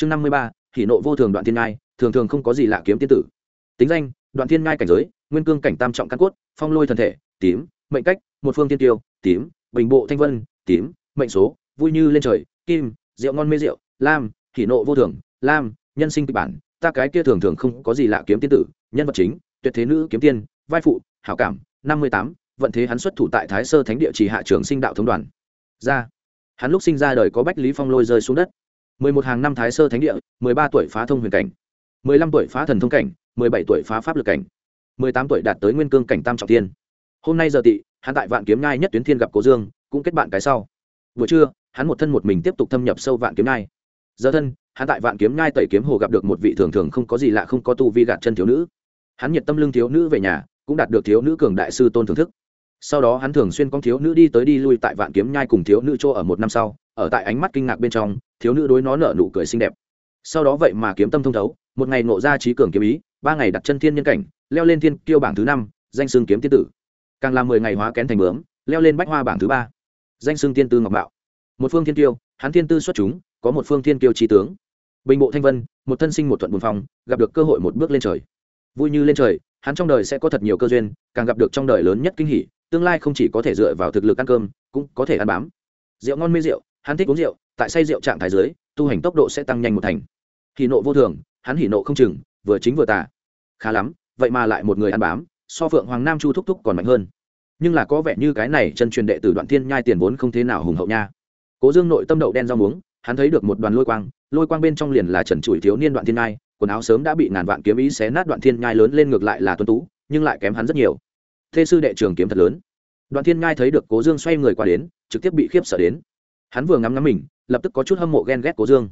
chương năm mươi ba hỷ nộ vô thường đoạn thiên ngai, thường thường không có gì lạ kiếm tiên tử. Tính danh, đoạn thiên ngai cảnh giới, nguyên cương cảnh tam trọng căn cốt, phong lôi thần thể, tím, mệnh cách, một phương tiên tiêu, tím, bình bộ thanh vân, tím, mệnh số, vui như lên trời, kim, rượu ngon mê rượu, lam hỷ nộ vô thường, lam, nhân sinh kịch bản, ta cái kia thường thường không có gì lạ kiếm tiên tử, nhân vật chính, tuyệt thế nữ kiếm tiên, vai phụ, hảo cảm, năm mươi tám, vận thế hắn xuất thủ tại thái sơ thánh địa chỉ hạ trường sinh đạo thống đoàn. Ra. Hắn lúc sinh ra đời có bách lý phong lôi rơi xuống đất mười một hàng năm thái sơ thánh địa, mười ba tuổi phá thông huyền cảnh, mười lăm tuổi phá thần thông cảnh, mười bảy tuổi phá pháp lực cảnh, mười tám tuổi đạt tới nguyên cương cảnh tam trọng tiên hôm nay giờ tị, hắn tại vạn kiếm nhai nhất tuyến thiên gặp cố dương, cũng kết bạn cái sau. Buổi trưa, hắn một thân một mình tiếp tục thâm nhập sâu vạn kiếm nhai. Giờ thân, hắn tại vạn kiếm nhai tẩy kiếm hồ gặp được một vị thường thường không có gì lạ không có tu vi gạt chân thiếu nữ. Hắn nhiệt tâm lưng thiếu nữ về nhà, cũng đạt được thiếu nữ cường đại sư tôn thưởng thức. Sau đó hắn thường xuyên con thiếu nữ đi tới đi lui tại vạn kiếm nhai cùng thiếu nữ chỗ ở một năm sau, ở tại ánh mắt kinh ngạc bên trong thiếu nữ đối nó nở nụ cười xinh đẹp. Sau đó vậy mà kiếm tâm thông thấu, một ngày nộ ra trí cường kiếm ý, ba ngày đặt chân thiên nhân cảnh, leo lên thiên kiêu bảng thứ năm, danh xương kiếm tiên tử. Càng làm mười ngày hóa kén thành bướm, leo lên bách hoa bảng thứ ba, danh xương tiên tư ngọc bạo một phương thiên tiêu hắn thiên tư xuất chúng, có một phương thiên tiêu trí tướng. Bình bộ thanh vân, một thân sinh một thuận buồn phong, gặp được cơ hội một bước lên trời. Vui như lên trời, hắn trong đời sẽ có thật nhiều cơ duyên, càng gặp được trong đời lớn nhất kinh hỷ tương lai không chỉ có thể dựa vào thực lực ăn cơm, cũng có thể ăn bám. Rượu ngon mê rượu hắn thích uống rượu, tại say rượu trạng thái dưới, tu hành tốc độ sẽ tăng nhanh một thành. Hỉ nộ vô thường, hắn hỉ nộ không chừng, vừa chính vừa tả khá lắm, vậy mà lại một người ăn bám, so phượng hoàng nam chu thúc thúc còn mạnh hơn. Nhưng là có vẻ như cái này chân truyền đệ từ đoạn thiên nhai tiền vốn không thế nào hùng hậu nha. Cố dương nội tâm đậu đen rau muống, hắn thấy được một đoàn lôi quang lôi quang bên trong liền là trần trụi thiếu niên đoạn thiên nhai, quần áo sớm đã bị ngàn vạn kiếm ý xé nát đoạn thiên nhai lớn lên ngược lại là tuân tú, nhưng lại kém hắn rất nhiều. Thê sư đệ trường kiếm thật lớn. Đoạn thiên nhai thấy được cố dương xoay người qua đến, trực tiếp bị khiếp sợ đến hắn vừa ngắm ngắm mình, lập tức có chút hâm mộ ghen ghét cố dương.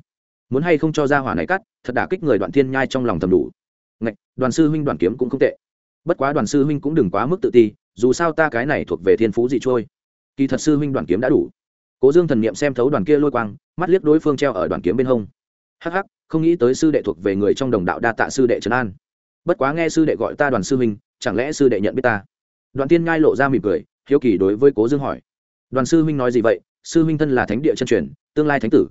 Muốn hay không cho ra hỏa này cắt, thật đả kích người đoạn thiên nhai trong lòng thầm đủ. Ngạch, đoàn sư huynh đoàn kiếm cũng không tệ. Bất quá đoàn sư huynh cũng đừng quá mức tự ti, dù sao ta cái này thuộc về thiên phú dị trôi. Kỳ thật sư huynh đoàn kiếm đã đủ. Cố dương thần niệm xem thấu đoàn kia lôi quang, mắt liếc đối phương treo ở đoàn kiếm bên hông. Hắc hắc, không nghĩ tới sư đệ thuộc về người trong đồng đạo đa tạ sư đệ trấn an. Bất quá nghe sư đệ gọi ta đoàn sư huynh, chẳng lẽ sư đệ nhận biết ta? Đoàn tiên ngai lộ ra mỉm cười, hiếu kỳ đối với cố dương hỏi. Đoàn sư huynh nói gì vậy? Sư huynh thân là thánh địa chân truyền, tương lai thánh tử.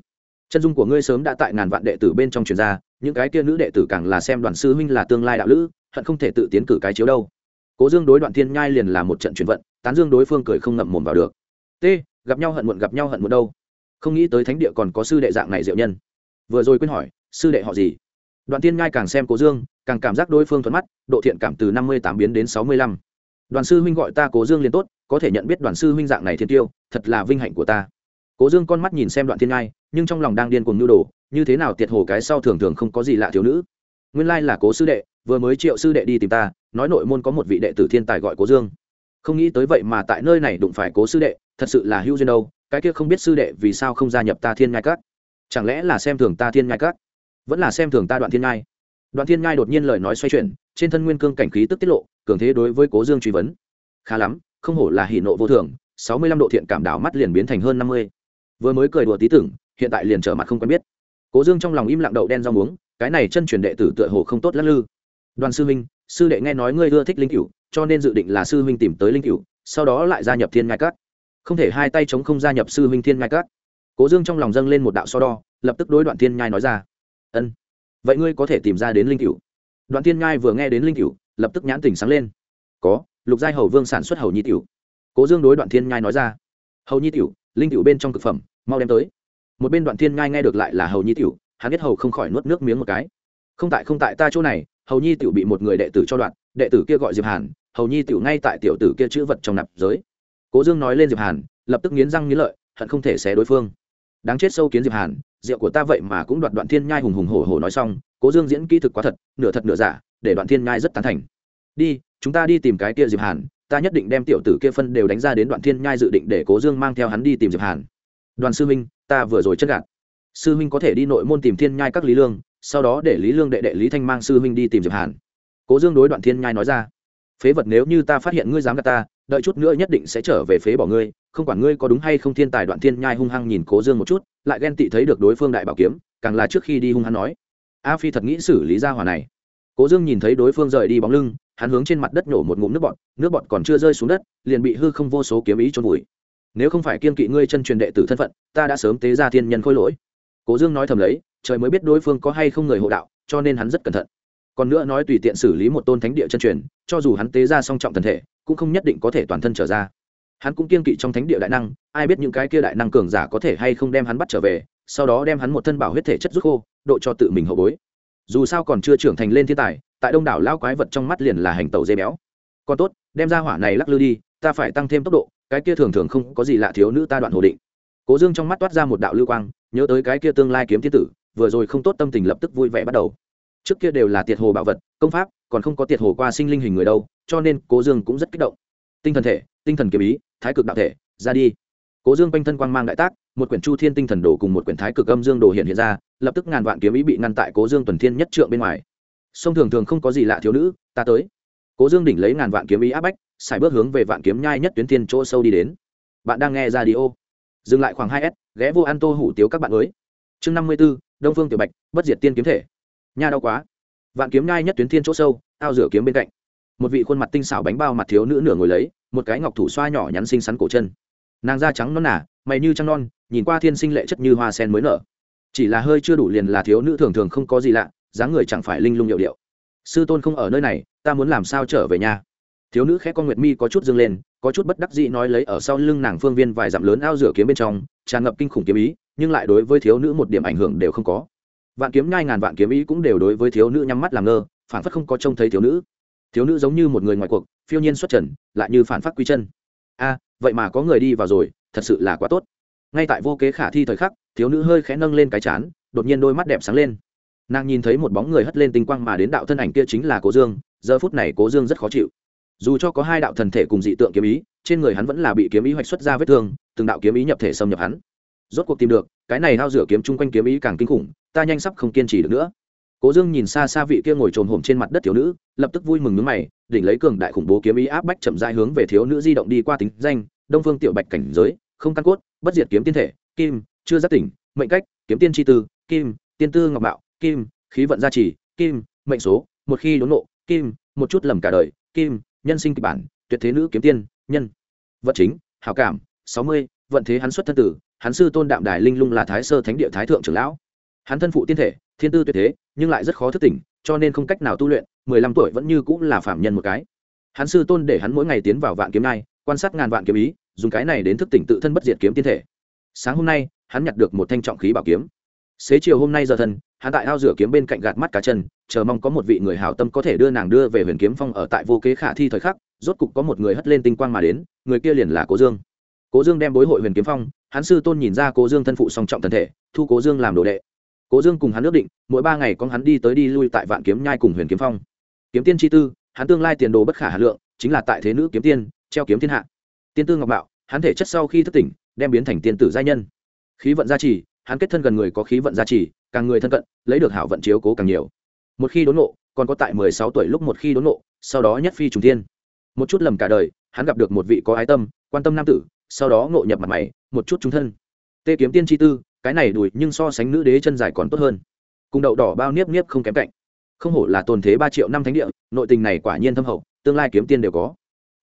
Chân dung của ngươi sớm đã tại ngàn vạn đệ tử bên trong truyền ra, những cái kia nữ đệ tử càng là xem đoàn sư huynh là tương lai đạo lữ, hận không thể tự tiến cử cái chiếu đâu. Cố dương đối đoạn thiên nhai liền là một trận truyền vận, tán dương đối phương cười không ngậm mồm vào được. T, gặp nhau hận muộn gặp nhau hận muộn đâu? Không nghĩ tới thánh địa còn có sư đệ dạng này diệu nhân. Vừa rồi quên hỏi, sư đệ họ gì? Đoạn thiên nhai càng xem cố dương, càng cảm giác đối phương thuận mắt, độ thiện cảm từ năm mươi tám biến đến sáu mươi lăm. Đoàn sư huynh gọi ta cố dương liền tốt có thể nhận biết đoàn sư huynh dạng này thiên tiêu, thật là vinh hạnh của ta. Cố dương con mắt nhìn xem đoạn thiên ngai, nhưng trong lòng đang điên cuồng nhu đồ, như thế nào tiệt hồ cái sau thường thường không có gì lạ thiếu nữ. Nguyên lai là cố sư đệ, vừa mới triệu sư đệ đi tìm ta, nói nội môn có một vị đệ tử thiên tài gọi cố dương. Không nghĩ tới vậy mà tại nơi này đụng phải cố sư đệ, thật sự là hữu duyên đâu, cái kia không biết sư đệ vì sao không gia nhập ta thiên ngai cát chẳng lẽ là xem thường ta thiên ngai cát vẫn là xem thường ta đoạn thiên ngai. Đoạn thiên ngai đột nhiên lời nói xoay chuyển, trên thân nguyên cương cảnh khí tức tiết lộ, cường thế đối với cố dương truy vấn. Khá lắm không hổ là hỉ nộ vô thường, sáu mươi lăm độ thiện cảm đảo mắt liền biến thành hơn năm mươi. Vừa mới cười đùa tí tưởng, hiện tại liền trở mặt không quen biết. Cố dương trong lòng im lặng đậu đen rau muống, cái này chân truyền đệ tử tựa hồ không tốt lắc lư. Đoàn sư huynh, sư đệ nghe nói ngươi ưa thích linh cựu cho nên dự định là sư huynh tìm tới linh cựu sau đó lại gia nhập thiên ngai cát không thể hai tay chống không gia nhập sư huynh thiên ngai cát cố dương trong lòng dâng lên một đạo so đo, lập tức đối đoạn thiên nhai nói ra. Ân, vậy ngươi có thể tìm ra đến linh cựu đoạn thiên nhai vừa nghe đến linh cựu lập tức nhãn tỉnh sáng lên. Có lục giai hầu vương sản xuất hầu nhi tiểu. Cố dương đối đoạn thiên nhai nói ra. Hầu nhi tiểu, linh tiểu bên trong thực phẩm, mau đem tới. Một bên đoạn thiên nhai nghe được lại là hầu nhi tiểu, hắn biết hầu không khỏi nuốt nước miếng một cái. Không tại không tại ta chỗ này, hầu nhi tiểu bị một người đệ tử cho đoạn, đệ tử kia gọi diệp hàn, hầu nhi tiểu ngay tại tiểu tử kia chữ vật trong nạp giới. Cố dương nói lên diệp hàn, lập tức nghiến răng nghiến lợi, hận không thể xé đối phương. Đáng chết sâu kiến diệp hàn, rượu của ta vậy mà cũng đoạt đoạn thiên nhai hùng hùng hổ hổ nói xong, cố dương diễn kỹ thực quá thật, nửa thật nửa giả, để đoạn thiên nhai rất tán thành. Đi chúng ta đi tìm cái kia diệp hàn, ta nhất định đem tiểu tử kia phân đều đánh ra đến đoạn thiên nhai dự định để cố dương mang theo hắn đi tìm diệp hàn. Đoàn sư minh ta vừa rồi chất gạt. Sư minh có thể đi nội môn tìm thiên nhai các lý lương, sau đó để lý lương đệ đệ lý thanh mang sư minh đi tìm diệp hàn. Cố dương đối đoạn thiên nhai nói ra, phế vật nếu như ta phát hiện ngươi dám gạt ta, đợi chút nữa nhất định sẽ trở về phế bỏ ngươi, không quản ngươi có đúng hay không thiên tài. Đoạn thiên nhai hung hăng nhìn cố dương một chút, lại ghen tị thấy được đối phương đại bảo kiếm, càng là trước khi đi hung hăng nói, a phi thật nghĩ xử lý ra hỏa này. Cố dương nhìn thấy đối phương rời đi bóng lưng hắn hướng trên mặt đất nổ một ngụm nước bọt nước bọt còn chưa rơi xuống đất, liền bị hư không vô số kiếm ý trôn vùi. Nếu không phải kiên kỵ ngươi chân truyền đệ tử thân phận, ta đã sớm tế ra thiên nhân khôi lỗi. Cố dương nói thầm lấy, trời mới biết đối phương có hay không người hộ đạo, cho nên hắn rất cẩn thận. Còn nữa nói tùy tiện xử lý một tôn thánh địa chân truyền, cho dù hắn tế ra song trọng thần thể, cũng không nhất định có thể toàn thân trở ra. Hắn cũng kiên kỵ trong thánh địa đại năng, ai biết những cái kia đại năng cường giả có thể hay không đem hắn bắt trở về, sau đó đem hắn một thân bảo huyết thể chất rút khô, độ cho tự mình hậu bối dù sao còn chưa trưởng thành lên thiên tài, tại đông đảo lao quái vật trong mắt liền là hành tàu dây béo. Còn tốt, đem ra hỏa này lắc lư đi, ta phải tăng thêm tốc độ, cái kia thường thường không có gì lạ thiếu nữ ta đoạn hồ định. Cố dương trong mắt toát ra một đạo lưu quang, nhớ tới cái kia tương lai kiếm thiên tử, vừa rồi không tốt tâm tình lập tức vui vẻ bắt đầu. Trước kia đều là tiệt hồ bảo vật, công pháp, còn không có tiệt hồ qua sinh linh hình người đâu, cho nên cố dương cũng rất kích động. Tinh thần thể, tinh thần kiếm ý, thái cực đạo thể, ra đi. Cố dương quanh thân quang mang đại tác, một quyển chu thiên tinh thần đồ cùng một quyển thái cực âm dương đồ hiện hiện ra lập tức ngàn vạn kiếm ý bị ngăn tại cố dương tuần thiên nhất trượng bên ngoài. Sông thường thường không có gì lạ thiếu nữ, ta tới. Cố dương đỉnh lấy ngàn vạn kiếm ý áp bách xài bước hướng về vạn kiếm nhai nhất tuyến thiên chỗ sâu đi đến. Bạn đang nghe ra đi ô dừng lại khoảng hai s, ghé vô ăn tô hủ tiếu các bạn mới. Chương năm mươi b ố đông phương tiểu bạch, bất diệt tiên kiếm thể. Nha đau quá. Vạn kiếm nhai nhất tuyến thiên chỗ sâu, ao rửa kiếm bên cạnh. Một vị khuôn mặt tinh xảo bánh bao mặt thiếu nữ nửa ngồi lấy, một cái ngọc thủ xoa nhỏ nhắn xinh xắn cổ chân. Nàng da trắng non nả mày như trăng non, nhìn qua thiên sinh lệ chất như hoa sen mới nở chỉ là hơi chưa đủ liền là thiếu nữ thường thường không có gì lạ, dáng người chẳng phải linh lung hiệu điệu. Sư tôn không ở nơi này, ta muốn làm sao trở về nhà? Thiếu nữ khẽ con nguyệt mi có chút dâng lên, có chút bất đắc dĩ nói lấy ở sau lưng nàng phương viên vài dặm lớn ao rửa kiếm bên trong, tràn ngập kinh khủng kiếm ý, nhưng lại đối với thiếu nữ một điểm ảnh hưởng đều không có. Vạn kiếm nhai ngàn vạn kiếm ý cũng đều đối với thiếu nữ nhắm mắt làm ngơ, phản phất không có trông thấy thiếu nữ. Thiếu nữ giống như một người ngoài cuộc, phiêu nhiên xuất trần, lại như phản phát quy chân. A, vậy mà có người đi vào rồi, thật sự là quá tốt. Ngay tại vô kế khả thi thời khắc thiếu nữ hơi khẽ nâng lên cái chán, đột nhiên đôi mắt đẹp sáng lên. Nàng nhìn thấy một bóng người hất lên tinh quang mà đến đạo thân ảnh kia chính là cố dương, giờ phút này cố dương rất khó chịu. Dù cho có hai đạo thần thể cùng dị tượng kiếm ý, trên người hắn vẫn là bị kiếm ý hoạch xuất ra vết thương, từng đạo kiếm ý nhập thể xâm nhập hắn. Rốt cuộc tìm được, cái này hao rửa kiếm chung quanh kiếm ý càng kinh khủng, ta nhanh sắp không kiên trì được nữa. Cố dương nhìn xa xa vị kia ngồi trồm hổm trên mặt đất thiếu nữ, lập tức vui mừng nước mày, đỉnh lấy cường đại khủng bố kiếm ý áp bách chậm rãi hướng về thiếu nữ di động đi qua tính danh, đông phương tiểu bạch cảnh giới, không căn cốt, bất diệt kiếm tiên thể, kim chưa giác tỉnh, mệnh cách, kiếm tiên tri tư, kim, tiên tư ngọc mạo, kim, khí vận gia trì, kim, mệnh số, một khi đốn nộ, kim, một chút lầm cả đời, kim, nhân sinh kịch bản, tuyệt thế nữ kiếm tiên, nhân. Vận chính, hảo cảm, sáu mươi, vận thế hắn xuất thân tử, hắn sư tôn đạm đài linh lung là thái sơ thánh địa thái thượng trưởng lão. Hắn thân phụ tiên thể, thiên tư tuyệt thế, nhưng lại rất khó thức tỉnh, cho nên không cách nào tu luyện, mười lăm tuổi vẫn như cũng là phạm nhân một cái. Hắn sư tôn để hắn mỗi ngày tiến vào vạn kiếm nai quan sát ngàn vạn kiếm ý, dùng cái này đến thức tỉnh tự thân bất diệt kiếm tiên thể. Sáng hôm nay hắn nhặt được một thanh trọng khí bảo kiếm. Xế chiều hôm nay giờ thân, hắn tại ao rửa kiếm bên cạnh gạt mắt cá chân, chờ mong có một vị người hảo tâm có thể đưa nàng đưa về huyền kiếm phong ở tại vô kế khả thi thời khắc, rốt cục có một người hất lên tinh quang mà đến, người kia liền là cố dương. Cố dương đem bối hội huyền kiếm phong, hắn sư tôn nhìn ra cố dương thân phụ song trọng thân thể, thu cố dương làm đồ đệ. Cố dương cùng hắn ước định, mỗi ba ngày con hắn đi tới đi lui tại vạn kiếm nhai cùng huyền kiếm phong. Kiếm tiên chi tư, hắn tương lai tiền đồ bất khả hà lượng, chính là tại thế nữ kiếm tiên, treo kiếm thiên hạ. Tiên tư ngọc bạo, hắn thể chất sau khi thất tỉnh, đem biến thành tiên tử giai nhân khí vận gia trì hắn kết thân gần người có khí vận gia trì càng người thân cận lấy được hảo vận chiếu cố càng nhiều. Một khi đốn nộ còn có tại mười sáu tuổi lúc một khi đốn nộ sau đó nhất phi trùng thiên, một chút lầm cả đời hắn gặp được một vị có ái tâm quan tâm nam tử sau đó ngộ nhập mặt mày một chút trung thân. Tê kiếm tiên chi tư cái này đùi nhưng so sánh nữ đế chân dài còn tốt hơn. Cùng đậu đỏ bao niếp niếp không kém cạnh. Không hổ là tồn thế ba triệu năm thánh địa nội tình này quả nhiên thâm hậu tương lai kiếm tiên đều có.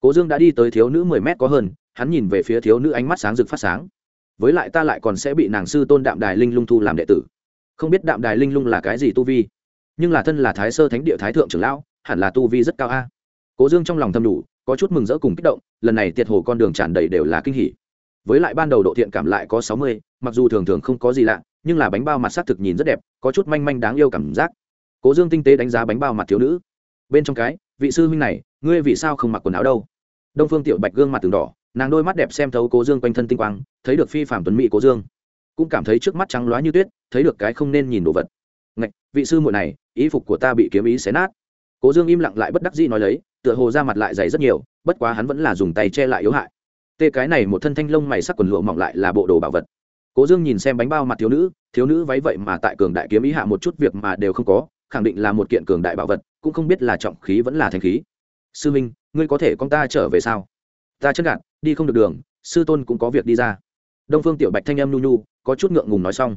Cố dương đã đi tới thiếu nữ mười mét có hơn hắn nhìn về phía thiếu nữ ánh mắt sáng rực phát sáng với lại ta lại còn sẽ bị nàng sư tôn đạm đài linh lung thu làm đệ tử. Không biết đạm đài linh lung là cái gì tu vi. Nhưng là thân là thái sơ thánh địa thái thượng trưởng lão, hẳn là tu vi rất cao a. Cố dương trong lòng thầm đủ, có chút mừng rỡ cùng kích động, lần này tiệt hồ con đường tràn đầy đều là kinh hỉ. Với lại ban đầu độ thiện cảm lại có sáu mươi, mặc dù thường thường không có gì lạ, nhưng là bánh bao mặt s á c thực nhìn rất đẹp, có chút manh manh đáng yêu cảm giác. Cố dương tinh tế đánh giá bánh bao mặt thiếu nữ. Bên trong cái, vị sư huynh này, ngươi vì sao không mặc quần áo đâu? Đông phương tiểu bạch gương mặt từng đỏ nàng đôi mắt đẹp xem thấu cố dương quanh thân tinh quang, thấy được phi phạm tuấn mỹ cố dương. Cũng cảm thấy trước mắt trắng loá như tuyết, thấy được cái không nên nhìn đồ vật. Ngạch, vị sư muội này, ý phục của ta bị kiếm ý xé nát. Cố dương im lặng lại bất đắc dĩ nói lấy, tựa hồ ra mặt lại dày rất nhiều, bất quá hắn vẫn là dùng tay che lại yếu hại. Tê cái này một thân thanh lông mày sắc quần lụa mỏng lại là bộ đồ bảo vật. Cố dương nhìn xem bánh bao mặt thiếu nữ thiếu nữ váy vậy mà tại cường đại kiếm ý hạ một chút việc mà đều không có, khẳng định là một kiện cường đại bảo vật, cũng không biết là trọng khí vẫn là thanh khí. Sư minh, ngươi có thể con ta trở về sao? Ta chân gạt, đi không được đường, sư tôn cũng có việc đi ra. Đông phương tiểu bạch thanh em nu nhu, có chút ngượng ngùng nói xong.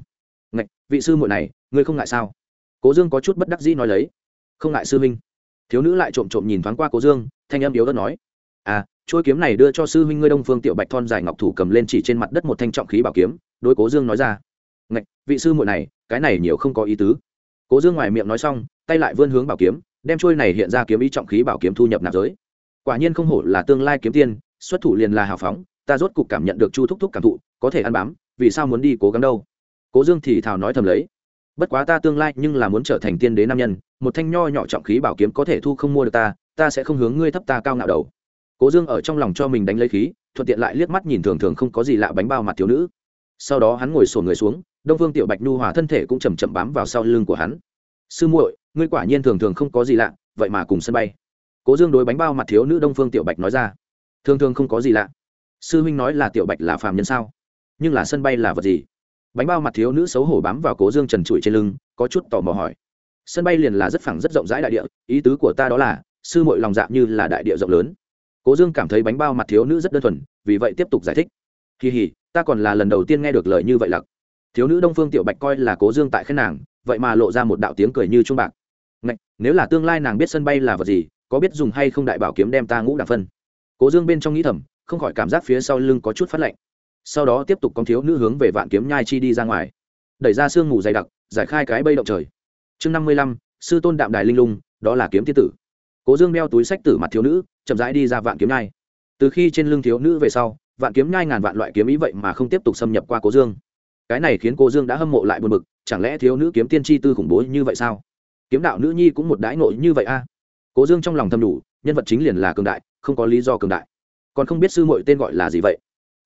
Ngạch, vị sư muội này, ngươi không ngại sao? Cố dương có chút bất đắc dĩ nói lấy. Không ngại sư minh thiếu nữ lại trộm trộm nhìn thoáng qua cố dương, thanh em yếu đất nói. À chuôi kiếm này đưa cho sư huynh ngươi đông phương tiểu bạch thon dài ngọc thủ cầm lên chỉ trên mặt đất một thanh trọng khí bảo kiếm, đối cố dương nói ra. Ngạch, vị sư muội này, cái này nhiều không có ý tứ. Cố dương ngoài miệng nói xong, tay lại vươn hướng bảo kiếm, đem trôi này hiện ra kiếm ý trọng khí bảo kiếm thu nhập nạp giới. Quả nhiên không hổ là tương lai kiếm tiên xuất thủ liền là hào phóng, ta rốt cục cảm nhận được chu thúc thúc cảm thụ, có thể ăn bám, vì sao muốn đi cố gắng đâu? Cố dương thì thào nói thầm lấy. Bất quá ta tương lai nhưng là muốn trở thành tiên đế nam nhân, một thanh nho nhỏ trọng khí bảo kiếm có thể thu không mua được ta ta sẽ không hướng ngươi thấp ta cao ngạo đầu. Cố dương ở trong lòng cho mình đánh lấy khí, thuận tiện lại liếc mắt nhìn thường thường không có gì lạ bánh bao mặt thiếu nữ. Sau đó hắn ngồi sổn người xuống, đông phương tiểu bạch nhu hòa thân thể cũng chầm chậm bám vào sau lưng của hắn. Sư muội, ngươi quả nhiên thường thường không có gì lạ, vậy mà cùng sân bay. Cố dương đối bánh bao mặt thiếu nữ đông phương tiểu bạch nói ra thường thường không có gì lạ. Sư huynh nói là tiểu bạch là phàm nhân sao? Nhưng là sân bay là vật gì? Bánh bao mặt thiếu nữ xấu hổ bám vào cố dương trần trụi trên lưng có chút tò mò hỏi. Sân bay liền là rất phẳng rất rộng rãi đại địa ý tứ của ta đó là sư mội lòng dạ như là đại địa rộng lớn. Cố dương cảm thấy bánh bao mặt thiếu nữ rất đơn thuần vì vậy tiếp tục giải thích. Kỳ hỉ ta còn là lần đầu tiên nghe được lời như vậy lặc. Thiếu nữ đông phương tiểu bạch coi là cố dương tại khen nàng vậy mà lộ ra một đạo tiếng cười như trung bạc. Ngạch, nếu là tương lai nàng biết sân bay là vật gì có biết dùng hay không đại bảo kiếm đem ta ngũ đặc phân? Cố dương bên trong nghĩ thầm, không khỏi cảm giác phía sau lưng có chút phát lạnh. Sau đó tiếp tục con thiếu nữ hướng về vạn kiếm nhai chi đi ra ngoài. Đẩy ra sương mù dày đặc, giải khai cái bây động trời. Chương năm mươi lăm, sư tôn đạm đài linh lung, đó là kiếm tiên tử. Cố dương đeo túi sách tử mặt thiếu nữ, chậm rãi đi ra vạn kiếm nhai. Từ khi trên lưng thiếu nữ về sau, vạn kiếm nhai ngàn vạn loại kiếm ý vậy mà không tiếp tục xâm nhập qua cố dương. Cái này khiến cô dương đã hâm mộ lại buồn bực, chẳng lẽ thiếu nữ kiếm tiên tri tư khủng bố như vậy sao? Kiếm đạo nữ nhi cũng một đãi nội như vậy a. Cố dương trong lòng thầm đủ, nhân vật chính liền là cường đại không có lý do cường đại. Còn không biết sư mội tên gọi là gì vậy.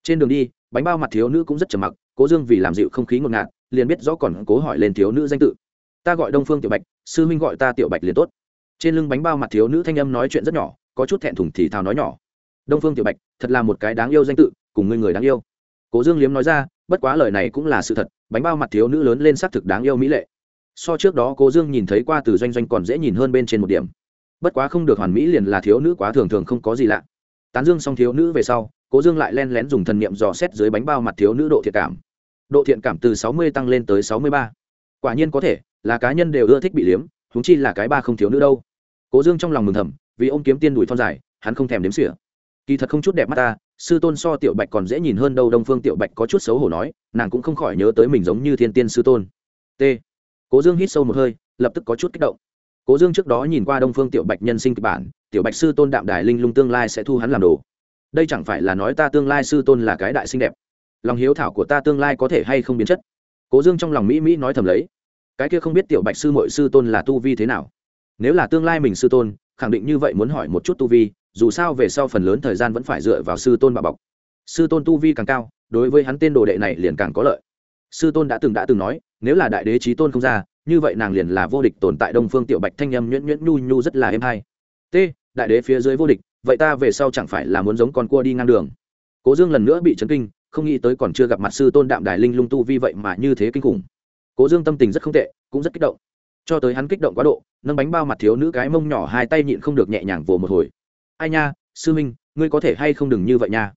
Trên đường đi, bánh bao mặt thiếu nữ cũng rất trầm mặc, cố dương vì làm dịu không khí ngột ngạt, liền biết rõ còn cố hỏi lên thiếu nữ danh tự. Ta gọi đông phương tiểu bạch, sư huynh gọi ta tiểu bạch liền tốt. Trên lưng bánh bao mặt thiếu nữ thanh âm nói chuyện rất nhỏ, có chút thẹn thùng thì thào nói nhỏ. Đông phương tiểu bạch, thật là một cái đáng yêu danh tự, cùng ngươi người đáng yêu. Cố dương liếm nói ra, bất quá lời này cũng là sự thật, bánh bao mặt thiếu nữ lớn lên xác thực đáng yêu mỹ lệ. So trước đó cố dương nhìn thấy qua từ doanh doanh còn dễ nhìn hơn bên trên một điểm bất quá không được hoàn mỹ liền là thiếu nữ quá thường thường không có gì lạ. Tán dương xong thiếu nữ về sau, cố dương lại len lén dùng thần niệm dò xét dưới bánh bao mặt thiếu nữ độ thiện cảm. Độ thiện cảm từ sáu mươi tăng lên tới sáu mươi ba. Quả nhiên có thể, là cá nhân đều ưa thích bị liếm húng chi là cái ba không thiếu nữ đâu. Cố dương trong lòng mừng thầm, vì ô m kiếm tiên đùi thon dài, hắn không thèm đếm xỉa. Kỳ thật không chút đẹp mắt ta, sư tôn so tiểu bạch còn dễ nhìn hơn đâu, đông phương tiểu bạch có chút xấu hổ nói, nàng cũng không khỏi nhớ tới mình giống như thiên tiên sư tôn. T. Cố dương hít sâu một hơi, lập tức có chút kích động cố dương trước đó nhìn qua đông phương tiểu bạch nhân sinh kịch bản, tiểu bạch sư tôn đạm đài linh lung tương lai sẽ thu hắn làm đồ. Đây chẳng phải là nói ta tương lai sư tôn là cái đại xinh đẹp. Lòng hiếu thảo của ta tương lai có thể hay không biến chất? Cố dương trong lòng mỹ mỹ nói thầm lấy. Cái kia không biết tiểu bạch sư mội sư tôn là tu vi thế nào? Nếu là tương lai mình sư tôn, khẳng định như vậy muốn hỏi một chút tu vi, dù sao về sau phần lớn thời gian vẫn phải dựa vào sư tôn bà bọc. Sư tôn tu vi càng cao, đối với hắn tên đồ đệ này liền càng có lợi. Sư tôn đã từng đã từng nói, nếu là đại đế trí tôn không ra như vậy nàng liền là vô địch tồn tại đông phương tiểu bạch thanh nhâm nhuyễn nhuyễn nhu nhu rất là êm hay. T, đại đế phía dưới vô địch, vậy ta về sau chẳng phải là muốn giống con cua đi ngang đường. Cố dương lần nữa bị chấn kinh, không nghĩ tới còn chưa gặp mặt sư tôn đạm đài linh lung tu vi vậy mà như thế kinh khủng. Cố dương tâm tình rất không tệ, cũng rất kích động. Cho tới hắn kích động quá độ, nâng bánh bao mặt thiếu nữ cái mông nhỏ hai tay nhịn không được nhẹ nhàng vồ một hồi. Ai nha, sư minh, ngươi có thể hay không đừng như vậy nha.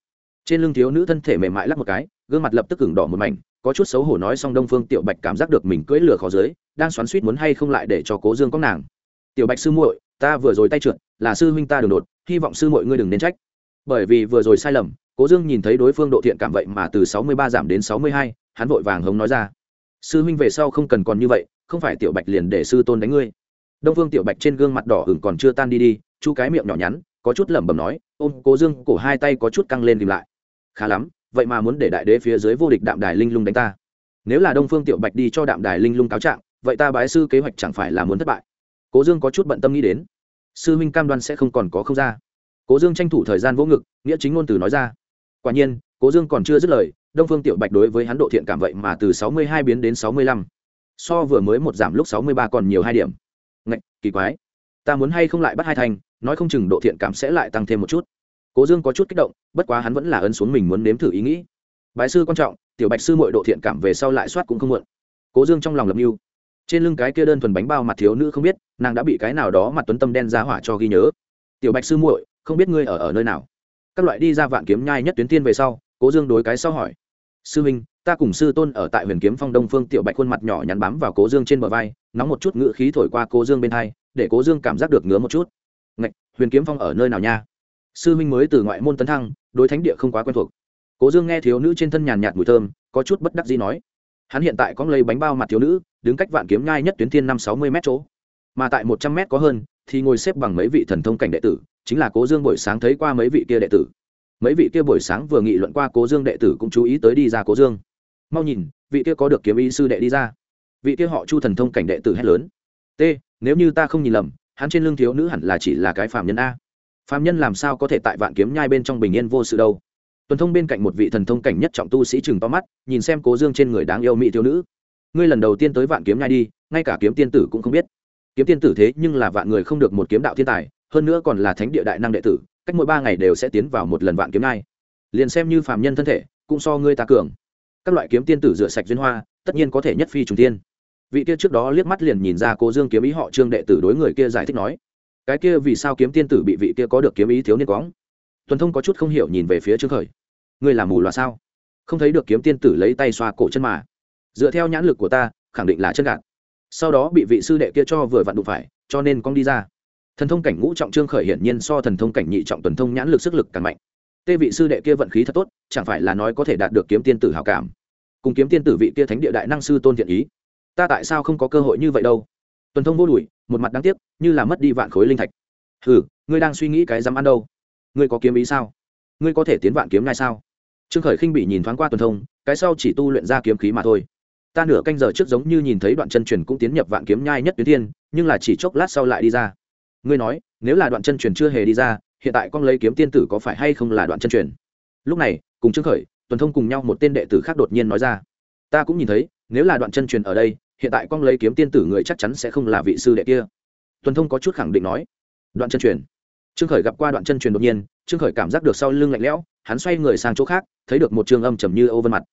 Trên lưng thiếu nữ thân thể mềm mại lắc một cái, gương mặt lập tức cứng đỏ một mảnh có chút xấu hổ nói xong đông phương tiểu bạch cảm giác được mình cưỡi lửa khó dưới, đang xoắn suýt muốn hay không lại để cho cố dương có nàng. Tiểu bạch sư muội, ta vừa rồi tay trượt, là sư huynh ta đường đột, hy vọng sư muội ngươi đừng nên trách. Bởi vì vừa rồi sai lầm, cố dương nhìn thấy đối phương độ thiện cảm vậy mà từ sáu mươi ba giảm đến sáu mươi hai, hắn vội vàng hống nói ra. Sư huynh về sau không cần còn như vậy, không phải tiểu bạch liền để sư tôn đánh ngươi. Đông phương tiểu bạch trên gương mặt đỏ ửng còn chưa tan đi đi, chu cái miệng nhỏ nhắn, có chút lẩm bẩm nói, ôm cố dương, cổ hai tay có chút căng lên tìm lại. Khá lắm vậy mà muốn để đại đế phía dưới vô địch đạm đài linh lung đánh ta. Nếu là đông phương tiểu bạch đi cho đạm đài linh lung cáo trạng, vậy ta bái sư kế hoạch chẳng phải là muốn thất bại. Cố dương có chút bận tâm nghĩ đến. Sư huynh cam đoan sẽ không còn có không ra. Cố dương tranh thủ thời gian vỗ ngực, nghĩa chính ngôn từ nói ra. Quả nhiên, cố dương còn chưa dứt lời, đông phương tiểu bạch đối với hắn độ thiện cảm vậy mà từ sáu mươi hai biến đến sáu mươi lăm. So vừa mới một giảm lúc sáu mươi ba còn nhiều hai điểm. Ngạch, kỳ quái. Ta muốn hay không lại bắt hai thành, nói không chừng độ thiện cảm sẽ lại tăng thêm một chút cố dương có chút kích động bất quá hắn vẫn là ấn xuống mình muốn nếm thử ý nghĩ. Bái sư quan trọng tiểu bạch sư mọi độ thiện cảm về sau lại soát cũng không muộn. Cố dương trong lòng lập mưu. Trên lưng cái kia đơn thuần bánh bao mặt thiếu nữ không biết nàng đã bị cái nào đó mặt tuấn tâm đen ra hỏa cho ghi nhớ. Tiểu bạch sư muội không biết ngươi ở ở nơi nào. Các loại đi ra vạn kiếm nhai nhất tuyến tiên về sau cố dương đối cái sau hỏi. Sư Minh, ta cùng sư tôn ở tại huyền kiếm phong đông phương tiểu bạch khuôn mặt nhỏ nhắn bám vào cố dương trên bờ vai nóng một chút ngự khí thổi qua cố dương bên hai để cố dương cảm giác được ngứa một chút. Ngạch huyền kiếm phong ở nơi nào nha? Sư Minh mới từ ngoại môn tấn thăng, đối thánh địa không quá quen thuộc. Cố dương nghe thiếu nữ trên thân nhàn nhạt mùi thơm, có chút bất đắc gì nói, hắn hiện tại có lấy bánh bao mặt thiếu nữ, đứng cách vạn kiếm nhai nhất tuyến thiên năm sáu mươi m chỗ. Mà tại một trăm m có hơn, thì ngồi xếp bằng mấy vị thần thông cảnh đệ tử, chính là cố dương buổi sáng thấy qua mấy vị kia đệ tử. Mấy vị kia buổi sáng vừa nghị luận qua cố dương đệ tử cũng chú ý tới đi ra cố dương. Mau nhìn, vị kia có được kiếm ý sư đệ đi ra. Vị kia họ chu thần thông cảnh đệ tử hét lớn. T nếu như ta không nhìn lầm, hắn trên lưng thiếu nữ hẳn là chỉ là cái phạm nhân a phạm nhân làm sao có thể tại vạn kiếm nhai bên trong bình yên vô sự đâu? Tuần thông bên cạnh một vị thần thông cảnh nhất trọng tu sĩ chừng to mắt, nhìn xem cố dương trên người đáng yêu mỹ thiếu nữ. Ngươi lần đầu tiên tới vạn kiếm nhai đi, ngay cả kiếm tiên tử cũng không biết. Kiếm tiên tử thế nhưng là vạn người không được một kiếm đạo thiên tài, hơn nữa còn là thánh địa đại năng đệ tử, cách mỗi ba ngày đều sẽ tiến vào một lần vạn kiếm nhai. Liền xem như phạm nhân thân thể, cũng so ngươi ta cường. Các loại kiếm tiên tử rửa sạch duyên hoa, tất nhiên có thể nhất phi trùng tiên vị kia trước đó liếc mắt liền nhìn ra cố dương kiếm ý họ trương đệ tử đối người kia giải thích nói cái kia vì sao kiếm tiên tử bị vị kia có được kiếm ý thiếu niên quõng tuần thông có chút không hiểu nhìn về phía trương khởi. Ngươi làm mù loà sao? Không thấy được kiếm tiên tử lấy tay xoa cổ chân mà. Dựa theo nhãn lực của ta, khẳng định là chân gạt. Sau đó bị vị sư đệ kia cho vừa vặn đụng phải, cho nên con đi ra. Thần thông cảnh ngũ trọng trương khởi hiển nhiên so thần thông cảnh nhị trọng tuần thông nhãn lực sức lực càng mạnh. Tê vị sư đệ kia vận khí thật tốt, chẳng phải là nói có thể đạt được kiếm tiên tử hào cảm? Cùng kiếm tiên tử vị kia thánh địa đại năng sư tôn thiện ý. Ta tại sao không có cơ hội như vậy đâu? Tuần thông vô đùi, một mặt đáng tiếc, như là mất đi vạn khối linh thạch. Hừ, ngươi đang suy nghĩ cái dám ăn đâu? Ngươi có kiếm ý sao? Ngươi có thể tiến vạn kiếm ngay sao? Trương khởi khinh bị nhìn thoáng qua tuần thông, cái sau chỉ tu luyện ra kiếm khí mà thôi. Ta nửa canh giờ trước giống như nhìn thấy đoạn chân truyền cũng tiến nhập vạn kiếm nhai nhất tuyến thiên, nhưng là chỉ chốc lát sau lại đi ra. Ngươi nói, nếu là đoạn chân truyền chưa hề đi ra, hiện tại con lấy kiếm tiên tử có phải hay không là đoạn chân truyền? Lúc này, cùng trương khởi, tuần thông cùng nhau một tên đệ tử khác đột nhiên nói ra. Ta cũng nhìn thấy, nếu là đoạn chân truyền ở đây hiện tại con lấy kiếm tiên tử người chắc chắn sẽ không là vị sư đệ kia. Tuần thông có chút khẳng định nói. Đoạn chân truyền. Trương khởi gặp qua đoạn chân truyền đột nhiên, trương khởi cảm giác được sau lưng lạnh lẽo, hắn xoay người sang chỗ khác, thấy được một trường âm trầm như âu vân mặt.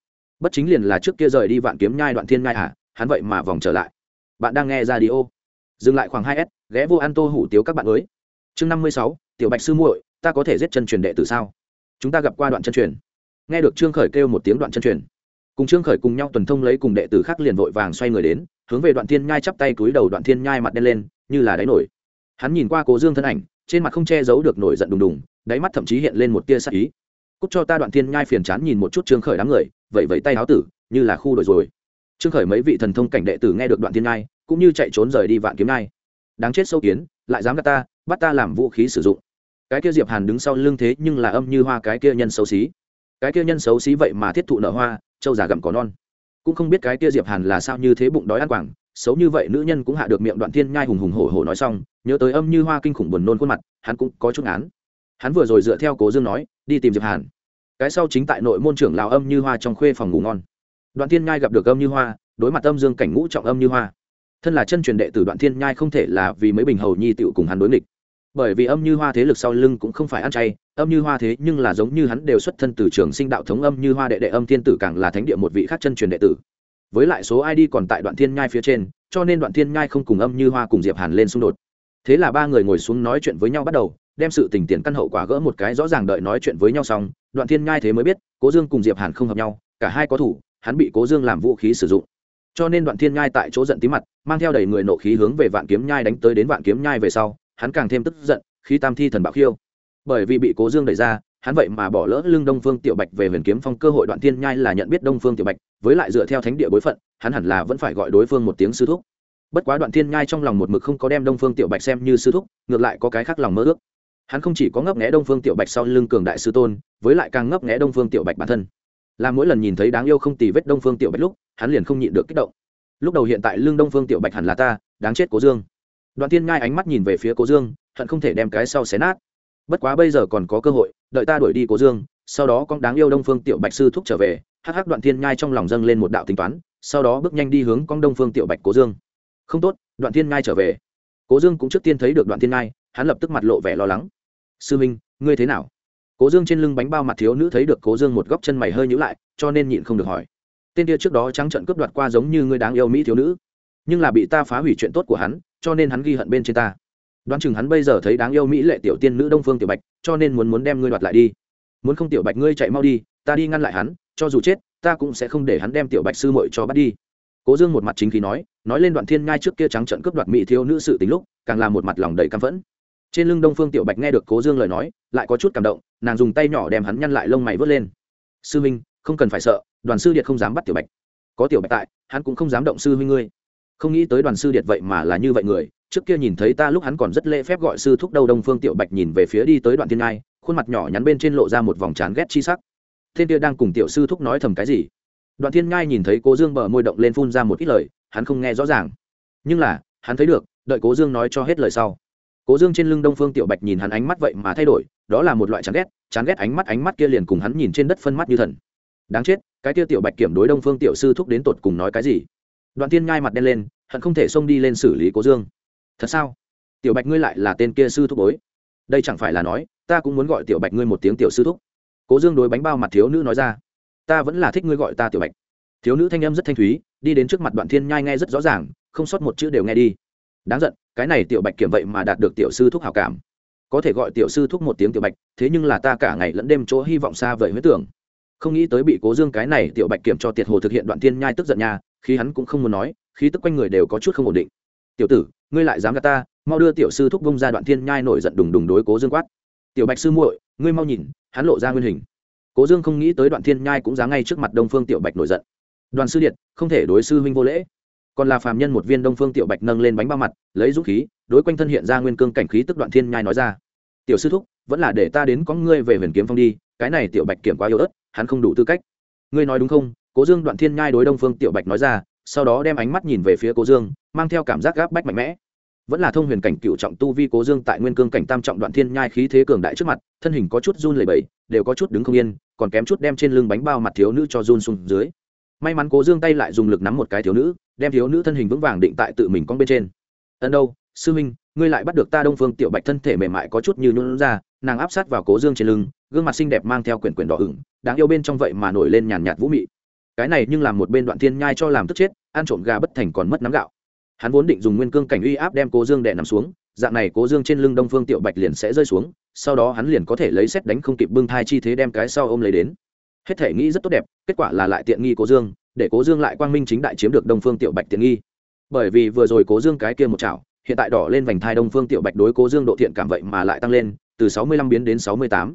Bất chính liền là trước kia rời đi vạn kiếm nhai đoạn thiên nhai à hắn vậy mà vòng trở lại. Bạn đang nghe ra đi ô dừng lại khoảng hai s, ghé vô ăn tô hủ tiếu các bạn mới. Chương năm mươi sáu, tiểu bạch sư muội, ta có thể giết chân truyền đệ từ sao? Chúng ta gặp qua đoạn chân truyền. Nghe được trương khởi kêu một tiếng đoạn chân truyền cùng trương khởi cùng nhau tuần thông lấy cùng đệ tử khác liền vội vàng xoay người đến, hướng về đoạn thiên nhai chắp tay cúi đầu đoạn thiên nhai mặt đen lên, như là đáy nổi. Hắn nhìn qua cố dương thân ảnh, trên mặt không che giấu được nổi giận đùng đùng, đáy mắt thậm chí hiện lên một tia sắc ý. Cúc cho ta đoạn thiên nhai phiền chán nhìn một chút trương khởi đám người, vậy vậy tay háo tử, như là khu đổi rồi. Trương khởi mấy vị thần thông cảnh đệ tử nghe được đoạn thiên nhai, cũng như chạy trốn rời đi vạn kiếm nhai. Đáng chết sâu kiến, lại dám gạt ta, bắt ta làm vũ khí sử dụng. Cái kia diệp hàn đứng sau lưng thế nhưng là âm như hoa cái kia nhân xấu xí. Cái kia nhân xấu xí vậy mà thiết thụ nở hoa châu già gặm cỏ non. Cũng không biết cái kia diệp hàn là sao như thế bụng đói ăn quảng, xấu như vậy nữ nhân cũng hạ được miệng đoạn thiên nhai hùng hùng hổ hổ nói xong, nhớ tới âm như hoa kinh khủng buồn nôn khuôn mặt, hắn cũng có chút án hắn vừa rồi dựa theo cố dương nói, đi tìm diệp hàn. Cái sau chính tại nội môn trưởng lào âm như hoa trong khuê phòng ngủ ngon. Đoạn thiên nhai gặp được âm như hoa, đối mặt âm dương cảnh ngũ trọng âm như hoa. Thân là chân truyền đệ tử, đoạn thiên nhai không thể là vì mấy bình hầu nhi tựu cùng hắn đối nghịch bởi vì âm như hoa thế lực sau lưng cũng không phải ăn chay, âm như hoa thế nhưng là giống như hắn đều xuất thân từ trường sinh đạo thống âm như hoa đệ đệ âm thiên tử càng là thánh địa một vị khác chân truyền đệ tử. Với lại số id còn tại đoạn thiên nhai phía trên, cho nên đoạn thiên nhai không cùng âm như hoa cùng diệp hàn lên xung đột. Thế là ba người ngồi xuống nói chuyện với nhau bắt đầu, đem sự tình tiền căn hậu quả gỡ một cái rõ ràng đợi nói chuyện với nhau xong, đoạn thiên nhai thế mới biết, cố dương cùng diệp hàn không hợp nhau, cả hai có thủ, hắn bị cố dương làm vũ khí sử dụng. Cho nên đoạn thiên nhai tại chỗ giận tí mặt, mang theo đầy người nộ khí hướng về vạn kiếm nhai đánh tới đến vạn kiếm nhai về sau hắn càng thêm tức giận, khi tam thi thần bạo khiêu. Bởi vì bị cố dương đẩy ra, hắn vậy mà bỏ lỡ lưng đông phương tiểu bạch về huyền kiếm phong cơ hội đoạn thiên nhai là nhận biết đông phương tiểu bạch, với lại dựa theo thánh địa bối phận, hắn hẳn là vẫn phải gọi đối phương một tiếng sư thúc. Bất quá đoạn thiên nhai trong lòng một mực không có đem đông phương tiểu bạch xem như sư thúc, ngược lại có cái khác lòng mơ ước. Hắn không chỉ có ngấp nghẽ đông phương tiểu bạch sau lưng cường đại sư tôn, với lại càng ngấp nghẽ đông phương tiểu bạch bản thân. Là mỗi lần nhìn thấy đáng yêu không tì vết đông phương tiểu bạch lúc, hắn liền không nhịn được kích động. Lúc đầu hiện tại lưng đông phương tiểu bạch hẳn là ta, đáng chết cố dương đoạn thiên ngai ánh mắt nhìn về phía cố dương, hận không thể đem cái sau xé nát. Bất quá bây giờ còn có cơ hội, đợi ta đuổi đi cố dương, sau đó con đáng yêu đông phương tiểu bạch sư thúc trở về, hắc hắc đoạn thiên nhai trong lòng dâng lên một đạo tính toán, sau đó bước nhanh đi hướng con đông phương tiểu bạch cố dương. Không tốt, đoạn thiên nhai trở về. Cố dương cũng trước tiên thấy được đoạn thiên nhai, hắn lập tức mặt lộ vẻ lo lắng. Sư minh, ngươi thế nào? Cố dương trên lưng bánh bao mặt thiếu nữ thấy được cố dương một góc chân mày hơi nhữ lại, cho nên nhịn không được hỏi. Tên kia trước đó trắng trận cướp đoạt qua giống như ngươi đáng yêu mỹ thiếu nữ, nhưng là bị ta phá hủy chuyện tốt của hắn cho nên hắn ghi hận bên trên ta. Đoán chừng hắn bây giờ thấy đáng yêu mỹ lệ tiểu tiên nữ đông phương tiểu bạch, cho nên muốn muốn đem ngươi đoạt lại đi. Muốn không tiểu bạch ngươi chạy mau đi, ta đi ngăn lại hắn, cho dù chết, ta cũng sẽ không để hắn đem tiểu bạch sư muội cho bắt đi. Cố dương một mặt chính khí nói nói lên đoạn thiên ngai trước kia trắng trận cướp đoạt mỹ thiếu nữ sự tính lúc, càng là một mặt lòng đầy căm phẫn. Trên lưng đông phương tiểu bạch nghe được cố dương lời nói, lại có chút cảm động, nàng dùng tay nhỏ đem hắn nhăn lại lông mày vớt lên. Sư minh, không cần phải sợ, đoàn sư điện không dám bắt tiểu bạch. Có tiểu bạch tại, hắn cũng không dám động sư huynh ngươi không nghĩ tới đoàn sư điệt vậy mà là như vậy người, trước kia nhìn thấy ta lúc hắn còn rất lễ phép gọi sư thúc đâu đông phương tiểu bạch nhìn về phía đi tới đoạn thiên ngai, khuôn mặt nhỏ nhắn bên trên lộ ra một vòng trán ghét chi sắc. Thiên kia đang cùng tiểu sư thúc nói thầm cái gì? Đoạn thiên ngai nhìn thấy cố dương bờ môi động lên phun ra một ít lời, hắn không nghe rõ ràng. Nhưng là, hắn thấy được, đợi cố dương nói cho hết lời sau. Cố dương trên lưng đông phương tiểu bạch nhìn hắn ánh mắt vậy mà thay đổi, đó là một loại chán ghét chán ghét ánh mắt ánh mắt kia liền cùng hắn nhìn trên đất phân mắt như thần. Đáng chết, cái kia tiểu bạch kiểm đối đông phương tiểu sư thúc đến tột cùng nói cái gì? Đoạn tiên nhai mặt đen lên, hận không thể xông đi lên xử lý cố dương. Thật sao? Tiểu bạch ngươi lại là tên kia sư thúc bối. Đây chẳng phải là nói, ta cũng muốn gọi tiểu bạch ngươi một tiếng tiểu sư thúc. Cố dương đối bánh bao mặt thiếu nữ nói ra. Ta vẫn là thích ngươi gọi ta tiểu bạch. Thiếu nữ thanh âm rất thanh thúy, đi đến trước mặt đoạn thiên nhai nghe rất rõ ràng, không sót một chữ đều nghe đi. Đáng giận, cái này tiểu bạch kiểm vậy mà đạt được tiểu sư thúc hào cảm. Có thể gọi tiểu sư thúc một tiếng tiểu bạch, thế nhưng là ta cả ngày lẫn đêm chỗ hy vọng xa vời huyết tưởng. Không nghĩ tới bị cố dương cái này tiểu bạch kiểm cho tiệt hồ thực hiện đoạn Thiên nhai tức giận nha khi hắn cũng không muốn nói, khí tức quanh người đều có chút không ổn định. Tiểu tử, ngươi lại dám gạt ta, mau đưa tiểu sư thúc bông ra đoạn thiên nhai nổi giận đùng đùng đối cố dương quát. Tiểu bạch sư muội, ngươi mau nhìn, hắn lộ ra nguyên hình. Cố dương không nghĩ tới đoạn thiên nhai cũng dám ngay trước mặt đông phương tiểu bạch nổi giận. Đoàn sư điện không thể đối sư huynh vô lễ. Còn là phàm nhân một viên đông phương tiểu bạch nâng lên bánh bao mặt, lấy dũng khí, đối quanh thân hiện ra nguyên cương cảnh khí tức đoạn thiên nhai nói ra. Tiểu sư thúc, vẫn là để ta đến có ngươi về huyền kiếm phong đi, cái này tiểu bạch kiểm quá yếu ớt, hắn không đủ tư cách. Ngươi nói đúng không? Cố dương đoạn thiên nhai đối đông phương tiểu bạch nói ra, sau đó đem ánh mắt nhìn về phía cố dương, mang theo cảm giác gáp bách mạnh mẽ. Vẫn là thông huyền cảnh cựu trọng tu vi cố dương tại nguyên cương cảnh tam trọng đoạn thiên nhai khí thế cường đại trước mặt, thân hình có chút run lẩy bẩy, đều có chút đứng không yên, còn kém chút đem trên lưng bánh bao mặt thiếu nữ cho run xuống dưới. May mắn cố dương tay lại dùng lực nắm một cái thiếu nữ, đem thiếu nữ thân hình vững vàng định tại tự mình con bên trên. Ân đâu, sư minh ngươi lại bắt được ta đông phương tiểu bạch thân thể mềm mại có chút như nhún ra, nàng áp sát vào cố dương trên lưng, gương mặt xinh đẹp mang theo quyển quyển đỏ ửng, đáng yêu bên trong vậy mà nổi lên nhàn nhạt vũ mị cái này nhưng làm một bên đoạn thiên nhai cho làm tức chết, ăn trộm gà bất thành còn mất nắm gạo. Hắn vốn định dùng nguyên cương cảnh uy áp đem cố dương đè nằm xuống, dạng này cố dương trên lưng đông phương tiểu bạch liền sẽ rơi xuống, sau đó hắn liền có thể lấy xét đánh không kịp bưng thai chi thế đem cái sau ôm lấy đến. Hết thể nghĩ rất tốt đẹp, kết quả là lại tiện nghi cố dương, để cố dương lại quang minh chính đại chiếm được đông phương tiểu bạch tiện nghi. Bởi vì vừa rồi cố dương cái kia một chảo, hiện tại đỏ lên vành thai đông phương tiểu bạch đối cố dương độ thiện cảm vậy mà lại tăng lên, từ sáu mươi lăm biến đến sáu mươi tám.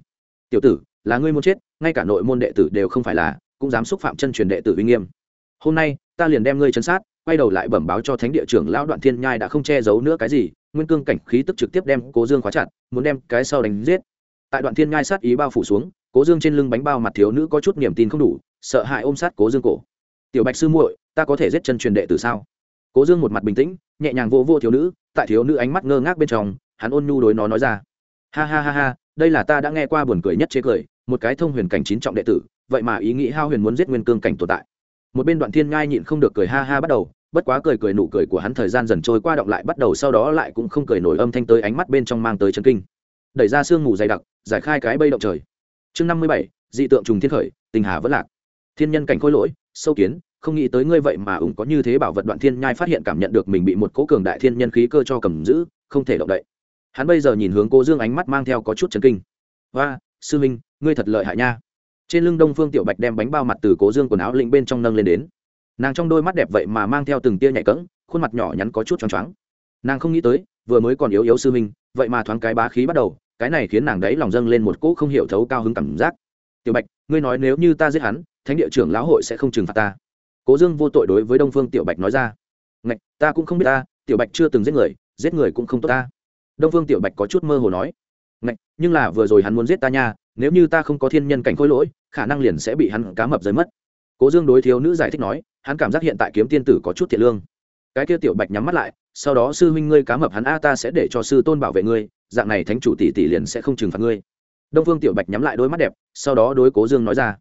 Tiểu tử, là ngươi muốn chết, ngay cả nội môn đệ tử đều không phải là cũng dám xúc phạm chân truyền đệ tử uy nghiêm. Hôm nay, ta liền đem ngươi chấn sát, quay đầu lại bẩm báo cho thánh địa trưởng lão đoạn thiên nhai đã không che giấu nữa cái gì, nguyên cương cảnh khí tức trực tiếp đem cố dương khóa chặt, muốn đem cái sau đánh giết. Tại đoạn thiên nhai sát ý bao phủ xuống, cố dương trên lưng bánh bao mặt thiếu nữ có chút niềm tin không đủ, sợ hãi ôm sát cố dương cổ. Tiểu bạch sư muội, ta có thể giết chân truyền đệ tử sao? Cố dương một mặt bình tĩnh, nhẹ nhàng vô vô thiếu nữ, tại thiếu nữ ánh mắt ngơ ngác bên trong, hắn ôn nhu đối nó nói ra. Ha ha ha ha, đây là ta đã nghe qua buồn cười nhất chế cười, một cái thông huyền cảnh chín trọng đệ tử vậy mà ý nghĩ hao huyền muốn giết nguyên cương cảnh tồn tại. Một bên đoạn thiên ngai nhịn không được cười ha ha bắt đầu, bất quá cười cười nụ cười của hắn thời gian dần trôi qua động lại bắt đầu sau đó lại cũng không cười nổi âm thanh tới ánh mắt bên trong mang tới chân kinh. Đẩy ra sương mù dày đặc, giải khai cái bây động trời. Chương năm mươi bảy, dị tượng trùng thiên khởi, tình hà vẫn lạc. Thiên nhân cảnh khôi lỗi, sâu kiến, không nghĩ tới ngươi vậy mà ủng có như thế bảo vật đoạn thiên nhai phát hiện cảm nhận được mình bị một cố cường đại thiên nhân khí cơ cho cầm giữ, không thể động đậy. Hắn bây giờ nhìn hướng cô dương ánh mắt mang theo có chút chấn kinh. Và sư minh ngươi thật lợi hại nha trên lưng đông phương tiểu bạch đem bánh bao mặt từ cố dương quần áo lĩnh bên trong nâng lên đến. Nàng trong đôi mắt đẹp vậy mà mang theo từng tia nhạy cẫng, khuôn mặt nhỏ nhắn có chút choáng choáng. Nàng không nghĩ tới, vừa mới còn yếu yếu sư minh vậy mà thoáng cái bá khí bắt đầu, cái này khiến nàng đấy lòng dâng lên một cỗ không hiểu thấu cao hứng cảm giác. Tiểu bạch, ngươi nói nếu như ta giết hắn, thánh địa trưởng lão hội sẽ không trừng phạt ta. Cố dương vô tội đối với đông phương tiểu bạch nói ra. Ngạch, ta cũng không biết ta, tiểu bạch chưa từng giết người giết người cũng không tốt ta. Đông phương tiểu bạch có chút mơ hồ nói. Ngạch, nhưng là vừa rồi hắn muốn giết ta nha nếu như ta không có thiên nhân cảnh khôi lỗi, khả năng liền sẽ bị hắn cá mập rơi mất. Cố dương đối thiếu nữ giải thích nói, hắn cảm giác hiện tại kiếm tiên tử có chút thiệt lương. Cái kia tiểu bạch nhắm mắt lại, sau đó sư huynh ngươi cá mập hắn a ta sẽ để cho sư tôn bảo vệ ngươi, dạng này thánh chủ tỷ tỷ liền sẽ không trừng phạt ngươi. Đông phương tiểu bạch nhắm lại đôi mắt đẹp, sau đó đối cố dương nói ra.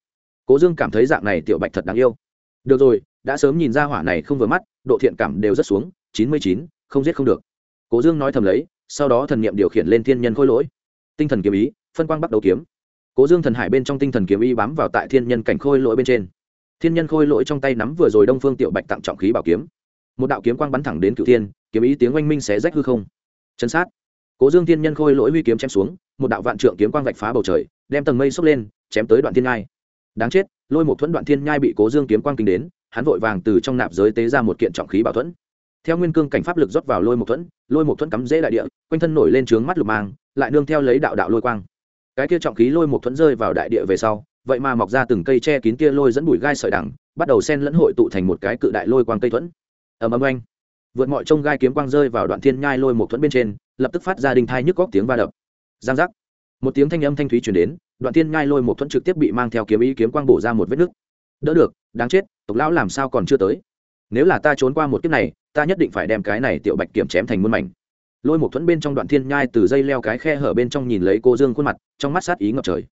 Cố dương cảm thấy dạng này tiểu bạch thật đáng yêu. Được rồi, đã sớm nhìn ra hỏa này không vừa mắt, độ thiện cảm đều rất xuống, chín mươi chín, không giết không được. Cố dương nói thầm lấy, sau đó thần niệm điều khiển lên thiên nhân khôi lỗi. Tinh thần kiếm ý, phân quang bắt đầu kiếm cố dương thần hải bên trong tinh thần kiếm y bám vào tại thiên nhân cảnh khôi lỗi bên trên. Thiên nhân khôi lỗi trong tay nắm vừa rồi đông phương tiểu bạch tặng trọng khí bảo kiếm. Một đạo kiếm quang bắn thẳng đến cựu thiên, kiếm ý tiếng oanh minh xé rách hư không. Chân sát. Cố dương thiên nhân khôi lỗi huy kiếm chém xuống, một đạo vạn trượng kiếm quang vạch phá bầu trời, đem tầng mây xốc lên, chém tới đoạn thiên ngai đáng chết, lôi một thuẫn đoạn thiên nhai bị cố dương kiếm quang kinh đến, hắn vội vàng từ trong nạp giới tế ra một kiện trọng khí bảo thuẫn. Theo nguyên cương cảnh pháp lực rót vào lôi một thuẫn, lôi một thuẫn cắm dễ đại địa, quanh thân nổi lên trướng mắt lục mang, lại nương theo lấy đạo đạo lôi quang cái kia trọng khí lôi một thuẫn rơi vào đại địa về sau, vậy mà mọc ra từng cây che kín kia lôi dẫn bụi gai sợi đằng, bắt đầu sen lẫn hội tụ thành một cái cự đại lôi quang cây thuẫn. Ầm ầm oanh. Vượt mọi trông gai kiếm quang rơi vào đoạn thiên nhai lôi một thuẫn bên trên, lập tức phát ra đình thai nhức góc tiếng va đập. Giang giác. Một tiếng thanh âm thanh thúy chuyển đến, đoạn thiên nhai lôi một thuẫn trực tiếp bị mang theo kiếm ý kiếm quang bổ ra một vết nứt. Đỡ được, đáng chết, tộc lão làm sao còn chưa tới? Nếu là ta trốn qua một kiếp này, ta nhất định phải đem cái này tiểu bạch kiểm chém thành muôn mảnh lôi một thuẫn bên trong đoạn thiên nhai từ dây leo cái khe hở bên trong nhìn lấy cô dương khuôn mặt, trong mắt sát ý ngập trời.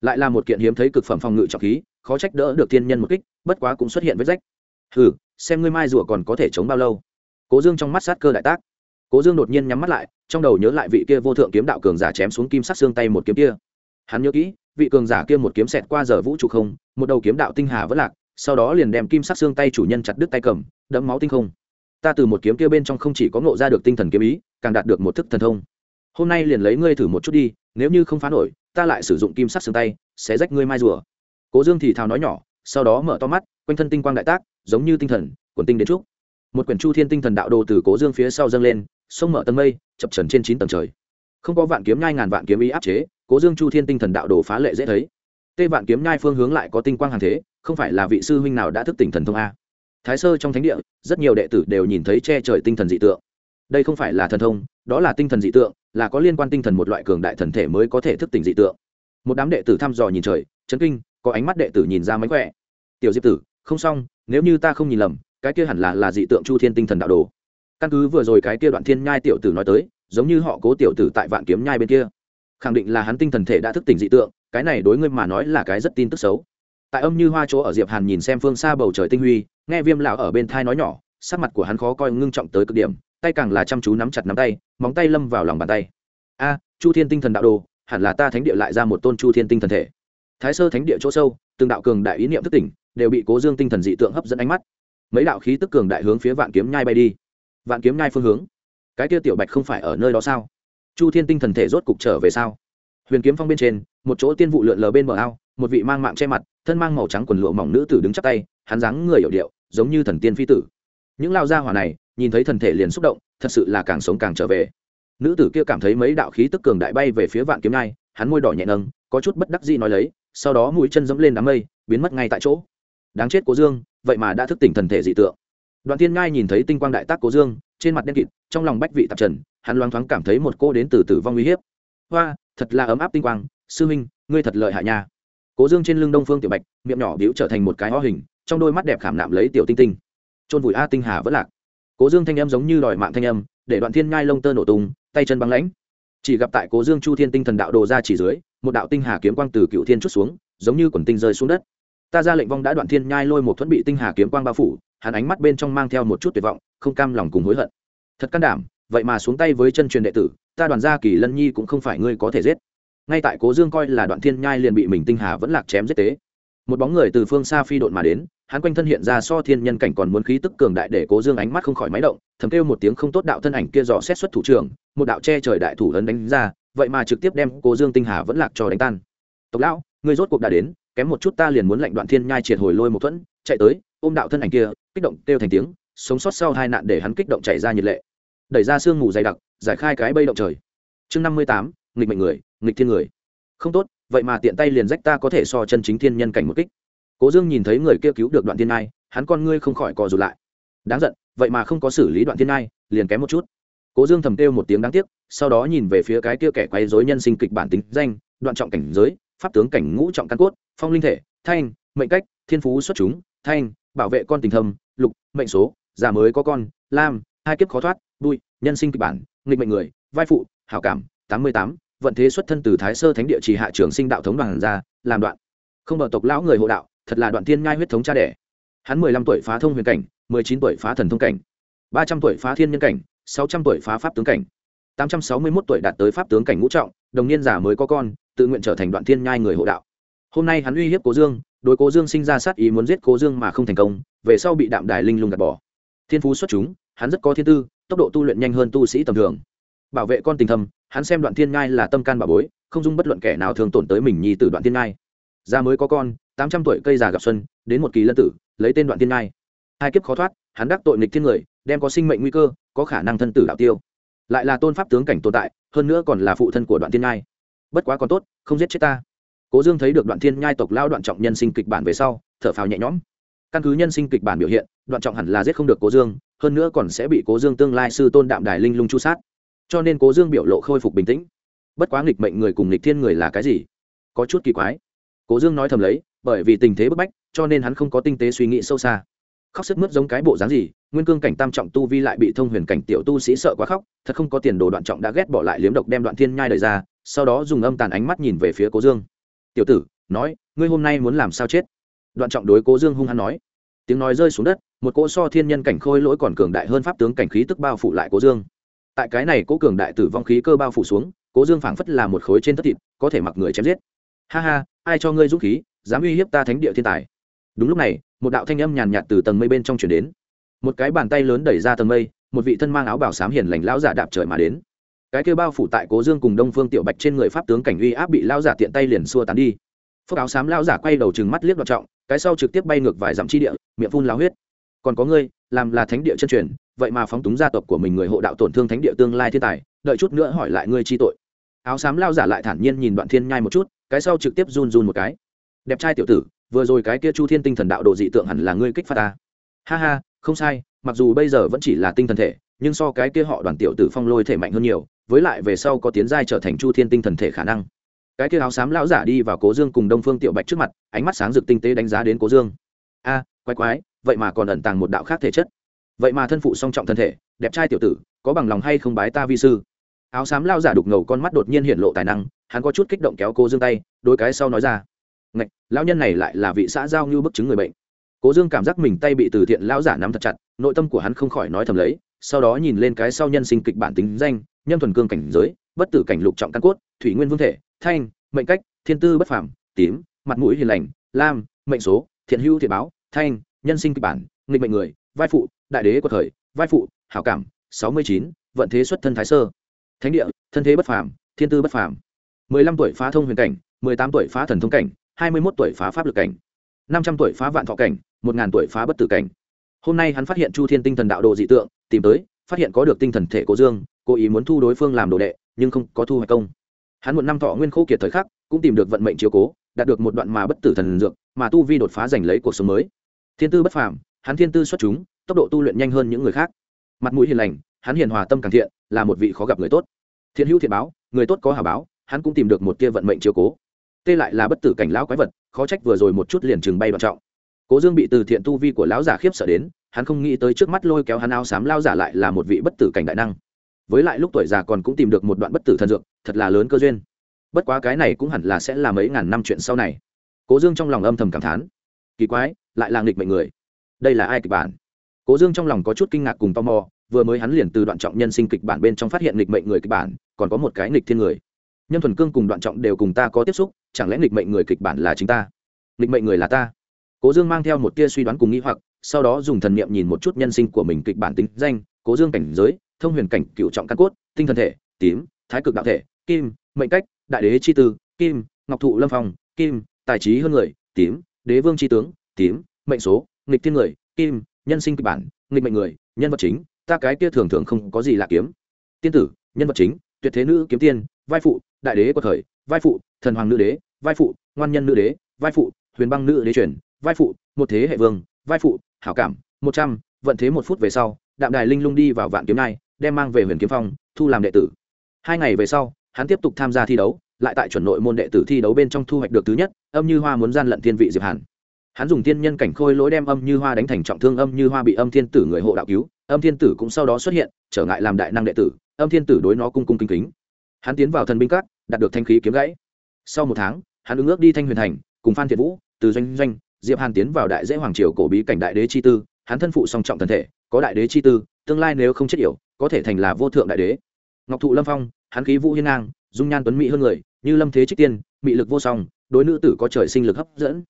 Lại là một kiện hiếm thấy cực phẩm phòng ngự trọng khí, khó trách đỡ được thiên nhân một kích, bất quá cũng xuất hiện vết rách. Hừ, xem ngươi mai rùa còn có thể chống bao lâu. Cố dương trong mắt sát cơ đại tác. Cố dương đột nhiên nhắm mắt lại, trong đầu nhớ lại vị kia vô thượng kiếm đạo cường giả chém xuống kim sắc xương tay một kiếm kia. Hắn nhớ kỹ, vị cường giả kia một kiếm xẹt qua giờ vũ trụ không, một đầu kiếm đạo tinh hà vất lạc, sau đó liền đem kim sắc xương tay chủ nhân chặt đứt tay cầm, đẫm máu tinh không ta từ một kiếm kia bên trong không chỉ có ngộ ra được tinh thần kiếm ý, càng đạt được một thức thần thông. Hôm nay liền lấy ngươi thử một chút đi, nếu như không phá nổi, ta lại sử dụng kim sắc xương tay, sẽ rách ngươi mai rùa. Cố dương thì thào nói nhỏ, sau đó mở to mắt, quanh thân tinh quang đại tác, giống như tinh thần quần tinh đến trúc. Một quyển chu thiên tinh thần đạo đồ từ cố dương phía sau dâng lên, sông mở tầng mây, chập trần trên chín tầng trời. Không có vạn kiếm nhai ngàn vạn kiếm ý áp chế, cố dương chu thiên tinh thần đạo đồ phá lệ dễ thấy. Tê vạn kiếm nhai phương hướng lại có tinh quang hàng thế, không phải là vị sư huynh nào đã thức tỉnh thần thông a? Thái sơ trong thánh địa, rất nhiều đệ tử đều nhìn thấy che trời tinh thần dị tượng. Đây không phải là thần thông, đó là tinh thần dị tượng, là có liên quan tinh thần một loại cường đại thần thể mới có thể thức tỉnh dị tượng. Một đám đệ tử thăm dò nhìn trời, chấn kinh, có ánh mắt đệ tử nhìn ra mánh khỏe. Tiểu diệp tử, không xong, nếu như ta không nhìn lầm, cái kia hẳn là là dị tượng chu thiên tinh thần đạo đồ. Căn cứ vừa rồi cái kia đoạn thiên nhai tiểu tử nói tới, giống như họ cố tiểu tử tại vạn kiếm nhai bên kia. Khẳng định là hắn tinh thần thể đã thức tỉnh dị tượng, cái này đối ngươi mà nói là cái rất tin tức xấu. Tại âm như hoa chỗ ở diệp hàn nhìn xem phương xa bầu trời tinh huy nghe viêm lão ở bên thai nói nhỏ, sắc mặt của hắn khó coi ngưng trọng tới cực điểm, tay càng là chăm chú nắm chặt nắm tay, móng tay lâm vào lòng bàn tay. A, chu thiên tinh thần đạo đồ, hẳn là ta thánh địa lại ra một tôn chu thiên tinh thần thể. Thái sơ thánh địa chỗ sâu, từng đạo cường đại ý niệm thức tỉnh, đều bị cố dương tinh thần dị tượng hấp dẫn ánh mắt. Mấy đạo khí tức cường đại hướng phía vạn kiếm nhai bay đi. Vạn kiếm nhai phương hướng. Cái kia tiểu bạch không phải ở nơi đó sao? Chu thiên tinh thần thể rốt cục trở về sao? Huyền kiếm phong bên trên, một chỗ tiên vụ lượn lờ bên bờ ao, một vị mang mạng che mặt, thân mang màu trắng quần lụa mỏng nữ tử đứng chắp tay, hắn dáng người hiểu điệu giống như thần tiên phi tử. Những lao gia hỏa này, nhìn thấy thần thể liền xúc động, thật sự là càng sống càng trở về. Nữ tử kia cảm thấy mấy đạo khí tức cường đại bay về phía vạn kiếm nhai hắn môi đỏ nhẹ nâng, có chút bất đắc dĩ nói lấy, sau đó mũi chân dẫm lên đám mây, biến mất ngay tại chỗ. Đáng chết cố dương, vậy mà đã thức tỉnh thần thể dị tượng. Đoàn tiên ngai nhìn thấy tinh quang đại tác cố dương, trên mặt đen kịt, trong lòng bách vị tạp trần, hắn loáng thoáng cảm thấy một cô đến từ tử vong uy hiếp. Hoa, thật là ấm áp tinh quang, sư huynh, ngươi thật lợi hại nha. Cố dương trên lưng đông phương tiểu bạch, miệng nhỏ biếu trở thành một cái ho hình trong đôi mắt đẹp khảm nạm lấy tiểu tinh tinh. Trôn vùi a tinh hà vẫn lạc. Cố dương thanh âm giống như đòi mạng thanh âm, để đoạn thiên ngai lông tơ nổ tung, tay chân băng lãnh. Chỉ gặp tại cố dương chu thiên tinh thần đạo đồ ra chỉ dưới, một đạo tinh hà kiếm quang từ cựu thiên chút xuống, giống như quần tinh rơi xuống đất. Ta ra lệnh vong đã đoạn thiên nhai lôi một thuẫn bị tinh hà kiếm quang bao phủ, hắn ánh mắt bên trong mang theo một chút tuyệt vọng, không cam lòng cùng hối hận. Thật can đảm, vậy mà xuống tay với chân truyền đệ tử, ta đoàn gia kỳ lân nhi cũng không phải ngươi có thể giết. Ngay tại cố dương coi là đoạn thiên nhai liền bị mình tinh hà vẫn lạc chém giết tế. Một bóng người từ phương xa phi độn mà đến hắn quanh thân hiện ra so thiên nhân cảnh còn muốn khí tức cường đại để cố dương ánh mắt không khỏi máy động, thầm kêu một tiếng không tốt đạo thân ảnh kia dò xét xuất thủ trưởng, một đạo che trời đại thủ lớn đánh ra, vậy mà trực tiếp đem cố dương tinh hà vẫn lạc cho đánh tan. Tộc lão người rốt cuộc đã đến, kém một chút ta liền muốn lệnh đoạn thiên nhai triệt hồi lôi một thuẫn, chạy tới, ôm đạo thân ảnh kia, kích động kêu thành tiếng, sống sót sau hai nạn để hắn kích động chảy ra nhiệt lệ. Đẩy ra sương mù dày đặc, giải khai cái bây động trời. Chương năm mươi tám, nghịch mệnh người, nghịch thiên người. Không tốt, vậy mà tiện tay liền rách ta có thể so chân chính thiên nhân cảnh một kích cố dương nhìn thấy người kia cứu được đoạn thiên nai hắn con ngươi không khỏi cò rụt lại. Đáng giận, vậy mà không có xử lý đoạn thiên nai liền kém một chút. Cố dương thầm kêu một tiếng đáng tiếc, sau đó nhìn về phía cái kia kẻ quấy dối nhân sinh kịch bản tính danh, đoạn trọng cảnh giới, pháp tướng cảnh ngũ trọng căn cốt, phong linh thể, thanh, mệnh cách, thiên phú xuất chúng, thanh, bảo vệ con tình thâm, lục, mệnh số, già mới có con, lam, hai kiếp khó thoát, bụi, nhân sinh kịch bản, nghịch mệnh người, vai phụ, hảo cảm, tám mươi tám, vận thế xuất thân từ thái sơ thánh địa trì hạ trường sinh đạo thống đoàn ra, làm đoạn. Không bờ tộc lão người hộ đạo thật là đoạn thiên ngai huyết thống cha đẻ. Hắn mười lăm tuổi phá thông huyền cảnh, mười chín tuổi phá thần thông cảnh, ba trăm tuổi phá thiên nhân cảnh, sáu trăm tuổi phá pháp tướng cảnh. Tám trăm sáu mươi mốt tuổi đạt tới pháp tướng cảnh ngũ trọng, đồng niên giả mới có con, tự nguyện trở thành đoạn thiên nhai người hộ đạo. Hôm nay hắn uy hiếp cố dương, đối cố dương sinh ra sát ý muốn giết cố dương mà không thành công, về sau bị đạm đài linh lùng gạt bỏ. Thiên phú xuất chúng, hắn rất có thiên tư, tốc độ tu luyện nhanh hơn tu sĩ tầm thường. Bảo vệ con tình thầm hắn xem đoạn thiên ngai là tâm can bà bối, không dung bất luận kẻ nào thường tổn tới mình nhi từ đoạn thiên ngai ra mới có con tám trăm tuổi cây già gặp xuân, đến một kỳ lân tử, lấy tên đoạn thiên ngai. Hai kiếp khó thoát, hắn đắc tội nghịch thiên người, đem có sinh mệnh nguy cơ, có khả năng thân tử đạo tiêu. Lại là tôn pháp tướng cảnh tồn tại, hơn nữa còn là phụ thân của đoạn thiên ngai. Bất quá còn tốt, không giết chết ta. Cố dương thấy được đoạn thiên nhai tộc lao đoạn trọng nhân sinh kịch bản về sau, thở phào nhẹ nhõm. Căn cứ nhân sinh kịch bản biểu hiện, đoạn trọng hẳn là giết không được cố dương, hơn nữa còn sẽ bị cố dương tương lai sư tôn đạm đài linh lung chu sát. Cho nên cố dương biểu lộ khôi phục bình tĩnh. Bất quá nghịch mệnh người cùng nghịch thiên người là cái gì? Có chút kỳ quái. Cố dương nói thầm lấy bởi vì tình thế bức bách, cho nên hắn không có tinh tế suy nghĩ sâu xa. Khóc sức mướt giống cái bộ dáng gì, nguyên cương cảnh tam trọng tu vi lại bị thông huyền cảnh tiểu tu sĩ sợ quá khóc, thật không có tiền đồ đoạn trọng đã ghét bỏ lại liếm độc đem đoạn thiên nhai đời ra, sau đó dùng âm tàn ánh mắt nhìn về phía cố dương. Tiểu tử, nói, ngươi hôm nay muốn làm sao chết? Đoạn trọng đối cố dương hung hăng nói. Tiếng nói rơi xuống đất, một cỗ so thiên nhân cảnh khôi lỗi còn cường đại hơn pháp tướng cảnh khí tức bao phủ lại cố dương. Tại cái này cố cường đại tử vong khí cơ bao phủ xuống, cố dương phảng phất là một khối trên tất thịt, có thể mặc người chém giết. Ha ha, ai cho ngươi dũng khí dám uy hiếp ta thánh địa thiên tài. Đúng lúc này, một đạo thanh âm nhàn nhạt từ tầng mây bên trong chuyển đến. Một cái bàn tay lớn đẩy ra tầng mây, một vị thân mang áo bảo sám hiền lành lão giả đạp trời mà đến. Cái kêu bao phủ tại cố dương cùng đông phương tiểu bạch trên người pháp tướng cảnh uy áp bị lão giả tiện tay liền xua tán đi. Phước áo sám lão giả quay đầu chừng mắt liếc đoạt trọng, cái sau trực tiếp bay ngược vài dặm chi địa, miệng phun lao huyết. Còn có ngươi, làm là thánh địa chân truyền, vậy mà phóng túng gia tộc của mình người hộ đạo tổn thương thánh địa tương lai thiên tài, đợi chút nữa hỏi lại ngươi chi tội. Áo xám lao giả lại thản nhiên nhìn đoạn thiên nhai một chút, cái sau trực tiếp run run một cái đẹp trai tiểu tử, vừa rồi cái kia chu thiên tinh thần đạo đồ dị tượng hẳn là ngươi kích phát ta. Ha ha, không sai, mặc dù bây giờ vẫn chỉ là tinh thần thể, nhưng so cái kia họ đoàn tiểu tử phong lôi thể mạnh hơn nhiều, với lại về sau có tiến giai trở thành chu thiên tinh thần thể khả năng. Cái kia áo xám lão giả đi vào cố dương cùng đông phương tiểu bạch trước mặt, ánh mắt sáng rực tinh tế đánh giá đến cố dương. A, quái quái, vậy mà còn ẩn tàng một đạo khác thể chất. Vậy mà thân phụ song trọng thân thể, đẹp trai tiểu tử, có bằng lòng hay không bái ta vi sư? Áo xám lao giả đục ngầu con mắt đột nhiên hiện lộ tài năng, hắn có chút kích động kéo cô dương tay đôi cái sau nói ra ngạch, lão nhân này lại là vị xã giao như bức chứng người bệnh. Cố dương cảm giác mình tay bị từ thiện lão giả nắm thật chặt, nội tâm của hắn không khỏi nói thầm lấy, sau đó nhìn lên cái sau nhân sinh kịch bản tính danh, nhân thuần cương cảnh giới, bất tử cảnh lục trọng căn cốt, thủy nguyên vương thể, thanh, mệnh cách, thiên tư bất phàm, tím, mặt mũi hiền lành, lam, mệnh số, thiện hữu thiện báo, thanh, nhân sinh kịch bản, nghịch mệnh người, vai phụ, đại đế của thời, vai phụ, hảo cảm, sáu mươi chín, vận thế xuất thân thái sơ. Thánh địa, thân thế bất phàm, thiên tư bất phàm. mười lăm tuổi phá thông huyền cảnh, mười tám tuổi phá thần thông cảnh hai mươi mốt tuổi phá pháp lực cảnh, năm trăm tuổi phá vạn thọ cảnh, một ngàn tuổi phá bất tử cảnh. Hôm nay hắn phát hiện chu thiên tinh thần đạo đồ dị tượng, tìm tới, phát hiện có được tinh thần thể cố dương, cố ý muốn thu đối phương làm đồ đệ, nhưng không có thu hoạch công. Hắn một năm thọ nguyên khô kiệt thời khắc, cũng tìm được vận mệnh chiếu cố, đạt được một đoạn mà bất tử thần dược, mà tu vi đột phá giành lấy cuộc sống mới. Thiên tư bất phàm, hắn thiên tư xuất chúng, tốc độ tu luyện nhanh hơn những người khác. Mặt mũi hiền lành, hắn hiền hòa tâm càng thiện, là một vị khó gặp người tốt. Thiện hữu thiện báo, người tốt có hà báo, hắn cũng tìm được một tia vận mệnh chiếu cố tê lại là bất tử cảnh lão quái vật, khó trách vừa rồi một chút liền chừng bay đoạn trọng. Cố dương bị từ thiện tu vi của lão giả khiếp sợ đến, hắn không nghĩ tới trước mắt lôi kéo hắn áo xám lao giả lại là một vị bất tử cảnh đại năng. Với lại lúc tuổi già còn cũng tìm được một đoạn bất tử thần dược, thật là lớn cơ duyên. Bất quá cái này cũng hẳn là sẽ là mấy ngàn năm chuyện sau này. Cố dương trong lòng âm thầm cảm thán. Kỳ quái, lại là nghịch mệnh người. Đây là ai kịch bản? Cố dương trong lòng có chút kinh ngạc cùng tò mò, vừa mới hắn liền từ đoạn trọng nhân sinh kịch bản bên trong phát hiện nghịch mệnh người kịch bản, còn có một cái nghịch thiên người nhân thuần cương cùng đoạn trọng đều cùng ta có tiếp xúc, chẳng lẽ nghịch mệnh người kịch bản là chính ta? Nghịch mệnh người là ta. Cố dương mang theo một tia suy đoán cùng nghĩ hoặc, sau đó dùng thần niệm nhìn một chút nhân sinh của mình kịch bản tính danh, cố dương cảnh giới, thông huyền cảnh cựu trọng căn cốt, tinh thần thể, tím, thái cực đạo thể, kim, mệnh cách, đại đế chi tư, kim, ngọc thụ lâm phong, kim, tài trí hơn người, tím, đế vương chi tướng, tím, mệnh số, nghịch thiên người, kim, nhân sinh kịch bản, nghịch mệnh người, nhân vật chính, ta cái kia thường thường không có gì lạ kiếm. Tiên tử, nhân vật chính, tuyệt thế nữ kiếm tiên, vai phụ đại đế của thời, vai phụ, thần hoàng nữ đế, vai phụ, ngoan nhân nữ đế, vai phụ, huyền băng nữ đế truyền, vai phụ, một thế hệ vương, vai phụ, hảo cảm, một trăm, vận thế một phút về sau, đạm đài linh lung đi vào vạn kiếm nai đem mang về huyền kiếm phong, thu làm đệ tử. Hai ngày về sau, hắn tiếp tục tham gia thi đấu, lại tại chuẩn nội môn đệ tử thi đấu bên trong thu hoạch được thứ nhất, âm như hoa muốn gian lận thiên vị diệp hàn. Hắn dùng tiên nhân cảnh khôi lỗi đem âm như hoa đánh thành trọng thương, âm như hoa bị âm thiên tử người hộ đạo cứu, âm thiên tử cũng sau đó xuất hiện, trở ngại làm đại năng đệ tử, âm thiên tử đối nó cung cung kính kính. Hắn tiến vào thần binh cát đạt được thanh khí kiếm gãy. Sau một tháng, hắn ứng ước đi thanh huyền thành, cùng phan thiện vũ, từ doanh doanh, diệp hàn tiến vào đại dễ hoàng triều cổ bí cảnh đại đế chi tư. Hắn thân phụ song trọng thần thể, có đại đế chi tư, tương lai nếu không chết yểu, có thể thành là vô thượng đại đế. Ngọc thụ lâm phong, hắn khí vũ hiên ngang, dung nhan tuấn mỹ hơn người, như lâm thế trích tiên, mị lực vô song, đối nữ tử có trời sinh lực hấp dẫn.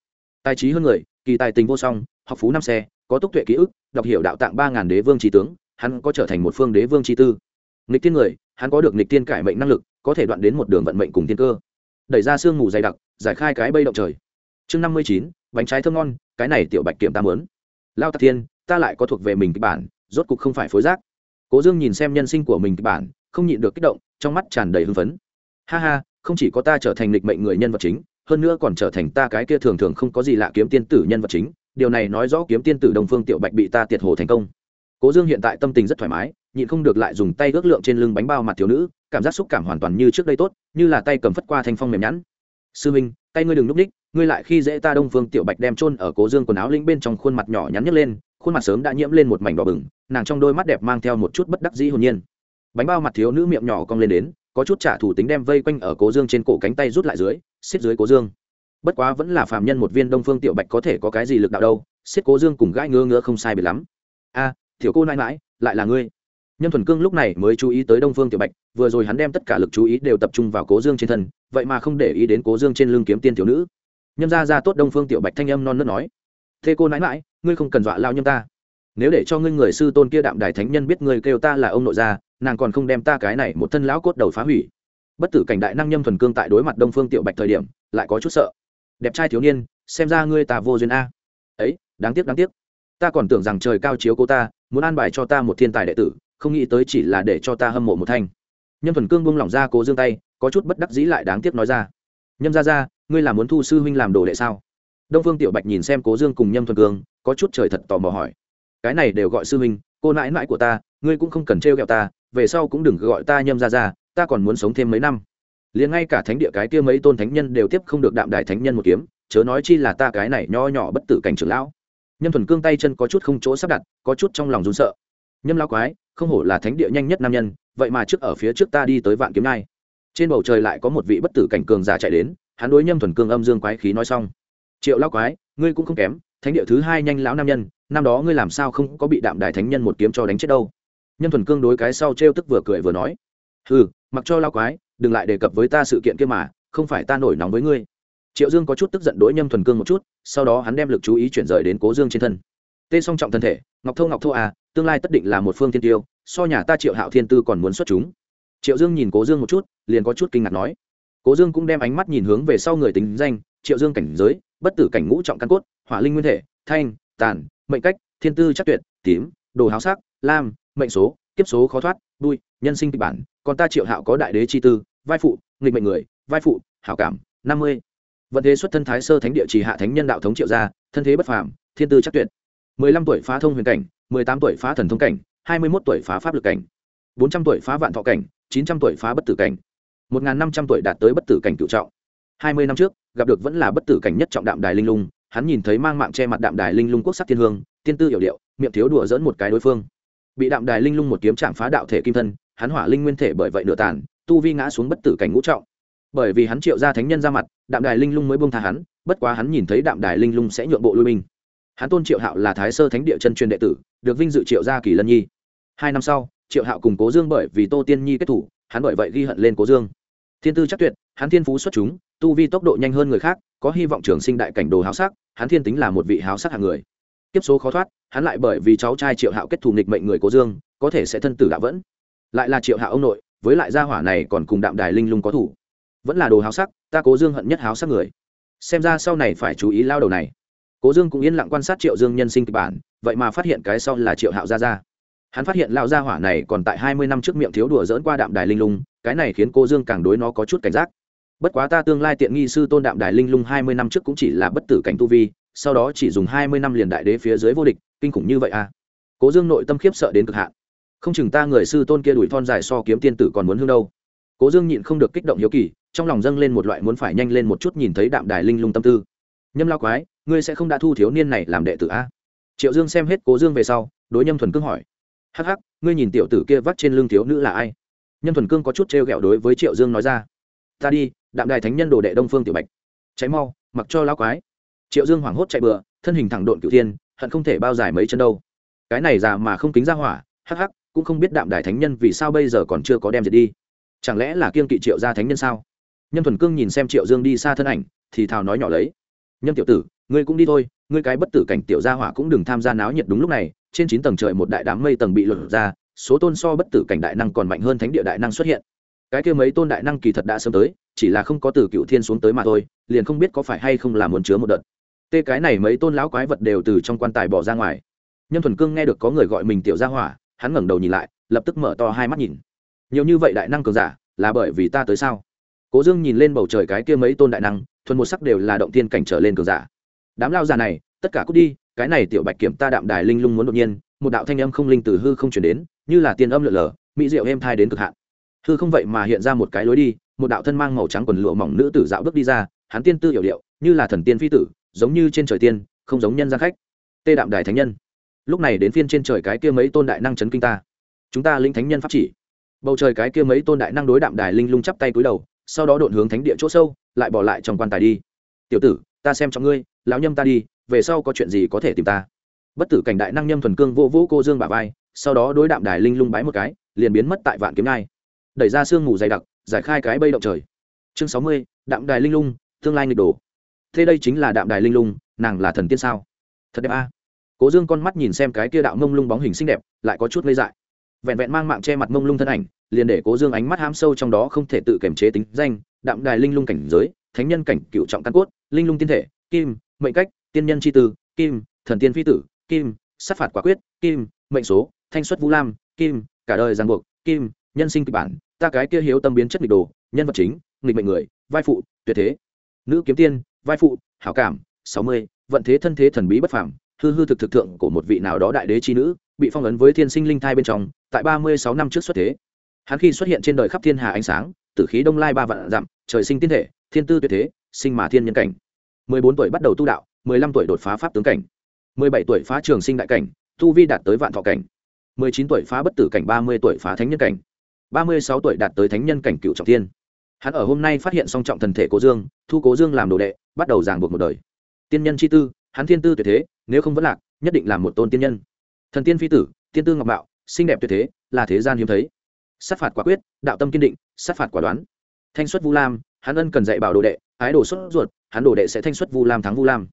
Tài trí hơn người, kỳ tài tình vô song, học phú năm xe, có túc tuệ ký ức, đọc hiểu đạo tạng ba ngàn đế vương trí tướng, hắn có trở thành một phương đế vương trí tư nghịch tiên người, hắn có được nghịch tiên cải mệnh năng lực, có thể đoạn đến một đường vận mệnh cùng tiên cơ. Đẩy ra sương mù dày đặc, giải khai cái bây động trời. Chương năm mươi chín, bánh trái thơm ngon, cái này tiểu bạch kiểm ta mớn lao tạc thiên, ta lại có thuộc về mình kịch bản, rốt cục không phải phối giác cố dương nhìn xem nhân sinh của mình kịch bản, không nhịn được kích động, trong mắt tràn đầy hưng phấn. Ha ha, không chỉ có ta trở thành lịch mệnh người nhân vật chính, hơn nữa còn trở thành ta cái kia thường thường không có gì lạ kiếm tiên tử nhân vật chính. Điều này nói rõ kiếm tiên tử đồng phương tiểu bạch bị ta tiệt hồ thành công. Cố dương hiện tại tâm tình rất thoải mái nhịn không được lại dùng tay ước lượng trên lưng bánh bao mặt thiếu nữ cảm giác xúc cảm hoàn toàn như trước đây tốt như là tay cầm phất qua thanh phong mềm nhẵn. Sư minh tay ngươi đừng núp ních ngươi lại khi dễ ta đông phương tiểu bạch đem trôn ở cố dương quần áo linh bên trong khuôn mặt nhỏ nhắn nhấc lên khuôn mặt sớm đã nhiễm lên một mảnh đỏ bừng nàng trong đôi mắt đẹp mang theo một chút bất đắc dĩ hồn nhiên. Bánh bao mặt thiếu nữ miệng nhỏ cong lên đến có chút trả thủ tính đem vây quanh ở cố dương trên cổ cánh tay rút lại dưới xiết dưới cố dương. Bất quá vẫn là phạm nhân một viên đông phương tiểu bạch có thể có cái gì lực đạo đâu xiết cố dương cùng gãi ngơ ngơ không sai bị lắm. A à, thiểu cô nãi mãi lại là ngươi nhâm thuần cương lúc này mới chú ý tới đông phương tiểu bạch, vừa rồi hắn đem tất cả lực chú ý đều tập trung vào cố dương trên thân, vậy mà không để ý đến cố dương trên lưng kiếm tiên Tiểu nữ. Nhâm ra ra tốt đông phương tiểu bạch thanh âm non nớt nói, thế cô nãi mãi ngươi không cần dọa lao nhâm ta. Nếu để cho ngươi người sư tôn kia đạm đài thánh nhân biết ngươi kêu ta là ông nội gia, nàng còn không đem ta cái này một thân lão cốt đầu phá hủy. Bất tử cảnh đại năng nhâm thuần cương tại đối mặt đông phương tiểu bạch thời điểm, lại có chút sợ. Đẹp trai thiếu niên, xem ra ngươi ta vô duyên a. Ấy, đáng tiếc đáng tiếc. Ta còn tưởng rằng trời cao chiếu cô ta, muốn an bài cho ta một thiên tài đệ tử không nghĩ tới chỉ là để cho ta hâm mộ một thanh. Nhâm thuần cương buông lỏng ra cố dương tay, có chút bất đắc dĩ lại đáng tiếc nói ra. Nhâm ra ra ngươi là muốn thu sư huynh làm đồ đệ sao? Đông phương tiểu bạch nhìn xem cố dương cùng nhâm thuần cương, có chút trời thật tò mò hỏi. Cái này đều gọi sư huynh, cô nãi nãi của ta, ngươi cũng không cần trêu ghẹo ta, về sau cũng đừng gọi ta nhâm ra ra ta còn muốn sống thêm mấy năm. Liền ngay cả thánh địa cái kia mấy tôn thánh nhân đều tiếp không được đạm đài thánh nhân một kiếm, chớ nói chi là ta cái này nho nhỏ bất tử cảnh trưởng lão. Nhâm thuần cương tay chân có chút không chỗ sắp đặt, có chút trong lòng run sợ. Nhâm lão quái không hổ là thánh địa nhanh nhất nam nhân, vậy mà trước ở phía trước ta đi tới vạn kiếm nai trên bầu trời lại có một vị bất tử cảnh cường giả chạy đến, hắn đối nhâm thuần cương âm dương quái khí nói xong. Triệu lão quái, ngươi cũng không kém, thánh địa thứ hai nhanh lão nam nhân, năm đó ngươi làm sao không có bị đạm đài thánh nhân một kiếm cho đánh chết đâu. Nhâm thuần cương đối cái sau t r e o tức vừa cười vừa nói. Ừ mặc cho lao quái, đừng lại đề cập với ta sự kiện kia mà, không phải ta nổi nóng với ngươi. Triệu dương có chút tức giận đối nhâm thuần cương một chút, sau đó hắn đem l ự c chú ý chuyển rời đến cố dương trên thân. Tê song trọng thân thể, ngọc thô ngọc thô à tương lai tất định là một phương thiên tiêu, so nhà ta triệu hạo thiên tư còn muốn xuất chúng. Triệu dương nhìn cố dương một chút, liền có chút kinh ngạc nói. Cố dương cũng đem ánh mắt nhìn hướng về sau người tính danh, triệu dương cảnh giới, bất tử cảnh ngũ trọng căn cốt, hỏa linh nguyên thể, thanh, tàn, mệnh cách, thiên tư chắc tuyệt, tím, đồ háo sắc, lam, mệnh số, kiếp số khó thoát đuôi nhân sinh kịch bản, còn ta triệu hạo có đại đế chi tư, vai phụ, nghịch mệnh người, vai phụ, hảo cảm, năm mươi. Vận thế xuất thân thái sơ thánh địa chỉ hạ thánh nhân đạo thống triệu gia, thân thế bất phàm, thiên tư chắc tuyệt mười lăm tuổi phá thông huyền cảnh, mười tám tuổi phá thần thông cảnh, hai mươi mốt tuổi phá pháp lực cảnh, bốn trăm tuổi phá vạn thọ cảnh, chín trăm tuổi phá bất tử cảnh, một n g h n năm trăm tuổi đạt tới bất tử cảnh cửu trọng. hai mươi năm trước, gặp được vẫn là bất tử cảnh nhất trọng đạm đài linh lung, hắn nhìn thấy mang mạng che mặt đạm đài linh lung quốc sắc thiên hương, tiên tư hiểu điệu, miệng thiếu đùa dẫn một cái đối phương. Bị đạm đài linh lung một kiếm chạm phá đạo thể kim thân, hắn hỏa linh nguyên thể bởi vậy nửa tàn, tu vi ngã xuống bất tử cảnh ngũ trọng. Bởi vì hắn triệu ra thánh nhân ra mặt, đạm đài linh lung mới buông tha hắn, bất quá hắn nhìn thấy đạm đài linh lung sẽ nhượng bộ lui binh hắn tôn triệu hạo là thái sơ thánh địa chân truyền đệ tử, được vinh dự triệu gia kỳ lân nhi. Hai năm sau, triệu hạo cùng cố dương bởi vì tô tiên nhi kết thủ, hắn bởi vậy ghi hận lên cố dương. Thiên tư chắc tuyệt, hắn thiên phú xuất chúng, tu vi tốc độ nhanh hơn người khác, có hy vọng trường sinh đại cảnh đồ háo sắc, hắn thiên tính là một vị háo sắc hạng người. Tiếp số khó thoát, hắn lại bởi vì cháu trai triệu hạo kết thù nghịch mệnh người cố dương, có thể sẽ thân tử đạo vẫn. Lại là triệu hạo ông nội, với lại gia hỏa này còn cùng đạm đài linh lung có thủ. Vẫn là đồ háo sắc, ta cố dương hận nhất háo sắc người. Xem ra sau này phải chú ý lao đầu này cố dương cũng yên lặng quan sát triệu dương nhân sinh kịch bản, vậy mà phát hiện cái sau là triệu hạo gia gia. Hắn phát hiện Lão gia hỏa này còn tại hai mươi năm trước miệng thiếu đùa dỡn qua đạm đài linh lung, cái này khiến cô dương càng đối nó có chút cảnh giác. Bất quá ta tương lai tiện nghi sư tôn đạm đài linh lung hai mươi năm trước cũng chỉ là bất tử cảnh tu vi, sau đó chỉ dùng hai mươi năm liền đại đế phía dưới vô địch, kinh khủng như vậy à? Cố dương nội tâm khiếp sợ đến cực hạn. Không chừng ta người sư tôn kia đuổi thon dài so kiếm tiên tử còn muốn hương đâu. Cố dương nhịn không được kích động hiếu kỳ, trong lòng dâng lên một loại muốn phải nhanh lên một chút nhìn thấy đạm đài linh lung tâm tư. Nhâm lao quái ngươi sẽ không đã thu thiếu niên này làm đệ tử a? Triệu dương xem hết cố dương về sau, đối nhâm thuần cương hỏi. Hắc hắc, ngươi nhìn tiểu tử kia vắt trên lưng thiếu nữ là ai? Nhâm thuần cương có chút trêu ghẹo đối với triệu dương nói ra. Ta đi, đạm đài thánh nhân đồ đệ đông phương tiểu bạch. Cháy mau, mặc cho lao quái. Triệu dương hoảng hốt chạy bừa, thân hình thẳng độn cựu thiên, hận không thể bao dài mấy chân đâu. Cái này già mà không kính ra hỏa, hắc hắc, cũng không biết đạm đài thánh nhân vì sao bây giờ còn chưa có đem diệt đi. Chẳng lẽ là kiên kỵ triệu gia thánh nhân sao? Nhân thuần cương nhìn xem triệu dương đi xa thân ảnh, thì thào nói nhỏ lấy. Nhân tiểu tử ngươi cũng đi thôi, ngươi cái bất tử cảnh tiểu gia hỏa cũng đừng tham gia náo nhiệt đúng lúc này, trên chín tầng trời một đại đám mây tầng bị lột ra, số tôn so bất tử cảnh đại năng còn mạnh hơn thánh địa đại năng xuất hiện. Cái kia mấy tôn đại năng kỳ thật đã sớm tới, chỉ là không có từ cựu thiên xuống tới mà thôi, liền không biết có phải hay không là muốn chứa một đợt. Tê cái này mấy tôn lão quái vật đều từ trong quan tài bỏ ra ngoài. Nhân thuần cương nghe được có người gọi mình tiểu gia hỏa, hắn ngẩng đầu nhìn lại, lập tức mở to hai mắt nhìn. Nhiều như vậy đại năng cường giả, là bởi vì ta tới sao? Cố dương nhìn lên bầu trời cái kia mấy tôn đại năng, thuần một sắc đều là động tiên cảnh trở lên cường giả đám lao già này, tất cả cút đi, cái này tiểu bạch kiểm ta đạm đài linh lung muốn đột nhiên, một đạo thanh âm không linh từ hư không chuyển đến, như là tiên âm lượn lờ, mỹ diệu êm thai đến cực hạn. Hư không vậy mà hiện ra một cái lối đi, một đạo thân mang màu trắng quần lụa mỏng nữ tử dạo bước đi ra, hắn tiên tư hiểu điệu, như là thần tiên phi tử, giống như trên trời tiên, không giống nhân gian khách. Tê đạm đài thánh nhân. Lúc này đến phiên trên trời cái kia mấy tôn đại năng chấn kinh ta. Chúng ta linh thánh nhân pháp chỉ. Bầu trời cái kia mấy tôn đại năng đối đạm đài linh lung chắp tay cúi đầu, sau đó đột hướng thánh địa chỗ sâu, lại bỏ lại trong quan tài đi. Tiểu tử, ta xem cho ngươi lão nhâm ta đi, về sau có chuyện gì có thể tìm ta. Bất tử cảnh đại năng nhâm thuần cương vô vũ cô dương bà vai, sau đó đối đạm đài linh lung bái một cái, liền biến mất tại vạn kiếm ngai. Đẩy ra sương mù dày đặc, giải khai cái bây động trời. Chương sáu mươi, đạm đài linh lung, tương lai nghịch đồ. Thế đây chính là đạm đài linh lung, nàng là thần tiên sao? Thật đẹp a. Cố dương con mắt nhìn xem cái kia đạo mông lung bóng hình xinh đẹp, lại có chút ngây dại. Vẹn vẹn mang mạng che mặt mông lung thân ảnh, liền để cố dương ánh mắt ham sâu trong đó không thể tự kiềm chế tính danh, đạm đài linh lung cảnh giới, thánh nhân cảnh cựu trọng căn cốt, linh lung tiên thể, kim mệnh cách tiên nhân c h i tư kim thần tiên phi tử kim sát phạt quả quyết kim mệnh số thanh xuất vũ lam kim cả đời giang buộc kim nhân sinh kịch bản ta cái kia hiếu tâm biến chất nghịch đồ nhân vật chính nghịch mệnh người vai phụ tuyệt thế. Nữ kiếm tiên vai phụ hảo cảm sáu mươi vận thế thân thế thần bí bất phẳng, hư hư thực thực thượng của một vị nào đó đại đế chi nữ bị phong ấn với thiên sinh linh thai bên trong tại ba mươi sáu năm trước xuất thế. Hắn khi xuất hiện trên đời khắp thiên hà ánh sáng tử khí đông lai ba vạn dặm trời sinh tiên thể thiên tư tuyệt thế sinh mà thiên nhân cảnh bốn tuổi bắt đầu tu đạo mười lăm tuổi đột phá pháp tướng cảnh mười bảy tuổi phá trường sinh đại cảnh tu vi đạt tới vạn thọ cảnh mười chín tuổi phá bất tử cảnh ba mươi tuổi phá thánh nhân cảnh ba mươi sáu tuổi đạt tới thánh nhân cảnh cựu trọng thiên. Hắn ở hôm nay phát hiện song trọng thần thể cố dương thu cố dương làm đồ đệ bắt đầu giảng buộc một đời. Tiên nhân chi tư hắn thiên tư tuyệt thế nếu không vẫn lạc nhất định là một tôn tiên nhân. Thần tiên phi tử tiên tư ngọc bạo, xinh đẹp tuyệt thế là thế gian hiếm thấy. Sát phạt quả quyết đạo tâm kiên định sát phạt quả đoán. Thanh xuất vu lam hắn ân cần dạy bảo đồ đệ ái đồ xuất ruột hắn đồ đệ sẽ thanh xuất vu lam thắng vu lam.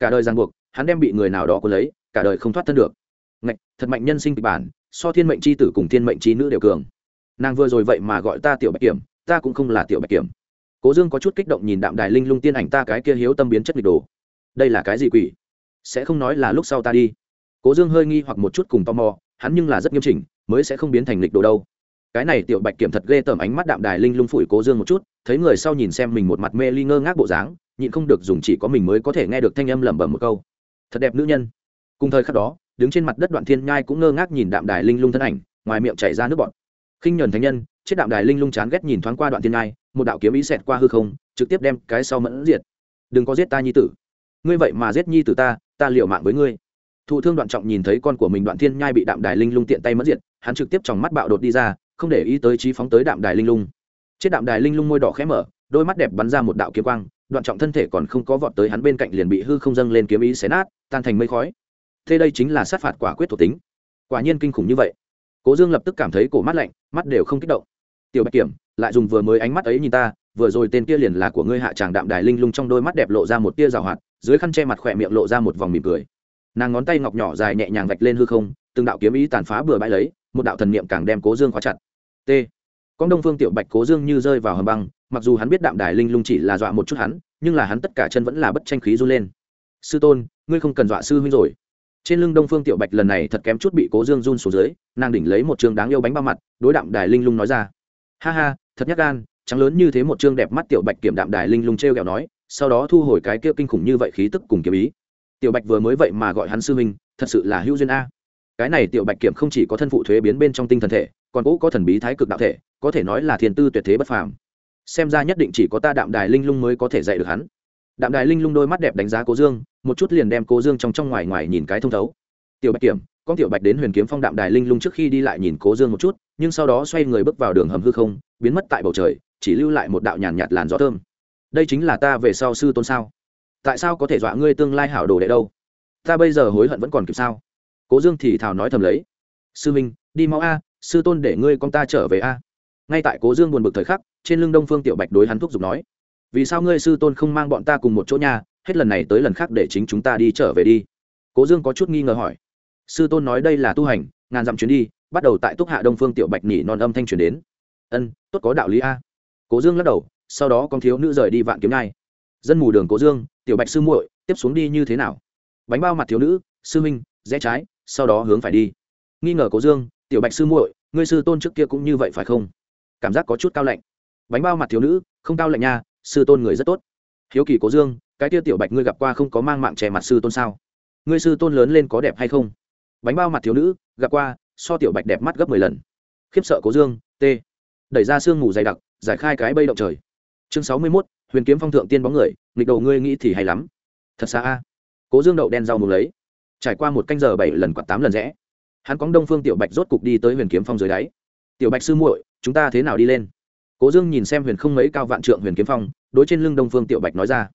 Cả đời giang buộc, hắn đem bị người nào đó có lấy, cả đời không thoát thân được. Ngạch, thật mạnh nhân sinh kịch bản, so thiên mệnh c h i tử cùng thiên mệnh c h i nữ đều cường. Nàng vừa rồi vậy mà gọi ta tiểu bạch kiểm, ta cũng không là tiểu bạch kiểm. Cố dương có chút kích động nhìn đạm đài linh lung tiên ảnh ta cái kia hiếu tâm biến chất lịch đồ. Đây là cái gì quỷ? Sẽ không nói là lúc sau ta đi. Cố dương hơi nghi hoặc một chút cùng tò mò, hắn nhưng là rất nghiêm chỉnh, mới sẽ không biến thành lịch đồ đâu. Cái này tiểu bạch kiểm thật ghê tởm ánh mắt đạm đài linh lung phủi cố dương một chút, thấy người sau nhìn xem mình một mặt mê ly ngơ ngác bộ dáng nhịn không được dùng chỉ có mình mới có thể nghe được thanh âm lẩm bẩm một câu. Thật đẹp nữ nhân. Cùng thời khắc đó, đứng trên mặt đất đoạn thiên nhai cũng ngơ ngác nhìn đạm đài linh lung thân ảnh, ngoài miệng chảy ra nước bọt. Khinh nhuần thánh nhân, chết đạm đài linh lung chán ghét nhìn thoáng qua đoạn thiên nhai, một đạo kiếm ý xẹt qua hư không, trực tiếp đem cái sau mẫn diệt. Đừng có giết ta nhi tử. Ngươi vậy mà giết nhi tử ta ta liệu mạng với ngươi. Thụ thương đoạn trọng nhìn thấy con của mình đoạn thiên nhai bị đạm đài linh lung tiện tay mẫn diệt, hắn trực tiếp trong mắt bạo đột đi ra, không để ý tới trí phóng tới đạm đài linh lung. Chết đạm đài linh lung môi đỏ khẽ mở, đôi mắt đẹp bắn ra một đạo kiếm quang đoạn trọng thân thể còn không có vọt tới hắn bên cạnh liền bị hư không dâng lên kiếm ý xé nát, tan thành mây khói. Thế đây chính là sát phạt quả quyết thuộc tính. Quả nhiên kinh khủng như vậy. Cố dương lập tức cảm thấy cổ mắt lạnh, mắt đều không kích động. Tiểu bạch kiểm, lại dùng vừa mới ánh mắt ấy nhìn ta, vừa rồi tên kia liền là của ngươi hạ tràng đạm đài linh lung trong đôi mắt đẹp lộ ra một tia rào hoạt, dưới khăn che mặt khỏe miệng lộ ra một vòng mỉm cười. Nàng ngón tay ngọc nhỏ dài nhẹ nhàng vạch lên hư không, từng đạo kiếm ý tàn phá bừa bãi lấy, một đạo thần niệm càng đem cố dương khóa chặt. T. Con đông phương tiểu bạch cố dương như rơi vào hầm băng mặc dù hắn biết đạm đài linh lung chỉ là dọa một chút hắn, nhưng là hắn tất cả chân vẫn là bất tranh khí run lên. Sư tôn, ngươi không cần dọa sư huynh rồi. Trên lưng đông phương tiểu bạch lần này thật kém chút bị cố dương run xuống dưới, nàng đỉnh lấy một chương đáng yêu bánh bao mặt, đối đạm đài linh lung nói ra. Ha ha, thật nhắc gan, trắng lớn như thế một chương đẹp mắt tiểu bạch kiểm đạm đài linh lung t r e o kẹo nói, sau đó thu hồi cái kia kinh khủng như vậy khí tức cùng kiếm ý. Tiểu bạch vừa mới vậy mà gọi hắn sư huynh, thật sự là hữu duyên a. Cái này tiểu bạch kiểm không chỉ có thân phụ thuế biến bên trong tinh thần thể, còn cũng có thần bí thái cực đạo thể, có thể nói là thiền tư tuyệt thế bất phàm xem ra nhất định chỉ có ta đạm đài linh lung mới có thể dạy được hắn. Đạm đài linh lung đôi mắt đẹp đánh giá cố dương một chút liền đem cố dương trong trong ngoài ngoài nhìn cái thông thấu. Tiểu bạch kiểm con tiểu bạch đến huyền kiếm phong đạm đài linh lung trước khi đi lại nhìn cố dương một chút nhưng sau đó xoay người bước vào đường hầm hư không biến mất tại bầu trời chỉ lưu lại một đạo nhàn nhạt, nhạt làn gió thơm. Đây chính là ta về sau sư tôn sao? Tại sao có thể dọa ngươi tương lai hảo đồ đệ đâu? Ta bây giờ hối hận vẫn còn kịp sao? Cố dương thì thào nói thầm lấy. Sư minh đi mau a sư tôn để ngươi con ta trở về a ngay tại cố dương buồn bực thời khắc, trên lưng đông phương tiểu bạch đối hắn thúc giục nói, vì sao ngươi sư tôn không mang bọn ta cùng một chỗ nhà, hết lần này tới lần khác để chính chúng ta đi trở về đi? Cố dương có chút nghi ngờ hỏi. Sư tôn nói đây là tu hành, ngàn dặm chuyến đi, bắt đầu tại túc hạ đông phương tiểu bạch nhỉ non âm thanh truyền đến. Ân, tốt có đạo lý a. Cố dương lắc đầu, sau đó con thiếu nữ rời đi vạn kiếm ngai. Dân mù đường cố dương, tiểu bạch sư muội, tiếp xuống đi như thế nào? Bánh bao mặt thiếu nữ, sư minh rẽ trái, sau đó hướng phải đi. Nghi ngờ cố dương, tiểu bạch sư muội, ngươi sư tôn trước kia cũng như vậy phải không? Cảm giác có chút cao lạnh. Bánh bao mặt thiếu nữ, không cao lạnh nha, sư tôn người rất tốt. Hiếu kỳ cố dương, cái tia tiểu bạch ngươi gặp qua không có mang mạng trẻ mặt sư tôn sao? Ngươi sư tôn lớn lên có đẹp hay không? Bánh bao mặt thiếu nữ, gặp qua, so tiểu bạch đẹp mắt gấp mười lần. Khiếp sợ cố dương, t. Đẩy ra sương mù dày đặc, giải khai cái bây động trời. Chương sáu mươi mốt, huyền kiếm phong thượng tiên bóng người, nghịch đầu ngươi nghĩ thì hay lắm. Thật xa a. Cố dương đậu đen rau mù lấy. Trải qua một canh giờ bảy lần quạt tám lần rẽ, hắn cóng đông phương tiểu bạch rốt cục đi tới huyền kiếm phong dưới đáy. Tiểu bạch sư muội chúng ta thế nào đi lên? Cố dương nhìn xem huyền không mấy cao vạn trượng huyền kiếm phong, đối trên lưng đông phương tiểu bạch nói ra.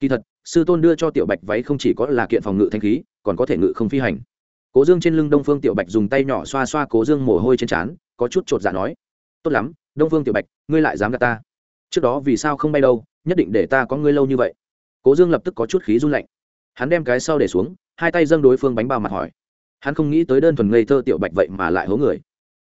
Kỳ thật, sư tôn đưa cho tiểu bạch váy không chỉ có là kiện phòng ngự thanh khí, còn có thể ngự không phi hành. Cố dương trên lưng đông phương tiểu bạch dùng tay nhỏ xoa xoa cố dương mồ hôi trên trán, có chút chột dạ nói. Tốt lắm, đông phương tiểu bạch, ngươi lại dám gạt ta. Trước đó vì sao không bay đâu, nhất định để ta có ngươi lâu như vậy. Cố dương lập tức có chút khí run lạnh. Hắn đem cái sau để xuống, hai tay dâng đối phương bánh bao mặt hỏi. Hắn không nghĩ tới đơn thuần ngây thơ tiểu bạch vậy mà lại hố người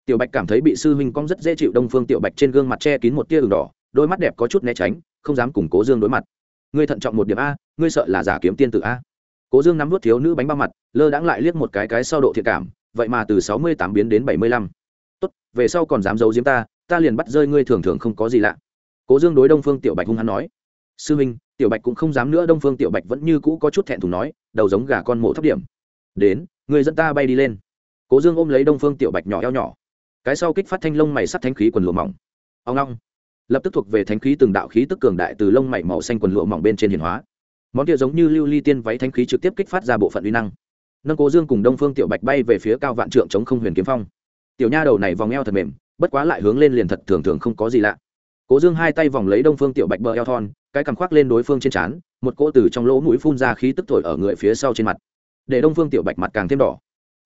tiểu bạch cảm thấy bị sư huynh cong rất dễ chịu đông phương tiểu bạch trên gương mặt che kín một tia đường đỏ, đôi mắt đẹp có chút né tránh, không dám cùng cố dương đối mặt. Ngươi thận trọng một điểm a, ngươi sợ là giả kiếm tiên tử a. Cố dương nắm vút thiếu nữ bánh bao mặt, lơ đãng lại liếc một cái cái sau độ thiện cảm, vậy mà từ sáu mươi tám biến đến bảy mươi lăm. Tốt, về sau còn dám giấu giếm ta ta liền bắt rơi ngươi thường thường không có gì lạ. Cố dương đối đông phương tiểu bạch hung hắn nói. Sư huynh, tiểu bạch cũng không dám nữa, đông phương tiểu bạch vẫn như cũ có chút thẹn thùng nói, đầu giống gà con mổ thấp điểm. Đến người dẫn ta bay đi lên. Cố dương ôm lấy đông phương tiểu bạch nhỏ eo nhỏ cái sau kích phát thanh lông mày sắt thanh khí quần lụa mỏng. Ông long. Lập tức thuộc về thanh khí từng đạo khí tức cường đại từ lông mày màu xanh quần lụa mỏng bên trên hiền hóa. Món kia giống như lưu ly tiên váy thanh khí trực tiếp kích phát ra bộ phận uy năng. Nâng cố dương cùng đông phương tiểu bạch bay về phía cao vạn trượng chống không huyền kiếm phong. Tiểu nha đầu này vòng eo thật mềm, bất quá lại hướng lên liền thật thường thường không có gì lạ. Cố dương hai tay vòng lấy đông phương tiểu bạch bờ eo thon, cái cằm khoác lên đối phương trên trán, một cỗ từ trong lỗ mũi phun ra khí tức thổi ở người phía sau trên mặt. Để đông phương tiểu bạch mặt càng thêm đỏ.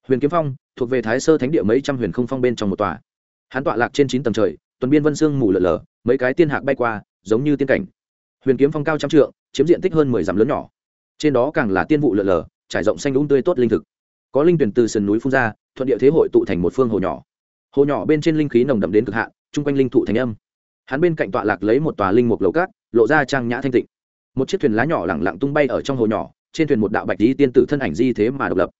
Huyền kiếm phong thuộc về thái sơ thánh địa mấy trăm huyền không phong bên trong một tòa. Hắn tọa lạc trên chín tầng trời, tuần biên vân sương mù lở lở, mấy cái tiên hạc bay qua, giống như tiên cảnh. Huyền kiếm phong cao trăm trượng, chiếm diện tích hơn mười dặm lớn nhỏ. Trên đó càng là tiên vụ lở lở, trải rộng xanh đúng tươi tốt linh thực. Có linh tuyển từ sườn núi phun ra, thuận địa thế hội tụ thành một phương hồ nhỏ. Hồ nhỏ bên trên linh khí nồng đậm đến cực hạn, chung quanh linh thụ thành âm. Hắn bên cạnh tọa lạc lấy một tòa linh mục lầu cát, lộ ra trang nhã thanh tịnh. Một chiếc thuyền lá nhỏ lẳng lặng tung bay ở trong hồ nhỏ, trên thuyền một đạo bạch lý tiên tử thân ảnh di thế mà độc lập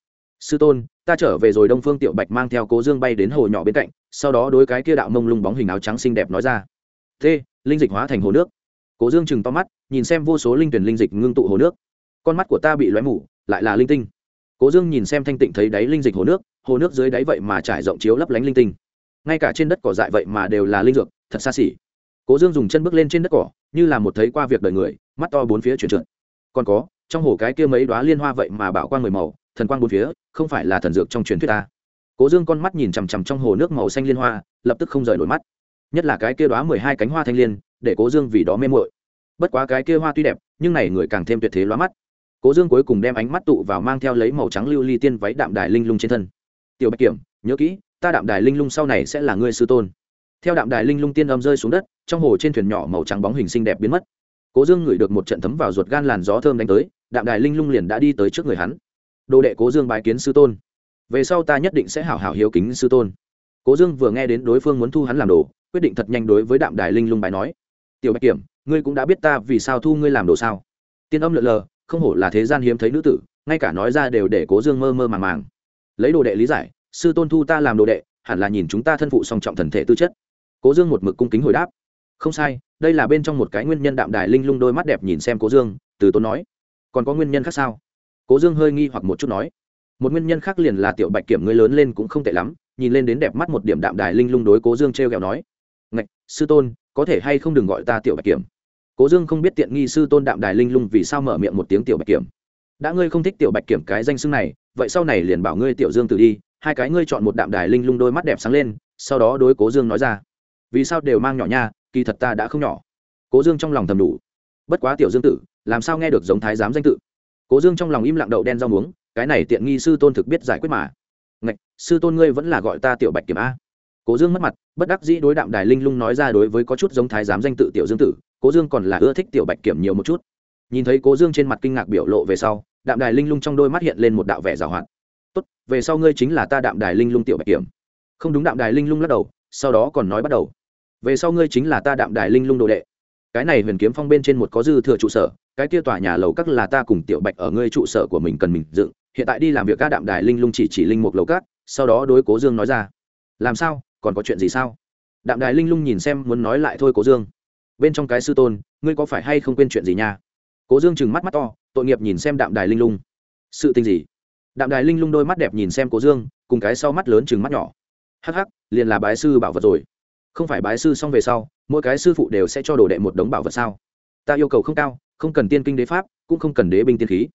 sư tôn, ta trở về rồi, đông phương tiểu bạch mang theo cố dương bay đến hồ nhỏ bên cạnh, sau đó đối cái kia đạo mông lung bóng hình áo trắng xinh đẹp nói ra. Thế, linh dịch hóa thành hồ nước. Cố dương chừng to mắt, nhìn xem vô số linh tuyển linh dịch ngưng tụ hồ nước. Con mắt của ta bị lóe mủ lại là linh tinh. Cố dương nhìn xem thanh tịnh thấy đáy linh dịch hồ nước hồ nước dưới đáy vậy mà trải rộng chiếu lấp lánh linh tinh. Ngay cả trên đất cỏ dại vậy mà đều là linh dược, thật xa xỉ. Cố dương dùng chân bước lên trên đất cỏ, như là một thấy qua việc đời người, mắt to bốn phía chuyển trượt. Còn có, trong hồ cái kia mấy đoá liên hoa vậy mà bảo quang mười màu thần quang bốn phía, không phải là thần dược trong truyền thuyết ta. Cố dương con mắt nhìn chằm chằm trong hồ nước màu xanh liên hoa, lập tức không rời nổi mắt. Nhất là cái kia đoá mười hai cánh hoa thanh liên, để cố dương vì đó mê mội bất quá cái kia hoa tuy đẹp, nhưng này người càng thêm tuyệt thế lóa mắt. Cố dương cuối cùng đem ánh mắt tụ vào mang theo lấy màu trắng lưu ly tiên váy đạm đài linh lung trên thân. Tiểu bạch kiểm, nhớ kỹ, ta đạm đài linh lung sau này sẽ là ngươi sư tôn. Theo đạm đài linh lung tiên âm rơi xuống đất, trong hồ trên thuyền nhỏ màu trắng bóng hình xinh đẹp biến mất. Cố dương ngửi được một trận thấm vào ruột gan làn gió thơm đánh tới, đạm đài linh lung liền đã đi tới trước người hắn đồ đệ cố dương bài kiến sư tôn. Về sau ta nhất định sẽ hảo hảo hiếu kính sư tôn. Cố dương vừa nghe đến đối phương muốn thu hắn làm đồ, quyết định thật nhanh đối với đạm đài linh lung bài nói. Tiểu bạch kiểm, ngươi cũng đã biết ta vì sao thu ngươi làm đồ sao? Tiên âm lợn lờ, không hổ là thế gian hiếm thấy nữ tử, ngay cả nói ra đều để cố dương mơ mơ màng màng. Lấy đồ đệ lý giải, sư tôn thu ta làm đồ đệ, hẳn là nhìn chúng ta thân phụ song trọng thần thể tư chất. Cố dương một mực cung kính hồi đáp. Không sai, đây là bên trong một cái nguyên nhân đạm đài linh lung đôi mắt đẹp nhìn xem cố dương, từ tốn nói. Còn có nguyên nhân khác sao? Cố dương hơi nghi hoặc một chút nói, một nguyên nhân khác liền là tiểu bạch kiểm ngươi lớn lên cũng không tệ lắm, nhìn lên đến đẹp mắt một điểm đạm đài linh lung đối cố dương t r e o kẹo nói, ngạch, sư tôn, có thể hay không đừng gọi ta tiểu bạch kiểm? Cố dương không biết tiện nghi sư tôn đạm đài linh lung vì sao mở miệng một tiếng tiểu bạch kiểm. Đã ngươi không thích tiểu bạch kiểm cái danh xưng này, vậy sau này liền bảo ngươi tiểu dương từ đi, hai cái ngươi chọn một đạm đài linh lung đôi mắt đẹp sáng lên, sau đó đối cố dương nói ra, vì sao đều mang nhỏ nha, kỳ thật ta đã không nhỏ. Cố dương trong lòng thầm đủ, bất quá tiểu dương tử, làm sao nghe được giống thái giám danh tự? Cố dương trong lòng im lặng đậu đen rau muống, cái này tiện nghi sư tôn thực biết giải quyết mà. Ngạch, sư tôn ngươi vẫn là gọi ta tiểu bạch kiểm a. Cố dương mất mặt, bất đắc dĩ đối đạm đài linh lung nói ra đối với có chút giống thái giám danh tự tiểu dương tử, cố dương còn là ưa thích tiểu bạch kiểm nhiều một chút. Nhìn thấy cố dương trên mặt kinh ngạc biểu lộ về sau, đạm đài linh lung trong đôi mắt hiện lên một đạo vẻ giảo hoạt. Tốt, về sau ngươi chính là ta đạm đài linh lung tiểu bạch kiểm. Không đúng, đạm đài linh lung lắc đầu, sau đó còn nói bắt đầu. Về sau ngươi chính là ta đạm đài linh lung đồ đệ. Cái này huyền kiếm phong bên trên một có dư thừa trụ sở cái kia tòa nhà lầu các là ta cùng tiểu bạch ở ngươi trụ sở của mình cần mình dựng, hiện tại đi làm việc các đạm đài linh lung chỉ chỉ linh một lầu các, sau đó đối cố dương nói ra. Làm sao? Còn có chuyện gì sao? Đạm đài linh lung nhìn xem muốn nói lại thôi cố dương. Bên trong cái sư tôn, ngươi có phải hay không quên chuyện gì nha? Cố dương chừng mắt mắt to, tội nghiệp nhìn xem đạm đài linh lung. Sự tình gì? Đạm đài linh lung đôi mắt đẹp nhìn xem cố dương, cùng cái sau mắt lớn chừng mắt nhỏ. Hắc hắc, liền là bái sư bảo vật rồi. Không phải bái sư xong về sau, mỗi cái sư phụ đều sẽ cho đồ đệ một đống bảo vật sao? Ta yêu cầu không cao không cần tiên kinh đế pháp, cũng không cần đế binh tiên khí.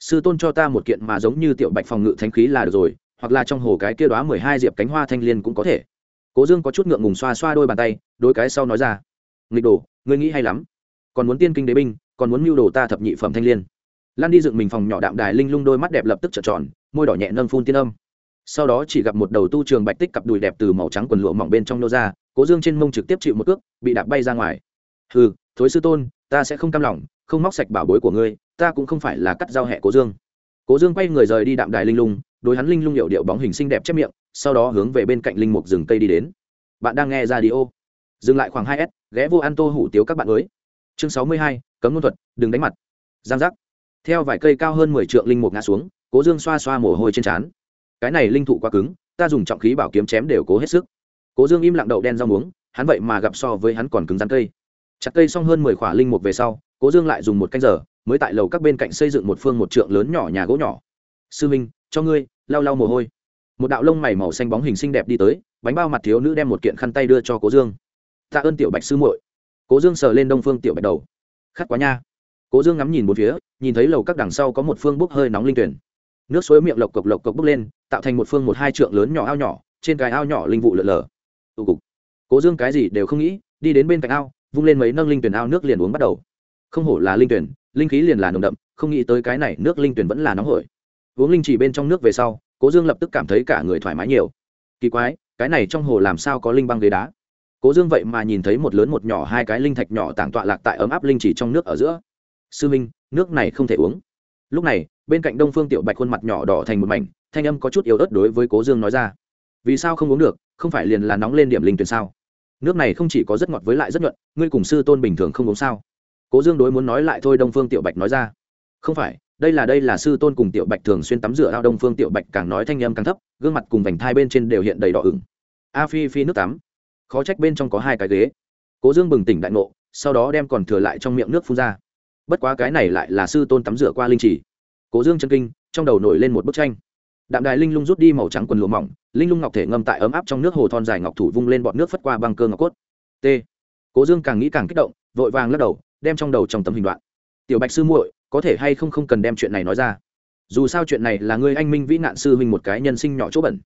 Sư tôn cho ta một kiện mà giống như tiểu bạch phòng ngự thánh khí là được rồi, hoặc là trong hồ cái kia đoá mười hai diệp cánh hoa thanh liên cũng có thể. Cố dương có chút ngượng ngùng xoa xoa đôi bàn tay đôi cái sau nói ra. Nghịch đồ, ngươi nghĩ hay lắm. Còn muốn tiên kinh đế binh, còn muốn mưu đồ ta thập nhị phẩm thanh liên. Lan đi dựng mình phòng nhỏ đạm đài linh lung đôi mắt đẹp lập tức trợn tròn, môi đỏ nhẹ nâng phun tiên âm. Sau đó chỉ gặp một đầu tu trường bạch tích cặp đùi đẹp từ màu trắng quần lụa mỏng bên trong nô ra, cố dương trên mông trực tiếp chịu một cước, bị đạp bay ra ngoài. Hừ, thối sư tôn, ta sẽ không cam lòng không móc sạch bảo bối của ngươi, ta cũng không phải là cắt dao hẹ cố dương. Cố dương quay người rời đi đạm đài linh lung, đối hắn linh lung hiệu điệu bóng hình xinh đẹp chép miệng, sau đó hướng về bên cạnh linh mục rừng cây đi đến. Bạn đang nghe ra đi ô dừng lại khoảng hai s, ghé vô ăn tô hủ tiếu các bạn mới. Chương sáu mươi hai, cấm ngôn thuật, đừng đánh mặt. Giang giác. Theo vài cây cao hơn mười trượng linh mục ngã xuống, cố dương xoa xoa mồ hôi trên trán. Cái này linh thụ quá cứng, ta dùng trọng khí bảo kiếm chém đều cố hết sức. Cố dương im lặng đậu đen rau muống, hắn vậy mà gặp so với hắn còn cứng rắn cây. Chặt cây xong hơn mười khỏa linh mục về sau cố dương lại dùng một canh giờ, mới tại lầu các bên cạnh xây dựng một phương một trượng lớn nhỏ nhà gỗ nhỏ. Sư minh, cho ngươi, lau lau mồ hôi. Một đạo lông mày màu xanh bóng hình xinh đẹp đi tới, bánh bao mặt thiếu nữ đem một kiện khăn tay đưa cho cố dương. Tạ ơn tiểu bạch sư muội. Cố dương sờ lên đông phương tiểu bạch đầu. Khát quá nha. Cố dương ngắm nhìn một phía, nhìn thấy lầu các đằng sau có một phương bốc hơi nóng linh tuyển. Nước suối miệng lộc cộc lộc cộc bốc lên, tạo thành một phương một hai trượng lớn nhỏ ao nhỏ, trên cái ao nhỏ linh vụ lợn lờ. Tụ cục. Cố dương cái gì đều không nghĩ, đi đến bên cạnh ao, vung lên mấy nâng linh tuyển ao nước liền uống bắt đầu không hổ là linh tuyển, linh khí liền là nồng đậm, không nghĩ tới cái này nước linh tuyển vẫn là nóng hổi. Uống linh chỉ bên trong nước về sau, cố dương lập tức cảm thấy cả người thoải mái nhiều. Kỳ quái, cái này trong hồ làm sao có linh băng ghế đá? Cố dương vậy mà nhìn thấy một lớn một nhỏ hai cái linh thạch nhỏ tảng tọa lạc tại ấm áp linh chỉ trong nước ở giữa. Sư minh, nước này không thể uống. Lúc này, bên cạnh đông phương tiểu bạch khuôn mặt nhỏ đỏ thành một mảnh, thanh âm có chút yếu ớt đối với cố dương nói ra. Vì sao không uống được, không phải liền là nóng lên điểm linh tuyển sao? Nước này không chỉ có rất ngọt với lại rất nhuận, ngươi cùng sư tôn bình thường không uống sao? Cố dương đối muốn nói lại thôi, đông phương tiểu bạch nói ra. Không phải, đây là đây là sư tôn cùng tiểu bạch thường xuyên tắm rửa ao. Đông phương tiểu bạch càng nói thanh âm càng thấp, gương mặt cùng vành thai bên trên đều hiện đầy đỏ ửng. A phi phi nước tắm. Khó trách bên trong có hai cái ghế. Cố dương bừng tỉnh đại ngộ, sau đó đem còn thừa lại trong miệng nước phun ra. Bất quá cái này lại là sư tôn tắm rửa qua linh trì cố dương chân kinh, trong đầu nổi lên một bức tranh. Đạm đài linh lung rút đi màu trắng quần lụa mỏng, linh lung ngọc thể ngâm tại ấm áp trong nước hồ thon dài ngọc thủ vung lên bọn nước phất qua băng cơ ngọc cốt. T. Cố dương càng nghĩ càng kích động, vội vàng lắc đầu đem trong đầu trong tấm hình đoạn. Tiểu bạch sư muội, có thể hay không không cần đem chuyện này nói ra? Dù sao chuyện này là người anh minh vĩ nạn sư huynh một cái nhân sinh nhỏ chỗ bẩn.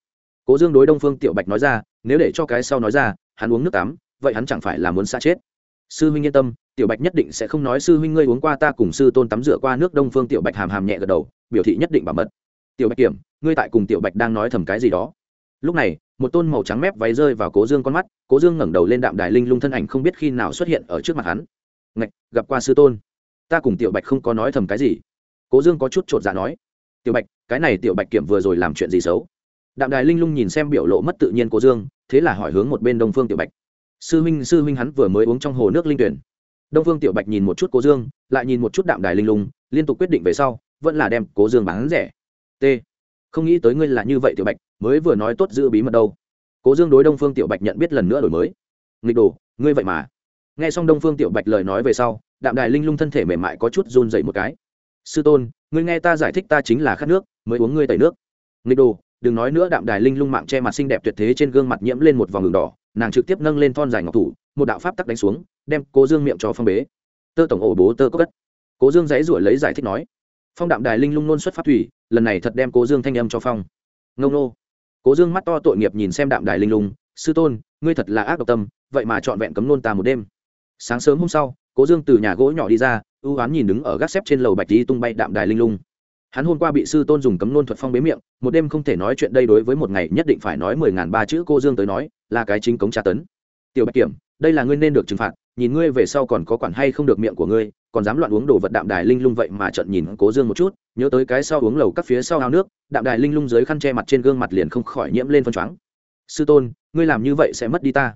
Cố dương đối đông phương tiểu bạch nói ra, nếu để cho cái sau nói ra, hắn uống nước tắm, vậy hắn chẳng phải là muốn xa chết. Sư huynh yên tâm, tiểu bạch nhất định sẽ không nói sư huynh ngươi uống qua ta cùng sư tôn tắm rửa qua nước, đông phương tiểu bạch hàm hàm nhẹ gật đầu, biểu thị nhất định bảo mật. Tiểu bạch kiểm, ngươi tại cùng tiểu bạch đang nói thầm cái gì đó. Lúc này, một tôn màu trắng mép váy rơi vào cố dương con mắt, cố dương ngẩng đầu lên đạm đài linh lung thân ảnh không biết khi nào xuất hiện ở trước mặt hắn ngạch, gặp qua sư tôn. Ta cùng tiểu bạch không có nói thầm cái gì. Cố dương có chút t r ộ t dạ nói. Tiểu bạch, cái này tiểu bạch kiểm vừa rồi làm chuyện gì xấu? Đạm đài linh lung nhìn xem biểu lộ mất tự nhiên cố dương, thế là hỏi hướng một bên đông phương tiểu bạch. Sư huynh sư huynh hắn vừa mới uống trong hồ nước linh tuyển. Đông phương tiểu bạch nhìn một chút cố dương, lại nhìn một chút đạm đài linh lung, liên tục quyết định về sau, vẫn là đem cố dương bán rẻ. T. Không nghĩ tới ngươi là như vậy tiểu bạch, mới vừa nói tốt giữ bí mật đâu. Cố dương đối đông phương tiểu bạch nhận biết lần nữa đổi mới. Nghịch đồ, ngươi vậy mà nghe xong đông phương tiểu bạch lời nói về sau, đạm đài linh lung thân thể mềm mại có chút run dậy một cái. Sư tôn, ngươi nghe ta giải thích ta chính là khát nước, mới uống ngươi tẩy nước. Nghịch đồ, đừng nói nữa. Đạm đài linh lung mạng che mặt xinh đẹp tuyệt thế trên gương mặt nhiễm lên một vòng đường đỏ, nàng trực tiếp nâng lên thon dài ngọc thủ, một đạo pháp tắc đánh xuống, đem cố dương miệng cho phong bế. Tơ tổng ổ bố tơ cốc cất cố dương dãy ruổi lấy giải thích nói. Phong đạm đài linh lung nôn xuất pháp thủy, lần này thật đem cố dương thanh âm cho phong. Ngông nô. Cố dương mắt to tội nghiệp nhìn xem đạm đài linh lung, sư tôn, ngươi thật là ác độc tâm, vậy mà trọn vẹn cấm nôn ta một đêm sáng sớm hôm sau, cố dương từ nhà gỗ nhỏ đi ra, ưu oán nhìn đứng ở gác xếp trên lầu bạch đi tung bay đạm đài linh lung. Hắn hôm qua bị sư tôn dùng cấm nôn thuật phong bế miệng, một đêm không thể nói chuyện đây đối với một ngày nhất định phải nói mười ngàn ba chữ cô dương tới nói, là cái chính cống tra tấn. Tiểu bạch kiểm, đây là ngươi nên được trừng phạt, nhìn ngươi về sau còn có quản hay không được miệng của ngươi, còn dám loạn uống đồ vật đạm đài linh lung vậy mà trận nhìn cố dương một chút, nhớ tới cái sau uống lầu các phía sau ao nước, đạm đài linh lung dưới khăn che mặt trên gương mặt liền không khỏi nhiễm lên phân choáng. Sư tôn, ngươi làm như vậy sẽ mất đi ta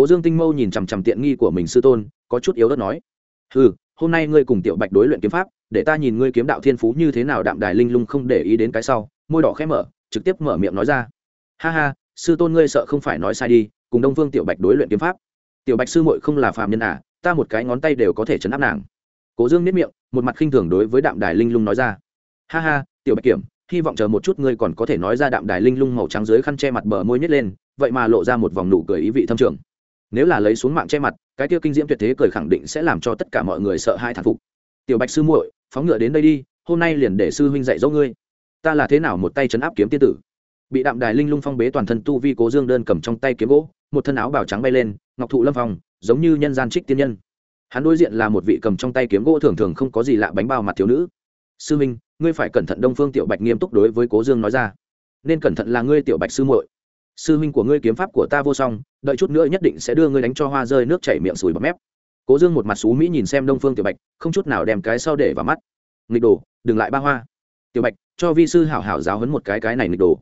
cố dương tinh mâu nhìn chằm chằm tiện nghi của mình sư tôn, có chút yếu đất nói. Ừ hôm nay ngươi cùng tiểu bạch đối luyện kiếm pháp, để ta nhìn ngươi kiếm đạo thiên phú như thế nào, đạm đài linh lung không để ý đến cái sau. Môi đỏ khẽ mở, trực tiếp mở miệng nói ra. Ha ha, sư tôn ngươi sợ không phải nói sai đi, cùng đông Vương tiểu bạch đối luyện kiếm pháp. Tiểu bạch sư muội không là phàm nhân à ta một cái ngón tay đều có thể chấn áp nàng. Cố dương nếp miệng, một mặt khinh thường đối với đạm đài linh lung nói ra. Ha ha, tiểu bạch kiểm, hy vọng chờ một chút ngươi còn có thể nói ra đạm đài linh lung màu trắng dưới khăn che mặt bờ môi nhét lên, vậy mà lộ ra một vòng nụ cười ý vị thâm trường nếu là lấy xuống mạng che mặt, cái tiêu kinh diễm tuyệt thế cười khẳng định sẽ làm cho tất cả mọi người sợ hai thản phục. Tiểu bạch sư muội, phóng ngựa đến đây đi, hôm nay liền để sư huynh dạy dỗ ngươi. Ta là thế nào một tay chấn áp kiếm tiên tử? Bị đạm đài linh lung phong bế toàn thân tu vi cố dương đơn cầm trong tay kiếm gỗ, một thân áo bào trắng bay lên, ngọc thụ lâm phong, giống như nhân gian trích tiên nhân. Hắn đối diện là một vị cầm trong tay kiếm gỗ thường thường không có gì lạ bánh bao mặt thiếu nữ. Sư minh ngươi phải cẩn thận đông phương tiểu bạch nghiêm túc đối với cố dương nói ra. Nên cẩn thận là ngươi tiểu bạch sư muội sư minh của ngươi kiếm pháp của ta vô song, đợi chút nữa nhất định sẽ đưa ngươi đánh cho hoa rơi nước chảy miệng sùi bọt mép. Cố dương một mặt xú mỹ nhìn xem đông phương tiểu bạch, không chút nào đem cái sau để vào mắt. Nghịch đồ, đừng lại ba hoa. Tiểu bạch, cho vi sư hảo hảo giáo hấn một cái cái này nghịch đồ.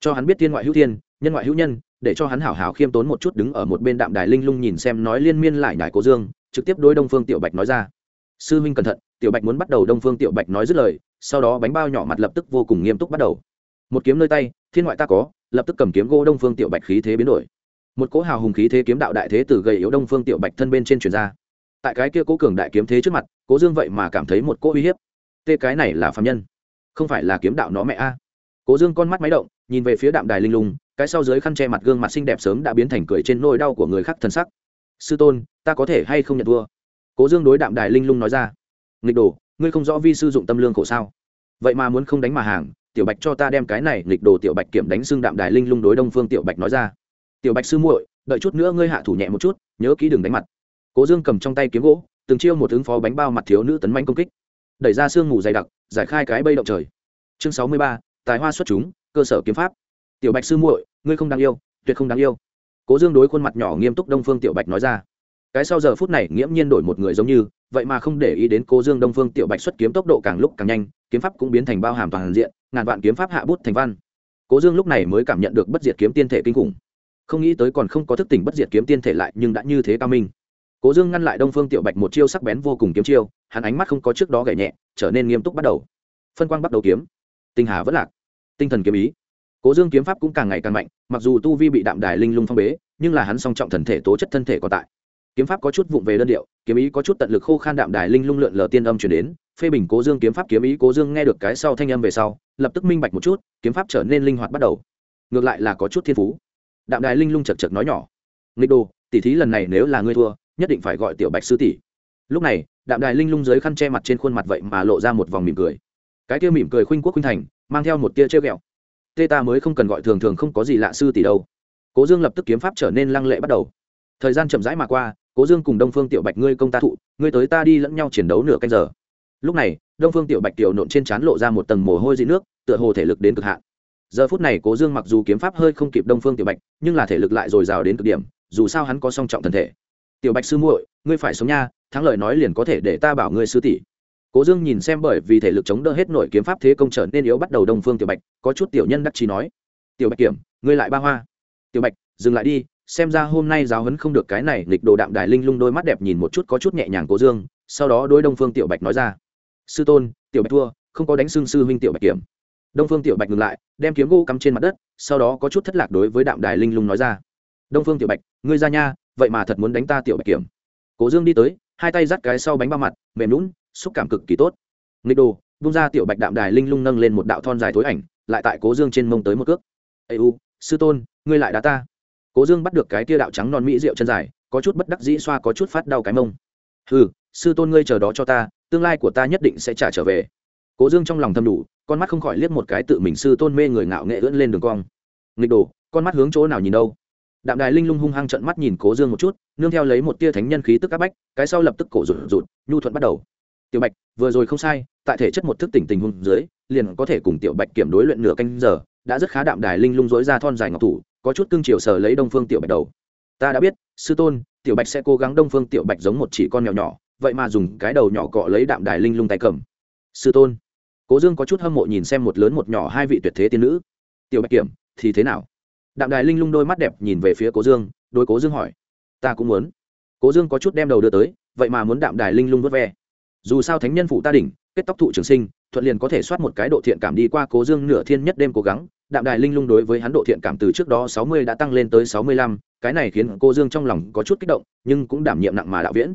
Cho hắn biết thiên ngoại hữu thiên, nhân ngoại hữu nhân, để cho hắn hảo hảo khiêm tốn một chút đứng ở một bên đạm đài linh lung nhìn xem nói liên miên lại nhải cố dương, trực tiếp đối đông phương tiểu bạch nói ra. Sư huynh cẩn thận, tiểu bạch muốn bắt đầu đông phương tiểu bạch nói dứt lời, sau đó bánh bao nhỏ mặt lập tức vô cùng nghiêm túc bắt đầu. Một kiếm nơi tay, thiên ngoại ta có lập tức cầm kiếm gỗ đông phương tiểu bạch khí thế biến đổi. Một cỗ hào hùng khí thế kiếm đạo đại thế từ gầy yếu đông phương tiểu bạch thân bên trên truyền ra. Tại cái kia cố cường đại kiếm thế trước mặt, cố dương vậy mà cảm thấy một cỗ uy hiếp. Tê cái này là phạm nhân, không phải là kiếm đạo nó mẹ a. Cố dương con mắt máy động, nhìn về phía đạm đài linh lung, cái sau dưới khăn che mặt gương mặt xinh đẹp sớm đã biến thành cười trên nôi đau của người khác thân sắc. Sư tôn, ta có thể hay không nhận thua? Cố dương đối đạm đài linh lung nói ra. Nghịch đồ, ngươi không rõ vi sư dụng tâm lương khổ sao? Vậy mà muốn không đánh mà hàng tiểu bạch cho ta đem cái này nghịch đồ tiểu bạch kiểm đánh xương đạm đài linh lung đối đông phương tiểu bạch nói ra. Tiểu bạch sư muội, đợi chút nữa ngươi hạ thủ nhẹ một chút, nhớ kỹ đừng đánh mặt. Cố dương cầm trong tay kiếm gỗ, từng chiêu một ứng phó bánh bao mặt thiếu nữ tấn manh công kích. Đẩy ra sương ngủ dày đặc, giải khai cái bây động trời. Chương sáu mươi ba, tài hoa xuất chúng, cơ sở kiếm pháp. Tiểu bạch sư muội, ngươi không đáng yêu, tuyệt không đáng yêu. Cố dương đối khuôn mặt nhỏ nghiêm túc đông phương tiểu bạch nói ra cái sau giờ phút này nghiễm nhiên đổi một người giống như, vậy mà không để ý đến cố dương đông phương tiểu bạch xuất kiếm tốc độ càng lúc càng nhanh, kiếm pháp cũng biến thành bao hàm toàn diện, ngàn vạn kiếm pháp hạ bút thành văn. Cố dương lúc này mới cảm nhận được bất diệt kiếm tiên thể kinh khủng. Không nghĩ tới còn không có thức tỉnh bất diệt kiếm tiên thể lại nhưng đã như thế cao minh. Cố dương ngăn lại đông phương tiểu bạch một chiêu sắc bén vô cùng kiếm chiêu, hắn ánh mắt không có trước đó gảy nhẹ, trở nên nghiêm túc bắt đầu. Phân quang bắt đầu kiếm. Tinh hà vẫn lạc. Tinh thần kiếm ý. Cố dương kiếm pháp cũng càng ngày càng mạnh, mặc dù tu vi bị đạm đài linh lung phong bế, nhưng là hắn song trọng thần thể tố chất thân thể còn tại kiếm pháp có chút vụng về đơn điệu, kiếm ý có chút tận lực khô khan đạm đài linh lung lượn lờ tiên âm chuyển đến, phê bình cố dương kiếm pháp kiếm ý, cố dương nghe được cái sau thanh âm về sau, lập tức minh bạch một chút, kiếm pháp trở nên linh hoạt bắt đầu. Ngược lại là có chút thiên phú. Đạm đài linh lung chật chật nói nhỏ. Nghịch đồ, tỉ thí lần này nếu là ngươi thua, nhất định phải gọi tiểu bạch sư tỷ. Lúc này, đạm đài linh lung dưới khăn che mặt trên khuôn mặt vậy mà lộ ra một vòng mỉm cười. Cái kia mỉm cười khuynh quốc khuynh thành, mang theo một tia treo ghẹo. Tê ta mới không cần gọi thường thường không có gì lạ sư tỷ đâu. Cố dương lập tức kiếm pháp trở nên lăng lệ bắt đầu thời gian chậm rãi mà qua, cố dương cùng đông phương tiểu bạch ngươi công ta thụ, ngươi tới ta đi lẫn nhau chiến đấu nửa canh giờ. Lúc này, đông phương tiểu bạch tiểu nộn trên trán lộ ra một tầng mồ hôi dị nước, tựa hồ thể lực đến cực hạn. Giờ phút này cố dương mặc dù kiếm pháp hơi không kịp đông phương tiểu bạch, nhưng là thể lực lại dồi dào đến cực điểm, dù sao hắn có song trọng thần thể. Tiểu bạch sư muội, ngươi phải sống nha, thắng lợi nói liền có thể để ta bảo ngươi sư tỷ. Cố dương nhìn xem bởi vì thể lực chống đỡ hết nội kiếm pháp thế công trở nên yếu bắt đầu đông phương tiểu bạch, có chút tiểu nhân đắc trí nói. Tiểu bạch kiểm, ngươi lại ba hoa. Tiểu bạch, dừng lại đi xem ra hôm nay giáo hấn không được cái này, nghịch đồ đạm đài linh lung đôi mắt đẹp nhìn một chút có chút nhẹ nhàng cố dương, sau đó đôi đông phương tiểu bạch nói ra, sư tôn, tiểu bạch thua, không có đánh xương sư huynh tiểu bạch kiểm. Đông phương tiểu bạch ngừng lại, đem kiếm gỗ cắm trên mặt đất, sau đó có chút thất lạc đối với đạm đài linh lung nói ra, đông phương tiểu bạch, ngươi ra nha, vậy mà thật muốn đánh ta tiểu bạch kiểm. Cố dương đi tới, hai tay dắt cái sau bánh ba mặt, mềm lún xúc cảm cực kỳ tốt. Nghịch đồ bung ra tiểu bạch đạm đài linh lung nâng lên một đạo thon dài thối ảnh, lại tại cố dương trên mông tới một cước. Ây u, sư tôn, ngươi lại đá ta cố dương bắt được cái tia đạo trắng non mỹ rượu chân dài, có chút bất đắc dĩ xoa có chút phát đau cái mông. Ừ sư tôn ngươi chờ đó cho ta, tương lai của ta nhất định sẽ trả trở về. Cố dương trong lòng thầm đủ, con mắt không khỏi liếc một cái tự mình sư tôn mê người ngạo nghệ ưỡn lên đường cong. Nghịch đồ, con mắt hướng chỗ nào nhìn đâu? Đạm đài linh lung hung hăng trận mắt nhìn cố dương một chút, nương theo lấy một tia thánh nhân khí tức áp bách, cái sau lập tức cổ rụt rụt, nhu thuận bắt đầu. Tiểu bạch, vừa rồi không sai, tại thể chất một thức tỉnh tình hung dưới, liền có thể cùng tiểu bạch kiểm đối luyện nửa canh giờ, đã rất khá đạm đài linh lung dối ra thon dài ngọc thủ có chút cương chiều sờ lấy đông phương tiểu bạch đầu. Ta đã biết, sư tôn, tiểu bạch sẽ cố gắng đông phương tiểu bạch giống một chỉ con mèo nhỏ, vậy mà dùng cái đầu nhỏ cọ lấy đạm đài linh lung tay cầm. Sư tôn, cố dương có chút hâm mộ nhìn xem một lớn một nhỏ hai vị tuyệt thế tiên nữ. Tiểu bạch kiểm, thì thế nào? Đạm đài linh lung đôi mắt đẹp nhìn về phía cố dương đôi cố dương hỏi. Ta cũng muốn. Cố dương có chút đem đầu đưa tới, vậy mà muốn đạm đài linh lung vớt ve. Dù sao thánh nhân phụ ta đỉnh, kết tóc thụ trường sinh, thuận liền có thể soát một cái độ thiện cảm đi qua cố dương nửa thiên nhất đêm cố gắng đạm đài linh lung đối với hắn độ thiện cảm từ trước đó sáu mươi đã tăng lên tới sáu mươi lăm, cái này khiến cô dương trong lòng có chút kích động, nhưng cũng đảm nhiệm nặng mà đạo viễn.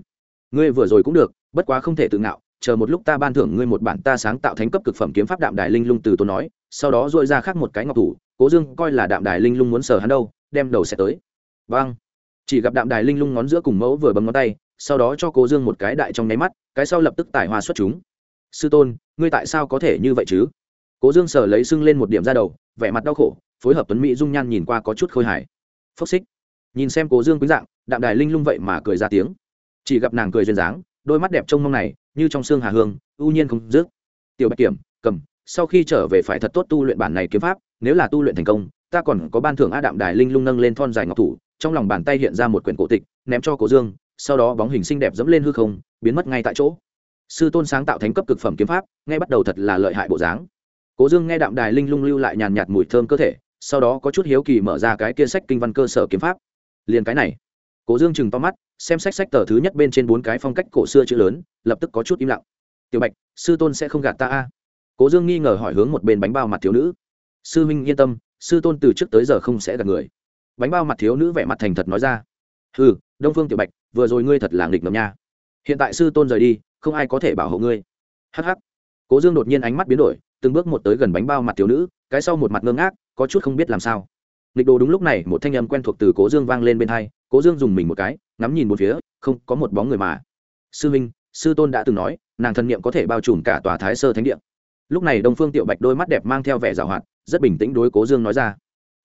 Ngươi vừa rồi cũng được, bất quá không thể tự ngạo, chờ một lúc ta ban thưởng ngươi một bản ta sáng tạo thánh cấp cực phẩm kiếm pháp đạm đài linh lung từ tôi nói, sau đó dội ra khác một cái ngọc thủ, cố dương coi là đạm đài linh lung muốn sờ hắn đâu, đem đầu sẽ tới. Vâng. Chỉ gặp đạm đài linh lung ngón giữa cùng mẫu vừa bấm ngón tay, sau đó cho cố dương một cái đại trong nháy mắt, cái sau lập tức tài hoa xuất chúng. Sư tôn, ngươi tại sao có thể như vậy chứ? Cố dương sờ lấy sưng lên một điểm ra đầu vẻ mặt đau khổ, phối hợp tuấn mỹ dung nhan nhìn qua có chút khôi hài. Phốc xích. Nhìn xem cố dương quý dạng, đạm đài linh lung vậy mà cười ra tiếng. Chỉ gặp nàng cười duyên dáng, đôi mắt đẹp trông mong này, như trong xương hà hương, ưu nhiên không dứt. Tiểu bạch kiểm, cầm, sau khi trở về phải thật tốt tu luyện bản này kiếm pháp, nếu là tu luyện thành công, ta còn có ban thưởng a đạm đài linh lung nâng lên thon dài ngọc thủ, trong lòng bàn tay hiện ra một quyển cổ tịch, ném cho cố dương, sau đó bóng hình xinh đẹp dẫm lên hư không, biến mất ngay tại chỗ. Sư tôn sáng tạo thánh cấp cực phẩm kiếm pháp, ngay bắt đầu thật là lợi hại bộ dáng cố dương nghe đạm đài linh lung lưu lại nhàn nhạt mùi thơm cơ thể, sau đó có chút hiếu kỳ mở ra cái kia sách kinh văn cơ sở kiếm pháp. Liền cái này. Cố dương chừng to mắt, xem sách sách tờ thứ nhất bên trên bốn cái phong cách cổ xưa chữ lớn, lập tức có chút im lặng. Tiểu bạch, sư tôn sẽ không gạt ta a? Cố dương nghi ngờ hỏi hướng một bên bánh bao mặt thiếu nữ. Sư minh yên tâm, sư tôn từ trước tới giờ không sẽ gạt người. Bánh bao mặt thiếu nữ vẻ mặt thành thật nói ra. Ừ đông phương tiểu bạch, vừa rồi ngươi thật là nghịch ngầm nha. Hiện tại sư tôn rời đi, không ai có thể bảo hộ ngươi. Hh cố dương đột nhiên ánh mắt biến đổi từng bước một tới gần bánh bao mặt thiếu nữ, cái sau một mặt ngơ ngác, có chút không biết làm sao. Nghịch đồ đúng lúc này, một thanh âm quen thuộc từ cố dương vang lên bên hai, cố dương dùng mình một cái, ngắm nhìn một phía, không có một bóng người mà. Sư minh, sư tôn đã từng nói, nàng thân niệm có thể bao trùm cả tòa thái sơ thánh điện lúc này đông phương tiểu bạch đôi mắt đẹp mang theo vẻ giảo hoạt, rất bình tĩnh đối cố dương nói ra.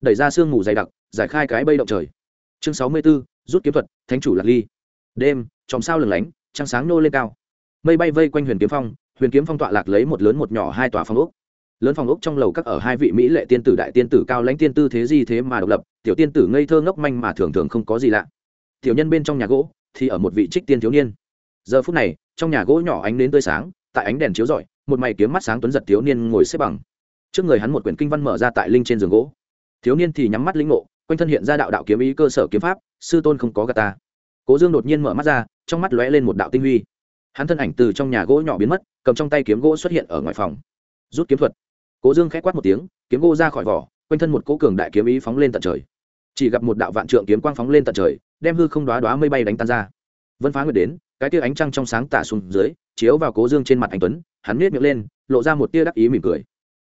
Đẩy ra sương mù dày đặc, giải khai cái bây động trời. Chương sáu mươi b ố rút kiếm thuật, thánh chủ lạc ly. Đêm, chòm sao lừng lánh, trăng sáng nô lên cao. Mây bay vây quanh huyền kiếm phong huyền kiếm phong tọa lạc lấy một lớn một nhỏ hai tòa phong ốc. Lớn phòng ốc trong lầu các ở hai vị mỹ lệ tiên tử đại tiên tử cao lãnh tiên tư thế gì thế mà độc lập, tiểu tiên tử ngây thơ ngốc manh mà thường thường không có gì lạ. Tiểu nhân bên trong nhà gỗ thì ở một vị trích tiên thiếu niên. Giờ phút này, trong nhà gỗ nhỏ ánh đến tươi sáng, tại ánh đèn chiếu rọi, một mày kiếm mắt sáng tuấn giật thiếu niên ngồi xếp bằng. Trước người hắn một quyển kinh văn mở ra tại linh trên giường gỗ. Thiếu niên thì nhắm mắt lĩnh ngộ, quanh thân hiện ra đạo đạo kiếm ý cơ sở kiếm pháp, sư tôn không có gà ta. Cố dương đột nhiên mở mắt ra, trong mắt lóe lên một đạo tinh huy hắn thân ảnh từ trong nhà gỗ nhỏ biến mất, cầm trong tay kiếm gỗ xuất hiện ở ngoài phòng. Rút kiếm thuật. Cố dương k h ẽ quát một tiếng, kiếm gỗ ra khỏi vỏ, quanh thân một cỗ cường đại kiếm ý phóng lên tận trời. Chỉ gặp một đạo vạn trượng kiếm quang phóng lên tận trời, đem hư không đoá đoá mây bay đánh tan ra. Vân phá nguyệt đến, cái tia ánh trăng trong sáng tả xuống dưới, chiếu vào cố dương trên mặt anh tuấn, hắn nếp miệng lên, lộ ra một tia đắc ý mỉm cười.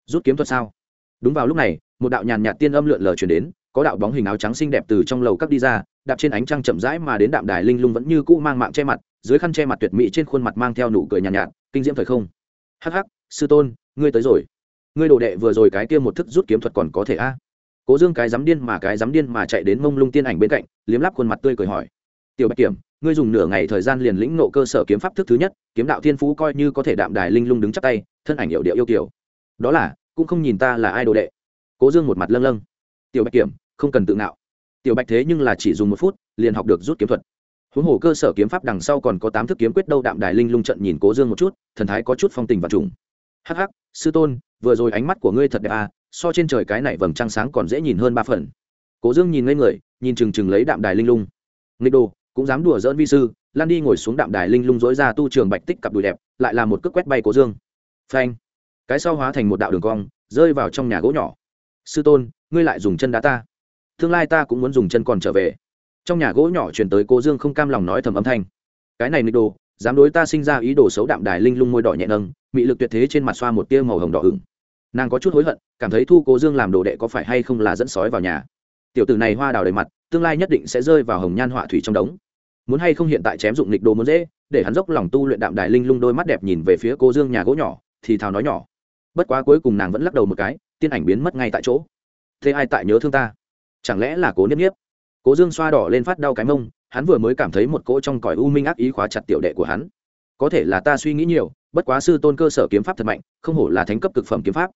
Rút kiếm thuật sao? Đúng vào lúc này, một đạo nhàn nhạt tiên âm lượn lờ chuyển đến, có đạo bóng hình áo trắng xinh đẹp từ trong lầu các đi ra, đạp trên ánh trăng chậm rãi mà đến đạm đài linh lung vẫn như cũ mang mạng che mặt dưới khăn che mặt tuyệt mỹ trên khuôn mặt mang theo nụ cười nhàn nhạt, nhạt kinh diễm thời không. Hắc hắc sư tôn ngươi tới rồi. Ngươi đồ đệ vừa rồi cái kia một thức rút kiếm thuật còn có thể a? Cố dương cái dám điên mà cái dám điên mà chạy đến mông lung tiên ảnh bên cạnh liếm lắp khuôn mặt tươi cười hỏi. Tiểu bạch kiểm ngươi dùng nửa ngày thời gian liền lĩnh nộ cơ sở kiếm pháp thức thứ nhất kiếm đạo thiên phú coi như có thể đạm đài linh lung đứng chắc tay thân ảnh hiệu điệu yêu kiểu đó là cũng không nhìn ta là ai đồ đệ. Cố dương một mặt lâng lâng. Tiểu bạch kiểm không cần tự ngạo. Tiểu bạch thế nhưng là chỉ dùng một phút liền học được rút kiếm thuật huống hồ cơ sở kiếm pháp đằng sau còn có tám thức kiếm quyết đâu, đạm đài linh lung trận nhìn cố dương một chút, thần thái có chút phong tình và trùng. Hắc hắc, sư tôn, vừa rồi ánh mắt của ngươi thật đẹp à so trên trời cái này vầng trăng sáng còn dễ nhìn hơn ba phần. Cố dương nhìn ngây người, nhìn chừng chừng lấy đạm đài linh lung. Nghịch đồ, cũng dám đùa dỡn vi sư, lan đi ngồi xuống đạm đài linh lung dối ra tu trường bạch tích cặp đùi đẹp, lại là một cước quét bay cố dương. Phanh. Cái sau hóa thành một đạo đường cong, rơi vào trong nhà gỗ nhỏ. Sư tôn, ngươi lại dùng chân đá ta. Tương lai ta cũng muốn dùng chân còn trở về trong nhà gỗ nhỏ chuyển tới cô dương không cam lòng nói thầm âm thanh. Cái này nịch đồ, dám đối ta sinh ra ý đồ xấu đạm đài linh lung môi đỏ nhẹ nâng, mị lực tuyệt thế trên mặt xoa một tia màu hồng đỏ hửng nàng có chút hối hận, cảm thấy thu cố dương làm đồ đệ có phải hay không là dẫn sói vào nhà. Tiểu tử này hoa đào đầy mặt, tương lai nhất định sẽ rơi vào hồng nhan họa thủy trong đống. Muốn hay không hiện tại chém dụng nịch đồ muốn dễ, để hắn dốc lòng tu luyện đạm đài linh lung đôi mắt đẹp nhìn về phía cô dương nhà gỗ nhỏ, thì thào nói nhỏ. Bất quá cuối cùng nàng vẫn lắc đầu một cái, tiên ảnh biến mất ngay tại chỗ. Thế ai tại nhớ thương ta? Chẳng lẽ là cố niếp nhiếp cố dương xoa đỏ lên phát đau cái mông, hắn vừa mới cảm thấy một cỗ trong cõi u minh ác ý khóa chặt tiểu đệ của hắn. Có thể là ta suy nghĩ nhiều, bất quá sư tôn cơ sở kiếm pháp thật mạnh, không hổ là thánh cấp cực phẩm kiếm pháp.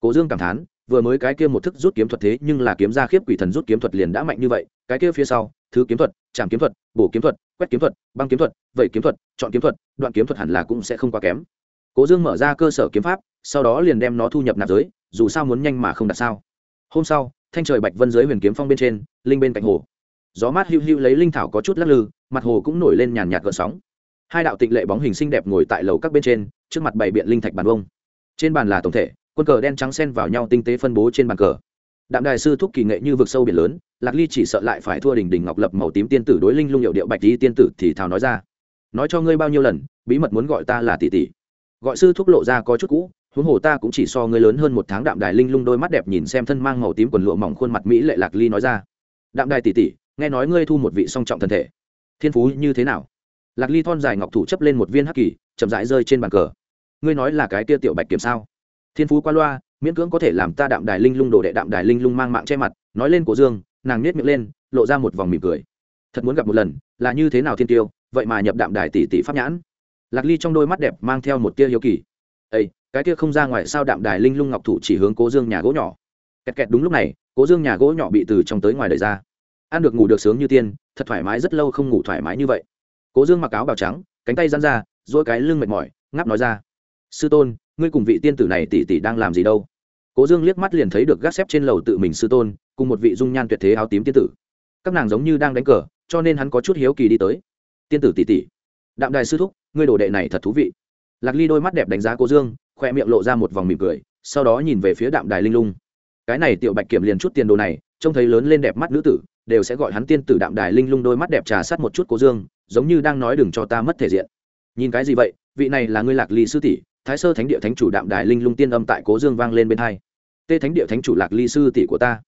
Cố dương cảm thán, vừa mới cái kia một thức rút kiếm thuật thế nhưng là kiếm ra khiếp quỷ thần rút kiếm thuật liền đã mạnh như vậy, cái kia phía sau, thứ kiếm thuật trạm kiếm thuật, bổ kiếm thuật, quét kiếm thuật, băng kiếm thuật, vẩy kiếm thuật, chọn kiếm thuật, đoạn kiếm thuật hẳn là cũng sẽ không quá kém. Cố dương mở ra cơ sở kiếm pháp, sau đó liền đem nó thu nhập nạp giới, dù sao muốn nhanh mà không đặt sao. Hôm sau, thanh trời bạch vân dưới huyền kiếm phong bên trên, linh bên cạnh hồ gió mát hiu hiu lấy linh thảo có chút lắc lư, mặt hồ cũng nổi lên nhàn nhạt gợn sóng. Hai đạo tịnh lệ bóng hình xinh đẹp ngồi tại lầu các bên trên, trước mặt bày biện linh thạch bàn vông trên bàn là tổng thể, quân cờ đen trắng xen vào nhau tinh tế phân bố trên bàn cờ. Đạm đài sư thúc kỳ nghệ như vực sâu biển lớn, lạc ly chỉ sợ lại phải thua đỉnh đỉnh ngọc lập màu tím tiên tử đối linh lung hiệu điệu bạch đi tiên tử thì thào nói ra. Nói cho ngươi bao nhiêu lần, bí mật muốn gọi ta là tỷ tỷ. Gọi sư thúc lộ ra có chút cũ, huống hồ ta cũng chỉ so ngươi lớn hơn một tháng đạm đài linh lung đôi mắt đẹp nhìn xem thân mang màu tím quần lụa mỏng khuôn mặt mỹ lệ lạc ly nói ra. Đạm đài tỷ tỷ nghe nói ngươi thu một vị song trọng thần thể. Thiên phú như thế nào? Lạc ly thon dài ngọc thủ chấp lên một viên hắc kỳ, chậm rãi rơi trên bàn cờ. Ngươi nói là cái kia tiểu bạch kiểm sao? Thiên phú qua loa, miễn cưỡng có thể làm ta đạm đài linh lung đồ đệ đạm đài linh lung mang mạng che mặt, nói lên cổ dương, nàng nết miệng lên, lộ ra một vòng mỉm cười. Thật muốn gặp một lần, là như thế nào thiên tiêu, vậy mà nhập đạm đài tỷ tỷ pháp nhãn. Lạc ly trong đôi mắt đẹp mang theo một tia hiếu kỳ. Ây cái kia không ra ngoài sao đạm đài linh lung ngọc thủ chỉ hướng cố dương nhà gỗ nhỏ. Kẹt kẹt đúng lúc này, cố dương nhà gỗ nhỏ bị từ trong tới ngoài đời ra ăn được ngủ được sướng như tiên, thật thoải mái rất lâu không ngủ thoải mái như vậy. Cố dương mặc áo bào trắng, cánh tay dán ra dỗi cái lưng mệt mỏi, ngáp nói ra. Sư tôn, ngươi cùng vị tiên tử này tỷ tỷ đang làm gì đâu? Cố dương liếc mắt liền thấy được gác xếp trên lầu tự mình sư tôn, cùng một vị dung nhan tuyệt thế áo tím tiên tử. Các nàng giống như đang đánh cờ, cho nên hắn có chút hiếu kỳ đi tới. Tiên tử tỷ tỷ, đạm đài sư thúc, ngươi đồ đệ này thật thú vị. Lạc ly đôi mắt đẹp đánh giá cố dương, khoe miệng lộ ra một vòng mỉm cười, sau đó nhìn về phía đạm đài linh lung. Cái này tiểu bạch kiểm liền chút tiền đồ này, trông thấy lớn lên đẹp mắt nữ tử đều sẽ gọi hắn tiên tử đạm đài linh lung đôi mắt đẹp trà sát một chút cố dương, giống như đang nói đừng cho ta mất thể diện. Nhìn cái gì vậy? Vị này là ngươi lạc ly sư tỷ, thái sơ thánh địa thánh chủ đạm đài linh lung tiên âm tại cố dương vang lên bên hai. Tê thánh địa thánh chủ lạc ly sư tỷ của ta.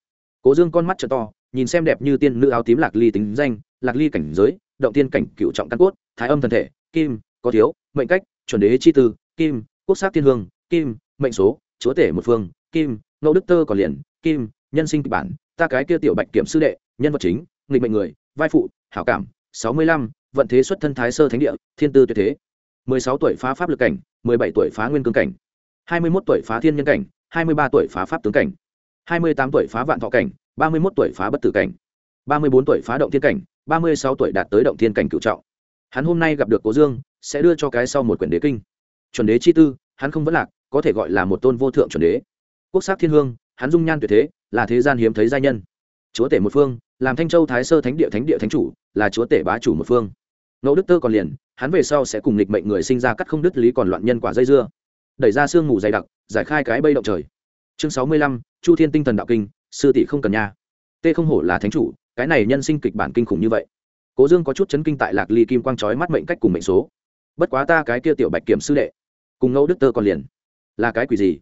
Cố dương con mắt t to, nhìn xem đẹp như tiên nữ áo tím lạc ly tính danh, lạc ly cảnh giới, động tiên cảnh cựu trọng căn cốt, thái âm thân thể, kim, có thiếu, mệnh cách, chuẩn đế chi tư, kim, quốc sắc thiên hương, kim, mệnh số, chúa tể một phương, kim, ngẫu đức tơ còn liền, kim, nhân sinh kịch bản, ta cái kia tiểu bạch kiểm sư đệ nhân vật chính, nghịch mệnh người, vai phụ, hảo cảm, sáu mươi lăm, vận thế xuất thân thái sơ thánh địa, thiên tư tuyệt thế. mười sáu tuổi phá pháp lực cảnh, mười bảy tuổi phá nguyên cương cảnh. hai mươi mốt tuổi phá thiên nhân cảnh, hai mươi ba tuổi phá pháp tướng cảnh. hai mươi tám tuổi phá vạn thọ cảnh, ba mươi mốt tuổi phá bất tử cảnh. ba mươi bốn tuổi phá động thiên cảnh, ba mươi sáu tuổi đạt tới động thiên cảnh cựu trọng. Hắn hôm nay gặp được cố dương, sẽ đưa cho cái sau một quyển đế kinh. Chuẩn đế chi tư, hắn không vẫn lạc, có thể gọi là một tôn vô thượng chuẩn đế. Quốc sắc thiên hương, hắn dung nhan tuyệt thế, là thế gian hiếm thấy giai nhân. Chúa tể một phương làm thanh châu thái sơ thánh địa thánh địa thánh chủ, là chúa tể bá chủ một phương. Ngẫu đức tơ còn liền, hắn về sau sẽ cùng nghịch mệnh người sinh ra cắt không đứt lý còn loạn nhân quả dây dưa. Đẩy ra sương mù dày đặc, giải khai cái bây động trời. Chương sáu mươi lăm, chu thiên tinh thần đạo kinh, sư tỷ không cần nha. Tê không hổ là thánh chủ, cái này nhân sinh kịch bản kinh khủng như vậy. Cố dương có chút chấn kinh tại lạc ly kim quang trói mắt mệnh cách cùng mệnh số. Bất quá ta cái kia tiểu bạch kiểm sư đệ, cùng ngẫu đức tơ còn liền, là cái quỷ gì?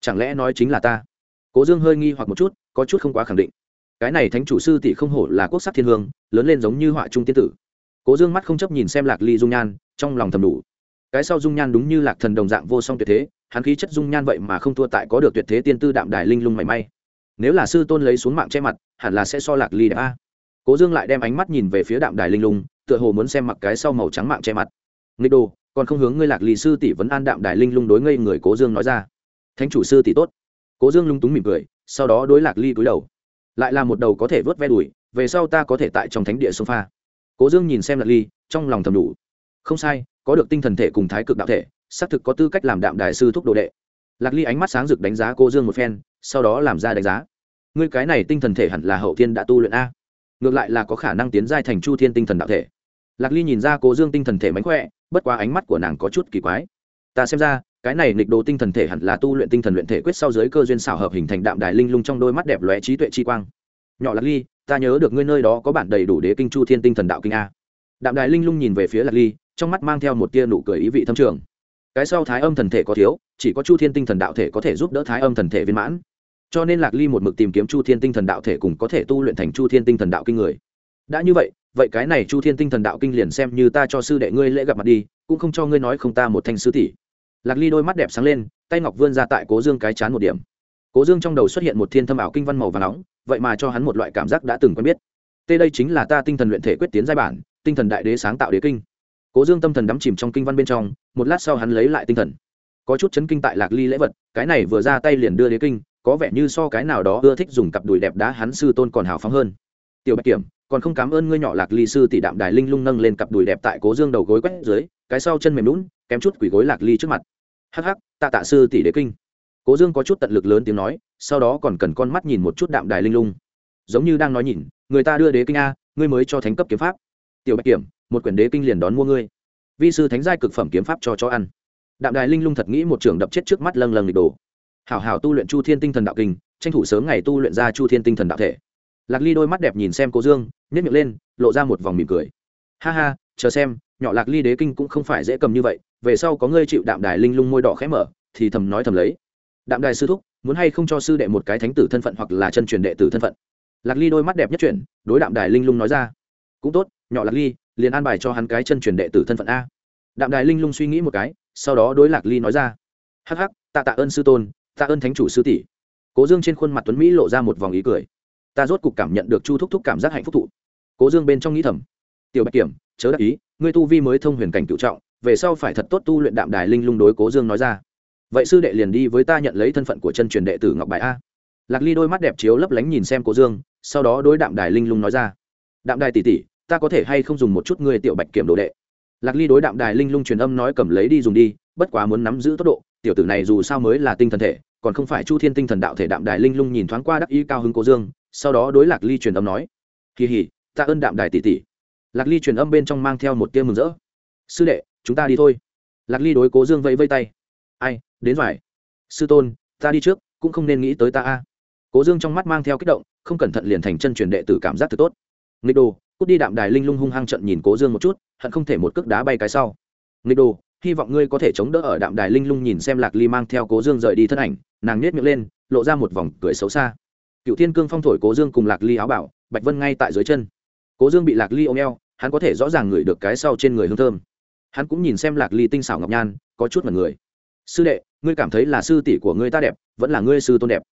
Chẳng lẽ nói chính là ta? Cố dương hơi nghi hoặc một chút, có chút không quá khẳng định cái này thánh chủ sư tỷ không hổ là quốc sắc thiên hương, lớn lên giống như họa trung tiên tử. Cố dương mắt không chấp nhìn xem lạc ly dung nhan, trong lòng thầm đủ. Cái sau dung nhan đúng như lạc thần đồng dạng vô song tuyệt thế, hắn khí chất dung nhan vậy mà không thua tại có được tuyệt thế tiên tư đạm đài linh lung mảy may. Nếu là sư tôn lấy xuống mạng che mặt, hẳn là sẽ so lạc ly đẹp a. Cố dương lại đem ánh mắt nhìn về phía đạm đài linh lung, tựa hồ muốn xem mặc cái sau màu trắng mạng che mặt. Nghịch đồ, còn không hướng ngươi lạc ly sư tỷ vấn an đạm đài linh lung đối ngây người cố dương nói ra. Thánh chủ sư tỷ tốt. Cố dương lung túng mỉm cười, sau đó đối lạc ly cúi đầu lại là một đầu có thể vớt ve đùi, về sau ta có thể tại trong thánh địa sông pha cố dương nhìn xem lạc ly, trong lòng thầm đủ. Không sai, có được tinh thần thể cùng thái cực đạo thể, xác thực có tư cách làm đạm đại sư thúc đồ đệ. Lạc ly ánh mắt sáng rực đánh giá cô dương một phen, sau đó làm ra đánh giá. Ngươi cái này tinh thần thể hẳn là hậu thiên đã tu luyện a. Ngược lại là có khả năng tiến giai thành chu thiên tinh thần đạo thể. Lạc ly nhìn ra cô dương tinh thần thể mánh khỏe, bất quá ánh mắt của nàng có chút kỳ quái. Ta xem ra, cái này nghịch đồ tinh thần thể hẳn là tu luyện tinh thần luyện thể quyết sau giới cơ duyên xảo hợp hình thành đạm đài linh lung trong đôi mắt đẹp lóe trí tuệ chi quang nhỏ lạc ly, ta nhớ được ngươi nơi đó có bản đầy đủ đế kinh chu thiên tinh thần đạo kinh a. Đạm đài linh lung nhìn về phía lạc ly, trong mắt mang theo một tia nụ cười ý vị thâm trường. Cái sau thái âm thần thể có thiếu, chỉ có chu thiên tinh thần đạo thể có thể giúp đỡ thái âm thần thể viên mãn. Cho nên lạc ly một mực tìm kiếm chu thiên tinh thần đạo thể cùng có thể tu luyện thành chu thiên tinh thần đạo kinh người. Đã như vậy vậy cái này chu thiên tinh thần đạo kinh liền xem như ta cho sư đệ ngươi lễ gặp mặt đi, cũng không cho ngươi nói không ta một thanh sư tỷ. Lạc ly đôi mắt đẹp sáng lên, tay ngọc vươn ra tại cố dương cái chán một điểm. Cố dương trong đầu xuất hiện một thiên thâm ảo kinh văn màu và nóng vậy mà cho hắn một loại cảm giác đã từng quen biết. Tê đây chính là ta tinh thần luyện thể quyết tiến giai bản, tinh thần đại đế sáng tạo đế kinh. Cố dương tâm thần đắm chìm trong kinh văn bên trong, một lát sau hắn lấy lại tinh thần. Có chút chấn kinh tại lạc ly lễ vật, cái này vừa ra tay liền đưa đế kinh, có vẻ như so cái nào đó ưa thích dùng cặp đùi đẹp đá hắn sư tôn còn hào phóng hơn. Tiểu bạch kiểm, còn không cảm ơn ngươi nhỏ lạc ly sư tỷ đạm đài linh lung nâng lên cặp đùi đẹp tại cố dương đầu gối quét dưới, cái sau chân mềm lún kém chút quỷ gối lạc ly trước mặt. Hắc hắc, tạ tạ sư tỷ đế kinh. Cố dương có chút tận lực lớn tiếng nói sau đó còn cần con mắt nhìn một chút đạm đài linh lung. Giống như đang nói nhìn, người ta đưa đế kinh a, ngươi mới cho thánh cấp kiếm pháp. Tiểu bạch kiểm, một quyển đế kinh liền đón mua ngươi. Vi sư thánh giai cực phẩm kiếm pháp cho chó ăn. Đạm đài linh lung thật nghĩ một trường đập chết trước mắt lâng lâng lịch đồ. Hảo hảo tu luyện chu thiên tinh thần đạo kinh, tranh thủ sớm ngày tu luyện ra chu thiên tinh thần đạo thể. Lạc ly đôi mắt đẹp nhìn xem cô dương nhét miệng lên, lộ ra một vòng mỉm cười. Ha ha, chờ xem, nhỏ lạc ly đế kinh cũng không phải dễ cầm như vậy, về sau có ngươi chịu đạm đài linh lung môi đỏ khẽ mở, thì thầm nói thầm lấy. Đạm đài sư thúc muốn hay không cho sư đệ một cái thánh tử thân phận hoặc là chân truyền đệ tử thân phận. Lạc ly đôi mắt đẹp nhất chuyển, đối đạm đài linh lung nói ra. Cũng tốt, nhỏ lạc ly, liền an bài cho hắn cái chân truyền đệ tử thân phận a. Đạm đài linh lung suy nghĩ một cái, sau đó đối lạc ly nói ra. Hắc hắc, tạ tạ ơn sư tôn, tạ ơn thánh chủ sư tỷ. Cố dương trên khuôn mặt tuấn mỹ lộ ra một vòng ý cười. Ta rốt cục cảm nhận được chu thúc thúc cảm giác hạnh phúc thụ. Cố dương bên trong nghĩ thầm. Tiểu bạch kiểm, chớ đắc ý, ngươi tu vi mới thông huyền cảnh cựu trọng, về sau phải thật tốt tu luyện đạm đài linh lung đối cố dương nói ra vậy sư đệ liền đi với ta nhận lấy thân phận của chân truyền đệ tử ngọc bài a. Lạc ly đôi mắt đẹp chiếu lấp lánh nhìn xem cố dương, sau đó đối đạm đài linh lung nói ra. Đạm đài tỷ tỷ, ta có thể hay không dùng một chút ngươi tiểu bạch kiểm đồ đệ? Lạc ly đối đạm đài linh lung truyền âm nói cầm lấy đi dùng đi, bất quá muốn nắm giữ tốc độ, tiểu tử này dù sao mới là tinh thần thể, còn không phải chu thiên tinh thần đạo thể đạm đài linh lung nhìn thoáng qua đắc ý cao hứng cố dương, sau đó đối lạc ly truyền âm nói. Kỳ hỉ, ta ơn đạm đài tỷ tỷ. Lạc ly truyền âm bên trong mang theo một tia mừng rỡ. Sư đệ, chúng ta đi thôi. Lạc ly đối cố dương vẫy vây tay. Ai? Đến vải. Sư tôn, ta đi trước, cũng không nên nghĩ tới ta a. Cố dương trong mắt mang theo kích động, không cẩn thận liền thành chân truyền đệ tử cảm giác thật tốt. Nghịch đồ, cút đi đạm đài linh lung hung hăng trận nhìn cố dương một chút, hận không thể một cước đá bay cái sau. Nghịch đồ, hy vọng ngươi có thể chống đỡ ở đạm đài linh lung nhìn xem lạc ly mang theo cố dương rời đi thân ảnh, nàng nhét miệng lên, lộ ra một vòng cười xấu xa. Cựu thiên cương phong thổi cố dương cùng lạc ly áo bảo bạch vân ngay tại dưới chân. Cố dương bị lạc ly ôm eo, hắn có thể rõ ràng ngửi được cái sau trên người hương thơm. Hắn cũng nhìn xem lạc ly tinh xảo ngọc nhan, có chút mật người sư đệ, ngươi cảm thấy là sư tỷ của ngươi ta đẹp, vẫn là ngươi sư tôn đẹp?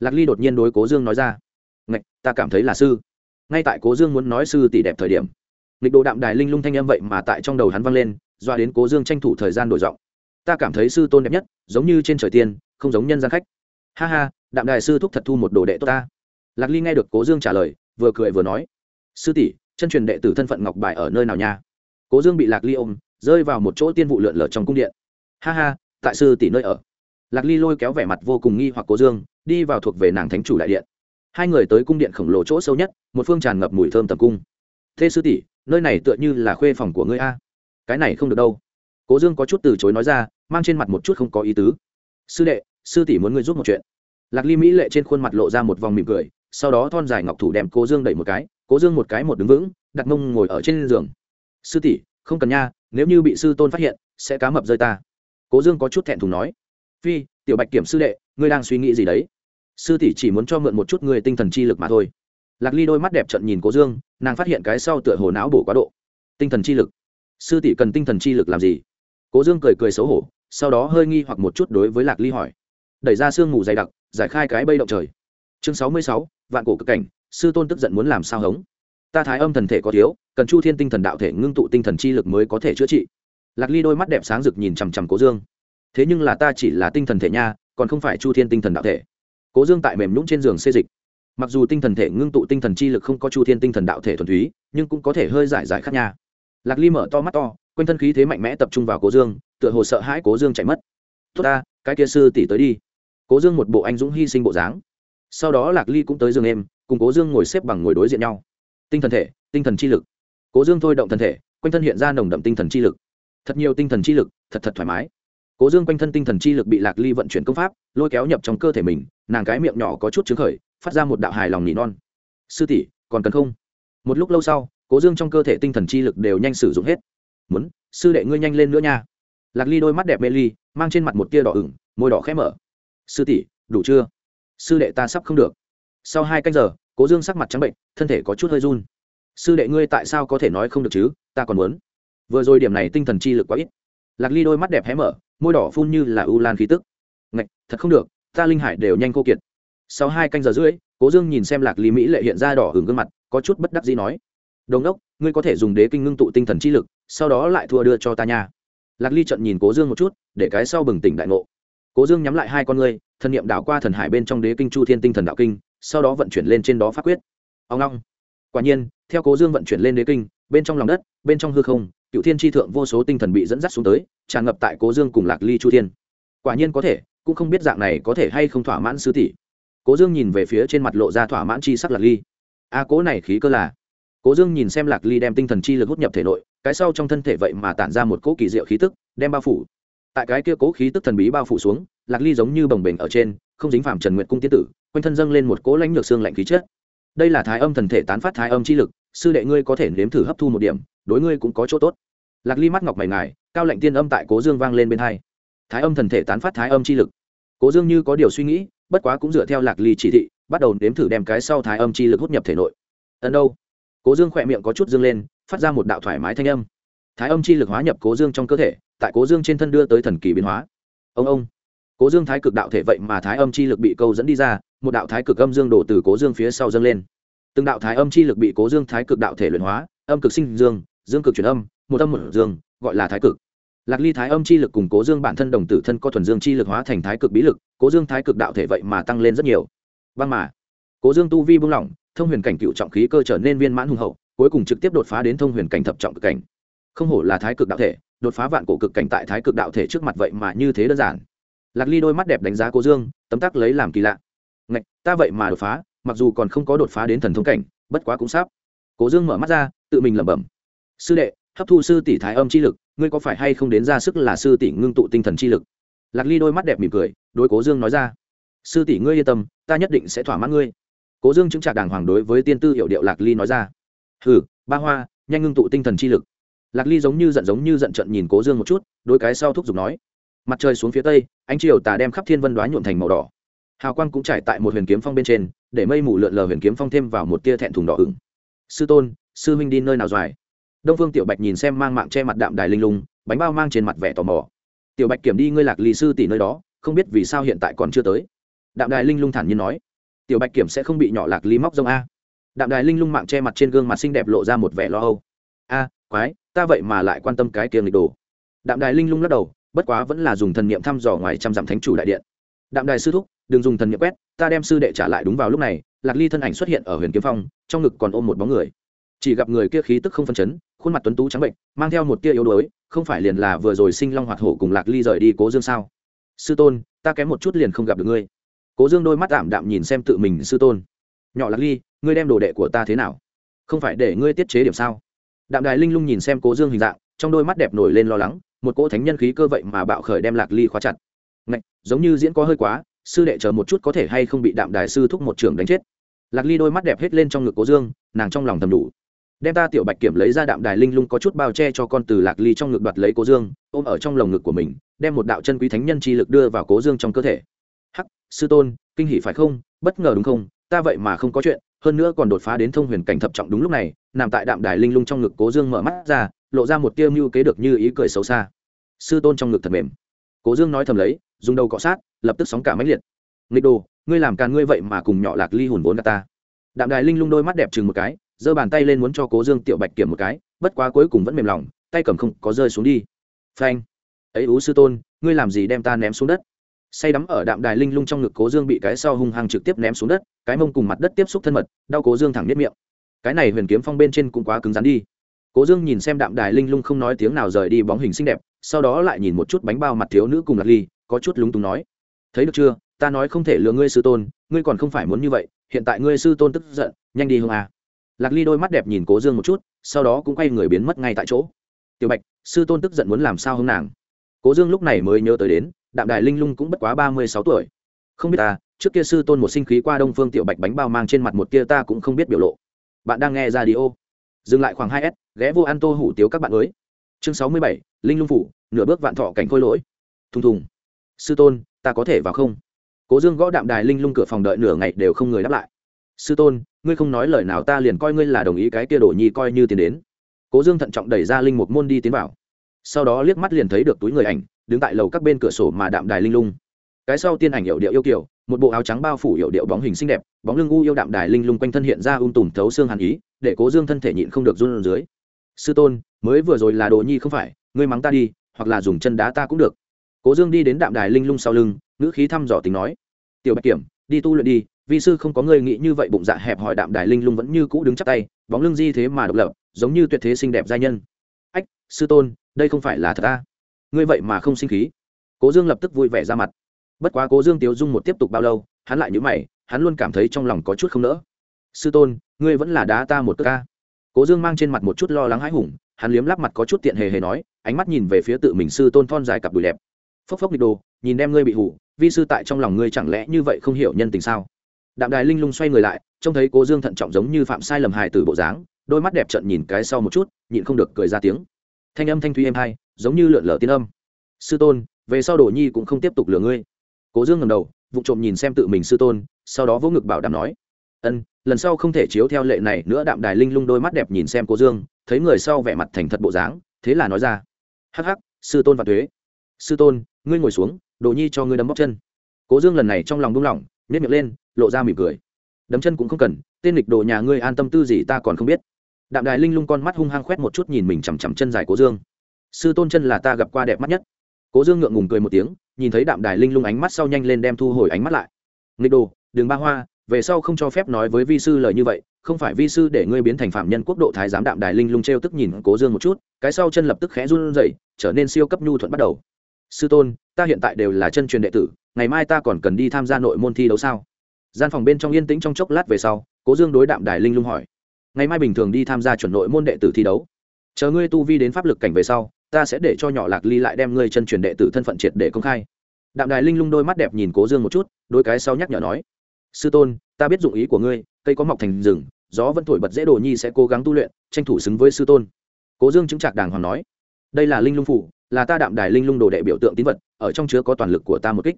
Lạc ly đột nhiên đối cố dương nói ra. Ngạch, ta cảm thấy là sư. Ngay tại cố dương muốn nói sư tỷ đẹp thời điểm, nghịch độ đạm đài linh lung thanh âm vậy mà tại trong đầu hắn vang lên, doa đến cố dương tranh thủ thời gian đổi giọng. Ta cảm thấy sư tôn đẹp nhất, giống như trên trời tiên, không giống nhân gian khách. Ha ha, đạm đài sư thúc thật thu một đồ đệ tốt ta. Lạc ly nghe được cố dương trả lời, vừa cười vừa nói. Sư tỷ, chân truyền đệ tử thân phận ngọc bài ở nơi nào nha? Cố dương bị lạc ly ôm, rơi vào một chỗ tiên vụ lượn lờ trong cung điện. Ha ha tại sư tỷ nơi ở. Lạc ly lôi kéo vẻ mặt vô cùng nghi hoặc cố dương, đi vào thuộc về nàng thánh chủ đại điện. Hai người tới cung điện khổng lồ chỗ sâu nhất, một phương tràn ngập mùi thơm tầm cung. Thế sư tỷ, nơi này tựa như là khuê phòng của ngươi a. Cái này không được đâu. Cố dương có chút từ chối nói ra, mang trên mặt một chút không có ý tứ. Sư đệ, sư tỷ muốn ngươi giúp một chuyện. Lạc ly mỹ lệ trên khuôn mặt lộ ra một vòng mỉm cười, sau đó thon dài ngọc thủ đem cố dương đẩy một cái, cố dương một cái một đứng vững, đặt mông ngồi ở trên giường. Sư tỷ, không cần nha, nếu như bị sư tôn phát hiện, sẽ cá mập rơi ta cố dương có chút thẹn thùng nói, phi, tiểu bạch kiểm sư đệ, ngươi đang suy nghĩ gì đấy? Sư tỷ chỉ muốn cho mượn một chút người tinh thần chi lực mà thôi. Lạc ly đôi mắt đẹp trận nhìn cố dương, nàng phát hiện cái sau tựa hồ não bổ quá độ. Tinh thần chi lực? Sư tỷ cần tinh thần chi lực làm gì? Cố dương cười cười xấu hổ, sau đó hơi nghi hoặc một chút đối với lạc ly hỏi, đẩy ra sương ngủ dày đặc, giải khai cái bây động trời. Chương sáu mươi sáu, vạn cổ cực cảnh, sư tôn tức giận muốn làm sao hống? Ta thái âm thần thể có thiếu, cần chu thiên tinh thần đạo thể ngưng tụ tinh thần chi lực mới có thể chữa trị lạc ly đôi mắt đẹp sáng rực nhìn chằm chằm cố dương. Thế nhưng là ta chỉ là tinh thần thể nha, còn không phải chu thiên tinh thần đạo thể. Cố dương tại mềm nhũng trên giường xê dịch. Mặc dù tinh thần thể ngưng tụ tinh thần chi lực không có chu thiên tinh thần đạo thể thuần túy, nhưng cũng có thể hơi giải giải khác nha. Lạc ly mở to mắt to, quanh thân khí thế mạnh mẽ tập trung vào cố dương, tựa hồ sợ hãi cố dương chạy mất. Tốt ta, cái kia sư tỷ tới đi. Cố dương một bộ anh dũng hy sinh bộ dáng. Sau đó lạc ly cũng tới giường em cùng cố dương ngồi xếp bằng ngồi đối diện nhau. Tinh thần thể, tinh thần chi lực. Cố dương thôi động thân thể, quanh thân hiện ra nồng đậm tinh thần chi lực thật nhiều tinh thần chi lực, thật thật thoải mái. Cố dương quanh thân tinh thần chi lực bị lạc ly vận chuyển công pháp, lôi kéo nhập trong cơ thể mình, nàng cái miệng nhỏ có chút chứng khởi, phát ra một đạo hài lòng nỉ non. Sư tỷ, còn cần không? Một lúc lâu sau, cố dương trong cơ thể tinh thần chi lực đều nhanh sử dụng hết. Muốn, sư đệ ngươi nhanh lên nữa nha. Lạc ly đôi mắt đẹp mê ly, mang trên mặt một tia đỏ ửng, môi đỏ khẽ mở. Sư tỷ, đủ chưa? Sư đệ ta sắp không được. Sau hai canh giờ, cố dương sắc mặt trắng bệnh, thân thể có chút hơi run. Sư đệ ngươi tại sao có thể nói không được chứ? Ta còn muốn vừa rồi điểm này tinh thần chi lực quá ít. Lạc ly đôi mắt đẹp hé mở, môi đỏ phun như là u lan khí tức. Ngạch, thật không được, ta linh hải đều nhanh khô kiệt. Sau hai canh giờ rưỡi, cố dương nhìn xem lạc ly mỹ lệ hiện ra đỏ hừng gương mặt, có chút bất đắc gì nói đồng đốc ngươi có thể dùng đế kinh ngưng tụ tinh thần chi lực, sau đó lại thua đưa cho ta nha. Lạc ly trận nhìn cố dương một chút, để cái sau bừng tỉnh đại ngộ. Cố dương nhắm lại hai con ngươi, thần n i ệ m đảo qua thần hải bên trong đế kinh chu thiên tinh thần đạo kinh, sau đó vận chuyển lên trên đó phát quyết. Ông long. Quả nhiên, theo cố dương vận chuyển lên đế kinh, bên trong lòng đất, bên trong hư không cựu thiên tri thượng vô số tinh thần bị dẫn dắt xuống tới, tràn ngập tại cố dương cùng lạc ly chu thiên. Quả nhiên có thể, cũng không biết dạng này có thể hay không thỏa mãn sứ tỷ. Cố dương nhìn về phía trên mặt lộ ra thỏa mãn chi sắc lạc ly. A, cố này khí cơ là. Cố dương nhìn xem lạc ly đem tinh thần chi lực hút nhập thể nội, cái sau trong thân thể vậy mà tản ra một cỗ kỳ diệu khí tức, đem bao phủ. Tại cái kia cố khí tức thần bí bao phủ xuống, lạc ly giống như bồng bềnh ở trên, không dính phạm trần nguyện cung tiên tử, quanh thân dâng lên một cỗ lãnh lược xương lạnh khí chết. đây là thái âm thần thể tán phát thái âm chi lực, sư đệ ngươi có thể nếm thử hấp thu một điểm, đối ngươi cũng có chỗ tốt lạc ly mắt ngọc mày ngài, cao lệnh tiên âm tại cố dương vang lên bên hai. Thái âm thần thể tán phát thái âm chi lực. Cố dương như có điều suy nghĩ, bất quá cũng dựa theo lạc ly chỉ thị, bắt đầu nếm thử đem cái sau thái âm chi lực hút nhập thể nội. Ẩn đâu? Cố dương khỏe miệng có chút dương lên, phát ra một đạo thoải mái thanh âm. Thái âm chi lực hóa nhập cố dương trong cơ thể, tại cố dương trên thân đưa tới thần kỳ biến hóa. Ông ông. Cố dương thái cực đạo thể vậy mà thái âm chi lực bị câu dẫn đi ra, một đạo thái cực âm dương đổ từ cố dương phía sau dâng lên. Từng đạo thái âm chi lực bị cố dương thái cực đạo thể luyện hóa, âm cực sinh dương dương cực chuyển âm một âm một dương, gọi là thái cực. Lạc ly thái âm chi lực cùng cố dương bản thân đồng tử thân có thuần dương chi lực hóa thành thái cực bí lực, cố dương thái cực đạo thể vậy mà tăng lên rất nhiều. Băng mà. Cố dương tu vi buông lỏng, thông huyền cảnh cựu trọng khí cơ trở nên viên mãn hùng hậu, cuối cùng trực tiếp đột phá đến thông huyền cảnh thập trọng cực cảnh. Không hổ là thái cực đạo thể, đột phá vạn cổ cực cảnh tại thái cực đạo thể trước mặt vậy mà như thế đơn giản. Lạc ly đôi mắt đẹp đánh giá cố dương, tấm tắc lấy làm kỳ lạ. Ngạch, ta vậy mà đột phá, mặc dù còn không có đột phá đến thần thông cảnh, bất quá cũng sắp. Cố dương mở mắt ra, tự mình lẩm bẩm. Sư đệ hấp thu sư tỷ thái âm chi lực, ngươi có phải hay không đến ra sức là sư tỷ ngưng tụ tinh thần chi lực? Lạc ly đôi mắt đẹp mỉm cười, đối cố dương nói ra. Sư tỷ ngươi yên tâm, ta nhất định sẽ thỏa mãn ngươi. Cố dương chứng trả đàng hoàng đối với tiên tư hiệu điệu lạc ly nói ra. Hừ, ba hoa, nhanh ngưng tụ tinh thần chi lực. Lạc ly giống như giận giống như giận trận nhìn cố dương một chút đôi cái sau thúc giục nói. Mặt trời xuống phía tây, ánh chiều tà đem khắp thiên vân đoá nhuộm thành màu đỏ. Hào quang cũng trải tại một huyền kiếm phong bên trên, để mây mù lượn lờ huyền kiếm phong thêm vào một tia thẹn thùng đỏ ửng. Sư tôn, sư huynh đi nơi nào dài? Đông phương tiểu bạch nhìn xem mang mạng che mặt đạm đài linh lung, bánh bao mang trên mặt vẻ tò mò. Tiểu bạch kiểm đi ngươi lạc lì sư tỷ nơi đó, không biết vì sao hiện tại còn chưa tới. Đạm đài linh lung thản nhiên nói. Tiểu bạch kiểm sẽ không bị nhỏ lạc lý móc rông a. Đạm đài linh lung mạng che mặt trên gương mặt xinh đẹp lộ ra một vẻ lo âu. A, quái, ta vậy mà lại quan tâm cái kia lịch đồ. Đạm đài linh lung lắc đầu, bất quá vẫn là dùng thần niệm thăm dò ngoài trăm dặm thánh chủ đại điện. Đạm đài sư thúc, đừng dùng thần niệm quét, ta đem sư đệ trả lại đúng vào lúc này, lạc ly thân ảnh xuất hiện ở huyền kiếm phong, trong ngực còn ôm một bóng người. Chỉ gặp người kia khí tức không phân chấn khuôn mặt tuấn tú trắng bệnh mang theo một tia yếu đuối không phải liền là vừa rồi sinh long hoạt hổ cùng lạc ly rời đi cố dương sao? Sư tôn ta kém một chút liền không gặp được ngươi. Cố dương đôi mắt ảm đạm nhìn xem tự mình sư tôn. Nhỏ lạc ly ngươi đem đồ đệ của ta thế nào? Không phải để ngươi tiết chế điểm sao? Đạm đài linh lung nhìn xem cố dương hình dạng trong đôi mắt đẹp nổi lên lo lắng một cỗ thánh nhân khí cơ vậy mà bạo khởi đem lạc ly khóa chặt. Ngạch, giống như diễn có hơi quá sư đệ chờ một chút có thể hay không bị đạm đài sư thúc một trường đánh chết. Lạc ly đôi mắt đẹp hết lên trong ngực cố dương nàng trong lòng thầm đủ đem ta tiểu bạch kiểm lấy ra đạm đài linh lung có chút bao che cho con từ lạc ly trong ngực đoạt lấy cố dương, ôm ở trong lồng ngực của mình, đem một đạo chân quý thánh nhân chi lực đưa vào cố dương trong cơ thể. Hắc, sư tôn, kinh hỷ phải không? Bất ngờ đúng không? Ta vậy mà không có chuyện, hơn nữa còn đột phá đến thông huyền cảnh thập trọng đúng lúc này, nằm tại đạm đài linh lung trong ngực cố dương mở mắt ra, lộ ra một tiêu mưu kế được như ý cười xấu xa. Sư tôn trong ngực thật mềm. Cố dương nói thầm lấy, dùng đầu cọ sát, lập tức sóng cả máy liệt. Nghịch đồ, ngươi làm càn ngươi vậy mà cùng nhỏ lạc ly hùn vốn ta. Đạm đài linh lung đôi mắt đẹp chừng một cái giơ bàn tay lên muốn cho cố dương tiểu bạch kiểm một cái, bất quá cuối cùng vẫn mềm lòng, tay cầm không có rơi xuống đi. Phanh. Ấy ú sư tôn, ngươi làm gì đem ta ném xuống đất? Say đắm ở đạm đài linh lung trong ngực cố dương bị cái sau hung hăng trực tiếp ném xuống đất, cái mông cùng mặt đất tiếp xúc thân mật, đau cố dương thẳng nếp miệng. Cái này huyền kiếm phong bên trên cũng quá cứng rắn đi. Cố dương nhìn xem đạm đài linh lung không nói tiếng nào rời đi bóng hình xinh đẹp, sau đó lại nhìn một chút bánh bao mặt thiếu nữ cùng lạc ly, có chút lúng túng nói. Thấy được chưa? Ta nói không thể lừa ngươi sư tôn, ngươi còn không phải muốn như vậy, hiện tại ngươi sư tôn tức giận, nhanh đi hương à lạc ly đôi mắt đẹp nhìn cố dương một chút, sau đó cũng quay người biến mất ngay tại chỗ. Tiểu bạch, sư tôn tức giận muốn làm sao hương nàng? Cố dương lúc này mới nhớ tới đến, đạm đài linh lung cũng bất quá ba mươi sáu tuổi. Không biết ta, trước kia sư tôn một sinh khí qua đông phương tiểu bạch bánh bao mang trên mặt một kia ta cũng không biết biểu lộ. Bạn đang nghe ra đi ô dừng lại khoảng hai s, ghé vô ăn tô hủ tiếu các bạn mới. Chương sáu mươi bảy, linh lung phủ, nửa bước vạn thọ cảnh khôi lỗi. Thùng thùng. Sư tôn, ta có thể vào không? Cố dương gõ đạm đài linh lung cửa phòng đợi nửa ngày đều không người đáp lại. Sư tôn ngươi không nói lời nào ta liền coi ngươi là đồng ý cái kia đổ nhi coi như tiền đến. Cố dương thận trọng đẩy ra linh một môn đi tiến vào. Sau đó liếc mắt liền thấy được túi người ảnh, đứng tại lầu các bên cửa sổ mà đạm đài linh lung. Cái sau tiên ảnh hiệu điệu yêu kiểu một bộ áo trắng bao phủ hiệu điệu bóng hình xinh đẹp, bóng lưng u yêu đạm đài linh lung quanh thân hiện ra um tùm thấu xương hàn ý, để cố dương thân thể nhịn không được run dưới sư tôn, mới vừa rồi là đồ nhi không phải, ngươi mắng ta đi, hoặc là dùng chân đá ta cũng được. Cố dương đi đến đạm đài linh lung sau lưng, ngữ khí thăm dò tính nói, tiểu bạch kiểm, đi tu luyện đi vi sư không có người nghĩ như vậy, bụng dạ hẹp hòi đạm đài linh lung vẫn như cũ đứng chắc tay, bóng lưng di thế mà độc lập, giống như tuyệt thế xinh đẹp giai nhân. Ách, sư tôn, đây không phải là thật ta. Ngươi vậy mà không sinh khí. Cố dương lập tức vui vẻ ra mặt. Bất quá cố dương tiếu dung một tiếp tục bao lâu, hắn lại nhữ mày, hắn luôn cảm thấy trong lòng có chút không nỡ. Sư tôn, ngươi vẫn là đá ta một tức ca cố dương mang trên mặt một chút lo lắng hãi hùng, hắn liếm lắp mặt có chút tiện hề hề nói, ánh mắt nhìn về phía tự mình sư tôn thon dài cặp đùi đẹp. Phốc phốc đi đồ, nhìn em ngươi bị hủ, vi sư tại trong lòng ngươi chẳng lẽ như vậy không hiểu nhân tình sao? Đạm đài linh lung xoay người lại, trông thấy cố dương thận trọng giống như phạm sai lầm hài từ bộ dáng, đôi mắt đẹp trận nhìn cái sau một chút, nhịn không được cười ra tiếng. Thanh âm thanh thúy êm hai giống như lượn lờ tiên âm. Sư tôn, về sau đồ nhi cũng không tiếp tục lừa ngươi. Cố dương ngầm đầu, vụ trộm nhìn xem tự mình sư tôn, sau đó vỗ ngực bảo đảm nói. Ân, lần sau không thể chiếu theo lệ này nữa, đạm đài linh lung đôi mắt đẹp nhìn xem cố dương, thấy người sau vẻ mặt thành thật bộ dáng, thế là nói ra. Hắc hắc, sư tôn và thuế. Sư tôn, ngươi ngồi xuống đồ nhi cho ngươi đấm bóc chân. Cố dương lần này trong lòng đung lòng nếp miệng lên lộ ra mỉm cười. Đấm chân cũng không cần, tên lịch đồ nhà ngươi an tâm tư gì ta còn không biết. Đạm đài linh lung con mắt hung hăng khoét một chút nhìn mình chằm chằm chân dài cố dương. Sư tôn chân là ta gặp qua đẹp mắt nhất. Cố dương ngượng ngùng cười một tiếng, nhìn thấy đạm đài linh lung ánh mắt sau nhanh lên đem thu hồi ánh mắt lại. Nghịch đồ đường ba hoa, về sau không cho phép nói với vi sư lời như vậy, không phải vi sư để ngươi biến thành phạm nhân quốc độ thái giám đạm đài linh lung t r e o tức nhìn cố dương một chút, cái sau chân lập tức khẽ run rẩy, trở nên siêu cấp nhu thuận bắt đầu. Sư tôn, ta hiện tại đều là chân truyền đệ tử, ngày mai ta còn cần đi tham gia nội môn thi đấu sao? Gian phòng bên trong yên tĩnh trong chốc lát về sau, cố dương đối đạm đài linh lung hỏi, ngày mai bình thường đi tham gia chuẩn nội môn đệ tử thi đấu. Chờ ngươi tu vi đến pháp lực cảnh về sau, ta sẽ để cho nhỏ lạc ly lại đem ngươi chân truyền đệ tử thân phận triệt để công khai. Đạm đài linh lung đôi mắt đẹp nhìn cố dương một chút đôi cái sau nhắc nhở nói, sư tôn, ta biết dụng ý của ngươi, cây có mọc thành rừng, gió vẫn thổi bật dễ đồ nhi sẽ cố gắng tu luyện, tranh thủ xứng với sư tôn. Cố dương chứng trạc đàng hoàng nói, đây là linh lung phủ, là ta đạm đài linh lung đồ đệ biểu tượng tín vật, ở trong chứa có toàn lực của ta một kích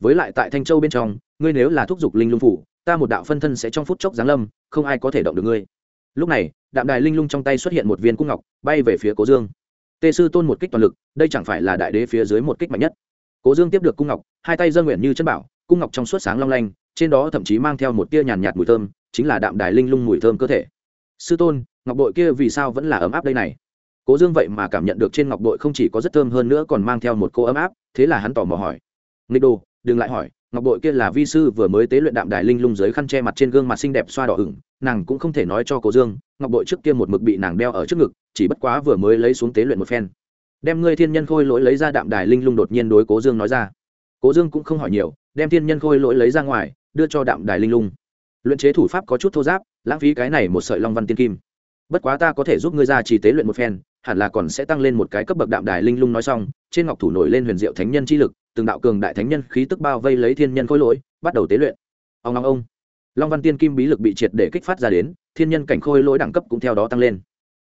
với lại tại thanh châu bên trong, ngươi nếu là thúc giục linh lung phủ, ta một đạo phân thân sẽ trong phút chốc giáng lâm, không ai có thể động được ngươi. Lúc này, đạm đài linh lung trong tay xuất hiện một viên cung ngọc, bay về phía cố dương. Tê sư tôn một kích toàn lực, đây chẳng phải là đại đế phía dưới một kích mạnh nhất. Cố dương tiếp được cung ngọc, hai tay dân nguyện như chân bảo, cung ngọc trong suốt sáng long lanh, trên đó thậm chí mang theo một tia nhàn nhạt mùi thơm, chính là đạm đài linh lung mùi thơm cơ thể. Sư tôn, ngọc bội kia vì sao vẫn là ấm áp đây này? Cố dương vậy mà cảm nhận được trên ngọc bội không chỉ có rất thơm hơn nữa còn mang theo một cô ấm áp, thế là hắn tò mò hỏi. Nghịch đồ đừng lại hỏi, ngọc bội kia là vi sư vừa mới tế luyện đạm đài linh lung dưới khăn che mặt trên gương mặt xinh đẹp xoa đỏ ửng, nàng cũng không thể nói cho cố dương, ngọc bội trước kia một mực bị nàng đeo ở trước ngực, chỉ bất quá vừa mới lấy xuống tế luyện một phen. Đem ngươi thiên nhân khôi lỗi lấy ra đạm đài linh lung đột nhiên đối cố dương nói ra. Cố dương cũng không hỏi nhiều, đem thiên nhân khôi lỗi lấy ra ngoài, đưa cho đạm đài linh lung. Luyện chế thủ pháp có chút thô giáp, lãng phí cái này một sợi long văn tiên kim. Bất quá ta có thể giúp ngươi ra chỉ tế luyện một phen, hẳn là còn sẽ tăng lên một cái cấp bậc đạm đài linh lung nói xong, trên ngọc thủ nổi lên huyền diệu thánh nhân chi lực từng đạo cường đại thánh nhân khí tức bao vây lấy thiên nhân khôi lỗi, bắt đầu tế luyện. Ông long ông. Long văn tiên kim bí lực bị triệt để kích phát ra đến, thiên nhân cảnh khôi lỗi đẳng cấp cũng theo đó tăng lên.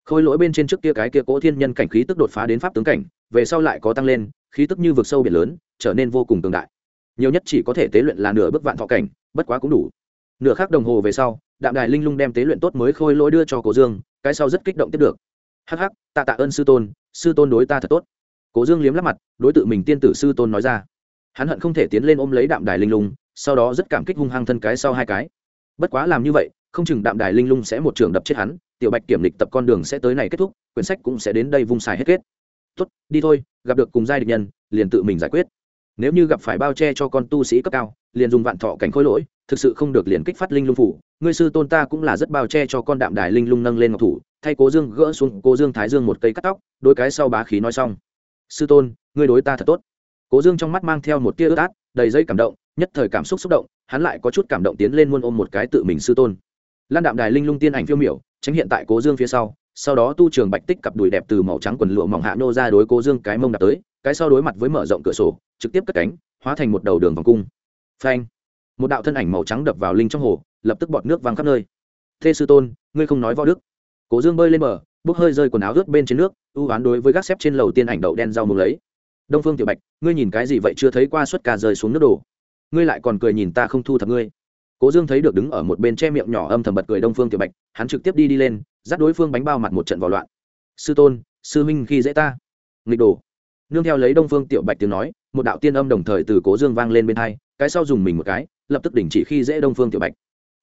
Khôi lỗi bên trên trước kia cái kia cỗ thiên nhân cảnh khí tức đột phá đến pháp tướng cảnh, về sau lại có tăng lên, khí tức như vực sâu biển lớn, trở nên vô cùng cường đại. Nhiều nhất chỉ có thể tế luyện là nửa bước vạn thọ cảnh, bất quá cũng đủ. Nửa khắc đồng hồ về sau, đạm đài linh lung đem tế luyện tốt mới khôi lỗi đưa cho cổ dương, cái sau rất kích động tiếp được. Hắc hắc, tạ tạ ơn sư tôn sư tôn đối ta thật tốt cố dương liếm lắp mặt, đối tượng mình tiên tử sư tôn nói ra. Hắn hận không thể tiến lên ôm lấy đạm đài linh lung, sau đó rất cảm kích hung hăng thân cái sau hai cái. Bất quá làm như vậy, không chừng đạm đài linh lung sẽ một trường đập chết hắn, tiểu bạch kiểm lịch tập con đường sẽ tới này kết thúc, quyển sách cũng sẽ đến đây vung xài hết kết. Tốt, đi thôi, gặp được cùng giai địch nhân, liền tự mình giải quyết. Nếu như gặp phải bao che cho con tu sĩ cấp cao, liền dùng vạn thọ cảnh khối lỗi, thực sự không được liền kích phát linh lung phủ. Ngươi sư tôn ta cũng là rất bao che cho con đạm đài linh lung nâng lên ngọc thủ, thay cố dương gỡ xuống cố dương thái dương một cây cắt tóc đôi cái sau bá khí nói xong sư tôn, ngươi đối ta thật tốt. Cố dương trong mắt mang theo một tia ướt át, đầy dây cảm động, nhất thời cảm xúc xúc động, hắn lại có chút cảm động tiến lên muôn ôm một cái tự mình sư tôn. Lan đạm đài linh lung tiên ảnh phiêu miểu, tránh hiện tại cố dương phía sau sau đó tu trường bạch tích cặp đùi đẹp từ màu trắng quần lụa mỏng hạ nô ra đối cố dương cái mông đạp tới, cái sau đối mặt với mở rộng cửa sổ, trực tiếp cất cánh, hóa thành một đầu đường vòng cung. Phanh! Một đạo thân ảnh màu trắng đập vào linh trong hồ, lập tức bọt nước văng khắp nơi. Thê sư tôn, ngươi không nói võ đức. Cố dương bơi lên bờ bốc hơi rơi quần áo ướt bên trên nước, ưu oán đối với gác xếp trên lầu tiên ảnh đậu đen rau mùng lấy. Đông phương tiểu bạch, ngươi nhìn cái gì vậy chưa thấy qua suất ca rơi xuống nước đổ ngươi lại còn cười nhìn ta không thu thập ngươi. Cố dương thấy được đứng ở một bên che miệng nhỏ âm thầm bật cười đông phương tiểu bạch, hắn trực tiếp đi đi lên, dắt đối phương bánh bao mặt một trận vào loạn. Sư tôn, sư minh khi dễ ta. Nghịch đồ. Nương theo lấy đông phương tiểu bạch tiếng nói, một đạo tiên âm đồng thời từ cố dương vang lên bên hai, cái sau dùng mình một cái, lập tức đình chỉ khi dễ đông phương tiểu bạch.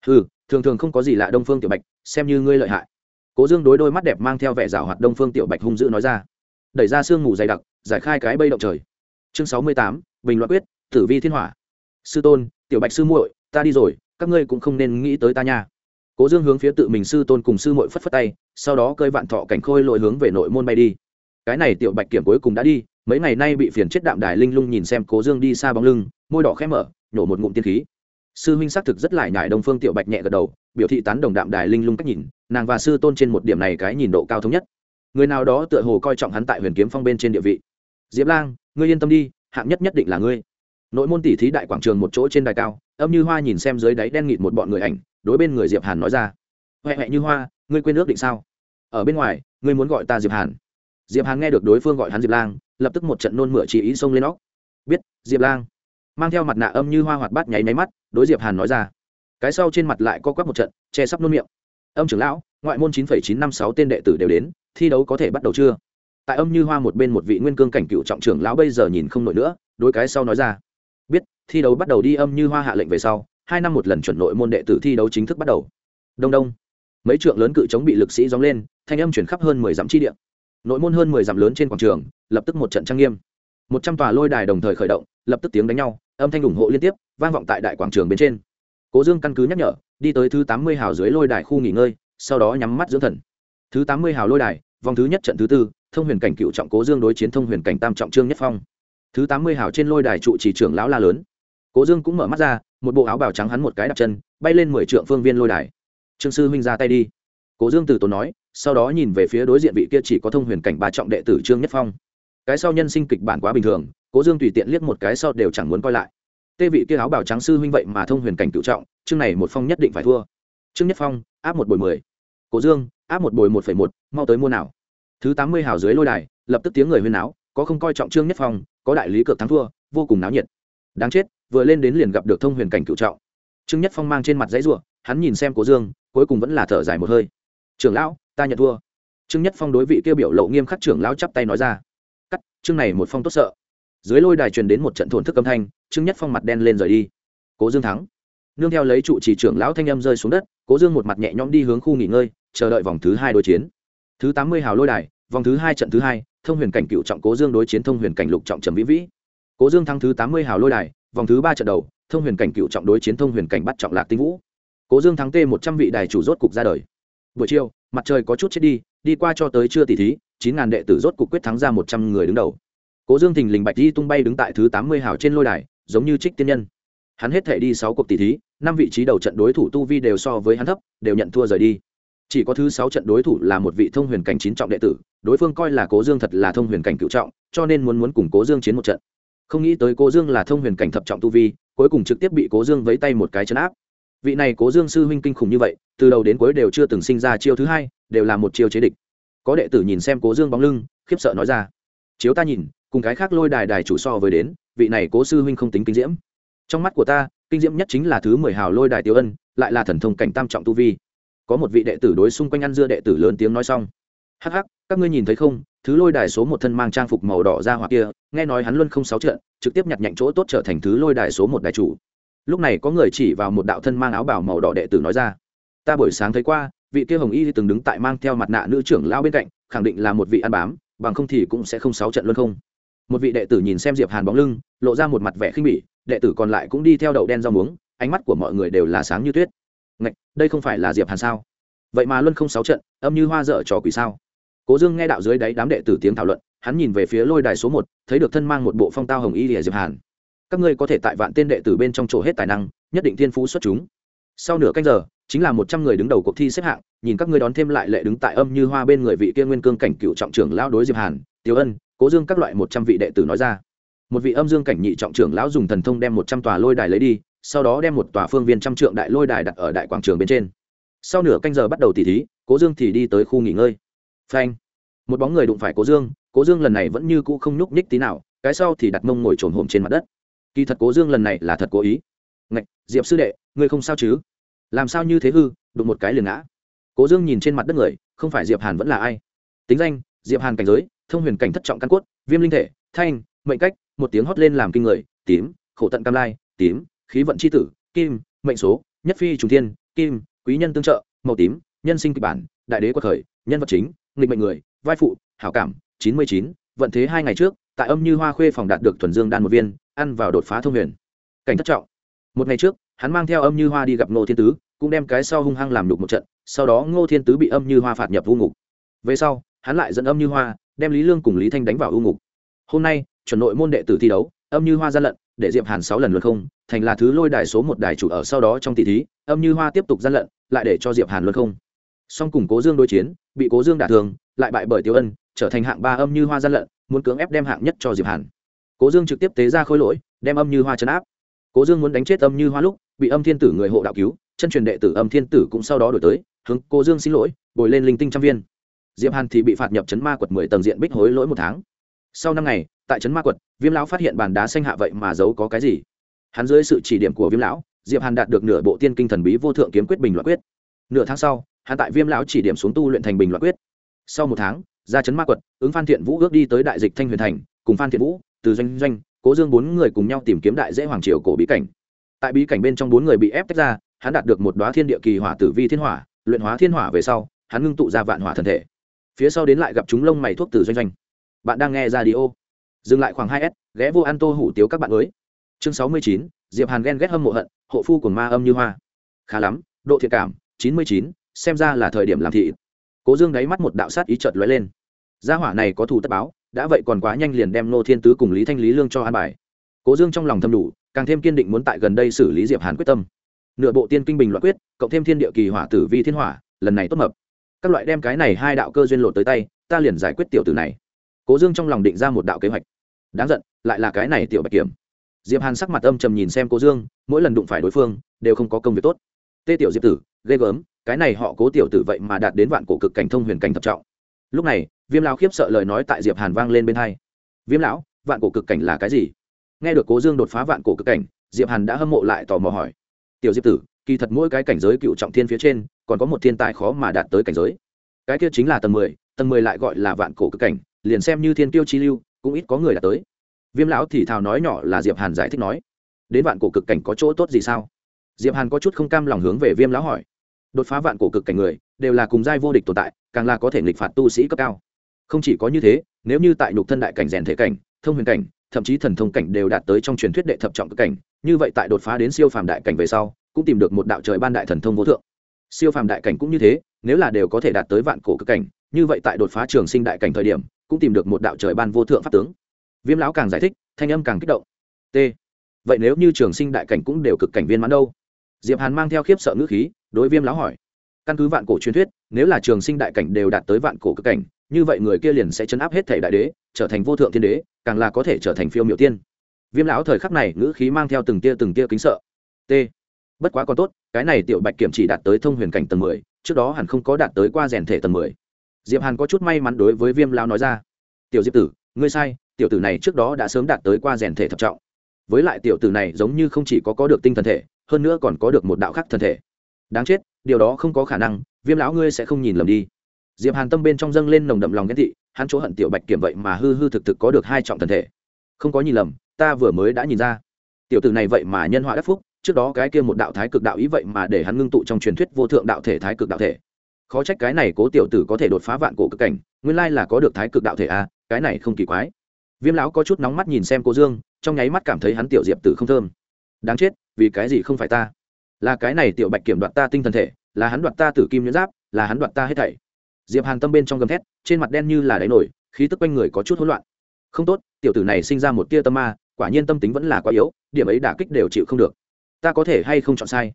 Ừ thường thường không có gì lạ đông phương tiểu bạch, xem như ngươi lợi hại cố dương đối đôi mắt đẹp mang theo vẻ rào hoạt đông phương tiểu bạch hung dữ nói ra. Đẩy ra sương ngủ dày đặc, giải khai cái bây động trời. Chương sáu mươi tám, bình luận quyết, tử vi thiên hỏa. Sư tôn, tiểu bạch sư muội, ta đi rồi, các ngươi cũng không nên nghĩ tới ta nha. Cố dương hướng phía tự mình sư tôn cùng sư muội phất phất tay, sau đó cơi vạn thọ cảnh khôi lội hướng về nội môn bay đi. Cái này tiểu bạch kiểm cuối cùng đã đi, mấy ngày nay bị phiền chết đạm đài linh lung nhìn xem cố dương đi xa bóng lưng, môi đỏ khẽ mở, nhổ một ngụm tiên khí sư huynh xác thực rất lại nhải đông phương tiểu bạch nhẹ gật đầu, biểu thị tán đồng đạm đài linh lung cách nhìn, nàng và sư tôn trên một điểm này cái nhìn độ cao thống nhất. Người nào đó tựa hồ coi trọng hắn tại huyền kiếm phong bên trên địa vị. Diệp lang, ngươi yên tâm đi, hạng nhất nhất định là ngươi. Nội môn tỷ thí đại quảng trường một chỗ trên đài cao, âm như hoa nhìn xem dưới đáy đen nghịt một bọn người ảnh, đối bên người diệp hàn nói ra. Huệ huệ như hoa, ngươi quên ước định sao? Ở bên ngoài, ngươi muốn gọi ta diệp hàn. Diệp hàn nghe được đối phương gọi hắn diệp lang, lập tức một trận nôn mửa chỉ ý xông lên óc. Biết, diệp lang mang theo mặt nạ âm như hoa hoạt bát nháy máy mắt, đối diệp hàn nói ra. Cái sau trên mặt lại co quắp một trận, che sắp nôn miệng. Âm trưởng lão, ngoại môn chín chín năm sáu tên đệ tử đều đến, thi đấu có thể bắt đầu chưa? Tại âm như hoa một bên một vị nguyên cương cảnh cựu trọng trưởng lão bây giờ nhìn không nổi nữa, đối cái sau nói ra. Biết, thi đấu bắt đầu đi âm như hoa hạ lệnh về sau, hai năm một lần chuẩn nội môn đệ tử thi đấu chính thức bắt đầu. Đông đông. Mấy trượng lớn cự chống bị lực sĩ gióng lên, thanh âm chuyển khắp hơn mười dặm chi địa. Nội môn hơn mười dặm lớn trên quảng trường, lập tức một trận trang nghiêm. Một trăm tòa lôi đài đồng thời khởi động, lập tức tiếng đánh nhau âm thanh ủng hộ liên tiếp, vang vọng tại đại quảng trường bên trên. Cố dương căn cứ nhắc nhở, đi tới thứ tám mươi hào dưới lôi đài khu nghỉ ngơi, sau đó nhắm mắt dưỡng thần. Thứ tám mươi hào lôi đài, vòng thứ nhất trận thứ tư, thông huyền cảnh cựu trọng cố dương đối chiến thông huyền cảnh tam trọng trương nhất phong. Thứ tám mươi hào trên lôi đài trụ chỉ trưởng lão la lớn. Cố dương cũng mở mắt ra, một bộ áo bào trắng hắn một cái đặt chân, bay lên mười trượng phương viên lôi đài. Trương sư huynh ra tay đi. Cố dương từ tốn nói, sau đó nhìn về phía đối diện vị kia chỉ có thông huyền cảnh ba trọng đệ tử trương nhất phong cái sau nhân sinh kịch bản quá bình thường, cố dương tùy tiện liếc một cái sau đều chẳng muốn coi lại. Tê vị kia áo bào trắng sư huynh vậy mà thông huyền cảnh cựu trọng, chương này một phong nhất định phải thua. Trương nhất phong, áp một bồi mười. Cố dương, áp một bồi một phẩy một, mau tới mua nào. Thứ tám mươi hào dưới lôi đài, lập tức tiếng người huyên náo, có không coi trọng trương nhất phong, có đại lý cược thắng thua, vô cùng náo nhiệt. Đáng chết, vừa lên đến liền gặp được thông huyền cảnh cựu trọng. Trương nhất phong mang trên mặt dãy ruộng hắn nhìn xem cố dương, cuối cùng vẫn là thở dài một hơi. Trưởng lão, ta nhận thua. Trương nhất phong đối vị kia biểu lộ nghiêm khắc trưởng lão chắp tay nói ra cắt, chương này một phong tốt sợ. Dưới lôi đài truyền đến một trận thổn thức âm thanh, trương nhất phong mặt đen lên rời đi. Cố dương thắng. Nương theo lấy trụ chỉ trưởng lão thanh âm rơi xuống đất, cố dương một mặt nhẹ nhõm đi hướng khu nghỉ ngơi, chờ đợi vòng thứ hai đối chiến. Thứ tám mươi hào lôi đài, vòng thứ hai trận thứ hai, thông huyền cảnh cựu trọng cố dương đối chiến thông huyền cảnh lục trọng trầm vĩ vĩ. Cố dương thắng thứ tám mươi hào lôi đài, vòng thứ ba trận đầu, thông huyền cảnh cựu trọng đối chiến thông huyền cảnh bắt trọng lạc tinh vũ. Cố dương thắng t một trăm vị đài chủ rốt cục ra đời. Buổi chiều, mặt trời có chút chết đi đi qua cho tới trưa tỷ thí chín ngàn đệ tử rốt cuộc quyết thắng ra một trăm người đứng đầu. Cố dương thình lình bạch di tung bay đứng tại thứ tám mươi hào trên lôi đài, giống như trích tiên nhân. Hắn hết thể đi sáu cuộc tỷ thí, năm vị trí đầu trận đối thủ tu vi đều so với hắn thấp, đều nhận thua rời đi. Chỉ có thứ sáu trận đối thủ là một vị thông huyền cảnh chín trọng đệ tử, đối phương coi là cố dương thật là thông huyền cảnh cựu trọng, cho nên muốn muốn cùng cố dương chiến một trận. Không nghĩ tới cố dương là thông huyền cảnh thập trọng tu vi, cuối cùng trực tiếp bị cố dương vấy tay một cái chấn áp. Vị này cố dương sư huynh kinh khủng như vậy, từ đầu đến cuối đều chưa từng sinh ra chiêu thứ hai, đều là một chiêu chế địch có đệ tử nhìn xem cố dương bóng lưng, khiếp sợ nói ra. Chiếu ta nhìn, cùng cái khác lôi đài đài chủ so với đến, vị này cố sư huynh không tính kinh diễm. Trong mắt của ta, kinh diễm nhất chính là thứ mười hào lôi đài tiêu ân, lại là thần thông cảnh tam trọng tu vi. Có một vị đệ tử đối xung quanh ăn dưa đệ tử lớn tiếng nói xong. Hắc hắc, các ngươi nhìn thấy không, thứ lôi đài số một thân mang trang phục màu đỏ ra hoặc kia, nghe nói hắn luôn không sáu trận, trực tiếp nhặt nhạnh chỗ tốt trở thành thứ lôi đài số một đài chủ. Lúc này có người chỉ vào một đạo thân mang áo bảo màu đỏ đệ tử nói ra. Ta buổi sáng thấy qua vị kia hồng y từng đứng tại mang theo mặt nạ nữ trưởng lao bên cạnh khẳng định là một vị ăn bám bằng không thì cũng sẽ không sáu trận luôn không. Một vị đệ tử nhìn xem diệp hàn bóng lưng lộ ra một mặt vẻ khinh bỉ đệ tử còn lại cũng đi theo đậu đen rau muống ánh mắt của mọi người đều là sáng như tuyết. Ngạch, đây không phải là diệp hàn sao? Vậy mà luân không sáu trận âm như hoa dở trò quỷ sao? Cố dương nghe đạo dưới đáy đám đệ tử tiếng thảo luận hắn nhìn về phía lôi đài số một thấy được thân mang một bộ phong tao hồng y lìa diệp hàn. Các ngươi có thể tại vạn tên đệ tử bên trong chỗ hết tài năng nhất định thiên phú xuất chúng. Sau nửa canh giờ chính là một trăm người đứng đầu cuộc thi xếp hạng, nhìn các ngươi đón thêm lại lệ đứng tại âm như hoa bên người vị kia nguyên cương cảnh cựu trọng trưởng lão đối diệp hàn tiêu ân, cố dương các loại một trăm vị đệ tử nói ra. Một vị âm dương cảnh nhị trọng trưởng lão dùng thần thông đem một trăm tòa lôi đài lấy đi, sau đó đem một tòa phương viên trăm trượng đại lôi đài đặt ở đại quảng trường bên trên. Sau nửa canh giờ bắt đầu tỉ thí, cố dương thì đi tới khu nghỉ ngơi. Phanh! Một bóng người đụng phải cố dương cố dương lần này vẫn như cũ không nhúc nhích tí nào, cái sau thì đặt mông ngồi trồn hổm trên mặt đất. Kỳ thật cố dương lần này là thật cố ý. Ngạch, diệp sư đệ, ngươi không sao chứ? Làm sao như thế hư, đụng một cái liền ngã. Cố dương nhìn trên mặt đất người, không phải diệp hàn vẫn là ai? Tính danh, diệp hàn cảnh giới, thông huyền cảnh thất trọng căn cốt, viêm linh thể, thanh, mệnh cách, một tiếng hót lên làm kinh người, tím, khổ tận cam lai, tím, khí vận c h i tử, kim, mệnh số, nhất phi trùng thiên, kim, quý nhân tương trợ, màu tím, nhân sinh kịch bản, đại đế quật khởi, nhân vật chính, nghịch mệnh người, vai phụ, hảo cảm, chín mươi chín, vận thế hai ngày trước, tại âm như hoa khuê phòng đạt được thuần dương đan một viên, ăn vào đột phá thông huyền. Cảnh thất trọng. Một ngày trước hắn mang theo âm như hoa đi gặp ngô thiên tứ, cũng đem cái sau hung hăng làm đục một trận, sau đó ngô thiên tứ bị âm như hoa phạt nhập u ngục. Về sau, hắn lại dẫn âm như hoa, đem lý lương cùng lý thanh đánh vào u ngục. Hôm nay, chuẩn nội môn đệ tử thi đấu, âm như hoa gian lận, để diệp hàn sáu lần luân không, thành là thứ lôi đài số một đài chủ ở sau đó trong tỷ thí, âm như hoa tiếp tục gian lận, lại để cho diệp hàn luân không. Song cùng cố dương đối chiến, bị cố dương đả thương, lại bại bởi tiêu ân, trở thành hạng ba âm như hoa gian lận, muốn cưỡng ép đem hạng nhất cho diệp hàn. Cố dương trực tiếp tế ra khôi lỗi, đem âm như hoa chấn áp. Cố dương muốn đánh chết âm như hoa lúc bị âm thiên tử người hộ đạo cứu, chân truyền đệ tử âm thiên tử cũng sau đó đổi tới, hướng cô dương xin lỗi, bồi lên linh tinh trăm viên. Diệp hàn thì bị phạt nhập chấn ma quật mười tầng diện bích hối lỗi một tháng. Sau năm ngày, tại chấn ma quật, viêm lão phát hiện bàn đá xanh hạ vậy mà giấu có cái gì. Hắn dưới sự chỉ điểm của viêm lão, diệp hàn đạt được nửa bộ tiên kinh thần bí vô thượng kiếm quyết bình loại quyết. Nửa tháng sau, hắn tại viêm lão chỉ điểm xuống tu luyện thành bình loại quyết. Sau một tháng, ra chấn ma quật, ứng phan thiện vũ ước đi tới đại dịch thanh huyền thành, cùng phan thiện vũ, từ doanh doanh, cố dương bốn người cùng nhau tìm kiếm đại dễ hoàng triều cổ bí cảnh tại bí cảnh bên trong bốn người bị ép tách ra, hắn đạt được một đoá thiên địa kỳ hỏa tử vi thiên hỏa, luyện hóa thiên hỏa về sau, hắn ngưng tụ ra vạn hỏa thần thể. Phía sau đến lại gặp chúng lông mày thuốc từ doanh doanh. Bạn đang nghe ra đi ô dừng lại khoảng hai s, ghé vô ăn tô hủ tiếu các bạn mới. Chương sáu mươi chín, diệp hàn ghen ghét hâm mộ hận, hộ phu của ma âm như hoa. Khá lắm, độ thiệt cảm, chín mươi chín, xem ra là thời điểm làm thị cố dương đáy mắt một đạo sát ý chợt lóe lên. Gia hỏa này có thù tất báo, đã vậy còn quá nhanh liền đem nô thiên tứ cùng lý thanh lý lương cho an bài. Cố dương trong lòng thầm đủ càng thêm kiên định muốn tại gần đây xử lý diệp hàn quyết tâm. Nửa bộ tiên kinh bình loại quyết, cộng thêm thiên địa kỳ hỏa tử vi thiên hỏa, lần này tốt mập. Các loại đem cái này hai đạo cơ duyên lột tới tay, ta liền giải quyết tiểu tử này. Cố dương trong lòng định ra một đạo kế hoạch. Đáng giận, lại là cái này tiểu bạch kiểm. Diệp hàn sắc mặt âm trầm nhìn xem cố dương, mỗi lần đụng phải đối phương, đều không có công việc tốt. Tê tiểu diệp tử, ghê gớm, cái này họ cố tiểu tử vậy mà đạt đến vạn cổ cực cảnh thông huyền cảnh thập trọng. Lúc này, viêm lão khiếp sợ lời nói tại diệp hàn vang lên bên hai. Viêm lão, vạn cổ cực cảnh là cái gì? Nghe được cố dương đột phá vạn cổ cực cảnh, diệp hàn đã hâm mộ lại tò mò hỏi. Tiểu diệp tử, kỳ thật mỗi cái cảnh giới cựu trọng thiên phía trên, còn có một thiên tài khó mà đạt tới cảnh giới. Cái kia chính là tầng mười tầng mười lại gọi là vạn cổ cực cảnh, liền xem như thiên tiêu chi lưu, cũng ít có người đạt tới. Viêm lão thì thào nói nhỏ là diệp hàn giải thích nói. Đến vạn cổ cực cảnh có chỗ tốt gì sao? Diệp hàn có chút không cam lòng hướng về viêm lão hỏi. Đột phá vạn cổ cực cảnh người, đều là cùng giai vô địch tồn tại, càng là có thể nghịch phạt tu sĩ cấp cao. Không chỉ có như thế, nếu như tại nhục thân đại cảnh rèn thể cảnh, thông huyền cảnh thậm chí thần thông cảnh đều đạt tới trong truyền thuyết đệ thập trọng cực cảnh, như vậy tại đột phá đến siêu phàm đại cảnh về sau, cũng tìm được một đạo trời ban đại thần thông vô thượng. Siêu phàm đại cảnh cũng như thế, nếu là đều có thể đạt tới vạn cổ cực cảnh, như vậy tại đột phá trường sinh đại cảnh thời điểm, cũng tìm được một đạo trời ban vô thượng pháp tướng. Viêm lão càng giải thích, thanh âm càng kích động. T. Vậy nếu như trường sinh đại cảnh cũng đều cực cảnh viên mãn đâu? Diệp hàn mang theo khiếp sợ ngữ khí, đối viêm lão hỏi. Căn cứ vạn cổ truyền thuyết, nếu là trường sinh đại cảnh đều đạt tới vạn cổ cực cảnh như vậy người kia liền sẽ chấn áp hết thể đại đế, trở thành vô thượng thiên đế, càng là có thể trở thành phiêu miểu tiên. Viêm lão thời khắc này, ngữ khí mang theo từng tia từng tia kính sợ. T. Bất quá còn tốt, cái này tiểu bạch kiểm chỉ đạt tới thông huyền cảnh tầng mười, trước đó hẳn không có đạt tới qua rèn thể tầng mười. Diệp hàn có chút may mắn đối với viêm lão nói ra. Tiểu diệp tử, ngươi sai, tiểu tử này trước đó đã sớm đạt tới qua rèn thể thập trọng. Với lại tiểu tử này giống như không chỉ có có được tinh thần thể, hơn nữa còn có được một đạo khắc thần thể. Đáng chết, điều đó không có khả năng, viêm lão ngươi sẽ không nhìn lầm đi diệp hàn tâm bên trong dâng lên nồng đậm lòng ghen tị hắn chỗ hận tiểu bạch kiểm vậy mà hư hư thực thực có được hai trọng thần thể. Không có nhìn lầm ta vừa mới đã nhìn ra. Tiểu tử này vậy mà nhân họa đắc phúc trước đó cái kia một đạo thái cực đạo ý vậy mà để hắn ngưng tụ trong truyền thuyết vô thượng đạo thể thái cực đạo thể. Khó trách cái này cố tiểu tử có thể đột phá vạn cổ cực cảnh nguyên lai là có được thái cực đạo thể a à, cái này không kỳ quái. Viêm lão có chút nóng mắt nhìn xem cô dương trong nháy mắt cảm thấy hắn tiểu diệp tử không thơm. Đáng chết vì cái gì không phải ta? Là cái này tiểu bạch kiểm đoạt ta tinh thần thể là hắn đoạt ta tử kim nhuyễn giáp là hắn đoạt ta hết thảy diệp hàn tâm bên trong gầm thét, trên mặt đen như là đáy nổi, khí tức quanh người có chút hỗn loạn. Không tốt, tiểu tử này sinh ra một tia tâm ma, quả nhiên tâm tính vẫn là quá yếu, điểm ấy đả kích đều chịu không được. Ta có thể hay không chọn sai?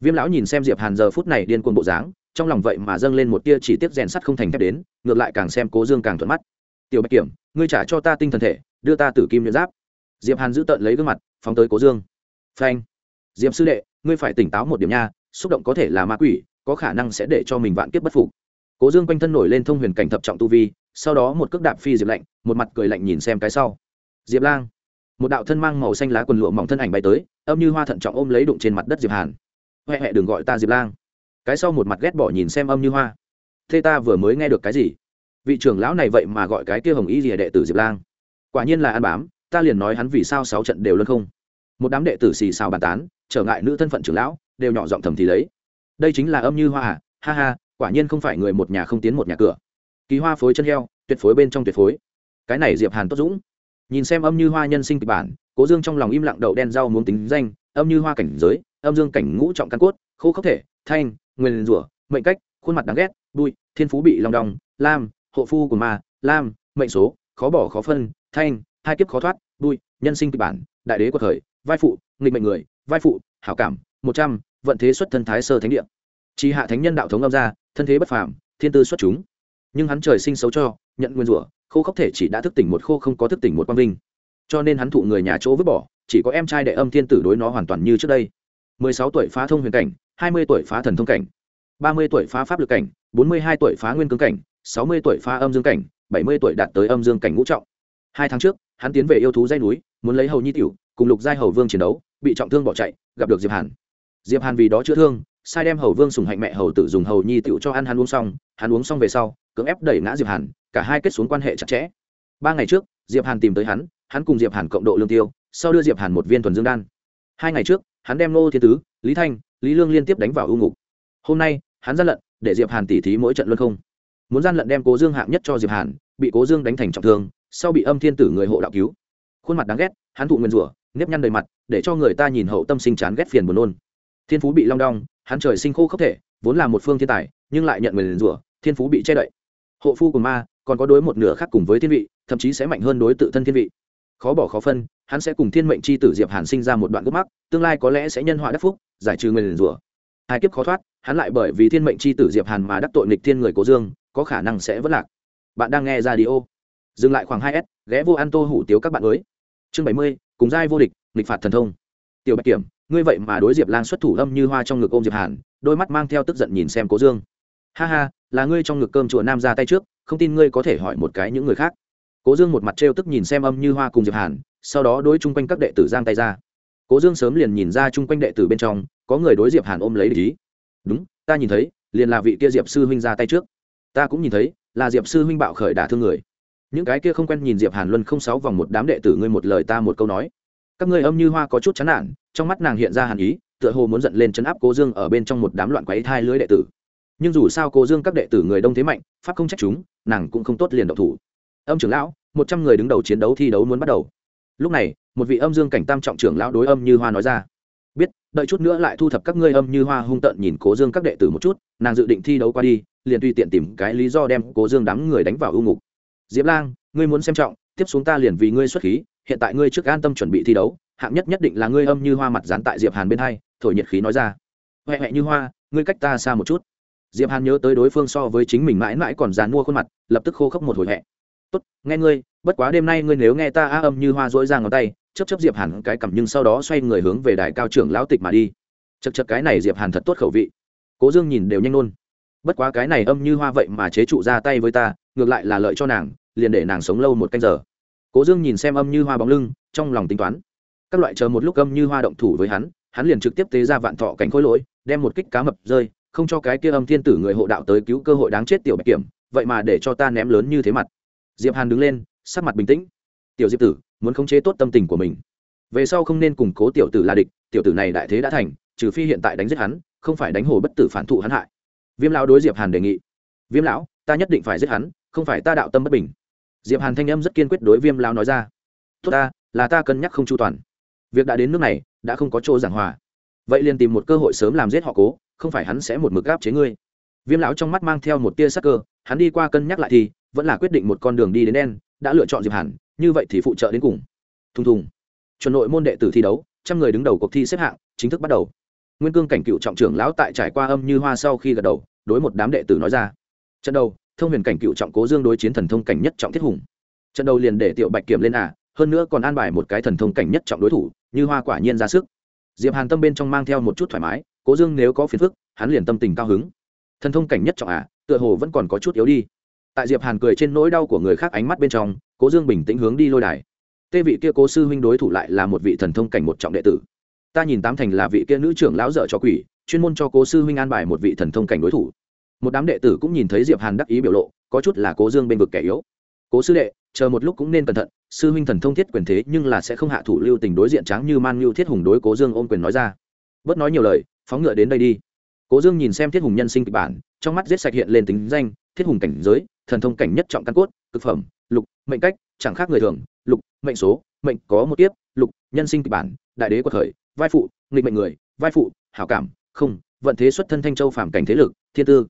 Viêm lão nhìn xem diệp hàn giờ phút này điên cuồng bộ dáng, trong lòng vậy mà dâng lên một tia chỉ tiếp rèn sắt không thành thép đến, ngược lại càng xem cố dương càng thuận mắt. Tiểu bạch kiểm, ngươi trả cho ta tinh thần thể, đưa ta tử kim nhuyễn giáp. Diệp hàn giữ tợn lấy gương mặt, phóng tới cố dương. Phanh. Diệp sư đệ, ngươi phải tỉnh táo một điểm nha, xúc động có thể là ma quỷ, có khả năng sẽ để cho mình vạn kiếp bất phục cố dương quanh thân nổi lên thông huyền cảnh thập trọng tu vi, sau đó một cước đạp phi diệp lạnh, một mặt cười lạnh nhìn xem cái sau. Diệp lang, một đạo thân mang màu xanh lá quần lụa mỏng thân ảnh bay tới, âm như hoa thận trọng ôm lấy đụng trên mặt đất diệp hàn. Huệ huệ đừng gọi ta diệp lang. Cái sau một mặt ghét bỏ nhìn xem âm như hoa. Thế ta vừa mới nghe được cái gì? Vị trưởng lão này vậy mà gọi cái kia hồng y rìa đệ tử diệp lang. Quả nhiên là ăn bám, ta liền nói hắn vì sao sáu trận đều luân không. Một đám đệ tử xì xào bàn tán, trở ngại nữ thân phận trưởng lão, đều nhỏ giọng thầm thì lấy. Đây chính là âm như hoa à? Ha ha quả nhiên không phải người một nhà không tiến một nhà cửa. Kỳ hoa phối chân heo, tuyệt phối bên trong tuyệt phối. Cái này diệp hàn tốt dũng. Nhìn xem âm như hoa nhân sinh kịch bản, cố dương trong lòng im lặng đậu đen rau muốn tính danh, âm như hoa cảnh giới, âm dương cảnh ngũ trọng căn cốt, khô khốc thể, thanh, nguyên rủa, mệnh cách, khuôn mặt đáng ghét, bụi, thiên phú bị lòng đong, lam, hộ phu của ma, lam, mệnh số, khó bỏ khó phân, thanh, hai kiếp khó thoát, bụi, nhân sinh kịch bản, đại đế của thời, vai phụ, nghịch mệnh người, vai phụ, hảo cảm, một trăm, vận thế xuất thân thái sơ thánh địa chỉ hạ thánh nhân đạo thống âm ra thân thế bất phàm, thiên tư xuất chúng. Nhưng hắn trời sinh xấu cho, nhận nguyên rủa, khô khốc thể chỉ đã thức tỉnh một khô không có thức tỉnh một quang vinh. Cho nên hắn thụ người nhà chỗ vứt bỏ, chỉ có em trai đệ âm thiên tử đối nó hoàn toàn như trước đây. Mười sáu tuổi phá thông huyền cảnh, hai mươi tuổi phá thần thông cảnh, ba mươi tuổi phá pháp lực cảnh, bốn mươi hai tuổi phá nguyên cương cảnh, sáu mươi tuổi phá âm dương cảnh, bảy mươi tuổi đạt tới âm dương cảnh ngũ trọng. Hai tháng trước, hắn tiến về yêu thú dây núi, muốn lấy hầu nhi tiểu, cùng lục giai hầu vương chiến đấu, bị trọng thương bỏ chạy, gặp được diệp hàn. Diệp hàn vì đó chữa thương sai đem hầu vương sùng hạnh mẹ hầu tử dùng hầu nhi tiểu cho ăn, hắn uống xong, hắn uống xong về sau, cưỡng ép đẩy ngã diệp hàn, cả hai kết xuống quan hệ chặt chẽ. Ba ngày trước, diệp hàn tìm tới hắn hắn cùng diệp hàn cộng độ lương tiêu, sau đưa diệp hàn một viên thuần dương đan. Hai ngày trước, hắn đem nô thiên tứ, lý thanh, lý lương liên tiếp đánh vào ưu ngục. Hôm nay, hắn gian lận, để diệp hàn tỉ thí mỗi trận luân không. Muốn gian lận đem cố dương hạng nhất cho diệp hàn, bị cố dương đánh thành trọng thương, sau bị âm thiên tử người hộ đạo cứu. Khuôn mặt đáng ghét, hắn thụ nguyên rủa, nếp nhăn đầy mặt, để cho người ta nhìn hậu tâm sinh chán ghét phiền buồn nôn. Thiên phú bị long đong hắn trời sinh khô khốc thể, vốn là một phương thiên tài, nhưng lại nhận nguyền rủa, thiên phú bị che đậy. Hộ phu của ma còn có đối một nửa khác cùng với thiên vị, thậm chí sẽ mạnh hơn đối tự thân thiên vị. Khó bỏ khó phân, hắn sẽ cùng thiên mệnh c h i tử diệp hàn sinh ra một đoạn gốc mắc, tương lai có lẽ sẽ nhân họa đắc phúc, giải trừ nguyền rủa. Hai kiếp khó thoát, hắn lại bởi vì thiên mệnh c h i tử diệp hàn mà đắc tội nghịch thiên người cố dương, có khả năng sẽ vất lạc. Bạn đang nghe ra đi ô dừng lại khoảng hai s, ghé vô ăn tô hủ tiếu các bạn mới. Chương bảy mươi, cùng giai vô địch, nghịch phạt thần thông. Tiểu bạch kiểm ngươi vậy mà đối diệp lang xuất thủ âm như hoa trong ngực ôm diệp hàn, đôi mắt mang theo tức giận nhìn xem cố dương. Ha ha, là ngươi trong ngực cơm chùa nam ra tay trước, không tin ngươi có thể hỏi một cái những người khác. Cố dương một mặt trêu tức nhìn xem âm như hoa cùng diệp hàn, sau đó đối chung quanh các đệ tử giang tay ra. Cố dương sớm liền nhìn ra chung quanh đệ tử bên trong, có người đối diệp hàn ôm lấy lý đúng, ta nhìn thấy, liền là vị kia diệp sư huynh ra tay trước. Ta cũng nhìn thấy, là diệp sư huynh bạo khởi đả thương người. Những cái kia không quen nhìn diệp hàn luân không sáu vòng một đám đệ tử ngươi một lời ta một câu nói. Các ngươi âm như hoa có chút chán nản trong mắt nàng hiện ra hàn ý, tựa hồ muốn giận lên chấn áp cố dương ở bên trong một đám loạn quấy thai lưới đệ tử. Nhưng dù sao cố dương các đệ tử người đông thế mạnh, pháp không trách chúng, nàng cũng không tốt liền độc thủ. Âm trưởng lão, một trăm người đứng đầu chiến đấu thi đấu muốn bắt đầu. Lúc này, một vị âm dương cảnh tam trọng trưởng lão đối âm như hoa nói ra. Biết, đợi chút nữa lại thu thập các ngươi âm như hoa hung tợn nhìn cố dương các đệ tử một chút, nàng dự định thi đấu qua đi, liền tùy tiện tìm cái lý do đem cố dương đám người đánh vào ưu ngục. Diệp lang, ngươi muốn xem trọng, tiếp xuống ta liền vì ngươi xuất khí, hiện tại ngươi trước an tâm chuẩn bị thi đấu hạng nhất nhất định là ngươi âm như hoa mặt dán tại diệp hàn bên hai, thổi nhiệt khí nói ra. Huệ huệ như hoa, ngươi cách ta xa một chút. Diệp hàn nhớ tới đối phương so với chính mình mãi mãi còn dán mua khuôn mặt, lập tức khô khốc một hồi hẹ. Tốt, nghe ngươi, bất quá đêm nay ngươi nếu nghe ta a âm như hoa dỗi ra ngón tay chấp chấp diệp hàn cái cầm nhưng sau đó xoay người hướng về đài cao trưởng lão tịch mà đi. Chật chật cái này diệp hàn thật tốt khẩu vị. Cố dương nhìn đều nhanh nôn bất quá cái này âm như hoa vậy mà chế trụ ra tay với ta, ngược lại là lợi cho nàng, liền để nàng sống lâu một canh giờ. Cố dương nhìn xem âm như hoa bóng lưng, trong lòng tính toán các loại chờ một lúc âm như hoa động thủ với hắn hắn liền trực tiếp tế ra vạn thọ cảnh khối lỗi, đem một kích cá mập rơi, không cho cái kia âm thiên tử người hộ đạo tới cứu cơ hội đáng chết tiểu bạch kiểm, vậy mà để cho ta ném lớn như thế mặt. Diệp hàn đứng lên, sắc mặt bình tĩnh. Tiểu diệp tử, muốn khống chế tốt tâm tình của mình. Về sau không nên củng cố tiểu tử là địch, tiểu tử này đại thế đã thành, trừ phi hiện tại đánh giết hắn, không phải đánh hồ bất tử phản thụ hắn hại. Viêm lão đối diệp hàn đề nghị. Viêm lão, ta nhất định phải giết hắn, không phải ta đạo tâm bất bình. Diệp hàn thanh âm rất kiên quyết đối viêm lão nói ra. Tốt ta, là ta cân nhắc không chu toàn việc đã đến nước này, đã không có chỗ giảng hòa. Vậy liền tìm một cơ hội sớm làm giết họ cố, không phải hắn sẽ một mực gáp chế ngươi. Viêm lão trong mắt mang theo một tia sắc cơ, hắn đi qua cân nhắc lại thì, vẫn là quyết định một con đường đi đến đen, đã lựa chọn diệp hàn, như vậy thì phụ trợ đến cùng. Thùng thùng. Chuẩn nội môn đệ tử thi đấu, trăm người đứng đầu cuộc thi xếp hạng, chính thức bắt đầu. Nguyên cương cảnh cựu trọng trưởng lão tại trải qua âm như hoa sau khi gật đầu, đối một đám đệ tử nói ra. Trận đầu, thông huyền cảnh cựu trọng cố dương đối chiến thần thông cảnh nhất trọng thiết hùng. Trận đầu liền để tiểu bạch kiểm lên à hơn nữa còn an bài một cái thần thông cảnh nhất trọng đối thủ, như hoa quả nhiên ra sức. Diệp hàn tâm bên trong mang theo một chút thoải mái, cố dương nếu có phiền phức, hắn liền tâm tình cao hứng. Thần thông cảnh nhất trọng à tựa hồ vẫn còn có chút yếu đi. Tại diệp hàn cười trên nỗi đau của người khác ánh mắt bên trong, cố dương bình tĩnh hướng đi lôi đài. Tê vị kia cố sư huynh đối thủ lại là một vị thần thông cảnh một trọng đệ tử. Ta nhìn tám thành là vị kia nữ trưởng lão dở cho quỷ, chuyên môn cho cố sư huynh an bài một vị thần thông cảnh đối thủ. Một đám đệ tử cũng nhìn thấy diệp hàn đắc ý biểu lộ, có chút là cố dương bên vực kẻ yếu. Cố sư đệ, chờ một lúc cũng nên cẩn thận sư huynh thần thông thiết quyền thế nhưng là sẽ không hạ thủ lưu tình đối diện tráng như man lưu thiết hùng đối cố dương ôm quyền nói ra. Bớt nói nhiều lời, phóng ngựa đến đây đi. Cố dương nhìn xem thiết hùng nhân sinh kịch bản, trong mắt giết sạch hiện lên tính danh, thiết hùng cảnh giới, thần thông cảnh nhất trọng căn cốt, cực phẩm, lục, mệnh cách, chẳng khác người thường, lục, mệnh số, mệnh có một tiếp lục, nhân sinh kịch bản, đại đế của thời, vai phụ, nghịch mệnh người, vai phụ, hảo cảm, không, vận thế xuất thân thanh châu phàm cảnh thế lực, thiên tư.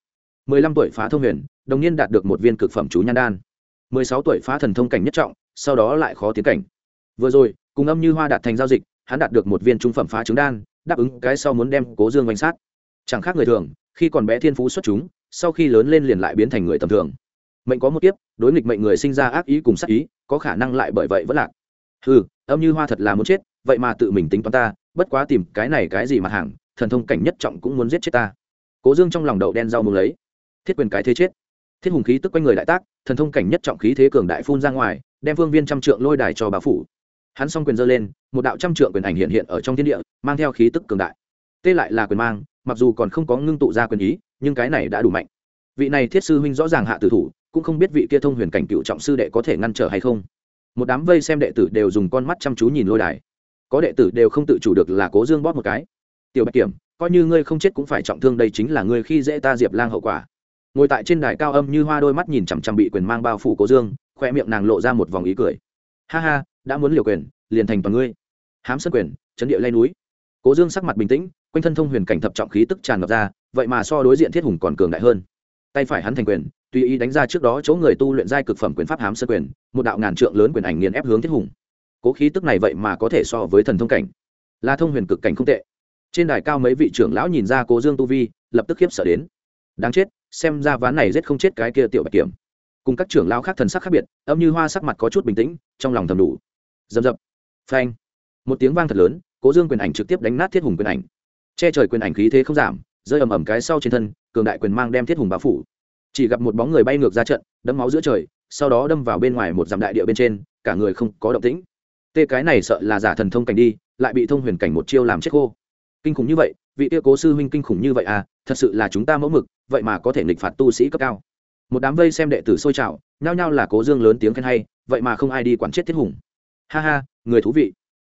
Mười lăm tuổi phá thông huyền, đồng niên đạt được một viên cực phẩm chú nhan đan. Mười sáu tuổi phá thần thông cảnh nhất trọng sau đó lại khó tiến cảnh. Vừa rồi, cùng âm như hoa đạt thành giao dịch, hắn đạt được một viên trung phẩm phá trứng đan, đáp ứng cái sau muốn đem cố dương bánh sát. Chẳng khác người thường, khi còn bé thiên phú xuất chúng, sau khi lớn lên liền lại biến thành người tầm thường. Mệnh có một kiếp, đối nghịch mệnh người sinh ra ác ý cùng sát ý, có khả năng lại bởi vậy vẫn lạc. Ừ âm như hoa thật là muốn chết, vậy mà tự mình tính toán ta, bất quá tìm cái này cái gì mà hàng, thần thông cảnh nhất trọng cũng muốn giết chết ta. Cố dương trong lòng đậu đen rau mừng lấy. Thiết quyền cái thế chết. Thiết hùng khí tức quanh người đại tác, thần thông cảnh nhất trọng khí thế cường đại phun ra ngoài đem phương viên trăm trượng lôi đài cho bà phủ. Hắn s o n g quyền giơ lên, một đạo trăm trượng quyền ảnh hiện hiện ở trong thiên địa, mang theo khí tức cường đại. Tê lại là quyền mang, mặc dù còn không có ngưng tụ ra quyền ý, nhưng cái này đã đủ mạnh. Vị này thiết sư huynh rõ ràng hạ tử thủ, cũng không biết vị kia thông huyền cảnh cựu trọng sư đệ có thể ngăn trở hay không. Một đám vây xem đệ tử đều dùng con mắt chăm chú nhìn lôi đài. Có đệ tử đều không tự chủ được là cố dương bóp một cái. Tiểu bạch kiểm, coi như ngươi không chết cũng phải trọng thương đây chính là ngươi khi dễ ta diệp lang hậu quả. Ngồi tại trên đài cao âm như hoa đôi mắt nhìn chằm chằm bị quyền mang bao phủ cố dương khoe miệng nàng lộ ra một vòng ý cười. Ha ha, đã muốn liều quyền, liền thành toàn ngươi. Hám sân quyền, chấn địa lay núi. Cố dương sắc mặt bình tĩnh, quanh thân thông huyền cảnh thập trọng khí tức tràn ngập ra, vậy mà so đối diện thiết hùng còn cường đại hơn. Tay phải hắn thành quyền, tùy ý đánh ra trước đó chỗ người tu luyện giai cực phẩm quyền pháp hám sân quyền, một đạo ngàn trượng lớn quyền ảnh nghiền ép hướng thiết hùng. Cố khí tức này vậy mà có thể so với thần thông cảnh. Là thông huyền cực cảnh không tệ. Trên đài cao mấy vị trưởng lão nhìn ra cố dương tu vi, lập tức khiếp sợ đến. Đáng chết, xem ra ván này giết không chết cái kia tiểu bạch kiểm cùng các trưởng lao khác thần sắc khác biệt, âm như hoa sắc mặt có chút bình tĩnh, trong lòng thầm đủ. Dầm dập phanh. Một tiếng vang thật lớn, cố dương quyền ảnh trực tiếp đánh nát thiết hùng quyền ảnh. Che trời quyền ảnh khí thế không giảm, rơi ầm ầm cái sau trên thân, cường đại quyền mang đem thiết hùng bao phủ. Chỉ gặp một bóng người bay ngược ra trận đấm máu giữa trời, sau đó đâm vào bên ngoài một dặm đại địa bên trên, cả người không có động tĩnh. Tê cái này sợ là giả thần thông cảnh đi, lại bị thông huyền cảnh một chiêu làm chết khô. Kinh khủng như vậy, vị tiêu cố sư huynh kinh khủng như vậy à thật sự là chúng ta mẫu mực, vậy mà có thể nghịch phạt tu sĩ cấp cao một đám vây xem đệ tử sôi trào, nhao nhao là cố dương lớn tiếng khen hay, vậy mà không ai đi quản chết thiết hùng. Ha ha, người thú vị.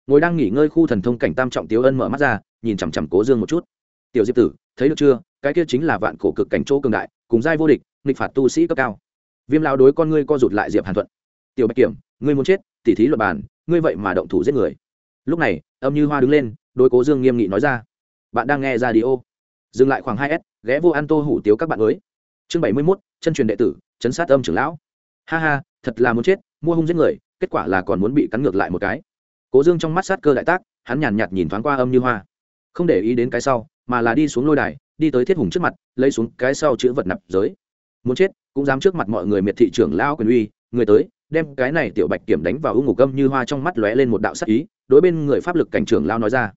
Ngồi đang nghỉ ngơi khu thần thông cảnh tam trọng tiếu ân mở mắt ra, nhìn chằm chằm cố dương một chút. Tiểu diệp tử, thấy được chưa? Cái kia chính là vạn cổ cực cảnh chỗ cường đại, cùng giai vô địch, nghịch phạt tu sĩ cấp cao. Viêm lao đối con ngươi co rụt lại diệp hàn thuận. Tiểu bạch kiểm, ngươi muốn chết, tỉ thí luật bàn, ngươi vậy mà động thủ giết người. Lúc này, âm như hoa đứng lên đôi cố dương nghiêm nghị nói ra. Bạn đang nghe ra đi ô dừng lại khoảng hai s, ghé vô ăn tô hủ tiếu các bạn mới chương bảy mươi mốt, chân truyền đệ tử, chấn sát âm trưởng lão. Ha ha, thật là muốn chết, mua hung giết người, kết quả là còn muốn bị cắn ngược lại một cái. Cố dương trong mắt sát cơ đại tác, hắn nhàn nhạt nhìn thoáng qua âm như hoa. Không để ý đến cái sau, mà là đi xuống lôi đài, đi tới thiết hùng trước mặt, lấy xuống cái sau chữ vật nạp giới. Muốn chết, cũng dám trước mặt mọi người miệt thị trưởng lão quyền uy, người tới, đem cái này tiểu bạch kiểm đánh vào ưu ngục âm như hoa trong mắt lóe lên một đạo sắc ý, đối bên người pháp lực cảnh trưởng lão nói ra.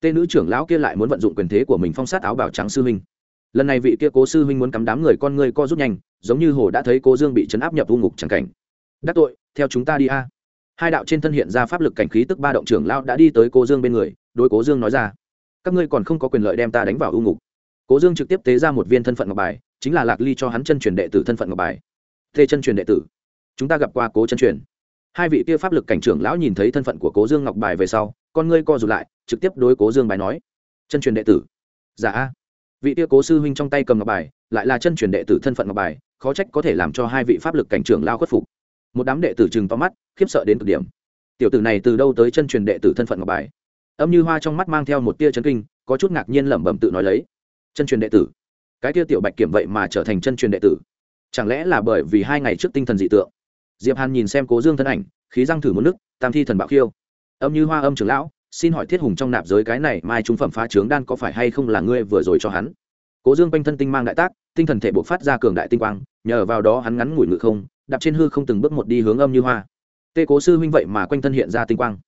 Tên nữ trưởng lão kia lại muốn vận dụng quyền thế của mình phong sát áo bảo trắng sư huynh lần này vị kia cố sư huynh muốn cắm đám người con người co rút nhanh, giống như hồ đã thấy cố dương bị chấn áp nhập u ngục chẳng cảnh. Đắc tội, theo chúng ta đi a. Hai đạo trên thân hiện ra pháp lực cảnh khí tức ba động trưởng lão đã đi tới cố dương bên người, đối cố dương nói ra. Các ngươi còn không có quyền lợi đem ta đánh vào ưu ngục. Cố dương trực tiếp tế ra một viên thân phận ngọc bài, chính là lạc ly cho hắn chân truyền đệ tử thân phận ngọc bài. Thê chân truyền đệ tử. Chúng ta gặp qua cố chân truyền. Hai vị kia pháp lực cảnh trưởng lão nhìn thấy thân phận của cố dương ngọc bài về sau, con ngươi co rụt lại, trực tiếp đối cố dương bài nói. Chân truyền đệ tử. Giả dạ vị tia cố sư huynh trong tay cầm ngọc bài, lại là chân truyền đệ tử thân phận ngọc bài, khó trách có thể làm cho hai vị pháp lực cảnh trưởng lao khuất phục. Một đám đệ tử chừng to mắt, khiếp sợ đến cực điểm. Tiểu tử này từ đâu tới chân truyền đệ tử thân phận ngọc bài? Âm như hoa trong mắt mang theo một tia chân kinh, có chút ngạc nhiên lẩm bẩm tự nói lấy. Chân truyền đệ tử? Cái tia tiểu bạch kiểm vậy mà trở thành chân truyền đệ tử? Chẳng lẽ là bởi vì hai ngày trước tinh thần dị tượng? Diệp hàn nhìn xem cố dương thân ảnh, khí răng thử một nước, tam thi thần bạo khiêu. Âm như hoa âm trưởng lão xin hỏi thiết hùng trong nạp giới cái này mai trung phẩm phá trướng đan có phải hay không là ngươi vừa rồi cho hắn? Cố dương quanh thân tinh mang đại tác, tinh thần thể buộc phát ra cường đại tinh quang, nhờ vào đó hắn ngắn ngủi ngự không, đạp trên hư không từng bước một đi hướng âm như hoa. Tê cố sư huynh vậy mà quanh thân hiện ra tinh quang.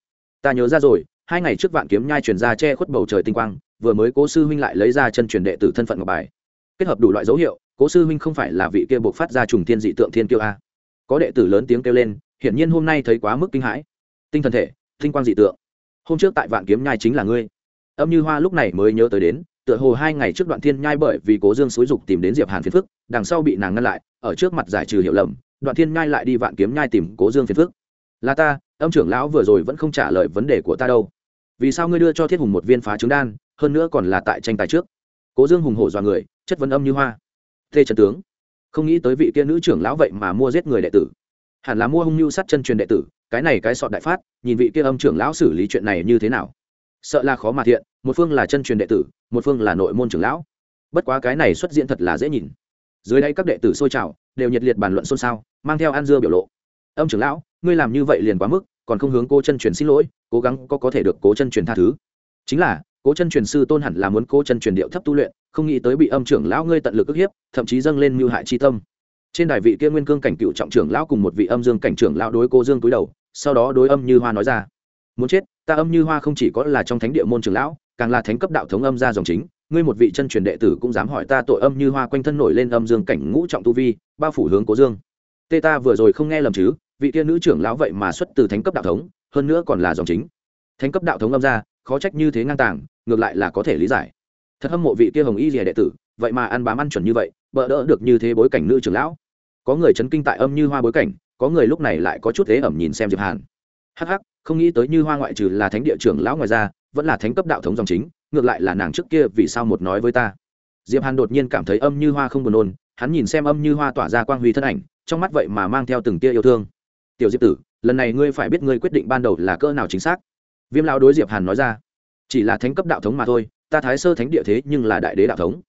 Ta nhớ ra rồi, hai ngày trước vạn kiếm nhai truyền ra che khuất bầu trời tinh quang, vừa mới cố sư huynh lại lấy ra chân truyền đệ tử thân phận ngọc bài. Kết hợp đủ loại dấu hiệu, cố sư huynh không phải là vị kia buộc phát ra trùng thiên dị tượng thiên kiêu a. Có đệ tử lớn tiếng kêu lên, hiển nhiên hôm nay thấy quá mức kinh hãi. Tinh thần thể, tinh quang dị tượng hôm trước tại vạn kiếm nhai chính là ngươi. Âm như hoa lúc này mới nhớ tới đến, tựa hồ hai ngày trước đoạn thiên nhai bởi vì cố dương xúi dục tìm đến diệp hàn phiền phức, đằng sau bị nàng ngăn lại, ở trước mặt giải trừ hiểu lầm, đoạn thiên nhai lại đi vạn kiếm nhai tìm cố dương phiền phức. Là ta, âm trưởng lão vừa rồi vẫn không trả lời vấn đề của ta đâu. Vì sao ngươi đưa cho thiết hùng một viên phá trứng đan, hơn nữa còn là tại tranh tài trước? Cố dương hùng hổ dọa người, chất vấn âm như hoa. Thê trần tướng, không nghĩ tới vị kia nữ trưởng lão vậy mà mua giết người đệ tử. Hẳn là mua hung mưu sát chân truyền đệ tử cái này cái sọt đại phát, nhìn vị kia âm trưởng lão xử lý chuyện này như thế nào. Sợ là khó mà thiện, một phương là chân truyền đệ tử, một phương là nội môn trưởng lão. Bất quá cái này xuất diễn thật là dễ nhìn. Dưới đây các đệ tử xôi trào, đều nhiệt liệt bàn luận xôn xao, mang theo ăn dưa biểu lộ. Âm trưởng lão, ngươi làm như vậy liền quá mức, còn không hướng cô chân truyền xin lỗi, cố gắng có có thể được cố chân truyền tha thứ. Chính là, cố chân truyền sư tôn hẳn là muốn cố chân truyền điệu thấp tu luyện, không nghĩ tới bị âm trưởng lão ngươi tận lực ức hiếp, thậm chí dâng lên mưu hại chi tâm. Trên đài vị kia nguyên cương cảnh cựu trọng trưởng lão cùng một vị âm dương cảnh trưởng lão đối cô dương túi đầu sau đó đối âm như hoa nói ra, muốn chết, ta âm như hoa không chỉ có là trong thánh địa môn trưởng lão, càng là thánh cấp đạo thống âm gia dòng chính. Ngươi một vị chân truyền đệ tử cũng dám hỏi ta tội âm như hoa quanh thân nổi lên âm dương cảnh ngũ trọng tu vi, bao phủ hướng cố dương. Tê ta vừa rồi không nghe lầm chứ, vị tiên nữ trưởng lão vậy mà xuất từ thánh cấp đạo thống, hơn nữa còn là dòng chính. Thánh cấp đạo thống âm ra khó trách như thế ngang tàng, ngược lại là có thể lý giải. Thật hâm mộ vị kia hồng y rìa đệ tử, vậy mà ăn bám ăn chuẩn như vậy, bỡ đỡ được như thế bối cảnh nữ trưởng lão. Có người chấn kinh tại âm như hoa bối cảnh có người lúc này lại có chút thế ẩm nhìn xem diệp hàn. Hắc hắc, không nghĩ tới như hoa ngoại trừ là thánh địa trưởng lão ngoài ra, vẫn là thánh cấp đạo thống dòng chính, ngược lại là nàng trước kia vì sao một nói với ta. Diệp hàn đột nhiên cảm thấy âm như hoa không buồn nôn, hắn nhìn xem âm như hoa tỏa ra quang huy thân ảnh, trong mắt vậy mà mang theo từng tia yêu thương. Tiểu diệp tử, lần này ngươi phải biết ngươi quyết định ban đầu là cỡ nào chính xác. Viêm lão đối diệp hàn nói ra. Chỉ là thánh cấp đạo thống mà thôi, ta thái sơ thánh địa thế nhưng là đại đế đạo thống.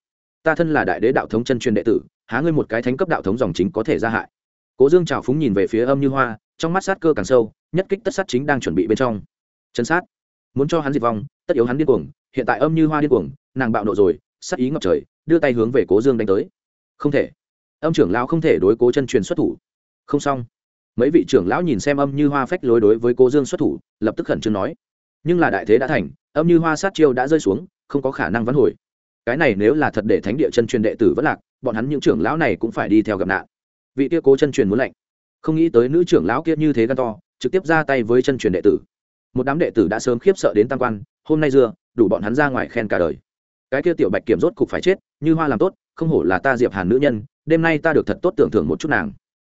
Ta thân là đại đế đạo thống chân truyền đệ tử, há ngươi một cái thánh cấp đạo thống dòng chính có thể ra hại? Cố dương trào phúng nhìn về phía âm như hoa, trong mắt sát cơ càng sâu, nhất kích tất sát chính đang chuẩn bị bên trong. Chân sát. Muốn cho hắn diệt vong, tất yếu hắn điên cuồng, hiện tại âm như hoa điên cuồng, nàng bạo nộ rồi, sát ý ngập trời, đưa tay hướng về cố dương đánh tới. Không thể. Âm trưởng lão không thể đối cố chân truyền xuất thủ. Không xong. Mấy vị trưởng lão nhìn xem âm như hoa phách lối đối với cố dương xuất thủ, lập tức khẩn trương nói. Nhưng là đại thế đã thành, âm như hoa sát chiêu đã rơi xuống, không có khả năng vắn hồi. Cái này nếu là thật để thánh địa chân truyền đệ tử vẫn lạc, bọn hắn những trưởng lão này cũng phải đi theo gặp nạn vị kia cố chân truyền muốn lệnh không nghĩ tới nữ trưởng lão kia như thế gan to, trực tiếp ra tay với chân truyền đệ tử. Một đám đệ tử đã sớm khiếp sợ đến tam quan, hôm nay dưa, đủ bọn hắn ra ngoài khen cả đời. Cái kia tiểu bạch kiểm rốt cục phải chết, như hoa làm tốt, không hổ là ta diệp hàn nữ nhân, đêm nay ta được thật tốt tưởng thưởng một chút nàng.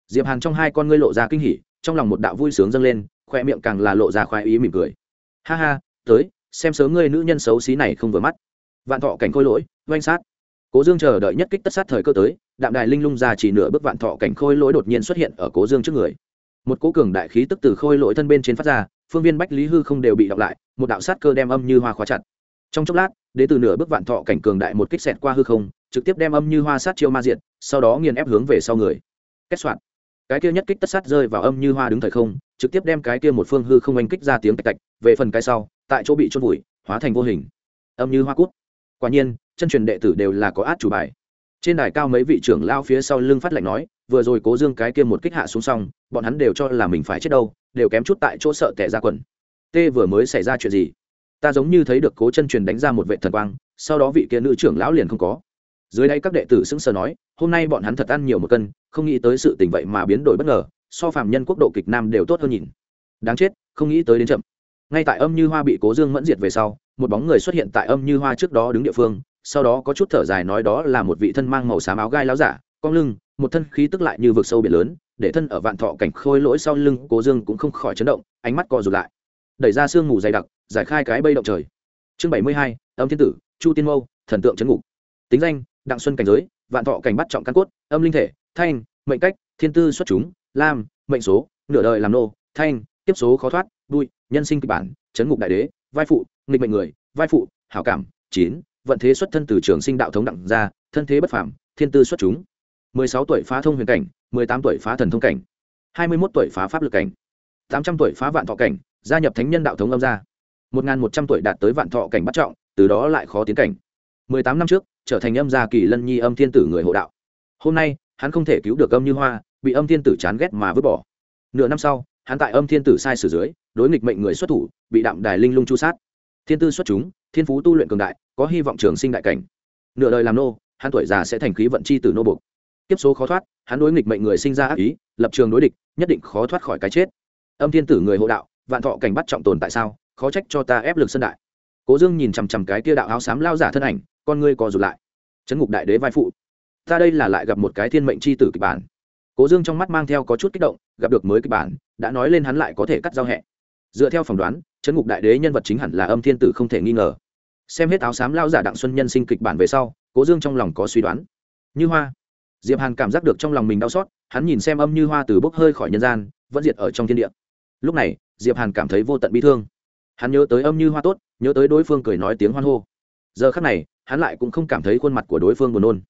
Diệp hàn trong hai con ngươi lộ ra kinh hỉ, trong lòng một đạo vui sướng dâng lên, khoe miệng càng là lộ ra khoái ý mỉm cười. Ha ha, tới, xem sớm ngươi nữ nhân xấu xí này không vừa mắt. Vạn thọ cảnh khôi lỗi, oanh sát cố dương chờ đợi nhất kích tất sát thời cơ tới, đạm đài linh lung ra chỉ nửa bước vạn thọ cảnh khôi lỗi đột nhiên xuất hiện ở cố dương trước người. Một cố cường đại khí tức từ khôi lỗi thân bên trên phát ra, phương viên bách lý hư không đều bị đọc lại, một đạo sát cơ đem âm như hoa khóa chặt. Trong chốc lát, đế từ nửa bước vạn thọ cảnh cường đại một kích xẹt qua hư không, trực tiếp đem âm như hoa sát chiêu ma diện sau đó nghiền ép hướng về sau người. Kết soạn. Cái kia nhất kích tất sát rơi vào âm như hoa đứng thời không, trực tiếp đem cái kia một phương hư không oanh kích ra tiếng tạch tạch, về phần cái sau, tại chỗ bị chôn vùi, hóa thành vô hình. Âm như hoa cút. Quả nhiên chân truyền đệ tử đều là có át chủ bài. Trên đài cao mấy vị trưởng lao phía sau lưng phát lệnh nói, vừa rồi cố dương cái kia một kích hạ xuống xong, bọn hắn đều cho là mình phải chết đâu, đều kém chút tại chỗ sợ tẻ ra quần. Tê vừa mới xảy ra chuyện gì? Ta giống như thấy được cố chân truyền đánh ra một vệ thần quang, sau đó vị kia nữ trưởng lão liền không có. Dưới đây các đệ tử sững sờ nói, hôm nay bọn hắn thật ăn nhiều một cân, không nghĩ tới sự tình vậy mà biến đổi bất ngờ, so phạm nhân quốc độ kịch nam đều tốt hơn nhìn. Đáng chết, không nghĩ tới đến chậm. Ngay tại âm như hoa bị cố dương mẫn diệt về sau, một bóng người xuất hiện tại âm như hoa trước đó đứng địa phương sau đó có chút thở dài nói đó là một vị thân mang màu xám áo gai láo giả cong lưng, một thân khí tức lại như vực sâu biển lớn, để thân ở vạn thọ cảnh khôi lỗi sau lưng, cố dương cũng không khỏi chấn động, ánh mắt co rụt lại. Đẩy ra sương mù dày đặc, giải khai cái bây động trời. Chương bảy mươi hai, âm thiên tử, chu tiên mâu, thần tượng chấn ngục. Tính danh, đặng xuân cảnh giới, vạn thọ cảnh bắt trọng căn cốt, âm linh thể, thanh, mệnh cách, thiên tư xuất chúng, lam, mệnh số, nửa đời làm nô, thanh tiếp số khó thoát đuôi nhân sinh kịch bản, chấn ngục đại đế, vai phụ, nghịch mệnh người, vai phụ, hảo cảm, chín vận thế xuất thân từ trường sinh đạo thống đặng gia, thân thế bất phàm, thiên tư xuất chúng. mười sáu tuổi phá thông huyền cảnh, mười tám tuổi phá thần thông cảnh, hai mươi 21 tuổi phá pháp lực cảnh, tám trăm tuổi phá vạn thọ cảnh, gia nhập thánh nhân đạo thống âm gia. một nghìn một trăm tuổi đạt tới vạn thọ cảnh bắt trọng, từ đó lại khó tiến cảnh. mười tám năm trước, trở thành âm gia kỳ lân nhi âm thiên tử người hộ đạo. Hôm nay, hắn không thể cứu được âm như hoa, bị âm thiên tử chán ghét mà vứt bỏ. Nửa năm sau, hắn tại âm thiên tử sai sử dưới, đối nghịch mệnh người xuất thủ, bị đạm đài linh lung chu sát. Thiên tư xuất chúng, thiên phú tu luyện cường đại có hy vọng trường sinh đại cảnh. Nửa đời làm nô, hắn tuổi già sẽ thành khí vận chi từ nô bục tiếp số khó thoát, hắn đối nghịch mệnh người sinh ra ác ý, lập trường đối địch, nhất định khó thoát khỏi cái chết. Âm thiên tử người hộ đạo, vạn thọ cảnh bắt trọng tồn tại sao? Khó trách cho ta ép lực sân đại. Cố dương nhìn chằm chằm cái kia đạo áo xám lao giả thân ảnh, con ngươi co rụt lại. Chấn ngục đại đế vai phụ. Ta đây là lại gặp một cái thiên mệnh c h i tử kịch bản. Cố dương trong mắt mang theo có chút kích động, gặp được mới kịch bản, đã nói lên hắn lại có thể cắt giao hẹ. Dựa theo phỏng đoán, chấn ngục đại đế nhân vật chính hẳn là âm thiên tử không thể nghi ngờ xem hết áo xám lao giả đặng xuân nhân sinh kịch bản về sau, cố dương trong lòng có suy đoán. Như hoa. Diệp hàn cảm giác được trong lòng mình đau xót, hắn nhìn xem âm như hoa từ bốc hơi khỏi nhân gian, vẫn diệt ở trong thiên địa. Lúc này, diệp hàn cảm thấy vô tận bi thương. Hắn nhớ tới âm như hoa tốt, nhớ tới đối phương cười nói tiếng hoan hô. Giờ khắc này, hắn lại cũng không cảm thấy khuôn mặt của đối phương buồn nôn.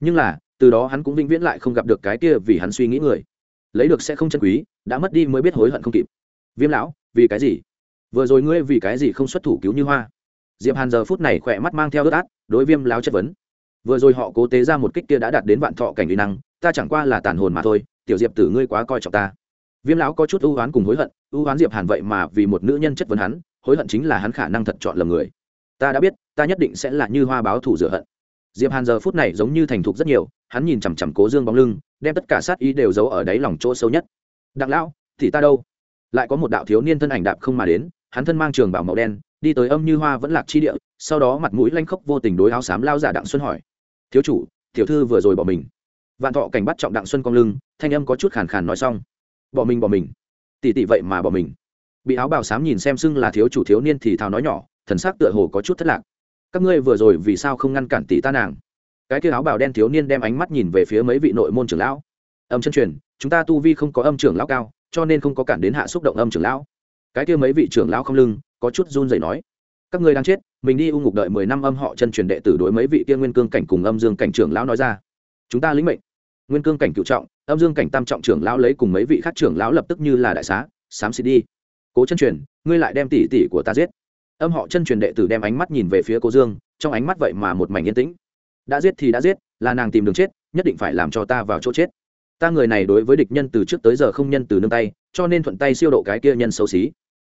Nhưng là, từ đó hắn cũng vĩnh viễn lại không gặp được cái kia vì hắn suy nghĩ người. Lấy được sẽ không chân quý, đã mất đi mới biết hối hận không kịp. Viêm lão, vì cái gì? Vừa rồi ngươi vì cái gì không xuất thủ cứu như hoa? Diệp hàn giờ phút này khỏe mắt mang theo ướt át, đối viêm lão chất vấn. Vừa rồi họ cố tế ra một kích kia đã đạt đến vạn thọ cảnh uy năng, ta chẳng qua là tàn hồn mà thôi, tiểu diệp tử ngươi quá coi trọng ta. Viêm lão có chút ưu oán cùng hối hận, ưu oán diệp hàn vậy mà vì một nữ nhân chất vấn hắn, hối hận chính là hắn khả năng thật chọn lầm người. Ta đã biết, ta nhất định sẽ là như hoa báo thủ rửa hận. Diệp hàn giờ phút này giống như thành thục rất nhiều, hắn nhìn chằm chằm cố dương bóng lưng, đem tất cả sát ý đều giấu ở đáy lòng chỗ sâu nhất. Đặng lão, thì ta đâu? Lại có một đạo thiếu niên thân ảnh đạp không mà đến, hắn thân mang trường bảo màu đen đi tới âm như hoa vẫn lạc chi địa, sau đó mặt mũi lanh khốc vô tình đối áo xám lao giả đặng xuân hỏi, thiếu chủ, tiểu thư vừa rồi bỏ mình. Vạn thọ cảnh bắt trọng đặng xuân cong lưng, thanh âm có chút khàn khàn nói xong, bỏ mình bỏ mình. Tỷ tỷ vậy mà bỏ mình. Bị áo bào xám nhìn xem xưng là thiếu chủ thiếu niên thì thào nói nhỏ, thần sắc tựa hồ có chút thất lạc. Các ngươi vừa rồi vì sao không ngăn cản tỷ ta nàng? Cái kia áo bào đen thiếu niên đem ánh mắt nhìn về phía mấy vị nội môn trưởng lão. Âm chân truyền, chúng ta tu vi không có âm trưởng lão cao, cho nên không có cản đến hạ xúc động âm trưởng lão. Cái kia mấy vị trưởng lão không lưng có chút run rẩy nói, các ngươi đang chết, mình đi u ngục đợi mười năm âm họ chân truyền đệ tử đối mấy vị kia nguyên cương cảnh cùng âm dương cảnh trưởng lão nói ra. Chúng ta lĩnh mệnh. Nguyên cương cảnh cựu trọng, âm dương cảnh tam trọng trưởng lão lấy cùng mấy vị khác trưởng lão lập tức như là đại xá, xám xịt đi. Cố chân truyền, ngươi lại đem tỷ tỷ của ta giết. Âm họ chân truyền đệ tử đem ánh mắt nhìn về phía cố dương, trong ánh mắt vậy mà một mảnh yên tĩnh. Đã giết thì đã giết, là nàng tìm đường chết, nhất định phải làm cho ta vào chỗ chết. Ta người này đối với địch nhân từ trước tới giờ không nhân từ nương tay, cho nên thuận tay siêu độ cái kia nhân xấu xí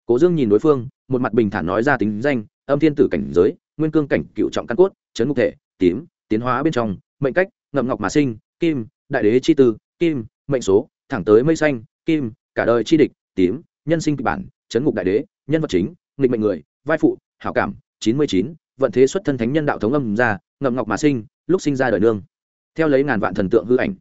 cố dương nhìn đối phương, một mặt bình thản nói ra tính danh, âm thiên tử cảnh giới, nguyên cương cảnh cựu trọng căn cốt, chấn ngục thể, tím, tiến hóa bên trong, mệnh cách, ngậm ngọc mà sinh, kim, đại đế chi tư, kim, mệnh số, thẳng tới mây xanh, kim, cả đời chi địch, tím, nhân sinh kịch bản, chấn ngục đại đế, nhân vật chính, nghịch mệnh người, vai phụ, hảo cảm, chín mươi chín, vận thế xuất thân thánh nhân đạo thống âm ra ngậm ngọc mà sinh, lúc sinh ra đời nương. Theo lấy ngàn vạn thần tượng hư ảnh.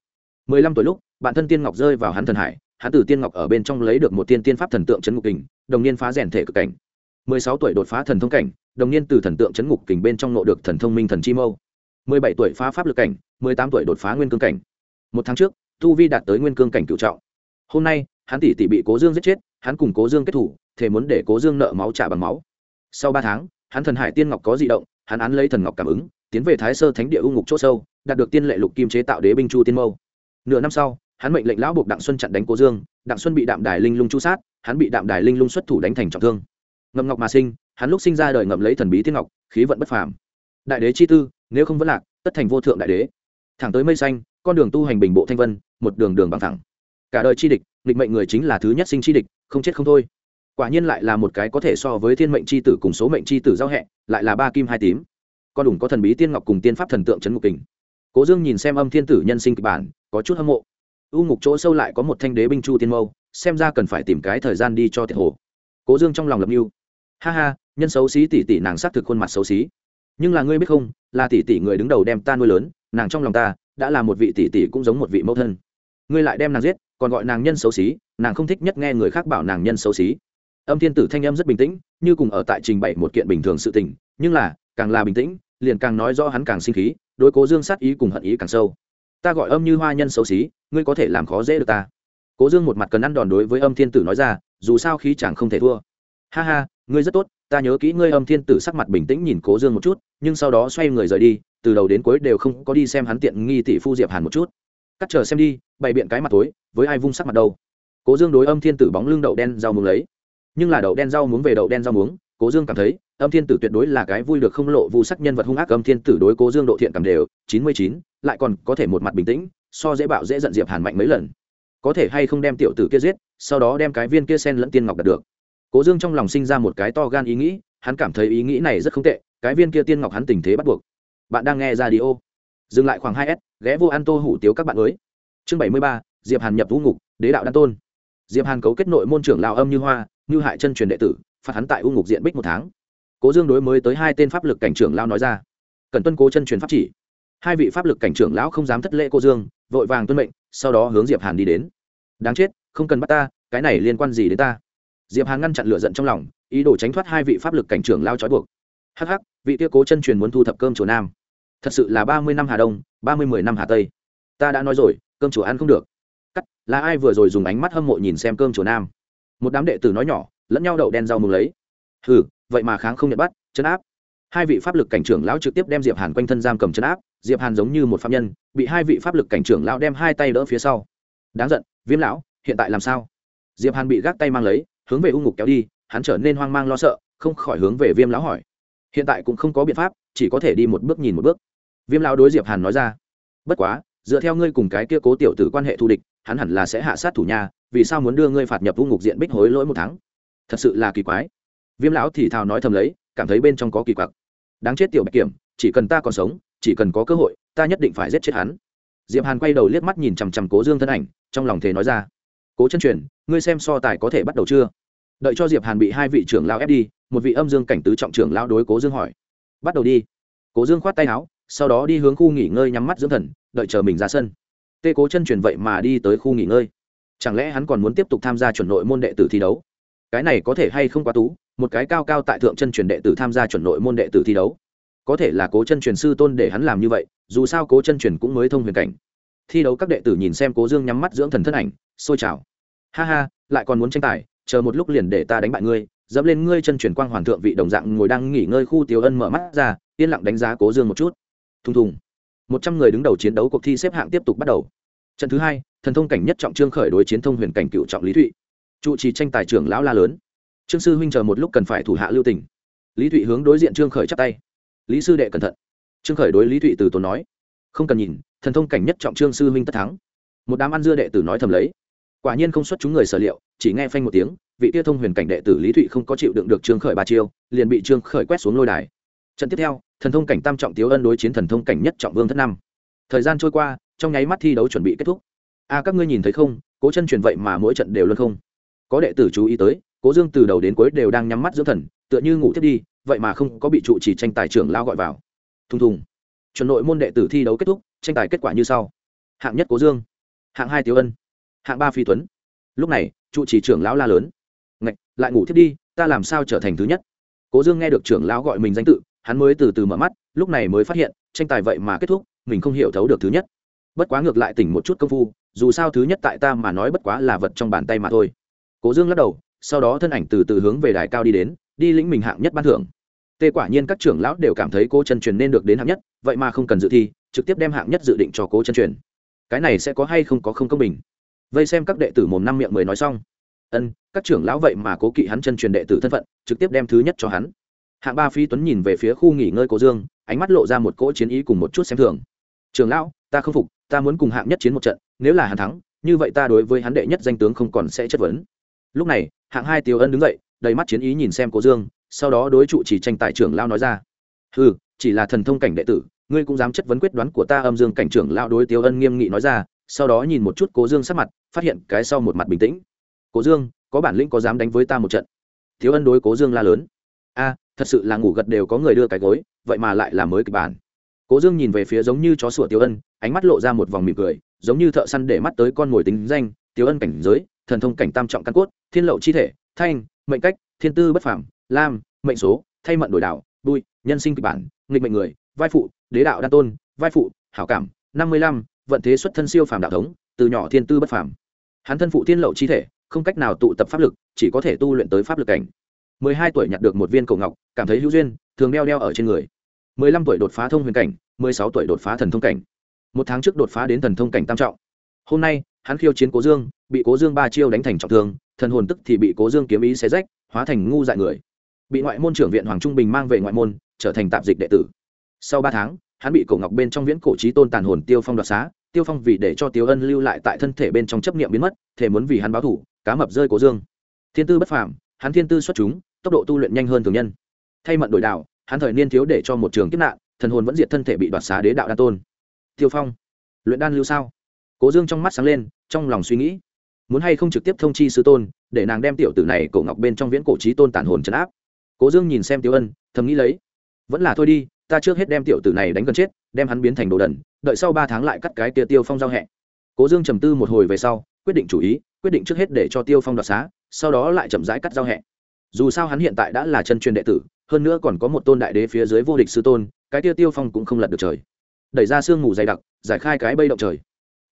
mười lăm tuổi lúc bản thân tiên ngọc rơi vào hắn thần hải, hắn từ tiên ngọc ở bên trong lấy được một tiên tiên pháp thần tượng chấn ngục kình đồng niên phá rèn thể cực cảnh. mười sáu tuổi đột phá thần thông cảnh, đồng niên từ thần tượng chấn ngục kình bên trong nộ được thần thông minh thần chi mâu. mười bảy tuổi phá pháp lực cảnh, mười tám tuổi đột phá nguyên cương cảnh. một tháng trước, tu vi đạt tới nguyên cương cảnh cựu trọng. hôm nay, hắn tỷ tỷ bị cố dương giết chết, hắn cùng cố dương kết thủ thể muốn để cố dương nợ máu trả bằng máu. sau ba tháng, hắn thần hải tiên ngọc có di động, hắn án lấy thần ngọc cảm ứng, tiến về thái sơ thánh địa u ngục c h ỗ sâu, đạt được tiên lệ lục kim chế tạo đế binh chu tiên mâu. nửa năm sau, hắn mệnh lệnh lão buộc đặng xuân chặn đánh cố dương, đặng xuân bị đạm đài linh lung chu sát hắn bị đạm đài linh lung xuất thủ đánh thành trọng thương. Ngậm ngọc mà sinh, hắn lúc sinh ra đời ngậm lấy thần bí tiên ngọc, khí vận bất phàm. Đại đế chi tư, nếu không vẫn lạc, tất thành vô thượng đại đế. Thẳng tới mây xanh, con đường tu hành bình bộ thanh vân, một đường đường bằng thẳng. Cả đời chi địch, nghịch mệnh người chính là thứ nhất sinh chi địch, không chết không thôi. Quả nhiên lại là một cái có thể so với thiên mệnh chi tử cùng số mệnh chi tử giao hẹ, lại là ba kim hai tím. Con đủng có thần bí tiên ngọc cùng tiên pháp thần tượng trấn ngục kình. Cố dương nhìn xem âm thiên tử nhân sinh kịch bản, có chút hâm mộ. U ngục chỗ sâu lại có một thanh đế binh chu tiên mâu xem ra cần phải tìm cái thời gian đi cho thiệt hồ. Cố dương trong lòng lập mưu ha ha, nhân xấu xí tỷ tỷ nàng xác thực khuôn mặt xấu xí. Nhưng là ngươi biết không, là tỷ tỷ người đứng đầu đem ta nuôi lớn, nàng trong lòng ta đã là một vị tỷ tỷ cũng giống một vị mẫu thân. Ngươi lại đem nàng giết, còn gọi nàng nhân xấu xí, nàng không thích nhất nghe người khác bảo nàng nhân xấu xí. Âm thiên tử thanh âm rất bình tĩnh, như cùng ở tại trình bày một kiện bình thường sự tình, nhưng là, càng là bình tĩnh, liền càng nói rõ hắn càng sinh khí, đối cố dương sát ý cùng hận ý càng sâu. Ta gọi âm như hoa nhân xấu xí, ngươi có thể làm khó dễ được ta cố dương một mặt cần ăn đòn đối với âm thiên tử nói ra, dù sao khí chẳng không thể thua. Ha ha, ngươi rất tốt, ta nhớ kỹ ngươi âm thiên tử sắc mặt bình tĩnh nhìn cố dương một chút, nhưng sau đó xoay người rời đi, từ đầu đến cuối đều không có đi xem hắn tiện nghi tỷ phu diệp hàn một chút. Cắt chờ xem đi, bày biện cái mặt tối, với ai vung sắc mặt đâu. Cố dương đối âm thiên tử bóng lưng đậu đen rau muống lấy. Nhưng là đậu đen rau muống về đậu đen rau muống, cố dương cảm thấy, âm thiên tử tuyệt đối là cái vui được không lộ vu sắc nhân vật hung ác âm thiên tử đối cố dương độ thiện cảm đều, chín mươi chín, lại còn có thể một mặt bình tĩnh, so dễ bạo dễ giận diệp hàn mạnh mấy lần có thể hay không đem tiểu tử kia giết, sau đó đem cái viên kia sen lẫn tiên ngọc đạt được. Cố dương trong lòng sinh ra một cái to gan ý nghĩ, hắn cảm thấy ý nghĩ này rất không tệ, cái viên kia tiên ngọc hắn tình thế bắt buộc. Bạn đang nghe ra đi ô. Dừng lại khoảng hai s, ghé vô an tô hủ tiếu các bạn mới. Chương bảy mươi ba, diệp hàn nhập vũ ngục, đế đạo đan tôn. Diệp hàn cấu kết nội môn trưởng lào âm như hoa, như hại chân truyền đệ tử, phạt hắn tại u ngục diện bích một tháng. Cố dương đối mới tới hai tên pháp lực cảnh trưởng lao nói ra. Cần tuân cố chân truyền pháp chỉ. Hai vị pháp lực cảnh trưởng lão không dám thất lễ cô dương, vội vàng tuân mệnh, sau đó hướng diệp hàn đi đến đáng chết, không cần bắt ta, cái này liên quan gì đến ta? Diệp hàn ngăn chặn lửa giận trong lòng, ý đồ tránh thoát hai vị pháp lực cảnh trưởng lao trói buộc. Hắc hắc, vị kia cố chân truyền muốn thu thập cơm chùa nam. Thật sự là ba mươi năm hà đông, ba mươi mười năm hà tây. Ta đã nói rồi, cơm chùa ăn không được. Cắt, là ai vừa rồi dùng ánh mắt hâm mộ nhìn xem cơm chùa nam? Một đám đệ tử nói nhỏ, lẫn nhau đậu đen rau mừng lấy. Hừ, vậy mà kháng không nhận bắt, chấn áp. Hai vị pháp lực cảnh trưởng lão trực tiếp đem diệp hàn quanh thân giam cầm chấn áp, diệp hàn giống như một phạm nhân, bị hai vị pháp lực cảnh trưởng lão đem hai tay đỡ phía sau. Đáng giận viêm lão, hiện tại làm sao? Diệp hàn bị gác tay mang lấy, hướng về u ngục kéo đi, hắn trở nên hoang mang lo sợ, không khỏi hướng về viêm lão hỏi. Hiện tại cũng không có biện pháp, chỉ có thể đi một bước nhìn một bước. Viêm lão đối diệp hàn nói ra, bất quá, dựa theo ngươi cùng cái kia cố tiểu tử quan hệ thù địch, hắn hẳn là sẽ hạ sát thủ nhà, vì sao muốn đưa ngươi phạt nhập u ngục diện bích hối lỗi một tháng? Thật sự là kỳ quái. Viêm lão thì thào nói thầm lấy, cảm thấy bên trong có kỳ quặc. Đáng chết tiểu bạch kiểm, chỉ cần ta còn sống, chỉ cần có cơ hội, ta nhất định phải giết chết hắn diệp hàn quay đầu liếc mắt nhìn chằm chằm cố dương thân ảnh, trong lòng thề nói ra. Cố chân truyền, ngươi xem so tài có thể bắt đầu chưa? Đợi cho diệp hàn bị hai vị trưởng lao ép đi, một vị âm dương cảnh tứ trọng trưởng lao đối cố dương hỏi. Bắt đầu đi. Cố dương khoát tay áo, sau đó đi hướng khu nghỉ ngơi nhắm mắt dưỡng thần, đợi chờ mình ra sân. Tê cố chân truyền vậy mà đi tới khu nghỉ ngơi? Chẳng lẽ hắn còn muốn tiếp tục tham gia chuẩn nội môn đệ tử thi đấu? Cái này có thể hay không quá tú, một cái cao cao tại thượng chân truyền đệ tử tham gia chuẩn nội môn đệ tử thi đấu có thể là cố chân truyền sư tôn để hắn làm như vậy, dù sao cố chân truyền cũng mới thông huyền cảnh. Thi đấu các đệ tử nhìn xem cố dương nhắm mắt dưỡng thần thân ảnh, xôi trào. Ha ha, lại còn muốn tranh tài, chờ một lúc liền để ta đánh bại ngươi, dẫm lên ngươi chân truyền quang hoàn thượng vị đồng dạng ngồi đang nghỉ ngơi khu tiểu ân mở mắt ra, yên lặng đánh giá cố dương một chút. Thùng thùng. Một trăm người đứng đầu chiến đấu cuộc thi xếp hạng tiếp tục bắt đầu. Trận thứ hai, thần thông cảnh nhất trọng trương khởi đối chiến thông huyền cảnh cựu trọng lý thụy. Trụ trì tranh tài trưởng lão la lớn. Trương sư huynh chờ một lúc cần phải thủ hạ lưu tỉnh lý thụy hướng đối diện trương khởi chắp tay lý sư đệ cẩn thận. Trương khởi đối lý thụy từ tốn nói, không cần nhìn, thần thông cảnh nhất trọng trương sư huynh tất thắng. Một đám ăn dưa đệ tử nói thầm lấy. Quả nhiên không xuất chúng người sở liệu, chỉ nghe phanh một tiếng, vị tia thông huyền cảnh đệ tử lý thụy không có chịu đựng được trương khởi ba chiêu, liền bị trương khởi quét xuống lôi đài. Trận tiếp theo, thần thông cảnh tam trọng tiếu ân đối chiến thần thông cảnh nhất trọng vương thất năm. Thời gian trôi qua, trong nháy mắt thi đấu chuẩn bị kết thúc. A các ngươi nhìn thấy không, cố chân truyền vậy mà mỗi trận đều luôn không. Có đệ tử chú ý tới, cố dương từ đầu đến cuối đều đang nhắm mắt dưỡng thần, tựa như ngủ thiết đi vậy mà không có bị trụ chỉ tranh tài trưởng lao gọi vào. Thùng thùng. Chuẩn nội môn đệ tử thi đấu kết thúc, tranh tài kết quả như sau. Hạng nhất cố dương, hạng hai tiếu ân, hạng ba phi tuấn. Lúc này, trụ chỉ trưởng lão la lớn. Ngạch, lại ngủ thiết đi, ta làm sao trở thành thứ nhất? Cố dương nghe được trưởng lão gọi mình danh tự, hắn mới từ từ mở mắt, lúc này mới phát hiện, tranh tài vậy mà kết thúc, mình không hiểu thấu được thứ nhất. Bất quá ngược lại tỉnh một chút công phu, dù sao thứ nhất tại ta mà nói bất quá là vật trong bàn tay mà thôi. Cố dương lắc đầu, sau đó thân ảnh từ từ hướng về đài cao đi đến đi lĩnh mình hạng nhất ban thưởng. Tê quả nhiên các trưởng lão đều cảm thấy cố chân truyền nên được đến hạng nhất, vậy mà không cần dự thi, trực tiếp đem hạng nhất dự định cho cố chân truyền. Cái này sẽ có hay không có không công bình. Vây xem các đệ tử mồm năm miệng mười nói xong. Ân, các trưởng lão vậy mà cố kỵ hắn chân truyền đệ tử thân phận, trực tiếp đem thứ nhất cho hắn. Hạng ba phi tuấn nhìn về phía khu nghỉ ngơi cố dương, ánh mắt lộ ra một cỗ chiến ý cùng một chút xem thường. Trường lão, ta không phục, ta muốn cùng hạng nhất chiến một trận, nếu là hắn thắng, như vậy ta đối với hắn đệ nhất danh tướng không còn sẽ chất vấn. Lúc này, hạng hai tiêu ân đứng dậy đầy mắt chiến ý nhìn xem cố dương, sau đó đối trụ chỉ tranh tài trưởng lao nói ra. Ừ chỉ là thần thông cảnh đệ tử, ngươi cũng dám chất vấn quyết đoán của ta? Âm dương cảnh trưởng lao đối tiêu ân nghiêm nghị nói ra, sau đó nhìn một chút cố dương sắc mặt, phát hiện cái sau một mặt bình tĩnh. Cố dương, có bản lĩnh có dám đánh với ta một trận? Thiếu ân đối cố dương la lớn. A, thật sự là ngủ gật đều có người đưa cái gối, vậy mà lại là mới kịch bản. Cố dương nhìn về phía giống như chó sủa tiêu ân, ánh mắt lộ ra một vòng mỉm cười, giống như thợ săn để mắt tới con mồi tính danh tiêu ân cảnh giới, thần thông cảnh tam trọng căn cốt, thiên lậu chi thể, thanh mệnh cách, thiên tư bất phảm lam, mệnh số, thay mận đổi đạo đuôi nhân sinh kịch bản, nghịch mệnh người, vai phụ, đế đạo đa tôn, vai phụ, hảo cảm, năm mươi lăm, vận thế xuất thân siêu phàm đạo thống, từ nhỏ thiên tư bất phàm. Hắn thân phụ thiên lậu chi thể, không cách nào tụ tập pháp lực, chỉ có thể tu luyện tới pháp lực cảnh. mười hai tuổi nhặt được một viên cổ ngọc, cảm thấy hữu duyên, thường đeo đeo ở trên người. mười lăm tuổi đột phá thông huyền cảnh, mười sáu tuổi đột phá thần thông cảnh. Một tháng trước đột phá đến thần thông cảnh tam trọng. Hôm nay hắn khiêu chiến cố dương, bị cố dương ba chiêu đánh thành trọng thương, thần hồn tức thì bị cố dương kiếm ý xé rách, hóa thành ngu dại người. Bị ngoại môn trưởng viện hoàng trung bình mang về ngoại môn, trở thành tạp dịch đệ tử. Sau ba tháng, hắn bị cổ ngọc bên trong viễn cổ trí tôn tàn hồn tiêu phong đoạt xá, tiêu phong vì để cho tiêu ân lưu lại tại thân thể bên trong chấp nghiệm biến mất thể muốn vì hắn báo thủ, cá mập rơi cố dương. Thiên tư bất phàm, hắn thiên tư xuất chúng, tốc độ tu luyện nhanh hơn thường nhân. Thay mận đổi đạo, hắn thời niên thiếu để cho một trường kiếp nạn, thần hồn vẫn diệt thân thể bị đoạt xá đế đạo đan tôn. Tiêu phong, luyện đan lưu sao? Cố dương trong mắt sáng lên, trong lòng suy nghĩ, muốn hay không trực tiếp thông chi sư tôn, để nàng đem tiểu tử này cổ ngọc bên trong viễn cổ trí tôn tản hồn trấn áp. Cố dương nhìn xem tiêu ân, thầm nghĩ lấy, vẫn là thôi đi, ta trước hết đem tiểu tử này đánh gần chết, đem hắn biến thành đồ đần, đợi sau ba tháng lại cắt cái tia tiêu phong giao hẹ. Cố dương trầm tư một hồi về sau, quyết định chủ ý, quyết định trước hết để cho tiêu phong đoạt xá, sau đó lại chậm rãi cắt giao hẹ. Dù sao hắn hiện tại đã là chân truyền đệ tử, hơn nữa còn có một tôn đại đế phía dưới vô địch sư tôn, cái tia tiêu phong cũng không lật được trời. Đẩy ra sương mù dày đặc, giải khai cái bây động trời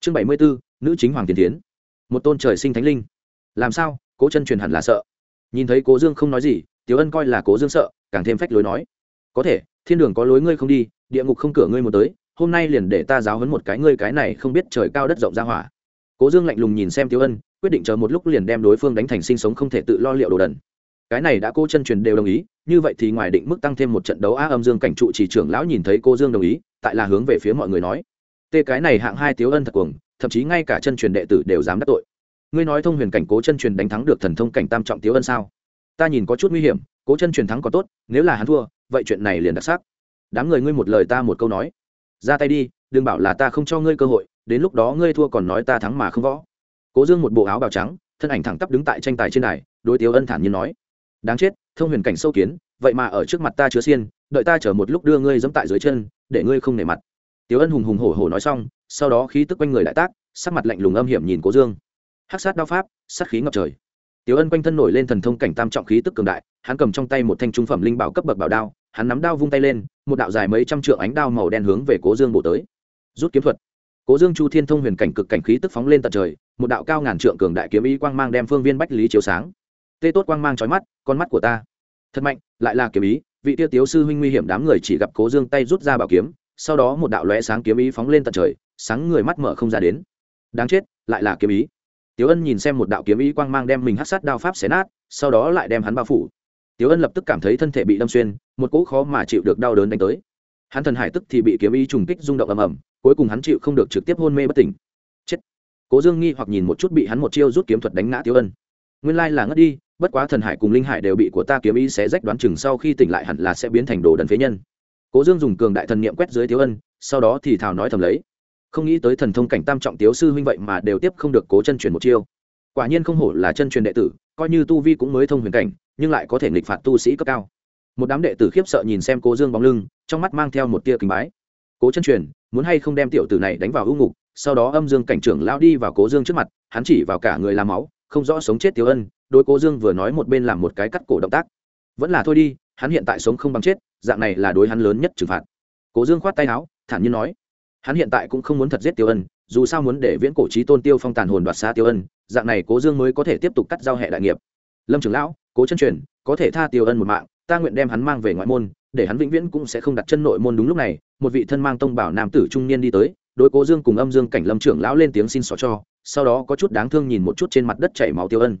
chương bảy mươi bốn nữ chính hoàng tiền tiến một tôn trời sinh thánh linh. Làm sao? Cố chân truyền hẳn là sợ. Nhìn thấy cố dương không nói gì, tiểu ân coi là cố dương sợ, càng thêm phách lối nói. Có thể, thiên đường có lối ngươi không đi, địa ngục không cửa ngươi một tới, hôm nay liền để ta giáo hấn một cái ngươi cái này không biết trời cao đất rộng ra hỏa. Cố dương lạnh lùng nhìn xem tiểu ân, quyết định chờ một lúc liền đem đối phương đánh thành sinh sống không thể tự lo liệu đồ đần. Cái này đã cô chân truyền đều đồng ý, như vậy thì ngoài định mức tăng thêm một trận đấu á âm dương cảnh trụ chỉ trưởng lão nhìn thấy cô dương đồng ý, tại là hướng về phía mọi người nói tê cái này hạng hai tiếu ân thật cuồng, thậm chí ngay cả chân truyền đệ tử đều dám đắc tội. Ngươi nói thông huyền cảnh cố chân truyền đánh thắng được thần thông cảnh tam trọng tiếu ân sao? Ta nhìn có chút nguy hiểm, cố chân truyền thắng có tốt, nếu là hắn thua, vậy chuyện này liền đặc sắc. Đám người ngươi một lời ta một câu nói. Ra tay đi, đừng bảo là ta không cho ngươi cơ hội, đến lúc đó ngươi thua còn nói ta thắng mà không võ. Cố dương một bộ áo bào trắng, thân ảnh thẳng tắp đứng tại tranh tài trên đài, đối tiếu ân thản nhiên nói. Đáng chết, thông huyền cảnh sâu kiến, vậy mà ở trước mặt ta chứa xiên, đợi ta chở một lúc đưa ngươi dẫm tại dưới chân, để ngươi không nể mặt tiếu ân hùng hùng hổ hổ nói xong, sau đó khí tức quanh người đại tác, sắc mặt lạnh lùng âm hiểm nhìn cố dương. Hắc sát đao pháp, sát khí ngập trời. Tiếu ân quanh thân nổi lên thần thông cảnh tam trọng khí tức cường đại, hắn cầm trong tay một thanh trung phẩm linh bảo cấp bậc bảo đao, hắn nắm đao vung tay lên, một đạo dài mấy trăm trượng ánh đao màu đen hướng về cố dương bổ tới. Rút kiếm thuật. Cố dương chu thiên thông huyền cảnh cực cảnh khí tức phóng lên tận trời, một đạo cao ngàn trượng cường đại kiếm ý quang mang đem phương viên bách lý chiếu sáng. Tê tốt quang mang trói mắt, con mắt của ta. Thật mạnh, lại là kiếm ý, vị tiêu tiếu sư huynh nguy hiểm đám người chỉ gặp cố dương tay rút ra bảo kiếm sau đó một đạo lóe sáng kiếm ý phóng lên tận trời, sáng người mắt mở không ra đến. Đáng chết, lại là kiếm ý. Tiếu ân nhìn xem một đạo kiếm ý quang mang đem mình hát sát đao pháp xé nát, sau đó lại đem hắn bao phủ. Tiếu ân lập tức cảm thấy thân thể bị đâm xuyên, một cỗ khó mà chịu được đau đớn đánh tới. Hắn thần hải tức thì bị kiếm ý trùng kích rung động ầm ầm, cuối cùng hắn chịu không được trực tiếp hôn mê bất tỉnh. Chết. Cố dương nghi hoặc nhìn một chút bị hắn một chiêu rút kiếm thuật đánh ngã tiếu ân. Nguyên lai là ngất đi, bất quá thần hải cùng linh hải đều bị của ta kiếm ý sẽ rách đoán chừng sau khi tỉnh lại hẳn là sẽ biến thành đồ đần phế nhân cố dương dùng cường đại thần niệm quét dưới tiếu ân, sau đó thì thảo nói thầm lấy. Không nghĩ tới thần thông cảnh tam trọng tiếu sư huynh vậy mà đều tiếp không được cố chân truyền một chiêu. Quả nhiên không hổ là chân truyền đệ tử, coi như tu vi cũng mới thông huyền cảnh, nhưng lại có thể nghịch phạt tu sĩ cấp cao. Một đám đệ tử khiếp sợ nhìn xem cố dương bóng lưng, trong mắt mang theo một tia kính bái. Cố chân truyền, muốn hay không đem tiểu tử này đánh vào hữu ngục, sau đó âm dương cảnh trưởng lao đi vào cố dương trước mặt, hắn chỉ vào cả người làm máu, không rõ sống chết Tiếu ân đôi cố dương vừa nói một bên làm một cái cắt cổ động tác. Vẫn là thôi đi, hắn hiện tại sống không bằng chết dạng này là đối hắn lớn nhất trừng phạt. Cố dương khoát tay áo, thản nhiên nói, hắn hiện tại cũng không muốn thật giết tiêu ân, dù sao muốn để viễn cổ trí tôn tiêu phong tàn hồn đoạt xa tiêu ân, dạng này cố dương mới có thể tiếp tục cắt giao hệ đại nghiệp. Lâm trưởng lão, cố chân truyền, có thể tha tiêu ân một mạng, ta nguyện đem hắn mang về ngoại môn, để hắn vĩnh viễn cũng sẽ không đặt chân nội môn đúng lúc này, một vị thân mang tông bảo nam tử trung niên đi tới, đối cố dương cùng âm dương cảnh lâm trưởng lão lên tiếng xin xỏ cho, sau đó có chút đáng thương nhìn một chút trên mặt đất chảy máu tiêu ân.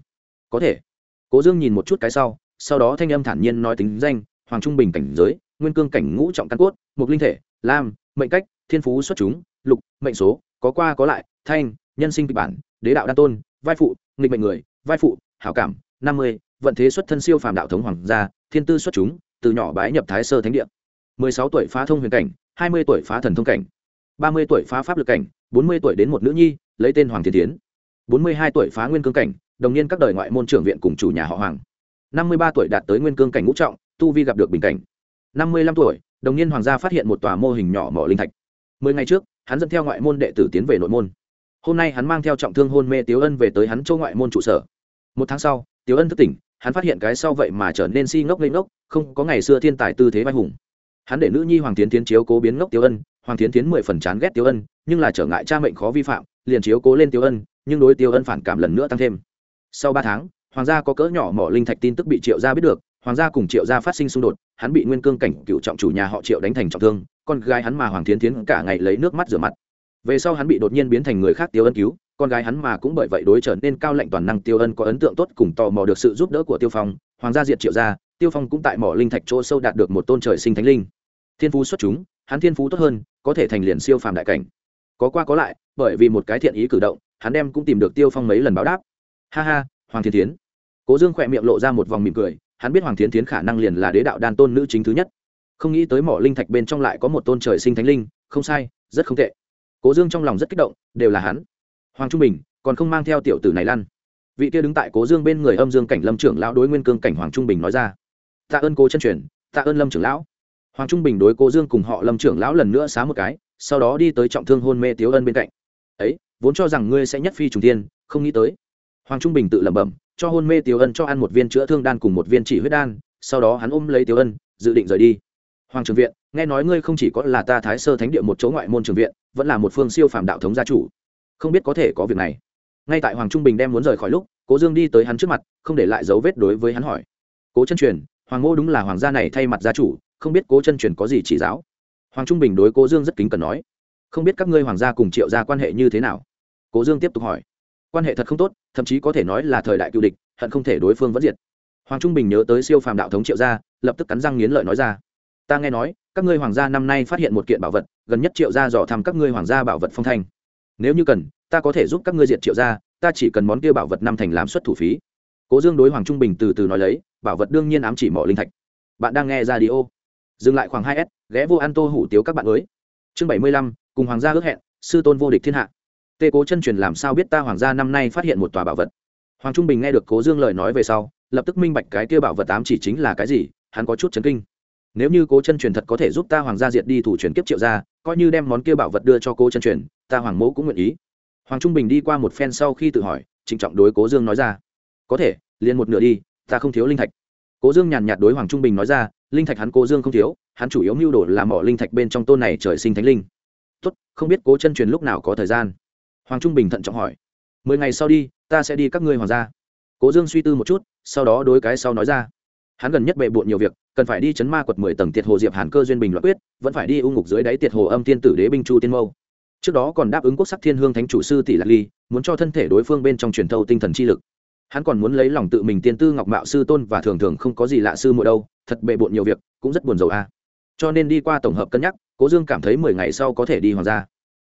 Có thể. Cố dương nhìn một chút cái sau sau đó thanh âm thản nhiên nói tính danh hoàng trung bình cảnh giới, nguyên cương cảnh ngũ trọng căn cốt mục linh thể, lam, mệnh cách, thiên phú xuất chúng, lục, mệnh số, có qua có lại, thanh, nhân sinh kịch bản, đế đạo đan tôn, vai phụ, nghịch mệnh người, vai phụ, hảo cảm, năm mươi, vận thế xuất thân siêu phàm đạo thống hoàng gia, thiên tư xuất chúng, từ nhỏ bái nhập thái sơ thánh địa. mười sáu tuổi phá thông huyền cảnh, hai mươi tuổi phá thần thông cảnh, ba mươi tuổi phá pháp lực cảnh, bốn mươi tuổi đến một nữ nhi, lấy tên hoàng thiên tiến bốn mươi hai tuổi phá nguyên cương cảnh, đồng niên các đời ngoại môn trưởng viện cùng chủ nhà họ hoàng. năm mươi ba tuổi đạt tới nguyên cương cảnh ngũ trọng tu vi gặp được bình cảnh. Năm mươi lăm tuổi, đồng niên hoàng gia phát hiện một tòa mô hình nhỏ mỏ linh thạch. Mười ngày trước, hắn dẫn theo ngoại môn đệ tử tiến về nội môn. Hôm nay hắn mang theo trọng thương hôn mê tiếu ân về tới hắn châu ngoại môn trụ sở. Một tháng sau, tiếu ân thức tỉnh, hắn phát hiện cái sau vậy mà trở nên si ngốc lên ngốc, không có ngày xưa thiên tài tư thế vai hùng. Hắn để nữ nhi hoàng tiến tiến chiếu cố biến ngốc tiếu ân, hoàng tiến tiến mười phần chán ghét tiếu ân, nhưng là trở ngại cha mệnh khó vi phạm, liền chiếu cố lên tiếu ân, nhưng đối tiếu ân phản cảm lần nữa tăng thêm. Sau ba tháng, hoàng gia có cỡ nhỏ mỏ linh thạch tin tức bị triệu gia biết được hoàng gia cùng triệu gia phát sinh xung đột, hắn bị nguyên cương cảnh cựu trọng chủ nhà họ triệu đánh thành trọng thương, con gái hắn mà hoàng Thiến tiến cả ngày lấy nước mắt rửa mặt. Về sau hắn bị đột nhiên biến thành người khác tiêu ân cứu, con gái hắn mà cũng bởi vậy đối trở nên cao lệnh toàn năng, tiêu ân có ấn tượng tốt cùng tò mò được sự giúp đỡ của tiêu phong, hoàng gia diệt triệu gia, tiêu phong cũng tại mỏ linh thạch chỗ sâu đạt được một tôn trời sinh thánh linh. Thiên phú xuất chúng, hắn thiên phú tốt hơn, có thể thành liền siêu phàm đại cảnh. Có qua có lại, bởi vì một cái thiện ý cử động, hắn đem cũng tìm được tiêu phong mấy lần báo đáp. Ha ha, hoàng thiên tiến cố dương khỏe miệng lộ ra một vòng mỉm cười hắn biết hoàng Thiến tiến khả năng liền là đế đạo đan tôn nữ chính thứ nhất. Không nghĩ tới mỏ linh thạch bên trong lại có một tôn trời sinh thánh linh, không sai, rất không tệ. Cố dương trong lòng rất kích động, đều là hắn. Hoàng trung bình, còn không mang theo tiểu tử này lăn. Vị kia đứng tại cố dương bên người âm dương cảnh lâm trưởng lão đối nguyên cương cảnh hoàng trung bình nói ra. Tạ ơn cố chân truyền, tạ ơn lâm trưởng lão. Hoàng trung bình đối cố dương cùng họ lâm trưởng lão lần nữa xá một cái, sau đó đi tới trọng thương hôn mê tiếu ân bên cạnh. Ấy, vốn cho rằng ngươi sẽ nhất phi trùng tiên không nghĩ tới. Hoàng trung bình tự lẩm bẩm cho hôn mê Tiểu ân cho ăn một viên chữa thương đan cùng một viên chỉ huyết đan, sau đó hắn ôm lấy Tiểu ân, dự định rời đi. Hoàng trường viện, nghe nói ngươi không chỉ có là ta thái sơ thánh địa một chỗ ngoại môn trường viện, vẫn là một phương siêu phàm đạo thống gia chủ. Không biết có thể có việc này. Ngay tại hoàng trung bình đem muốn rời khỏi lúc, cố dương đi tới hắn trước mặt, không để lại dấu vết đối với hắn hỏi. Cố chân truyền, hoàng ngô đúng là hoàng gia này thay mặt gia chủ, không biết cố chân truyền có gì chỉ giáo? Hoàng trung bình đối cố dương rất kính cần nói. Không biết các ngươi hoàng gia cùng triệu gia quan hệ như thế nào? Cố dương tiếp tục hỏi quan hệ thật không tốt, thậm chí có thể nói là thời đại cựu địch, hận không thể đối phương vẫn diệt. Hoàng trung bình nhớ tới siêu phàm đạo thống triệu gia, lập tức cắn răng nghiến lợi nói ra, ta nghe nói, các ngươi hoàng gia năm nay phát hiện một kiện bảo vật, gần nhất triệu gia dò thăm các ngươi hoàng gia bảo vật phong thanh. Nếu như cần, ta có thể giúp các ngươi diệt triệu gia, ta chỉ cần món kia bảo vật năm thành làm xuất thủ phí. Cố dương đối hoàng trung bình từ từ nói lấy, bảo vật đương nhiên ám chỉ mỏ linh thạch. Bạn đang nghe ra đi ô. Dừng lại khoảng hai s, ghé vô an tô hủ tiếu các bạn mới. Chương bảy mươi lăm, cùng hoàng gia ước hẹn, sư tôn vô địch thiên hạ tê cố chân truyền làm sao biết ta hoàng gia năm nay phát hiện một tòa bảo vật? Hoàng trung bình nghe được cố dương lời nói về sau, lập tức minh bạch cái kia bảo vật tám chỉ chính là cái gì, hắn có chút chấn kinh. Nếu như cố chân truyền thật có thể giúp ta hoàng gia diệt đi thủ truyền kiếp triệu ra coi như đem món kia bảo vật đưa cho cố chân truyền, ta hoàng mẫu cũng nguyện ý. Hoàng trung bình đi qua một phen sau khi tự hỏi, trịnh trọng đối cố dương nói ra. Có thể, liền một nửa đi, ta không thiếu linh thạch. Cố dương nhàn nhạt đối hoàng trung bình nói ra, linh thạch hắn cố dương không thiếu, hắn chủ yếu mưu đồ làm mỏ linh thạch bên trong tôn này trời sinh thánh linh. Tốt, không biết cố chân truyền lúc nào có thời gian hoàng trung bình thận trọng hỏi, mười ngày sau đi, ta sẽ đi các ngươi hoàng gia. Cố dương suy tư một chút, sau đó đối cái sau nói ra, hắn gần nhất bệ bộn nhiều việc, cần phải đi chấn ma quật mười tầng tiệt hồ diệp hàn cơ duyên bình loại quyết, vẫn phải đi u ngục dưới đáy tiệt hồ âm thiên tử đế binh chu tiên mâu. Trước đó còn đáp ứng quốc sắc thiên hương thánh chủ sư tỷ lạc ly, muốn cho thân thể đối phương bên trong truyền thâu tinh thần chi lực. Hắn còn muốn lấy lòng tự mình tiên tư ngọc mạo sư tôn và thường thường không có gì lạ sư muội đâu, thật bệ bộn nhiều việc, cũng rất buồn rầu a. Cho nên đi qua tổng hợp cân nhắc, cố dương cảm thấy mười ngày sau có thể đi hoàng gia.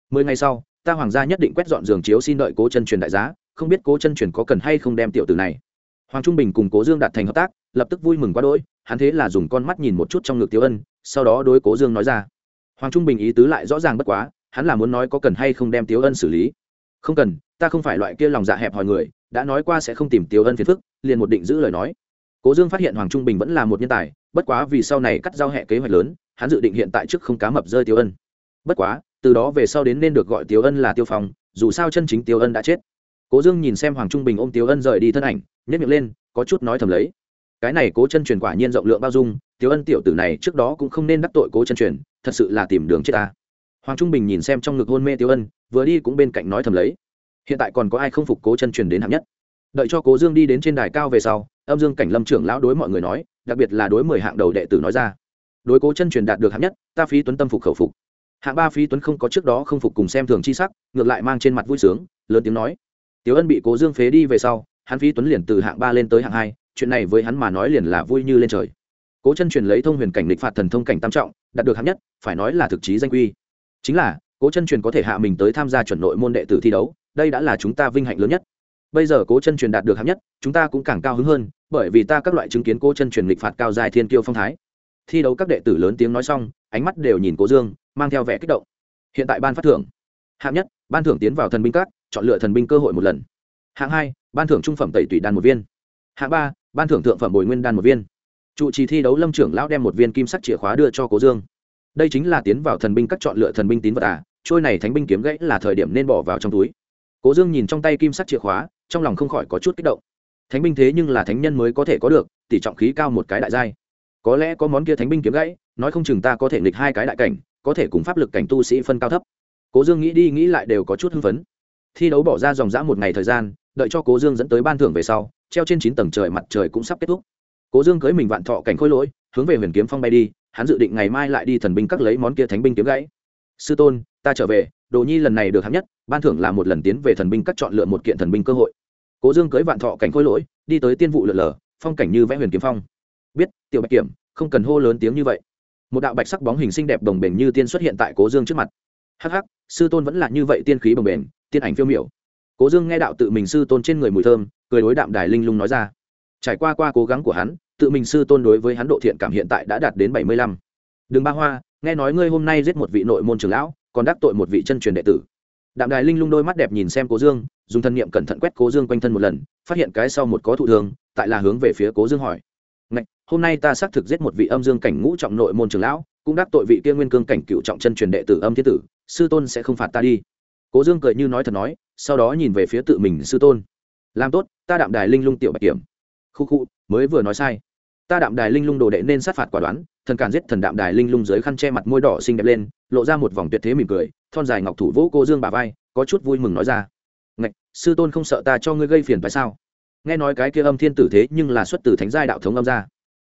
Mười ngày sau ta hoàng gia nhất định quét dọn giường chiếu xin đợi cố chân truyền đại giá, không biết cố chân truyền có cần hay không đem tiểu tử này. Hoàng trung bình cùng cố dương đạt thành hợp tác, lập tức vui mừng quá đỗi, hắn thế là dùng con mắt nhìn một chút trong ngực tiêu ân, sau đó đối cố dương nói ra. Hoàng trung bình ý tứ lại rõ ràng bất quá, hắn là muốn nói có cần hay không đem tiêu ân xử lý. Không cần, ta không phải loại kia lòng dạ hẹp hòi người, đã nói qua sẽ không tìm tiêu ân phiền phức, liền một định giữ lời nói. Cố dương phát hiện hoàng trung bình vẫn là một nhân tài, bất quá vì sau này cắt giao hẹ kế hoạch lớn, hắn dự định hiện tại trước không cá mập rơi tiêu ân. Bất quá từ đó về sau đến nên được gọi tiêu ân là tiêu phong, dù sao chân chính tiêu ân đã chết. Cố dương nhìn xem hoàng trung bình ôm tiêu ân rời đi thân ảnh nhét miệng lên, có chút nói thầm lấy. Cái này cố chân truyền quả nhiên rộng lượng bao dung tiêu ân tiểu tử này trước đó cũng không nên đắc tội cố chân truyền, thật sự là tìm đường chết ta. Hoàng trung bình nhìn xem trong ngực hôn mê tiêu ân, vừa đi cũng bên cạnh nói thầm lấy. Hiện tại còn có ai không phục cố chân truyền đến hạng nhất? Đợi cho cố dương đi đến trên đài cao về sau, âm dương cảnh lâm trưởng lão đối mọi người nói, đặc biệt là đối mười hạng đầu đệ tử nói ra. Đối cố chân truyền đạt được hạng nhất, ta phí tuấn tâm phục khẩu phục hạng ba phí tuấn không có trước đó không phục cùng xem thường chi sắc, ngược lại mang trên mặt vui sướng, lớn tiếng nói. Tiếu ân bị cố dương phế đi về sau, hắn phí tuấn liền từ hạng ba lên tới hạng hai, chuyện này với hắn mà nói liền là vui như lên trời. Cố chân truyền lấy thông huyền cảnh lịch phạt thần thông cảnh tam trọng, đạt được hạng nhất, phải nói là thực chí danh quy. Chính là, cố chân truyền có thể hạ mình tới tham gia chuẩn nội môn đệ tử thi đấu, đây đã là chúng ta vinh hạnh lớn nhất. Bây giờ cố chân truyền đạt được hạng nhất, chúng ta cũng càng cao hứng hơn, bởi vì ta các loại chứng kiến cố chân truyền lịch phạt cao dài thiên kiêu phong thái. Thi đấu các đệ tử lớn tiếng nói xong, ánh mắt đều nhìn cố dương mang theo vẻ kích động. Hiện tại ban phát thưởng. Hạng nhất, ban thưởng tiến vào thần binh các, chọn lựa thần binh cơ hội một lần. Hạng hai, ban thưởng trung phẩm tẩy tủy đan một viên. Hạng ba, ban thưởng thượng phẩm bồi nguyên đan một viên. Trụ trì thi đấu lâm trưởng lão đem một viên kim sắc chìa khóa đưa cho cố dương. Đây chính là tiến vào thần binh các chọn lựa thần binh tín vật à trôi này thánh binh kiếm gãy là thời điểm nên bỏ vào trong túi. Cố dương nhìn trong tay kim sắc chìa khóa, trong lòng không khỏi có chút kích động. Thánh binh thế nhưng là thánh nhân mới có thể có được, tỷ trọng khí cao một cái đại giai. Có lẽ có món kia thánh binh kiếm gãy, nói không chừng ta có thể nghịch hai cái đại cảnh có thể cùng pháp lực cảnh tu sĩ phân cao thấp. Cố dương nghĩ đi nghĩ lại đều có chút hưng phấn. Thi đấu bỏ ra dòng dã một ngày thời gian, đợi cho cố dương dẫn tới ban thưởng về sau, treo trên chín tầng trời mặt trời cũng sắp kết thúc. Cố dương cưới mình vạn thọ cảnh khôi lỗi, hướng về huyền kiếm phong bay đi, hắn dự định ngày mai lại đi thần binh các lấy món kia thánh binh kiếm gãy. Sư tôn, ta trở về, đồ nhi lần này được hạng nhất, ban thưởng là một lần tiến về thần binh các chọn lựa một kiện thần binh cơ hội. Cố dương cưới vạn thọ cảnh khôi lỗi, đi tới tiên vụ lượn lờ, phong cảnh như vẽ huyền kiếm phong. Biết, tiểu bạch kiểm, không cần hô lớn tiếng như vậy một đạo bạch sắc bóng hình xinh đẹp đồng bền như tiên xuất hiện tại cố dương trước mặt. Hắc hắc, sư tôn vẫn là như vậy tiên khí bồng bền, tiên ảnh phiêu miểu. Cố dương nghe đạo tự mình sư tôn trên người mùi thơm, cười đối đạm đài linh lung nói ra. Trải qua qua cố gắng của hắn, tự mình sư tôn đối với hắn độ thiện cảm hiện tại đã đạt đến bảy mươi lăm. Đường ba hoa, nghe nói ngươi hôm nay giết một vị nội môn trưởng lão, còn đắc tội một vị chân truyền đệ tử. Đạm đài linh lung đôi mắt đẹp nhìn xem cố dương, dùng thân nhiệm cẩn thận quét cố dương quanh thân một lần, phát hiện cái sau một có thụ thường, tại là hướng về phía cố dương hỏi hôm nay ta xác thực giết một vị âm dương cảnh ngũ trọng nội môn trưởng lão, cũng đắc tội vị kia nguyên cương cảnh cựu trọng chân truyền đệ tử âm thiên tử, sư tôn sẽ không phạt ta đi. Cố dương cười như nói thật nói, sau đó nhìn về phía tự mình sư tôn. Làm tốt, ta đạm đài linh lung tiểu bạch kiểm. Khu khu, mới vừa nói sai. Ta đạm đài linh lung đồ đệ nên sát phạt quả đoán, thần càn giết thần đạm đài linh lung dưới khăn che mặt môi đỏ xinh đẹp lên, lộ ra một vòng tuyệt thế mỉm cười, thon dài ngọc thủ vỗ cô dương bà vai, có chút vui mừng nói ra. Ngạch, sư tôn không sợ ta cho ngươi gây phiền phải sao? Nghe nói cái kia âm thiên tử thế nhưng là xuất từ thánh giai đạo thống âm gia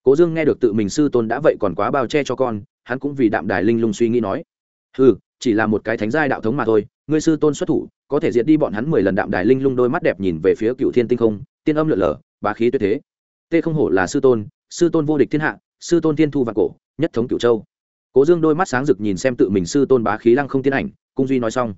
cố dương nghe được tự mình sư tôn đã vậy còn quá bao che cho con, hắn cũng vì đạm đài linh lung suy nghĩ nói ừ chỉ là một cái thánh giai đạo thống mà thôi, ngươi sư tôn xuất thủ, có thể diệt đi bọn hắn mười lần đạm đài linh lung đôi mắt đẹp nhìn về phía cựu thiên tinh không, tiên âm lượn lờ, bá khí tuyệt thế. Tê không hổ là sư tôn sư tôn vô địch thiên hạ, sư tôn tiên thu và cổ, nhất thống cựu châu. Cố dương đôi mắt sáng rực nhìn xem tự mình sư tôn bá khí lăng không tiến ảnh, cung duy nói xong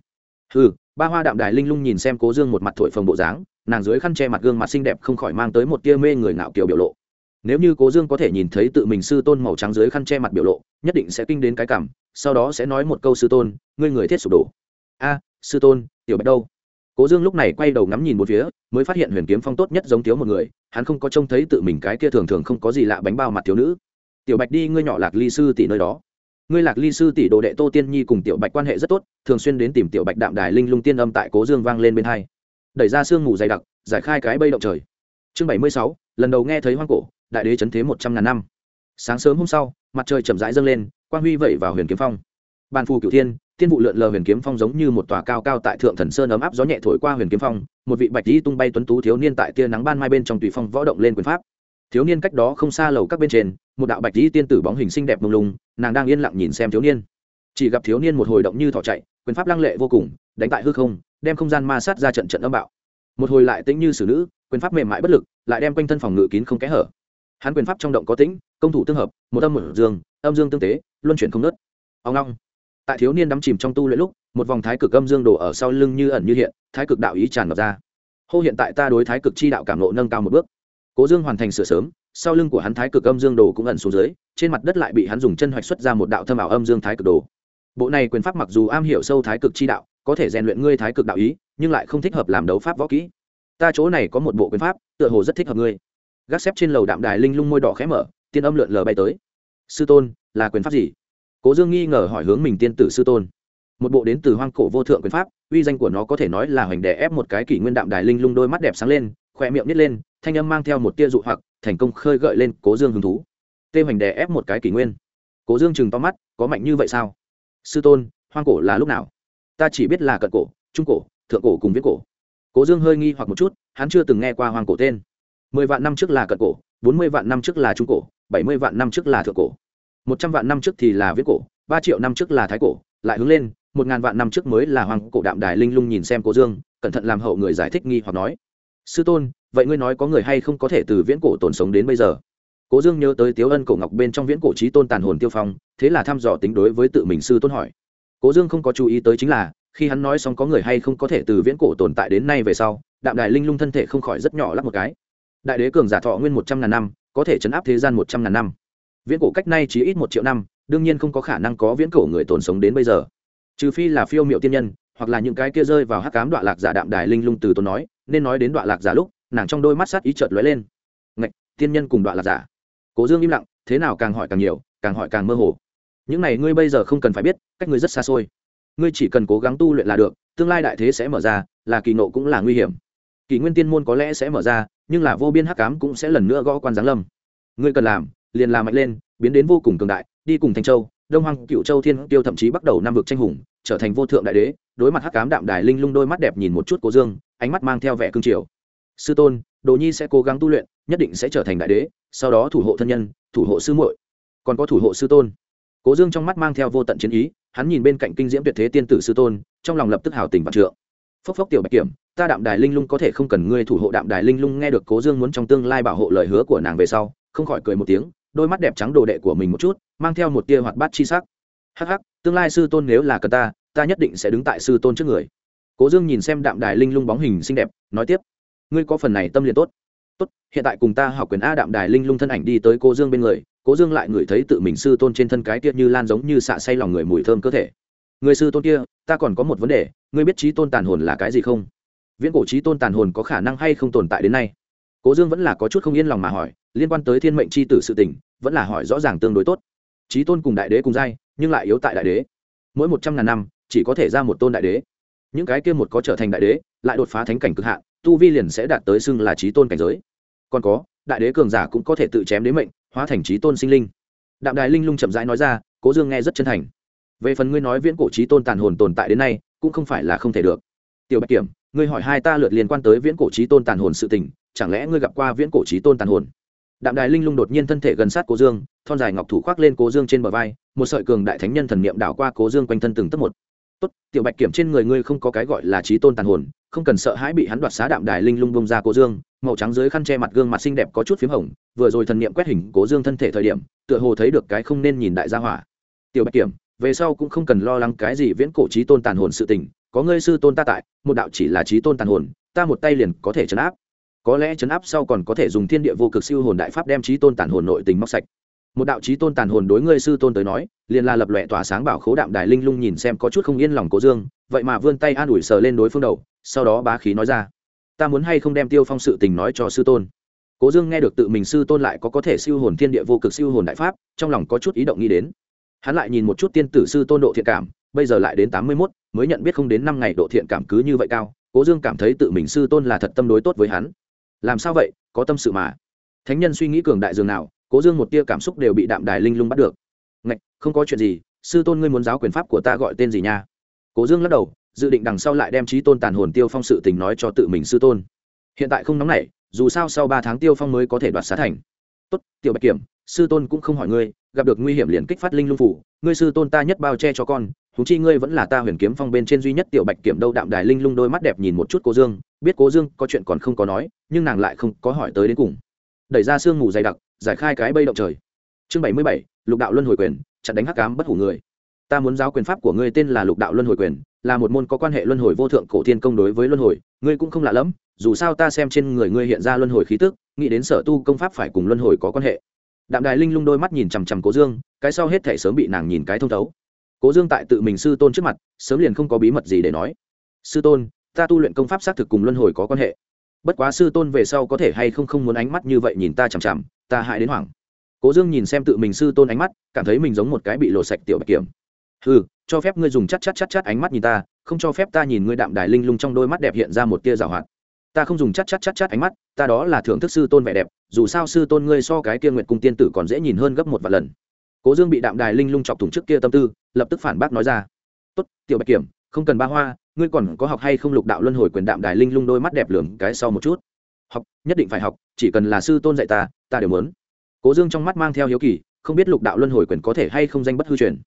ừ ba hoa đạm đài linh lung nhìn xem cố dương một mặt thổi phồng bộ dáng, nàng dưới khăn che mặt gương mặt xinh đẹp không khỏi mang tới một tia mê người ngạo kiểu biểu lộ nếu như cố dương có thể nhìn thấy tự mình sư tôn màu trắng dưới khăn che mặt biểu lộ, nhất định sẽ kinh đến cái cảm, sau đó sẽ nói một câu sư tôn, ngươi người thiết sụp đổ. A, sư tôn, tiểu bạch đâu? Cố dương lúc này quay đầu ngắm nhìn một phía, mới phát hiện huyền kiếm phong tốt nhất giống thiếu một người, hắn không có trông thấy tự mình cái kia thường thường không có gì lạ bánh bao mặt thiếu nữ. Tiểu bạch đi, ngươi nhỏ lạc ly sư tỷ nơi đó. Ngươi lạc ly sư tỷ đồ đệ tô tiên nhi cùng tiểu bạch quan hệ rất tốt, thường xuyên đến tìm tiểu bạch đạm đài linh lung tiên âm tại cố dương vang lên bên hai. Đẩy ra sương mù dày đặc, giải khai cái bây động trời. Chương bảy mươi sáu, lần đầu nghe thấy hoang cổ đại đế chấn thế một trăm ngàn năm. Sáng sớm hôm sau, mặt trời chậm rãi dâng lên, quang huy vẩy vào huyền kiếm phong. Ban phù cửu thiên, tiên vụ lượn lờ huyền kiếm phong giống như một tòa cao cao tại thượng thần sơn ấm áp gió nhẹ thổi qua huyền kiếm phong, một vị bạch dĩ tung bay tuấn tú thiếu niên tại tia nắng ban mai bên trong tùy phong võ động lên quyền pháp. Thiếu niên cách đó không xa lầu các bên trên, một đạo bạch dĩ tiên tử bóng hình xinh đẹp mông lung, nàng đang yên lặng nhìn xem thiếu niên. Chỉ gặp thiếu niên một hồi động như thỏ chạy, quyền pháp lăng lệ vô cùng, đánh tại hư không, đem không gian ma sát ra trận trận âm bạo. Một hồi lại tĩnh như xử nữ, quyền pháp mềm mại bất lực, lại đem quanh thân phòng ngự kín không kẽ hở hắn quyền pháp trong động có tĩnh, công thủ tương hợp, một âm một dương, âm dương tương tế, luân chuyển không nớt ông long tại thiếu niên đắm chìm trong tu luyện lúc, một vòng thái cực âm dương đổ ở sau lưng như ẩn như hiện, thái cực đạo ý tràn ngập ra. Hô hiện tại ta đối thái cực chi đạo cảm lộ nâng cao một bước. Cố dương hoàn thành sửa sớm, sau lưng của hắn thái cực âm dương đồ cũng ẩn xuống dưới, trên mặt đất lại bị hắn dùng chân hoạch xuất ra một đạo thâm ảo âm dương thái cực đồ bộ này quyền pháp mặc dù am hiểu sâu thái cực chi đạo, có thể rèn luyện ngươi thái cực đạo ý, nhưng lại không thích hợp làm đấu pháp võ kỹ. Ta chỗ này có một bộ quyền pháp, tựa hồ rất thích hợp ngươi gác xếp trên lầu đạm đài linh lung môi đỏ khẽ mở, tiên âm lượn lờ bay tới. Sư tôn, là quyền pháp gì? Cố dương nghi ngờ hỏi hướng mình tiên tử sư tôn. Một bộ đến từ hoang cổ vô thượng quyền pháp, uy danh của nó có thể nói là hoành đè ép một cái kỷ nguyên đạm đài linh lung đôi mắt đẹp sáng lên khoe miệng nít lên, thanh âm mang theo một tia dụ hoặc, thành công khơi gợi lên cố dương hứng thú. Tê hoành đè ép một cái kỷ nguyên. Cố dương chừng to mắt, có mạnh như vậy sao? Sư tôn, hoang cổ là lúc nào? Ta chỉ biết là cận cổ, trung cổ, thượng cổ cùng viết cổ. Cố dương hơi nghi hoặc một chút, hắn chưa từng nghe qua hoang cổ tên mười vạn năm trước là cận cổ, bốn mươi vạn năm trước là trung cổ, bảy mươi vạn năm trước là thượng cổ. Một trăm vạn năm trước thì là viết cổ, ba triệu năm trước là thái cổ, lại hướng lên, một ngàn vạn năm trước mới là hoàng cổ đạm đài linh lung nhìn xem cố dương, cẩn thận làm hậu người giải thích nghi hoặc nói, sư tôn, vậy ngươi nói có người hay không có thể từ viễn cổ tồn sống đến bây giờ? Cố dương nhớ tới tiếu ân cổ ngọc bên trong viễn cổ trí tôn tàn hồn tiêu phong, thế là thăm dò tính đối với tự mình sư tôn hỏi. Cố dương không có chú ý tới chính là, khi hắn nói xong có người hay không có thể từ viễn cổ tồn tại đến nay về sau, đạm đài linh lung thân thể không khỏi rất nhỏ lắp một cái đại đế cường giả thọ nguyên một trăm ngàn năm, có thể chấn áp thế gian một trăm ngàn năm. Viễn cổ cách nay chỉ ít một triệu năm, đương nhiên không có khả năng có viễn cổ người tồn sống đến bây giờ. Trừ phi là phiêu miệu tiên nhân, hoặc là những cái kia rơi vào hắc cám đoạn lạc giả đạm đài linh lung từ tốn nói, nên nói đến đoạn lạc giả lúc, nàng trong đôi mắt sát ý chợt lóe lên. Ngạch, tiên nhân cùng đoạn lạc giả. Cố dương im lặng, thế nào càng hỏi càng nhiều, càng hỏi càng mơ hồ. Những này ngươi bây giờ không cần phải biết, cách ngươi rất xa xôi. Ngươi chỉ cần cố gắng tu luyện là được, tương lai đại thế sẽ mở ra, là kỳ nộ cũng là nguy hiểm. Kỳ nguyên tiên môn có lẽ sẽ mở ra nhưng là vô biên hắc cám cũng sẽ lần nữa gõ quan giáng lâm. Ngươi cần làm, liền làm mạnh lên, biến đến vô cùng cường đại, đi cùng thanh châu, đông hoàng cựu châu, thiên tiêu thậm chí bắt đầu năm vực tranh hùng, trở thành vô thượng đại đế, đối mặt hắc cám đạm đài linh lung đôi mắt đẹp nhìn một chút cố dương, ánh mắt mang theo vẻ cương triều. Sư tôn, đồ nhi sẽ cố gắng tu luyện, nhất định sẽ trở thành đại đế, sau đó thủ hộ thân nhân, thủ hộ sư muội. Còn có thủ hộ sư tôn. Cố dương trong mắt mang theo vô tận chiến ý, hắn nhìn bên cạnh kinh diễm tuyệt thế tiên tử sư tôn, trong lòng lập tức hào tình vạn trượng. Phốc phốc tiểu bạch kiểm ta đạm đài linh lung có thể không cần ngươi thủ hộ đạm đài linh lung nghe được cố dương muốn trong tương lai bảo hộ lời hứa của nàng về sau, không khỏi cười một tiếng, đôi mắt đẹp trắng đồ đệ của mình một chút, mang theo một tia hoạt bát chi sắc. Hắc hắc, tương lai sư tôn nếu là cần ta ta nhất định sẽ đứng tại sư tôn trước người. Cố dương nhìn xem đạm đài linh lung bóng hình xinh đẹp, nói tiếp, ngươi có phần này tâm liền tốt. Tốt, hiện tại cùng ta học quyền a đạm đài linh lung thân ảnh đi tới cố dương bên người, cố dương lại ngửi thấy tự mình sư tôn trên thân cái tiết như lan giống như xạ say lòng người mùi thơm cơ thể. Người sư tôn kia, ta còn có một vấn đề, ngươi biết trí tôn tàn hồn là cái gì không? Viễn cổ trí tôn tàn hồn có khả năng hay không tồn tại đến nay? Cố dương vẫn là có chút không yên lòng mà hỏi, liên quan tới thiên mệnh c h i tử sự tình, vẫn là hỏi rõ ràng tương đối tốt. Trí tôn cùng đại đế cùng giai, nhưng lại yếu tại đại đế. Mỗi một trăm ngàn năm, chỉ có thể ra một tôn đại đế. Những cái kia một có trở thành đại đế, lại đột phá thánh cảnh cực hạn, tu vi liền sẽ đạt tới xưng là trí tôn cảnh giới. Còn có, đại đế cường giả cũng có thể tự chém đế mệnh, hóa thành trí tôn sinh linh. Đạm đài linh lung chậm rãi nói ra, cố dương nghe rất chân thành. Về phần ngươi nói viễn cổ trí tôn tàn hồn tồn tại đến nay, cũng không phải là không thể được. Tiểu bạch kiểm ngươi hỏi hai ta lượt liên quan tới viễn cổ trí tôn tàn hồn sự tình, chẳng lẽ ngươi gặp qua viễn cổ trí tôn tàn hồn? Đạm đài linh lung đột nhiên thân thể gần sát cố dương, thon dài ngọc thủ khoác lên cố dương trên bờ vai, một sợi cường đại thánh nhân thần niệm đảo qua cố dương quanh thân từng tấc một. Tốt, tiểu bạch kiểm trên người ngươi không có cái gọi là trí tôn tàn hồn, không cần sợ hãi bị hắn đoạt xá đạm đài linh lung bông ra cố dương, màu trắng dưới khăn che mặt gương mặt xinh đẹp có chút p h í m hồng, vừa rồi thần niệm quét hình cố dương thân thể thời điểm, tựa hồ thấy được cái không nên nhìn đại gia hỏa. Tiểu bạch kiểm, về sau cũng không cần lo lắng cái gì viễn cổ trí tôn tàn hồn sự tình có ngươi sư tôn ta tại, một đạo chỉ là trí tôn tàn hồn, ta một tay liền có thể chấn áp. Có lẽ chấn áp sau còn có thể dùng thiên địa vô cực siêu hồn đại pháp đem trí tôn tàn hồn nội tình móc sạch. Một đạo trí tôn tàn hồn đối ngươi sư tôn tới nói, liền là lập lòe tỏa sáng bảo khố đạm đài linh lung nhìn xem có chút không yên lòng cố dương, vậy mà vươn tay an ủi sờ lên đối phương đầu, sau đó bá khí nói ra, ta muốn hay không đem tiêu phong sự tình nói cho sư tôn? Cố dương nghe được tự mình sư tôn lại có có thể siêu hồn thiên địa vô cực siêu hồn đại pháp, trong lòng có chút ý động nghĩ đến. Hắn lại nhìn một chút tiên tử sư tôn độ thiện cảm, bây giờ lại đến tám mươi mốt mới nhận biết không đến năm ngày độ thiện cảm cứ như vậy cao, cố dương cảm thấy tự mình sư tôn là thật tâm đối tốt với hắn. Làm sao vậy, có tâm sự mà. Thánh nhân suy nghĩ cường đại dường nào, cố dương một tia cảm xúc đều bị đạm đài linh lung bắt được. Ngạch, không có chuyện gì, sư tôn ngươi muốn giáo quyền pháp của ta gọi tên gì nha? Cố dương lắc đầu, dự định đằng sau lại đem trí tôn tàn hồn tiêu phong sự tình nói cho tự mình sư tôn. Hiện tại không nóng nảy, dù sao sau ba tháng tiêu phong mới có thể đoạt xá thành. Tốt, tiểu bạch kiểm, sư tôn cũng không hỏi ngươi, gặp được nguy hiểm liền kích phát linh lung phủ, ngươi sư tôn ta nhất bao che cho con thú chi ngươi vẫn là ta huyền kiếm phong bên trên duy nhất tiểu bạch kiểm đâu, đạm đài linh lung đôi mắt đẹp nhìn một chút cô dương, biết cô dương có chuyện còn không có nói, nhưng nàng lại không có hỏi tới đến cùng. Đẩy ra sương mù dày đặc, giải khai cái bây động trời. Chương bảy mươi bảy, lục đạo luân hồi quyền, chặn đánh hắc cám bất hủ người. Ta muốn giáo quyền pháp của ngươi tên là lục đạo luân hồi quyền, là một môn có quan hệ luân hồi vô thượng cổ thiên công đối với luân hồi, ngươi cũng không lạ lẫm, dù sao ta xem trên người ngươi hiện ra luân hồi khí tức, nghĩ đến sở tu công pháp phải cùng luân hồi có quan hệ. Đạm đài linh lung đôi mắt nhìn chằm chằm cố dương, cái sau hết thể sớm bị nàng nhìn cái thông thấu cố dương tại tự mình sư tôn trước mặt, sớm liền không có bí mật gì để nói. Sư tôn, ta tu luyện công pháp xác thực cùng luân hồi có quan hệ. Bất quá sư tôn về sau có thể hay không không muốn ánh mắt như vậy nhìn ta chằm chằm, ta hại đến hoảng. Cố dương nhìn xem tự mình sư tôn ánh mắt, cảm thấy mình giống một cái bị lộ sạch tiểu bạch kiểm. Ừ cho phép ngươi dùng chắc chắc chắc chắc ánh mắt nhìn ta, không cho phép ta nhìn ngươi đạm đài linh lung trong đôi mắt đẹp hiện ra một tia rào hoạt. Ta không dùng chắc chắc chắc chắc ánh mắt, ta đó là thưởng thức sư tôn vẻ đẹp, dù sao sư tôn ngươi so cái kia nguyện cung tiên tử còn dễ nhìn hơn gấp một vài lần cố dương bị đạm đài linh lung chọc thủng trước kia tâm tư, lập tức phản bác nói ra. Tốt, tiểu bạch kiểm, không cần ba hoa, ngươi còn có học hay không lục đạo luân hồi quyền đạm đài linh lung đôi mắt đẹp lường cái sau một chút. Học, nhất định phải học, chỉ cần là sư tôn dạy ta ta đều muốn. Cố dương trong mắt mang theo hiếu kỳ, không biết lục đạo luân hồi quyền có thể hay không danh bất hư truyền.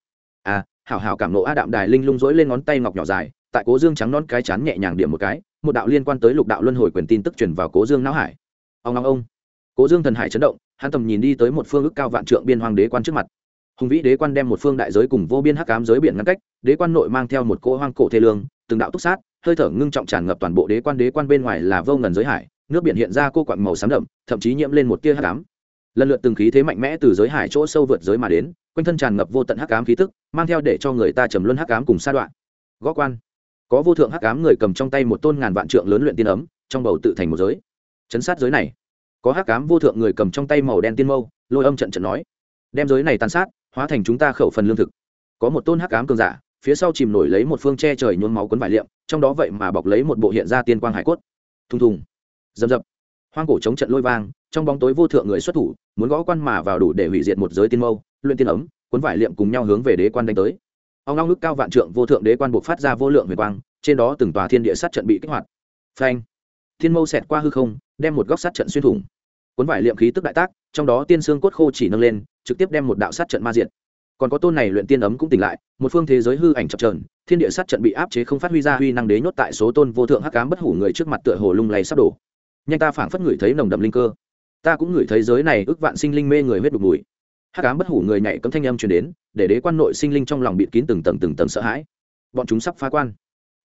À hảo hảo cảm nộ a đạm đài linh lung dỗi lên ngón tay ngọc nhỏ dài, tại cố dương trắng non cái chán nhẹ nhàng điểm một cái, một đạo liên quan tới lục đạo luân hồi quyền tin tức truyền vào cố dương não hải. Ông ông ông. Cố dương thần hải chấn động, hắn tầm nhìn đi tới một phương ức cao vạn trượng biên hoàng đế quan trước mặt hùng vĩ đế quan đem một phương đại giới cùng vô biên hắc cám giới biển ngăn cách, đế quan nội mang theo một cỗ hoang cổ thê lương, từng đạo túc sát, hơi thở ngưng trọng tràn ngập toàn bộ đế quan đế quan bên ngoài là vô ngần giới hải, nước biển hiện ra cô quặng màu xám đậm, thậm chí nhiễm lên một tia hắc ám. Lần lượt từng khí thế mạnh mẽ từ giới hải chỗ sâu vượt giới mà đến, quanh thân tràn ngập vô tận hắc ám khí tức, mang theo để cho người ta trầm luân hắc ám cùng sa đoạn. Gõ quan. Có vô thượng hắc ám người cầm trong tay một tôn ngàn vạn trượng lớn luyện tiên ấm, trong bầu tự thành một giới. Chấn sát giới này. Có hắc ám vô thượng người cầm trong tay màu đen tiên mâu, lôi âm trận trận nói. Đem giới này tàn sát hóa thành chúng ta khẩu phần lương thực. Có một tôn hắc ám cường giả, phía sau chìm nổi lấy một phương che trời nhuốm máu quấn vải liệm, trong đó vậy mà bọc lấy một bộ hiện ra tiên quang hải cốt. Thùng thùng. Dầm dập hoang cổ chống trận lôi vang, trong bóng tối vô thượng người xuất thủ, muốn gõ quan mà vào đủ để hủy diệt một giới tiên mâu, luyện tiên ấm, cuốn vải liệm cùng nhau hướng về đế quan đánh tới. Ông long nước cao vạn trượng vô thượng đế quan buộc phát ra vô lượng huyền quang, trên đó từng tòa thiên địa sát trận bị kích hoạt. Phanh. Thiên mâu xẹt qua hư không, đem một góc sát trận xuyên thủng. Cuốn vải liệm khí tức đại tác, trong đó tiên xương cốt khô chỉ nâng lên trực tiếp đem một đạo sát trận ma diệt. Còn có tôn này luyện tiên ấm cũng tỉnh lại, một phương thế giới hư ảnh chập trờn thiên địa sát trận bị áp chế không phát huy ra huy năng đế nhốt tại số tôn vô thượng hắc cám bất hủ người trước mặt tựa hồ lung lay sắp đổ. Nhanh ta phảng phất ngửi thấy nồng đậm linh cơ. Ta cũng ngửi thấy giới này ước vạn sinh linh mê người huyết đục mùi. Hắc ám bất hủ người nhảy cấm thanh âm truyền đến, để đế quan nội sinh linh trong lòng bịt kín từng tầng từng tầng sợ hãi. Bọn chúng sắp phá quan.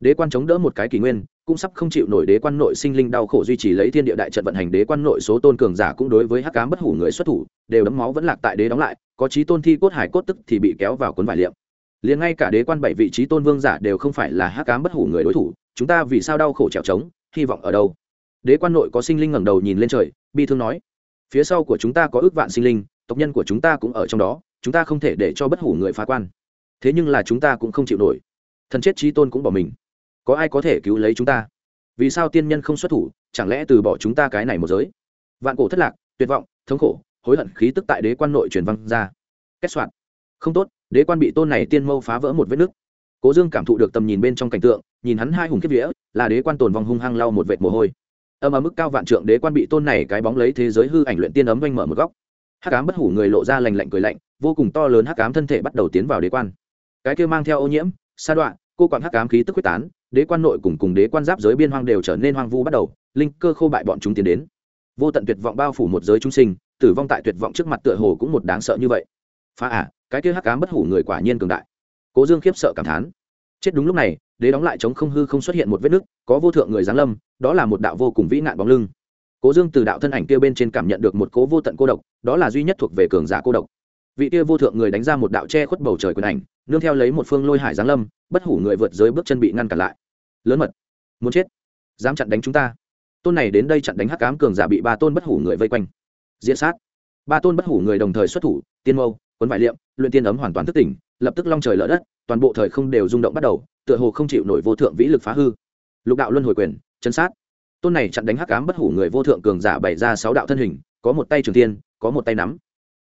Đế quan chống đỡ một cái kỷ nguyên cũng sắp không chịu nổi đế quan nội sinh linh đau khổ duy trì lấy thiên địa đại trận vận hành đế quan nội số tôn cường giả cũng đối với hắc ám bất hủ người xuất thủ, đều đấm máu vẫn lạc tại đế đóng lại, có trí tôn thi cốt hải cốt tức thì bị kéo vào cuốn vải liệm. Liền ngay cả đế quan bảy vị trí tôn vương giả đều không phải là hắc ám bất hủ người đối thủ, chúng ta vì sao đau khổ trèo trống, hy vọng ở đâu? Đế quan nội có sinh linh ngẩng đầu nhìn lên trời, bi thương nói, phía sau của chúng ta có ước vạn sinh linh, tộc nhân của chúng ta cũng ở trong đó, chúng ta không thể để cho bất hủ người phá quan. Thế nhưng là chúng ta cũng không chịu nổi. Thần chết trí tôn cũng bỏ mình có ai có thể cứu lấy chúng ta? Vì sao tiên nhân không xuất thủ, chẳng lẽ từ bỏ chúng ta cái này một giới? Vạn cổ thất lạc, tuyệt vọng, thống khổ, hối hận khí tức tại đế quan nội truyền văng ra. Kết soạn. Không tốt, đế quan bị tôn này tiên mâu phá vỡ một vết nứt. Cố dương cảm thụ được tầm nhìn bên trong cảnh tượng, nhìn hắn hai hùng kiếp vĩa là đế quan tồn vong hung hăng lau một vệt mồ hôi. Âm ở mức cao vạn trượng đế quan bị tôn này cái bóng lấy thế giới hư ảnh luyện tiên ấm vanh mở một góc. Hắc ám bất hủ người lộ ra lành lạnh cười lạnh, vô cùng to lớn hắc ám thân thể bắt đầu tiến vào đế quan. Cái kia mang theo ô nhiễm, sa đoạn cô quản hắc ám khí tức quyết tán đế quan nội cùng cùng đế quan giáp giới biên hoang đều trở nên hoang vu bắt đầu linh cơ khô bại bọn chúng tiến đến. Vô tận tuyệt vọng bao phủ một giới chúng sinh tử vong tại tuyệt vọng trước mặt tựa hồ cũng một đáng sợ như vậy. Phá à, cái kia hắc ám bất hủ người quả nhiên cường đại. Cố dương khiếp sợ cảm thán. Chết đúng lúc này đế đóng lại chống không hư không xuất hiện một vết nứt có vô thượng người giáng lâm đó là một đạo vô cùng vĩ nạn bóng lưng. Cố dương từ đạo thân ảnh kia bên trên cảm nhận được một cố vô tận cô độc đó là duy nhất thuộc về cường giả cô độc. Vị kia vô thượng người đánh ra một đạo che khuất bầu trời quyền ảnh nương theo lấy một phương lôi hải giáng lâm bất hủ người vượt giới bước chân bị ngăn cản lại lớn mật. Muốn chết, dám chặn đánh chúng ta. Tôn này đến đây chặn đánh hắc cám cường giả bị ba tôn bất hủ người vây quanh. Diễn sát. Ba tôn bất hủ người đồng thời xuất thủ, tiên mâu quấn vải liệm, luyện tiên ấm hoàn toàn thức tỉnh, lập tức long trời lở đất, toàn bộ thời không đều rung động bắt đầu, tựa hồ không chịu nổi vô thượng vĩ lực phá hư. Lục đạo luân hồi quyền, chân sát. Tôn này chặn đánh hắc cám bất hủ người vô thượng cường giả bày ra sáu đạo thân hình, có một tay trường tiên, có một tay nắm.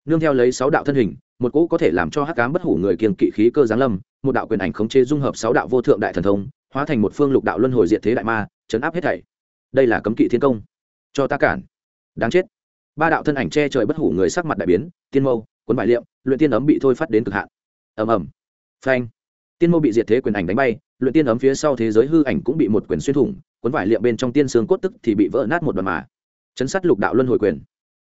Nương theo lấy sáu đạo thân hình, một cỗ có thể làm cho hắc cám bất hủ người kiềng kỵ khí cơ giáng lâm, một đạo quyền ảnh khống chế dung hợp sáu đạo vô thượng đại thần thông hóa thành một phương lục đạo luân hồi diệt thế đại ma, chấn áp hết thảy. Đây là cấm kỵ thiên công. Cho ta cản. Đáng chết. Ba đạo thân ảnh che trời bất hủ người sắc mặt đại biến, tiên mâu, cuốn bại liệm, luyện tiên ấm bị thôi phát đến cực hạn. Ầm ầm. Phanh. Tiên mâu bị diệt thế quyền ảnh đánh bay, luyện tiên ấm phía sau thế giới hư ảnh cũng bị một quyền xuyên thủng, cuốn vải liệm bên trong tiên xương cốt tức thì bị vỡ nát một đoạn mà. Chấn sát lục đạo luân hồi quyền.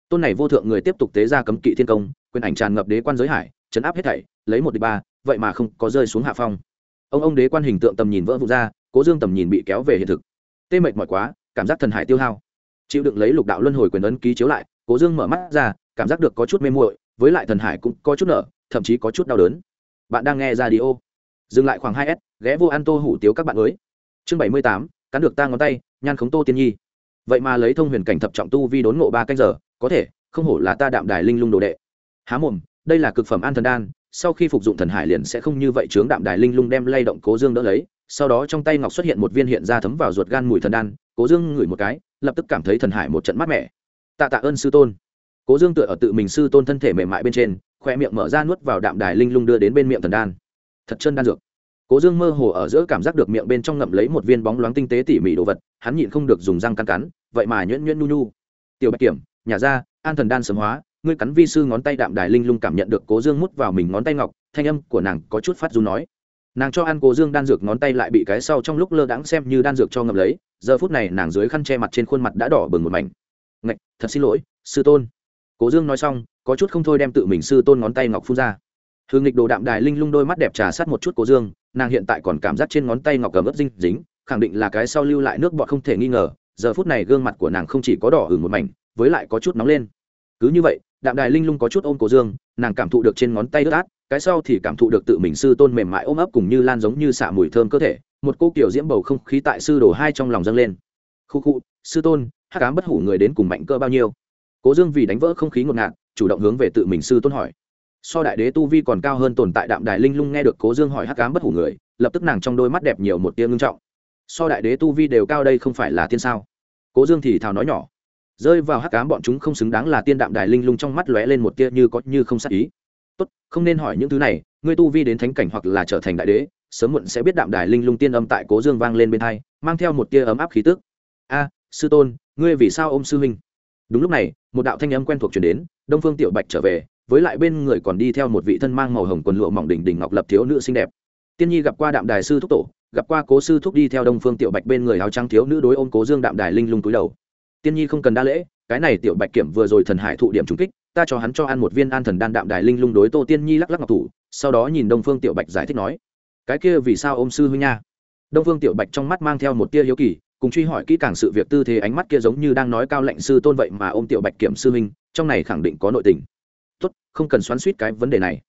Tôn này vô thượng người tiếp tục tế ra cấm kỵ thiên công, quyền ảnh tràn ngập đế quan giới hải, chấn áp hết thảy, lấy một địch ba, vậy mà không có rơi xuống hạ phong ông ông đế quan hình tượng tầm nhìn vỡ vụn ra, cố dương tầm nhìn bị kéo về hiện thực. Tê mệt mỏi quá, cảm giác thần hải tiêu hao. Chịu đựng lấy lục đạo luân hồi quyền ấn ký chiếu lại, cố dương mở mắt ra, cảm giác được có chút mê muội, với lại thần hải cũng có chút nở thậm chí có chút đau đớn. Bạn đang nghe ra đi ô dừng lại khoảng hai s, ghé vô ăn tô hủ tiếu các bạn mới. Chương bảy mươi tám, cắn được ta ngón tay, nhan khống tô tiên nhi. Vậy mà lấy thông huyền cảnh thập trọng tu vi đốn ngộ ba canh giờ, có thể, không hổ là ta đạm đài linh lung đồ đệ. Há mồm, đây là cực phẩm an thần đan sau khi phục dụng thần hải liền sẽ không như vậy chướng đạm đài linh lung đem lay động cố dương đỡ lấy, sau đó trong tay ngọc xuất hiện một viên hiện ra thấm vào ruột gan mùi thần đan, cố dương ngửi một cái, lập tức cảm thấy thần hải một trận mát mẻ. Tạ tạ ơn sư tôn. Cố dương tựa ở tự mình sư tôn thân thể mềm mại bên trên, khoe miệng mở ra nuốt vào đạm đài linh lung đưa đến bên miệng thần đan. Thật chân đan dược. Cố dương mơ hồ ở giữa cảm giác được miệng bên trong ngậm lấy một viên bóng loáng tinh tế tỉ mỉ đồ vật, hắn nhịn không được dùng răng cắn cắn, vậy mà nhuyễn nhuyễn nu nu tiểu bạch kiểm, nhà ra an thần đan sớm hóa ngươi cắn vi sư ngón tay đạm đài linh lung cảm nhận được cố dương mút vào mình ngón tay ngọc, thanh âm của nàng có chút phát du nói. Nàng cho ăn cố dương đan dược ngón tay lại bị cái sau trong lúc lơ đãng xem như đan dược cho ngầm lấy, giờ phút này nàng dưới khăn che mặt trên khuôn mặt đã đỏ bừng một mảnh. Ngạch, thật xin lỗi, sư tôn. Cố dương nói xong, có chút không thôi đem tự mình sư tôn ngón tay ngọc phun ra. Hương nghịch đồ đạm đài linh lung đôi mắt đẹp trà sát một chút cố dương, nàng hiện tại còn cảm giác trên ngón tay ngọc cầm ướt dinh dính, khẳng định là cái sau lưu lại nước bọt không thể nghi ngờ, giờ phút này gương mặt của nàng không chỉ có đỏ hừng một mảnh, với lại có chút nóng lên. Cứ như vậy đạm đài linh lung có chút ôm cố dương, nàng cảm thụ được trên ngón tay ướt át, cái sau thì cảm thụ được tự mình sư tôn mềm mại ôm ấp cùng như lan giống như xạ mùi thơm cơ thể, một cô kiểu diễm bầu không khí tại sư đồ hai trong lòng dâng lên. Khu khu, sư tôn, hắc ám bất hủ người đến cùng mạnh cơ bao nhiêu? Cố dương vì đánh vỡ không khí ngột ngạt, chủ động hướng về tự mình sư tôn hỏi. So đại đế tu vi còn cao hơn tồn tại đạm đài linh lung nghe được cố dương hỏi hắc ám bất hủ người, lập tức nàng trong đôi mắt đẹp nhiều một tia ngưng trọng. So đại đế tu vi đều cao đây không phải là tiên sao? Cố dương thì thào nói nhỏ rơi vào hắc ám, bọn chúng không xứng đáng là tiên đạm đài linh lung trong mắt lóe lên một tia như có như không sát ý. Tốt, không nên hỏi những thứ này, ngươi tu vi đến thánh cảnh hoặc là trở thành đại đế, sớm muộn sẽ biết đạm đài linh lung tiên âm tại cố dương vang lên bên hai, mang theo một tia ấm áp khí tức. A, sư tôn, ngươi vì sao ôm sư huynh? Đúng lúc này, một đạo thanh âm quen thuộc chuyển đến, đông phương tiểu bạch trở về, với lại bên người còn đi theo một vị thân mang màu hồng quần lụa mỏng đỉnh đỉnh ngọc lập thiếu nữ xinh đẹp. Tiên nhi gặp qua đạm đài sư thúc tổ, gặp qua cố sư thúc đi theo đông phương tiểu bạch bên người áo trắng thiếu nữ đối ôm cố dương đạm đài linh lung túi đầu tiên nhi không cần đa lễ, cái này tiểu bạch kiểm vừa rồi thần hải thụ điểm trúng kích, ta cho hắn cho ăn một viên an thần đan đạm đài linh lung đối tô tiên nhi lắc lắc ngọc thủ, sau đó nhìn đông phương tiểu bạch giải thích nói, cái kia vì sao ôm sư huynh nha? Đông phương tiểu bạch trong mắt mang theo một tia hiếu kỳ, cùng truy hỏi kỹ càng sự việc tư thế ánh mắt kia giống như đang nói cao lệnh sư tôn vậy mà ôm tiểu bạch kiểm sư huynh, trong này khẳng định có nội tình. Tốt, không cần xoắn suýt cái vấn đề này.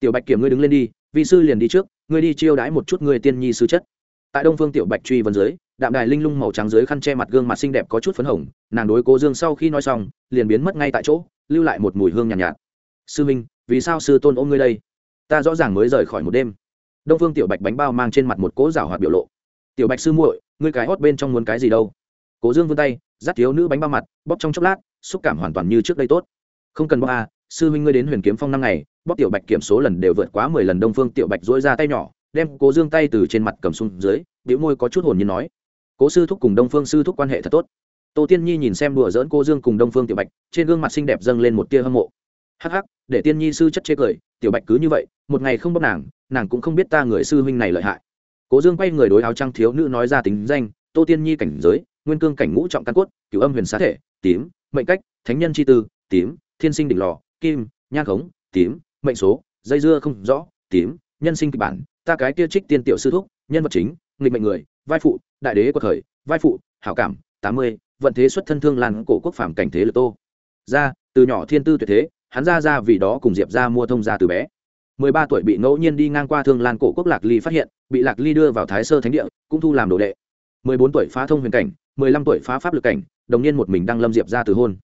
Tiểu bạch kiểm ngươi đứng lên đi vị sư liền đi trước, ngươi đi chiêu đãi một chút ngươi tiên nhi sư chất. Tại đông phương tiểu bạch truy vấn dưới đạm đài linh lung màu trắng dưới khăn che mặt gương mặt xinh đẹp có chút phấn hồng nàng đối cố dương sau khi nói xong liền biến mất ngay tại chỗ lưu lại một mùi hương nhàn nhạt, nhạt. Sư minh vì sao sư tôn ôm ngươi đây? Ta rõ ràng mới rời khỏi một đêm. Đông phương tiểu bạch bánh bao mang trên mặt một cỗ rào hoạt biểu lộ. Tiểu bạch sư muội ngươi cái hót bên trong muốn cái gì đâu? Cố dương vươn tay dắt thiếu nữ bánh bao mặt bóp trong chốc lát xúc cảm hoàn toàn như trước đây tốt. Không cần bóp à sư huynh ngươi đến huyền kiếm phong năm ngày bóp tiểu bạch kiểm số lần đều vượt quá mười lần. Đông phương tiểu bạch dỗi ra tay nhỏ đem cố dương tay từ trên mặt cầm xuống dưới biểu môi có chút hồn nhiên nói cố sư thúc cùng đông phương sư thúc quan hệ thật tốt. Tô tiên nhi nhìn xem đùa dỡn cô dương cùng đông phương tiểu bạch, trên gương mặt xinh đẹp dâng lên một tia hâm mộ. Hắc hắc, để tiên nhi sư chất chê cười, tiểu bạch cứ như vậy, một ngày không bóc nàng nàng cũng không biết ta người sư huynh này lợi hại. Cố dương quay người đối áo trăng thiếu nữ nói ra tính danh, tô tiên nhi cảnh giới, nguyên cương cảnh ngũ trọng căn cốt, cửu âm huyền xá thể, tím, mệnh cách, thánh nhân chi tư, tím, thiên sinh đỉnh lò, kim nhan khống, tím, mệnh số, dây dưa không rõ, tím, nhân sinh kịch bản, ta cái kia trích tiên tiểu sư thúc, nhân vật chính, nghịch mệnh người vai phụ, đại đế của thời, vai phụ, hảo cảm, tám mươi, vận thế xuất thân thương lan cổ quốc phàm cảnh thế lực tô. Ra, từ nhỏ thiên tư tuyệt thế, hắn ra ra vì đó cùng diệp ra mua thông ra từ bé. mười ba tuổi bị ngẫu nhiên đi ngang qua thương lan cổ quốc lạc ly phát hiện, bị lạc ly đưa vào thái sơ thánh địa, cũng thu làm đồ đệ. mười bốn tuổi phá thông huyền cảnh, mười lăm tuổi phá pháp lực cảnh, đồng niên một mình đang lâm diệp ra từ hôn.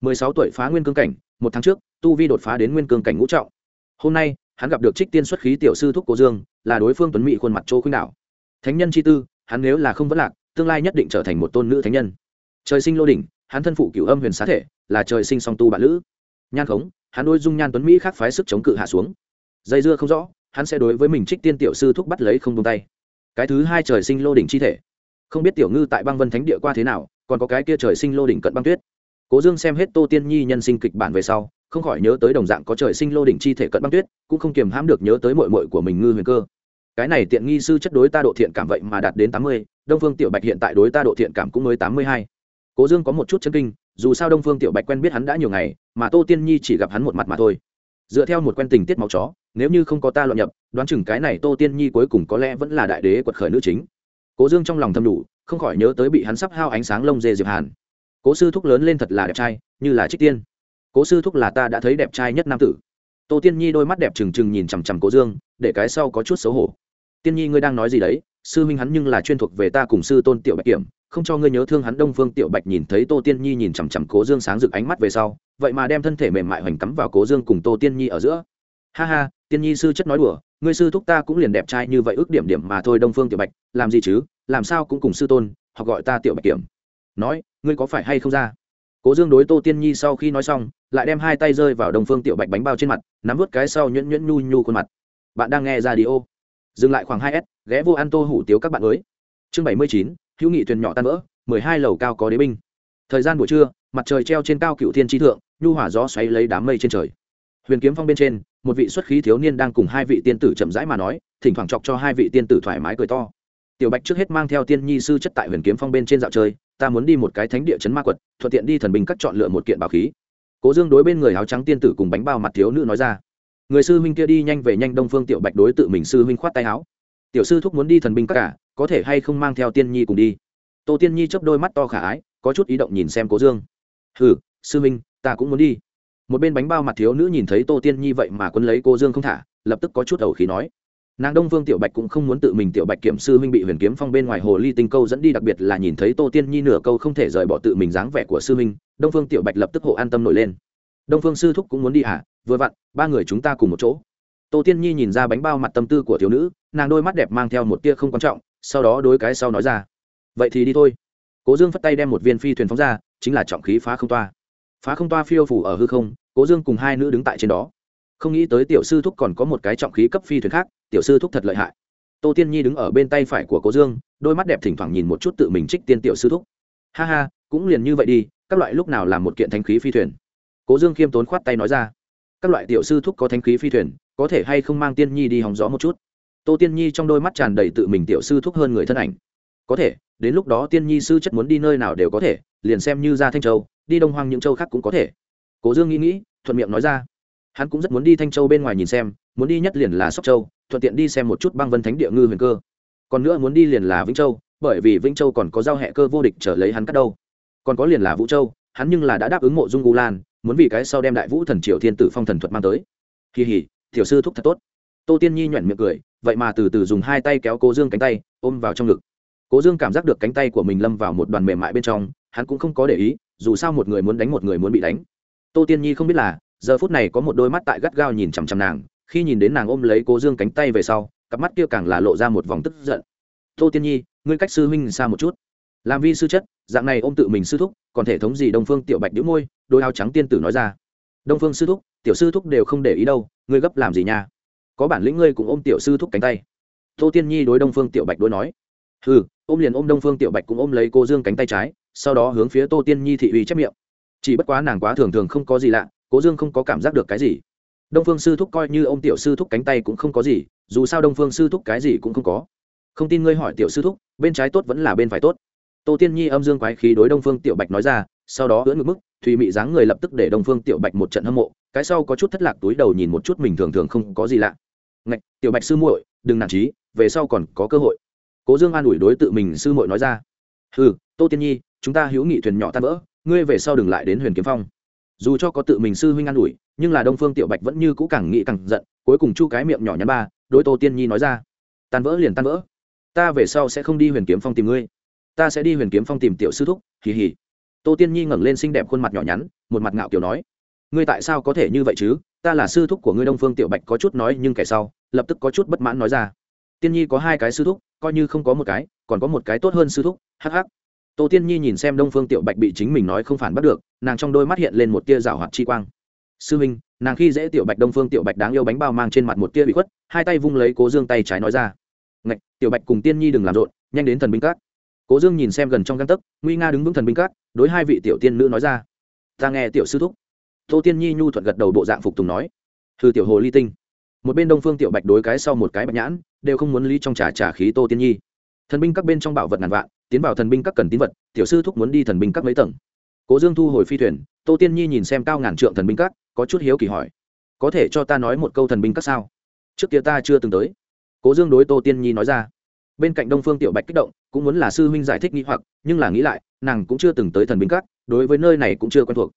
mười sáu tuổi phá nguyên cương cảnh, một tháng trước, tu vi đột phá đến nguyên cương cảnh ngũ trọng. Hôm nay, hắn gặp được trích tiên xuất khí tiểu sư thúc cô dương, là đối phương tuấn mỹ khuôn mặt châu khuynh đảo. Thánh nhân chi tư hắn nếu là không vẫn lạc, tương lai nhất định trở thành một tôn nữ thánh nhân. Trời sinh lô đỉnh, hắn thân phụ cửu âm huyền xá thể, là trời sinh song tu bạn lữ. Nhan khống, hắn đôi dung nhan tuấn mỹ khác phái sức chống cự hạ xuống. Dây dưa không rõ, hắn sẽ đối với mình trích tiên tiểu sư thúc bắt lấy không tung tay. Cái thứ hai trời sinh lô đỉnh chi thể. Không biết tiểu ngư tại băng vân thánh địa qua thế nào, còn có cái kia trời sinh lô đỉnh cận băng tuyết. Cố dương xem hết tô tiên nhi nhân sinh kịch bản về sau, không khỏi nhớ tới đồng dạng có trời sinh lô đỉnh chi thể cận băng tuyết, cũng không kiềm hãm được nhớ tới mội mội của mình ngư huyền cơ cái này tiện nghi sư chất đối ta độ thiện cảm vậy mà đạt đến tám mươi, đông phương tiểu bạch hiện tại đối ta độ thiện cảm cũng mới tám mươi hai. Cố dương có một chút chân kinh, dù sao đông phương tiểu bạch quen biết hắn đã nhiều ngày, mà tô tiên nhi chỉ gặp hắn một mặt mà thôi. Dựa theo một quen tình tiết máu chó, nếu như không có ta loạn nhập, đoán chừng cái này tô tiên nhi cuối cùng có lẽ vẫn là đại đế quật khởi nữ chính. Cố dương trong lòng thầm đủ, không khỏi nhớ tới bị hắn sắp hao ánh sáng lông dê diệp hàn. Cố sư thúc lớn lên thật là đẹp trai, như là trích tiên. Cố sư thúc là ta đã thấy đẹp trai nhất nam tử. Tô tiên nhi đôi mắt đẹp trừng trừng nhìn chằm chằm cố dương, để cái sau có chút xấu hổ tiên nhi ngươi đang nói gì đấy? Sư huynh hắn nhưng là chuyên thuộc về ta cùng sư tôn tiểu bạch kiểm, không cho ngươi nhớ thương hắn đông phương tiểu bạch nhìn thấy tô tiên nhi nhìn chằm chằm cố dương sáng rực ánh mắt về sau, vậy mà đem thân thể mềm mại hoành cắm vào cố dương cùng tô tiên nhi ở giữa. Ha ha, tiên nhi sư chất nói đùa, ngươi sư thúc ta cũng liền đẹp trai như vậy ước điểm điểm mà thôi đông phương tiểu bạch, làm gì chứ? Làm sao cũng cùng sư tôn hoặc gọi ta tiểu bạch kiểm. Nói, ngươi có phải hay không ra? Cố dương đối tô tiên nhi sau khi nói xong, lại đem hai tay rơi vào đông phương tiểu bạch bánh bao trên mặt, nắm vút cái sau nhuyễn nhuyễn nhu nhu khuôn mặt. Bạn đang nghe ra đi ô dừng lại khoảng hai s, ghé vô ăn tô hủ tiếu các bạn mới. Chương bảy mươi chín, hữu nghị thuyền nhỏ tan vỡ, mười hai lầu cao có đế binh. Thời gian buổi trưa, mặt trời treo trên cao cựu thiên tri thượng, nhu hỏa gió xoáy lấy đám mây trên trời. Huyền kiếm phong bên trên, một vị xuất khí thiếu niên đang cùng hai vị tiên tử chậm rãi mà nói, thỉnh thoảng chọc cho hai vị tiên tử thoải mái cười to. Tiểu bạch trước hết mang theo tiên nhi sư chất tại huyền kiếm phong bên trên dạo chơi, ta muốn đi một cái thánh địa chấn ma quật, thuận tiện đi thần binh cắt chọn lựa một kiện bảo khí. Cố dương đối bên người áo trắng tiên tử cùng bánh bao mặt thiếu nữ nói ra người sư huynh kia đi nhanh về nhanh đông phương tiểu bạch đối tự mình sư huynh khoát tay áo. Tiểu sư thúc muốn đi thần binh các cả, có thể hay không mang theo tiên nhi cùng đi? Tô tiên nhi chấp đôi mắt to khả ái, có chút ý động nhìn xem cố dương. Hừ, sư huynh, ta cũng muốn đi. Một bên bánh bao mặt thiếu nữ nhìn thấy tô tiên nhi vậy mà quân lấy cô dương không thả, lập tức có chút đầu khí nói. Nàng đông vương tiểu bạch cũng không muốn tự mình tiểu bạch kiểm sư huynh bị huyền kiếm phong bên ngoài hồ ly tinh câu dẫn đi, đặc biệt là nhìn thấy tô tiên nhi nửa câu không thể rời bỏ tự mình dáng vẻ của sư huynh, đông vương tiểu bạch lập tức hộ an tâm nổi lên đông phương sư thúc cũng muốn đi hả vừa vặn, ba người chúng ta cùng một chỗ. Tô tiên nhi nhìn ra bánh bao mặt tâm tư của thiếu nữ, nàng đôi mắt đẹp mang theo một tia không quan trọng, sau đó đối cái sau nói ra. Vậy thì đi thôi. Cố dương phất tay đem một viên phi thuyền phóng ra, chính là trọng khí phá không toa. Phá không toa phiêu phủ ở hư không, cố dương cùng hai nữ đứng tại trên đó. Không nghĩ tới tiểu sư thúc còn có một cái trọng khí cấp phi thuyền khác, tiểu sư thúc thật lợi hại. Tô tiên nhi đứng ở bên tay phải của cố dương, đôi mắt đẹp thỉnh thoảng nhìn một chút tự mình trích tiên tiểu sư thúc. Ha ha, cũng liền như vậy đi, các loại lúc nào làm một kiện thanh khí phi thuyền? Cố dương khiêm tốn khoát tay nói ra, các loại tiểu sư thúc có thanh khí phi thuyền, có thể hay không mang tiên nhi đi hòng gió một chút? Tô tiên nhi trong đôi mắt tràn đầy tự mình tiểu sư thúc hơn người thân ảnh. Có thể, đến lúc đó tiên nhi sư chất muốn đi nơi nào đều có thể, liền xem như ra thanh châu, đi đông hoang những châu khác cũng có thể. Cố dương nghĩ nghĩ, thuận miệng nói ra, hắn cũng rất muốn đi thanh châu bên ngoài nhìn xem, muốn đi nhất liền là sóc châu, thuận tiện đi xem một chút băng vân thánh địa ngư huyền cơ. Còn nữa muốn đi liền là vĩnh châu, bởi vì vĩnh châu còn có giao hẹ cơ vô địch trở lấy hắn cắt đâu. Còn có liền là vũ châu, hắn nhưng là đã đáp ứng mộ dung u lan muốn vì cái sau đem đại vũ thần triều thiên tử phong thần thuật mang tới. Kỳ hỉ tiểu sư thúc thật tốt. Tô tiên nhi nhoẻn miệng cười, vậy mà từ từ dùng hai tay kéo cố dương cánh tay, ôm vào trong ngực. Cố dương cảm giác được cánh tay của mình lâm vào một đoàn mềm mại bên trong, hắn cũng không có để ý, dù sao một người muốn đánh một người muốn bị đánh. Tô tiên nhi không biết là, giờ phút này có một đôi mắt tại gắt gao nhìn chằm chằm nàng, khi nhìn đến nàng ôm lấy cố dương cánh tay về sau, cặp mắt kia càng là lộ ra một vòng tức giận. Tô tiên nhi, ngươi cách sư huynh xa một chút làm vi sư chất, dạng này ôm tự mình sư thúc, còn thể thống gì đông phương tiểu bạch đĩu môi, đôi áo trắng tiên tử nói ra. Đông phương sư thúc, tiểu sư thúc đều không để ý đâu, ngươi gấp làm gì nha? Có bản lĩnh ngươi cũng ôm tiểu sư thúc cánh tay. Tô tiên nhi đối đông phương tiểu bạch đối nói. Ừ ôm liền ôm đông phương tiểu bạch cũng ôm lấy cô dương cánh tay trái, sau đó hướng phía tô tiên nhi thị uy chép miệng. Chỉ bất quá nàng quá thường thường không có gì lạ cố dương không có cảm giác được cái gì. Đông phương sư thúc coi như ô m tiểu sư thúc cánh tay cũng không có gì, dù sao đông phương sư thúc cái gì cũng không có. Không tin ngươi hỏi tiểu sư thúc, bên trái tốt vẫn là bên phải tốt tô tiên nhi âm dương quái khí đối đông phương tiểu bạch nói ra, sau đó ưỡn ngực mức thùy mị dáng người lập tức để đông phương tiểu bạch một trận hâm mộ, cái sau có chút thất lạc túi đầu nhìn một chút mình thường thường không có gì lạ. Ngạch, tiểu bạch sư muội, đừng nản trí, về sau còn có cơ hội. Cố dương an ủi đối tự mình sư muội nói ra. Ừ tô tiên nhi, chúng ta hữu nghị thuyền nhỏ tan vỡ, ngươi về sau đừng lại đến huyền kiếm phong. Dù cho có tự mình sư huynh an ủi, nhưng là đông phương tiểu bạch vẫn như cũ càng nghĩ càng giận, cuối cùng chu cái miệng nhỏ nhắn ba, đối tô tiên nhi nói ra. Tan vỡ liền tan vỡ. Ta về sau sẽ không đi huyền kiếm phong tìm ngươi ta sẽ đi huyền kiếm phong tìm tiểu sư thúc, hì hì. Tô tiên nhi ngẩng lên xinh đẹp khuôn mặt nhỏ nhắn, một mặt ngạo kiểu nói, ngươi tại sao có thể như vậy chứ? Ta là sư thúc của ngươi đông phương tiểu bạch có chút nói nhưng kẻ sau, lập tức có chút bất mãn nói ra, tiên nhi có hai cái sư thúc, coi như không có một cái, còn có một cái tốt hơn sư thúc hh tô tiên nhi nhìn xem đông phương tiểu bạch bị chính mình nói không phản bắt được, nàng trong đôi mắt hiện lên một tia rào hoạt chi quang. Sư minh nàng khi dễ tiểu bạch, đông phương tiểu bạch đáng yêu bánh bao mang trên mặt một tia bị khuất, hai tay vung lấy cố dương tay trái nói ra, ngạch, tiểu bạch cùng tiên nhi đừng làm rộn, nhanh đến thần binh các cố dương nhìn xem gần trong găng tấc, nguy nga đứng vững thần binh các đối hai vị tiểu tiên nữ nói ra. Ta nghe tiểu sư thúc. Tô tiên nhi nhu thuận gật đầu bộ dạng phục tùng nói. Thư tiểu hồ ly tinh. Một bên đông phương tiểu bạch đối cái sau một cái bạch nhãn, đều không muốn ly trong trà trà khí tô tiên nhi. Thần binh các bên trong bảo vật ngàn vạn, tiến vào thần binh các cần tín vật, tiểu sư thúc muốn đi thần binh các mấy tầng. Cố dương thu hồi phi thuyền, tô tiên nhi nhìn xem cao ngàn trượng thần binh các, có chút hiếu kỳ hỏi. Có thể cho ta nói một câu thần binh các sao? Trước kia ta chưa từng tới. Cố dương đối tô tiên nhi nói ra. Bên cạnh đông phương tiểu bạch kích động cũng muốn là sư huynh giải thích nghĩ hoặc, nhưng là nghĩ lại, nàng cũng chưa từng tới thần binh các, đối với nơi này cũng chưa quen thuộc.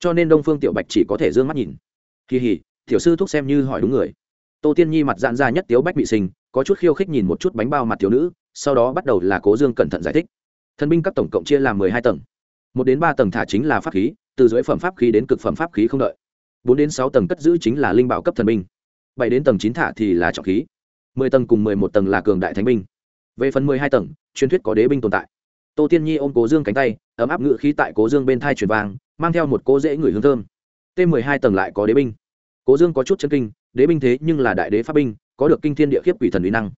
Cho nên đông phương tiểu bạch chỉ có thể d ư ơ n g mắt nhìn. Kỳ hỉ, tiểu sư thúc xem như hỏi đúng người. Tô tiên nhi mặt dạn ra nhất tiếu bách bị sinh, có chút khiêu khích nhìn một chút bánh bao mặt thiếu nữ, sau đó bắt đầu là cố dương cẩn thận giải thích. Thần binh các tổng cộng chia làm mười hai tầng. Một đến ba tầng thả chính là pháp khí, từ dưới phẩm pháp khí đến cực phẩm pháp khí không đợi. Bốn đến sáu tầng cất giữ chính là linh bảo cấp thần binh. Bảy đến tầng chín thả thì là trọng khí. Mười tầng cùng mười một tầng là cường đại thánh binh về phần mười hai tầng, truyền thuyết có đế binh tồn tại. Tô tiên nhi ôm cố dương cánh tay, ấm áp ngự khí tại cố dương bên thai truyền vàng mang theo một cố dễ ngửi hương thơm. T mười hai tầng lại có đế binh. Cố dương có chút chân kinh, đế binh thế nhưng là đại đế pháp binh, có được kinh thiên địa khiếp quỷ thần uy năng.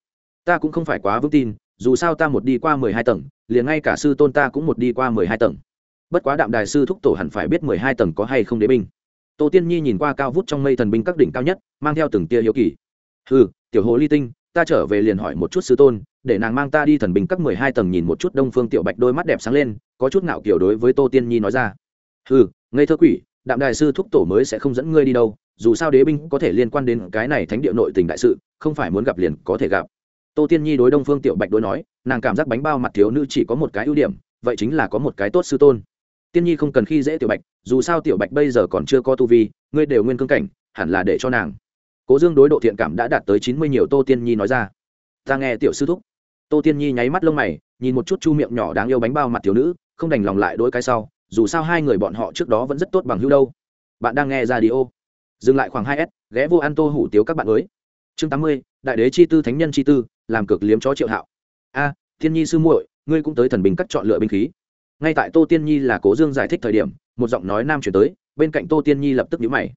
Ta cũng không phải quá vững tin, dù sao ta một đi qua mười hai tầng, liền ngay cả sư tôn ta cũng một đi qua mười hai tầng. Bất quá đạm đài sư thúc tổ hẳn phải biết mười hai tầng có hay không đế binh. Tô tiên nhi nhìn qua cao vút trong mây thần binh các đỉnh cao nhất, mang theo từng tia hiếu kỳ. Ừ tiểu hồ ly tinh, ta trở về liền hỏi một chút sư tôn để nàng mang ta đi thần bình các mười hai tầng nhìn một chút đông phương tiểu bạch đôi mắt đẹp sáng lên, có chút ngạo kiểu đối với tô tiên nhi nói ra. Ừ ngây thơ quỷ, đạm đại sư thúc tổ mới sẽ không dẫn ngươi đi đâu, dù sao đế binh có thể liên quan đến cái này thánh địa nội tình đại sự, không phải muốn gặp liền có thể gặp. Tô tiên nhi đối đông phương tiểu bạch đối nói, nàng cảm giác bánh bao mặt thiếu nữ chỉ có một cái ưu điểm, vậy chính là có một cái tốt sư tôn. Tiên nhi không cần khi dễ tiểu bạch, dù sao tiểu bạch bây giờ còn chưa có tu vi, ngươi đều nguyên cương cảnh, hẳn là để cho nàng. Cố dương đối độ thiện cảm đã đạt tới chín mươi nhiều, tô tiên nhi nói ra. Ta nghe tiểu sư thúc tô tiên nhi nháy mắt lông mày, nhìn một chút chu miệng nhỏ đáng yêu bánh bao mặt thiếu nữ, không đành lòng lại đôi cái sau, dù sao hai người bọn họ trước đó vẫn rất tốt bằng hữu đâu. Bạn đang nghe ra đi ô dừng lại khoảng hai s, ghé vô ăn tô hủ tiếu các bạn mới chương tám mươi, đại đế chi tư, thánh nhân chi tư, làm cực liếm chó triệu hạo. A thiên nhi sư muội, ngươi cũng tới thần bình cắt chọn lựa binh khí. Ngay tại tô tiên nhi là cố dương giải thích thời điểm, một giọng nói nam chuyển tới, bên cạnh tô tiên nhi lập tức nhíu mày.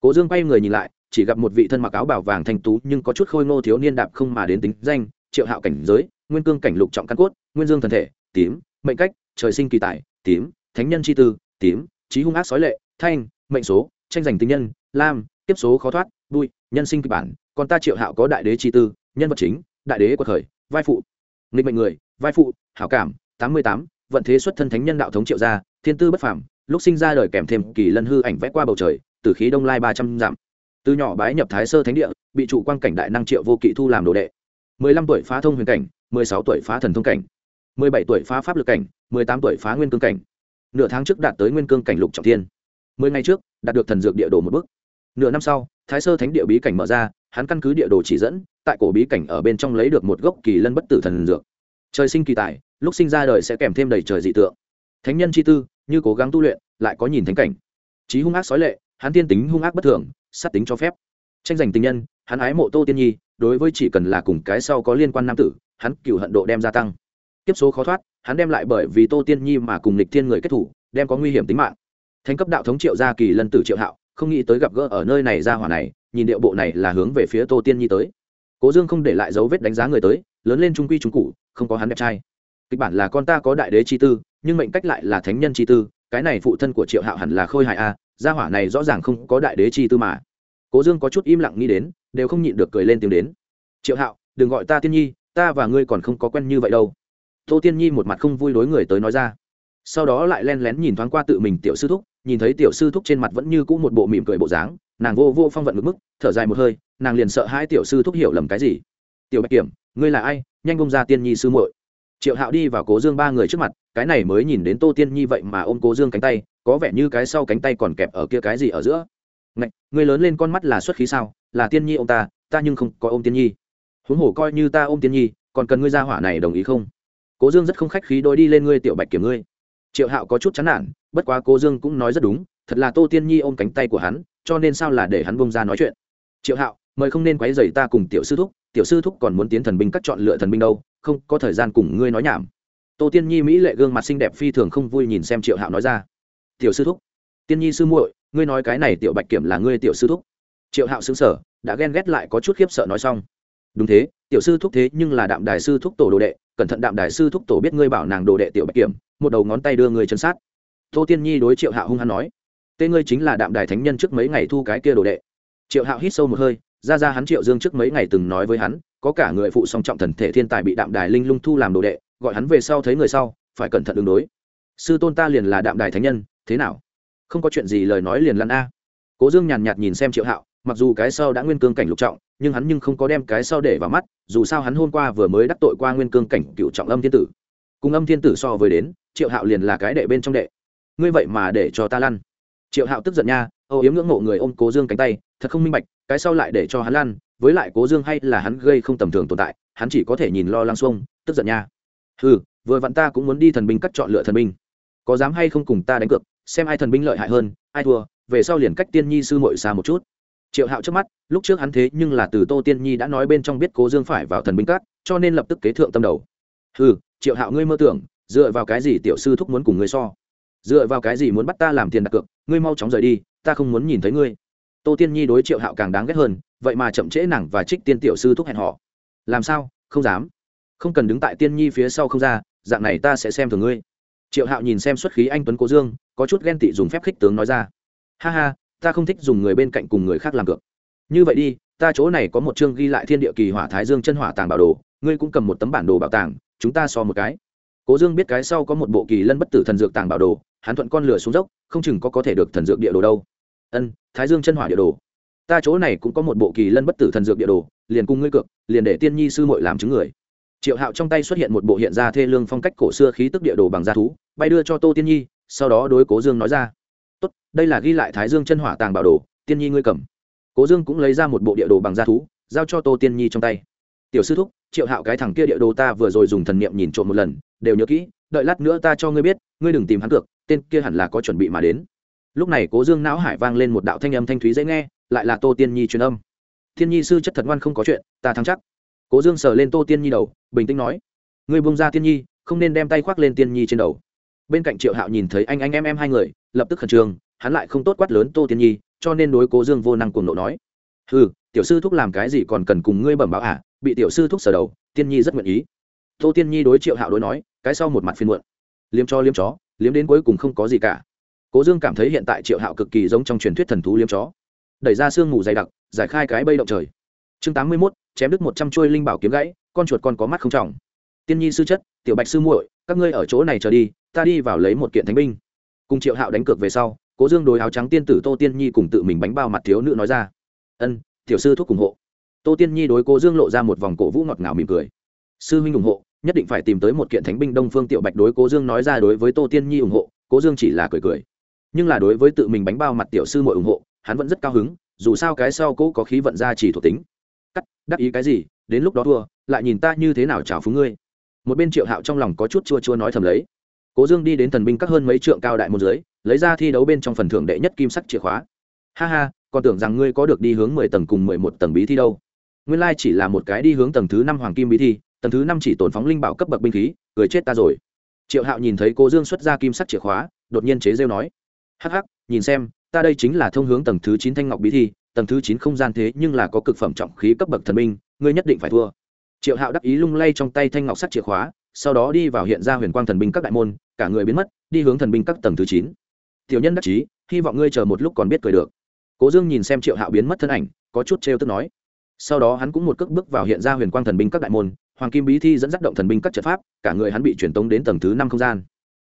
Cố dương quay người nhìn lại, chỉ gặp một vị thân mặc áo bảo vàng thành tú nhưng có chút khôi ngô thiếu niên đạp không mà đến tính danh triệu hạo cảnh giới, nguyên cương cảnh lục trọng căn cốt, nguyên dương thần thể, tím, mệnh cách, trời sinh kỳ tài, tím, thánh nhân chi tư, tím, trí hung ác sói lệ, thanh, mệnh số, tranh giành tình nhân, lam tiếp số khó thoát vui nhân sinh kịch bản, còn ta triệu hạo có đại đế chi tư, nhân vật chính, đại đế của khởi vai phụ, nghịch mệnh người, vai phụ, hảo cảm, tám mươi tám, vận thế xuất thân thánh nhân đạo thống triệu gia, thiên tư bất phàm, lúc sinh ra đời kèm thêm kỳ lân hư ảnh vẽ qua bầu trời từ khí đông lai ba trăm dặm. Từ nhỏ bái nhập thái sơ thánh địa, bị trụ quan cảnh đại năng triệu vô kỵ thu làm đồ đệ mười lăm tuổi phá thông huyền cảnh, mười sáu tuổi phá thần thông cảnh, mười bảy tuổi phá pháp lực cảnh, mười tám tuổi phá nguyên cương cảnh. Nửa tháng trước đạt tới nguyên cương cảnh lục trọng thiên. Mười ngày trước, đạt được thần dược địa đồ một bước. Nửa năm sau, thái sơ thánh địa bí cảnh mở ra, hắn căn cứ địa đồ chỉ dẫn, tại cổ bí cảnh ở bên trong lấy được một gốc kỳ lân bất tử thần dược. Trời sinh kỳ tài, lúc sinh ra đời sẽ kèm thêm đầy trời dị tượng. Thánh nhân chi tư, như cố gắng tu luyện, lại có nhìn thánh cảnh. Trí hung ác sói lệ, hắn tiên tính hung ác bất thường, sát tính cho phép. Tranh giành tình nhân, hắn ái mộ tô tiên nhi đối với chỉ cần là cùng cái sau có liên quan nam tử, hắn cựu hận độ đem gia tăng. Tiếp số khó thoát, hắn đem lại bởi vì tô tiên nhi mà cùng lịch thiên người kết thủ, đem có nguy hiểm tính mạng. Thành cấp đạo thống triệu gia kỳ lân tử triệu hạo, không nghĩ tới gặp gỡ ở nơi này ra hỏa này, nhìn điệu bộ này là hướng về phía tô tiên nhi tới. Cố dương không để lại dấu vết đánh giá người tới, lớn lên trung quy trung cụ không có hắn đẹp trai. Kịch bản là con ta có đại đế chi tư, nhưng mệnh cách lại là thánh nhân chi tư, cái này phụ thân của triệu hạo hẳn là khôi hài a, gia hỏa này rõ ràng không có đại đế chi tư mà. Cố dương có chút im lặng nghĩ đến đều không nhịn được cười lên tiếng đến. Triệu hạo, đừng gọi ta tiên nhi, ta và ngươi còn không có quen như vậy đâu. Tô tiên nhi một mặt không vui đối người tới nói ra. Sau đó lại len lén nhìn thoáng qua tự mình tiểu sư thúc, nhìn thấy tiểu sư thúc trên mặt vẫn như cũ một bộ mỉm cười bộ dáng, nàng vô vô phong vận ngực mức, thở dài một hơi, nàng liền sợ hai tiểu sư thúc hiểu lầm cái gì. Tiểu bạch kiểm, ngươi là ai? Nhanh bông ra tiên nhi sư muội. Triệu hạo đi vào cố dương ba người trước mặt, cái này mới nhìn đến tô tiên nhi vậy mà ôm cố dương cánh tay, có vẻ như cái sau cánh tay còn kẹp ở kia cái gì ở giữa ngạch người lớn lên con mắt là xuất khí sao? Là tiên nhi ông ta ta nhưng không có ôm tiên nhi. Huống hồ coi như ta ôm tiên nhi, còn cần ngươi ra hỏa này đồng ý không? Cố dương rất không khách khí đôi đi lên ngươi tiểu bạch kiểm ngươi. Triệu hạo có chút chán nản, bất quá cố dương cũng nói rất đúng, thật là tô tiên nhi ôm cánh tay của hắn, cho nên sao là để hắn bông ra nói chuyện. Triệu hạo, mời không nên quấy dày ta cùng tiểu sư thúc, tiểu sư thúc còn muốn tiến thần binh cắt chọn lựa thần binh đâu, không, có thời gian cùng ngươi nói nhảm. Tô tiên nhi mỹ lệ gương mặt xinh đẹp phi thường không vui nhìn xem triệu hạo nói ra. Tiểu sư thúc, tiên nhi sư muội ngươi nói cái này tiểu bạch kiểm là ngươi tiểu sư thúc. Triệu hạo xứng sở đã ghen ghét lại có chút khiếp sợ nói xong. Đúng thế, tiểu sư thúc thế nhưng là đạm đài sư thúc tổ đồ đệ, cẩn thận đạm đài sư thúc tổ biết ngươi bảo nàng đồ đệ tiểu bạch kiểm, một đầu ngón tay đưa người chân sát. Tô tiên nhi đối triệu hạo hung hăng nói, tên ngươi chính là đạm đài thánh nhân trước mấy ngày thu cái kia đồ đệ. Triệu hạo hít sâu một hơi, ra ra hắn triệu dương trước mấy ngày từng nói với hắn, có cả người phụ song trọng thần thể thiên tài bị đạm đài linh lung thu làm đồ đệ, gọi hắn về sau thấy người sau, phải cẩn thận đường đối. Sư tôn ta liền là đạm đài thánh nhân, thế nào? Không có chuyện gì lời nói liền lăn a. Cố dương nhàn nhạt nhìn xem triệu hạo, mặc dù cái sau đã nguyên cương cảnh lục trọng, nhưng hắn nhưng không có đem cái sau để vào mắt, dù sao hắn hôm qua vừa mới đắc tội qua nguyên cương cảnh cựu trọng âm thiên tử. Cùng âm thiên tử so với đến, triệu hạo liền là cái đệ bên trong đệ. Ngươi vậy mà để cho ta lăn. Triệu hạo tức giận nha, âu yếm ngưỡng mộ người ôm cố dương cánh tay, thật không minh bạch, cái sau lại để cho hắn lăn, với lại cố dương hay là hắn gây không tầm thường tồn tại, hắn chỉ có thể nhìn lo lăng xuông, tức giận nha. Ừ vừa vặn ta cũng muốn đi thần binh cắt chọn lựa thần binh. Có dám hay không cùng ta đánh cược xem ai thần binh lợi hại hơn, ai thua, về sau liền cách tiên nhi sư mội xa một chút. Triệu hạo trước mắt, lúc trước hắn thế nhưng là từ tô tiên nhi đã nói bên trong biết cố dương phải vào thần binh cát cho nên lập tức kế thượng tâm đầu. Ừ triệu hạo ngươi mơ tưởng, dựa vào cái gì tiểu sư thúc muốn cùng ngươi so? Dựa vào cái gì muốn bắt ta làm tiền đặt cược, ngươi mau chóng rời đi, ta không muốn nhìn thấy ngươi. Tô tiên nhi đối triệu hạo càng đáng ghét hơn, vậy mà chậm trễ nàng và trích tiên tiểu sư thúc hẹn họ làm sao? Không dám. Không cần đứng tại tiên nhi phía sau không ra, dạng này ta sẽ xem thường ngươi triệu hạo nhìn xem xuất khí anh tuấn cố dương, có chút ghen tị dùng phép khích tướng nói ra. Ha ha, ta không thích dùng người bên cạnh cùng người khác làm cược. Như vậy đi, ta chỗ này có một chương ghi lại thiên địa kỳ hỏa thái dương chân hỏa tàng bảo đồ, ngươi cũng cầm một tấm bản đồ bảo tàng, chúng ta so một cái. Cố dương biết cái sau có một bộ kỳ lân bất tử thần dược tàng bảo đồ, hắn thuận con lửa xuống dốc, không chừng có có thể được thần dược địa đồ đâu. Ân, thái dương chân hỏa địa đồ. Ta chỗ này cũng có một bộ kỳ lân bất tử thần dược địa đồ, liền cùng ngươi cược, liền để tiên nhi sư muội làm chứng người triệu hạo trong tay xuất hiện một bộ hiện ra thê lương phong cách cổ xưa khí tức địa đồ bằng da thú, bay đưa cho tô tiên nhi, sau đó đối cố dương nói ra, tốt, đây là ghi lại thái dương chân hỏa tàng bảo đồ, tiên nhi ngươi cầm. Cố dương cũng lấy ra một bộ địa đồ bằng da thú, giao cho tô tiên nhi trong tay. Tiểu sư thúc, triệu hạo cái thằng kia địa đồ ta vừa rồi dùng thần niệm nhìn trộm một lần, đều nhớ kỹ, đợi lát nữa ta cho ngươi biết, ngươi đừng tìm hắn cược, tên kia hẳn là có chuẩn bị mà đến. Lúc này cố dương não hải vang lên một đạo thanh âm thanh thúy dễ nghe, lại là tô tiên nhi truyền âm. Thiên nhi sư chất thật ngoan không có chuyện, ta thắng chắc cố dương sờ lên tô tiên nhi đầu, bình tĩnh nói, ngươi bông ra tiên nhi, không nên đem tay khoác lên tiên nhi trên đầu. Bên cạnh triệu hạo nhìn thấy anh anh em em hai người, lập tức khẩn trương, hắn lại không tốt quát lớn tô tiên nhi, cho nên đối cố dương vô năng cuồng nộ nói ừ tiểu sư thúc làm cái gì còn cần cùng ngươi bẩm báo à? Bị tiểu sư thúc sờ đầu, tiên nhi rất nguyện ý. Tô tiên nhi đối triệu hạo đối nói, cái sau một mặt phiên muộn. Liếm cho liếm chó, liếm đến cuối cùng không có gì cả. Cố dương cảm thấy hiện tại triệu hạo cực kỳ giống trong truyền thuyết thần thú liếm chó. Đẩy ra sương mù dày đặc, giải khai cái bây động trời chương tám mươi mốt, chém đứt một trăm chuôi linh bảo kiếm gãy, con chuột con có mắt không trọng. Tiên nhi sư chất, tiểu bạch sư muội, các ngươi ở chỗ này chờ đi, ta đi vào lấy một kiện thánh binh. Cùng triệu hạo đánh cược về sau, cố dương đối áo trắng tiên tử tô tiên nhi cùng tự mình bánh bao mặt thiếu nữ nói ra. Ân, tiểu sư thúc ủng hộ. Tô tiên nhi đối cố dương lộ ra một vòng cổ vũ ngọt ngào mỉm cười. Sư huynh ủng hộ, nhất định phải tìm tới một kiện thánh binh đông phương tiểu bạch đối cố dương nói ra đối với tô tiên nhi ủng hộ. Cố dương chỉ là cười cười. Nhưng là đối với tự mình bánh bao mặt tiểu sư muội ủng hộ, hắn vẫn rất cao hứng, dù sao cái sau cố có khí vận ra chỉ thuộc tính đắc ý cái gì, đến lúc đó thua, lại nhìn ta như thế nào chào phúng ngươi. Một bên triệu hạo trong lòng có chút chua chua nói thầm lấy. Cố dương đi đến thần binh các hơn mấy trượng cao đại môn dưới, lấy ra thi đấu bên trong phần thưởng đệ nhất kim sắc chìa khóa. Ha ha, còn tưởng rằng ngươi có được đi hướng mười tầng cùng mười một tầng bí thi đâu. Nguyên lai chỉ là một cái đi hướng tầng thứ năm hoàng kim bí thi, tầng thứ năm chỉ tổn phóng linh bảo cấp bậc binh khí, cười chết ta rồi. Triệu hạo nhìn thấy cố dương xuất ra kim sắc chìa khóa, đột nhiên chế rêu nói. Hắc hắc, nhìn xem, ta đây chính là thông hướng tầng thứ chín thanh ngọc bí thi tầng thứ chín không gian thế nhưng là có cực phẩm trọng khí cấp bậc thần minh, ngươi nhất định phải thua. Triệu hạo đắc ý lung lay trong tay thanh ngọc sắc chìa khóa sau đó đi vào hiện ra huyền quang thần binh các đại môn cả người biến mất đi hướng thần binh các tầng thứ chín. Tiểu nhân đắc chí hy vọng ngươi chờ một lúc còn biết cười được. Cố dương nhìn xem triệu hạo biến mất thân ảnh có chút trêu tức nói. Sau đó hắn cũng một cước bước vào hiện ra huyền quang thần binh các đại môn hoàng kim bí thi dẫn dắt động thần binh các trận pháp cả người hắn bị truyền tống đến tầng thứ năm không gian.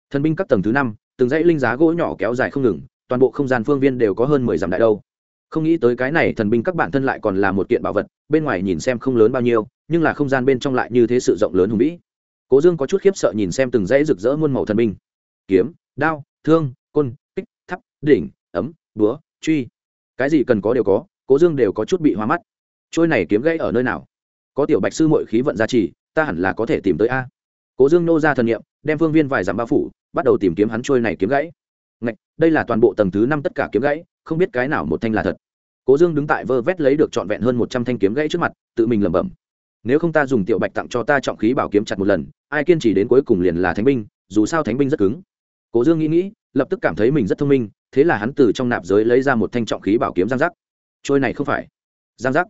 Thần binh các tầng thứ năm từng dãy linh giá gỗ nhỏ kéo dài không ngừng toàn bộ không gian phương viên đều có hơn mười dặm đại đâu không nghĩ tới cái này thần binh các bạn thân lại còn là một kiện bảo vật bên ngoài nhìn xem không lớn bao nhiêu nhưng là không gian bên trong lại như thế sự rộng lớn hùng vĩ. Cố dương có chút khiếp sợ nhìn xem từng dãy rực rỡ muôn màu thần binh. Kiếm đao thương côn kích thắp đỉnh ấm búa truy. Cái gì cần có đều có cố dương đều có chút bị hoa mắt. Trôi này kiếm gãy ở nơi nào? Có tiểu bạch sư mội khí vận gia trì ta hẳn là có thể tìm tới a. Cố dương nô ra thần nghiệm đem phương viên vài dặm bao phủ bắt đầu tìm kiếm hắn trôi này kiếm gãy. Ngạch, đây là toàn bộ tầng thứ năm tất cả kiếm gãy không biết cái nào một thanh là thật. Cố dương đứng tại vơ vét lấy được trọn vẹn hơn một trăm thanh kiếm gãy trước mặt, tự mình lẩm bẩm. Nếu không ta dùng tiểu bạch tặng cho ta trọng khí bảo kiếm chặt một lần, ai kiên trì đến cuối cùng liền là thánh binh, dù sao thánh binh rất cứng. Cố dương nghĩ nghĩ, lập tức cảm thấy mình rất thông minh, thế là hắn từ trong nạp giới lấy ra một thanh trọng khí bảo kiếm giang giác. Trôi này không phải. Giang giác.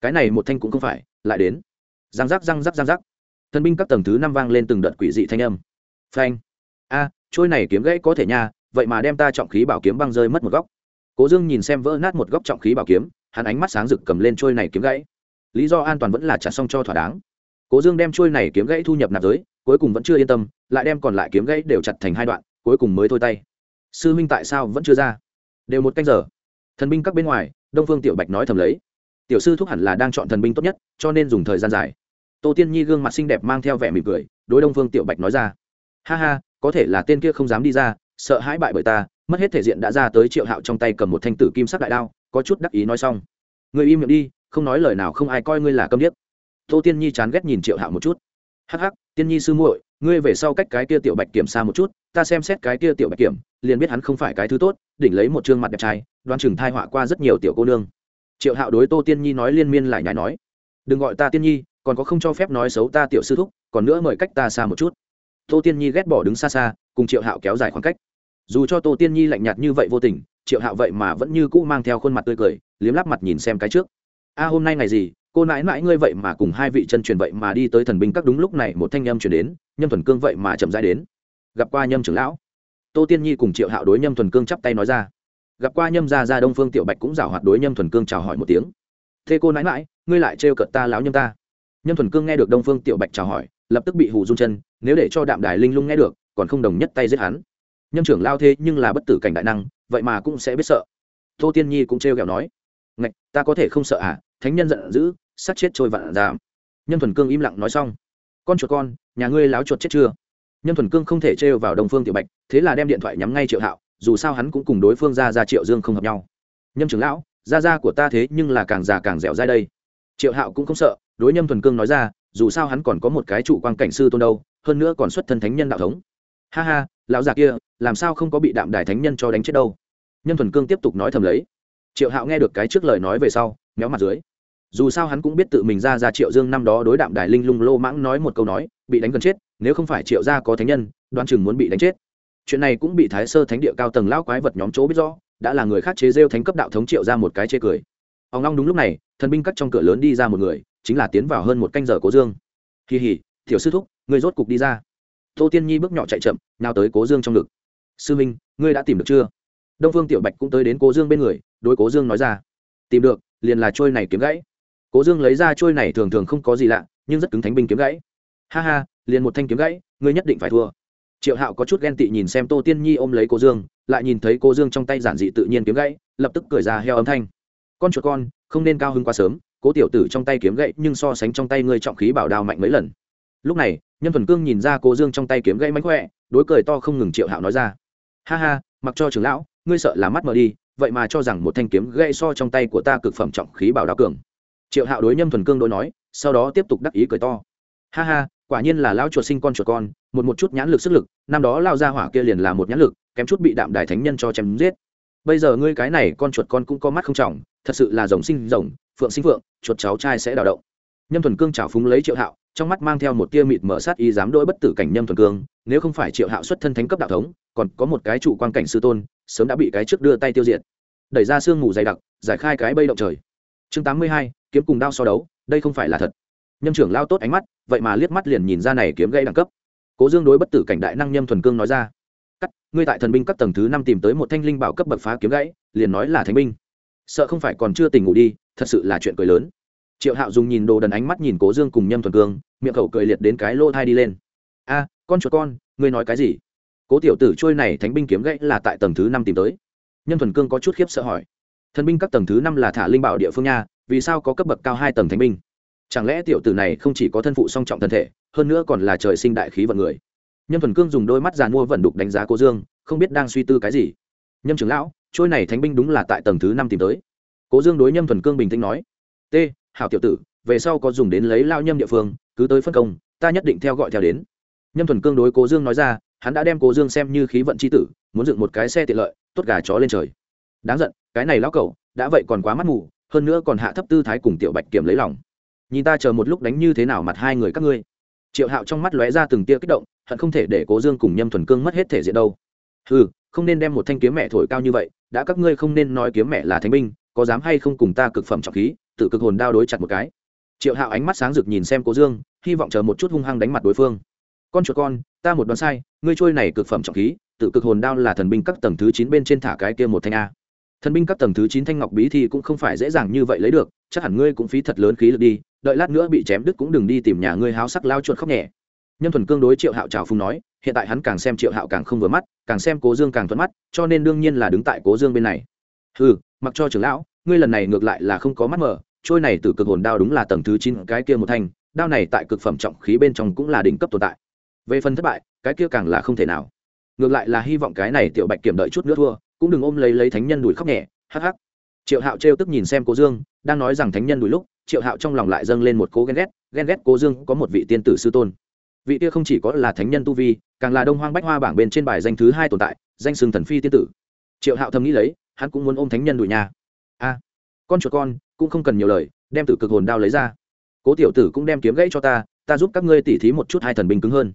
Cái này một thanh cũng không phải, lại đến. Giang giác giang giác giang giác. Thần binh các tầng thứ năm vang lên từng đợt quỷ dị thanh âm. Phanh. A, trôi này kiếm gãy có thể nha, vậy mà đem ta trọng khí bảo kiếm băng rơi mất một góc cố dương nhìn xem vỡ nát một góc trọng khí bảo kiếm, hắn ánh mắt sáng rực cầm lên trôi này kiếm gãy. Lý do an toàn vẫn là trả xong cho thỏa đáng. Cố dương đem trôi này kiếm gãy thu nhập nạp giới, cuối cùng vẫn chưa yên tâm, lại đem còn lại kiếm gãy đều chặt thành hai đoạn, cuối cùng mới thôi tay. Sư minh tại sao vẫn chưa ra? Đều một canh giờ. Thần binh các bên ngoài, đông phương tiểu bạch nói thầm lấy. Tiểu sư thúc hẳn là đang chọn thần binh tốt nhất, cho nên dùng thời gian dài. Tô tiên nhi gương mặt xinh đẹp mang theo vẻ mỉm cười, đối đông phương tiểu bạch nói ra. Ha ha, có thể là tên kia không dám đi ra, sợ hãi bại bởi ta mất hết thể diện đã ra tới triệu hạo trong tay cầm một thanh tử kim sắc đại đao, có chút đắc ý nói xong. Người im miệng đi, không nói lời nào không ai coi ngươi là câm điếc. Tô tiên nhi chán ghét nhìn triệu hạo một chút. Hắc hắc, tiên nhi sư muội, ngươi về sau cách cái kia tiểu bạch kiểm xa một chút, ta xem xét cái kia tiểu bạch kiểm, liền biết hắn không phải cái thứ tốt, đỉnh lấy một chương mặt đẹp trai, đoan chừng thai họa qua rất nhiều tiểu cô nương. Triệu hạo đối tô tiên nhi nói liên miên lại nhải nói. Đừng gọi ta tiên nhi, còn có không cho phép nói xấu ta tiểu sư thúc, còn nữa mời cách ta xa một chút. Tô tiên nhi ghét bỏ đứng xa xa, cùng triệu hạo kéo dài khoảng cách dù cho tô tiên nhi lạnh nhạt như vậy vô tình, triệu hạo vậy mà vẫn như cũ mang theo khuôn mặt tươi cười, liếm lắp mặt nhìn xem cái trước. A, hôm nay ngày gì, cô nãi mãi ngươi vậy mà cùng hai vị chân truyền vậy mà đi tới thần binh các đúng lúc này một thanh nhâm truyền đến, nhâm thuần cương vậy mà chậm rãi đến. Gặp qua nhâm trưởng lão. Tô tiên nhi cùng triệu hạo đối nhâm thuần cương chắp tay nói ra. Gặp qua nhâm gia gia đông phương tiểu bạch cũng giảo hoạt đối nhâm thuần cương chào hỏi một tiếng. Thế cô nãi mãi ngươi lại trêu cợt ta láo nhâm ta. Nhâm thuần cương nghe được đông phương tiểu bạch chào hỏi, lập tức bị hù run chân, nếu để cho đạm đài linh lung nghe được, còn không đồng nhất tay giết hắn nhâm trưởng lao thế nhưng là bất tử cảnh đại năng, vậy mà cũng sẽ biết sợ. Tô tiên nhi cũng trêu ghẹo nói, ngạch, ta có thể không sợ à? Thánh nhân giận dữ, sát chết trôi vạn giảm. Nhâm thuần cương im lặng nói xong, con chuột con, nhà ngươi láo chuột chết chưa? Nhâm thuần cương không thể trêu vào đồng phương tiểu bạch, thế là đem điện thoại nhắm ngay triệu hạo, dù sao hắn cũng cùng đối phương ra ra triệu dương không hợp nhau. Nhâm trưởng lão, gia gia của ta thế nhưng là càng già càng dẻo dai đây. Triệu hạo cũng không sợ, đối nhâm thuần cương nói ra, dù sao hắn còn có một cái trụ quan cảnh sư tôn đâu, hơn nữa còn xuất thân thánh nhân đạo thống. Ha ha lão già kia, làm sao không có bị đạm đài thánh nhân cho đánh chết đâu? Nhân thuần cương tiếp tục nói thầm lấy. Triệu hạo nghe được cái trước lời nói về sau, méo mặt dưới. Dù sao hắn cũng biết tự mình ra ra triệu dương năm đó đối đạm đài linh lung lô mãng nói một câu nói, bị đánh gần chết, nếu không phải triệu gia có thánh nhân đoan chừng muốn bị đánh chết. Chuyện này cũng bị thái sơ thánh địa cao tầng lão quái vật nhóm chỗ biết rõ, đã là người khác chế rêu thánh cấp đạo thống triệu ra một cái chê cười. Ông long đúng lúc này, thần binh cắt trong cửa lớn đi ra một người, chính là tiến vào hơn một canh giờ cố dương. Kỳ hỉ tiểu sư thúc người rốt cục đi ra tô tiên nhi bước nhỏ chạy chậm nào tới cố dương trong ngực. Sư minh, ngươi đã tìm được chưa? Đông phương tiểu bạch cũng tới đến cố dương bên người, đối cố dương nói ra. Tìm được, liền là trôi này kiếm gãy. Cố dương lấy ra trôi này thường thường không có gì lạ, nhưng rất cứng thánh binh kiếm gãy. Ha ha, liền một thanh kiếm gãy, ngươi nhất định phải thua. Triệu hạo có chút ghen tị nhìn xem tô tiên nhi ôm lấy cô dương, lại nhìn thấy cô dương trong tay giản dị tự nhiên kiếm gãy, lập tức cười ra heo âm thanh. Con chuột con, không nên cao hứng quá sớm, cố tiểu tử trong tay kiếm gãy nhưng so sánh trong tay ngươi trọng khí bảo đao mạnh mấy lần lúc này, nhân thuần cương nhìn ra cô dương trong tay kiếm gây mánh khỏe, đối cười to không ngừng triệu hạo nói ra. Ha ha, mặc cho trưởng lão, ngươi sợ là mắt mờ đi, vậy mà cho rằng một thanh kiếm gây so trong tay của ta cực phẩm trọng khí bảo đao cường. Triệu hạo đối nhâm thuần cương đối nói, sau đó tiếp tục đắc ý cười to. Ha ha, quả nhiên là lão chuột sinh con chuột con, một một chút nhãn lực sức lực, năm đó lao ra hỏa kia liền là một nhãn lực, kém chút bị đạm đài thánh nhân cho chém giết. Bây giờ ngươi cái này con chuột con cũng có mắt không trọng, thật sự là rồng sinh rồng, phượng sinh phượng, chuột cháu trai sẽ đào động. Nhâm thuần cương trào phúng lấy triệu hạo trong mắt mang theo một tia mịt mở sát ý dám đôi bất tử cảnh nhâm thuần cương, nếu không phải triệu hạo xuất thân thánh cấp đạo thống, còn có một cái trụ quan cảnh sư tôn, sớm đã bị cái trước đưa tay tiêu diệt. Đẩy ra sương mù dày đặc, giải khai cái bây động trời. Chương tám mươi hai, kiếm cùng đao so đấu, đây không phải là thật. Nhâm trưởng lao tốt ánh mắt, vậy mà liếc mắt liền nhìn ra này kiếm gây đẳng cấp. Cố dương đối bất tử cảnh đại năng nhâm thuần cương nói ra, cắt, ngươi tại thần binh cấp tầng thứ năm tìm tới một thanh linh bảo cấp bậc phá kiếm gãy, liền nói là thánh binh. Sợ không phải còn chưa tỉnh ngủ đi, thật sự là chuyện cười lớn triệu hạo dùng nhìn đồ đần ánh mắt nhìn cố dương cùng nhâm thuần cương, miệng khẩu cười liệt đến cái lô thai đi lên. A, con chuột con, ngươi nói cái gì? Cố tiểu tử trôi này thánh binh kiếm gãy là tại tầng thứ năm tìm tới. Nhâm thuần cương có chút khiếp sợ hỏi. Thần binh các tầng thứ năm là thả linh bảo địa phương nha, vì sao có cấp bậc cao hai tầng thánh binh? Chẳng lẽ tiểu tử này không chỉ có thân phụ song trọng thân thể, hơn nữa còn là trời sinh đại khí vận người? Nhâm thuần cương dùng đôi mắt giàn mua vận đục đánh giá cô dương, không biết đang suy tư cái gì. Nhâm trưởng lão, trôi này thánh binh đúng là tại tầng thứ năm tìm tới. Cố dương đối nhâm thuần cương bình tĩnh nói. T hảo tiểu tử, về sau có dùng đến lấy lao nhâm địa phương, cứ tới phân công, ta nhất định theo gọi theo đến. Nhâm thuần cương đối cố dương nói ra, hắn đã đem cố dương xem như khí vận c h i tử, muốn dựng một cái xe tiện lợi, tốt gà chó lên trời. Đáng giận, cái này lão cậu đã vậy còn quá mắt mù, hơn nữa còn hạ thấp tư thái cùng tiểu bạch kiểm lấy lòng. Nhìn ta chờ một lúc đánh như thế nào mặt hai người các ngươi. Triệu hạo trong mắt lóe ra từng tia kích động, hận không thể để cố dương cùng nhâm thuần cương mất hết thể diện đâu. Ừ không nên đem một thanh kiếm mẹ thổi cao như vậy, đã các ngươi không nên nói kiếm mẹ là thánh binh, có dám hay không cùng ta cực phẩm trọng khí tự cực hồn đao đối chặt một cái. Triệu hạo ánh mắt sáng rực nhìn xem cố dương, hy vọng chờ một chút hung hăng đánh mặt đối phương. Con chuột con, ta một đoán sai, ngươi trôi này cực phẩm trọng khí tự cực hồn đao là thần binh các tầng thứ chín bên trên thả cái kia một thanh a. Thần binh các tầng thứ chín thanh ngọc bí thì cũng không phải dễ dàng như vậy lấy được, chắc hẳn ngươi cũng phí thật lớn khí lực đi, đợi lát nữa bị chém đứt cũng đừng đi tìm nhà ngươi háo sắc lao chuột khóc nhẹ. Nhân thuần cương đối triệu hạo trào phung nói, hiện tại hắn càng xem triệu hạo càng không vừa mắt, càng xem cố dương càng thuận mắt, cho nên đương nhiên là đứng tại cố dương bên này. Ừ mặc cho trưởng lão ngươi lần này ngược lại là không có mắt mở trôi này từ cực hồn đao đúng là tầng thứ chín cái kia một thanh, đao này tại cực phẩm trọng khí bên trong cũng là đỉnh cấp tồn tại. Về phần thất bại, cái kia càng là không thể nào. Ngược lại là hy vọng cái này tiểu bạch kiểm đợi chút nữa thua, cũng đừng ôm lấy lấy thánh nhân đùi khóc nhẹ, hắc hắc. Triệu hạo trêu tức nhìn xem cố dương, đang nói rằng thánh nhân đùi lúc, triệu hạo trong lòng lại dâng lên một cố ghen ghét ghen ghét cố dương có một vị tiên tử sư tôn. Vị kia không chỉ có là thánh nhân tu vi, càng là đông hoang bách hoa bảng bên trên bài danh thứ hai tồn tại, danh sừng thần phi tiên tử. Triệu hạo thầm nghĩ lấy, hắn cũng muốn ôm thánh nhân đùi nhà con chuột con, cũng không cần nhiều lời, đem tử cực hồn đao lấy ra. Cố tiểu tử cũng đem kiếm gãy cho ta ta giúp các ngươi tỉ thí một chút hai thần binh cứng hơn.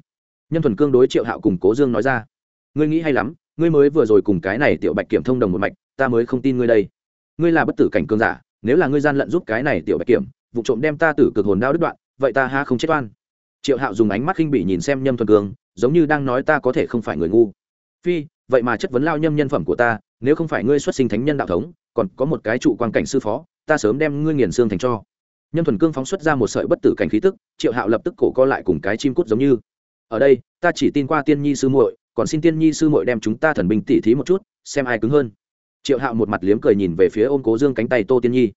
Nhân thuần cương đối triệu hạo cùng cố dương nói ra. Ngươi nghĩ hay lắm, ngươi mới vừa rồi cùng cái này tiểu bạch kiểm thông đồng một mạch, ta mới không tin ngươi đây. Ngươi là bất tử cảnh cương giả, nếu là ngươi gian lận giúp cái này tiểu bạch kiểm, vụ trộm đem ta tử cực hồn đao đứt đoạn, vậy ta ha không chết oan. Triệu hạo dùng ánh mắt khinh bỉ nhìn xem nhâm thuần cương, giống như đang nói ta có thể không phải người ngu. Phi, vậy mà chất vấn lao nhâm nhân phẩm của ta nếu không phải ngươi xuất sinh thánh nhân đạo thống, còn có một cái trụ quan cảnh sư phó, ta sớm đem ngươi nghiền xương thành cho. Nhâm thuần cương phóng xuất ra một sợi bất tử cảnh khí tức, triệu hạo lập tức cổ co lại cùng cái chim cút giống như. Ở đây, ta chỉ tin qua tiên nhi sư muội, còn xin tiên nhi sư muội đem chúng ta thần binh tỉ thí một chút, xem ai cứng hơn. Triệu hạo một mặt liếm cười nhìn về phía ôm cố dương cánh tay tô tiên nhi.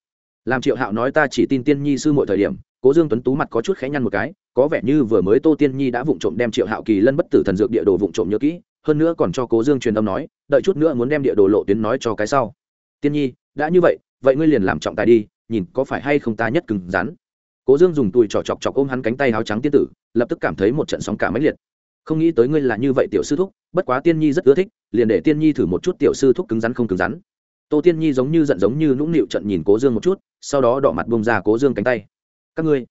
Làm triệu hạo nói ta chỉ tin tiên nhi sư muội thời điểm, cố dương tuấn tú mặt có chút khẽ nhăn một cái, có vẻ như vừa mới tô tiên nhi đã vụng trộm đem triệu hạo kỳ lân bất tử thần dược địa đồ vụng trộm nhớ kỹ hơn nữa còn cho cố dương truyền âm nói, đợi chút nữa muốn đem địa đồ lộ tuyến nói cho cái sau. Tiên nhi, đã như vậy vậy ngươi liền làm trọng tài đi, nhìn có phải hay không ta nhất cứng rắn. Cố dương dùng tùi trỏ chọc chọc ôm hắn cánh tay áo trắng tiên tử, lập tức cảm thấy một trận sóng cả máy liệt. Không nghĩ tới ngươi là như vậy tiểu sư thúc, bất quá tiên nhi rất ưa thích, liền để tiên nhi thử một chút tiểu sư thúc cứng rắn không cứng rắn. Tô tiên nhi giống như giận giống như nũng nịu trận nhìn cố dương một chút, sau đó đỏ mặt bông ra cố dương cánh tay. Các ngươi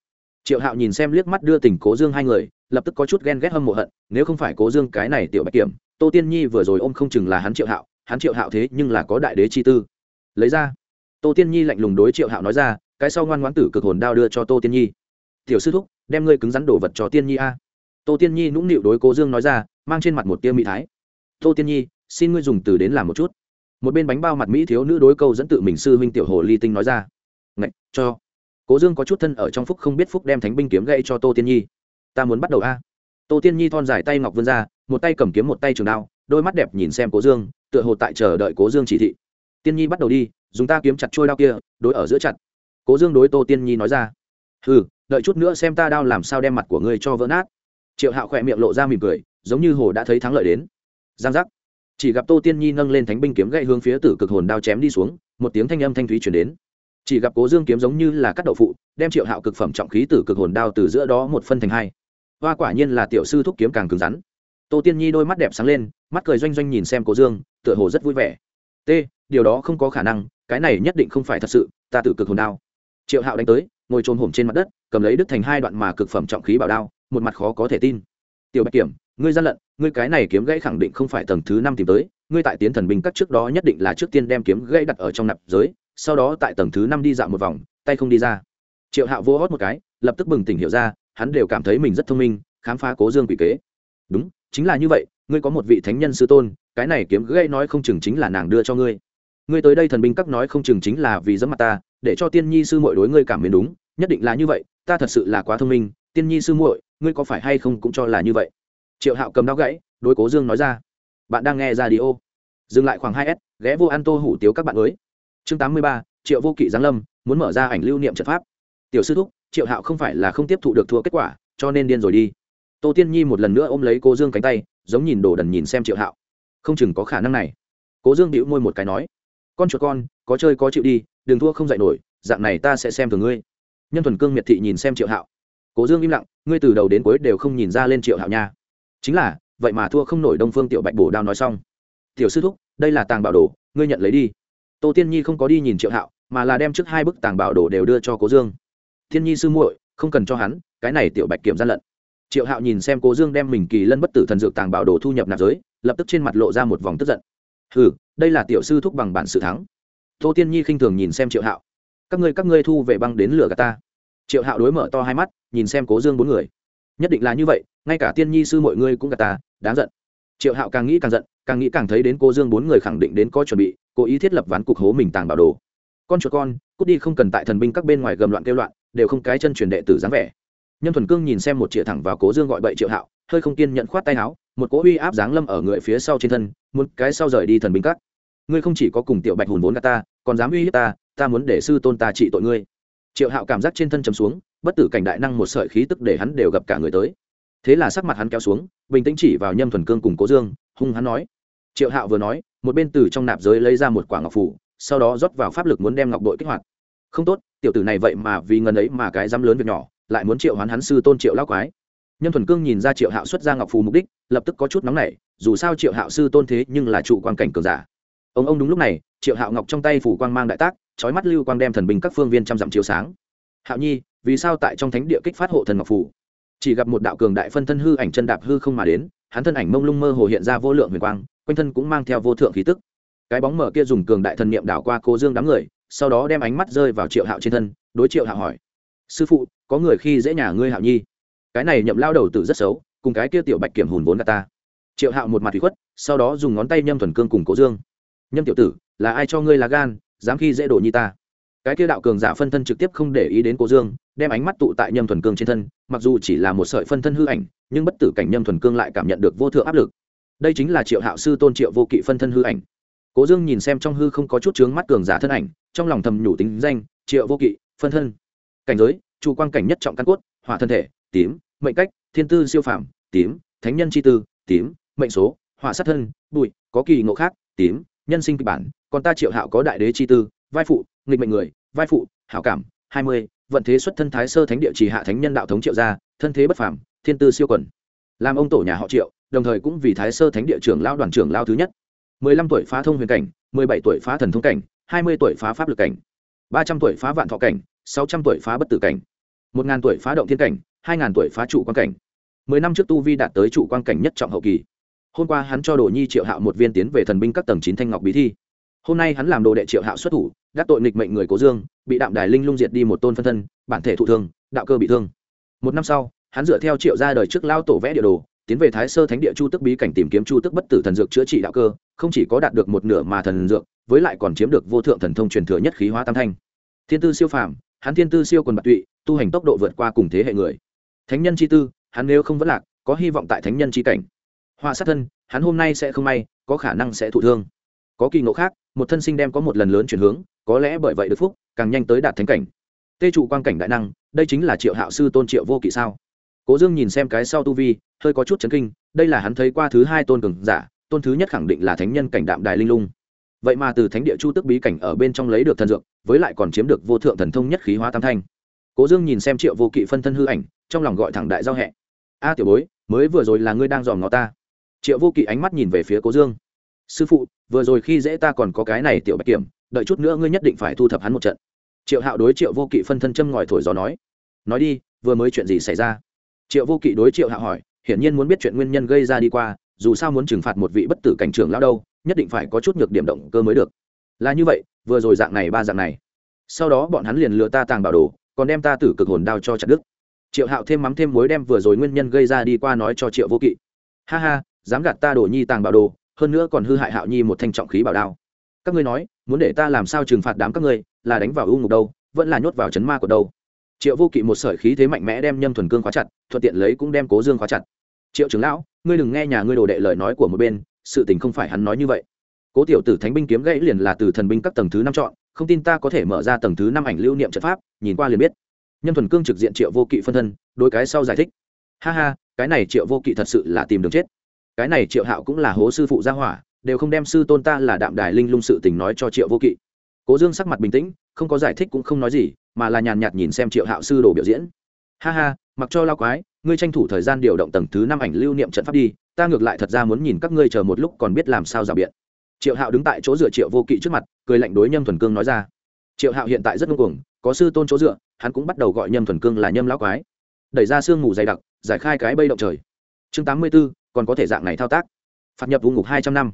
triệu hạo nhìn xem liếc mắt đưa tình cố dương hai người, lập tức có chút ghen ghét hâm mộ hận, nếu không phải cố dương cái này tiểu bạch kiểm, tô tiên nhi vừa rồi ôm không chừng là hắn triệu hạo, hắn triệu hạo thế nhưng là có đại đế chi tư. Lấy ra. Tô tiên nhi lạnh lùng đối triệu hạo nói ra, cái sau ngoan ngoãn tử cực hồn đao đưa cho tô tiên nhi. Tiểu sư thúc, đem ngươi cứng rắn đổ vật cho tiên nhi a. Tô tiên nhi nũng nịu đối cố dương nói ra, mang trên mặt một tia mỹ thái. Tô tiên nhi, xin ngươi dùng từ đến làm một chút. Một bên bánh bao mặt mỹ thiếu nữ đối câu dẫn tự mình sư huynh tiểu hồ ly tinh nói ra. Ngạch, cho cố dương có chút thân ở trong phúc không biết phúc đem thánh binh kiếm gậy cho tô tiên nhi. Ta muốn bắt đầu a. Tô tiên nhi thon dài tay ngọc vươn ra, một tay cầm kiếm một tay trường đao, đôi mắt đẹp nhìn xem cố dương, tựa hồ tại chờ đợi cố dương chỉ thị. Tiên nhi bắt đầu đi, dùng ta kiếm chặt trôi đao kia, đối ở giữa chặt. Cố dương đối tô tiên nhi nói ra. Ừ đợi chút nữa xem ta đao làm sao đem mặt của ngươi cho vỡ nát. Triệu hạo khỏe miệng lộ ra mỉm cười, giống như hồ đã thấy thắng lợi đến. Giang giác. Chỉ gặp tô tiên nhi nâng lên thánh binh kiếm gậy hướng phía tử cực hồn đao chém đi xuống, một tiếng thanh âm thanh thúy chuyển đến chỉ gặp cố dương kiếm giống như là cắt đậu phụ, đem triệu hạo cực phẩm trọng khí tử cực hồn đao từ giữa đó một phân thành hai. Hoa quả nhiên là tiểu sư thúc kiếm càng cứng rắn. Tô tiên nhi đôi mắt đẹp sáng lên, mắt cười doanh doanh nhìn xem cố dương, tựa hồ rất vui vẻ. T, điều đó không có khả năng, cái này nhất định không phải thật sự, ta tự cực hồn đao. Triệu hạo đánh tới, ngồi trôn hổm trên mặt đất, cầm lấy đứt thành hai đoạn mà cực phẩm trọng khí bảo đao, một mặt khó có thể tin. Tiểu bạch kiểm, ngươi gian lận, ngươi cái này kiếm gãy khẳng định không phải tầng thứ năm tìm tới, ngươi tại tiến thần binh các trước đó nhất định là trước tiên đem kiếm gãy đặt ở trong nạp giới sau đó tại tầng thứ năm đi dạo một vòng, tay không đi ra. Triệu hạo vô hót một cái, lập tức bừng tỉnh hiểu ra, hắn đều cảm thấy mình rất thông minh, khám phá cố dương quỷ kế. Đúng, chính là như vậy, ngươi có một vị thánh nhân sư tôn, cái này kiếm gây nói không chừng chính là nàng đưa cho ngươi. Ngươi tới đây thần binh các nói không chừng chính là vì dẫm mặt ta, để cho tiên nhi sư muội đối ngươi cảm mến đúng, nhất định là như vậy, ta thật sự là quá thông minh, tiên nhi sư muội, ngươi có phải hay không cũng cho là như vậy? Triệu hạo cầm đao gãy, đối cố dương nói ra. Bạn đang nghe ra đi ô dừng lại khoảng hai s, ghé vô ăn tô hủ tiếu các bạn mới chương tám mươi ba, triệu vô kỵ giáng lâm, muốn mở ra ảnh lưu niệm trận pháp. Tiểu sư thúc, triệu hạo không phải là không tiếp thụ được thua kết quả, cho nên điên rồi đi. Tô tiên nhi một lần nữa ôm lấy cố dương cánh tay, giống nhìn đồ đần nhìn xem triệu hạo. Không chừng có khả năng này. Cố dương bĩu môi một cái nói, con chuột con, có chơi có chịu đi, đừng thua không dạy nổi, dạng này ta sẽ xem thường ngươi. Nhân thuần cương miệt thị nhìn xem triệu hạo. Cố dương im lặng, ngươi từ đầu đến cuối đều không nhìn ra lên triệu hạo nha. Chính là, vậy mà thua không nổi đông phương tiểu bạch bổ đao nói xong. Tiểu sư thúc, đây là tàng bảo đồ, ngươi nhận lấy đi tô tiên nhi không có đi nhìn triệu hạo, mà là đem trước hai bức tàng bảo đồ đều đưa cho cố dương. Thiên nhi sư muội, không cần cho hắn, cái này tiểu bạch kiểm gian lận. Triệu hạo nhìn xem cố dương đem mình kỳ lân bất tử thần dược tàng bảo đồ thu nhập nạp giới, lập tức trên mặt lộ ra một vòng tức giận. Ừ đây là tiểu sư thúc bằng bản sự thắng. Tô tiên nhi khinh thường nhìn xem triệu hạo. Các ngươi các ngươi thu về băng đến lửa gà ta. Triệu hạo đối mở to hai mắt, nhìn xem cố dương bốn người. Nhất định là như vậy, ngay cả tiên nhi sư mọi ngươi cũng gà ta, đáng giận triệu hạo càng nghĩ càng giận, càng nghĩ càng thấy đến cố dương bốn người khẳng định đến có chuẩn bị, cố ý thiết lập ván cục hố mình tàng bảo đồ. Con chuột con, cút đi, không cần tại thần binh các bên ngoài gầm loạn kêu loạn, đều không cái chân truyền đệ tử dáng vẻ. Nhân thuần cương nhìn xem một chĩa thẳng vào cố dương gọi bậy triệu hạo, hơi không kiên nhận khoát tay áo, một cỗ uy áp dáng lâm ở người phía sau trên thân, muốn cái sau rời đi thần binh các. Ngươi không chỉ có cùng tiểu bạch hùn vốn gà ta, còn dám uy hiếp ta ta muốn để sư tôn ta trị tội ngươi. Triệu hạo cảm giác trên thân chấm xuống, bất tử cảnh đại năng một sợi khí tức để hắn đều gặp cả người tới thế là sắc mặt hắn kéo xuống, bình tĩnh chỉ vào nhâm thuần cương cùng cố dương, hung hắn nói. Triệu hạo vừa nói, một bên từ trong nạp giới lấy ra một quả ngọc phủ, sau đó rót vào pháp lực muốn đem ngọc đội kích hoạt. Không tốt, tiểu tử này vậy mà vì ngần ấy mà cái dám lớn việc nhỏ, lại muốn triệu hoán hắn sư tôn triệu lao quái. Nhâm thuần cương nhìn ra triệu hạo xuất ra ngọc phù mục đích, lập tức có chút nóng nảy, dù sao triệu hạo sư tôn thế nhưng là trụ quan cảnh cường giả. Ông ông đúng lúc này, triệu hạo ngọc trong tay phủ quang mang đại tác trói mắt lưu quang đem thần bình các phương viên trăm dặm chiếu sáng. Hạo nhi, vì sao tại trong thánh địa kích phát hộ thần ngọc phủ chỉ gặp một đạo cường đại phân thân hư ảnh chân đạp hư không mà đến, hắn thân ảnh mông lung mơ hồ hiện ra vô lượng huyền quang, quanh thân cũng mang theo vô thượng khí tức. Cái bóng mở kia dùng cường đại thần niệm đảo qua cố dương đám người, sau đó đem ánh mắt rơi vào triệu hạo trên thân, đối triệu hạo hỏi, sư phụ, có người khi dễ nhà ngươi hạo nhi? Cái này nhậm lao đầu tử rất xấu, cùng cái kia tiểu bạch kiểm hùn vốn gà ta. Triệu hạo một mặt thủy khuất, sau đó dùng ngón tay nhâm thuần cương cùng cố dương. Nhâm tiểu tử, là ai cho ngươi là gan, dám khi dễ đổ nhi ta? Cái kia đạo cường giả phân thân trực tiếp không để ý đến cố dương đem ánh mắt tụ tại nhâm thuần cương trên thân, mặc dù chỉ là một sợi phân thân hư ảnh, nhưng bất tử cảnh nhâm thuần cương lại cảm nhận được vô thượng áp lực. Đây chính là triệu hạo sư tôn triệu vô kỵ phân thân hư ảnh. Cố dương nhìn xem trong hư không có chút chướng mắt cường giả thân ảnh, trong lòng thầm nhủ tính danh, triệu vô kỵ, phân thân. Cảnh giới chủ quan cảnh nhất trọng căn cốt, hỏa thân thể, tím, mệnh cách, thiên tư siêu phàm, tím, thánh nhân chi tư, tím, mệnh số, hỏa sát thân, bụi, có kỳ ngộ khác, tím, nhân sinh kịch bản, còn ta triệu hạo có đại đế chi tư, vai phụ, nghịch mệnh người, vai phụ, hảo cảm, hai mươi vận thế xuất thân thái sơ thánh địa chỉ hạ thánh nhân đạo thống triệu gia thân thế bất phàm thiên tư siêu quần, làm ông tổ nhà họ triệu đồng thời cũng vì thái sơ thánh địa trưởng lao đoàn trưởng lao thứ nhất. mười lăm tuổi phá thông huyền cảnh mười bảy tuổi phá thần thông cảnh hai mươi tuổi phá pháp lực cảnh ba trăm tuổi phá vạn thọ cảnh sáu trăm tuổi phá bất tử cảnh một ngàn tuổi phá động thiên cảnh hai ngàn tuổi phá trụ quan cảnh. mười năm trước tu vi đạt tới trụ quan cảnh nhất trọng hậu kỳ. Hôm qua hắn cho đồ nhi triệu hạo một viên tiến về thần binh các tầng chín thanh ngọc bí thi hôm nay hắn làm đồ đệ triệu hạo xuất thủ, đắc tội nghịch mệnh người cố dương, bị đạm đài linh lung diệt đi một tôn phân thân, bản thể thụ thương, đạo cơ bị thương. Một năm sau, hắn dựa theo triệu ra đời trước lao tổ vẽ địa đồ, tiến về thái sơ thánh địa chu tức bí cảnh tìm kiếm chu tức bất tử thần dược chữa trị đạo cơ, không chỉ có đạt được một nửa mà thần dược, với lại còn chiếm được vô thượng thần thông truyền thừa nhất khí hóa tam thanh. Thiên tư siêu phàm, hắn thiên tư siêu quần bạc tụy, tu hành tốc độ vượt qua cùng thế hệ người. Thánh nhân chi tư, hắn nếu không vẫn lạc, có hy vọng tại thánh nhân chi cảnh. Hoa sát thân, hắn hôm nay sẽ không may, có khả năng sẽ thụ thương. Có kỳ ngộ khác một thân sinh đem có một lần lớn chuyển hướng, có lẽ bởi vậy được phúc, càng nhanh tới đạt thánh cảnh. Tê trụ quan cảnh đại năng, đây chính là triệu hạo sư tôn triệu vô kỵ sao? Cố dương nhìn xem cái sau tu vi, hơi có chút chấn kinh, đây là hắn thấy qua thứ hai tôn cường giả, tôn thứ nhất khẳng định là thánh nhân cảnh đạm đài linh lung. Vậy mà từ thánh địa chu tức bí cảnh ở bên trong lấy được thần dược, với lại còn chiếm được vô thượng thần thông nhất khí hóa tam thanh. Cố dương nhìn xem triệu vô kỵ phân thân hư ảnh, trong lòng gọi thẳng đại giao hẹ. A tiểu bối, mới vừa rồi là ngươi đang dòm ngó ta. Triệu vô kỵ ánh mắt nhìn về phía cố dương sư phụ, vừa rồi khi dễ ta còn có cái này tiểu bạch kiểm, đợi chút nữa ngươi nhất định phải thu thập hắn một trận. Triệu hạo đối triệu vô kỵ phân thân châm ngòi thổi gió nói. Nói đi, vừa mới chuyện gì xảy ra? Triệu vô kỵ đối triệu hạo hỏi, hiển nhiên muốn biết chuyện nguyên nhân gây ra đi qua, dù sao muốn trừng phạt một vị bất tử cảnh trưởng lão đâu, nhất định phải có chút nhược điểm động cơ mới được. Là như vậy, vừa rồi dạng này ba dạng này. Sau đó bọn hắn liền lừa ta tàng bảo đồ, còn đem ta tử cực hồn đao cho chặt đức triệu hạo thêm mắm thêm mối đem vừa rồi nguyên nhân gây ra đi qua nói cho triệu vô kỵ. Ha ha, dám gạt ta đổ nhi tàng bảo đồ hơn nữa còn hư hại hạo nhi một thanh trọng khí bảo đao. Các ngươi nói, muốn để ta làm sao trừng phạt đám các ngươi, là đánh vào u ngục đâu, vẫn là nhốt vào chấn ma của đâu? Triệu vô kỵ một sợi khí thế mạnh mẽ đem nhâm thuần cương khóa chặt, thuận tiện lấy cũng đem cố dương khóa chặt. Triệu trưởng lão, ngươi đừng nghe nhà ngươi đồ đệ lời nói của một bên, sự tình không phải hắn nói như vậy. Cố tiểu tử thánh binh kiếm gãy liền là từ thần binh các tầng thứ năm chọn, không tin ta có thể mở ra tầng thứ năm ảnh lưu niệm trận pháp, nhìn qua liền biết. Nhân thuần cương trực diện triệu vô kỵ phân thân đôi cái sau giải thích. Ha ha, cái này triệu vô kỵ thật sự là tìm đường chết cái này triệu hạo cũng là hố sư phụ gia hỏa, đều không đem sư tôn ta là đạm đài linh lung sự tình nói cho triệu vô kỵ. Cố dương sắc mặt bình tĩnh, không có giải thích cũng không nói gì, mà là nhàn nhạt nhìn xem triệu hạo sư đồ biểu diễn. Ha ha, mặc cho lao quái, ngươi tranh thủ thời gian điều động tầng thứ năm ảnh lưu niệm trận pháp đi, ta ngược lại thật ra muốn nhìn các ngươi chờ một lúc còn biết làm sao rào biện. Triệu hạo đứng tại chỗ dựa triệu vô kỵ trước mặt, cười lạnh đối nhâm thuần cương nói ra. Triệu hạo hiện tại rất ngưng cuồng, có sư tôn chỗ dựa, hắn cũng bắt đầu gọi nhâm thuần cương là nhâm lão quái. Đẩy ra sương mù dày đặc, giải khai cái bây động trời. Chương tám mươi b ố còn có thể dạng này thao tác. Phạt nhập vùng ngục hai trăm năm.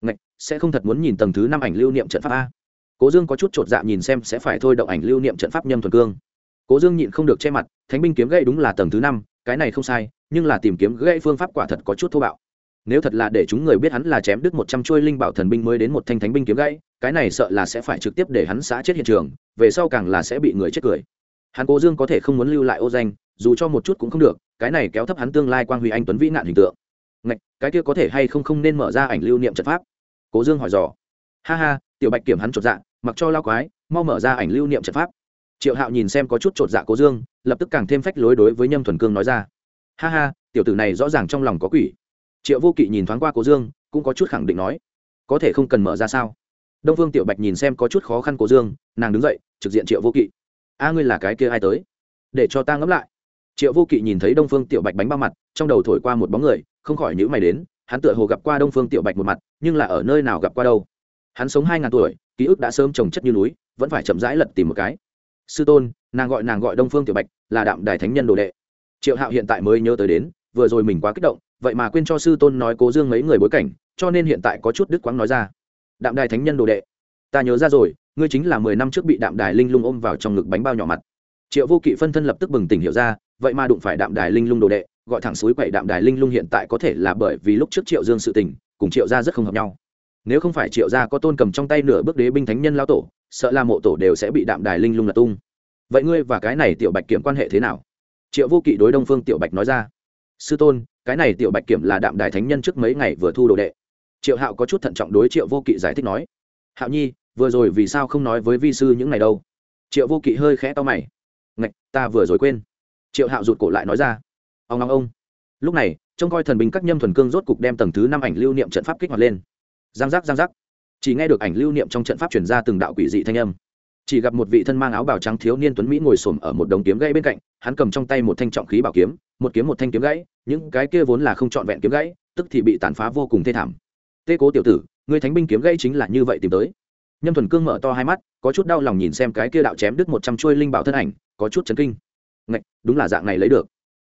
Ngạch, sẽ không thật muốn nhìn tầng thứ năm ảnh lưu niệm trận pháp a. Cố dương có chút t r ộ t dạ nhìn xem sẽ phải thôi động ảnh lưu niệm trận pháp nhâm thuần cương. Cố dương nhịn không được che mặt, thánh binh kiếm gậy đúng là tầng thứ năm, cái này không sai, nhưng là tìm kiếm gậy phương pháp quả thật có chút thô bạo. Nếu thật là để chúng người biết hắn là chém đứt một trăm chuôi linh bảo thần binh mới đến một thanh thánh binh kiếm gãy cái này sợ là sẽ phải trực tiếp để hắn xã chết hiện trường, về sau càng là sẽ bị người chết cười. Hắn cố dương có thể không muốn lưu lại ô danh, dù cho một chút cũng không được, cái này kéo thấp hắn tương lai quang huy anh tuấn vĩ nạn hình tượng. Ngạch, cái kia có thể hay không không nên mở ra ảnh lưu niệm trận pháp? Cố dương hỏi dò. Ha ha tiểu bạch kiểm hắn chột dạ mặc cho lao quái mau mở ra ảnh lưu niệm trận pháp. Triệu hạo nhìn xem có chút chột dạ cố dương lập tức càng thêm phách lối đối với nhâm thuần cương nói ra. Ha ha tiểu tử này rõ ràng trong lòng có quỷ. Triệu vô kỵ nhìn thoáng qua cố dương cũng có chút khẳng định nói. Có thể không cần mở ra sao? Đông phương tiểu bạch nhìn xem có chút khó khăn cố dương nàng đứng dậy trực diện triệu vô kỵ. A ngươi là cái kia ai tới? Để cho ta ngẫm lại triệu vô kỵ nhìn thấy đông phương tiểu bạch bánh bao mặt, trong đầu thổi qua một bóng người, không khỏi nhữ mày đến, hắn tựa hồ gặp qua đông phương tiểu bạch một mặt, nhưng là ở nơi nào gặp qua đâu. Hắn sống hai ngàn tuổi, ký ức đã sớm trồng chất như núi, vẫn phải chậm rãi lật tìm một cái. Sư tôn, nàng gọi nàng gọi đông phương tiểu bạch, là đạm đài thánh nhân đồ đệ. Triệu hạo hiện tại mới nhớ tới đến, vừa rồi mình quá kích động, vậy mà quên cho sư tôn nói cố dương mấy người bối cảnh, cho nên hiện tại có chút đứt quãng nói ra. Đạm đài thánh nhân đồ đệ, ta nhớ ra rồi, ngươi chính là mười năm trước bị đạm đài linh lung ôm vào trong ngực bánh bao nhỏ mặt. Triệu vô kỵ phân thân lập tức bừng tỉnh hiểu ra vậy mà đụng phải đạm đài linh lung đồ đệ, gọi thẳng suối quậy đạm đài linh lung hiện tại có thể là bởi vì lúc trước triệu dương sự tình, cùng triệu gia rất không hợp nhau. Nếu không phải triệu gia có tôn cầm trong tay nửa bước đế binh thánh nhân lao tổ, sợ là mộ tổ đều sẽ bị đạm đài linh lung là tung. Vậy ngươi và cái này tiểu bạch kiểm quan hệ thế nào? Triệu vô kỵ đối đông phương tiểu bạch nói ra. Sư tôn, cái này tiểu bạch kiểm là đạm đài thánh nhân trước mấy ngày vừa thu đồ đệ. Triệu hạo có chút thận trọng đối triệu vô kỵ giải thích nói. Hạo nhi, vừa rồi vì sao không nói với vi sư những ngày đâu? Triệu vô kỵ hơi khẽ to mày. Ngạch, ta vừa rồi quên triệu hạo rụt cổ lại nói ra. Ông ông ông. Lúc này, trông coi thần binh các nhâm thuần cương rốt cục đem tầng thứ năm ảnh lưu niệm trận pháp kích hoạt lên. Giang giác giang giác. Chỉ nghe được ảnh lưu niệm trong trận pháp chuyển ra từng đạo quỷ dị thanh âm. Chỉ gặp một vị thân mang áo bào trắng thiếu niên tuấn mỹ ngồi xổm ở một đống kiếm gãy bên cạnh, hắn cầm trong tay một thanh trọng khí bảo kiếm, một kiếm một thanh kiếm gãy, những cái kia vốn là không trọn vẹn kiếm gãy, tức thì bị tàn phá vô cùng thê thảm. Tê cố tiểu tử người thánh binh kiếm gãy chính là như vậy tìm tới. Nhâm thuần cương mở to hai mắt, có chút đau lòng nhìn xem cái kia đạo chém đứt một trăm chuôi linh bảo thân ảnh, có chút chấn kinh ngạch, đúng là dạng này lấy được.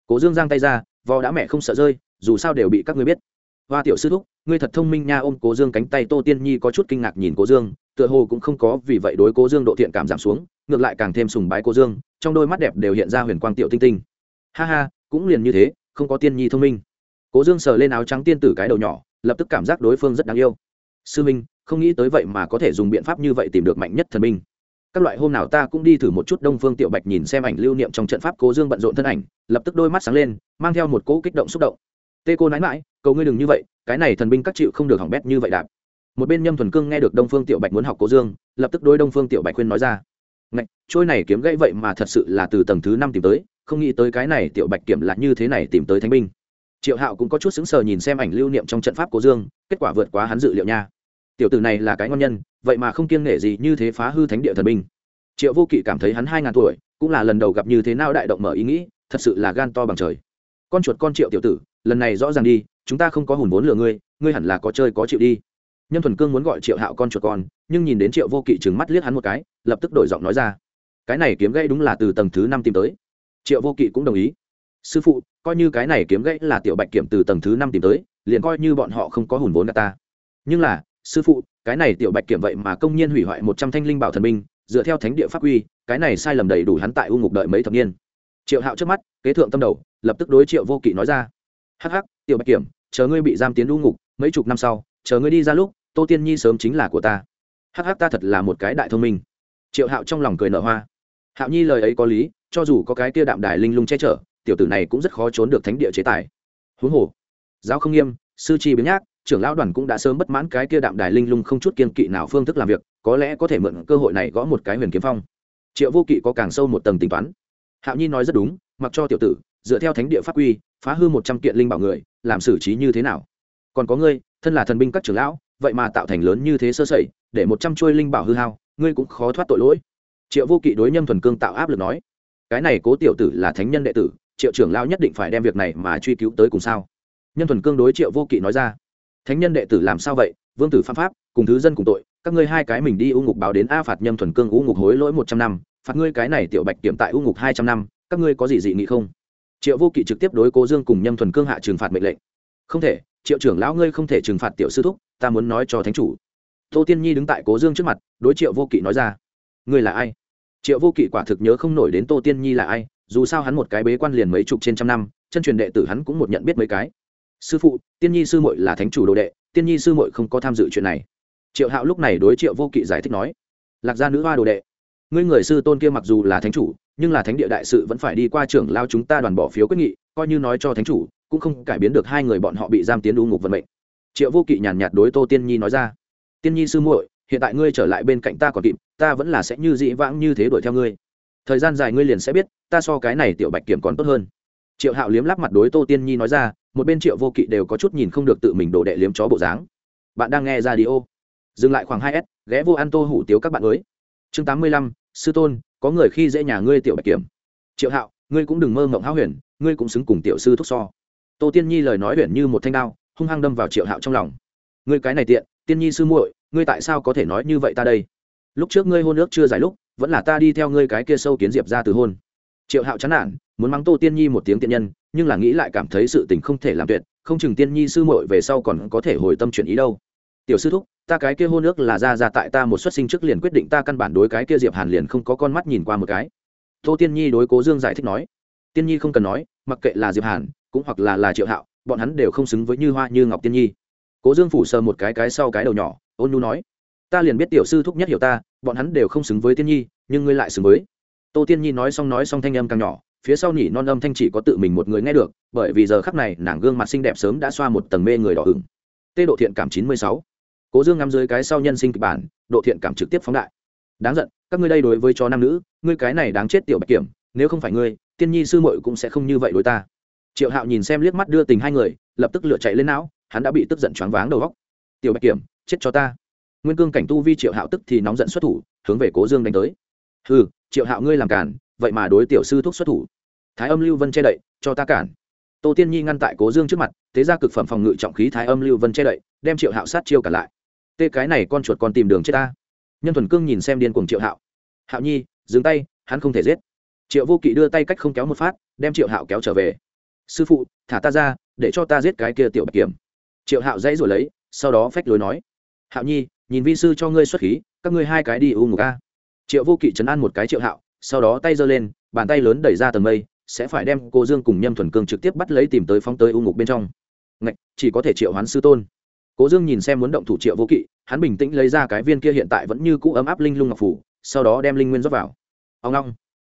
Cố dương giang tay ra, vò đã mẹ không sợ rơi, dù sao đều bị các ngươi biết. Hoa tiểu sư thúc, ngươi thật thông minh nha, ôm cố dương cánh tay, tô tiên nhi có chút kinh ngạc nhìn cố dương, tựa hồ cũng không có vì vậy đối cố dương độ thiện cảm giảm xuống, ngược lại càng thêm sùng bái cố dương, trong đôi mắt đẹp đều hiện ra huyền quang tiểu tinh tinh. Ha ha, cũng liền như thế, không có tiên nhi thông minh. Cố dương sờ lên áo trắng tiên tử cái đầu nhỏ, lập tức cảm giác đối phương rất đáng yêu. Sư minh, không nghĩ tới vậy mà có thể dùng biện pháp như vậy tìm được mạnh nhất thần minh các loại hôm nào ta cũng đi thử một chút đông phương tiểu bạch nhìn xem ảnh lưu niệm trong trận pháp cố dương bận rộn thân ảnh, lập tức đôi mắt sáng lên, mang theo một cỗ kích động xúc động. Tê cô nãi mãi cầu ngươi đừng như vậy, cái này thần binh các chịu không được hỏng bét như vậy đạp. Một bên nhâm thuần cương nghe được đông phương tiểu bạch muốn học cố dương, lập tức đôi đông phương tiểu bạch khuyên nói ra, ngạch, trôi này kiếm gãy vậy mà thật sự là từ tầng thứ năm tìm tới, không nghĩ tới cái này tiểu bạch kiểm là như thế này tìm tới thánh binh. Triệu hạo cũng có chút xứng sờ nhìn xem ảnh lưu niệm trong trận pháp cố dương, kết quả vượt quá hắn dự liệu nha. Tiểu tử này là cái ngon nhân vậy mà không kiêng nể gì như thế phá hư thánh địa thần binh. Triệu vô kỵ cảm thấy hắn hai ngàn tuổi, cũng là lần đầu gặp như thế nào đại động mở ý nghĩ, thật sự là gan to bằng trời. Con chuột con triệu tiểu tử, lần này rõ ràng đi, chúng ta không có hùn vốn lừa ngươi ngươi hẳn là có chơi có chịu đi. Nhân thuần cương muốn gọi triệu hạo con chuột con, nhưng nhìn đến triệu vô kỵ trừng mắt liếc hắn một cái, lập tức đổi giọng nói ra. Cái này kiếm gãy đúng là từ tầng thứ năm tìm tới. Triệu vô kỵ cũng đồng ý. Sư phụ, coi như cái này kiếm gãy là tiểu bạch kiểm từ tầng thứ năm tìm tới, liền coi như bọn họ không có hùn vốn cả ta. Nhưng là sư phụ cái này tiểu bạch kiểm vậy mà công nhiên hủy hoại một trăm thanh linh bảo thần minh, dựa theo thánh địa pháp quy cái này sai lầm đầy đủ hắn tại u ngục đợi mấy thập niên. Triệu hạo trước mắt kế thượng tâm đầu lập tức đối triệu vô kỵ nói ra hắc hắc tiểu bạch kiểm chờ ngươi bị giam tiến u ngục mấy chục năm sau chờ ngươi đi ra lúc tô tiên nhi sớm chính là của ta. Hắc hắc ta thật là một cái đại thông minh. Triệu hạo trong lòng cười nở hoa. Hạo nhi lời ấy có lý cho dù có cái kia đạm đài linh lung che chở tiểu tử này cũng rất khó trốn được thánh địa chế tài. Huống hồ giáo không nghiêm sư chi biến nhác trưởng lão đoàn cũng đã sớm bất mãn cái kia đạm đài linh lung không chút kiên kỵ nào phương thức làm việc, có lẽ có thể mượn cơ hội này gõ một cái huyền kiếm phong. Triệu vô kỵ có càng sâu một tầng tính toán. Hạo nhi nói rất đúng, mặc cho tiểu tử, dựa theo thánh địa pháp quy, phá hư một trăm kiện linh bảo người, làm xử trí như thế nào? Còn có ngươi, thân là thần binh các trưởng lão, vậy mà tạo thành lớn như thế sơ sẩy, để một trăm chuôi linh bảo hư hao, ngươi cũng khó thoát tội lỗi. Triệu vô kỵ đối nhâm thuần cương tạo áp lực nói, cái này cố tiểu tử là thánh nhân đệ tử, triệu trưởng lao nhất định phải đem việc này mà truy cứu tới cùng sao? Nhân thuần cương đối triệu vô kỵ nói ra thánh nhân đệ tử làm sao vậy? Vương tử phạm pháp, cùng thứ dân cùng tội, các ngươi hai cái mình đi u ngục báo đến a phạt nhâm thuần cương u ngục hối lỗi một trăm năm, phạt ngươi cái này tiểu bạch kiểm tại u ngục hai trăm năm, các ngươi có gì dị nghị không? Triệu vô kỵ trực tiếp đối cố dương cùng nhâm thuần cương hạ trừng phạt mệnh lệnh. Không thể, triệu trưởng lão ngươi không thể trừng phạt tiểu sư thúc, ta muốn nói cho thánh chủ. Tô tiên nhi đứng tại cố dương trước mặt, đối triệu vô kỵ nói ra. Ngươi là ai? Triệu vô kỵ quả thực nhớ không nổi đến tô tiên nhi là ai, dù sao hắn một cái bế quan liền mấy chục trên trăm năm, chân truyền đệ tử hắn cũng một nhận biết mấy cái sư phụ, tiên nhi sư muội là thánh chủ đồ đệ, tiên nhi sư muội không có tham dự chuyện này. Triệu hạo lúc này đối triệu vô kỵ giải thích nói, lạc gia nữ hoa đồ đệ, ngươi người sư tôn kia mặc dù là thánh chủ, nhưng là thánh địa đại sự vẫn phải đi qua trưởng lao chúng ta đoàn bỏ phiếu quyết nghị, coi như nói cho thánh chủ, cũng không cải biến được hai người bọn họ bị giam tiến u ngục vận mệnh. Triệu vô kỵ nhàn nhạt đối tô tiên nhi nói ra, tiên nhi sư muội, hiện tại ngươi trở lại bên cạnh ta còn kịp, ta vẫn là sẽ như dĩ vãng như thế đuổi theo ngươi. Thời gian dài ngươi liền sẽ biết, ta so cái này tiểu bạch kiểm còn tốt hơn triệu hạo liếm lắp mặt đối tô tiên nhi nói ra, một bên triệu vô kỵ đều có chút nhìn không được tự mình đổ đệ liếm chó bộ dáng. Bạn đang nghe ra đi ô dừng lại khoảng hai s, ghé vô ăn tô hủ tiếu các bạn mới chương tám mươi lăm, sư tôn, có người khi dễ nhà ngươi tiểu bạch kiểm. Triệu hạo, ngươi cũng đừng mơ mộng háo huyền, ngươi cũng xứng cùng tiểu sư thúc so. Tô tiên nhi lời nói huyền như một thanh đao, hung hăng đâm vào triệu hạo trong lòng. Ngươi cái này tiện, tiên nhi sư muội, ngươi tại sao có thể nói như vậy ta đây? Lúc trước ngươi hôn ước chưa giải lúc, vẫn là ta đi theo ngươi cái kia sâu kiến diệp ra từ hôn triệu hạo chán nản, muốn mắng tô tiên nhi một tiếng tiện nhân, nhưng là nghĩ lại cảm thấy sự tình không thể làm tuyệt, không chừng tiên nhi sư muội về sau còn có thể hồi tâm chuyển ý đâu. Tiểu sư thúc, ta cái kia hôn ước là ra ra tại ta một xuất sinh trước liền quyết định ta căn bản đối cái kia diệp hàn liền không có con mắt nhìn qua một cái. Tô tiên nhi đối cố dương giải thích nói, tiên nhi không cần nói, mặc kệ là diệp hàn, cũng hoặc là là triệu hạo, bọn hắn đều không xứng với như hoa như ngọc tiên nhi. Cố dương phủ sờ một cái cái sau cái đầu nhỏ, ôn nhu nói, ta liền biết tiểu sư thúc nhất hiểu ta, bọn hắn đều không xứng với tiên nhi, nhưng ngươi lại xứng với tô tiên nhi nói xong nói xong thanh âm càng nhỏ phía sau nhỉ non âm thanh chỉ có tự mình một người nghe được bởi vì giờ khắc này nàng gương mặt xinh đẹp sớm đã xoa một tầng mê người đỏ ửng, tê độ thiện cảm chín mươi sáu. Cố dương ngắm dưới cái sau nhân sinh kịch bản độ thiện cảm trực tiếp phóng đại. Đáng giận các ngươi đây đối với cho nam nữ ngươi cái này đáng chết tiểu bạch kiểm nếu không phải ngươi tiên nhi sư muội cũng sẽ không như vậy đối ta. Triệu hạo nhìn xem liếc mắt đưa tình hai người lập tức lửa chạy lên não hắn đã bị tức giận choáng váng đầu góc tiểu bạch kiểm chết cho ta. Nguyên cương cảnh tu vi triệu hạo tức thì nóng giận xuất thủ hướng về cố dương đánh tới. Ừ triệu hạo ngươi làm cản, vậy mà đối tiểu sư thúc xuất thủ. Thái âm lưu vân che đậy, cho ta cản. Tô tiên nhi ngăn tại cố dương trước mặt, thế ra cực phẩm phòng ngự trọng khí thái âm lưu vân che đậy, đem triệu hạo sát chiêu cả lại. Tê, cái này con chuột còn tìm đường chết ta. Nhân thuần cương nhìn xem điên cùng triệu hạo. Hạo nhi, dừng tay, hắn không thể giết. Triệu vô kỵ đưa tay cách không kéo một phát, đem triệu hạo kéo trở về. Sư phụ, thả ta ra, để cho ta giết cái kia tiểu bạch kiểm. Triệu hạo dãy rồi lấy, sau đó phách lối nói. Hạo nhi, nhìn vi sư cho ngươi xuất khí, các ngươi hai cái đi u ngục ca triệu vô kỵ chấn an một cái triệu hạo, sau đó tay giơ lên, bàn tay lớn đẩy ra tầng mây, sẽ phải đem cô dương cùng nhâm thuần cương trực tiếp bắt lấy tìm tới phóng tới u ngục bên trong. Ngạch, chỉ có thể triệu hoán sư tôn. Cố dương nhìn xem muốn động thủ triệu vô kỵ, hắn bình tĩnh lấy ra cái viên kia hiện tại vẫn như cũ ấm áp linh lung ngọc phủ sau đó đem linh nguyên rót vào. Ông long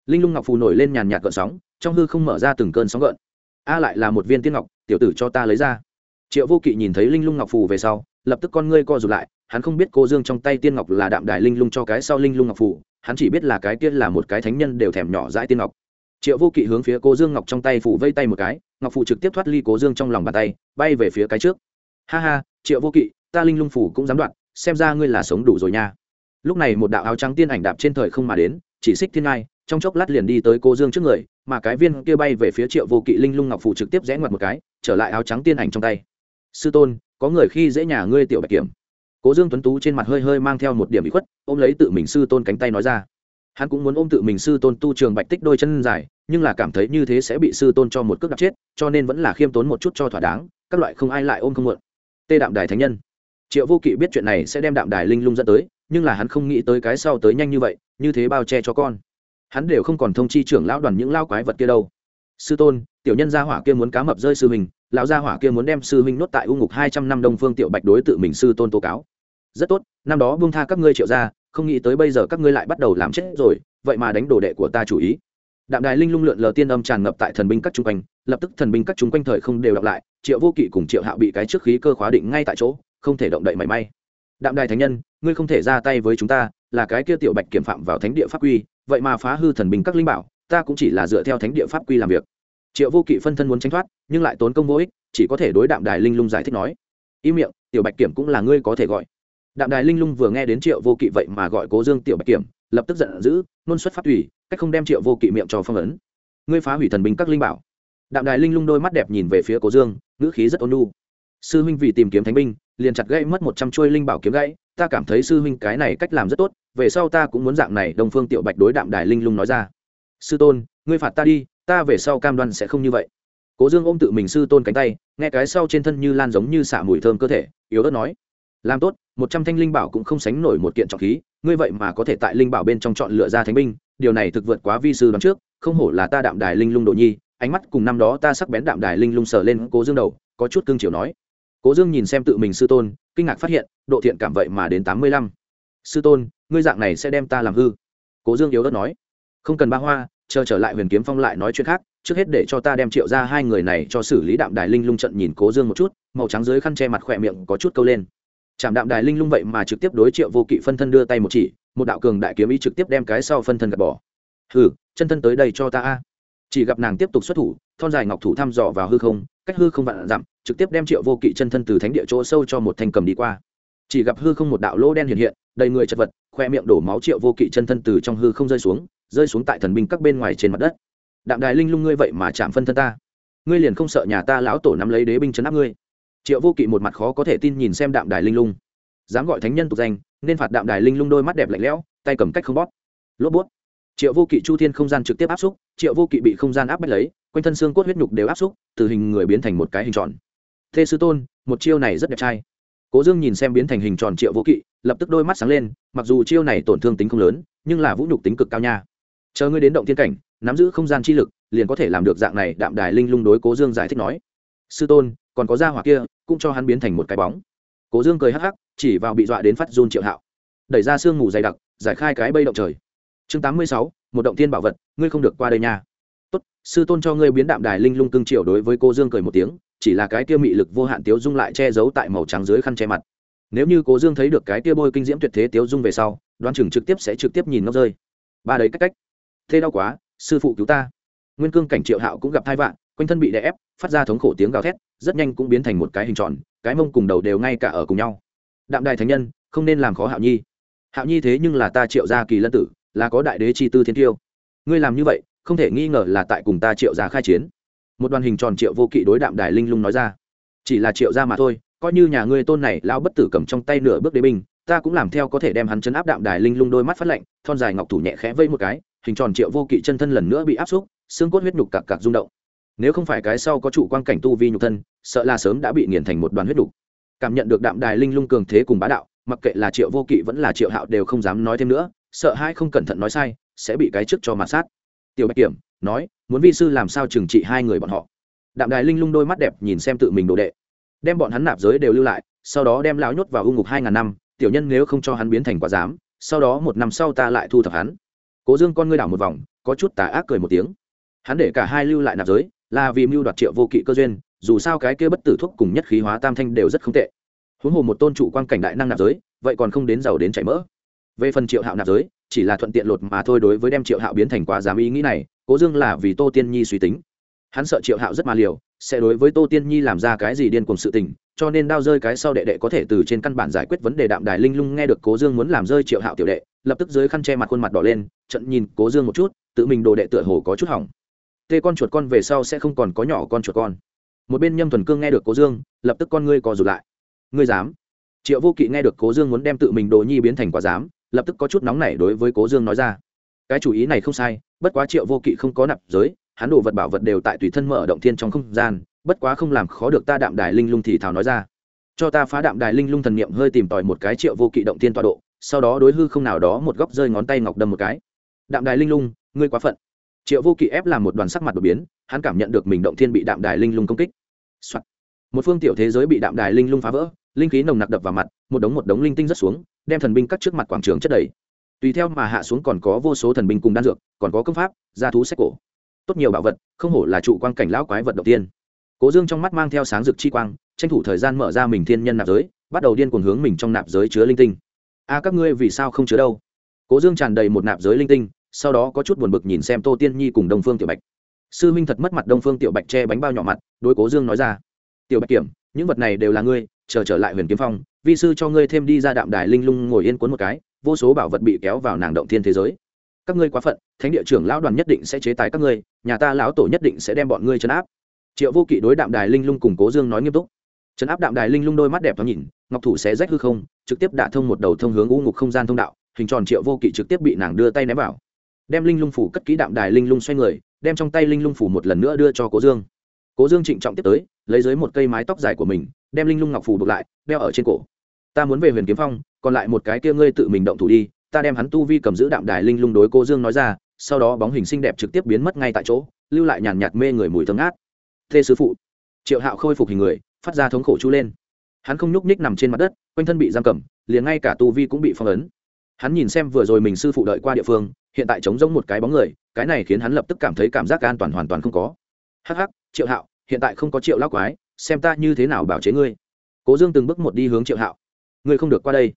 linh lung ngọc phù nổi lên nhàn nhạt gợn sóng, trong hư không mở ra từng cơn sóng gợn. A lại là một viên tiên ngọc, tiểu tử cho ta lấy ra. Triệu vô kỵ nhìn thấy linh lung ngọc phù về sau, lập tức con ngươi co rụt lại hắn không biết cô dương trong tay tiên ngọc là đạm đài linh lung cho cái sau linh lung ngọc phủ, hắn chỉ biết là cái tiên là một cái thánh nhân đều thèm nhỏ dãi tiên ngọc. Triệu vô kỵ hướng phía cô dương ngọc trong tay phủ vây tay một cái ngọc phủ trực tiếp thoát ly cố dương trong lòng bàn tay bay về phía cái trước. Ha ha triệu vô kỵ ta linh lung phủ cũng dám đoạn xem ra ngươi là sống đủ rồi nha. Lúc này một đạo áo trắng tiên ảnh đạp trên thời không mà đến chỉ xích thiên ngai trong chốc lát liền đi tới cô dương trước người mà cái viên kia bay về phía triệu vô kỵ linh lung ngọc phủ trực tiếp rẽ ngoặt một cái trở lại áo trắng tiên ảnh trong tay. Sư tôn có người khi dễ nhà ngươi tiểu bạch kiểm cố dương tuấn tú trên mặt hơi hơi mang theo một điểm bị khuất, ôm lấy tự mình sư tôn cánh tay nói ra. Hắn cũng muốn ôm tự mình sư tôn tu trường bạch tích đôi chân dài, nhưng là cảm thấy như thế sẽ bị sư tôn cho một cước đạp chết, cho nên vẫn là khiêm tốn một chút cho thỏa đáng, các loại không ai lại ôm không mượn. Tê đạm đài thánh nhân. Triệu vô kỵ biết chuyện này sẽ đem đạm đài linh lung dẫn tới, nhưng là hắn không nghĩ tới cái sau tới nhanh như vậy, như thế bao che cho con. Hắn đều không còn thông chi trưởng lão đoàn những lao quái vật kia đâu. Sư tôn, tiểu nhân gia hỏa kia muốn cá mập rơi sư mình lão gia hỏa kia muốn đem sư huynh nốt tại u ngục hai trăm năm đông phương tiểu bạch đối tự mình sư tôn tố cáo rất tốt, năm đó buông tha các ngươi triệu ra không nghĩ tới bây giờ các ngươi lại bắt đầu làm chết rồi, vậy mà đánh đồ đệ của ta chủ ý. Đạm đài linh lung lượn lờ tiên âm tràn ngập tại thần binh các chung quanh, lập tức thần binh các chung quanh thời không đều đọc lại, triệu vô kỵ cùng triệu hạo bị cái trước khí cơ khóa định ngay tại chỗ, không thể động đậy mảy may. Đạm đài thánh nhân, ngươi không thể ra tay với chúng ta, là cái kia tiểu bạch kiểm phạm vào thánh địa pháp quy, vậy mà phá hư thần binh các linh bảo, ta cũng chỉ là dựa theo thánh địa pháp quy làm việc. Triệu vô kỵ phân thân muốn tránh thoát, nhưng lại tốn công vô ích, chỉ có thể đối đạm đài linh lung giải thích nói. Ý miệng, tiểu bạch kiểm cũng là ngươi có thể gọi đạm đài linh lung vừa nghe đến triệu vô kỵ vậy mà gọi cố dương tiểu bạch kiểm, lập tức giận dữ, nôn xuất phát thủy, cách không đem triệu vô kỵ miệng cho phong ấn. Ngươi phá hủy thần binh các linh bảo. Đạm đài linh lung đôi mắt đẹp nhìn về phía cố dương, ngữ khí rất ôn nhu. Sư huynh vì tìm kiếm thánh binh, liền chặt gãy mất một trăm chuôi linh bảo kiếm gãy, ta cảm thấy sư huynh cái này cách làm rất tốt, về sau ta cũng muốn dạng này, đông phương tiểu bạch đối đạm đài linh lung nói ra. Sư tôn, ngươi phạt ta đi, ta về sau cam đoan sẽ không như vậy. Cố dương ôm tự mình sư tôn cánh tay, nghe cái sau trên thân như lan giống như xả mùi thơm cơ thể, yếu ớt nói làm tốt, một trăm thanh linh bảo cũng không sánh nổi một kiện trọng khí, ngươi vậy mà có thể tại linh bảo bên trong chọn lựa ra thánh binh, điều này thực vượt quá vi sư đoán trước, không hổ là ta đạm đài linh lung độ nhi, ánh mắt cùng năm đó ta sắc bén đạm đài linh lung sờ lên cố dương đầu, có chút cương chiều nói. Cố dương nhìn xem tự mình sư tôn, kinh ngạc phát hiện, độ thiện cảm vậy mà đến tám mươi lăm. Sư tôn, ngươi dạng này sẽ đem ta làm hư? Cố dương yếu đất nói. Không cần ba hoa, chờ trở lại huyền kiếm phong lại nói chuyện khác, trước hết để cho ta đem triệu ra hai người này cho xử lý đạm đài linh lung trận nhìn cố dương một chút, màu trắng dưới khăn che mặt khỏe miệng có chút câu lên chạm đạm đài linh lung vậy mà trực tiếp đối triệu vô kỵ phân thân đưa tay một chỉ, một đạo cường đại kiếm ý trực tiếp đem cái sau phân thân gạt bỏ. Hừ, chân thân tới đây cho ta a. Chỉ gặp nàng tiếp tục xuất thủ, thon dài ngọc thủ thăm dò vào hư không, cách hư không vạn dặm, trực tiếp đem triệu vô kỵ chân thân từ thánh địa chỗ sâu cho một thanh cầm đi qua. Chỉ gặp hư không một đạo lỗ đen hiện hiện, đầy người chật vật, khoe miệng đổ máu triệu vô kỵ chân thân từ trong hư không rơi xuống rơi xuống tại thần binh các bên ngoài trên mặt đất. Đạm đài linh lung ngươi vậy mà chạm phân thân ta. Ngươi liền không sợ nhà ta lão tổ nắm lấy đế binh chấn áp ngươi triệu vô kỵ một mặt khó có thể tin nhìn xem đạm đài linh lung. Dám gọi thánh nhân tục danh, nên phạt đạm đài linh lung đôi mắt đẹp lạnh lẽo, tay cầm cách không bóp. Lốp bút. Triệu vô kỵ chu thiên không gian trực tiếp áp xúc, triệu vô kỵ bị không gian áp bách lấy, quanh thân xương cốt huyết nhục đều áp xúc, từ hình người biến thành một cái hình tròn. Thê sư tôn, một chiêu này rất đẹp trai. Cố dương nhìn xem biến thành hình tròn triệu vô kỵ, lập tức đôi mắt sáng lên, mặc dù chiêu này tổn thương tính không lớn, nhưng là vũ nhục tính cực cao nha. Chờ ngươi đến động thiên cảnh, nắm giữ không gian chi lực, liền có thể làm được dạng này, đạm đài linh lung đối cố dương giải thích nói. Sư tôn còn có gia hỏa kia, cũng cho hắn biến thành một cái bóng. Cố dương cười hắc hắc, chỉ vào bị dọa đến phát run triệu hạo. Đẩy ra sương mù dày đặc, giải khai cái bây động trời. Chương tám mươi sáu, một động tiên bảo vật, ngươi không được qua đây nha. Tốt, sư tôn cho ngươi biến đạm đài linh lung cưng triệu đối với cô dương cười một tiếng, chỉ là cái kia mị lực vô hạn tiếu dung lại che giấu tại màu trắng dưới khăn che mặt. Nếu như cố dương thấy được cái kia bôi kinh diễm tuyệt thế tiếu dung về sau, đoán chừng trực tiếp sẽ trực tiếp nhìn nó rơi. Ba đấy cách cách. Thế đau quá, sư phụ cứu ta. Nguyên cương cảnh triệu hạo cũng gặp thai vạn quanh thân bị đè ép, phát ra thống khổ tiếng gào thét, rất nhanh cũng biến thành một cái hình tròn, cái mông cùng đầu đều ngay cả ở cùng nhau. Đạm đài thánh nhân, không nên làm khó hạo nhi. Hạo nhi thế nhưng là ta triệu gia kỳ lân tử, là có đại đế chi tư thiên tiêu. Ngươi làm như vậy, không thể nghi ngờ là tại cùng ta triệu gia khai chiến. Một đoàn hình tròn triệu vô kỵ đối đạm đài linh lung nói ra. Chỉ là triệu gia mà thôi, coi như nhà ngươi tôn này lao bất tử cầm trong tay nửa bước đế binh, ta cũng làm theo có thể đem hắn chấn áp đạm đài linh lung đôi mắt phát lạnh, thon dài ngọc thủ nhẹ khẽ vây một cái, hình tròn triệu vô kỵ chân thân lần nữa bị áp xúc, xương cốt huyết nhục cặc cặc rung động nếu không phải cái sau có trụ quan cảnh tu vi nhục thân, sợ là sớm đã bị nghiền thành một đoàn huyết đục. Cảm nhận được đạm đài linh lung cường thế cùng bá đạo, mặc kệ là triệu vô kỵ vẫn là triệu hạo đều không dám nói thêm nữa, sợ hai không cẩn thận nói sai, sẽ bị cái trước cho mặt sát. Tiểu bạch kiểm nói, muốn vi sư làm sao trừng trị hai người bọn họ? Đạm đài linh lung đôi mắt đẹp nhìn xem tự mình đồ đệ. Đem bọn hắn nạp giới đều lưu lại, sau đó đem lão nhốt vào u ngục hai ngàn năm, tiểu nhân nếu không cho hắn biến thành quả giám, sau đó một năm sau ta lại thu thập hắn. Cố dương con ngươi đảo một vòng, có chút tà ác cười một tiếng. Hắn để cả hai lưu lại nạp giới là vì mưu đoạt triệu vô kỵ cơ duyên, dù sao cái kia bất tử thuốc cùng nhất khí hóa tam thanh đều rất không tệ. Huống hồ một tôn trụ quan cảnh đại năng nạp giới, vậy còn không đến giàu đến chảy mỡ. Về phần triệu hạo nạp giới, chỉ là thuận tiện lột mà thôi đối với đem triệu hạo biến thành quá dám ý nghĩ này, cố dương là vì tô tiên nhi suy tính. Hắn sợ triệu hạo rất mà liều, sẽ đối với tô tiên nhi làm ra cái gì điên cùng sự tình, cho nên đao rơi cái sau đệ đệ có thể từ trên căn bản giải quyết vấn đề đạm đài linh lung nghe được cố dương muốn làm rơi triệu hạo tiểu đệ, lập tức dưới khăn che mặt khuôn mặt đỏ lên, trận nhìn cố dương một chút, tự mình đồ đệ tựa hồ có chút hỏng tê con chuột con về sau sẽ không còn có nhỏ con chuột con. Một bên nhâm thuần cương nghe được cố dương, lập tức con ngươi co rụt lại. Ngươi dám? Triệu vô kỵ nghe được cố dương muốn đem tự mình đồ nhi biến thành quả dám, lập tức có chút nóng nảy đối với cố dương nói ra. Cái chủ ý này không sai, bất quá triệu vô kỵ không có nạp giới, hắn đồ vật bảo vật đều tại tùy thân mở động thiên trong không gian, bất quá không làm khó được ta đạm đài linh lung thì thảo nói ra. Cho ta phá đạm đài linh lung thần niệm hơi tìm tòi một cái triệu vô kỵ động thiên tọa độ, sau đó đối hư không nào đó một góc rơi ngón tay ngọc đâm một cái. Đạm đài linh lung, ngươi quá phận triệu vô kỵ ép làm một đoàn sắc mặt đột biến, hắn cảm nhận được mình động thiên bị đạm đài linh lung công kích、Soạn. một phương tiểu thế giới bị đạm đài linh lung phá vỡ, linh khí nồng nặc đập vào mặt, một đống một đống linh tinh rất xuống, đem thần binh cắt trước mặt quảng trường chất đầy. Tùy theo mà hạ xuống còn có vô số thần binh cùng đan dược, còn có công pháp, gia thú sách cổ. Tốt nhiều bảo vật, không hổ là trụ quan cảnh lão quái vật đầu tiên. Cố dương trong mắt mang theo sáng rực chi quang, tranh thủ thời gian mở ra mình thiên nhân nạp giới, bắt đầu điên cuồng hướng mình trong nạp giới chứa linh tinh. A, các ngươi vì sao không chứa đâu? Cố dương tràn đầy một nạp giới linh tinh sau đó có chút buồn bực nhìn xem tô tiên nhi cùng đông phương tiểu bạch. Sư minh thật mất mặt, đông phương tiểu bạch che bánh bao nhỏ mặt, đối cố dương nói ra, tiểu bạch kiểm, những vật này đều là ngươi, chờ trở lại huyền kiếm phong, vi sư cho ngươi thêm đi ra đạm đài linh lung ngồi yên cuốn một cái, vô số bảo vật bị kéo vào nàng động thiên thế giới. Các ngươi quá phận, thánh địa trưởng lão đoàn nhất định sẽ chế tài các ngươi, nhà ta lão tổ nhất định sẽ đem bọn ngươi chấn áp. Triệu vô kỵ đối đạm đài linh lung cùng cố dương nói nghiêm túc. Chấn áp đạm đài linh lung đôi mắt đẹp thoáng nhìn, ngọc thủ sẽ rách hư không, trực tiếp đả thông một đầu thông hướng u ngục không gian thông đạo, hình tròn triệu vô kỵ trực tiếp bị nàng đưa tay ném vào đem linh lung phủ cất kỹ đạm đài linh lung xoay người, đem trong tay linh lung phủ một lần nữa đưa cho cố dương. Cố dương trịnh trọng tiếp tới, lấy dưới một cây mái tóc dài của mình, đem linh lung ngọc phủ buộc lại, đeo ở trên cổ. Ta muốn về huyền kiếm phong, còn lại một cái kia ngươi tự mình động thủ đi, ta đem hắn tu vi cầm giữ đạm đài linh lung đối cố dương nói ra, sau đó bóng hình xinh đẹp trực tiếp biến mất ngay tại chỗ, lưu lại nhàn nhạt mê người mùi thơm ngát. Thê sứ phụ. Triệu hạo khôi phục hình người, phát ra thống khổ chú lên. Hắn không nhúc ních nằm trên mặt đất, quanh thân bị giam cầm, liền ngay cả tu vi cũng bị phong ấn hắn nhìn xem vừa rồi mình sư phụ đợi qua địa phương, hiện tại chống giống một cái bóng người, cái này khiến hắn lập tức cảm thấy cảm giác an toàn hoàn toàn không có. Hh triệu hạo, hiện tại không có triệu lão quái, xem ta như thế nào bảo chế ngươi. Cố dương từng bước một đi hướng triệu hạo. Ngươi không được qua đây.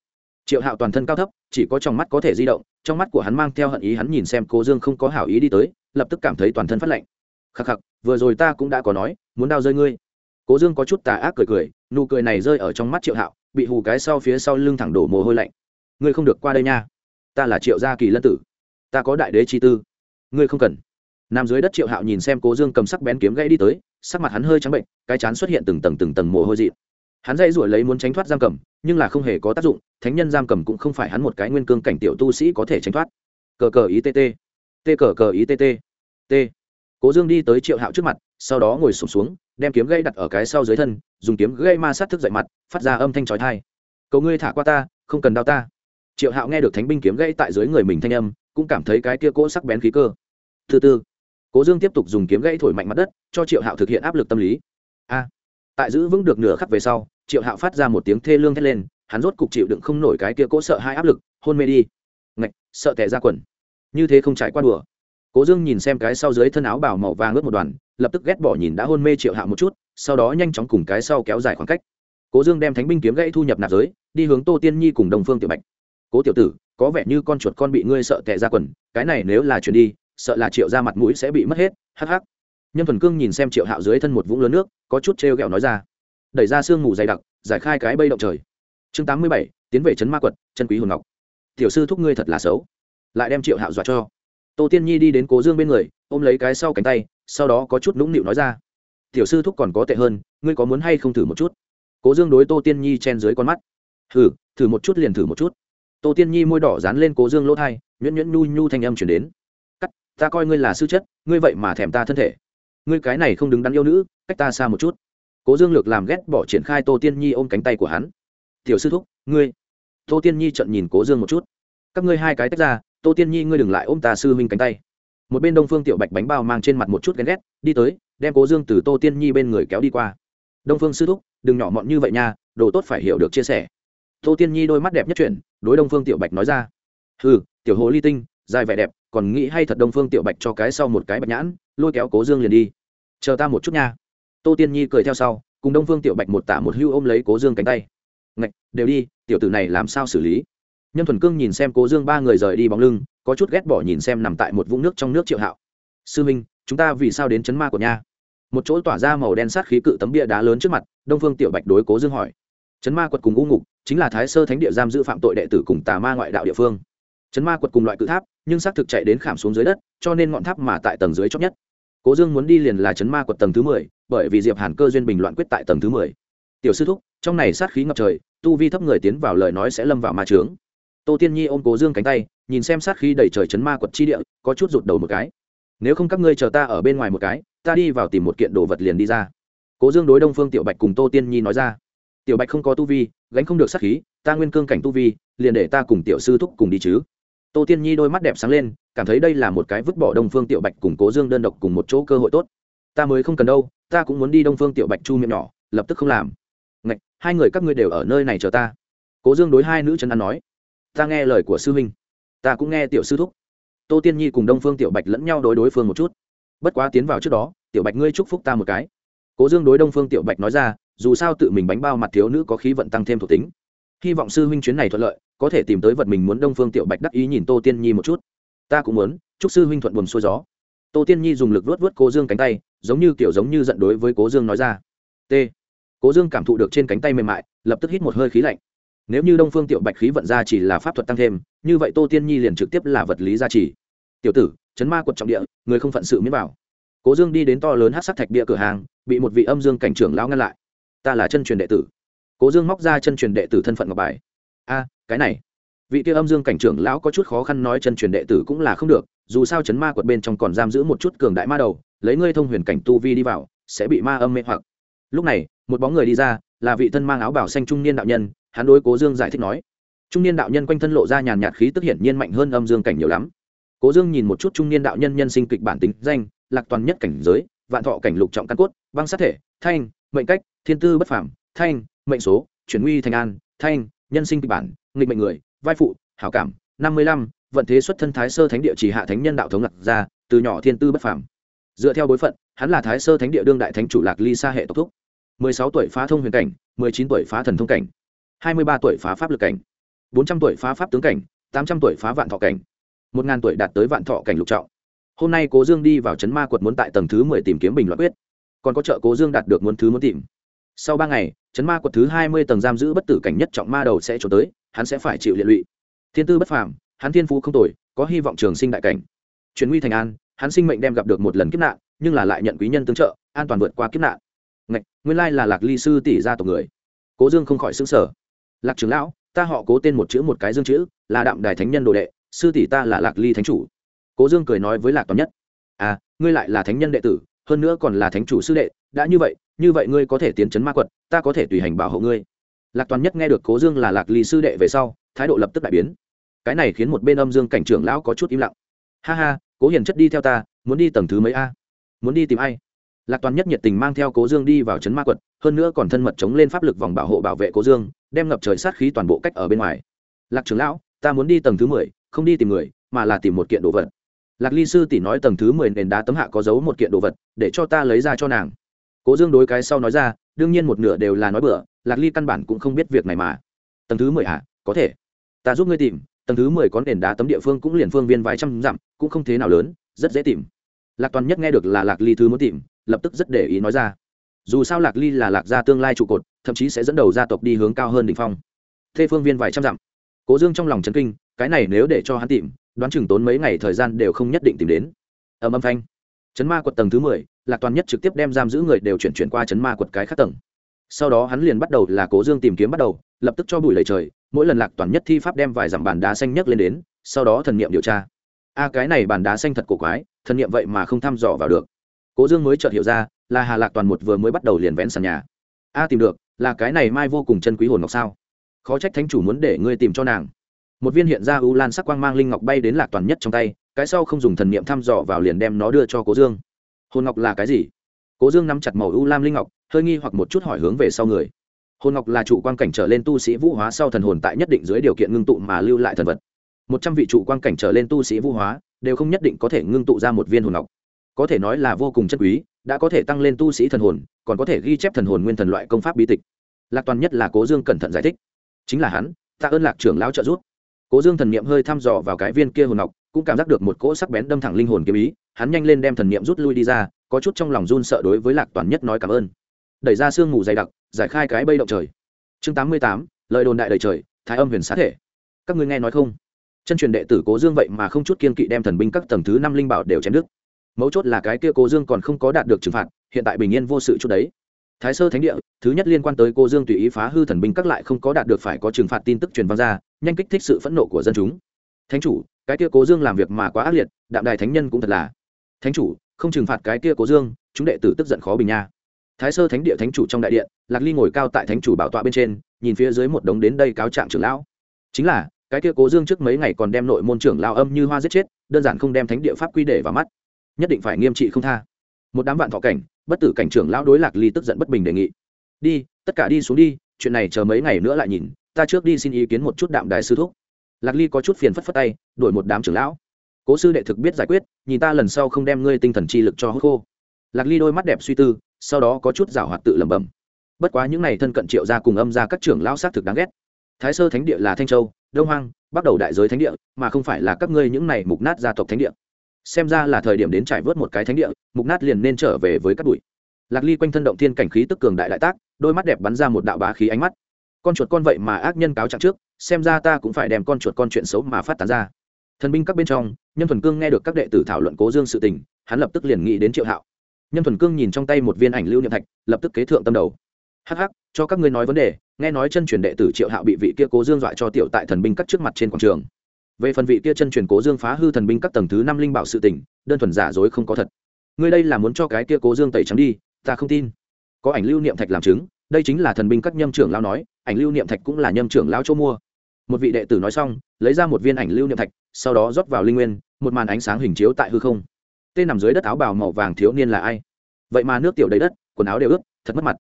Triệu hạo toàn thân cao thấp, chỉ có trong mắt có thể di động, trong mắt của hắn mang theo hận ý hắn nhìn xem cố dương không có hảo ý đi tới, lập tức cảm thấy toàn thân phát lạnh. Khắc khắc, vừa rồi ta cũng đã có nói, muốn đao rơi ngươi. Cố dương có chút tà ác cười cười, nụ cười này rơi ở trong mắt triệu hạo, bị hù cái sau phía sau lưng thẳng đổ mồ hôi lạnh ngươi không được qua đây nha. Ta là triệu gia kỳ lân tử. Ta có đại đế chi tư. Ngươi không cần. Nằm dưới đất triệu hạo nhìn xem cố dương cầm sắc bén kiếm gãy đi tới sắc mặt hắn hơi trắng bệnh cái chán xuất hiện từng tầng từng tầng mồ hôi dị hắn dây ruổi lấy muốn tránh thoát giam cầm nhưng là không hề có tác dụng thánh nhân giam cầm cũng không phải hắn một cái nguyên cương cảnh tiểu tu sĩ có thể tránh thoát. Cờ cờ ý tt t cờ cờ ý tt t. Cố dương đi tới triệu hạo trước mặt sau đó ngồi sụp xuống, xuống đem kiếm gây đặt ở cái sau dưới thân dùng kiếm gây ma sát thức dậy mặt phát ra âm thanh trói thai cầu ngươi thả qua ta không cần đau ta triệu hạo nghe được thánh binh kiếm gãy tại dưới người mình thanh âm, cũng cảm thấy cái kia cỗ sắc bén khí cơ. Thứ tư cố dương tiếp tục dùng kiếm gãy thổi mạnh mặt đất, cho triệu hạo thực hiện áp lực tâm lý. A. Tại giữ vững được nửa khắc về sau, triệu hạo phát ra một tiếng thê lương thét lên, hắn rốt cục chịu đựng không nổi cái kia cỗ sợ hai áp lực, hôn mê đi. Ngạch, sợ tẻ ra quần. Như thế không trải qua đùa. Cố dương nhìn xem cái sau dưới thân áo bảo màu vàng ướt một đoàn, lập tức ghét bỏ nhìn đã hôn mê triệu hạo một chút, sau đó nhanh chóng cùng cái sau kéo dài khoảng cách. Cố dương đem thánh binh kiếm gãy thu nhập nạp giới, đi hướng tô tiên nhi cùng đồng phương tiểu bạch cố tiểu tử, có vẻ như con chuột con bị ngươi sợ tệ ra quần, cái này nếu là chuyển đi, sợ là triệu ra mặt mũi sẽ bị mất hết, hắc hắc. Nhân thuần cương nhìn xem triệu hạo dưới thân một vũng lớn nước, có chút t r e o g ẹ o nói ra. Đẩy ra sương mù dày đặc, giải khai cái bây động trời. Chương tám mươi bảy, tiến về trấn ma quật, chân quý hồn ngọc. Tiểu sư thúc ngươi thật là xấu. Lại đem triệu hạo dọa cho. Tô tiên nhi đi đến cố dương bên người, ôm lấy cái sau cánh tay, sau đó có chút nũng nịu nói ra. Tiểu sư thúc còn có tệ hơn, ngươi có muốn hay không thử một chút? Cố dương đối tô tiên nhi chen dưới con mắt. Thử thử một chút liền thử một chút tô tiên nhi môi đỏ dán lên cố dương lỗ thai, nhuyễn nhuyễn nhu nhu thanh âm chuyển đến. Cắt, ta coi ngươi là sư chất, ngươi vậy mà thèm ta thân thể. Ngươi cái này không đứng đắn yêu nữ, cách ta xa một chút. Cố dương lược làm ghét bỏ triển khai tô tiên nhi ôm cánh tay của hắn. Tiểu sư thúc, ngươi. Tô tiên nhi trận nhìn cố dương một chút. Các ngươi hai cái tách ra, tô tiên nhi ngươi đừng lại ôm ta sư huynh cánh tay. Một bên đông phương tiểu bạch bánh bao mang trên mặt một chút ghen ghét, đi tới, đem cố dương từ tô tiên nhi bên người kéo đi qua. Đông phương sư thúc, đừng nhỏ mọn như vậy nha, đồ tốt phải hiểu được chia sẻ tô tiên nhi đôi mắt đẹp nhất chuyển, đối đông phương tiểu bạch nói ra. Ừ tiểu hồ ly tinh, dài vẻ đẹp, còn nghĩ hay thật đông phương tiểu bạch cho cái sau một cái bạch nhãn, lôi kéo cố dương liền đi. Chờ ta một chút nha. Tô tiên nhi cười theo sau, cùng đông phương tiểu bạch một tả một hưu ôm lấy cố dương cánh tay. Ngạch, đều đi, tiểu tử này làm sao xử lý? Nhân thuần cương nhìn xem cố dương ba người rời đi bóng lưng, có chút ghét bỏ nhìn xem nằm tại một vũng nước trong nước triệu hạo. Sư minh, chúng ta vì sao đến chấn ma của nha một chỗ tỏa ra màu đen sát khí cự tấm bia đá lớn trước mặt, đông phương tiểu bạch đối cố dương hỏi. Chấn ma quật cùng u ngục chính là thái sơ thánh địa giam giữ phạm tội đệ tử cùng tà ma ngoại đạo địa phương. Chấn ma quật cùng loại cự tháp, nhưng xác thực chạy đến khảm xuống dưới đất, cho nên ngọn tháp mà tại tầng dưới chót nhất. Cố dương muốn đi liền là chấn ma quật tầng thứ mười, bởi vì diệp hàn cơ duyên bình loạn quyết tại tầng thứ mười. Tiểu sư thúc, trong này sát khí ngập trời, tu vi thấp người tiến vào lời nói sẽ lâm vào ma trướng tô tiên nhi ôm cố dương cánh tay, nhìn xem sát khí đầy trời chấn ma quật chi địa, có chút rụt đầu một cái. Nếu không các ngươi chờ ta ở bên ngoài một cái, ta đi vào tìm một kiện đồ vật liền đi ra. Cố dương đối đông phương tiểu bạch cùng tô tiên nhi nói ra. Tiểu bạch không có tu vi gánh không được sát khí ta nguyên cương cảnh tu vi liền để ta cùng tiểu sư thúc cùng đi chứ. Tô tiên nhi đôi mắt đẹp sáng lên cảm thấy đây là một cái vứt bỏ đông phương tiểu bạch cùng cố dương đơn độc cùng một chỗ cơ hội tốt. Ta mới không cần đâu ta cũng muốn đi đông phương tiểu bạch chu miệng nhỏ lập tức không làm. Ngạch, hai người các ngươi đều ở nơi này chờ ta. Cố dương đối hai nữ chân ăn nói. Ta nghe lời của sư huynh. Ta cũng nghe tiểu sư thúc. Tô tiên nhi cùng đông phương tiểu bạch lẫn nhau đối đối phương một chút. Bất quá tiến vào trước đó tiểu bạch ngươi chúc phúc ta một cái cố dương đối đông phương tiểu bạch nói ra, dù sao tự mình bánh bao mặt thiếu nữ có khí vận tăng thêm thuộc tính. Hy vọng sư huynh chuyến này thuận lợi, có thể tìm tới vật mình muốn đông phương tiểu bạch đắc ý nhìn tô tiên nhi một chút. Ta cũng muốn, chúc sư huynh thuận buồm xuôi gió. Tô tiên nhi dùng lực vớt vớt cố dương cánh tay, giống như kiểu giống như giận đối với cố dương nói ra. T. Cố dương cảm thụ được trên cánh tay mềm mại, lập tức hít một hơi khí lạnh. Nếu như đông phương tiểu bạch khí vận ra chỉ là pháp thuật tăng thêm, như vậy tô tiên nhi liền trực tiếp là vật lý gia trì. Tiểu tử, chấn ma quật trọng địa, người không phận sự miễn bảo cố dương đi đến to lớn hát sắc thạch bia cửa hàng, bị một vị âm dương cảnh trưởng lão ngăn lại. Ta là chân truyền đệ tử. Cố dương móc ra chân truyền đệ tử thân phận ngọc bài. A, cái này. Vị kia âm dương cảnh trưởng lão có chút khó khăn nói chân truyền đệ tử cũng là không được, dù sao chấn ma quật bên trong còn giam giữ một chút cường đại ma đầu, lấy ngươi thông huyền cảnh tu vi đi vào, sẽ bị ma âm mê hoặc. Lúc này, một bóng người đi ra, là vị thân mang áo bảo xanh trung niên đạo nhân, hắn đối cố dương giải thích nói. Trung niên đạo nhân quanh thân lộ ra nhàn nhạt khí tức hiển nhiên mạnh hơn âm dương cảnh nhiều lắm. Cố dương nhìn một chút trung niên đạo nhân nhân sinh kịch bản tính danh lạc toàn nhất cảnh giới, vạn thọ cảnh lục trọng căn cốt, băng sát thể, thanh, mệnh cách, thiên tư bất phảm thanh, mệnh số, chuyển nguy thành an, thanh, nhân sinh kịch bản, nghịch mệnh người, vai phụ, hảo cảm, năm mươi lăm, vận thế xuất thân thái sơ thánh địa chỉ hạ thánh nhân đạo thống lạc ra từ nhỏ thiên tư bất phàm. Dựa theo bối phận, hắn là thái sơ thánh địa đương đại thánh chủ lạc ly sa hệ tộc thúc. mười sáu tuổi phá thông huyền cảnh, mười chín tuổi phá thần thông cảnh, hai mươi ba tuổi phá pháp lực cảnh, bốn trăm tuổi phá pháp tướng cảnh, tám trăm tuổi phá vạn thọ cảnh, một ngàn tuổi đạt tới vạn thọ cảnh lục trọng hôm nay cố dương đi vào trấn ma quật muốn tại tầng thứ mười tìm kiếm bình luận quyết. Còn có chợ cố dương đạt được muốn thứ muốn tìm. Sau ba ngày trấn ma quật thứ hai mươi tầng giam giữ bất tử cảnh nhất trọng ma đầu sẽ trốn tới hắn sẽ phải chịu liệt lụy. Thiên tư bất phàm hắn thiên phú không tồi có hy vọng trường sinh đại cảnh. Chuyển nguy thành an hắn sinh mệnh đem gặp được một lần kiếp nạn nhưng là lại nhận quý nhân tương trợ an toàn vượt qua kiếp nạn. Ngạch, nguyên lai là lạc ly sư tỷ gia tộc người. Cố dương không khỏi xứng sở lạc trưởng lão ta họ cố tên một chữ một cái dương chữ là đạm đài thánh nhân đồ đệ sư tỷ ta là lạc ly thánh chủ cố dương cười nói với lạc toàn nhất à ngươi lại là thánh nhân đệ tử, hơn nữa còn là thánh chủ sư đệ, đã như vậy như vậy ngươi có thể tiến chấn ma quật, ta có thể tùy hành bảo hộ ngươi. Lạc toàn nhất nghe được cố dương là lạc ly sư đệ về sau, thái độ lập tức đại biến. Cái này khiến một bên âm dương cảnh trưởng lão có chút im lặng. Ha ha, cố hiền chất đi theo ta, muốn đi tầng thứ mấy a? Muốn đi tìm ai? Lạc toàn nhất nhiệt tình mang theo cố dương đi vào trấn ma quật, hơn nữa còn thân mật chống lên pháp lực vòng bảo hộ bảo vệ cố dương, đem ngập trời sát khí toàn bộ cách ở bên ngoài. Lạc trưởng lão, ta muốn đi tầng thứ mười, không đi tìm người, mà là tìm một kiện đồ vật lạc ly sư tỷ nói tầng thứ mười nền đá tấm hạ có giấu một kiện đồ vật, để cho ta lấy ra cho nàng. Cố dương đối cái sau nói ra, đương nhiên một nửa đều là nói bừa, lạc ly căn bản cũng không biết việc này mà. Tầng thứ mười hạ có thể. Ta giúp ngươi tìm, tầng thứ mười có nền đá tấm địa phương cũng liền phương viên vài trăm dặm, cũng không thế nào lớn, rất dễ tìm. Lạc toàn nhất nghe được là lạc ly thứ muốn tìm, lập tức rất để ý nói ra. Dù sao lạc ly là lạc gia tương lai trụ cột, thậm chí sẽ dẫn đầu gia tộc đi hướng cao hơn đ ỉ n h phong. Thê phương viên vài trăm dặm. Cố dương trong lòng chấn kinh, cái này nếu để cho hắn tìm đoán chừng tốn mấy ngày thời gian đều không nhất định tìm đến. Ầm âm phanh. Chấn ma quật tầng thứ mười, lạc toàn nhất trực tiếp đem giam giữ người đều chuyển chuyển qua chấn ma quật cái khác tầng. Sau đó hắn liền bắt đầu là cố dương tìm kiếm bắt đầu, lập tức cho bụi lầy trời, mỗi lần lạc toàn nhất thi pháp đem vài dặm bàn đá xanh nhấc lên đến, sau đó thần niệm điều tra. A, cái này bàn đá xanh thật cổ quái, thần niệm vậy mà không thăm dò vào được. Cố dương mới chợt hiểu ra, là hà lạc toàn một vừa mới bắt đầu liền vén sàn nhà. A, tìm được, là cái này mai vô cùng chân quý hồn ngọc sao? Khó trách thánh chủ muốn để ngươi tìm cho nàng một viên hiện ra u lan sắc quang mang linh ngọc bay đến lạc toàn nhất trong tay, cái sau không dùng thần niệm thăm dò vào liền đem nó đưa cho cố dương. Hồn ngọc là cái gì? Cố dương nắm chặt màu u lam linh ngọc, hơi nghi hoặc một chút hỏi hướng về sau người. Hồn ngọc là trụ quan cảnh trở lên tu sĩ vũ hóa sau thần hồn tại nhất định dưới điều kiện ngưng tụ mà lưu lại thần vật. Một trăm vị trụ quan cảnh trở lên tu sĩ vũ hóa, đều không nhất định có thể ngưng tụ ra một viên hồn ngọc. Có thể nói là vô cùng chất quý, đã có thể tăng lên tu sĩ thần hồn, còn có thể ghi chép thần hồn nguyên thần loại công pháp bí tịch. Lạc toàn nhất là cố dương cẩn thận giải thích. Chính là hắn, tạ ơn lạc trưởng lão trợ giúp cố dương thần niệm hơi thăm dò vào cái viên kia hồn ngọc, cũng cảm giác được một cỗ sắc bén đâm thẳng linh hồn kiếm ý, hắn nhanh lên đem thần niệm rút lui đi ra, có chút trong lòng run sợ đối với lạc toàn nhất nói cảm ơn. Đẩy ra sương mù dày đặc, giải khai cái bây động trời. Chương tám mươi tám, lời đồn đại đầy trời, thái âm huyền xá thể. Các ngươi nghe nói không? Chân truyền đệ tử cố dương vậy mà không chút kiên kỵ đem thần binh các tầng thứ năm linh bảo đều chém đức mấu chốt là cái kia cố dương còn không có đạt được trừng phạt, hiện tại bình yên vô sự chút đấy thái sơ thánh địa, thứ nhất liên quan tới cô dương tùy ý phá hư thần binh các lại không có đạt được phải có trừng phạt tin tức truyền vang ra, nhanh kích thích sự phẫn nộ của dân chúng. Thánh chủ, cái kia cố dương làm việc mà quá ác liệt, đạm đài thánh nhân cũng thật là. Thánh chủ, không trừng phạt cái kia cố dương, chúng đệ tử tức giận khó bình nha. Thái sơ thánh địa thánh chủ trong đại điện, lạc ly ngồi cao tại thánh chủ bảo tọa bên trên, nhìn phía dưới một đống đến đây cáo trạng trưởng lão. Chính là, cái kia cố dương trước mấy ngày còn đem nội môn trưởng lao âm như hoa giết chết, đơn giản không đem thánh địa pháp quy để vào mắt. Nhất định phải nghiêm trị không tha. Một đám vạn thọ cảnh bất tử cảnh trưởng lão đối lạc ly tức giận bất bình đề nghị. Đi, tất cả đi xuống đi, chuyện này chờ mấy ngày nữa lại nhìn, ta trước đi xin ý kiến một chút đạm đại sư thúc. Lạc ly có chút phiền phất phất tay đổi một đám trưởng lão. Cố sư đệ thực biết giải quyết, nhìn ta lần sau không đem ngươi tinh thần chi lực cho hốt khô. Lạc ly đôi mắt đẹp suy tư, sau đó có chút giảo hoạt tự lẩm bẩm. Bất quá những n à y thân cận triệu ra cùng âm ra các trưởng lão xác thực đáng ghét. Thái sơ thánh địa là thanh châu, đông hoang bắt đầu đại giới thánh địa, mà không phải là các ngươi những này mục nát gia tộc thánh địa xem ra là thời điểm đến trải vớt một cái thánh địa, mục nát liền nên trở về với các bụi lạc ly quanh thân động thiên cảnh khí tức cường đại đại tác, đôi mắt đẹp bắn ra một đạo bá khí ánh mắt. Con chuột con vậy mà ác nhân cáo trạng trước, xem ra ta cũng phải đem con chuột con chuyện xấu mà phát tán ra. Thần binh các bên trong, nhân thuần cương nghe được các đệ tử thảo luận cố dương sự tình, hắn lập tức liền nghĩ đến triệu hạo. Nhân thuần cương nhìn trong tay một viên ảnh lưu niệm thạch, lập tức kế thượng tâm đầu. Hh cho các ngươi nói vấn đề, nghe nói chân truyền đệ tử triệu hạo bị vị kia cố dương dọa cho tiểu tại thần binh các trước mặt trên quảng trường về phần vị kia chân truyền cố dương phá hư thần binh các tầng thứ năm linh bảo sự tỉnh đơn thuần giả dối không có thật. Ngươi đây là muốn cho cái kia cố dương tẩy trắng đi, ta không tin. Có ảnh lưu niệm thạch làm chứng, đây chính là thần binh các nhâm trưởng lao nói, ảnh lưu niệm thạch cũng là nhâm trưởng lao chỗ mua. Một vị đệ tử nói xong, lấy ra một viên ảnh lưu niệm thạch, sau đó rót vào linh nguyên, một màn ánh sáng hình chiếu tại hư không. Tên nằm dưới đất áo bào màu vàng thiếu niên là ai? Vậy mà nước tiểu đầy đất, quần áo đều ướt, thật mất mặt.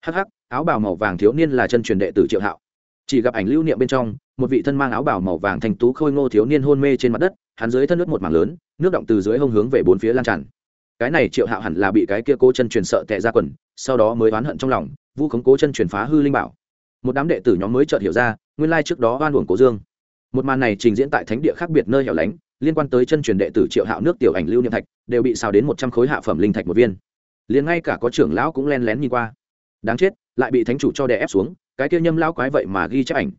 Hắc hắc, áo bào màu vàng thiếu niên là chân truyền đệ tử triệu hạo chỉ gặp ảnh lưu niệm bên trong, một vị thân mang áo bào màu vàng thành tú khôi ngô thiếu niên hôn mê trên mặt đất, hắn dưới thân nước một mảng lớn, nước động từ dưới hông hướng về bốn phía lan tràn. Cái này triệu hạo hẳn là bị cái kia cố chân truyền sợ tệ ra quần, sau đó mới oán hận trong lòng, vu khống cố chân truyền phá hư linh bảo. Một đám đệ tử nhóm mới chợt hiểu ra, nguyên lai trước đó oan uổng cố dương. Một màn này trình diễn tại thánh địa khác biệt nơi hẻo lánh, liên quan tới chân truyền đệ tử triệu hạo nước tiểu ảnh lưu niệm thạch, đều bị xào đến một trăm khối hạ phẩm linh thạch một viên. Liền ngay cả có trưởng lão cũng len lén nhìn qua. Đáng chết, lại bị thánh chủ cho đè ép xuống cái kia nhâm lão quái vậy mà ghi chép ảnh.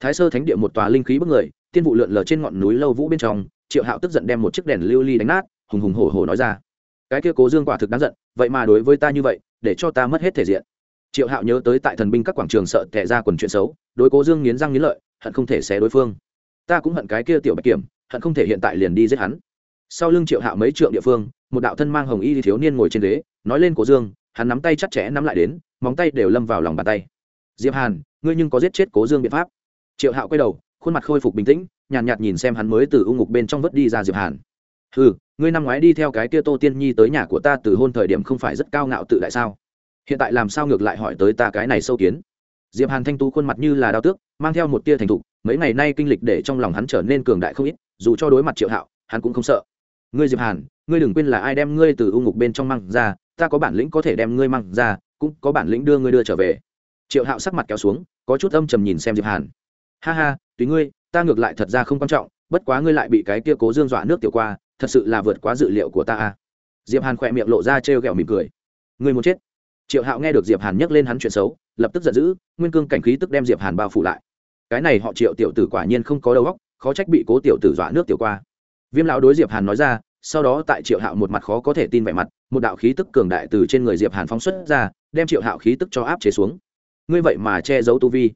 Thái sơ thánh địa một tòa linh khí bức người, tiên vụ lượn lờ trên ngọn núi lâu vũ bên trong, triệu hạo tức giận đem một chiếc đèn lưu ly đánh nát, hùng hùng hổ hổ nói ra, cái kia cố dương quả thực đáng giận, vậy mà đối với ta như vậy, để cho ta mất hết thể diện. Triệu hạo nhớ tới tại thần binh các quảng trường sợ tệ ra quần chuyện xấu, đối cố dương nghiến răng nghiến lợi, hận không thể xé đối phương. Ta cũng hận cái kia tiểu bạch kiểm, hận không thể hiện tại liền đi giết hắn. Sau lưng triệu hạo mấy trượng địa phương, một đạo thân mang hồng y thiếu niên ngồi trên ghế, nói lên cố dương, hắn nắm tay chặt chẽ nắm lại đến, móng tay đều lâm vào lòng bàn tay diệp hàn ngươi nhưng có giết chết cố dương biện pháp. Triệu hạo quay đầu khuôn mặt khôi phục bình tĩnh nhàn nhạt, nhạt nhìn xem hắn mới từ u ngục bên trong vớt đi ra diệp hàn. Ừ ngươi năm ngoái đi theo cái kia tô tiên nhi tới nhà của ta từ hôn thời điểm không phải rất cao ngạo tự đại sao? Hiện tại làm sao ngược lại hỏi tới ta cái này sâu kiến? Diệp hàn thanh tú khuôn mặt như là đao tước mang theo một tia thành thục mấy ngày nay kinh lịch để trong lòng hắn trở nên cường đại không ít dù cho đối mặt triệu hạo hắn cũng không sợ. Ngươi diệp hàn ngươi đừng quên là ai đem ngươi từ u ngục bên trong mang ra ta có bản lĩnh có thể đem ngươi mang ra cũng có bản lĩnh đưa ngươi đưa trở về triệu hạo sắc mặt kéo xuống, có chút âm trầm nhìn xem diệp hàn. Ha ha, tùy ngươi, ta ngược lại thật ra không quan trọng, bất quá ngươi lại bị cái kia cố dương dọa nước tiểu qua, thật sự là vượt quá dự liệu của ta a. Diệp hàn khỏe miệng lộ ra trêu ghẹo mỉm cười. Ngươi muốn chết? Triệu hạo nghe được diệp hàn nhắc lên hắn chuyện xấu, lập tức giận dữ, nguyên cương cảnh khí tức đem diệp hàn bao phủ lại. Cái này họ triệu tiểu tử quả nhiên không có đầu óc, khó trách bị cố tiểu tử dọa nước tiểu qua. Viêm lão đối diệp hàn nói ra, sau đó tại triệu hạo một mặt khó có thể tin vẻ mặt, một đạo khí tức cường đại từ trên người diệp hàn phóng xuất ra, đem triệu hạo khí tức cho áp chế xuống ngươi vậy mà che giấu tu vi.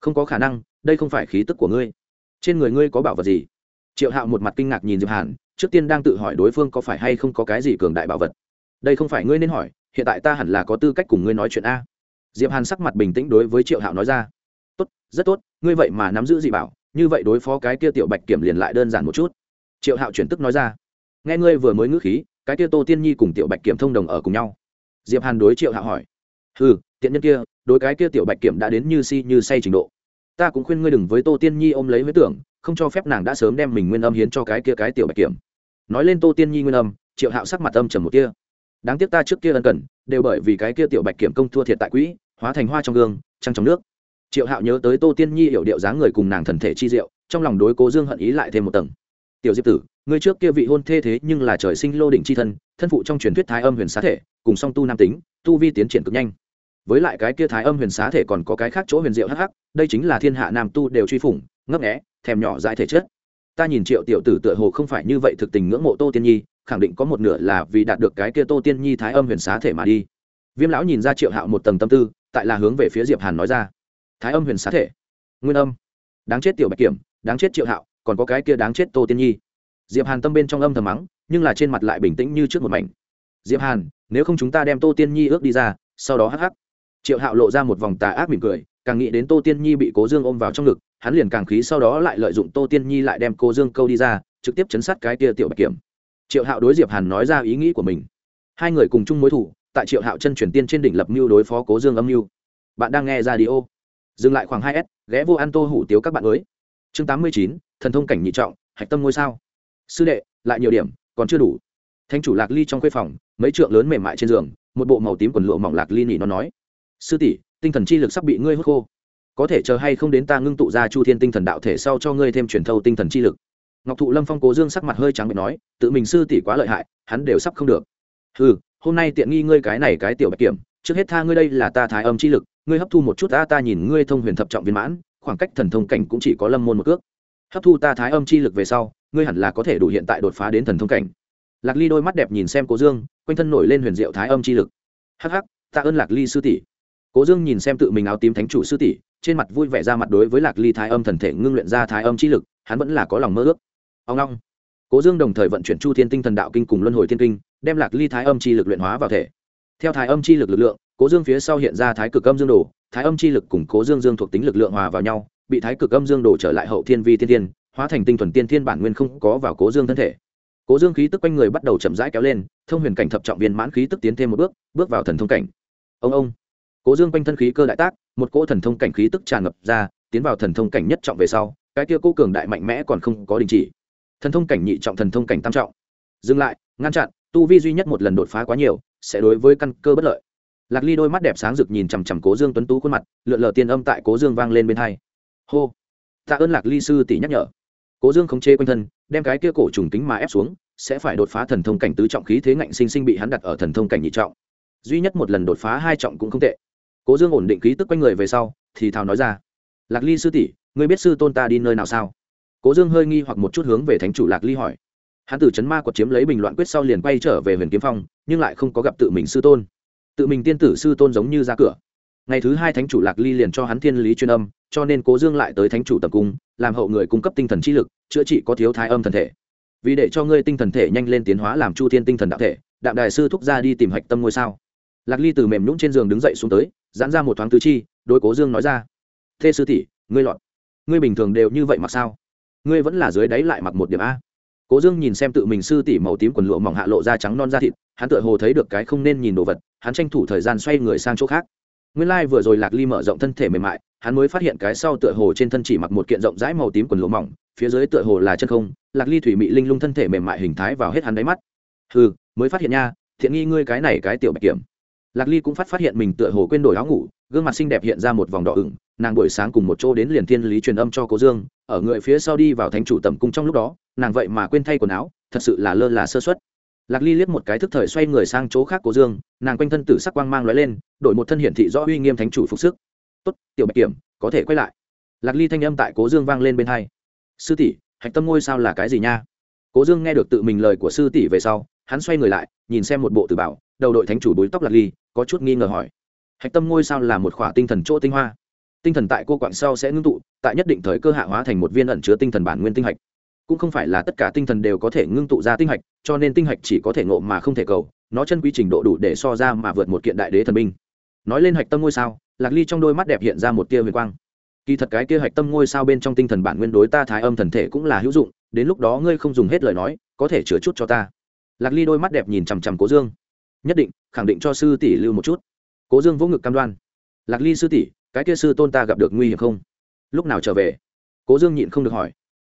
Không có khả năng, đây không phải khí tức của ngươi. Trên người ngươi có bảo vật gì? Triệu hạo một mặt kinh ngạc nhìn diệp hàn, trước tiên đang tự hỏi đối phương có phải hay không có cái gì cường đại bảo vật. Đây không phải ngươi nên hỏi, hiện tại ta hẳn là có tư cách cùng ngươi nói chuyện a. Diệp hàn sắc mặt bình tĩnh đối với triệu hạo nói ra. Tốt, rất tốt, ngươi vậy mà nắm giữ dị bảo, như vậy đối phó cái kia tiểu bạch kiểm liền lại đơn giản một chút. Triệu hạo chuyển tức nói ra. Nghe ngươi vừa mới ngữ khí, cái kia tô tiên nhi cùng tiểu bạch kiểm thông đồng ở cùng nhau. Diệp hàn đối triệu hạo hỏi. Ừ tiện nhân kia đối cái kia tiểu bạch kiểm đã đến như si như say trình độ. Ta cũng khuyên ngươi đừng với tô tiên nhi ôm lấy huế tưởng, không cho phép nàng đã sớm đem mình nguyên âm hiến cho cái kia cái tiểu bạch kiểm. Nói lên tô tiên nhi nguyên âm, triệu hạo sắc mặt âm trầm một kia đáng tiếc ta trước kia ân cần, đều bởi vì cái kia tiểu bạch kiểm công thua thiệt tại quỹ, hóa thành hoa trong gương, trăng trong nước. Triệu hạo nhớ tới tô tiên nhi hiểu điệu dáng người cùng nàng thần thể chi diệu, trong lòng đối cố dương hận ý lại thêm một tầng. Tiểu diệp tử, ngươi trước kia vị hôn thê thế nhưng là trời sinh lô đỉnh c h i thân thân phụ trong truyền thuyết thái âm huyền xá thể, cùng song tu nam tính, tu vi tiến triển cực nhanh với lại cái kia thái âm huyền xá thể còn có cái khác chỗ huyền diệu hắc hắc, đây chính là thiên hạ nam tu đều truy phủng, ngấp nghẽ thèm nhỏ dại thể chất. Ta nhìn triệu tiểu tử tựa hồ không phải như vậy thực tình ngưỡng mộ tô tiên nhi, khẳng định có một nửa là vì đạt được cái kia tô tiên nhi thái âm huyền xá thể mà đi. Viêm lão nhìn ra triệu hạo một tầng tâm tư, tại là hướng về phía diệp hàn nói ra. Thái âm huyền xá thể, nguyên âm. Đáng chết tiểu bạch kiểm, đáng chết triệu hạo, còn có cái kia đáng chết tô tiên nhi. Diệp hàn tâm bên trong âm thầm mắng, nhưng là trên mặt lại bình tĩnh như trước một mảnh. Diệp hàn, nếu không chúng ta đem tô tiên nhi ước đi ra, sau đó hắc hắc triệu hạo lộ ra một vòng tà ác mỉm cười, càng nghĩ đến tô tiên nhi bị cố dương ôm vào trong ngực, hắn liền càng khí sau đó lại lợi dụng tô tiên nhi lại đem cô dương câu đi ra, trực tiếp chấn sát cái tia tiểu bạch kiểm. Triệu hạo đối diệp hàn nói ra ý nghĩ của mình. Hai người cùng chung mối thủ, tại triệu hạo chân truyền tiên trên đỉnh lập mưu đối phó cố dương âm mưu. Bạn đang nghe ra đi ô dừng lại khoảng hai s, ghé vô ăn tô hủ tiếu các bạn mới. Chương tám mươi chín, thần thông cảnh nhị trọng, hạch tâm ngôi sao. Sư đệ, lại nhiều điểm, còn chưa đủ. Thanh chủ lạc ly trong khuê phòng, mấy trượng lớn mềm mại trên giường, một bộ màu tím quần lụa mỏng lạc ly nỉ nó nói sư tỷ, tinh thần chi lực sắp bị ngươi hút khô. Có thể chờ hay không đến ta ngưng tụ ra chu thiên tinh thần đạo thể sau cho ngươi thêm truyền thâu tinh thần chi lực. Ngọc thụ lâm phong cố dương sắc mặt hơi trắng bệnh nói, tự mình sư tỷ quá lợi hại, hắn đều sắp không được. Ừ hôm nay tiện nghi ngươi cái này cái tiểu bạch kiểm, trước hết tha ngươi đây là ta thái âm chi lực, ngươi hấp thu một chút ta ta nhìn ngươi thông huyền thập trọng viên mãn, khoảng cách thần thông cảnh cũng chỉ có lâm môn một cước. Hấp thu ta thái âm chi lực về sau, ngươi hẳn là có thể đủ hiện tại đột phá đến thần thông cảnh. Lạc ly đôi mắt đẹp nhìn xem cố dương, quanh thân nổi lên huyền diệu thái âm chi lực. Hắc hắc ta ơn lạc ly sư tỷ cố dương nhìn xem tự mình áo tím thánh chủ sư tỷ, trên mặt vui vẻ ra mặt đối với lạc ly thái âm thần thể ngưng luyện ra thái âm chi lực, hắn vẫn là có lòng mơ ước. Ông long cố dương đồng thời vận chuyển chu thiên tinh thần đạo kinh cùng luân hồi thiên kinh, đem lạc ly thái âm chi lực luyện hóa vào thể. Theo thái âm chi lực lực lượng, cố dương phía sau hiện ra thái cực âm dương đồ, thái âm chi lực cùng cố dương dương thuộc tính lực lượng hòa vào nhau, bị thái cực âm dương đồ trở lại hậu thiên vi thiên thiên, hóa thành tinh thuần tiên thiên bản nguyên không có vào cố dương thân thể. Cố dương khí tức quanh người bắt đầu chậm rãi kéo lên, thông huyền cảnh thập trọng viên mãn khí tức tiến thêm một bước bước vào thần thông cảnh. Ông ông cố dương quanh thân khí cơ đại tác, một cỗ thần thông cảnh khí tức tràn ngập ra, tiến vào thần thông cảnh nhất trọng về sau, cái kia cố cường đại mạnh mẽ còn không có đình chỉ. Thần thông cảnh nhị trọng, thần thông cảnh tam trọng. Dừng lại, ngăn chặn, tu vi duy nhất một lần đột phá quá nhiều, sẽ đối với căn cơ bất lợi. Lạc ly đôi mắt đẹp sáng rực nhìn chằm chằm cố dương tuấn tú khuôn mặt, lượn lờ tiên âm tại cố dương vang lên bên hai. Hô. Tạ ơn lạc ly sư tỷ nhắc nhở. Cố dương khống chế quanh thân, đem cái kia cổ trùng kính mà ép xuống, sẽ phải đột phá thần thông cảnh tứ trọng khí thế ngạnh sinh sinh bị hắn đặt ở thần thông cảnh nhị trọng. Duy nhất một lần đột phá hai trọng cũng không tệ cố dương ổn định khí tức quanh người về sau, thì thào nói ra. Lạc ly sư tỷ, ngươi biết sư tôn ta đi nơi nào sao? Cố dương hơi nghi hoặc một chút hướng về thánh chủ lạc ly hỏi. Hắn từ c ma quật chiếm lấy bình loạn quyết sau liền quay trở về huyền kiếm phong, nhưng lại không có gặp tự mình sư tôn. Tự mình tiên tử sư tôn giống như ra cửa. Ngày thứ hai thánh chủ lạc ly liền cho hắn thiên lý chuyên âm, cho nên cố dương lại tới thánh chủ tập cung, làm hậu người cung cấp tinh thần trí lực, chữa trị có thiếu thái âm thần thể. Vì để cho ngươi tinh thần thể nhanh lên tiến hóa làm chu thiên tinh thần đạo thể, đạm đại sư thúc ra đi tìm hạch tâm ngôi sao. Lạc ly từ mềm nhũng trên giường đứng dậy xuống tới giãn ra một thoáng tứ chi đôi cố dương nói ra. Thê sư tỷ, ngươi lọt. Ngươi bình thường đều như vậy mặc sao? Ngươi vẫn là dưới đáy lại mặc một điểm a. Cố dương nhìn xem tự mình sư tỷ màu tím quần lụa mỏng hạ lộ da trắng non da thịt, hắn tựa hồ thấy được cái không nên nhìn đồ vật, hắn tranh thủ thời gian xoay người sang chỗ khác. Nguyên lai、like、vừa rồi lạc ly mở rộng thân thể mềm mại, hắn mới phát hiện cái sau tựa hồ trên thân chỉ mặc một kiện rộng rãi màu tím quần lụa mỏng, phía dưới tựa hồ là chân không, lạc ly thủy mị linh lung thân thể mềm mại hình thái vào hết hắn đáy mắt. Ừ mới phát hiện nha, thiện nghi ngươi cái này cái tiểu bạch kiểm lạc ly cũng phát phát hiện mình tựa hồ quên đổi áo ngủ, gương mặt xinh đẹp hiện ra một vòng đỏ ửng, nàng buổi sáng cùng một chỗ đến liền thiên lý truyền âm cho cố dương, ở người phía sau đi vào thánh chủ tầm cung trong lúc đó, nàng vậy mà quên thay quần áo, thật sự là lơ là sơ xuất lạc ly liếc một cái thức thời xoay người sang chỗ khác cố dương, nàng quanh thân tử sắc quang mang l ó e lên, đổi một thân hiển thị rõ uy nghiêm thánh chủ phục sức. Tốt, tiểu bạch kiểm, có thể quay lại. Lạc ly thanh âm tại cố dương vang lên bên hai. Sư tỷ, hạch tâm ngôi sao là cái gì nha? Cố dương nghe được tự mình lời của sư tỷ về sau, hắn xoay người lại, nhìn xem một bộ tử bảo, đầu đội thánh chủ búi tóc lạc ly có chút nghi ngờ hỏi. Hạch tâm ngôi sao là một khỏa tinh thần chỗ tinh hoa. Tinh thần tại cô quạng sau sẽ ngưng tụ, tại nhất định thời cơ hạ hóa thành một viên ẩn chứa tinh thần bản nguyên tinh hạch. Cũng không phải là tất cả tinh thần đều có thể ngưng tụ ra tinh hạch, cho nên tinh hạch chỉ có thể ngộ mà không thể cầu, nó chân quy trình độ đủ để so ra mà vượt một kiện đại đế thần binh. Nói lên hạch tâm ngôi sao, lạc ly trong đôi mắt đẹp hiện ra một tia huyền quang. Kỳ thật cái kia hạch tâm ngôi sao bên trong tinh thần bản nguyên đối ta thái âm thần thể cũng là hữu dụng, đến lúc đó ngươi không dùng hết lời nói, có thể chứa chút cho ta. Lạc ly đôi mắt đẹp nhìn chằm chằm cố dương nhất định, khẳng định cho sư tỷ lưu một chút. Cố dương vỗ ngực cam đoan. Lạc ly sư tỷ, cái kia sư tôn ta gặp được nguy hiểm không? Lúc nào trở về? Cố dương nhịn không được hỏi.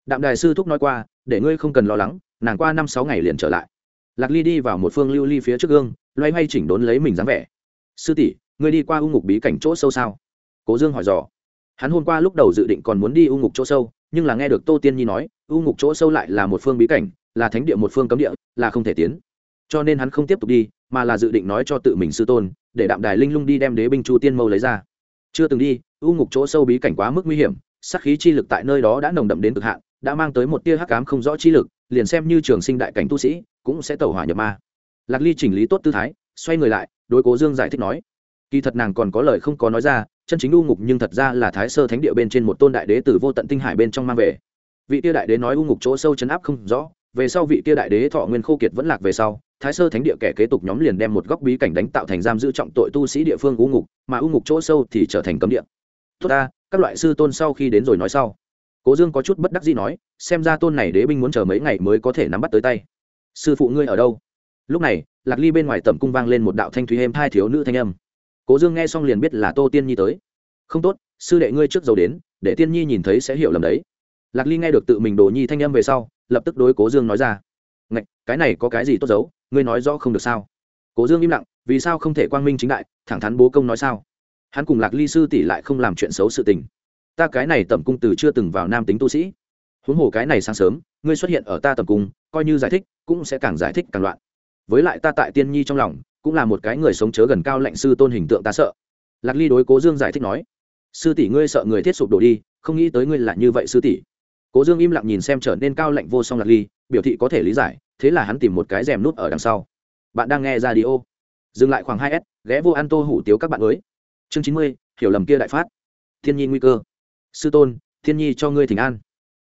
Đạm đài sư thúc nói qua, để ngươi không cần lo lắng, nàng qua năm sáu ngày liền trở lại. Lạc ly đi vào một phương lưu ly phía trước gương, loay hoay chỉnh đốn lấy mình dáng vẻ. Sư tỷ, ngươi đi qua u ngục bí cảnh chỗ sâu sao? Cố dương hỏi dò. Hắn hôm qua lúc đầu dự định còn muốn đi u ngục chỗ sâu, nhưng là nghe được tô tiên nhi nói, u ngục chỗ sâu lại là một phương bí cảnh, là thánh địa một phương cấm địa, là không thể tiến cho nên hắn không tiếp tục đi, mà là dự định nói cho tự mình sư tôn, để đạm đài linh lung đi đem đế binh chu tiên mâu lấy ra. Chưa từng đi, u ngục chỗ sâu bí cảnh quá mức nguy hiểm sắc khí chi lực tại nơi đó đã nồng đậm đến cực hạn, đã mang tới một tia hắc ám không rõ chi lực, liền xem như trường sinh đại cảnh tu sĩ, cũng sẽ tẩu hỏa nhập ma. Lạc ly chỉnh lý tốt tư thái, xoay người lại, đối cố dương giải thích nói. Kỳ thật nàng còn có lời không có nói ra, chân chính u ngục nhưng thật ra là thái sơ thánh địa bên trên một tôn đại đế từ vô tận tinh hải bên trong mang về. Vị tia đại đế nói u ngục chỗ sâu chấn áp không rõ, về sau vị tia đại đế thọ nguyên khô kiệt vẫn lạc về sau thái sơ thánh địa kẻ kế tục nhóm liền đem một góc bí cảnh đánh tạo thành giam giữ trọng tội tu sĩ địa phương u ngục, mà u ngục chỗ sâu thì trở thành cấm địa. Tốt ta, các loại sư tôn sau khi đến rồi nói sau. Cố dương có chút bất đắc gì nói, xem ra tôn này đế binh muốn chờ mấy ngày mới có thể nắm bắt tới tay. Sư phụ ngươi ở đâu? Lúc này, lạc ly bên ngoài tầm cung vang lên một đạo thanh thúy êm hai thiếu nữ thanh âm. Cố dương nghe xong liền biết là tô tiên nhi tới. Không tốt, sư đệ ngươi trước dầu đến, để tiên nhi nhìn thấy sẽ hiểu lầm đấy. Lạc ly nghe được tự mình đồ nhi thanh âm về sau, lập tức đối cố dương nói ra ngạch, cái này có cái gì tốt giấu? Ngươi nói rõ không được sao? Cố dương im lặng, vì sao không thể quang minh chính đại, thẳng thắn bố công nói sao? Hắn cùng lạc ly sư tỷ lại không làm chuyện xấu sự tình. Ta cái này tẩm cung từ chưa từng vào nam tính tu sĩ. Huống hồ cái này sáng sớm, ngươi xuất hiện ở ta tẩm cung, coi như giải thích, cũng sẽ càng giải thích càng loạn. Với lại ta tại tiên nhi trong lòng, cũng là một cái người sống chớ gần cao lệnh sư tôn hình tượng ta sợ. Lạc ly đối cố dương giải thích nói, sư tỷ ngươi sợ người thiết sụp đổ đi, không nghĩ tới ngươi là như vậy sư tỷ cố dương im lặng nhìn xem trở nên cao lạnh vô song lạc ly, biểu thị có thể lý giải, thế là hắn tìm một cái rèm nút ở đằng sau. Bạn đang nghe ra đi ô dừng lại khoảng hai s, ghé vô ăn tô hủ tiếu các bạn mới. Chương chín mươi, hiểu lầm kia đại phát. Thiên nhi nguy cơ. Sư tôn, thiên nhi cho ngươi thỉnh an.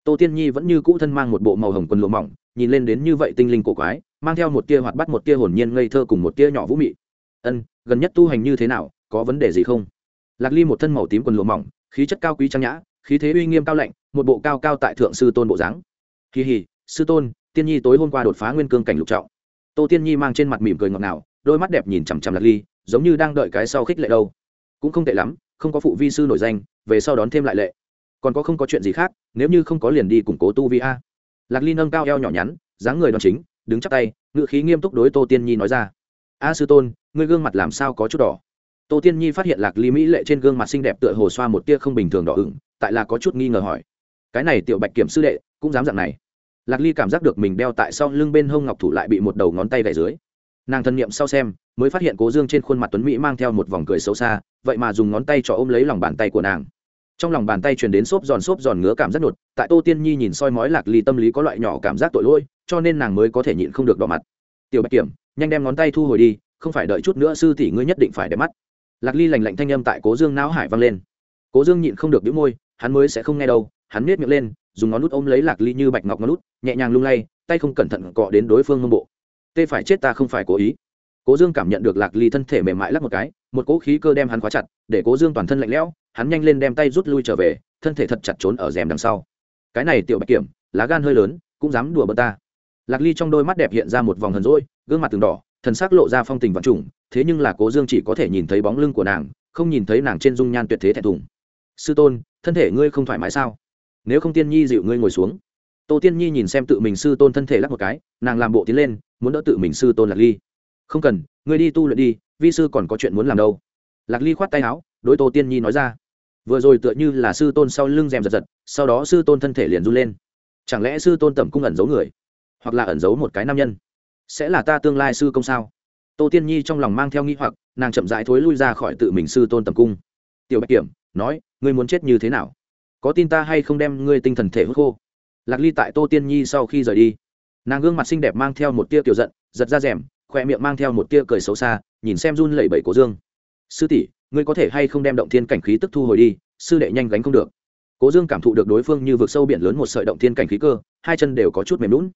Tô thiên nhi vẫn như cũ thân mang một bộ màu hồng quần lụa mỏng, nhìn lên đến như vậy tinh linh cổ quái, mang theo một tia hoạt bắt một tia hồn nhiên ngây thơ cùng một tia nhỏ vũ mị. Ân, gần nhất tu hành như thế nào, có vấn đề gì không? Lạc ly một thân màu tím quần lụa mỏng, khí chất cao quý trang nhã khí thế uy nghiêm cao lạnh một bộ cao cao tại thượng sư tôn bộ dáng. Kỳ hỉ, sư tôn tiên nhi tối hôm qua đột phá nguyên cương cảnh lục trọng. Tô tiên nhi mang trên mặt mỉm cười ngọt ngào đôi mắt đẹp nhìn chằm chằm lạc ly giống như đang đợi cái sau khích lệ đâu. Cũng không tệ lắm không có phụ vi sư nổi danh về sau đón thêm lại lệ. Còn có không có chuyện gì khác nếu như không có liền đi củng cố tu vi a. Lạc ly nâng cao eo nhỏ nhắn dáng người đòn chính đứng chắp tay ngự khí nghiêm túc đối tô tiên nhi nói ra. A sư tôn ngươi gương mặt làm sao có chút đỏ? Tô tiên nhi phát hiện lạc ly mỹ lệ trên gương mặt xinh đẹp tựa hồ xoa một tia không bình thường đỏ ửng, tại là có chút nghi ngờ hỏi. Cái này tiểu bạch kiểm sư đệ, cũng dám dạng này. Lạc ly cảm giác được mình đeo tại sau lưng bên hông ngọc thủ lại bị một đầu ngón tay gảy dưới. Nàng thân nhiệm sau xem, mới phát hiện cố dương trên khuôn mặt tuấn mỹ mang theo một vòng cười xấu xa, vậy mà dùng ngón tay cho ôm lấy lòng bàn tay của nàng. Trong lòng bàn tay truyền đến xốp giòn xốp giòn ngứa cảm giác nột tại tô tiên nhi nhìn soi mói lạc ly tâm lý có loại nhỏ cảm giác tội lỗi, cho nên nàng mới có thể nhịn không được đỏ mặt. Tiểu bạch kiểm, nhanh đem ngón tay thu hồi đi, không phải đợi chút nữa sư tỷ ngươi nhất định phải để mắt lạc ly lành lạnh thanh âm tại cố dương não hải vang lên. Cố dương nhịn không được đĩu môi, hắn mới sẽ không nghe đâu, hắn nết miệng lên, dùng ngón nút ôm lấy lạc ly như bạch ngọc ngón nút, nhẹ nhàng lung lay, tay không cẩn thận cọ đến đối phương ngâm bộ. Tê phải chết ta không phải cố ý. Cố dương cảm nhận được lạc ly thân thể mềm mại lắc một cái, một cỗ khí cơ đem hắn khóa chặt, để cố dương toàn thân lạnh lẽo, hắn nhanh lên đem tay rút lui trở về, thân thể thật chặt trốn ở rèm đằng sau. Cái này tiểu bạch kiểm, lá gan hơi lớn, cũng dám đùa bật ta. Lạc ly trong đôi mắt đẹp hiện ra một vòng hờn rỗi gương mặt từng đỏ thần sắc lộ ra phong tình vạn trùng, thế nhưng là cố dương chỉ có thể nhìn thấy bóng lưng của nàng, không nhìn thấy nàng trên dung nhan tuyệt thế thẹn thùng. Sư tôn, thân thể ngươi không thoải mái sao? Nếu không tiên nhi dịu ngươi ngồi xuống. Tô tiên nhi nhìn xem tự mình sư tôn thân thể lắc một cái, nàng làm bộ tiến lên, muốn đỡ tự mình sư tôn lạc ly. Không cần, ngươi đi tu luyện đi, vi sư còn có chuyện muốn làm đâu. Lạc ly khoát tay áo, đối tô tiên nhi nói ra. Vừa rồi tựa như là sư tôn sau lưng rèm giật giật, sau đó sư tôn thân thể liền run lên. Chẳng lẽ sư tôn tẩm cung ẩn giấu người, hoặc là ẩn giấu một cái nam nhân? Sẽ là ta tương lai sư công sao? Tô tiên nhi trong lòng mang theo nghi hoặc, nàng chậm rãi thối lui ra khỏi tự mình sư tôn tầm cung. Tiểu bạch kiểm, nói, ngươi muốn chết như thế nào? Có tin ta hay không đem ngươi tinh thần thể hút khô? Lạc ly tại tô tiên nhi sau khi rời đi, nàng gương mặt xinh đẹp mang theo một tia kiểu giận, giật ra rèm khoe miệng mang theo một tia cười xấu xa, nhìn xem run lẩy bẩy cố dương. Sư tỷ, ngươi có thể hay không đem động thiên cảnh khí tức thu hồi đi, sư đệ nhanh gánh không được. Cố dương cảm thụ được đối phương như vượt sâu biển lớn một sợi động thiên cảnh khí cơ, hai chân đều có chút mềm lún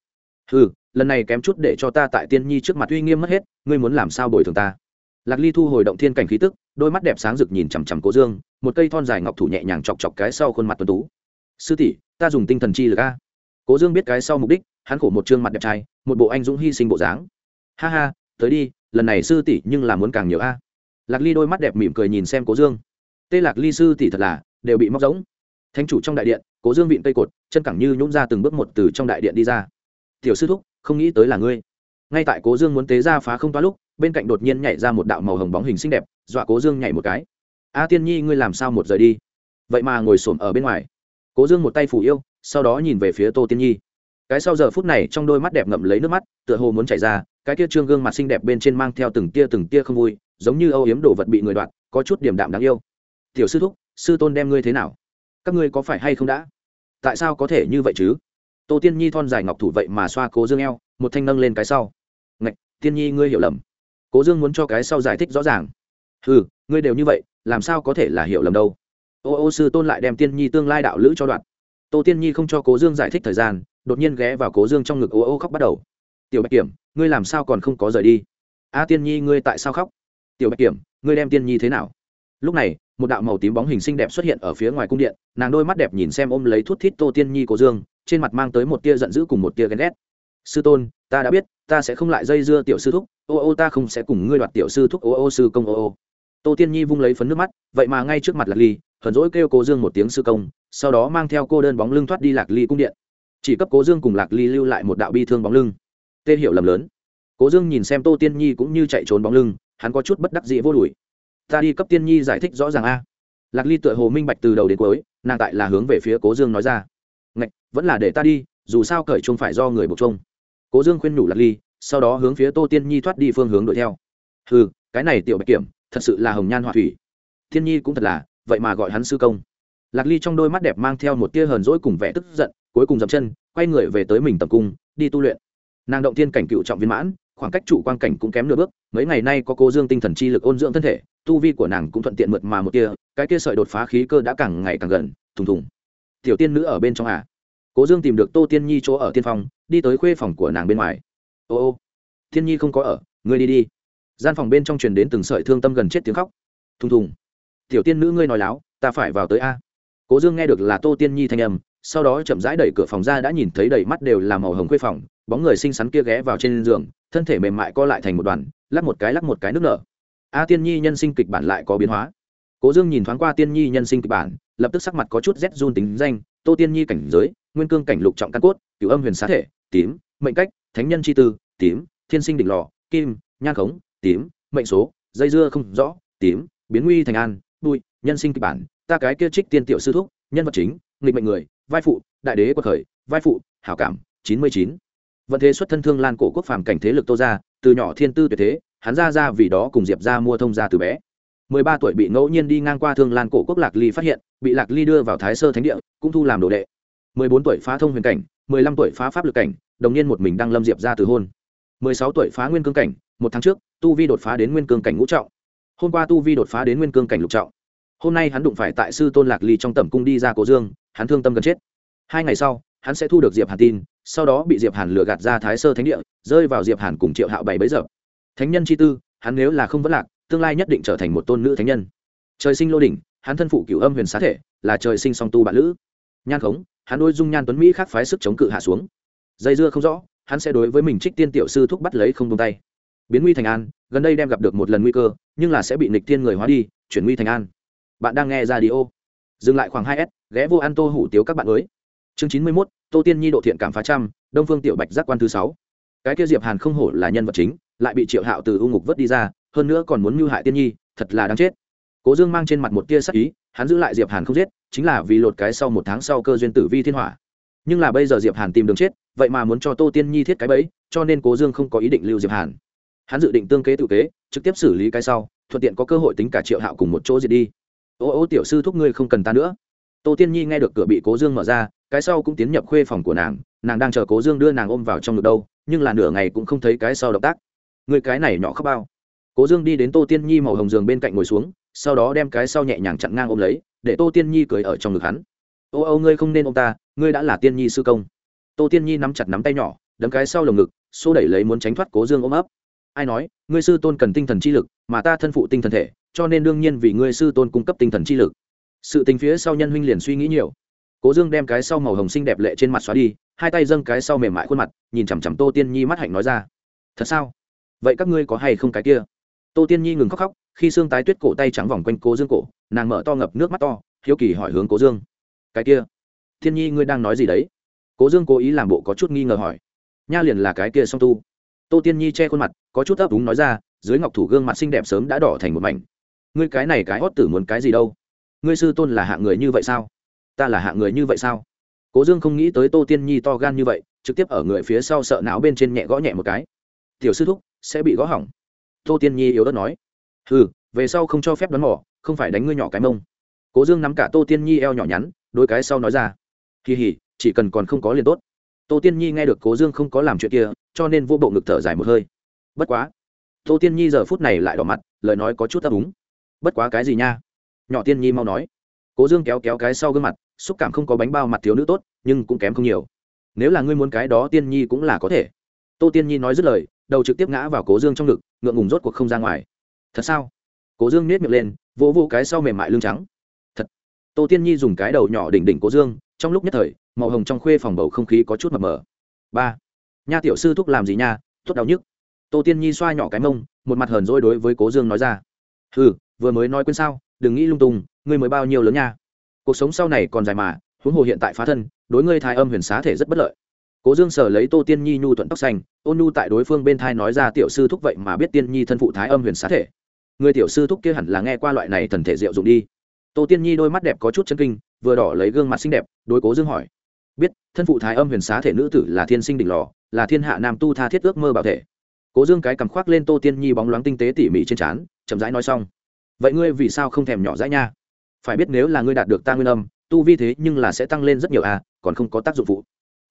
ừ lần này kém chút để cho ta tại tiên nhi trước mặt uy nghiêm mất hết, ngươi muốn làm sao bồi thường ta? Lạc ly thu hồi động thiên cảnh khí tức, đôi mắt đẹp sáng rực nhìn chằm chằm cố dương, một cây thon dài ngọc thủ nhẹ nhàng chọc chọc cái sau khuôn mặt tuấn tú. Sư tỷ, ta dùng tinh thần chi lực a. Cố dương biết cái sau mục đích, hắn khổ một chương mặt đẹp trai, một bộ anh dũng hy sinh bộ dáng. Ha ha, tới đi, lần này sư tỷ nhưng là muốn càng nhiều a. Lạc ly đôi mắt đẹp mỉm cười nhìn xem cố dương. Tê lạc ly sư tỷ thật là, đều bị móc giống thánh chủ trong đại điện, cố dương vịn cây cột, chân cẳng như nhún ra từng bước một từ trong đại điện đi ra. Tiểu sư thúc không nghĩ tới là ngươi. Ngay tại cố dương muốn tế ra phá không toa lúc, bên cạnh đột nhiên nhảy ra một đạo màu hồng bóng hình xinh đẹp, dọa cố dương nhảy một cái. A tiên nhi, ngươi làm sao một giờ đi? Vậy mà ngồi xổm ở bên ngoài. Cố dương một tay phủ yêu, sau đó nhìn về phía tô tiên nhi. Cái sau giờ phút này trong đôi mắt đẹp ngậm lấy nước mắt, tựa hồ muốn chảy ra, cái tia trương gương mặt xinh đẹp bên trên mang theo từng tia từng tia không vui, giống như âu yếm đồ vật bị người đoạt, có chút điểm đạm đáng yêu. Tiểu sư thúc, sư tôn đem ngươi thế nào? Các ngươi có phải hay không đã? Tại sao có thể như vậy chứ? Tô tiên nhi thon dài ngọc thủ vậy mà xoa cố dương eo, một thanh nâng lên cái sau. Ngạch, tiên nhi ngươi hiểu lầm. Cố dương muốn cho cái sau giải thích rõ ràng. Ừ ngươi đều như vậy, làm sao có thể là hiểu lầm đâu? Ô ô sư tôn lại đem tiên nhi tương lai đạo lữ cho đoạn. Tô tiên nhi không cho cố dương giải thích thời gian, đột nhiên ghé vào cố dương trong ngực ô ô khóc bắt đầu. Tiểu bạch kiểm, ngươi làm sao còn không có rời đi? A tiên nhi, ngươi tại sao khóc? Tiểu bạch kiểm, ngươi đem tiên nhi thế nào? Lúc này một đạo màu tím bóng hình xinh đẹp xuất hiện ở phía ngoài cung điện, nàng đôi mắt đẹp nhìn xem ôm lấy thuốc thít tô tiên nhi cố dương, trên mặt mang tới một tia giận dữ cùng một tia ghen ghét. Sư tôn, ta đã biết, ta sẽ không lại dây dưa tiểu sư thúc, ô ô ta không sẽ cùng ngươi đoạt tiểu sư thúc, ô ô sư công, ô ô. Tô tiên nhi vung lấy phấn nước mắt, vậy mà ngay trước mặt lạc ly, hờn dỗi kêu cố dương một tiếng sư công, sau đó mang theo cô đơn bóng lưng thoát đi lạc ly cung điện. Chỉ cấp cố dương cùng lạc ly lưu lại một đạo bi thương bóng lưng. Tên hiệu lầm lớn. Cố dương nhìn xem tô tiên nhi cũng như chạy trốn bóng lưng, hắn có chút bất đắc dĩ vô đùi ta đi cấp tiên nhi giải thích rõ ràng a. Lạc ly tựa hồ minh bạch từ đầu đến cuối, nàng tại là hướng về phía cố dương nói ra. Ngạch, vẫn là để ta đi, dù sao cởi chung phải do người buộc chung cố dương khuyên nhủ lạc ly, sau đó hướng phía tô tiên nhi thoát đi phương hướng đuổi theo. Ừ cái này tiểu bạch kiểm, thật sự là hồng nhan họa thủy. Thiên nhi cũng thật là, vậy mà gọi hắn sư công. Lạc ly trong đôi mắt đẹp mang theo một tia hờn dỗi cùng vẻ tức giận, cuối cùng dậm chân, quay người về tới mình tập cung, đi tu luyện. Nàng động thiên cảnh cựu trọng viên mãn, khoảng cách chủ quan cảnh cũng kém nửa bước, mấy ngày nay có cô dương tinh thần chi lực ôn dưỡng thân thể tu vi của nàng cũng thuận tiện mượt mà một tia cái kia sợi đột phá khí cơ đã càng ngày càng gần, thùng thùng. Tiểu tiên nữ ở bên trong à? Cố dương tìm được tô tiên nhi chỗ ở tiên phòng, đi tới khuê phòng của nàng bên ngoài. Ô ô, tiên nhi không có ở, ngươi đi đi. Gian phòng bên trong truyền đến từng sợi thương tâm gần chết tiếng khóc. Thùng thùng. Tiểu tiên nữ ngươi nói láo, ta phải vào tới a. Cố dương nghe được là tô tiên nhi thanh âm, sau đó chậm rãi đẩy cửa phòng ra đã nhìn thấy đầy mắt đều là màu hồng khuê phòng, bóng người xinh xắn kia ghé vào trên giường, thân thể mềm mại co lại thành một đoàn, lắc một cái lắc một cái nước nở a tiên nhi nhân sinh kịch bản lại có biến hóa. Cố dương nhìn thoáng qua tiên nhi nhân sinh kịch bản, lập tức sắc mặt có chút rét run tính danh, tô tiên nhi cảnh giới, nguyên cương cảnh lục trọng căn cốt, cửu âm huyền xá thể, tím, mệnh cách, thánh nhân chi tư, tím, thiên sinh đỉnh lò, kim, nhan khống, tím, mệnh số, dây dưa không rõ, tím, biến nguy thành an, bụi, nhân sinh kịch bản, ta cái kia trích tiên tiểu sư thúc, nhân vật chính, nghịch mệnh người, vai phụ, đại đế quật khởi, vai phụ, hảo cảm, chín mươi chín. Vận thế xuất thân thương lan cổ quốc phàm cảnh thế lực tô ra từ nhỏ thiên tư tuyệt thế hắn ra ra vì đó cùng diệp ra mua thông ra từ bé. Mười ba tuổi bị ngẫu nhiên đi ngang qua thương lan cổ quốc lạc ly phát hiện, bị lạc ly đưa vào thái sơ thánh địa, cũng thu làm đồ đệ. Mười bốn tuổi phá thông huyền cảnh, mười lăm tuổi phá pháp lực cảnh, đồng nhiên một mình đang lâm diệp ra từ hôn. Mười sáu tuổi phá nguyên cương cảnh, một tháng trước, tu vi đột phá đến nguyên cương cảnh ngũ trọng. Hôm qua tu vi đột phá đến nguyên cương cảnh lục trọng. Hôm nay hắn đụng phải tại sư tôn lạc ly trong Tẩm cung đi ra Cổ dương, hắn thương tâm gần chết. Hai ngày sau, hắn sẽ thu được diệp hàn tin, sau đó bị diệp hàn lừa gạt ra thái sơ thánh địa, rơi vào diệp hàn cùng triệu hạo bảy bấy giờ thánh nhân chi tư, hắn nếu là không vẫn lạc, tương lai nhất định trở thành một tôn nữ thánh nhân. Trời sinh lô đỉnh, hắn thân phụ cửu âm huyền xá thể, là trời sinh song tu bản lữ. Nhan khống, hắn đôi dung nhan tuấn mỹ khác phái sức chống cự hạ xuống. Dây dưa không rõ, hắn sẽ đối với mình trích tiên tiểu sư thúc bắt lấy không tung tay. Biến nguy thành an, gần đây đem gặp được một lần nguy cơ, nhưng là sẽ bị nịch tiên người hóa đi, chuyển nguy thành an. Bạn đang nghe ra đi ô dừng lại khoảng hai s, ghé vô ăn tô hủ tiếu các bạn mới. Chương chín mươi mốt, tô tiên nhi độ thiện cảm phá trăm, đông phương tiểu bạch giác quan thứ sáu. Cái kia diệp hàn không hổ là nhân vật chính lại bị triệu hạo từ u ngục vớt đi ra, hơn nữa còn muốn mưu hại tiên nhi, thật là đáng chết. Cố dương mang trên mặt một tia sắc ý, hắn giữ lại diệp hàn không giết, chính là vì lột cái sau một tháng sau cơ duyên tử vi thiên hỏa. Nhưng là bây giờ diệp hàn tìm đường chết, vậy mà muốn cho tô tiên nhi thiết cái bẫy, cho nên cố dương không có ý định lưu diệp hàn. Hắn dự định tương kế tự kế, trực tiếp xử lý cái sau, thuận tiện có cơ hội tính cả triệu hạo cùng một chỗ diệt đi. Ô ô tiểu sư thúc ngươi không cần ta nữa. Tô tiên nhi nghe được cửa bị cố dương mở ra, cái sau cũng tiến nhập khuê phòng của nàng nàng đang chờ cố dương đưa nàng ôm vào trong ngực đâu, nhưng là nửa ngày cũng không thấy cái sau động tác người cái này nhỏ khóc bao. Cố dương đi đến tô tiên nhi màu hồng giường bên cạnh ngồi xuống, sau đó đem cái sau nhẹ nhàng chặn ngang ôm lấy, để tô tiên nhi cười ở trong ngực hắn. Ô ô, ngươi không nên ôm ta, ngươi đã là tiên nhi sư công. Tô tiên nhi nắm chặt nắm tay nhỏ, đấm cái sau lồng ngực, xô đẩy lấy muốn tránh thoát cố dương ôm ấp. Ai nói, ngươi sư tôn cần tinh thần chi lực, mà ta thân phụ tinh thần thể, cho nên đương nhiên vì ngươi sư tôn cung cấp tinh thần chi lực. Sự tình phía sau nhân huynh liền suy nghĩ nhiều. Cố dương đem cái sau màu hồng xinh đẹp lệ trên mặt xóa đi, hai tay dâng cái sau mềm mại khuôn mặt, nhìn chằm chằm tô tiên nhi mắt hạnh nói ra. Thật sao? Vậy các ngươi có hay không cái kia? Tô tiên nhi ngừng khóc khóc, khi xương tái tuyết cổ tay trắng vòng quanh cố dương cổ, nàng mở to ngập nước mắt to, hiếu kỳ hỏi hướng cố dương. Cái kia? Thiên nhi ngươi đang nói gì đấy? Cố dương cố ý làm bộ có chút nghi ngờ hỏi. Nha liền là cái kia song tu. Tô tiên nhi che khuôn mặt, có chút ấp úng nói ra, dưới ngọc thủ gương mặt xinh đẹp sớm đã đỏ thành một mảnh. Ngươi cái này cái hót tử muốn cái gì đâu? Ngươi sư tôn là hạng người như vậy sao? Ta là hạng người như vậy sao? Cố dương không nghĩ tới tô tiên nhi to gan như vậy, trực tiếp ở người phía sau sợ não bên trên nhẹ gõ nhẹ một cái. Tiểu sư thúc sẽ bị gõ hỏng. Tô tiên nhi yếu đất nói. Ừ về sau không cho phép đoán mỏ không phải đánh ngươi nhỏ cái mông. Cố dương nắm cả tô tiên nhi eo nhỏ nhắn, đôi cái sau nói ra. Kỳ hỉ, chỉ cần còn không có liền tốt. Tô tiên nhi nghe được cố dương không có làm chuyện kia, cho nên vô bộ ngực thở dài một hơi. Bất quá, tô tiên nhi giờ phút này lại đỏ mặt, lời nói có chút ấp úng. Bất quá cái gì nha? Nhỏ tiên nhi mau nói. Cố dương kéo kéo cái sau gương mặt, xúc cảm không có bánh bao mặt thiếu nữ tốt, nhưng cũng kém không nhiều. Nếu là ngươi muốn cái đó tiên nhi cũng là có thể. Tô tiên nhi nói dứt lời đầu trực tiếp ngã vào cố dương trong ngực, ngượng ngùng rốt cuộc không ra ngoài. Thật sao? Cố dương nết miệng lên, vỗ vỗ cái sau mềm mại lưng trắng. Thật. Tô tiên nhi dùng cái đầu nhỏ đỉnh đỉnh cố dương, trong lúc nhất thời, màu hồng trong khuê phòng bầu không khí có chút mập mờ. Ba. Nha tiểu sư thúc làm gì nha? Thúc đau nhức. Tô tiên nhi xoa nhỏ cái mông, một mặt hờn dỗi đối với cố dương nói ra. Ừ vừa mới nói quên sao, đừng nghĩ lung tung, ngươi mới bao nhiêu lớn nha. Cuộc sống sau này còn dài mà, huống hồ hiện tại phá thân, đối ngươi thai âm huyền xá thể rất bất lợi cố dương sở lấy tô tiên nhi nhu thuận tóc xanh, ôn nhu tại đối phương bên thai nói ra tiểu sư thúc vậy mà biết tiên nhi thân phụ thái âm huyền xá thể. Người tiểu sư thúc kia hẳn là nghe qua loại này thần thể diệu dụng đi. Tô tiên nhi đôi mắt đẹp có chút chân kinh, vừa đỏ lấy gương mặt xinh đẹp, đối cố dương hỏi. Biết, thân phụ thái âm huyền xá thể nữ tử là thiên sinh đỉnh lò, là thiên hạ nam tu tha thiết ước mơ bảo thể. Cố dương cái cầm khoác lên tô tiên nhi bóng loáng tinh tế tỉ mỉ trên trán, chậm rãi nói xong. Vậy ngươi vì sao không thèm nhỏ dãi nha? Phải biết nếu là ngươi đạt được ta nguyên âm, tu vi thế nhưng là sẽ tăng lên rất nhiều à còn không có tác dụng phụ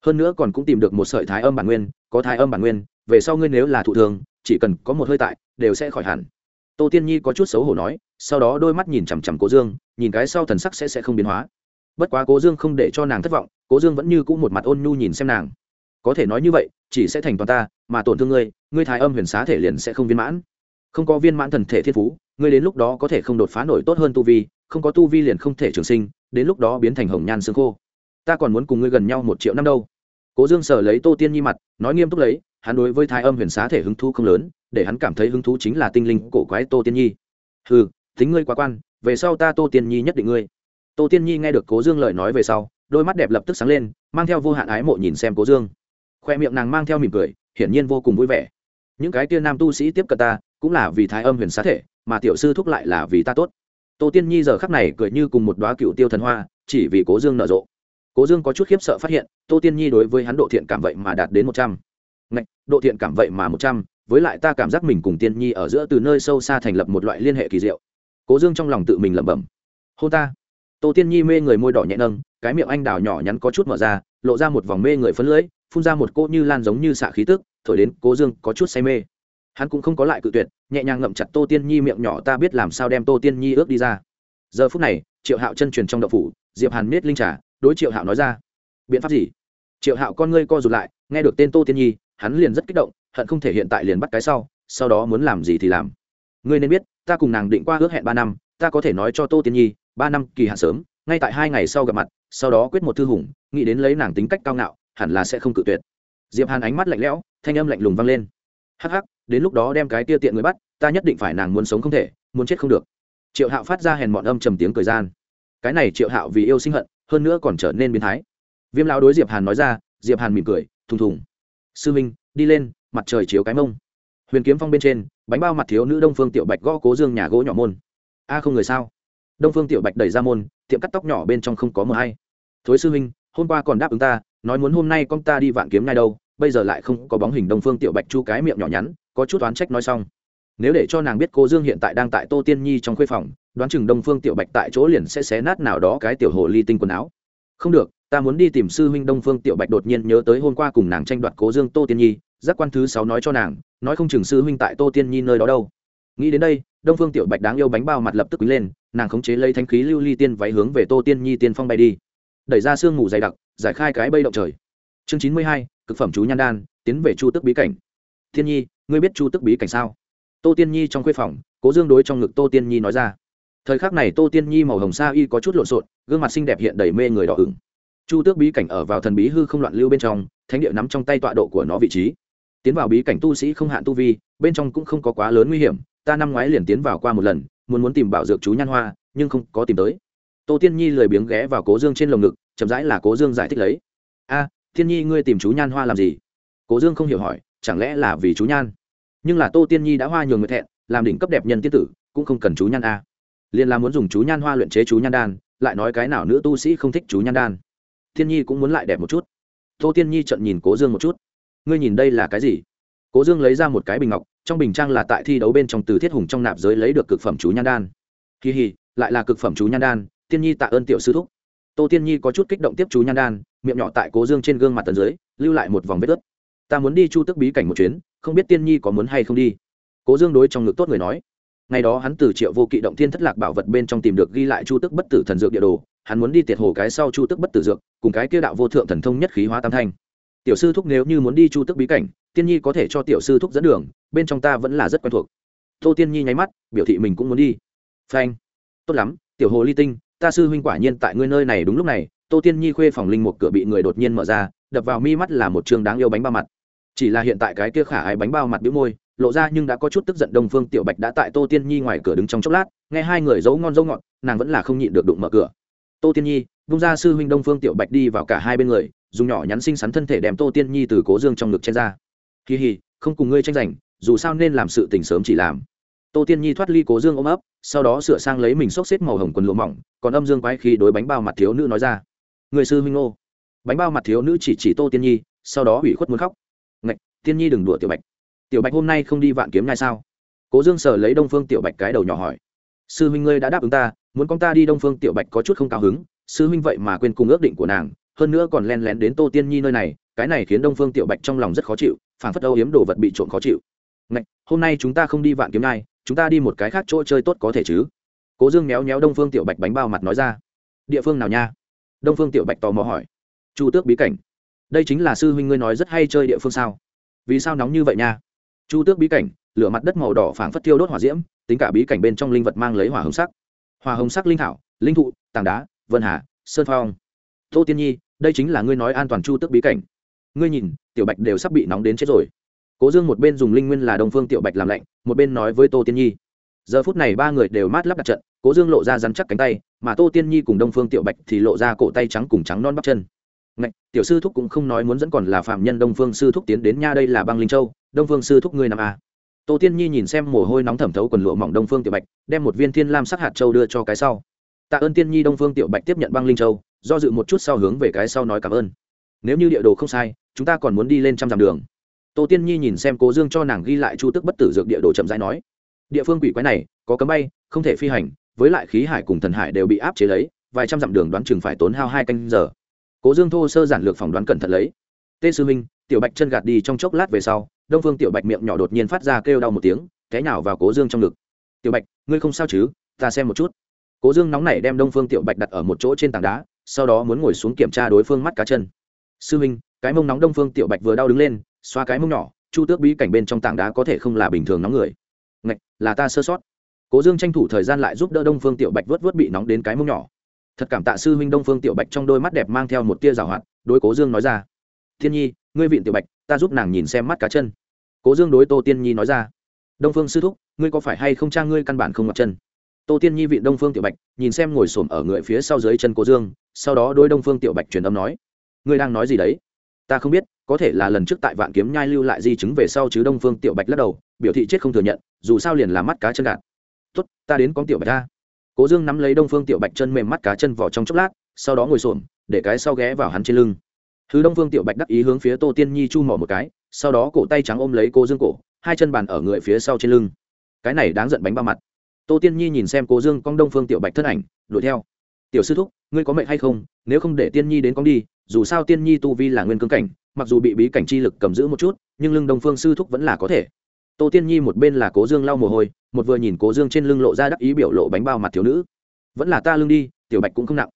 hơn nữa còn cũng tìm được một sợi thái âm bản nguyên, có thái âm bản nguyên, về sau ngươi nếu là thụ thường, chỉ cần có một hơi tại, đều sẽ khỏi hẳn. Tô tiên nhi có chút xấu hổ nói, sau đó đôi mắt nhìn chằm chằm cố dương, nhìn cái sau thần sắc sẽ sẽ không biến hóa. Bất quá cố dương không để cho nàng thất vọng, cố dương vẫn như cũ một mặt ôn nhu nhìn xem nàng. Có thể nói như vậy, chỉ sẽ thành toàn ta, mà tổn thương ngươi ngươi thái âm huyền xá thể liền sẽ không viên mãn. Không có viên mãn thần thể thiên phú, ngươi đến lúc đó có thể không đột phá nổi tốt hơn tu vi, không có tu vi liền không thể trường sinh, đến lúc đó biến thành hồng nhan xương khô ta còn muốn cùng ngươi gần nhau một triệu năm đâu. Cố dương sở lấy tô tiên nhi mặt, nói nghiêm túc lấy, hắn đối với thái âm huyền xá thể hứng thú không lớn, để hắn cảm thấy hứng thú chính là tinh linh cổ quái tô tiên nhi. Ừ tính ngươi quá quan, về sau ta tô tiên nhi nhất định ngươi. Tô tiên nhi nghe được cố dương lời nói về sau, đôi mắt đẹp lập tức sáng lên, mang theo vô hạn ái mộ nhìn xem cố dương. Khoe miệng nàng mang theo mỉm cười, hiển nhiên vô cùng vui vẻ. Những cái tiên nam tu sĩ tiếp cận ta, cũng là vì thái âm huyền xá thể, mà tiểu sư thúc lại là vì ta tốt. Tô tiên nhi giờ khắc này cười như cùng một đoá cựu tiêu thần hoa, chỉ vì cố dương nở rộ cố dương có chút khiếp sợ phát hiện, tô tiên nhi đối với hắn độ thiện cảm vậy mà đạt đến một trăm. Ngạch, độ thiện cảm vậy mà một trăm, với lại ta cảm giác mình cùng tiên nhi ở giữa từ nơi sâu xa thành lập một loại liên hệ kỳ diệu. Cố dương trong lòng tự mình lẩm bẩm. Hô ta. Tô tiên nhi mê người môi đỏ nhẹ nâng, cái miệng anh đào nhỏ nhắn có chút mở ra, lộ ra một vòng mê người phấn lưỡi, phun ra một cỗ như lan giống như xạ khí tức, thổi đến cố dương có chút say mê. Hắn cũng không có lại cự tuyệt, nhẹ nhàng ngậm chặt tô tiên nhi miệng nhỏ, ta biết làm sao đem tô tiên nhi ước đi ra. Giờ phút này, triệu hạo chân truyền trong đậu phủ, diệp hàn miết linh trà đối triệu hạo nói ra. Biện pháp gì? Triệu hạo con ngươi co rụt lại, nghe được tên tô tiên nhi, hắn liền rất kích động, hận không thể hiện tại liền bắt cái sau sau đó muốn làm gì thì làm. Ngươi nên biết, ta cùng nàng định qua ước hẹn ba năm, ta có thể nói cho tô tiên nhi, ba năm kỳ hạn sớm, ngay tại hai ngày sau gặp mặt, sau đó quyết một thư hùng, nghĩ đến lấy nàng tính cách cao ngạo, hẳn là sẽ không cự tuyệt. Diệp hàn ánh mắt lạnh lẽo, thanh âm lạnh lùng vang lên. Hắc hắc, đến lúc đó đem cái tia tiện người bắt, ta nhất định phải nàng muốn sống không thể, muốn chết không được. Triệu hạo phát ra hèn mọn âm trầm tiếng cười gian. Cái này triệu hạo vì yêu sinh hận hơn nữa còn trở nên biến thái. Viêm lão đối diệp hàn nói ra, diệp hàn mỉm cười, thùng thùng. Sư minh, đi lên, mặt trời chiếu cái mông. Huyền kiếm phong bên trên, bánh bao mặt thiếu nữ đông phương tiểu bạch gõ cố dương nhà gỗ nhỏ môn. A, không người sao? Đông phương tiểu bạch đẩy ra môn, tiệm cắt tóc nhỏ bên trong không có mờ hay. Thối sư huynh hôm qua còn đáp ứng ta, nói muốn hôm nay con ta đi vạn kiếm ngay đâu, bây giờ lại không có bóng hình đông phương tiểu bạch chu cái miệng nhỏ nhắn, có chút oán trách nói xong nếu để cho nàng biết cô dương hiện tại đang tại tô tiên nhi trong khuê phòng, đoán chừng đông phương tiểu bạch tại chỗ liền sẽ xé nát nào đó cái tiểu hồ ly tinh quần áo. Không được, ta muốn đi tìm sư huynh đông phương tiểu bạch đột nhiên nhớ tới hôm qua cùng nàng tranh đoạt cố dương tô tiên nhi, giác quan thứ sáu nói cho nàng, nói không chừng sư huynh tại tô tiên nhi nơi đó đâu. Nghĩ đến đây, đông phương tiểu bạch đáng yêu bánh bao mặt lập tức quý lên, nàng khống chế lấy thanh khí lưu ly tiên váy hướng về tô tiên nhi tiên phong bay đi. Đẩy ra sương ngủ dày đặc, giải khai cái bây động trời. Chương chín mươi hai, cực phẩm chú nhan đan, tiến về chu tức bí cảnh. Thiên nhi, ngươi biết chu tức bí cảnh sao? Tô tiên nhi trong khuê phòng, cố dương đối trong ngực tô tiên nhi nói ra. Thời khắc này tô tiên nhi màu hồng sa y có chút lộn xộn, gương mặt xinh đẹp hiện đầy mê người đỏ ửng. Chu tước bí cảnh ở vào thần bí hư không loạn lưu bên trong, thánh địa nắm trong tay tọa độ của nó vị trí. Tiến vào bí cảnh tu sĩ không hạn tu vi, bên trong cũng không có quá lớn nguy hiểm, ta năm ngoái liền tiến vào qua một lần, muốn muốn tìm bảo dược chú nhan hoa, nhưng không có tìm tới. Tô tiên nhi lười biếng ghé vào cố dương trên lồng ngực, chậm rãi là cố dương giải thích lấy. A thiên nhi, ngươi tìm chú nhan hoa làm gì? Cố dương không hiểu hỏi, chẳng lẽ là vì chú nhan? Nhưng là tô tiên nhi đã hoa nhường người thẹn, làm đỉnh cấp đẹp nhân tiên tử, cũng không cần chú nhan a. Liền là muốn dùng chú nhan hoa luyện chế chú nhan đan, lại nói cái nào nữ tu sĩ không thích chú nhan đan. Thiên nhi cũng muốn lại đẹp một chút. Tô tiên nhi trận nhìn cố dương một chút. Ngươi nhìn đây là cái gì? Cố dương lấy ra một cái bình ngọc, trong bình trang là tại thi đấu bên trong từ thiết hùng trong nạp giới lấy được cực phẩm chú nhan đan. Kỳ hì, lại là cực phẩm chú nhan đan, tiên nhi tạ ơn tiểu sư thúc. Tô tiên nhi có chút kích động tiếp chú nhan đan, miệng nhỏ tại cố dương trên gương mặt tần dưới, lưu lại một vòng vết ướt. Ta muốn đi chu tức bí cảnh một chuyến không biết tiên nhi có muốn hay không đi. Cố dương đối trong ngực tốt người nói. Ngày đó hắn từ triệu vô kỵ động thiên thất lạc bảo vật bên trong tìm được ghi lại chu tức bất tử thần dược địa đồ, hắn muốn đi tiệt hồ cái sau chu tức bất tử dược, cùng cái kia đạo vô thượng thần thông nhất khí hóa tam thanh. Tiểu sư thúc nếu như muốn đi chu tức bí cảnh, tiên nhi có thể cho tiểu sư thúc dẫn đường, bên trong ta vẫn là rất quen thuộc. Tô tiên nhi nháy mắt, biểu thị mình cũng muốn đi. Phanh. Tốt lắm, tiểu hồ ly tinh, ta sư huynh quả nhiên tại ngươi nơi này đúng lúc này, tô tiên nhi khuê phòng linh một cửa bị người đột nhiên mở ra, đập vào mi mắt là một trường đáng yêu bánh bao mặt chỉ là hiện tại cái kia khả ái bánh bao mặt bĩu môi, lộ ra nhưng đã có chút tức giận đông phương tiểu bạch đã tại tô tiên nhi ngoài cửa đứng trong chốc lát, nghe hai người giấu ngon giấu ngọt, nàng vẫn là không nhịn được đụng mở cửa. Tô tiên nhi bung ra sư huynh đông phương tiểu bạch đi vào cả hai bên người, dùng nhỏ nhắn xinh xắn thân thể đem tô tiên nhi từ cố dương trong ngực chen ra. Kỳ hì, không cùng ngươi tranh giành, dù sao nên làm sự tình sớm chỉ làm. Tô tiên nhi thoát ly cố dương ôm ấp, sau đó sửa sang lấy mình xốc xếp màu hồng quần lụa mỏng, còn âm dương quái khi đối bánh bao mặt thiếu nữ nói ra. Người sư huynh ô. Bánh bao mặt thiếu nữ chỉ chỉ tô tiên nhi, sau đó ủy khuất muốn khóc ngạch tiên nhi đừng đùa tiểu bạch. Tiểu bạch hôm nay không đi vạn kiếm ngay sao? Cố dương sờ lấy đông phương tiểu bạch cái đầu nhỏ hỏi. Sư huynh ngươi đã đáp ứng ta muốn con ta đi đông phương tiểu bạch có chút không cao hứng sư huynh vậy mà quên cùng ước định của nàng hơn nữa còn len lén đến tô tiên nhi nơi này cái này khiến đông phương tiểu bạch trong lòng rất khó chịu phảng phất âu hiếm đồ vật bị trộm khó chịu. Ngạch, hôm nay chúng ta không đi vạn kiếm ngay, chúng ta đi một cái khác chỗ chơi tốt có thể chứ? Cố dương méo méo đông phương tiểu bạch bánh bao mặt nói ra. Địa phương nào nha? Đông phương tiểu bạch tò mò hỏi. Chu tước bí cảnh đây chính là sư huynh ngươi nói rất hay chơi địa phương sao? Vì sao nóng như vậy nha? Chu tước bí cảnh, lửa mặt đất màu đỏ phảng phất tiêu đốt hỏa diễm, tính cả bí cảnh bên trong linh vật mang lấy hỏa hồng sắc. Hỏa hồng sắc linh thảo, linh thụ, tảng đá, vân hà, sơn phong. Tô tiên nhi, đây chính là ngươi nói an toàn chu tước bí cảnh. Ngươi nhìn, tiểu bạch đều sắp bị nóng đến chết rồi. Cố dương một bên dùng linh nguyên là đông phương tiểu bạch làm lạnh, một bên nói với tô tiên nhi. Giờ phút này ba người đều mát lắp đặt trận, cố dương lộ ra rắn chắc cánh tay, mà tô tiên nhi cùng đông phương tiểu bạch thì lộ ra cổ tay trắng cùng trắng non bắp chân. Ngạch, tiểu sư thúc cũng không nói muốn dẫn còn là phạm nhân đông phương sư thúc tiến đến nha đây là băng linh châu đông phương sư thúc ngươi nằm à? tô tiên nhi nhìn xem mồ hôi nóng thẩm thấu quần lụa mỏng đông phương tiểu bạch đem một viên thiên lam sắc hạt châu đưa cho cái sau. Tạ ơn tiên nhi đông phương tiểu bạch tiếp nhận băng linh châu do dự một chút sau hướng về cái sau nói cảm ơn. Nếu như địa đồ không sai chúng ta còn muốn đi lên trăm dặm đường. Tô tiên nhi nhìn xem cố dương cho nàng ghi lại chu tức bất tử dược địa đồ chậm rãi nói. Địa phương quỷ quái này có cấm bay không thể phi hành với lại khí hải cùng thần hải đều bị áp chế lấy vài trăm dặm đường đoán chừng phải tốn hao hai canh giờ cố dương thô sơ giản lược phỏng đoán cẩn thận lấy. Tê sư minh tiểu bạch chân gạt đi trong chốc lát về sau, đông phương tiểu bạch miệng nhỏ đột nhiên phát ra kêu đau một tiếng, té nào vào cố dương trong ngực. Tiểu bạch, ngươi không sao chứ? Ta xem một chút. Cố dương nóng nảy đem đông phương tiểu bạch đặt ở một chỗ trên tảng đá, sau đó muốn ngồi xuống kiểm tra đối phương mắt cá chân. Sư minh cái mông nóng đông phương tiểu bạch vừa đau đứng lên, xoa cái mông nhỏ, chu tước bí cảnh bên trong tảng đá có thể không là bình thường nóng người. Ngạch, là ta sơ sót. Cố dương tranh thủ thời gian lại giúp đỡ đông phương tiểu bạch vớt vớt bị nóng đến cái mông nhỏ thật cảm tạ sư huynh đông phương tiểu bạch trong đôi mắt đẹp mang theo một tia rào hoạt, đối cố dương nói ra. Thiên nhi, ngươi vịn tiểu bạch, ta giúp nàng nhìn xem mắt cá chân. Cố dương đối tô tiên nhi nói ra. Đông phương sư thúc, ngươi có phải hay không trang ngươi căn bản không mặc chân? Tô tiên nhi vịn đông phương tiểu bạch, nhìn xem ngồi s ổ m ở người phía sau dưới chân cố dương, sau đó đôi đông phương tiểu bạch truyền âm nói. Ngươi đang nói gì đấy? Ta không biết, có thể là lần trước tại vạn kiếm nhai lưu lại di chứng về sau chứ đông phương tiểu bạch lắc đầu, biểu thị chết không thừa nhận, dù sao liền là mắt cá chân gạt. Tuất ta đến con tiểu bạch ta cố dương nắm lấy đông phương tiểu bạch chân mềm mắt cá chân vào trong chốc lát, sau đó ngồi xổm, để cái sau ghé vào hắn trên lưng. Thứ đông phương tiểu bạch đắc ý hướng phía tô tiên nhi chu mỏ một cái, sau đó cổ tay trắng ôm lấy cô dương cổ, hai chân bàn ở người phía sau trên lưng. Cái này đáng giận bánh ba mặt. Tô tiên nhi nhìn xem cố dương cong đông phương tiểu bạch thân ảnh, đuổi theo. Tiểu sư thúc, ngươi có mệnh hay không? Nếu không để tiên nhi đến cong đi, dù sao tiên nhi tu vi là nguyên cương cảnh, mặc dù bị bí cảnh chi lực cầm giữ một chút, nhưng lưng đông phương sư thúc vẫn là có thể. Tô tiên nhi một bên là cố dương lau mồ hôi một vừa nhìn cố dương trên lưng lộ ra đắc ý biểu lộ bánh bao mặt thiếu nữ. Vẫn là ta lưng đi, tiểu bạch cũng không nặng.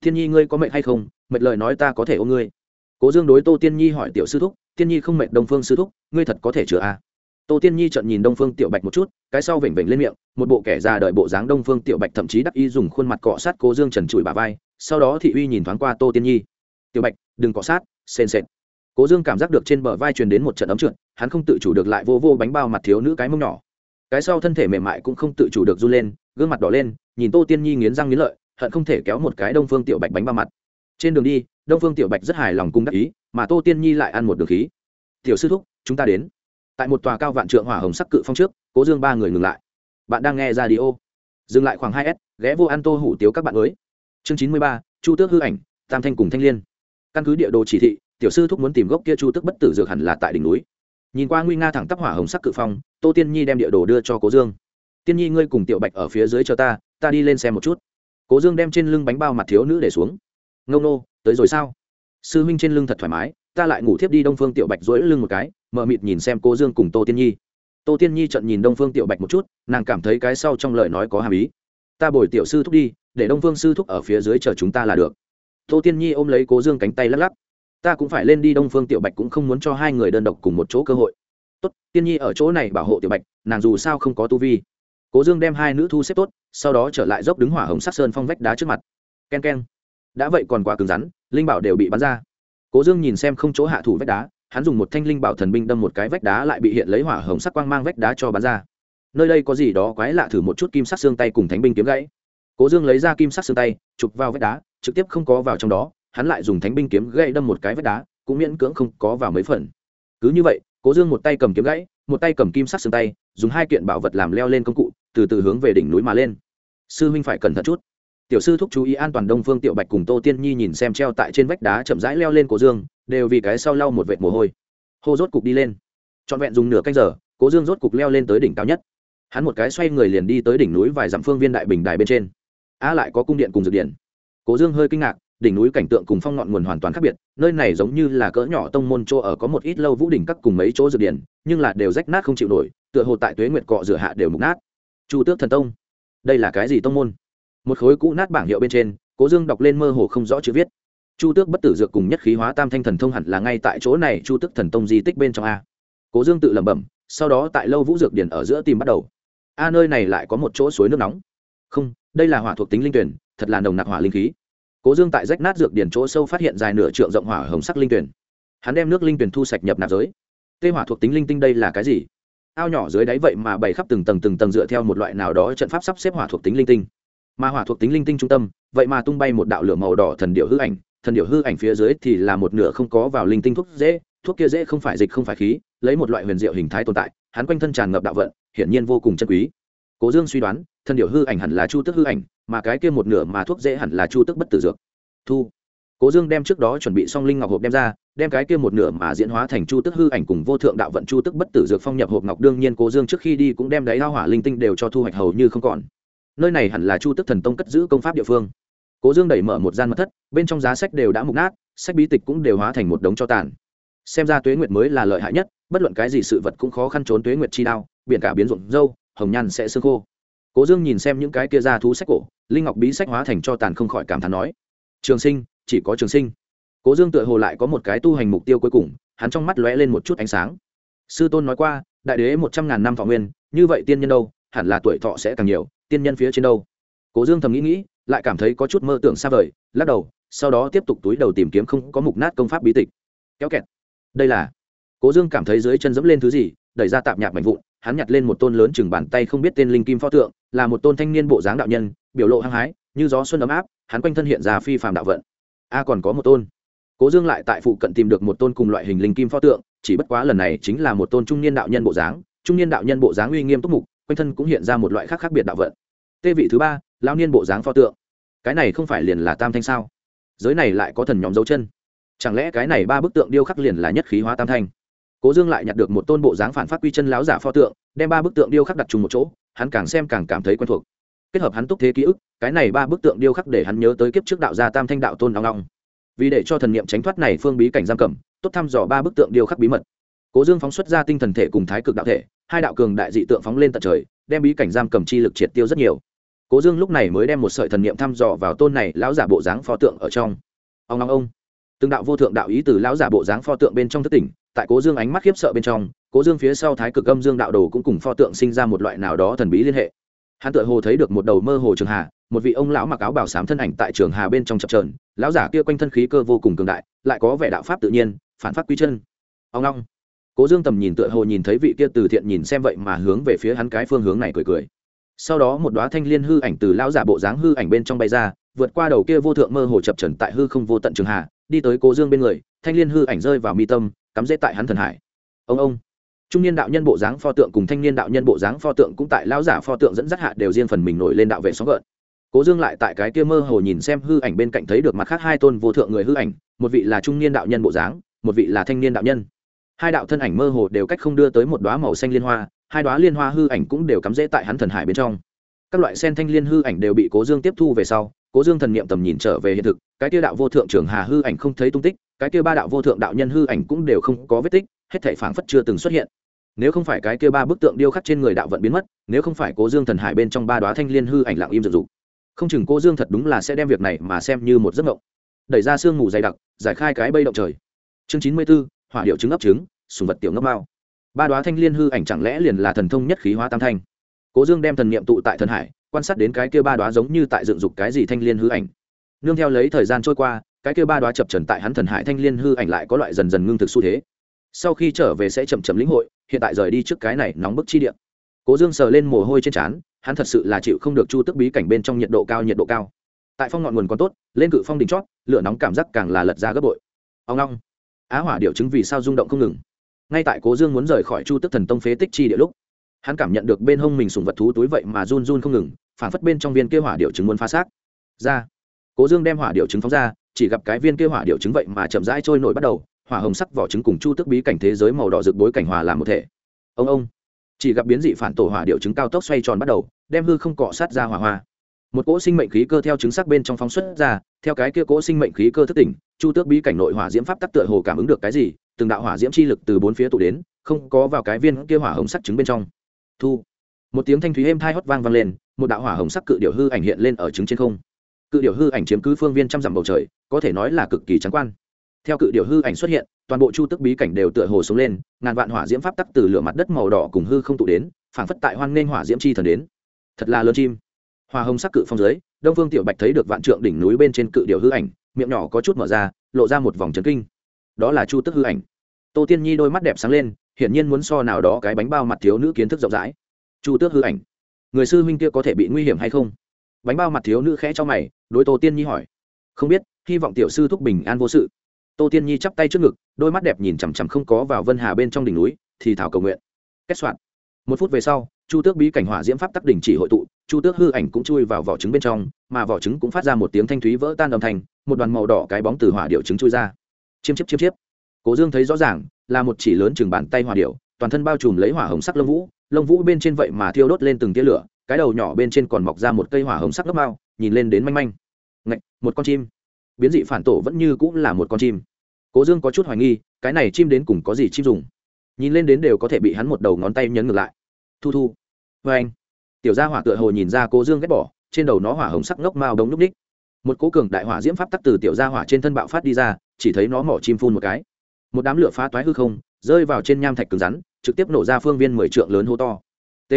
Thiên nhi ngươi có mệnh hay không? Mệt lời nói ta có thể ôm ngươi. Cố dương đối tô tiên nhi hỏi tiểu sư thúc, tiên nhi không mệt đông phương sư thúc, ngươi thật có thể chữa à? tô tiên nhi trợn nhìn đông phương tiểu bạch một chút, cái sau vểnh vểnh lên miệng, một bộ kẻ già đợi bộ dáng đông phương tiểu bạch thậm chí đắc ý dùng khuôn mặt cọ sát cố dương trần trụi bà vai, sau đó thị uy nhìn thoáng qua tô tiên nhi. Tiểu bạch, đừng cọ sát, sền sệt. Cố dương cảm giác được trên bờ vai truyền đến một trận ấm trượt, hắn không tự chủ được lại vô vô bánh bao mặt thiếu nữ cái mông nhỏ cái sau thân thể mềm mại cũng không tự chủ được run lên, gương mặt đỏ lên, nhìn tô tiên nhi nghiến răng nghiến lợi, hận không thể kéo một cái đông phương tiểu bạch bánh ba mặt. Trên đường đi, đông phương tiểu bạch rất hài lòng cung đắc ý, mà tô tiên nhi lại ăn một đường khí. Tiểu sư thúc, chúng ta đến. Tại một tòa cao vạn trượng hỏa hồng sắc cự phong trước, cố dương ba người ngừng lại. Bạn đang nghe ra đi ô dừng lại khoảng hai s, ghé vô ăn tô hủ tiếu các bạn mới. Chương chín mươi ba, chu tước hư ảnh, tam thanh cùng thanh liên. Căn cứ địa đồ chỉ thị, tiểu sư thúc muốn tìm gốc kia chu tước bất tử dược hẳn là tại đỉnh núi nhìn qua nguy nga thẳng tắp hỏa hồng sắc cự phong, tô tiên nhi đem địa đồ đưa cho cố dương. Tiên nhi ngươi cùng tiểu bạch ở phía dưới chờ ta ta đi lên xem một chút. Cố dương đem trên lưng bánh bao mặt thiếu nữ để xuống. Ngông nô, tới rồi sao? Sư huynh trên lưng thật thoải mái, ta lại ngủ thiếp đi đông phương tiểu bạch dỗi lưng một cái mờ mịt nhìn xem cố dương cùng tô tiên nhi. Tô tiên nhi trận nhìn đông phương tiểu bạch một chút, nàng cảm thấy cái sau trong lời nói có hàm ý. Ta bồi tiểu sư thúc đi, để đông phương sư thúc ở phía dưới chờ chúng ta là được. Tô tiên nhi ôm lấy cố dương cánh tay lắc lắc ta cũng phải lên đi, đông phương tiểu bạch cũng không muốn cho hai người đơn độc cùng một chỗ cơ hội. Tốt, tiên nhi ở chỗ này bảo hộ tiểu bạch, nàng dù sao không có tu vi. Cố dương đem hai nữ thu xếp tốt, sau đó trở lại dốc đứng hỏa hồng sắc sơn phong vách đá trước mặt. K e n k e n đã vậy còn quá cứng rắn, linh bảo đều bị bắn ra. Cố dương nhìn xem không chỗ hạ thủ vách đá, hắn dùng một thanh linh bảo thần binh đâm một cái vách đá lại bị hiện lấy hỏa hồng sắc quang mang vách đá cho bắn ra. Nơi đây có gì đó quái lạ thử một chút kim sắc xương tay cùng thánh binh kiếm gãy. Cố dương lấy ra kim sắc xương tay, chụp vào vách đá, trực tiếp không có vào trong đó hắn lại dùng thánh binh kiếm gãy đâm một cái vách đá, cũng miễn cưỡng không có vào mấy phần. Cứ như vậy, cố dương một tay cầm kiếm gãy, một tay cầm kim sắc xương tay, dùng hai kiện bảo vật làm leo lên công cụ, từ từ hướng về đỉnh núi mà lên. Sư huynh phải cẩn thận chút. Tiểu sư thúc chú ý an toàn đông phương tiểu bạch cùng tô tiên nhi nhìn xem treo tại trên vách đá chậm rãi leo lên cố dương, đều vì cái sau lau một vệt mồ hôi. Hô rốt cục đi lên. Trọn vẹn dùng nửa canh giờ, cố dương rốt cục leo lên tới đỉnh cao nhất. Hắn một cái xoay người liền đi tới đỉnh núi vài dặm phương viên đại bình đài bên trên. A lại có cung điện cùng dược điện. Cố dương hơi kinh ngạc đỉnh núi cảnh tượng cùng phong ngọn nguồn hoàn toàn khác biệt, nơi này giống như là cỡ nhỏ tông môn chỗ ở có một ít lâu vũ đỉnh các cùng mấy chỗ dược điện nhưng là đều rách nát không chịu nổi, tựa hồ tại tuế nguyệt cọ rửa hạ đều mục nát. Chu tước thần tông, đây là cái gì tông môn? Một khối cũ nát bảng hiệu bên trên, cố dương đọc lên mơ hồ không rõ chữ viết. Chu tước bất tử dược cùng nhất khí hóa tam thanh thần thông hẳn là ngay tại chỗ này, chu tước thần tông di tích bên trong a. Cố dương tự lẩm bẩm, sau đó tại lâu vũ dược điển ở giữa tìm bắt đầu. A, nơi này lại có một chỗ suối nước nóng. Không, đây là hỏa thuộc tính linh tuyển, thật là nồng nặc hỏa linh khí cố dương tại rách nát dược điển chỗ sâu phát hiện dài nửa trượng rộng hỏa hồng sắc linh tuyển. Hắn đem nước linh tuyển thu sạch nhập nạp giới. Tê hỏa thuộc tính linh tinh đây là cái gì? Ao nhỏ dưới đáy vậy mà bày khắp từng tầng từng tầng dựa theo một loại nào đó trận pháp sắp xếp hỏa thuộc tính linh tinh. Mà hỏa thuộc tính linh tinh trung tâm, vậy mà tung bay một đạo lửa màu đỏ thần điệu hư ảnh. Thần điệu hư ảnh phía dưới thì là một nửa không có vào linh tinh thuốc dễ, thuốc kia dễ không phải dịch không phải khí, lấy một loại huyền diệu hình thái tồn tại. Hắn quanh thân tràn ngập đạo vận, hiển nhiên vô cùng chân quý. Cố dương suy đoán thần điểu hư ảnh hẳn là chu tức hư ảnh, mà cái kia một nửa mà thuốc dễ hẳn là chu tức bất tử dược. Thu. Cố dương đem trước đó chuẩn bị xong linh ngọc hộp đem ra, đem cái kia một nửa mà diễn hóa thành chu tức hư ảnh cùng vô thượng đạo vận chu tức bất tử dược phong nhập hộp ngọc, đương nhiên cố dương trước khi đi cũng đem đáy lao hỏa linh tinh đều cho thu hoạch hầu như không còn. Nơi này hẳn là chu tức thần tông cất giữ công pháp địa phương. Cố dương đẩy mở một gian mật thất, bên trong giá sách đều đã mục nát, sách bí tịch cũng đều hóa thành một đống cho tàn. Xem ra tuế nguyệt mới là lợi hại nhất, bất luận cái gì sự vật cũng khó khăn trốn tuế nguyệt chi đao, biển cả biến rộn dâu, hồng nhan sẽ sương khô cố dương nhìn xem những cái kia ra thú sách cổ, linh ngọc bí sách hóa thành cho tàn không khỏi cảm thán nói, trường sinh, chỉ có trường sinh. Cố dương tựa hồ lại có một cái tu hành mục tiêu cuối cùng, hắn trong mắt lóe lên một chút ánh sáng. Sư tôn nói qua, đại đế một trăm ngàn năm thọ nguyên, như vậy tiên nhân đâu, hẳn là tuổi thọ sẽ càng nhiều, tiên nhân phía trên đâu? Cố dương thầm nghĩ nghĩ, lại cảm thấy có chút mơ tưởng xa vời, lắc đầu, sau đó tiếp tục túi đầu tìm kiếm không có mục nát công pháp bí tịch. Kéo kẹt. Đây là. Cố dương cảm thấy dưới chân dẫm lên thứ gì, đẩy ra tạp nhạc mạnh vụn hắn nhặt lên một tôn lớn chừng bàn tay không biết tên linh kim pho tượng, là một tôn thanh niên bộ dáng đạo nhân, biểu lộ hăng hái, như gió xuân ấm áp, hắn quanh thân hiện ra phi phàm đạo vận. A, còn có một tôn. Cố dương lại tại phụ cận tìm được một tôn cùng loại hình linh kim pho tượng, chỉ bất quá lần này chính là một tôn trung niên đạo nhân bộ dáng, trung niên đạo nhân bộ dáng uy nghiêm túc mục, quanh thân cũng hiện ra một loại khác khác biệt đạo vận. Tê vị thứ ba lao niên bộ dáng pho tượng. Cái này không phải liền là tam thanh sao? Giới này lại có thần nhóm dấu chân. Chẳng lẽ cái này ba bức tượng điêu khắc liền là nhất khí hóa tam thanh? Cố dương lại nhặt được một tôn bộ dáng phản phát quy chân láo giả pho tượng, đem ba bức tượng điêu khắc đặt chung một chỗ, hắn càng xem càng cảm thấy quen thuộc. Kết hợp hắn túc thế ký ức, cái này ba bức tượng điêu khắc để hắn nhớ tới kiếp trước đạo gia tam thanh đạo tôn đong long. Vì để cho thần niệm tránh thoát này phương bí cảnh giam cầm, tốt thăm dò ba bức tượng điêu khắc bí mật. Cố dương phóng xuất ra tinh thần thể cùng thái cực đạo thể, hai đạo cường đại dị tượng phóng lên tận trời, đem bí cảnh giam cầm chi lực triệt tiêu rất nhiều. Cố dương lúc này mới đem một sợi thần niệm thăm dò vào tôn này lão giả bộ dáng pho tượng ở trong. Ông long ông từng đạo vô thượng đạo ý từ lão giả bộ dáng pho tượng bên trong thất tỉnh tại cố dương ánh mắt khiếp sợ bên trong, cố dương phía sau thái cực âm dương đạo đồ cũng cùng pho tượng sinh ra một loại nào đó thần bí liên hệ. Hắn tự hồ thấy được một đầu mơ hồ trường hà, một vị ông lão mặc áo bảo sám thân ảnh tại trường hà bên trong chập trờn lão giả kia quanh thân khí cơ vô cùng cường đại, lại có vẻ đạo pháp tự nhiên, phản phát quy chân. Ông long cố dương tầm nhìn tựa hồ nhìn thấy vị kia từ thiện nhìn xem vậy mà hướng về phía hắn cái phương hướng này cười cười. Sau đó một đoá thanh liên hư ảnh từ lão giả bộ dáng hư ảnh bên trong bay ra, vượt qua đầu kia vô thượng mơ hồ chập trần tại hư không vô tận trường hà, đi tới cố dương bên người, thanh liên hư ảnh rơi vào mi tâm cắm rễ tại hắn thần hải. Ông ông. Trung niên đạo nhân bộ dáng pho tượng cùng thanh niên đạo nhân bộ dáng pho tượng cũng tại lão giả pho tượng dẫn dắt hạ đều riêng phần mình nổi lên đạo vệ sóng gợn. Cố dương lại tại cái kia mơ hồ nhìn xem hư ảnh bên cạnh thấy được mặt khác hai tôn vô thượng người hư ảnh, một vị là trung niên đạo nhân bộ dáng, một vị là thanh niên đạo nhân. Hai đạo thân ảnh mơ hồ đều cách không đưa tới một đoá màu xanh liên hoa, hai đoá liên hoa hư ảnh cũng đều cắm rễ tại hắn thần hải bên trong. Các loại sen thanh liên hư ảnh đều bị cố dương tiếp thu về sau cố dương thần niệm tầm nhìn trở về hiện thực, cái kia đạo vô thượng trưởng hà hư ảnh không thấy tung tích, cái kia ba đạo vô thượng đạo nhân hư ảnh cũng đều không có vết tích, hết thể phảng phất chưa từng xuất hiện. Nếu không phải cái kia ba bức tượng điêu khắc trên người đạo vận biến mất, nếu không phải cố dương thần hải bên trong ba đoá thanh liên hư ảnh lặng im rực rục không chừng cố dương thật đúng là sẽ đem việc này mà xem như một giấc mộng. Đẩy ra sương mù dày đặc, giải khai cái bây động trời. Chương chín mươi b ố hỏa điệu trứng ấp trứng sùng vật tiểu ngấp mao. Ba đoá thanh liên hư ảnh chẳng lẽ liền là thần thông nhất khí hóa tam thanh? Cố dương đem thần niệm tụ tại thần hải quan sát đến cái kia ba đoá giống như tại dựng dục cái gì thanh liên hư ảnh. Nương theo lấy thời gian trôi qua, cái kia ba đoá chập trần tại hắn thần hải thanh liên hư ảnh lại có loại dần dần ngưng thực xu thế. Sau khi trở về sẽ chậm chậm lĩnh hội, hiện tại rời đi trước cái này nóng bức chi điện cố dương sờ lên mồ hôi trên trán, hắn thật sự là chịu không được chu tức bí cảnh bên trong nhiệt độ cao, nhiệt độ cao. Tại phong ngọn nguồn còn tốt, lên cự phong đỉnh chót, lửa nóng cảm giác càng là lật ra gấp bội. Ông long, á hỏa điệu chứng vì sao rung động không ngừng. Ngay tại cố dương muốn rời khỏi chu tức thần tông phế tích chi địa lúc, hắn cảm nhận được bên hông mình sùng vật thú túi vậy mà run run không ngừng phản phất bên trong viên kia hỏa điệu trứng muốn phá xác. Ra. Cố dương đem hỏa điệu trứng phóng ra, chỉ gặp cái viên kia hỏa điệu trứng vậy mà chậm rãi trôi nổi bắt đầu, hỏa hồng sắc vỏ trứng cùng chu tức bí cảnh thế giới màu đỏ rực bối cảnh hòa làm một thể. Ông ông. Chỉ gặp biến dị phản tổ hỏa điệu trứng cao tốc xoay tròn bắt đầu, đem hư không cọ sát ra hỏa hoa. Một cỗ sinh mệnh khí cơ theo trứng sắc bên trong phóng xuất ra, theo cái kia cỗ sinh mệnh khí cơ thức tỉnh, chu tước bí cảnh nội hỏa diễm pháp tắc tựa hồ cảm ứng được cái gì, từng đạo hỏa diễm chi lực từ bốn phía tụ đến, không có vào cái viên kia hỏa hồng sắc trứng bên trong. Thu. Một tiếng thanh thúy êm thai hót vang vang lên một đạo hỏa hồng sắc cự điểu hư ảnh hiện lên ở trứng trên không. Cự điểu hư ảnh chiếm cứ phương viên trăm dặm bầu trời, có thể nói là cực kỳ trắng quan. Theo cự điểu hư ảnh xuất hiện, toàn bộ chu tức bí cảnh đều tựa hồ sống lên, ngàn vạn hỏa diễm pháp tắc từ lửa mặt đất màu đỏ cùng hư không tụ đến, phảng phất tại hoan nghênh hỏa diễm chi thần đến. Thật là lớn chim. Hỏa hồng sắc cự phong dưới, đông phương tiểu bạch thấy được vạn trượng đỉnh núi bên trên cự điểu hư ảnh, miệng nhỏ có chút mở ra, lộ ra một vòng trấn kinh. Đó là chu tức hư ảnh. Tô tiên nhi đôi mắt đẹp sáng lên, hiển nhiên muốn so nào đó cái bánh bao mặt thiếu nữ kiến thức rộng rãi. Chu tước hư ảnh người sư huynh kia có thể bị nguy hiểm hay không? Bánh bao mặt thiếu nữ khẽ cho mày, đối tô tiên nhi hỏi. Không biết, hy vọng tiểu sư thúc bình an vô sự. Tô tiên nhi chắp tay trước ngực, đôi mắt đẹp nhìn chằm chằm không có vào vân hà bên trong đỉnh núi, thì thảo cầu nguyện. Kết soạn. Một phút về sau, chu tước bí cảnh hỏa diễm pháp tắc đỉnh chỉ hội tụ, chu tước hư ảnh cũng chui vào vỏ trứng bên trong, mà vỏ trứng cũng phát ra một tiếng thanh thúy vỡ tan âm thanh, một đoàn màu đỏ cái bóng từ hỏa điệu trứng chui ra. Chiêm chiếp chiêm chiếp. Cố dương thấy rõ ràng, là một chỉ lớn chừng bàn tay hỏa điệu, toàn thân bao trùm lấy hỏa hồng sắc lông vũ lông vũ bên trên vậy mà thiêu đốt lên từng tia lửa cái đầu nhỏ bên trên còn mọc ra một cây hỏa hồng sắc lớp mao nhìn lên đến manh manh. Ngạch, một con chim. Biến dị phản tổ vẫn như cũng là một con chim. Cố dương có chút hoài nghi cái này chim đến cùng có gì chim dùng? Nhìn lên đến đều có thể bị hắn một đầu ngón tay nhấn ngược lại. Thu thu. Vê anh. Tiểu gia hỏa tựa hồ nhìn ra cố dương ghét bỏ trên đầu nó hỏa hồng sắc ngốc mao đống núp ních một cố cường đại hỏa diễm pháp tắc từ tiểu gia hỏa trên thân bạo phát đi ra chỉ thấy nó mỏ chim phun một cái. Một đám lửa phá toái hư không rơi vào trên nham thạch cứng rắn, trực tiếp nổ ra phương viên mười trượng lớn hô to. T.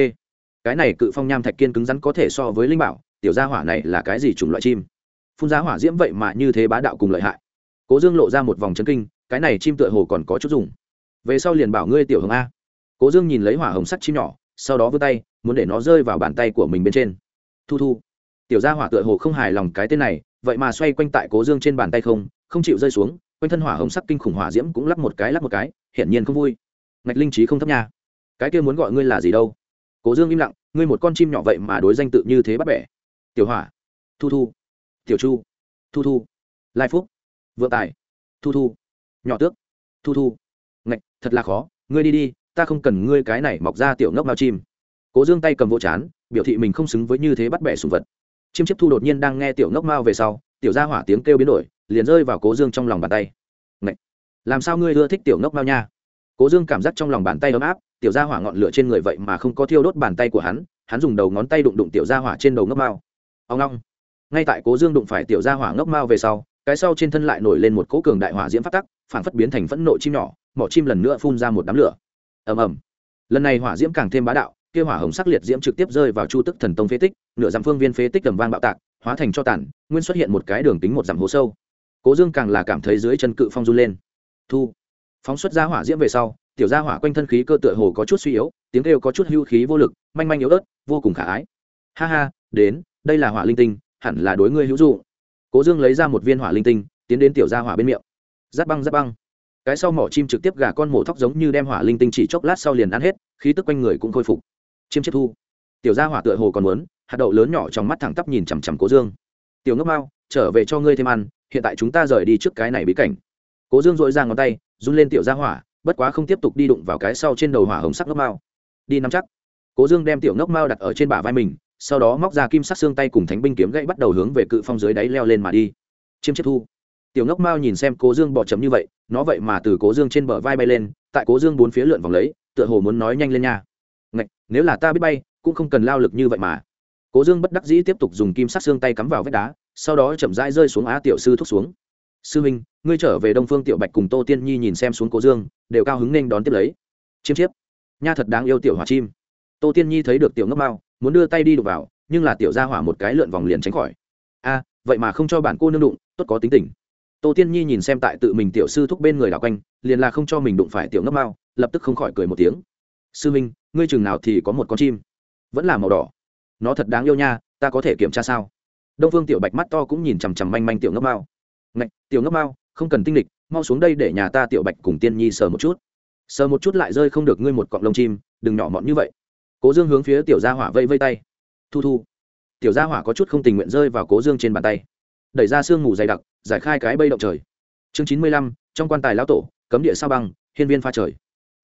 Cái này cự phong nham thạch kiên cứng rắn có thể so với linh bảo, tiểu gia hỏa này là cái gì chủng loại chim? Phun ra hỏa diễm vậy mà như thế bá đạo cùng lợi hại. Cố dương lộ ra một vòng chân kinh, cái này chim tựa hồ còn có chút dùng. Về sau liền bảo ngươi tiểu hồng a. Cố dương nhìn lấy hỏa hồng sắt chim nhỏ, sau đó vươn tay, muốn để nó rơi vào bàn tay của mình bên trên. Thu thu. Tiểu gia hỏa tựa hồ không hài lòng cái tên này, vậy mà xoay quanh tại cố dương trên bàn tay không không chịu rơi xuống quanh thân hỏa hồng sắc kinh khủng hỏa diễm cũng lắp một cái lắp một cái, hiển nhiên không vui. Ngạch linh trí không thấp nha. Cái kia muốn gọi ngươi là gì đâu? Cố dương im lặng, ngươi một con chim nhỏ vậy mà đối danh tự như thế bắt bẻ. Tiểu hỏa, thu thu, tiểu chu, thu thu, lai phúc, vượng tài, thu thu, nhỏ tước, thu thu. Ngạch, thật là khó, ngươi đi đi, ta không cần ngươi cái này mọc ra tiểu ngốc mao chim. Cố dương tay cầm vỗ chán, biểu thị mình không xứng với như thế bắt bẻ sùng vật. Chiêm chiếp thu đột nhiên đang nghe tiểu ngốc mao về sau, tiểu ra hỏa tiếng kêu biến đổi liền rơi vào cố dương trong lòng bàn tay. Ngậy! làm sao ngươi ưa thích tiểu ngốc mao nha? Cố dương cảm giác trong lòng bàn tay ấm áp, tiểu ra hỏa ngọn lửa trên người vậy mà không có thiêu đốt bàn tay của hắn hắn dùng đầu ngón tay đụng đụng tiểu ra hỏa trên đầu ngốc mao. Ông long ngay tại cố dương đụng phải tiểu ra hỏa ngốc mao về sau, cái sau trên thân lại nổi lên một cỗ cường đại hỏa diễm phát tắc, phản phất biến thành phẫn nộ chim nhỏ, mỏ chim lần nữa phun ra một đám lửa. Ầm ầm! Lần này hỏa diễm càng thêm bá đạo, kia hỏa hồng sắc liệt diễm trực tiếp rơi vào chu tức thần tông phế tích, nửa dặm phương viên phế tích tầm vang bạo tạc, hóa thành cho tản nguyên xuất hiện một cái đường tính một dặm hố sâu cố dương càng là cảm thấy dưới chân cự phong run lên. Thu. Phóng xuất ra hỏa diễm về sau, tiểu gia hỏa quanh thân khí cơ tựa hồ có chút suy yếu, tiếng kêu có chút hưu khí vô lực, manh manh yếu ớt, vô cùng khả ái. Ha ha, đến, đây là hỏa linh tinh, hẳn là đối ngươi hữu dụ cố dương lấy ra một viên hỏa linh tinh, tiến đến tiểu gia hỏa bên miệng. Giáp băng giáp băng. Cái sau mỏ chim trực tiếp gà con mổ thóc giống như đem hỏa linh tinh chỉ chốc lát sau liền ăn hết, khí tức quanh người cũng khôi phục. Chiêm chiết thu. Tiểu gia hỏa tựa hồ còn muốn, hạt đậu lớn nhỏ trong mắt thẳng tắp nhìn chằm chằm cố dương. Tiểu ngốc mao, trở về cho ngươi thêm ăn hiện tại chúng ta rời đi trước cái này bí cảnh. Cố dương dội ra ngón tay run lên tiểu gia hỏa bất quá không tiếp tục đi đụng vào cái sau trên đầu hỏa hồng sắc ngốc mao. Đi nắm chắc. Cố dương đem tiểu ngốc mao đặt ở trên bả vai mình sau đó móc ra kim sắc xương tay cùng thánh binh kiếm gậy bắt đầu hướng về cự phong dưới đáy leo lên mà đi. Chiêm chiết thu. Tiểu ngốc mao nhìn xem cố dương bỏ chấm như vậy nó vậy mà từ cố dương trên bờ vai bay lên tại cố dương bốn phía lượn vòng lấy tựa hồ muốn nói nhanh lên nha. Ngạch, nếu là ta biết bay cũng không cần lao lực như vậy mà. Cố dương bất đắc dĩ tiếp tục dùng kim sắc xương tay cắm vào vách đá sau đó chậm rãi rơi xuống á tiểu sư thúc xuống. Sư huynh, ngươi trở về đông phương tiểu bạch cùng tô tiên nhi nhìn xem xuống cố dương, đều cao hứng nên đón tiếp lấy. Chiêm chiếp. Nha thật đáng yêu tiểu hỏa chim. Tô tiên nhi thấy được tiểu ngốc mao, muốn đưa tay đi đục vào, nhưng là tiểu ra hỏa một cái lượn vòng liền tránh khỏi. A, vậy mà không cho bản cô nương đụng, tốt có tính tình. Tô tiên nhi nhìn xem tại tự mình tiểu sư thúc bên người đảo quanh, liền là không cho mình đụng phải tiểu ngốc mao, lập tức không khỏi cười một tiếng. Sư minh ngươi chừng nào thì có một con chim? Vẫn là màu đỏ. Nó thật đáng yêu nha, ta có thể kiểm tra sao? Đông phương tiểu bạch mắt to cũng nhìn chằm chằm manh manh tiểu ngốc mao. Ngạch, tiểu ngốc mao, không cần tinh lịch, mau xuống đây để nhà ta tiểu bạch cùng tiên nhi sờ một chút. Sờ một chút lại rơi không được ngươi một cọng lông chim, đừng nhỏ mọn như vậy. Cố dương hướng phía tiểu gia hỏa vây vây tay. Thu thu. Tiểu gia hỏa có chút không tình nguyện rơi vào cố dương trên bàn tay. Đẩy ra sương mù dày đặc, giải khai cái bây động trời. Chương chín mươi lăm, trong quan tài lão tổ, cấm địa sao băng, hiên viên pha trời.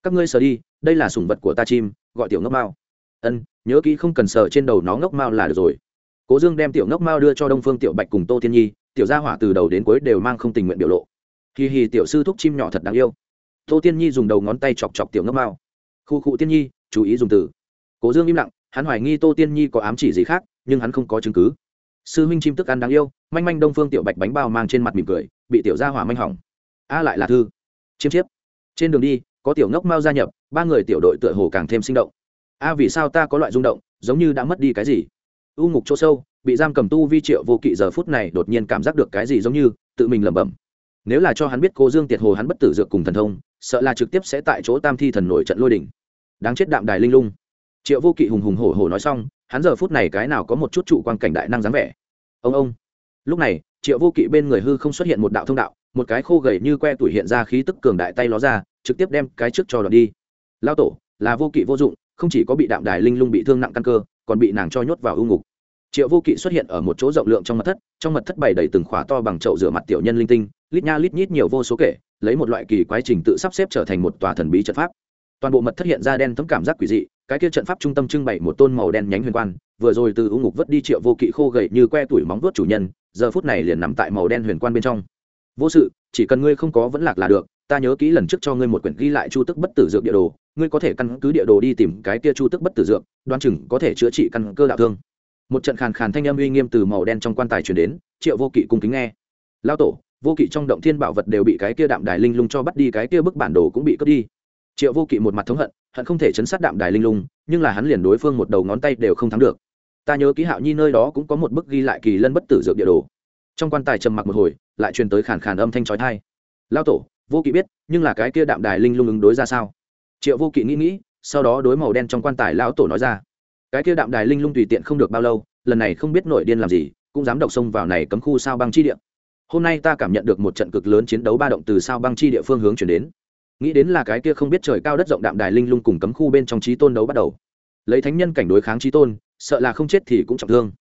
Các ngươi sờ đi, đây là sủng vật của ta chim, gọi tiểu ngốc mao. Ân, nhớ kỹ không cần sờ trên đầu nó ngốc mao là được rồi cố dương đem tiểu ngốc mao đưa cho đông phương tiểu bạch cùng tô thiên nhi, tiểu gia hỏa từ đầu đến cuối đều mang không tình nguyện biểu lộ. Kỳ hì tiểu sư thúc chim nhỏ thật đáng yêu. Tô Thiên nhi dùng đầu ngón tay chọc chọc tiểu ngốc mao. Khu cụ tiên nhi, chú ý dùng từ. Cố dương im lặng, hắn hoài nghi tô tiên nhi có ám chỉ gì khác, nhưng hắn không có chứng cứ. Sư huynh chim tức ăn đáng yêu, manh manh đông phương tiểu bạch bánh bao mang trên mặt mỉm cười, bị tiểu gia hỏa manh hỏng. A lại là thư. Chiếm chiếp. Trên đường đi, có tiểu ngốc mao gia nhập, ba người tiểu đội tựa hồ càng thêm sinh động. A vì sao ta có loại rung động, giống như đã mất đi cái gì? U ngục chỗ sâu, bị giam cầm tu vi triệu vô kỵ giờ phút này đột nhiên cảm giác được cái gì giống như, tự mình lẩm bẩm. Nếu là cho hắn biết cô dương tiệt hồ hắn bất tử dược cùng thần thông, sợ là trực tiếp sẽ tại chỗ tam thi thần nổi trận lôi đỉnh đáng chết đạm đài linh lung. Triệu vô kỵ hùng hùng hổ hổ nói xong, hắn giờ phút này cái nào có một chút trụ quan cảnh đại năng dáng vẻ. Ông ông. Lúc này, triệu vô kỵ bên người hư không xuất hiện một đạo thông đạo, một cái khô gầy như que tuổi hiện ra khí tức cường đại tay ló ra, trực tiếp đem cái trước cho đoạn đi. Lao tổ, là vô kỵ vô dụng, không chỉ có bị đạm đài linh lung bị thương nặng căn cơ còn bị nàng cho nhốt vào ưu ngục. Triệu vô kỵ xuất hiện ở một chỗ rộng lượng trong mật thất, trong mật thất bày đầy từng khóa to bằng chậu rửa mặt tiểu nhân linh tinh, lít nha lít nhít nhiều vô số kể, lấy một loại kỳ quái trình tự sắp xếp trở thành một tòa thần bí trận pháp. Toàn bộ mật thất hiện ra đen thấm cảm giác quỷ dị, cái kia trận pháp trung tâm trưng bày một tôn màu đen nhánh huyền quan, vừa rồi từ ưu ngục vứt đi triệu vô kỵ khô gầy như que tuổi móng vuốt chủ nhân, giờ phút này liền nằm tại màu đen huyền quan bên trong. Vô sự, chỉ cần ngươi không có vẫn lạc là được, ta nhớ kỹ lần trước cho ngươi một quyển ghi lại chu tức bất tử dược địa đồ ngươi có thể căn cứ địa đồ đi tìm cái kia chu tức bất tử dược, đoan chừng có thể chữa trị căn cơ đạo thương. Một trận khàn khàn thanh âm uy nghiêm từ màu đen trong quan tài truyền đến, triệu vô kỵ cung kính nghe. Lao tổ, vô kỵ trong động thiên bảo vật đều bị cái kia đạm đài linh lung cho bắt đi, cái kia bức bản đồ cũng bị cướp đi. Triệu vô kỵ một mặt thống hận hận không thể chấn sát đạm đài linh lung, nhưng là hắn liền đối phương một đầu ngón tay đều không thắng được. Ta nhớ ký hạo nhi nơi đó cũng có một bức ghi lại kỳ lân bất tử dược địa đồ. Trong quan tài trầm mặc một hồi, lại truyền tới khàn khàn âm thanh trói thai lao tổ, vô kỵ biết, nhưng là cái kia đạm đài linh lung ứng đối ra sao? Triệu vô kỵ nghĩ nghĩ, sau đó đối màu đen trong quan tài lão tổ nói ra. Cái kia đạm đài linh lung tùy tiện không được bao lâu, lần này không biết nội điên làm gì, cũng dám độc xông vào này cấm khu sao băng chi địa. Hôm nay ta cảm nhận được một trận cực lớn chiến đấu ba động từ sao băng chi địa phương hướng chuyển đến. Nghĩ đến là cái kia không biết trời cao đất rộng đạm đài linh lung cùng cấm khu bên trong trí tôn đấu bắt đầu. Lấy thánh nhân cảnh đối kháng trí tôn, sợ là không chết thì cũng trọng thương.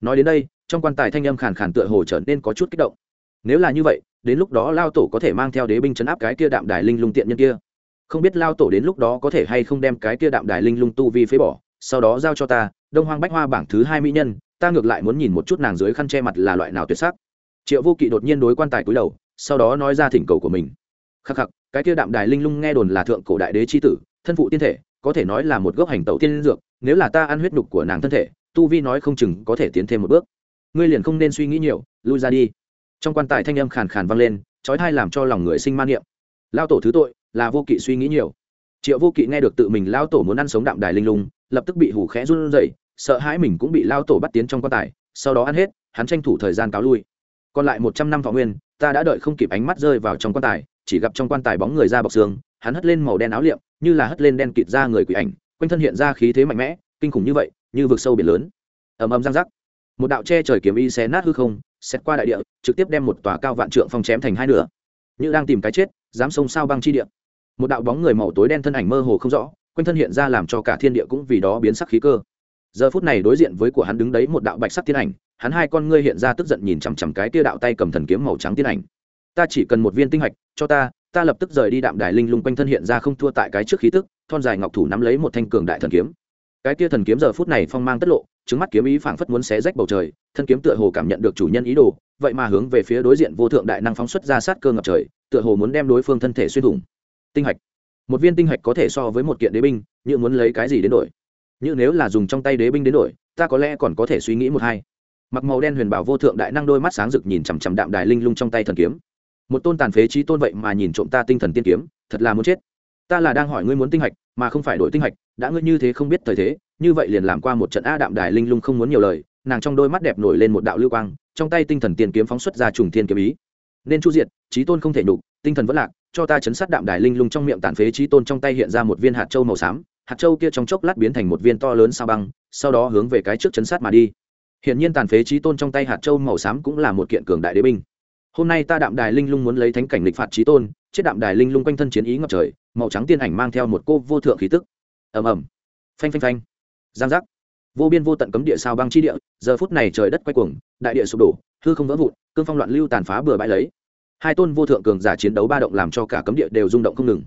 Nói đến đây, trong quan tài thanh âm khàn khàn tựa hồ trở nên có chút kích động. Nếu là như vậy, đến lúc đó lao tổ có thể mang theo đế binh chấn áp cái kia đạm đài linh lung tiện nhân kia không biết lao tổ đến lúc đó có thể hay không đem cái kia đạm đài linh lung tu vi phế bỏ, sau đó giao cho ta, đông hoang bách hoa bảng thứ hai mỹ nhân, ta ngược lại muốn nhìn một chút nàng dưới khăn che mặt là loại nào tuyệt sắc. Triệu vô kỵ đột nhiên đối quan tài cúi đầu, sau đó nói ra thỉnh cầu của mình. Khắc khắc, cái kia đạm đài linh lung nghe đồn là thượng cổ đại đế c tử, thân phụ tiên thể, có thể nói là một gốc hành tẩu tiên dược, nếu là ta ăn huyết nhục của nàng thân thể, tu vi nói không chừng có thể tiến thêm một bước. Ngươi liền không nên suy nghĩ nhiều, lui ra đi. Trong quan tài thanh âm khàn khàn vang lên trói thai làm cho lòng người sinh man niệm. Lao tổ thứ tội là vô kỵ suy nghĩ nhiều. Triệu vô kỵ nghe được tự mình lao tổ muốn ăn sống đạm đài linh lung, lập tức bị hủ khẽ run rẩy, sợ hãi mình cũng bị lao tổ bắt tiến trong quan tài, sau đó ăn hết, hắn tranh thủ thời gian cáo lui. Còn lại một trăm năm thọ nguyên, ta đã đợi không kịp ánh mắt rơi vào trong quan tài, chỉ gặp trong quan tài bóng người ra bọc xương, hắn hất lên màu đen áo liệm, như là hất lên đen kịt ra người quỷ ảnh, quanh thân hiện ra khí thế mạnh mẽ, kinh khủng như vậy, như vực sâu biển lớn. Ầm ầm răng rắc. Một đạo che trời kiếm y xé nát hư không xét qua đại địa, trực tiếp đem một tòa cao vạn trượng phong chém thành hai nửa. Như đang tìm cái chết, dám sông sao băng chi địa một đạo bóng người màu tối đen thân ảnh mơ hồ không rõ, quanh thân hiện ra làm cho cả thiên địa cũng vì đó biến sắc khí cơ. Giờ phút này đối diện với của hắn đứng đấy một đạo bạch sắc tiên ảnh, hắn hai con ngươi hiện ra tức giận nhìn chằm chằm cái tia đạo tay cầm thần kiếm màu trắng tiên ảnh. Ta chỉ cần một viên tinh hạch, cho ta ta lập tức rời đi đạm đài linh lung quanh thân hiện ra không thua tại cái trước khí tức, thon dài ngọc thủ nắm lấy một thanh cường đại thần kiếm. Cái tia thần kiếm giờ phút này phong mang tất lộ, trứng mắt kiếm ý phảng phất muốn xé rách bầu trời, thân kiếm tựa hồ cảm nhận được chủ nhân ý đồ, vậy mà hướng về phía đối diện vô thượng đại năng phóng xuất ra sát cơ ngập trời, tựa hồ muốn đem đối phương thân thể xuyên thủng tinh hạch. Một viên tinh hạch có thể so với một kiện đế binh, như muốn lấy cái gì đến đổi? Như nếu là dùng trong tay đế binh đến đổi, ta có lẽ còn có thể suy nghĩ một hai. Mặc màu đen huyền bảo vô thượng đại năng đôi mắt sáng rực nhìn chằm chằm đạm đài linh lung trong tay thần kiếm. Một tôn tàn phế trí tôn vậy mà nhìn trộm ta tinh thần tiên kiếm, thật là muốn chết. Ta là đang hỏi ngươi muốn tinh hạch, mà không phải đổi tinh hạch, đã ngươi như thế không biết thời thế, như vậy liền làm qua một trận a đạm đài linh lung không muốn nhiều lời, nàng trong đôi mắt đẹp nổi lên một đạo lưu quang, trong tay tinh thần tiên kiếm phóng xuất ra trùng thiên kiếm ý. Nên chu diệt, trí tôn không thể nhục, tinh thần vẫn lạc cho ta chấn sát đạm đài linh lung trong miệng tàn phế trí tôn trong tay hiện ra một viên hạt châu màu xám, hạt châu kia trong chốc lát biến thành một viên to lớn sao băng, sau đó hướng về cái trước chấn sát mà đi. Hiện nhiên tàn phế trí tôn trong tay hạt châu màu xám cũng là một kiện cường đại đế binh. Hôm nay ta đạm đài linh lung muốn lấy thánh cảnh lịch phạt trí tôn, chết đạm đài linh lung quanh thân chiến ý ngập trời, màu trắng tiên ảnh mang theo một cô vô thượng khí tức. Ầm ầm. Phanh phanh phanh. Giang giác. Vô biên vô tận cấm địa sao băng chi địa, giờ phút này trời đất quay cuồng, đại địa sụp đổ, hư không vỡ vụn, cương phong loạn lưu tàn phá bừa bãi lấy hai tôn vô thượng cường giả chiến đấu ba động làm cho cả cấm địa đều rung động không ngừng.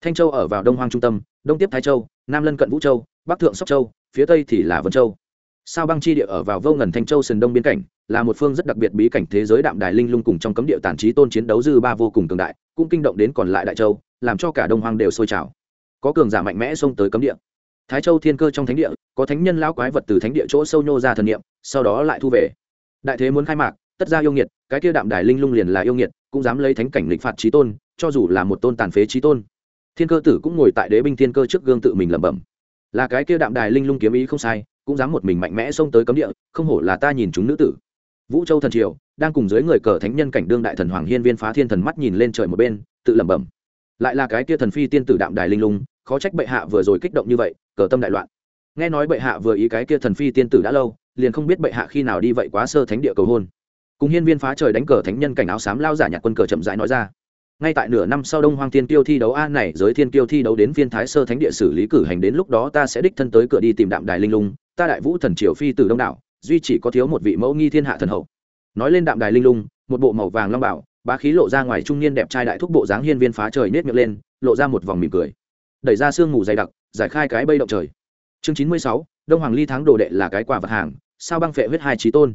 Thanh châu ở vào đông hoang trung tâm, đông tiếp thái châu, nam lân cận vũ châu, bắc thượng sóc châu, phía tây thì là vân châu. Sao băng chi địa ở vào vô ngần thanh châu sườn đông biên cảnh, là một phương rất đặc biệt bí cảnh thế giới đạm đài linh lung cùng trong cấm địa tản trí tôn chiến đấu dư ba vô cùng cường đại, cũng kinh động đến còn lại đại châu, làm cho cả đông hoang đều sôi trào. Có cường giả mạnh mẽ xông tới cấm địa. Thái châu thiên cơ trong thánh địa, có thánh nhân lão quái vật từ thánh địa chỗ sâu nhô ra thần niệm, sau đó lại thu về. Đại thế muốn khai mạc tất ra yêu nghiệt, cái kia đạm đài linh lung liền là yêu nghiệt, cũng dám lấy thánh cảnh lịch phạt trí tôn, cho dù là một tôn tàn phế trí tôn. Thiên cơ tử cũng ngồi tại đế binh thiên cơ trước gương tự mình lẩm bẩm. Là cái kia đạm đài linh lung kiếm ý không sai, cũng dám một mình mạnh mẽ xông tới cấm địa, không hổ là ta nhìn chúng nữ tử. Vũ châu thần triều, đang cùng dưới người cờ thánh nhân cảnh đương đại thần hoàng hiên viên phá thiên thần mắt nhìn lên trời một bên, tự lẩm bẩm. Lại là cái kia thần phi tiên tử đạm đài linh lung, khó trách bệ hạ vừa rồi kích động như vậy, cờ tâm đại loạn. Nghe nói bệ hạ vừa ý cái kia thần phi tiên tử đã lâu, liền không biết bệ hạ khi nào đi vậy quá sơ thánh địa cầu hôn cùng hiên viên phá trời đánh cờ thánh nhân cảnh áo xám lao giả nhạc quân cờ chậm rãi nói ra. Ngay tại nửa năm sau đông hoang thiên tiêu thi đấu, a, này, giới thiên tiêu thi đấu đến phiên thái sơ thánh địa xử lý cử hành đến lúc đó ta sẽ đích thân tới cửa đi tìm đạm đài linh lung, ta đại vũ thần triều phi từ đông đảo, duy chỉ có thiếu một vị mẫu nghi thiên hạ thần hậu. Nói lên đạm đài linh lung, một bộ màu vàng long bảo, bá khí lộ ra ngoài trung niên đẹp trai đại thúc bộ dáng hiên viên phá trời nết miệng lên, lộ ra một vòng mỉm cười. Đẩy ra sương mù dày đặc, giải khai cái bây động trời. Chương chín mươi sáu, đông hoàng ly thắng đồ đệ là cái quà vật hàng, sao băng phệ huyết hai trí tôn?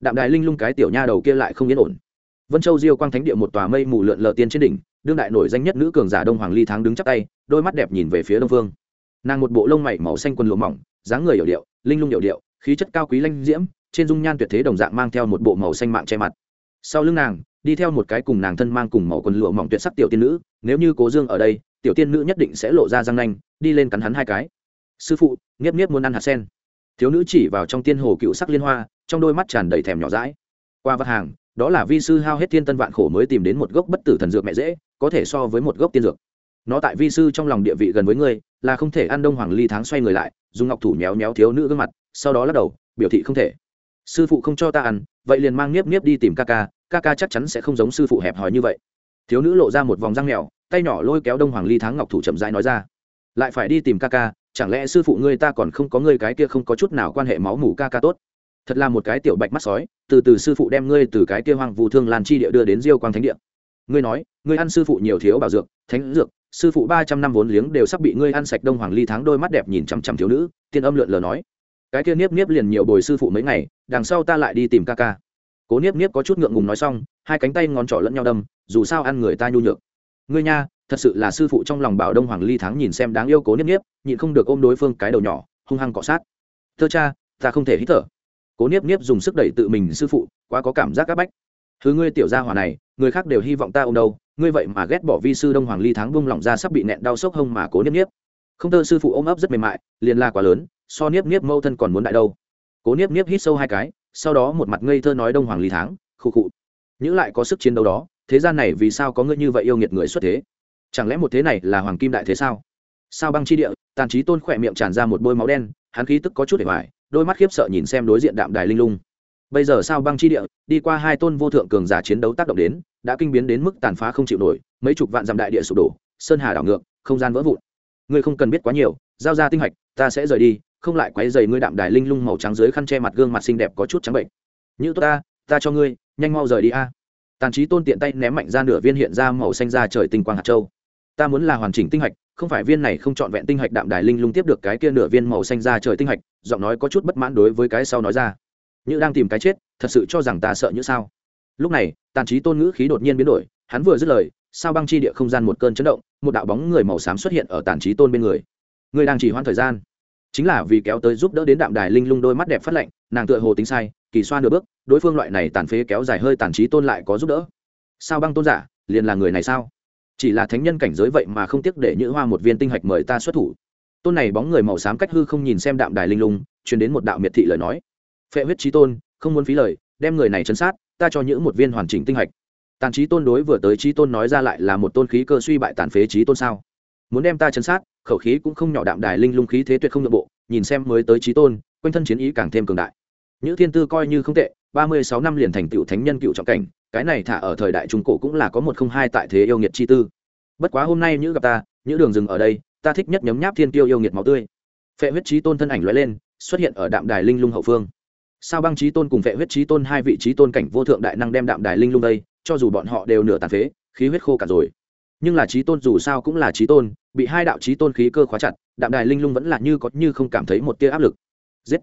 Đạm đài linh lung cái tiểu nha đầu kia lại không yên ổn. Vân châu diêu quang thánh địa một tòa mây mù lượn lờ tiên trên đỉnh, đương đại nổi danh nhất nữ cường giả đông hoàng ly thắng đứng chắp tay, đôi mắt đẹp nhìn về phía đông phương nàng một bộ lông mày màu xanh quần lụa mỏng, dáng người hiểu điệu, linh lung hiểu điệu, khí chất cao quý lanh diễm, trên dung nhan tuyệt thế đồng dạng mang theo một bộ màu xanh mạng che mặt. Sau lưng nàng, đi theo một cái cùng nàng thân mang cùng màu quần lụa mỏng tuyệt sắc tiểu tiên nữ, nếu như cố dương ở đây, tiểu tiên nữ nhất định sẽ lộ ra răng nanh, đi lên cắn hắn hai cái. Sư phụ, nghiếp nghiếp muốn ăn hạt sen. Thiếu nữ chỉ vào trong tiên hồ cựu sắc liên hoa trong đôi mắt tràn đầy thèm nhỏ rãi qua vật hàng, đó là vi sư hao hết thiên tân vạn khổ mới tìm đến một gốc bất tử thần dược mẹ dễ, có thể so với một gốc tiên dược. Nó tại vi sư trong lòng địa vị gần với ngươi, là không thể ăn đông hoàng ly tháng xoay người lại, dùng ngọc thủ méo méo thiếu nữ gương mặt, sau đó lắc đầu, biểu thị không thể. Sư phụ không cho ta ăn, vậy liền mang niếp niếp đi tìm ca ca ca ca chắc chắn sẽ không giống sư phụ hẹp hòi như vậy. Thiếu nữ lộ ra một vòng răng mèo tay nhỏ lôi kéo đông hoàng ly tháng ngọc thủ chậm rãi nói ra. Lại phải đi tìm ca ca, chẳng lẽ sư phụ ngươi ta còn không có ngươi cái kia không có chút nào quan hệ máu mủ ca ca tốt? Thật là một cái tiểu bạch mắt sói, từ từ sư phụ đem ngươi từ cái kia hoang vu thương lan chi địa đưa đến diêu quang thánh địa. Ngươi nói, ngươi ăn sư phụ nhiều thiếu bảo dược, thánh dược, sư phụ ba trăm năm vốn liếng đều sắp bị ngươi ăn sạch đông hoàng ly tháng đôi mắt đẹp nhìn chằm chằm thiếu nữ, tiên âm lượn lờ nói. Cái kia niếp niếp liền nhiều bồi sư phụ mấy ngày, đằng sau ta lại đi tìm ca ca. Cố niếp niếp có chút ngượng ngùng nói xong, hai cánh tay ngón trỏ lẫn nhau đâm, dù sao ăn người ta nhu nhược. Ngươi nha, thật sự là sư phụ trong lòng bảo đông hoàng ly thắng nhìn xem đáng yêu cố niếp niếp, nhịn không được ôm đối phương cái đầu nhỏ, hung hăng cọ sát. Thơ cha, ta không thể hít thở cố niếp niếp dùng sức đẩy tự mình sư phụ, quá có cảm giác áp bách. Thứ ngươi tiểu gia hỏa này, người khác đều hy vọng ta ôm đâu, ngươi vậy mà ghét bỏ vi sư đông hoàng ly thắng bung lỏng ra sắp bị nẹn đau sốc hông mà cố niếp niếp. Không thơ sư phụ ôm ấp rất mềm mại, liền la quá lớn, so niếp niếp mâu thân còn muốn đại đâu. Cố niếp niếp hít sâu hai cái, sau đó một mặt ngây thơ nói đông hoàng ly thắng, khụ khụ. Nhữ lại có sức chiến đấu đó, thế gian này vì sao có ngươi như vậy yêu nghiệt người xuất thế? Chẳng lẽ một thế này là hoàng kim đại thế sao? Sao băng chi địa, tàn trí tôn khỏe miệng tràn ra một bôi máu đen, hắn khí tức có chút để hoài đôi mắt khiếp sợ nhìn xem đối diện đạm đài linh lung. Bây giờ sao băng chi địa, đi qua hai tôn vô thượng cường giả chiến đấu tác động đến, đã kinh biến đến mức tàn phá không chịu nổi, mấy chục vạn dặm đại địa sụp đổ, sơn hà đảo ngược, không gian vỡ vụn. Ngươi không cần biết quá nhiều, giao ra tinh hạch, ta sẽ rời đi, không lại quấy dày ngươi đạm đài linh lung màu trắng dưới khăn che mặt gương mặt xinh đẹp có chút trắng bệnh. Như tốt ta ta cho ngươi, nhanh mau rời đi a. Tàn trí tôn tiện tay ném mạnh ra nửa viên hiện ra màu xanh ra trời tinh quang hạt châu ta muốn là hoàn chỉnh tinh hạch, không phải viên này không trọn vẹn tinh hạch đạm đài linh lung tiếp được cái kia nửa viên màu xanh ra trời tinh hạch, giọng nói có chút bất mãn đối với cái sau nói ra. Như đang tìm cái chết, thật sự cho rằng ta sợ như sao? Lúc này, tàn trí tôn ngữ khí đột nhiên biến đổi, hắn vừa dứt lời, sao băng chi địa không gian một cơn chấn động, một đạo bóng người màu xám xuất hiện ở tàn trí tôn bên người. Người đang chỉ hoãn thời gian. Chính là vì kéo tới giúp đỡ đến đạm đài linh lung đôi mắt đẹp phát lạnh, nàng tựa hồ tính sai, kỳ xoa nửa bước, đối phương loại này tàn phế kéo dài hơi tàn trí tôn lại có giúp đỡ. Sao băng tôn giả, liền là người này sao? Chỉ là thánh nhân cảnh giới vậy mà không tiếc để nhữ hoa một viên tinh hạch mời ta xuất thủ. Tôn này bóng người màu xám cách hư không nhìn xem đạm đài linh lung chuyển đến một đạo miệt thị lời nói. Phệ huyết trí tôn, không muốn phí lời, đem người này chấn sát, ta cho nhữ một viên hoàn chỉnh tinh hạch. Tàn trí tôn đối vừa tới trí tôn nói ra lại là một tôn khí cơ suy bại tàn phế trí tôn sao? Muốn đem ta chấn sát, khẩu khí cũng không nhỏ, đạm đài linh lung khí thế tuyệt không nội bộ, nhìn xem mới tới trí tôn, quanh thân chiến ý càng thêm cường đại. Những thiên tư coi như không tệ, ba mươi sáu năm liền thành tựu thánh nhân cựu trọng cảnh cái này thả ở thời đại trung cổ cũng là có một không hai tại thế yêu nghiệt chi tư. Bất quá hôm nay như gặp ta những đường rừng ở đây, ta thích nhất nhấm nháp thiên tiêu yêu nghiệt máu tươi. Phệ huyết trí tôn thân ảnh lóe lên, xuất hiện ở đạm đài linh lung hậu phương. Sao băng trí tôn cùng phệ huyết trí tôn hai vị trí tôn cảnh vô thượng đại năng đem đạm đài linh lung đây, cho dù bọn họ đều nửa tàn phế, khí huyết khô cả rồi. Nhưng là trí tôn dù sao cũng là trí tôn, bị hai đạo chí tôn khí cơ khóa chặt, đạm đài linh lung vẫn là như có như không cảm thấy một tia áp lực. Giết!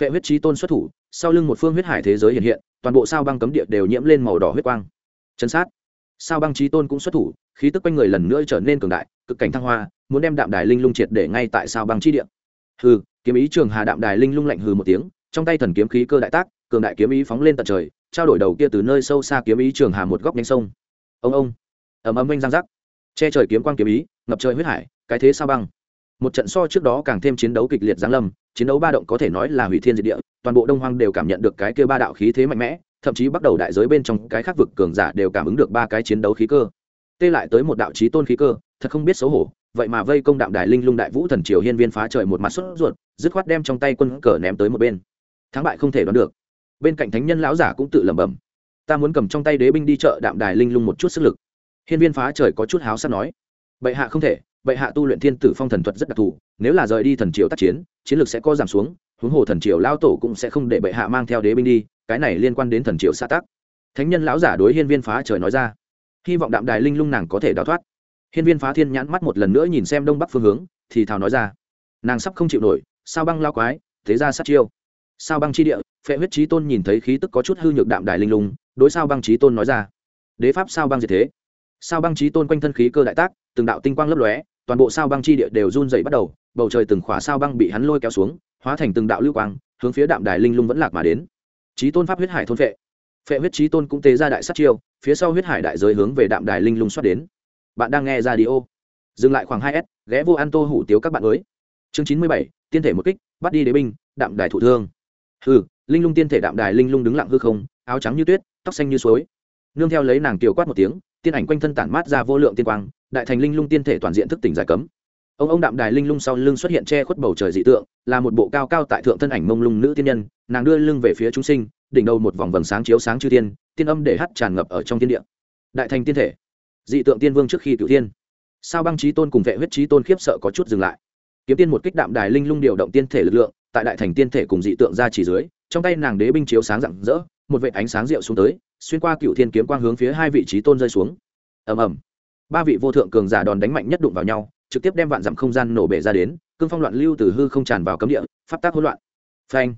Phệ huyết chí tôn xuất thủ, sau lưng một phương huyết hải thế giới hiện hiện toàn bộ sao băng cấm địa đều nhiễm lên màu đỏ huyết quang. Chân sát. Sao băng trí tôn cũng xuất thủ, khí tức quanh người lần nữa trở nên cường đại, cực cảnh thăng hoa, muốn đem đạm đài linh lung triệt để ngay tại sao băng chi địa. Hừ, kiếm ý trường hà đạm đài linh lung lạnh hừ một tiếng, trong tay thần kiếm khí cơ đại tác, cường đại kiếm ý phóng lên tận trời, trao đổi đầu kia từ nơi sâu xa kiếm ý trường hà một góc nhanh sông. Ông ông. Ầm ầm vang giang giác che trời kiếm quang kiếm ý, ngập trời huyết hải, cái thế sao băng. Một trận so trước đó càng thêm chiến đấu kịch liệt giáng lâm, chiến đấu ba động có thể nói là hủy thiên diệt địa toàn bộ đông hoang đều cảm nhận được cái kia ba đạo khí thế mạnh mẽ, thậm chí bắt đầu đại giới bên trong cái khác vực cường giả đều cảm ứng được ba cái chiến đấu khí cơ. Tê lại tới một đạo chí tôn khí cơ, thật không biết xấu hổ, vậy mà vây công đạm đài linh lung đại vũ thần triều hiên viên phá trời một mặt sốt ruột, dứt khoát đem trong tay quân cờ ném tới một bên. Thắng bại không thể đoán được. Bên cạnh thánh nhân lão giả cũng tự lẩm bẩm, ta muốn cầm trong tay đế binh đi chợ đạm đài linh lung một chút sức lực. Hiên viên phá trời có chút háo sắc nói, bệ hạ không thể, bệ hạ tu luyện thiên tử phong thần thuật rất đặc thù, nếu là rời đi thần triều tác chiến chiến lược sẽ có giảm xuống huống hồ thần triều lao tổ cũng sẽ không để bệ hạ mang theo đế binh đi, cái này liên quan đến thần triều xã tác thánh nhân lão giả đối hiên viên phá trời nói ra. Hy vọng đạm đài linh lung nàng có thể đào thoát. Hiên viên phá thiên nhãn mắt một lần nữa nhìn xem đông bắc phương hướng, thì thào nói ra. Nàng sắp không chịu nổi, sao băng lao quái, thế ra sát chiêu. Sao băng chi địa, phệ huyết trí tôn nhìn thấy khí tức có chút hư nhược đạm đài linh lung, đối sao băng trí tôn nói ra. Đế pháp sao băng diệt thế. Sao băng trí tôn quanh thân khí cơ đại tác, từng đạo tinh quang lấp lóe toàn bộ sao băng chi địa đều run dậy bắt đầu, bầu trời từng khỏa sao băng bị hắn lôi kéo xuống, hóa thành từng đạo lưu quang, hướng phía đạm đài linh lung vẫn lạc mà đến. Trí tôn pháp huyết hải thôn phệ. Phệ huyết trí tôn cũng tế ra đại sát chiêu, phía sau huyết hải đại giới hướng về đạm đài linh lung xoát đến. Bạn đang nghe ra đi ô. Dừng lại khoảng hai s, ghé vô ăn tô hủ tiếu các bạn mới. Chương chín mươi bảy, tiên thể một kích, bắt đi đế binh, đạm đài thủ thương. Hư linh lung tiên thể đạm đài linh lung đứng lặng hư không, áo trắng như tuyết, tóc xanh như suối. Nương theo lấy nàng kiều quát một tiếng tiên ảnh quanh thân tản mát ra vô lượng tiên quang, đại thành linh lung tiên thể toàn diện thức tỉnh giải cấm. Ông ông đạm đài linh lung sau lưng xuất hiện che khuất bầu trời dị tượng, là một bộ cao cao tại thượng thân ảnh mông lung nữ tiên nhân, nàng đưa lưng về phía chúng sinh, đỉnh đầu một vòng vầng sáng chiếu sáng chư tiên tiên âm để hắt tràn ngập ở trong thiên địa. Đại thành tiên thể. Dị tượng tiên vương trước khi cựu tiên sao băng trí tôn cùng vệ huyết trí tôn khiếp sợ có chút dừng lại. Kiếm tiên một kích đạm đài linh lung điều động tiên thể lực lượng, tại đại thành tiên thể cùng dị tượng ra chỉ dưới, trong tay nàng đế binh chiếu sáng rạng rỡ một vệ ánh sáng rượu xuống tới, xuyên qua cựu thiên kiếm quang hướng phía hai vị trí tôn rơi xuống. Ầm ầm. Ba vị vô thượng cường giả đòn đánh mạnh nhất đụng vào nhau, trực tiếp đem vạn dặm không gian nổ bể ra đến, cương phong loạn lưu từ hư không tràn vào cấm địa, pháp tác hỗn loạn. Phanh.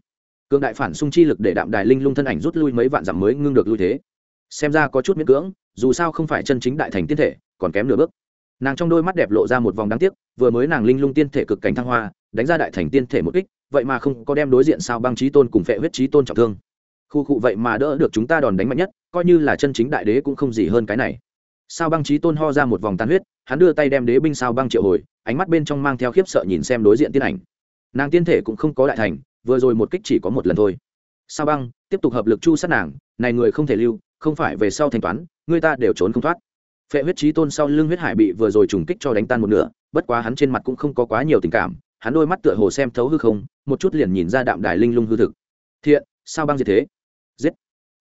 Cường đại phản xung chi lực để đạm đài linh lung thân ảnh rút lui mấy vạn dặm mới ngưng được lui thế. Xem ra có chút miễn cưỡng, dù sao không phải chân chính đại thành tiên thể, còn kém nửa bước. Nàng trong đôi mắt đẹp lộ ra một vòng đáng tiếc, vừa mới nàng linh lung tiên thể cực cảnh thăng hoa, đánh ra đại thành tiên thể một kích, vậy mà không có đem đối diện sao băng trí tôn cùng phệ huyết trí tôn trọng thương khu cụ vậy mà đỡ được chúng ta đòn đánh mạnh nhất, coi như là chân chính đại đế cũng không gì hơn cái này. Sao băng trí tôn ho ra một vòng tan huyết, hắn đưa tay đem đế binh sao băng triệu hồi, ánh mắt bên trong mang theo khiếp sợ nhìn xem đối diện tiên ảnh. Nàng tiên thể cũng không có đại thành, vừa rồi một kích chỉ có một lần thôi. Sao băng, tiếp tục hợp lực chu sát nàng, này người không thể lưu, không phải về sau thanh toán, người ta đều trốn không thoát. Phệ huyết trí tôn sau lưng huyết hải bị vừa rồi trùng kích cho đánh tan một nửa, bất quá hắn trên mặt cũng không có quá nhiều tình cảm, hắn đôi mắt tựa hồ xem thấu hư không, một chút liền nhìn ra đạm đài linh lung hư thực. Thiện, sao băng gì thế? Giết.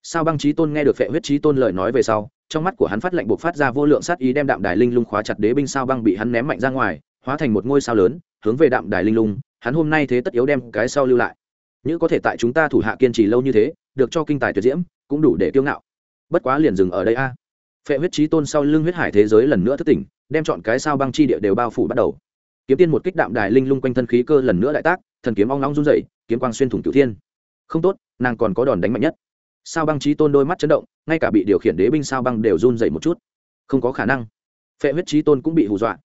Sao băng trí tôn nghe được phệ huyết trí tôn lời nói về sau, trong mắt của hắn phát lệnh buộc phát ra vô lượng sát ý đem đạm đài linh lung khóa chặt đế binh sao băng bị hắn ném mạnh ra ngoài, hóa thành một ngôi sao lớn, hướng về đạm đài linh lung, hắn hôm nay thế tất yếu đem cái sau lưu lại. Như có thể tại chúng ta thủ hạ kiên trì lâu như thế, được cho kinh tài tuyệt diễm, cũng đủ để kiêu ngạo. Bất quá liền dừng ở đây a. Phệ huyết trí tôn sau lưng huyết hải thế giới lần nữa thất tỉnh, đem chọn cái sao băng chi địa đều bao phủ bắt đầu. Kiếm tiên một kích đạm đài linh lung quanh thân khí cơ lần nữa đại tác, thần kiếm ong nóng run dậy kiếm quang xuyên thủng cửu thiên. Không tốt, nàng còn có đòn đánh mạnh nhất sao băng trí tôn đôi mắt chấn động, ngay cả bị điều khiển đế binh sao băng đều run dậy một chút. Không có khả năng. Phệ huyết trí tôn cũng bị hù dọa.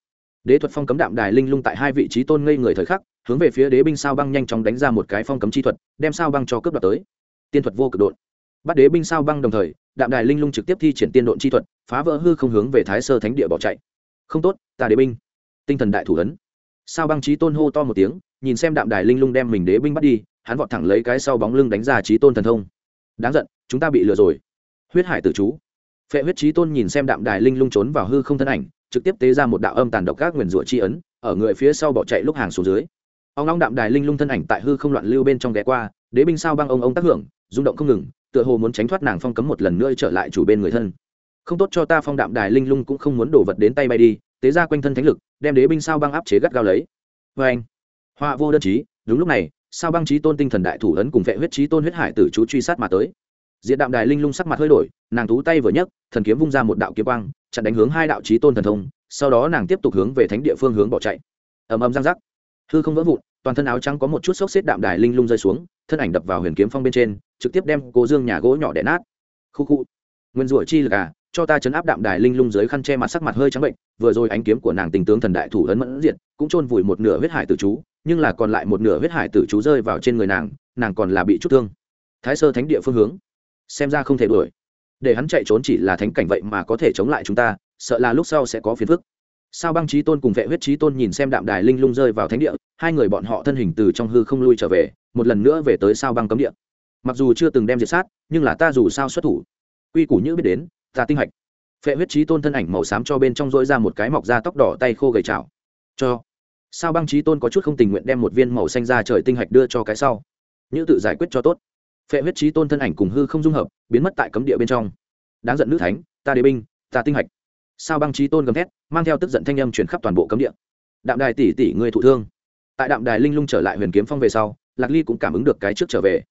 Đế thuật phong cấm đạm đài linh lung tại hai vị trí tôn ngây người thời khắc, hướng về phía đế binh sao băng nhanh chóng đánh ra một cái phong cấm chi thuật, đem sao băng cho cướp đoạt tới. Tiên thuật vô cực đột bắt đế binh sao băng đồng thời, đạm đài linh lung trực tiếp thi triển tiên độn chi thuật, phá vỡ hư không hướng về thái sơ thánh địa bỏ chạy. Không tốt, ta đế binh. Tinh thần đại thủ ấn. Sao băng trí tôn hô to một tiếng, nhìn xem đạm đài linh lung đem mình đế binh bắt đi, hắn vọt thẳng lấy cái sau bóng lưng đánh ra trí tôn thần thông đáng giận, chúng ta bị lừa rồi. Huyết hải tử chú. Phệ huyết trí tôn nhìn xem đạm đài linh lung trốn vào hư không thân ảnh, trực tiếp tế ra một đạo âm tàn độc các nguyền rủa chi ấn, ở người phía sau bỏ chạy lúc hàng xuống dưới. Ông long đạm đài linh lung thân ảnh tại hư không loạn lưu bên trong ghé qua, đế binh sao băng ông ông tác hưởng, rung động không ngừng, tựa hồ muốn tránh thoát nàng phong cấm một lần nữa trở lại chủ bên người thân. Không tốt cho ta phong đạm đài linh lung cũng không muốn đổ vật đến tay bay đi, tế ra quanh thân thánh lực, đem đế binh sao băng áp chế gắt gao lấy. Vê anh họa vô đơn chí, đúng lúc này sao băng trí tôn tinh thần đại thủ ấn cùng vệ huyết trí tôn huyết hải tử chú truy sát mà tới. Diện đạm đài linh lung sắc mặt hơi đổi, nàng tú tay vừa nhấc, thần kiếm vung ra một đạo kiếm quang, chặn đánh hướng hai đạo trí tôn thần thông, sau đó nàng tiếp tục hướng về thánh địa phương hướng bỏ chạy. Ầm ầm răng rắc. Hư không vỡ vụn, toàn thân áo trắng có một chút xốc xếp đạm đài linh lung rơi xuống, thân ảnh đập vào huyền kiếm phong bên trên, trực tiếp đem cố dương nhà gỗ nhỏ đẻ nát. Khu khu. Nguyên rủa chi lực à cho ta chấn áp đạm đài linh lung dưới khăn che mặt sắc mặt hơi trắng bệnh, vừa rồi ánh kiếm của nàng tình tướng thần đại thủ ấn mẫn diện cũng chôn vùi một nửa huyết hải tử chú nhưng là còn lại một nửa huyết hải tử chú rơi vào trên người nàng nàng còn là bị chút thương. Thái sơ thánh địa phương hướng. Xem ra không thể đuổi. Để hắn chạy trốn chỉ là thánh cảnh vậy mà có thể chống lại chúng ta, sợ là lúc sau sẽ có phiền phức. Sao băng trí tôn cùng vệ huyết trí tôn nhìn xem đạm đài linh lung rơi vào thánh địa, hai người bọn họ thân hình từ trong hư không lui trở về, một lần nữa về tới sao băng cấm địa. Mặc dù chưa từng đem diệt sát, nhưng là ta dù sao xuất thủ, quy củ như biết đến, ta tinh hạch. Phệ huyết trí tôn thân ảnh màu xám cho bên trong dỗi ra một cái mọc da tóc đỏ tay khô gầy chảo cho sao băng trí tôn có chút không tình nguyện đem một viên màu xanh ra trời tinh hạch đưa cho cái sau? Như tự giải quyết cho tốt. Phệ huyết trí tôn thân ảnh cùng hư không dung hợp, biến mất tại cấm địa bên trong. Đáng giận nữ thánh, ta đế binh, ta tinh hạch. Sao băng trí tôn gầm thét, mang theo tức giận thanh âm chuyển khắp toàn bộ cấm địa. Đạm đài tỷ tỷ người thụ thương. Tại đạm đài linh lung trở lại huyền kiếm phong về sau, lạc ly cũng cảm ứng được cái trước trở về.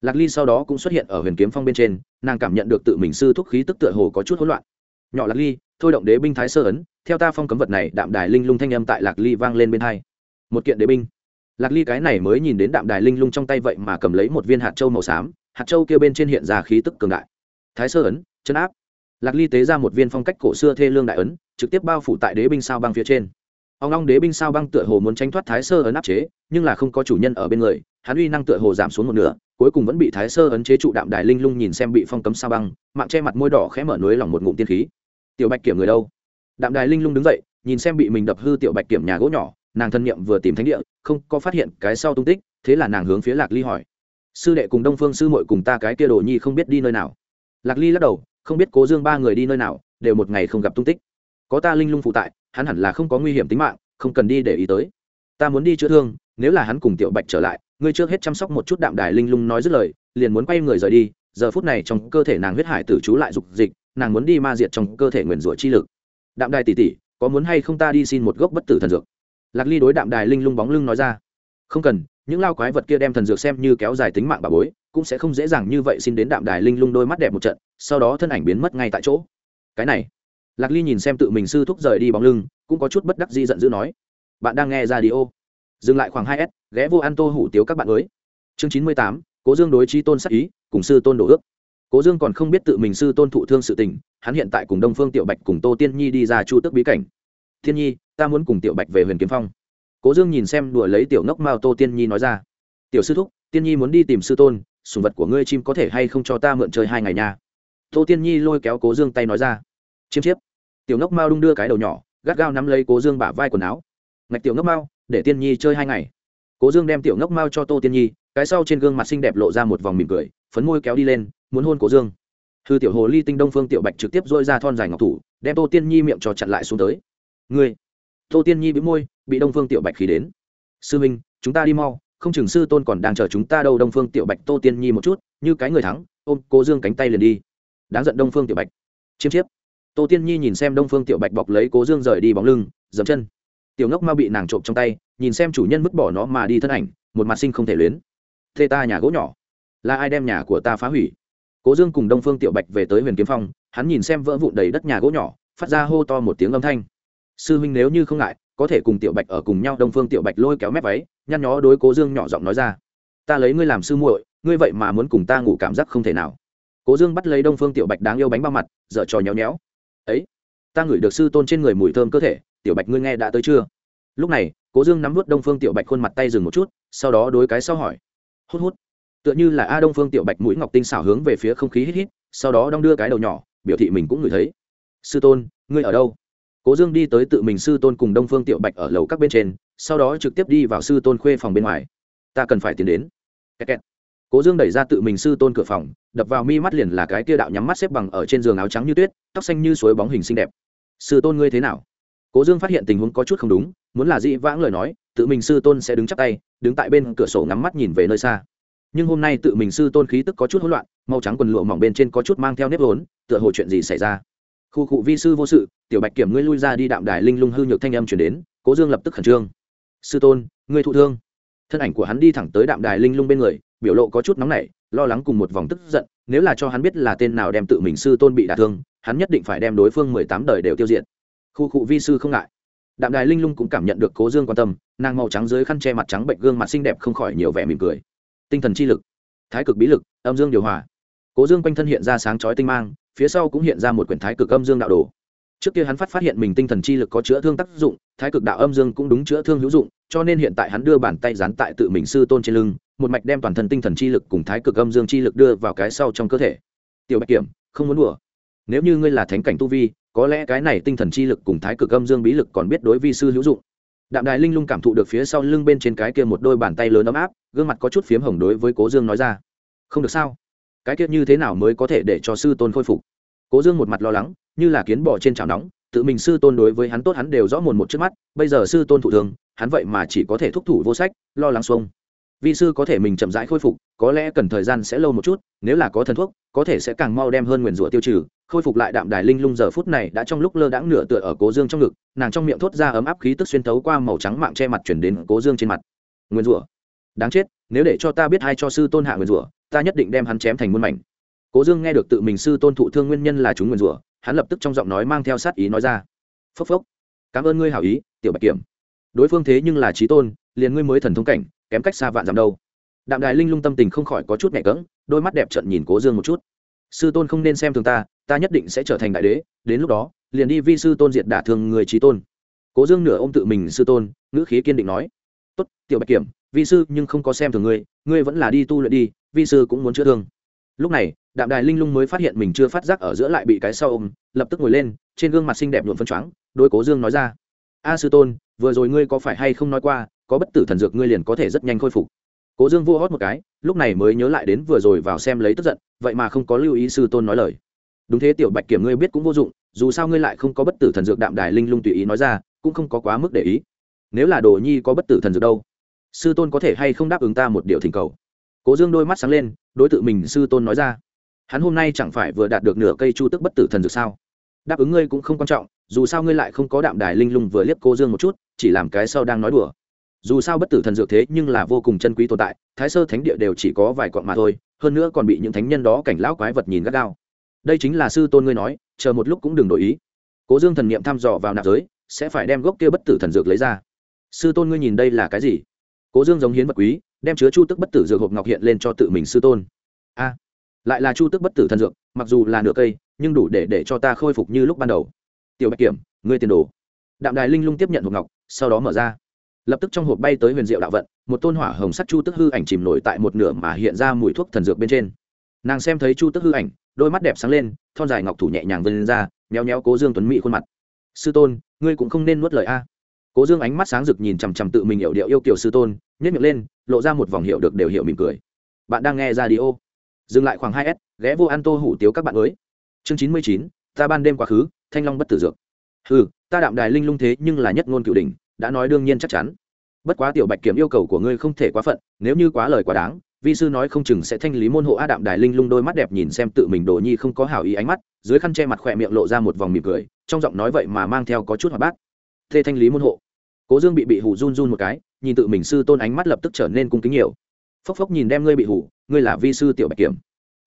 Lạc ly sau đó cũng xuất hiện ở huyền kiếm phong bên trên, nàng cảm nhận được tự mình sư thúc khí tức tựa hồ có chút hỗn loạn nhỏ lạc ly, thôi động đế binh thái sơ ấn, theo ta phong cấm vật này, đạm đài linh lung thanh âm tại lạc ly vang lên bên hai. Một kiện đế binh. Lạc ly cái này mới nhìn đến đạm đài linh lung trong tay vậy mà cầm lấy một viên hạt châu màu xám, hạt châu kia bên trên hiện ra khí tức cường đại. Thái sơ ấn, chân áp. Lạc ly tế ra một viên phong cách cổ xưa thê lương đại ấn, trực tiếp bao phủ tại đế binh sao băng phía trên. Ông long đế binh sao băng tựa hồ muốn tranh thoát thái sơ ấn áp chế, nhưng là không có chủ nhân ở bên người, hắn uy năng tựa hồ giảm xuống một nửa cuối cùng vẫn bị thái sơ ấn chế trụ đạm đài linh lung nhìn xem bị phong cấm sao băng, mạng che mặt môi đỏ khẽ mở núi lòng một ngụm tiên khí. Tiểu bạch kiểm người đâu? Đạm đài linh lung đứng dậy, nhìn xem bị mình đập hư tiểu bạch kiểm nhà gỗ nhỏ, nàng thân nhiệm vừa tìm thánh địa, không có phát hiện cái sau tung tích, thế là nàng hướng phía lạc ly hỏi. Sư đệ cùng đông phương sư muội cùng ta cái kia đồ nhi không biết đi nơi nào? Lạc ly lắc đầu, không biết cố dương ba người đi nơi nào, đều một ngày không gặp tung tích. Có ta linh lung phụ tại, hắn hẳn là không có nguy hiểm tính mạng, không cần đi để ý tới. Ta muốn đi chữa thương nếu là hắn cùng tiểu bạch trở lại, ngươi trước hết chăm sóc một chút đạm đài linh lung nói dứt lời, liền muốn quay người rời đi, giờ phút này trong cơ thể nàng huyết hải tử chú lại dục dịch, nàng muốn đi ma diệt trong cơ thể nguyền rủa chi lực. Đạm đài tỷ tỷ, có muốn hay không ta đi xin một gốc bất tử thần dược? Lạc ly đối đạm đài linh lung bóng lưng nói ra. Không cần, những lao quái vật kia đem thần dược xem như kéo dài tính mạng bà bối, cũng sẽ không dễ dàng như vậy xin đến đạm đài linh lung đôi mắt đẹp một trận, sau đó thân ảnh biến mất ngay tại chỗ. Cái này, lạc ly nhìn xem tự mình sư thúc rời đi bóng lưng, cũng có chút bất đắc di giận dữ nói. Bạn đang nghe ra đi ô dừng lại khoảng hai s, ghé vô ăn tô hủ tiếu các bạn mới. Chương chín mươi tám, cố dương đối trí tôn sắc ý, cùng sư tôn đổ ước. Cố dương còn không biết tự mình sư tôn thụ thương sự tình, hắn hiện tại cùng đông phương tiểu bạch cùng tô tiên nhi đi ra chu tức bí cảnh. Thiên nhi, ta muốn cùng tiểu bạch về huyền kiếm phong. Cố dương nhìn xem đùa lấy tiểu ngốc mao tô tiên nhi nói ra. Tiểu sư thúc, tiên nhi muốn đi tìm sư tôn sùng vật của ngươi chim có thể hay không cho ta mượn chơi hai ngày nha? Tô tiên nhi lôi kéo cố dương tay nói ra. Chiêm chiếp. Tiểu ngốc mao đung đưa cái đầu nhỏ, gắt gao nắm lấy cố dương bả vai quần áo. Ngạch tiểu ngốc mao để tiên nhi chơi hai ngày. Cố dương đem tiểu ngốc mao cho tô tiên nhi, cái sau trên gương mặt xinh đẹp lộ ra một vòng mỉm cười, phấn môi kéo đi lên, muốn hôn cố dương. Hư tiểu hồ ly tinh đông phương tiểu bạch trực tiếp dôi ra thon dài ngọc thủ, đem tô tiên nhi miệng cho chặn lại xuống tới. Ngươi. Tô tiên nhi bị môi, bị đông phương tiểu bạch khí đến. Sư minh, chúng ta đi mau, không chừng sư tôn còn đang chờ chúng ta đâu, đông phương tiểu bạch tô tiên nhi một chút, như cái người thắng, ôm cố dương cánh tay liền đi. Đáng giận đông phương tiểu bạch. Chiêm chiếp. Tô tiên nhi nhìn xem đông phương tiểu bạch bọc lấy cố dương rời đi bóng lưng dầm chân tiểu ngốc ma bị nàng trộm trong tay, nhìn xem chủ nhân vứt bỏ nó mà đi thân ảnh, một mặt sinh không thể luyến. Thê ta nhà gỗ nhỏ, là ai đem nhà của ta phá hủy? Cố dương cùng đông phương tiểu bạch về tới huyền kiếm phong, hắn nhìn xem vỡ vụn đầy đất nhà gỗ nhỏ, phát ra hô to một tiếng âm thanh. Sư huynh nếu như không ngại, có thể cùng tiểu bạch ở cùng nhau. Đông phương tiểu bạch lôi kéo mép váy, nhăn nhó đối cố dương nhỏ giọng nói ra. Ta lấy ngươi làm sư muội, ngươi vậy mà muốn cùng ta ngủ cảm giác không thể nào. Cố dương bắt lấy đông phương tiểu bạch đáng yêu bánh bao mặt dở trò nhéo nhéo. Ấy, ta ngửi được sư tôn trên người mùi thơm cơ thể tiểu bạch ngươi nghe đã tới chưa? Lúc này, cố dương nắm vút đông phương tiểu bạch khuôn mặt tay dừng một chút, sau đó đối cái sau hỏi. Hút hút. Tựa như là a đông phương tiểu bạch mũi ngọc tinh xảo hướng về phía không khí hít hít, sau đó đong đưa cái đầu nhỏ, biểu thị mình cũng ngửi thấy. Sư tôn, ngươi ở đâu? Cố dương đi tới tự mình sư tôn cùng đông phương tiểu bạch ở lầu các bên trên, sau đó trực tiếp đi vào sư tôn khuê phòng bên ngoài. Ta cần phải tiến đến. Kẹt kẹt. cố dương đẩy ra tự mình sư tôn cửa phòng, đập vào mi mắt liền là cái tia đạo nhắm mắt xếp bằng ở trên giường áo trắng như tuyết, tóc xanh như suối bóng hình xinh đẹp. Sư tôn ngươi thế nào? Cố dương phát hiện tình huống có chút không đúng, muốn là dĩ vãng lời nói, tự mình sư tôn sẽ đứng chắc tay, đứng tại bên cửa sổ ngắm mắt nhìn về nơi xa. Nhưng hôm nay tự mình sư tôn khí tức có chút hỗn loạn, màu trắng quần lụa mỏng bên trên có chút mang theo nếp vốn, tựa hồ chuyện gì xảy ra? Khu cụ vi sư vô sự, tiểu bạch kiểm ngươi lui ra đi đạm đài linh lung hư nhược thanh âm chuyển đến, cố dương lập tức khẩn trương. Sư tôn, ngươi thụ thương. Thân ảnh của hắn đi thẳng tới đạm đài linh lung bên người, biểu lộ có chút nóng nảy, lo lắng cùng một vòng tức giận, nếu là cho hắn biết là tên nào đem tự mình sư tôn bị đả thương, hắn nhất định phải đem đối phương mười tám đời đều tiêu diệt khu cụ vi sư không ngại. Đạm đài linh lung cũng cảm nhận được cố dương quan tâm, nàng màu trắng dưới khăn che mặt trắng bệnh gương mặt xinh đẹp không khỏi nhiều vẻ mỉm cười. Tinh thần chi lực, thái cực bí lực, âm dương điều hòa. Cố dương quanh thân hiện ra sáng chói tinh mang, phía sau cũng hiện ra một quyển thái cực âm dương đạo đồ. Trước kia hắn phát phát hiện mình tinh thần chi lực có chữa thương tác dụng, thái cực đạo âm dương cũng đúng chữa thương hữu dụng, cho nên hiện tại hắn đưa bàn tay dán tại tự mình sư tôn trên lưng, một mạch đem toàn thân tinh thần chi lực cùng thái cực âm dương chi lực đưa vào cái sau trong cơ thể. Tiểu bạch kiểm, không muốn đùa. Nếu như ngươi là thánh cảnh tu vi có lẽ cái này tinh thần chi lực cùng thái cực âm dương bí lực còn biết đối vi sư hữu dụng. Đạm đài linh lung cảm thụ được phía sau lưng bên trên cái kia một đôi bàn tay lớn ấm áp, gương mặt có chút phiếm hồng đối với cố dương nói ra. Không được sao? Cái kia như thế nào mới có thể để cho sư tôn khôi phục? Cố dương một mặt lo lắng, như là kiến bỏ trên chảo nóng, tự mình sư tôn đối với hắn tốt hắn đều rõ mồn một trước mắt, bây giờ sư tôn thủ thường, hắn vậy mà chỉ có thể thúc thủ vô sách, lo lắng xuông vi sư có thể mình chậm rãi khôi phục, có lẽ cần thời gian sẽ lâu một chút, nếu là có thần thuốc, có thể sẽ càng mau đem hơn nguyền rủa tiêu trừ. Khôi phục lại đạm đài linh lung giờ phút này đã trong lúc lơ đãng nửa tựa ở cố dương trong ngực, nàng trong miệng thốt ra ấm áp khí tức xuyên thấu qua màu trắng mạng che mặt chuyển đến cố dương trên mặt. Nguyên rủa? Đáng chết, nếu để cho ta biết ai cho sư tôn hạ nguyên rủa, ta nhất định đem hắn chém thành muôn mảnh. Cố dương nghe được tự mình sư tôn thụ thương nguyên nhân là chúng nguyên rủa, hắn lập tức trong giọng nói mang theo sát ý nói ra. Phốc phốc. Cảm ơn ngươi hảo ý, tiểu bạch kiểm. Đối phương thế nhưng là trí tôn, liền ngươi mới thần thông cảnh kém cách xa vạn dặm đâu. Đạm đài linh lung tâm tình không khỏi có chút nhẹ cỡng đôi mắt đẹp trận nhìn cố dương một chút. Sư tôn không nên xem thường ta ta nhất định sẽ trở thành đại đế, đến lúc đó, liền đi vi sư tôn diệt đả thương người trí tôn. Cố dương nửa ô m tự mình sư tôn, ngữ khí kiên định nói. Tốt, tiểu bạch kiểm, vi sư nhưng không có xem thường ngươi ngươi vẫn là đi tu luyện đi, vi sư cũng muốn chữa thương. Lúc này, đạm đài linh lung mới phát hiện mình chưa phát giác ở giữa lại bị cái sau ôm, lập tức ngồi lên, trên gương mặt xinh đẹp nhuộm phân choáng đôi cố dương nói ra. A sư tôn, vừa rồi ngươi có phải hay không nói qua có bất tử thần dược ngươi liền có thể rất nhanh khôi phục. Cố dương vua hót một cái, lúc này mới nhớ lại đến vừa rồi vào xem lấy tức giận, vậy mà không có lưu ý sư tôn nói lời. Đúng thế tiểu bạch kiểm ngươi biết cũng vô dụng, dù sao ngươi lại không có bất tử thần dược đạm đài linh lung tùy ý nói ra, cũng không có quá mức để ý. Nếu là đồ nhi có bất tử thần dược đâu, sư tôn có thể hay không đáp ứng ta một điều thỉnh cầu? Cố dương đôi mắt sáng lên, đối tượng mình sư tôn nói ra, hắn hôm nay chẳng phải vừa đạt được nửa cây chu tức bất tử thần dược sao? Đáp ứng ngươi cũng không quan trọng, dù sao ngươi lại không có đạm đài linh lung vừa liếc cô dương một chút, chỉ làm cái sau đang nói đùa dù sao bất tử thần dược thế nhưng là vô cùng chân quý tồn tại, thái sơ thánh địa đều chỉ có vài cọn mà thôi, hơn nữa còn bị những thánh nhân đó cảnh lão quái vật nhìn gắt gao. Đây chính là sư tôn ngươi nói, chờ một lúc cũng đừng đổi ý. Cố dương thần niệm thăm dò vào nạp giới, sẽ phải đem gốc kia bất tử thần dược lấy ra. Sư tôn ngươi nhìn đây là cái gì? Cố dương giống hiến vật quý, đem chứa chu tức bất tử dược hộp ngọc hiện lên cho tự mình sư tôn. A, lại là chu tức bất tử thần dược, mặc dù là nửa cây, nhưng đủ để để cho ta khôi phục như lúc ban đầu. Tiểu bạch kiểm, ngươi tiền đồ. Đạm đài linh lung tiếp nhận hộp ngọc, sau đó mở ra lập tức trong hộp bay tới huyền diệu đạo vận, một tôn hỏa hồng sắc chu tức hư ảnh chìm nổi tại một nửa mà hiện ra mùi thuốc thần dược bên trên. Nàng xem thấy chu tức hư ảnh, đôi mắt đẹp sáng lên, thon dài ngọc thủ nhẹ nhàng vươn lên ra, méo méo cố dương tuấn mỹ khuôn mặt. Sư tôn, ngươi cũng không nên nuốt lời a. Cố dương ánh mắt sáng rực nhìn chằm chằm tự mình hiệu điệu yêu kiều sư tôn nhét miệng lên, lộ ra một vòng hiệu được đều hiệu mỉm cười. Bạn đang nghe ra đi ô dừng lại khoảng hai s, ghé vô ăn tô hủ tiếu các bạn mới. Chương chín mươi chín, ta ban đêm quá khứ, thanh long bất tử dược. Ừ ta đạm đài linh lung thế nhưng là nhất ngôn cửu đình đã nói đương nhiên chắc chắn. Bất quá tiểu bạch kiểm yêu cầu của ngươi không thể quá phận, nếu như quá lời quá đáng, vi sư nói không chừng sẽ thanh lý môn hộ a đạm đài linh lung đôi mắt đẹp nhìn xem tự mình đồ nhi không có hảo ý ánh mắt, dưới khăn che mặt khỏe miệng lộ ra một vòng mỉm cười, trong giọng nói vậy mà mang theo có chút hoạt bát. Thê thanh lý môn hộ. Cố dương bị bị hủ run run một cái, nhìn tự mình sư tôn ánh mắt lập tức trở nên cung kính nhiều. Phốc phốc nhìn đem ngươi bị hủ ngươi là vi sư tiểu bạch kiểm.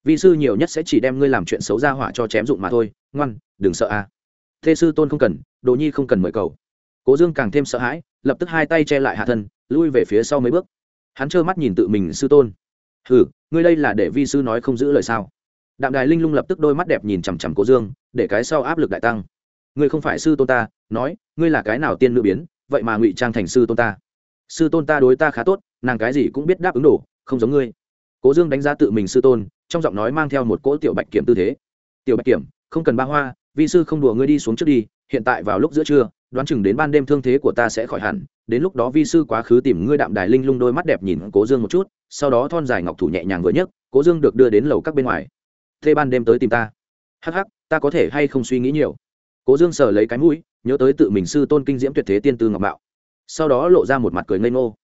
Vi sư nhiều nhất sẽ chỉ đem ngươi làm chuyện xấu ra hỏa cho chém dụng mà thôi. Ngoan, đừng sợ a. Thê sư tôn không cần, đồ nhi không cần mời cầu cố dương càng thêm sợ hãi, lập tức hai tay che lại hạ thân, lui về phía sau mấy bước. Hắn trơ mắt nhìn tự mình sư tôn. Hừ, ngươi đây là để vi sư nói không giữ lời sao? Đạm đài linh lung lập tức đôi mắt đẹp nhìn chằm chằm cố dương, để cái sau áp lực đại tăng. Ngươi không phải sư tôn ta, nói, ngươi là cái nào tiên nữ biến, vậy mà ngụy trang thành sư tôn ta. Sư tôn ta đối ta khá tốt, nàng cái gì cũng biết đáp ứng đủ không giống ngươi. Cố dương đánh giá tự mình sư tôn, trong giọng nói mang theo một cỗ tiểu bạch kiểm tư thế. Tiểu bạch kiểm, không cần ba hoa, vi sư không đùa ngươi đi xuống trước đi, hiện tại vào lúc giữa trưa đoán chừng đến ban đêm thương thế của ta sẽ khỏi hẳn, đến lúc đó vi sư quá khứ tìm ngươi đạm đài linh lung đôi mắt đẹp nhìn cố dương một chút, sau đó thon dài ngọc thủ nhẹ nhàng vừa nhấc, cố dương được đưa đến lầu các bên ngoài. Thế ban đêm tới tìm ta. Hắc hắc, ta có thể hay không suy nghĩ nhiều? Cố dương sờ lấy cái mũi, nhớ tới tự mình sư tôn kinh diễm tuyệt thế tiên tư ngọc mạo. Sau đó lộ ra một mặt cười ngây ngô.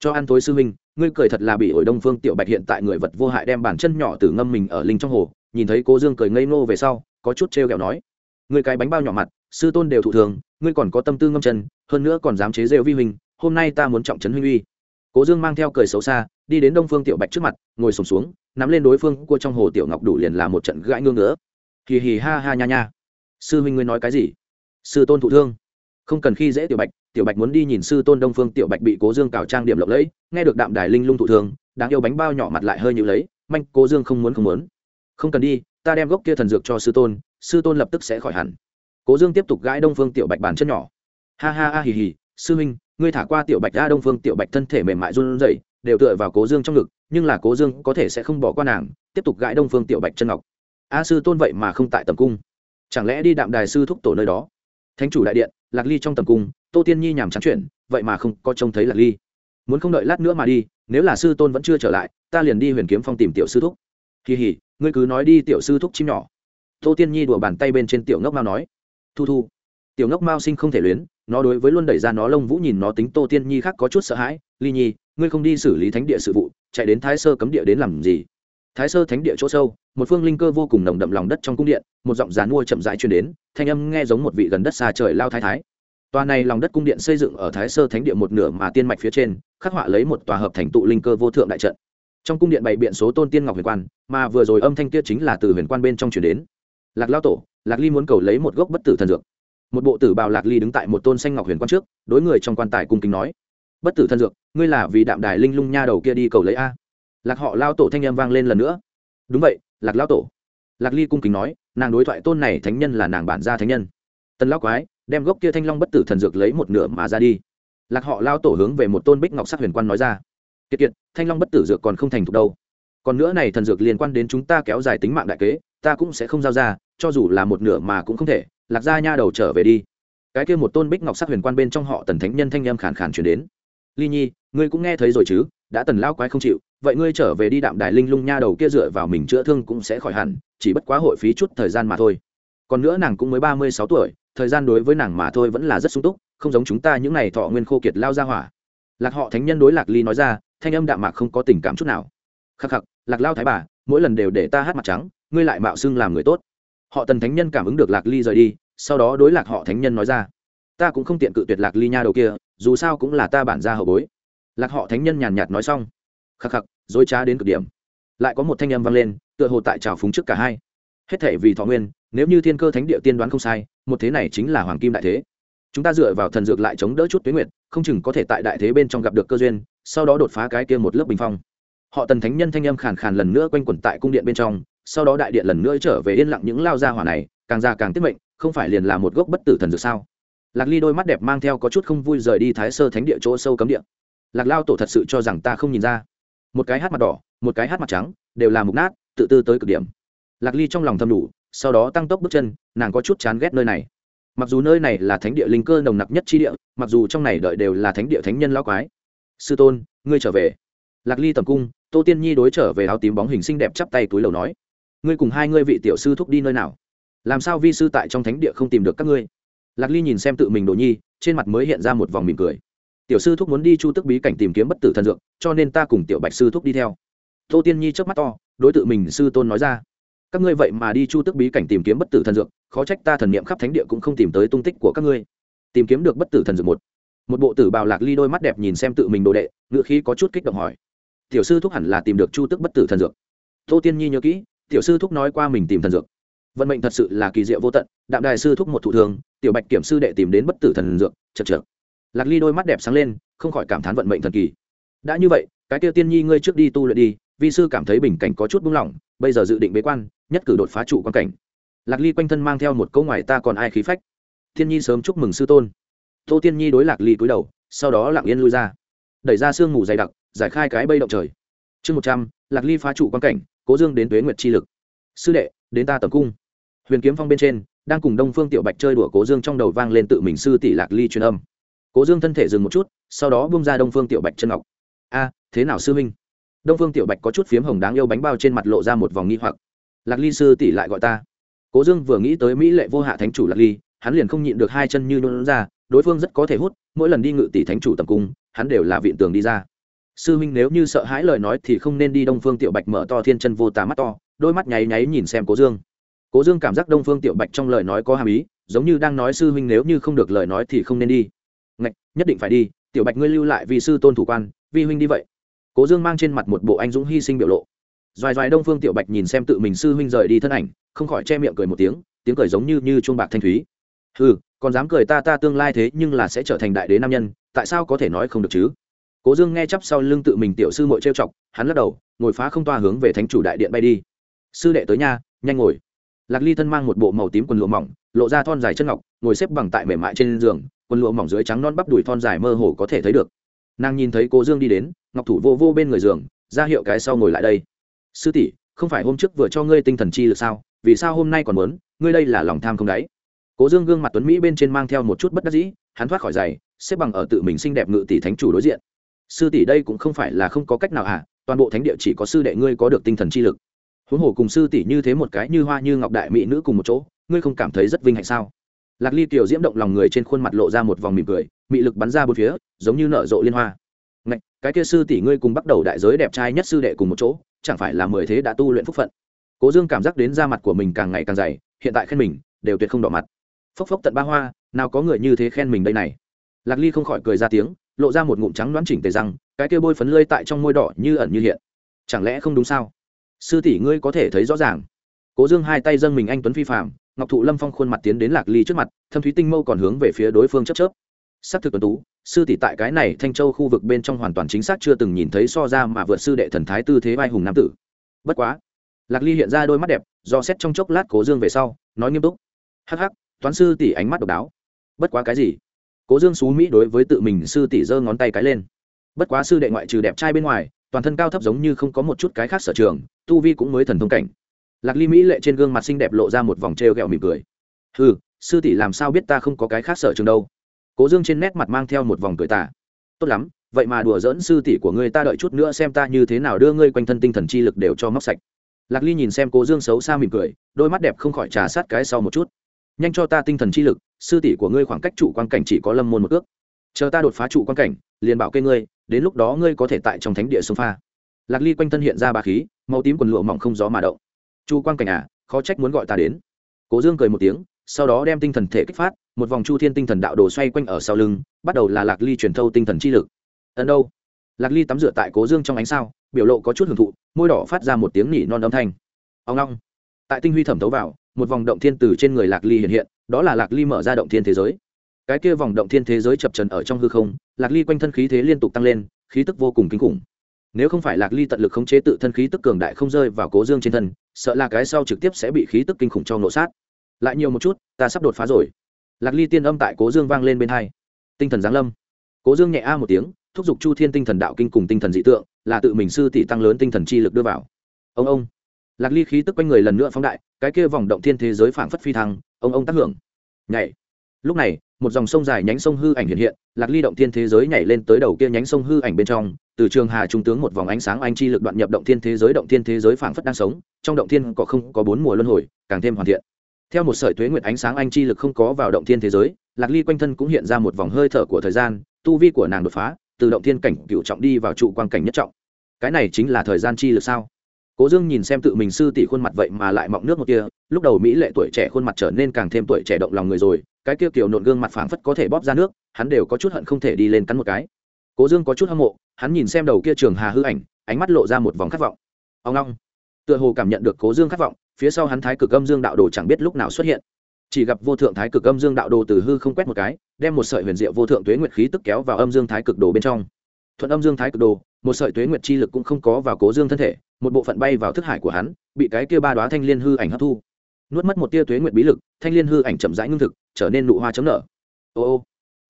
Cho ăn tối sư huynh, ngươi cười thật là bị ổi đông phương tiểu bạch hiện tại người vật vô hại đem bàn chân nhỏ từ ngâm mình ở linh trong hồ, nhìn thấy cố dương cười ngây ngô về sau, có chút trêu ghẹo nói. Người cái bánh bao nhỏ mặt sư tôn đều thụ thường ngươi còn có tâm tư ngâm chân hơn nữa còn dám chế rêu vi huynh hôm nay ta muốn trọng trấn huynh uy. Cố dương mang theo cười xấu xa đi đến đông phương tiểu bạch trước mặt ngồi sùng xuống, xuống nắm lên đối phương cua trong hồ tiểu ngọc đủ liền là một trận gãi ngương nữa hì hì ha ha nha nha. Sư huynh ngươi nói cái gì? Sư tôn thụ thương. Không cần khi dễ tiểu bạch tiểu bạch muốn đi nhìn sư tôn đông phương tiểu bạch bị cố dương cào trang điểm lộng lẫy nghe được đạm đài linh lung thụ thương đáng yêu bánh bao nhỏ mặt lại hơi nhữ lấy manh cố dương không muốn không muốn. Không cần đi ta đem gốc kia thần dược cho sư tôn sư tôn lập tức sẽ khỏi hẳn cố dương tiếp tục gãi đông phương tiểu bạch bàn chân nhỏ. Ha ha ha hì hì, sư huynh, ngươi thả qua tiểu bạch ra đông phương tiểu bạch thân thể mềm mại run rẩy, đều tựa vào cố dương trong ngực, nhưng là cố dương có thể sẽ không bỏ qua nàng, tiếp tục gãi đông phương tiểu bạch chân ngọc. A sư tôn vậy mà không tại tầm cung. Chẳng lẽ đi đạm đài sư thúc tổ nơi đó? Thánh chủ đại điện, lạc ly trong tầm cung, tô tiên nhi nhàm chán chuyện, vậy mà không có trông thấy lạc ly. Muốn không đợi lát nữa mà đi, nếu là sư tôn vẫn chưa trở lại, ta liền đi huyền kiếm phong tìm tiểu sư thúc. Kỳ hỉ ngươi cứ nói đi tiểu sư thúc chim nhỏ. Tô tiên nhi đùa bàn tay bên trên tiểu ngốc mao nói thu thu. Tiểu ngốc mao sinh không thể luyến, nó đối với luôn đẩy ra nó lông vũ nhìn nó tính tô tiên nhi khác có chút sợ hãi. Ly nhi, ngươi không đi xử lý thánh địa sự vụ, chạy đến thái sơ cấm địa đến làm gì? Thái sơ thánh địa chỗ sâu, một phương linh cơ vô cùng nồng đậm lòng đất trong cung điện, một giọng rán mua chậm rãi truyền đến, thanh âm nghe giống một vị gần đất xa trời lao thái thái. Tòa này lòng đất cung điện xây dựng ở thái sơ thánh địa một nửa mà tiên mạch phía trên, khắc họa lấy một tòa hợp thành tụ linh cơ vô thượng đại trận. Trong cung điện bày biện số tôn tiên ngọc huyền quan, mà vừa rồi âm thanh kia chính là từ huyền quan bên trong chuyển đến. Lạc lao tổ lạc ly muốn cầu lấy một gốc bất tử thần dược. Một bộ tử bào lạc ly đứng tại một tôn xanh ngọc huyền quan trước, đối người trong quan tài cung kính nói, bất tử thần dược, ngươi là vì đạm đài linh lung nha đầu kia đi cầu lấy a? Lạc họ lao tổ thanh em vang lên lần nữa. Đúng vậy, lạc lao tổ. Lạc ly cung kính nói, nàng đối thoại tôn này thánh nhân là nàng bản gia thánh nhân. Tân lao quái đem gốc kia thanh long bất tử thần dược lấy một nửa mà ra đi. Lạc họ lao tổ hướng về một tôn bích ngọc sắc huyền quan nói ra, kiệt kiệt, thanh long bất tử dược còn không thành thục đâu. Còn nữa này thần dược liên quan đến chúng ta kéo dài tính mạng đại kế, ta cũng sẽ không giao ra cho dù là một nửa mà cũng không thể, lạc gia nha đầu trở về đi. Cái kia một tôn bích ngọc sắc huyền quan bên trong họ tần thánh nhân thanh â m khàn khàn chuyển đến. Ly nhi, ngươi cũng nghe thấy rồi chứ? Đã tần lao quái không chịu, vậy ngươi trở về đi đạm đài linh lung nha đầu kia dựa vào mình chữa thương cũng sẽ khỏi hẳn, chỉ bất quá hội phí chút thời gian mà thôi. Còn nữa nàng cũng mới ba mươi sáu tuổi, thời gian đối với nàng mà thôi vẫn là rất sung túc, không giống chúng ta những n à y thọ nguyên khô kiệt lao ra hỏa. Lạc họ thánh nhân đối lạc ly nói ra, thanh âm đạm mạc không có tình cảm chút nào. Khắc khắc, lạc lao thái bà, mỗi lần đều để ta hát mặt trắng, ngươi lại mạo xưng làm người tốt họ tần thánh nhân cảm ứng được lạc ly rời đi, sau đó đối lạc họ thánh nhân nói ra, ta cũng không tiện cự tuyệt lạc ly nha đầu kia, dù sao cũng là ta bản ra hậu bối. Lạc họ thánh nhân nhàn nhạt nói xong, khắc khắc, dối trá đến cực điểm. Lại có một thanh âm vang lên, tựa hồ tại trào phúng trước cả hai. Hết thể vì thọ nguyên, nếu như thiên cơ thánh địa tiên đoán không sai, một thế này chính là hoàng kim đại thế. Chúng ta dựa vào thần dược lại chống đỡ chút tuyến nguyện không chừng có thể tại đại thế bên trong gặp được cơ duyên, sau đó đột phá cái kia một lớp bình phong. Họ tần thánh nhân thanh âm khàn khàn lần nữa quanh quẩn tại cung điện bên trong sau đó đại điện lần nữa trở về yên lặng những lao gia hỏa này, càng già càng tiết mệnh, không phải liền là một gốc bất tử thần dược sao? Lạc ly đôi mắt đẹp mang theo có chút không vui rời đi thái sơ thánh địa chỗ sâu cấm địa. Lạc lao tổ thật sự cho rằng ta không nhìn ra. Một cái hát mặt đỏ, một cái hát mặt trắng, đều là mục nát, tự tư tới cực điểm. Lạc ly trong lòng thầm đủ, sau đó tăng tốc bước chân, nàng có chút chán ghét nơi này. Mặc dù nơi này là thánh địa linh cơ nồng nặc nhất chi địa, mặc dù trong này đợi đều là thánh địa thánh nhân lao quái. Sư tôn, ngươi trở về. Lạc ly tầm cung, tô tiên nhi đối trở về áo tím bóng hình xinh đẹp chắp tay túi lầu nói ngươi cùng hai ngươi vị tiểu sư thúc đi nơi nào? Làm sao vi sư tại trong thánh địa không tìm được các ngươi? Lạc ly nhìn xem tự mình đồ nhi, trên mặt mới hiện ra một vòng mỉm cười. Tiểu sư thúc muốn đi chu tức bí cảnh tìm kiếm bất tử thần dược, cho nên ta cùng tiểu bạch sư thúc đi theo. Tô tiên nhi trước mắt to, đối tượng mình sư tôn nói ra. Các ngươi vậy mà đi chu tức bí cảnh tìm kiếm bất tử thần dược, khó trách ta thần niệm khắp thánh địa cũng không tìm tới tung tích của các ngươi. Tìm kiếm được bất tử thần dược một. Một bộ tử bào lạc ly đôi mắt đẹp nhìn xem tự mình đồ đệ ngựa khí có chút kích động hỏi. Tiểu sư thúc hẳn là tìm được chu tức bất tử thần dược. Tô tiên nhi nhớ kỹ tiểu sư thúc nói qua mình tìm thần dược. Vận mệnh thật sự là kỳ diệu vô tận, đạm đài sư thúc một thủ thường, tiểu bạch kiểm sư đệ tìm đến bất tử thần dược, chật chật lạc ly đôi mắt đẹp sáng lên, không khỏi cảm thán vận mệnh thần kỳ. Đã như vậy, cái tiêu tiên nhi ngươi trước đi tu luyện đi, vi sư cảm thấy bình cảnh có chút buông lỏng, bây giờ dự định bế quan, nhất cử đột phá trụ quan cảnh. Lạc ly quanh thân mang theo một câu ngoài ta còn ai khí phách. Thiên nhi sớm chúc mừng sư tôn. Tô tiên nhi đối lạc ly cúi đầu, sau đó lặng yên lui ra. Đẩy ra sương mù dày đặc, giải khai cái bây động trời. Chương một trăm, lạc ly phá trụ quan cảnh cố dương đến tuế nguyệt chi lực. Sư đệ, đến ta tầm cung. Huyền kiếm phong bên trên, đang cùng đông phương tiểu bạch chơi đùa cố dương trong đầu vang lên tự mình sư tỷ lạc ly truyền âm. Cố dương thân thể dừng một chút, sau đó bung ra đông phương tiểu bạch chân ngọc. A, thế nào sư huynh? Đông phương tiểu bạch có chút phiếm hồng đáng yêu bánh bao trên mặt lộ ra một vòng nghi hoặc. Lạc ly sư tỷ lại gọi ta. Cố dương vừa nghĩ tới mỹ lệ vô hạ thánh chủ lạc ly, hắn liền không nhịn được hai chân như nôn ra, đối phương rất có thể hút, mỗi lần đi ngự tỷ thánh chủ tầm cung, hắn đều là viện tường đi ra sư huynh nếu như sợ hãi lời nói thì không nên đi đông phương tiểu bạch mở to thiên chân vô tà mắt to, đôi mắt nháy nháy nhìn xem cố dương. Cố dương cảm giác đông phương tiểu bạch trong lời nói có hàm ý, giống như đang nói sư huynh nếu như không được lời nói thì không nên đi. Ngạch, nhất định phải đi, tiểu bạch ngươi lưu lại vì sư tôn thủ quan, vi huynh đi vậy. Cố dương mang trên mặt một bộ anh dũng hy sinh biểu lộ. Doài doài đông phương tiểu bạch nhìn xem tự mình sư huynh rời đi thân ảnh, không khỏi che miệng cười một tiếng tiếng cười giống như như chuông bạc thanh thúy. Ừ còn dám cười ta ta tương lai thế nhưng là sẽ trở thành đại đế nam nhân, tại sao có thể nói không được chứ? Cố dương nghe chắp sau lưng tự mình tiểu sư mội trêu chọc, hắn lắc đầu, ngồi phá không toa hướng về thánh chủ đại điện bay đi. Sư đệ tới nha, nhanh ngồi. Lạc ly thân mang một bộ màu tím quần lụa mỏng, lộ ra thon dài chân ngọc, ngồi xếp bằng tại mềm mại trên giường, quần lụa mỏng dưới trắng non bắp đùi thon dài mơ hồ có thể thấy được. Nàng nhìn thấy cố dương đi đến, ngọc thủ vô vô bên người giường, ra hiệu cái sau ngồi lại đây. Sư tỷ, không phải hôm trước vừa cho ngươi tinh thần chi lực sao? Vì sao hôm nay còn muốn? Ngươi đây là lòng tham không đáy. Cố dương gương mặt tuấn mỹ bên trên mang theo một chút bất đắc dĩ, hắn thoát khỏi giày, xếp bằng ở tự mình xinh đẹp ngự tỷ thánh chủ đối diện sư tỷ đây cũng không phải là không có cách nào à toàn bộ thánh địa chỉ có sư đệ ngươi có được tinh thần chi lực. Huống hồ cùng sư tỷ như thế một cái như hoa như ngọc đại mỹ nữ cùng một chỗ ngươi không cảm thấy rất vinh hạnh sao? Lạc ly tiểu diễm động lòng người trên khuôn mặt lộ ra một vòng mỉm cười mị lực bắn ra bốn phía giống như nở rộ liên hoa. Ngạch, cái kia sư tỷ ngươi cùng bắt đầu đại giới đẹp trai nhất sư đệ cùng một chỗ chẳng phải là mười thế đã tu luyện phúc phận? Cố dương cảm giác đến da mặt của mình càng ngày càng dày hiện tại khen mình đều tuyệt không đỏ mặt. Phốc phốc tận ba hoa nào có người như thế khen mình đây này? Lạc ly không khỏi cười ra tiếng lộ ra một ngụm trắng đoán chỉnh tề răng, cái kia bôi phấn lơi tại trong môi đỏ như ẩn như hiện. Chẳng lẽ không đúng sao? Sư tỷ ngươi có thể thấy rõ ràng. Cố dương hai tay dâng mình anh tuấn phi phạm ngọc thụ lâm phong khuôn mặt tiến đến lạc ly trước mặt, thâm thúy tinh mâu còn hướng về phía đối phương chấp chớp. S ắ c thực tuấn tú, sư tỷ tại cái này thanh châu khu vực bên trong hoàn toàn chính xác chưa từng nhìn thấy so ra mà vượt sư đệ thần thái tư thế vai hùng nam tử. Bất quá, lạc ly hiện ra đôi mắt đẹp, do xét trong chốc lát cố dương về sau, nói nghiêm túc. Hắc hắc, toán sư tỷ ánh mắt độc đáo. Bất quá cái gì? Cố dương xú mỹ đối với tự mình sư tỷ giơ ngón tay cái lên. Bất quá sư đệ ngoại trừ đẹp trai bên ngoài, toàn thân cao thấp giống như không có một chút cái khác sở trường, tu vi cũng mới thần thông cảnh. Lạc ly mỹ lệ trên gương mặt xinh đẹp lộ ra một vòng t r e o g ẹ o mỉm cười. Ừ sư tỷ làm sao biết ta không có cái khác sở trường đâu? Cố dương trên nét mặt mang theo một vòng cười tả tốt lắm, vậy mà đùa dỡn sư tỷ của ngươi ta đợi chút nữa xem ta như thế nào đưa ngươi quanh thân tinh thần chi lực đều cho móc sạch. Lạc ly nhìn xem cố dương xấu xa mỉm cười, đôi mắt đẹp không khỏi trà sát cái sau một chút. Nhanh cho ta tinh thần chi lực sư tỷ của ngươi khoảng cách trụ quan cảnh chỉ có lâm môn một ước. Chờ ta đột phá trụ quan cảnh, liền bảo kê ngươi, đến lúc đó ngươi có thể tại trong thánh địa sông pha. Lạc ly quanh thân hiện ra ba khí, màu tím quần lụa mỏng không gió mà động. Chu quan cảnh à khó trách muốn gọi ta đến. Cố dương cười một tiếng, sau đó đem tinh thần thể kích phát, một vòng chu thiên tinh thần đạo đồ xoay quanh ở sau lưng, bắt đầu là lạc ly truyền thâu tinh thần chi lực. Ẩn đâu? Lạc ly tắm rửa tại cố dương trong ánh sao, biểu lộ có chút hưởng thụ, môi đỏ phát ra một tiếng nỉ non âm thanh. Ông long tại tinh huy thẩm thấu vào, một vòng động thiên từ trên người lạc ly hiện hiện, đó là lạc ly mở ra động thiên thế giới. Cái kia vòng động thiên thế giới chập trần ở trong hư không, lạc ly quanh thân khí thế liên tục tăng lên, khí tức vô cùng kinh khủng. Nếu không phải lạc ly tận lực khống chế tự thân khí tức cường đại không rơi vào cố dương trên thân, sợ là cái sau trực tiếp sẽ bị khí tức kinh khủng cho nổ sát. Lại nhiều một chút, ta sắp đột phá rồi. Lạc ly tiên âm tại cố dương vang lên bên hai. Tinh thần giáng lâm. Cố dương nhẹ a một tiếng, thúc giục chu thiên tinh thần đạo kinh cùng tinh thần dị tượng, là tự mình sư tỷ tăng lớn tinh thần chi lực đưa vào. Ông ông lạc ly khí tức quanh người lần nữa phóng đại, cái kia vòng động thiên thế giới phảng phất phi thăng, ông ông tác hưởng. Nhảy. Lúc này, một dòng sông dài nhánh sông hư ảnh hiện hiện, lạc ly động thiên thế giới nhảy lên tới đầu kia nhánh sông hư ảnh bên trong, từ trường hà trung tướng một vòng ánh sáng anh chi lực đoạn nhập động thiên thế giới, động thiên thế giới phảng phất đang sống, trong động thiên có không có bốn mùa luân hồi, càng thêm hoàn thiện. Theo một sợi thuế nguyệt ánh sáng anh chi lực không có vào động thiên thế giới, lạc ly quanh thân cũng hiện ra một vòng hơi thở của thời gian, tu vi của nàng đột phá, từ động thiên cảnh cựu trọng đi vào trụ quan cảnh nhất trọng. Cái này chính là thời gian chi lực sao? Cố dương nhìn xem tự mình sư tỷ khuôn mặt vậy mà lại mọng nước một kia lúc đầu mỹ lệ tuổi trẻ khuôn mặt trở nên càng thêm tuổi trẻ động lòng người rồi, cái kia kiểu nộn gương mặt phảng phất có thể bóp ra nước, hắn đều có chút hận không thể đi lên cắn một cái. Cố dương có chút hâm mộ, hắn nhìn xem đầu kia trường hà hư ảnh, ánh mắt lộ ra một vòng khát vọng. Ông long tựa hồ cảm nhận được cố dương khát vọng, phía sau hắn thái cực âm dương đạo đồ chẳng biết lúc nào xuất hiện. Chỉ gặp vô thượng thái cực âm dương đạo đồ từ hư không quét một cái, đem một sợi huyền diệu vô thượng tuế nguyệt khí tức kéo vào âm dương thái cực đồ bên trong. Thuận âm dương thái cực đồ một sợi tuế nguyệt chi lực cũng không có vào cố dương thân thể, một bộ phận bay vào thức hải của hắn, bị cái kia ba đoá thanh liên hư ảnh hấp thu. Nuốt mất một tia tuế nguyệt bí lực, thanh liên hư ảnh chậm rãi ngưng thực, trở nên nụ hoa chấm nở. Ô ô,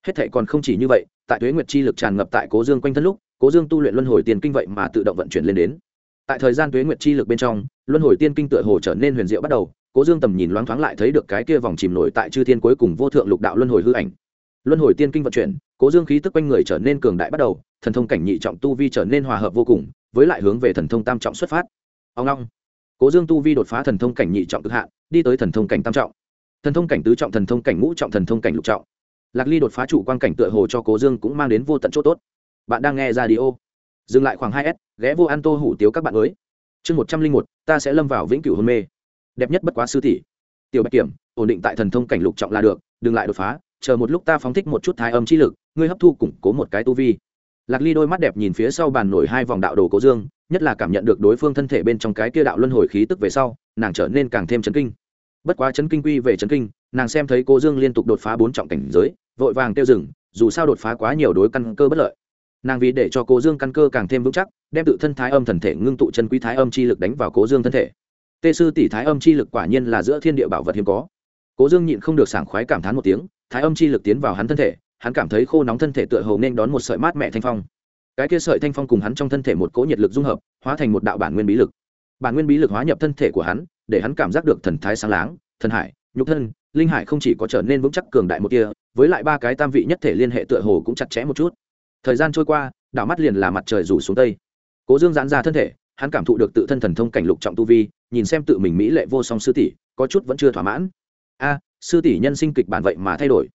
hết thệ còn không chỉ như vậy, tại tuế nguyệt chi lực tràn ngập tại cố dương quanh thân lúc, cố dương tu luyện luân hồi tiền kinh vậy mà tự động vận chuyển lên đến. Tại thời gian tuế nguyệt chi lực bên trong, luân hồi tiên kinh tựa hồ trở nên huyền diệu bắt đầu, cố dương tầm nhìn loáng thoáng lại thấy được cái kia vòng chìm nổi tại chư thiên cuối cùng vô thượng lục đạo luân hồi hư ảnh luân hồi tiên kinh vận chuyển, cố dương khí tức quanh người trở nên cường đại bắt đầu, thần thông cảnh nhị trọng tu vi trở nên hòa hợp vô cùng, với lại hướng về thần thông tam trọng xuất phát. Ông long, cố dương tu vi đột phá thần thông cảnh nhị trọng cực hạn, đi tới thần thông cảnh tam trọng. Thần thông cảnh tứ trọng, thần thông cảnh ngũ trọng, thần thông cảnh lục trọng. Lạc ly đột phá chủ quan cảnh tựa hồ cho cố dương cũng mang đến vô tận chỗ tốt. Bạn đang nghe ra đi ô dừng lại khoảng hai s, ghé vô an tô hủ tiếu các bạn mới. Chương một trăm linh một, ta sẽ lâm vào vĩnh cửu hôn mê. Đẹp nhất bất quá sư tỷ. Tiểu bạch kiểm, ổn định tại thần thông cảnh lục trọng là được, đừng lại đột phá chờ một lúc ta phóng thích một chút thái âm chi lực, ngươi hấp thu củng cố một cái tu vi. Lạc ly đôi mắt đẹp nhìn phía sau bàn nổi hai vòng đạo đồ cố dương, nhất là cảm nhận được đối phương thân thể bên trong cái kia đạo luân hồi khí tức về sau, nàng trở nên càng thêm chấn kinh. Bất quá chấn kinh quy về chấn kinh, nàng xem thấy cô dương liên tục đột phá bốn trọng cảnh giới, vội vàng tiêu dừng, dù sao đột phá quá nhiều đối căn cơ bất lợi. Nàng vì để cho cố dương căn cơ càng thêm vững chắc, đem tự thân thái âm thần thể ngưng tụ chân quý thái âm chi lực đánh vào cố dương thân thể. Tê sư tỷ thái âm chi lực quả nhiên là giữa thiên địa bảo vật hiếm có. Cố dương nhịn không được sảng khoái cảm thán một tiếng thái âm chi lực tiến vào hắn thân thể, hắn cảm thấy khô nóng thân thể tựa hồ nên đón một sợi mát mẹ thanh phong. Cái kia sợi thanh phong cùng hắn trong thân thể một cỗ nhiệt lực dung hợp, hóa thành một đạo bản nguyên bí lực. Bản nguyên bí lực hóa nhập thân thể của hắn, để hắn cảm giác được thần thái sáng láng, thần hải, nhục thân, linh hải không chỉ có trở nên vững chắc cường đại một kia, với lại ba cái tam vị nhất thể liên hệ tựa hồ cũng chặt chẽ một chút. Thời gian trôi qua đảo mắt liền là mặt trời rủ xuống tây. Cố dương giãn ra thân thể, hắn cảm thụ được tự thân thần thông cảnh lục trọng tu vi, nhìn xem tự mình mỹ lệ vô song sư tỷ, có chút vẫn chưa thỏa mãn. A sư tỷ nhân sinh kịch bản vậy mà thay đổi.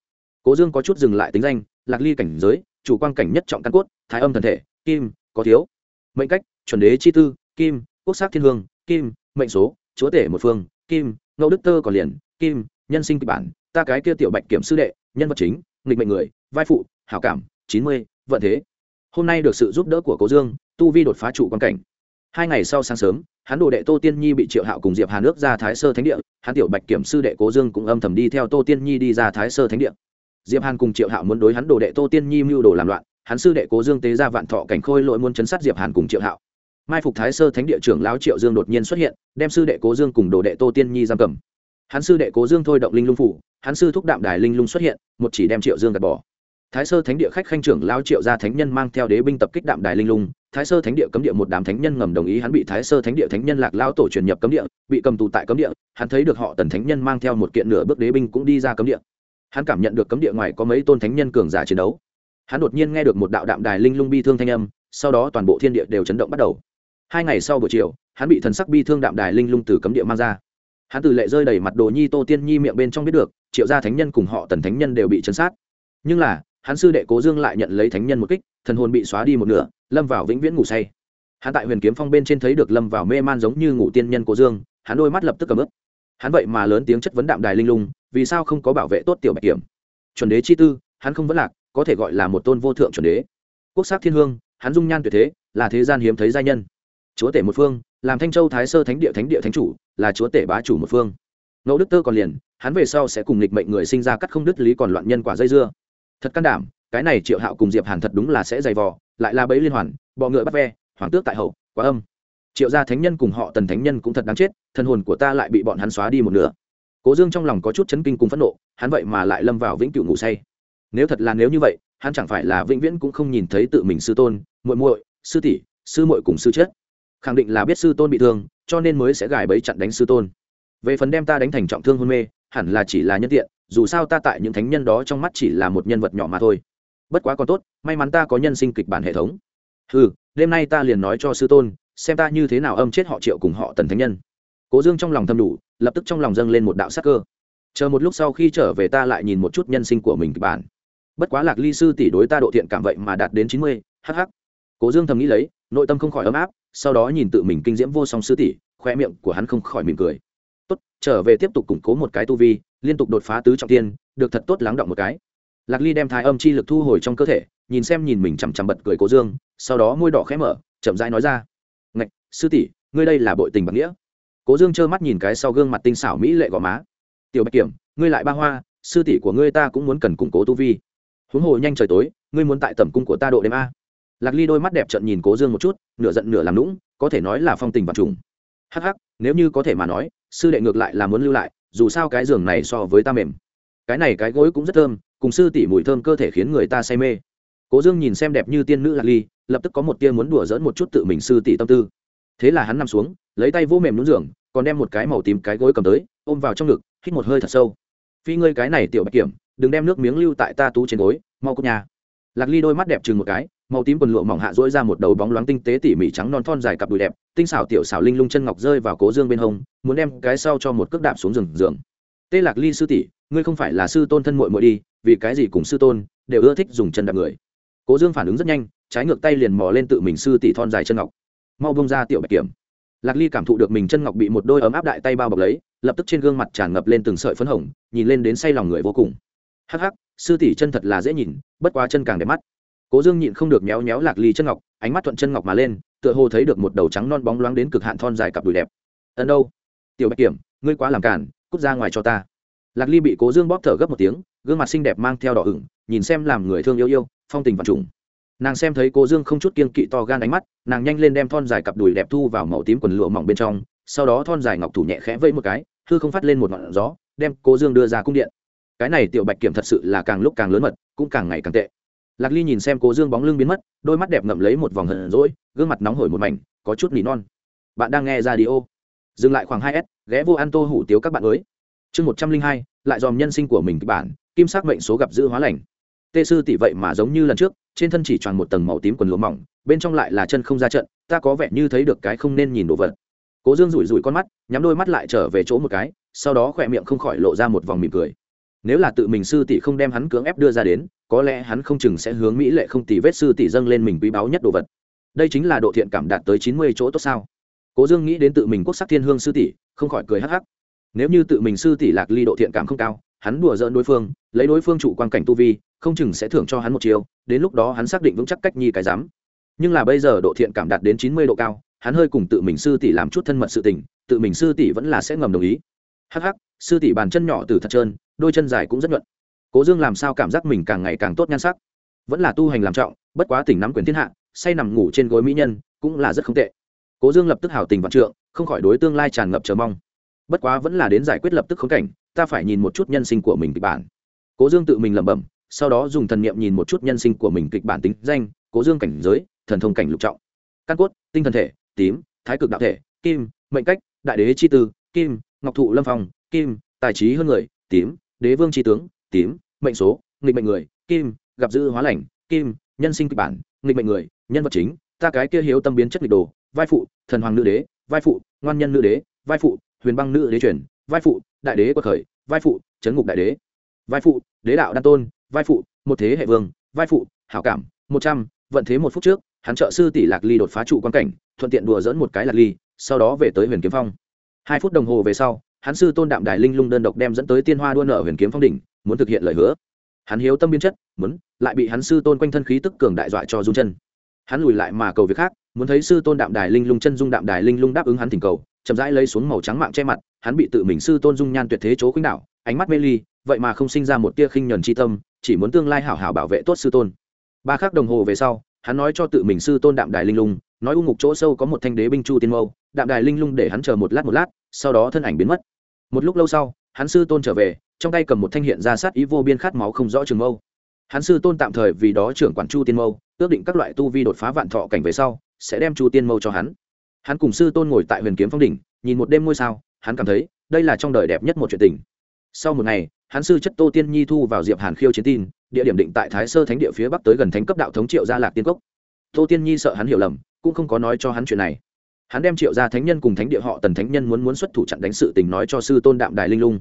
Cố dương có chút dừng lại tính danh, lạc ly cảnh giới, chủ quan cảnh nhất trọng căn cốt, thái âm thần thể, kim, có thiếu. Mệnh cách, chuẩn đế chi tư, kim, quốc sắc thiên hương, kim, mệnh số, chúa tể một phương, kim, ngẫu đức tơ còn liền, kim, nhân sinh kịch bản, ta cái kia tiểu bạch kiểm sư đệ, nhân vật chính, nghịch mệnh người, vai phụ, hảo cảm, chín mươi, vận thế. Hôm nay được sự giúp đỡ của cố dương, tu vi đột phá trụ quan cảnh hai ngày sau sáng sớm, hắn đồ đệ tô tiên nhi bị triệu hạo cùng diệp hà nước ra thái sơ thánh địa, hắn tiểu bạch kiểm sư đệ cố dương cũng âm thầm đi theo tô tiên nhi đi ra thái sơ thánh địa. Diệp hàn cùng triệu hạo muốn đối hắn đồ đệ tô tiên nhi mưu đồ làm loạn, hắn sư đệ cố dương tế ra vạn thọ cảnh khôi lội muốn chấn sát diệp hàn cùng triệu hạo. Mai phục thái sơ thánh địa trưởng lão triệu dương đột nhiên xuất hiện, đem sư đệ cố dương cùng đồ đệ tô tiên nhi giam cầm. Hắn sư đệ cố dương thôi động linh lung phủ, hắn sư thúc đạm đài linh lung xuất hiện, một chỉ đem triệu dương gạt bỏ. Thái sơ thánh địa khách khanh trưởng lao triệu gia thánh nhân mang theo đế binh tập kích đạm đài linh lung thái sơ thánh địa cấm địa một đám thánh nhân ngầm đồng ý hắn bị thái sơ thánh địa thánh nhân lạc lao tổ truyền nhập cấm địa, bị cầm tù tại cấm địa. Hắn thấy được họ tần thánh nhân mang theo một kiện nửa bước đế binh cũng đi ra cấm địa. Hắn cảm nhận được cấm địa ngoài có mấy tôn thánh nhân cường giả chiến đấu. Hắn đột nhiên nghe được một đạo đạm đài linh lung bi thương thanh âm, sau đó toàn bộ thiên địa đều chấn động bắt đầu. Hai ngày sau buổi chiều, hắn bị thần sắc bi thương đạm đài linh lung từ cấm địa mang ra. Hắn từ lệ rơi đầy mặt đồ nhi tô tiên nhi miệng bên trong biết được, triệu gia thánh nhân cùng họ tần thánh nhân đều bị chấn sát. Nhưng là, hắn sư đệ cố dương lại nhận lấy thánh nhân một kích, thần hồn bị xóa đi một nửa lâm vào vĩnh viễn ngủ say. Hắn tại huyền kiếm phong bên trên thấy được lâm vào mê man giống như ngủ tiên nhân cố dương, hắn đôi mắt lập tức cầm ướp hắn vậy mà lớn tiếng chất vấn đạm đài linh lung, vì sao không có bảo vệ tốt tiểu bạch kiểm? Chuẩn đế chi tư, hắn không vẫn lạc, có thể gọi là một tôn vô thượng chuẩn đế. Quốc sắc thiên hương, hắn dung nhan tuyệt thế, là thế gian hiếm thấy giai nhân. Chúa tể một phương, làm thanh châu thái sơ thánh địa thánh địa thánh chủ, là chúa tể bá chủ một phương. Ngẫu đức tơ còn liền, hắn về sau sẽ cùng nghịch mệnh người sinh ra cắt không đứt lý còn loạn nhân quả dây dưa. Thật can đảm, cái này triệu hạo cùng diệp hàn thật đúng là sẽ dày vò lại là bẫy liên hoàn, bọ ngựa bắt ve, hoàng tước tại hậu, quá âm. Triệu gia thánh nhân cùng họ tần thánh nhân cũng thật đáng chết, thân hồn của ta lại bị bọn hắn xóa đi một nửa. Cố dương trong lòng có chút chấn kinh cùng phẫn nộ, hắn vậy mà lại lâm vào vĩnh cửu ngủ say. Nếu thật là nếu như vậy, hắn chẳng phải là vĩnh viễn cũng không nhìn thấy tự mình sư tôn, muội muội, sư tỷ, sư muội cùng sư chết. Khẳng định là biết sư tôn bị thương, cho nên mới sẽ gài bẫy chặn đánh sư tôn. Về phần đem ta đánh thành trọng thương hôn mê, hẳn là chỉ là nhân tiện, dù sao ta tại những thánh nhân đó trong mắt chỉ là một nhân vật nhỏ mà thôi bất quá còn tốt, may mắn ta có nhân sinh kịch bản hệ thống. Ừ đêm nay ta liền nói cho sư tôn, xem ta như thế nào âm chết họ triệu cùng họ tần thánh nhân. Cố dương trong lòng thầm đủ, lập tức trong lòng dâng lên một đạo sắc cơ. Chờ một lúc sau khi trở về ta lại nhìn một chút nhân sinh của mình kịch bản. Bất quá lạc ly sư tỷ đối ta độ thiện cảm vậy mà đạt đến chín mươi hh cố dương thầm nghĩ lấy, nội tâm không khỏi ấm áp, sau đó nhìn tự mình kinh diễm vô song sư tỷ khoe miệng của hắn không khỏi mỉm cười. Tốt, trở về tiếp tục củng cố một cái tu vi, liên tục đột phá tứ trọng tiên, được thật tốt lắng động một cái lạc ly đem thái âm chi lực thu hồi trong cơ thể, nhìn xem nhìn mình chằm chằm bật cười cố dương, sau đó môi đỏ khẽ mở, chậm rãi nói ra. Ngạch, sư tỷ, ngươi đây là bội tình bằng nghĩa. Cố dương trơ mắt nhìn cái sau gương mặt tinh xảo mỹ lệ gò má. Tiểu bạch kiểm, ngươi lại ba hoa, sư tỷ của ngươi ta cũng muốn cần củng cố tu vi. Huống hồ nhanh trời tối, ngươi muốn tại tầm cung của ta độ đêm a. Lạc ly đôi mắt đẹp trận nhìn cố dương một chút, nửa giận nửa làm lũng có thể nói là phong tình vật trùng. Hắc hắc, nếu như có thể mà nói, sư đệ ngược lại là muốn lưu lại, dù sao cái giường này so với ta mềm. Cái này cái gối cũng rất thơm cùng sư tỷ mùi thơm cơ thể khiến người ta say mê. Cố dương nhìn xem đẹp như tiên nữ lạc ly, lập tức có một tia muốn đùa dỡn một chút tự mình sư tỷ tâm tư. Thế là hắn nằm xuống, lấy tay vô mềm nhún giường, còn đem một cái màu tím cái gối cầm tới, ôm vào trong ngực, hít một hơi thật sâu. Phi ngươi cái này tiểu bạch kiểm, đừng đem nước miếng lưu tại ta tú trên gối, mau cút nhà. Lạc ly đôi mắt đẹp chừng một cái, màu tím quần lụa mỏng hạ dỗi ra một đầu bóng loáng tinh tế tỉ mỉ trắng non thon dài cặp đùi đẹp, tinh xảo tiểu xảo linh lung chân ngọc rơi vào cố dương bên hông, muốn đem cái sau cho một cước đạp xuống giường giường. Tê lạc ly sư tỷ, ngươi không phải là sư tôn thân muội muội đi vì cái gì cùng sư tôn đều ưa thích dùng chân đạp người. Cố dương phản ứng rất nhanh, trái ngược tay liền mò lên tự mình sư tỷ thon dài chân ngọc. Mau bông ra tiểu bạch kiểm. Lạc ly cảm thụ được mình chân ngọc bị một đôi ấm áp đại tay bao bọc lấy, lập tức trên gương mặt tràn ngập lên từng sợi phấn hồng, nhìn lên đến say lòng người vô cùng. Hắc hắc, sư tỷ chân thật là dễ nhìn, bất quá chân càng đẹp mắt. Cố dương nhịn không được méo méo lạc ly chân ngọc, ánh mắt thuận chân ngọc mà lên, tựa hồ thấy được một đầu trắng non bóng loáng đến cực hạn thon dài cặp đùi đẹp. Ẩn đâu? Tiểu bạch kiểm, ngươi quá làm cản cút ra ngoài cho ta lạc ly bị cố dương bóp thở gấp một tiếng, gương mặt xinh đẹp mang theo đỏ ửng, nhìn xem làm người thương yêu yêu, phong tình vật trùng. Nàng xem thấy cố dương không chút kiên kỵ to gan ánh mắt, nàng nhanh lên đem thon dài cặp đùi đẹp thu vào màu tím quần lụa mỏng bên trong, sau đó thon dài ngọc thủ nhẹ khẽ vây một cái, hư không phát lên một ngọn gió, đem cố dương đưa ra cung điện. Cái này tiểu bạch kiểm thật sự là càng lúc càng lớn mật, cũng càng ngày càng tệ. Lạc ly nhìn xem cố dương bóng lưng biến mất, đôi mắt đẹp ngậm lấy một vòng hận rỗi, gương mặt nóng hổi một mảnh, có chút nỉ non. Bạn đang nghe ra đi ô dừng lại khoảng hai s, ghé vô ăn tô hủ tiếu các bạn mới chương một trăm linh hai, lại dòm nhân sinh của mình kịch bản, kim sắc mệnh số gặp dữ hóa lành. Tê sư tỷ vậy mà giống như lần trước, trên thân chỉ tròn một tầng màu tím quần lụa mỏng, bên trong lại là chân không ra trận, ta có vẻ như thấy được cái không nên nhìn đồ vật. Cố dương rủi rủi con mắt, nhắm đôi mắt lại trở về chỗ một cái, sau đó khỏe miệng không khỏi lộ ra một vòng mỉm cười. Nếu là tự mình sư tỷ không đem hắn cưỡng ép đưa ra đến, có lẽ hắn không chừng sẽ hướng mỹ lệ không tỷ vết sư tỷ dâng lên mình quý báu nhất đồ vật. Đây chính là độ thiện cảm đạt tới chín mươi chỗ tốt sao? Cố dương nghĩ đến tự mình quốc sắc thiên hương sư tỷ, không khỏi cười hắc hắc nếu như tự mình sư tỷ lạc ly độ thiện cảm không cao, hắn đùa dỡn đối phương, lấy đối phương chủ quan cảnh tu vi, không chừng sẽ thưởng cho hắn một chiều đến lúc đó hắn xác định vững chắc cách nhi cái dám nhưng là bây giờ độ thiện cảm đạt đến chín mươi độ cao, hắn hơi cùng tự mình sư tỷ làm chút thân mật sự tình, tự mình sư tỷ vẫn là sẽ ngầm đồng ý. Hắc hắc, sư tỷ bàn chân nhỏ từ thật trơn, đôi chân dài cũng rất nhuận. Cố dương làm sao cảm giác mình càng ngày càng tốt nhan sắc? Vẫn là tu hành làm trọng, bất quá tỉnh nắm quyền thiên hạ, say nằm ngủ trên gối mỹ nhân, cũng là rất không tệ. Cố dương lập tức hào tình vạn trượng, không khỏi đối tương lai tràn ngập chờ mong bất quá vẫn là đến giải quyết lập tức khống cảnh, ta phải nhìn một chút nhân sinh của mình kịch bản. Cố dương tự mình lẩm bẩm, sau đó dùng thần niệm nhìn một chút nhân sinh của mình kịch bản tính danh, cố dương cảnh giới, thần thông cảnh lục trọng. Căn cốt, tinh thần thể, tím, thái cực đạo thể, kim, mệnh cách, đại đế chi tư, kim, ngọc thụ lâm phong, kim, tài trí hơn người, tím, đế vương chi tướng, tím, mệnh số, nghịch mệnh người, kim, gặp dư hóa lành, kim, nhân sinh kịch bản, nghịch mệnh người, nhân vật chính, ta cái kia hiếu tâm biến chất nghịch đồ, vai phụ, thần hoàng nữ đế, vai phụ, ngoan nhân nữ đế, vai phụ huyền băng nữ đế truyền, vai phụ, đại đế quật khởi, vai phụ, chấn ngục đại đế. Vai phụ, đế đạo đan tôn, vai phụ, một thế hệ vương, vai phụ, hảo cảm, một trăm, vận thế một phút trước, hắn trợ sư tỷ lạc ly đột phá trụ quan cảnh, thuận tiện đùa dỡn một cái lạc ly, sau đó về tới huyền kiếm phong. Hai phút đồng hồ về sau, hắn sư tôn đạm đài linh lung đơn độc đem dẫn tới tiên hoa đua nợ huyền kiếm phong đỉnh, muốn thực hiện lời hứa. Hắn hiếu tâm biến chất, muốn, lại bị hắn sư tôn quanh thân khí tức cường đại dọa cho run chân. Hắn lùi lại mà cầu việc khác, muốn thấy sư tôn đạm đài linh lung chân dung đạm đài linh lung đáp ứng hắn thỉnh cầu chậm rãi lấy xuống màu trắng mạng che mặt, hắn bị tự mình sư tôn dung nhan tuyệt thế chỗ khuynh đảo, ánh mắt mê ly, vậy mà không sinh ra một tia khinh nhuần chi tâm, chỉ muốn tương lai hảo hảo bảo vệ tốt sư tôn. Ba khắc đồng hồ về sau, hắn nói cho tự mình sư tôn đạm đài linh lung, nói u ngục chỗ sâu có một thanh đế binh chu tiên mâu, đạm đài linh lung để hắn chờ một lát một lát, sau đó thân ảnh biến mất. Một lúc lâu sau, hắn sư tôn trở về, trong tay cầm một thanh hiện ra sát ý vô biên khát máu không rõ trường mâu. Hắn sư tôn tạm thời vì đó trưởng quản chu tiên mâu, ước định các loại tu vi đột phá vạn thọ cảnh về sau, sẽ đem chu tiên mâu cho hắn hắn cùng sư tôn ngồi tại huyền kiếm phong đỉnh, nhìn một đêm ngôi sao, hắn cảm thấy đây là trong đời đẹp nhất một chuyện tình. Sau một ngày, hắn sư chất tô tiên nhi thu vào diệp hàn khiêu chiến tin, địa điểm định tại thái sơ thánh địa phía bắc tới gần thánh cấp đạo thống triệu gia lạc tiên cốc. Tô tiên nhi sợ hắn hiểu lầm, cũng không có nói cho hắn chuyện này. Hắn đem triệu gia thánh nhân cùng thánh địa họ tần thánh nhân muốn muốn xuất thủ chặn đánh sự tình nói cho sư tôn đạm đài linh lung.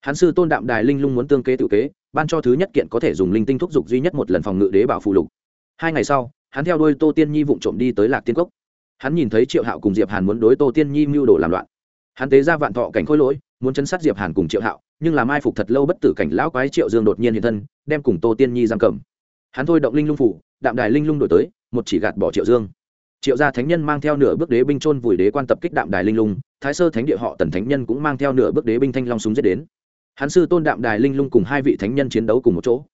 Hắn sư tôn đạm đài linh lung muốn tương kế tự kế, ban cho thứ nhất kiện có thể dùng linh tinh thúc giục duy nhất một lần phòng ngự đế bảo phù lục. Hai ngày sau, hắn theo đuôi tô tiên nhi vụng trộm đi tới lạc tiên cốc hắn nhìn thấy triệu hạo cùng diệp hàn muốn đối tô tiên nhi mưu đồ làm loạn. Hắn tế ra vạn thọ cảnh khôi lỗi, muốn chấn sát diệp hàn cùng triệu hạo, nhưng làm ai phục thật lâu bất tử cảnh lão quái triệu dương đột nhiên hiện thân, đem cùng tô tiên nhi giam cầm. Hắn thôi động linh lung phủ, đạm đài linh lung đổi tới, một chỉ gạt bỏ triệu dương. Triệu gia thánh nhân mang theo nửa bước đế binh trôn vùi đế quan tập kích đạm đài linh lung, thái sơ thánh địa họ tần thánh nhân cũng mang theo nửa bước đế binh thanh long súng giết đến. Hắn sư tôn đạm đài linh lung cùng hai vị thánh nhân chiến đấu cùng một chỗ.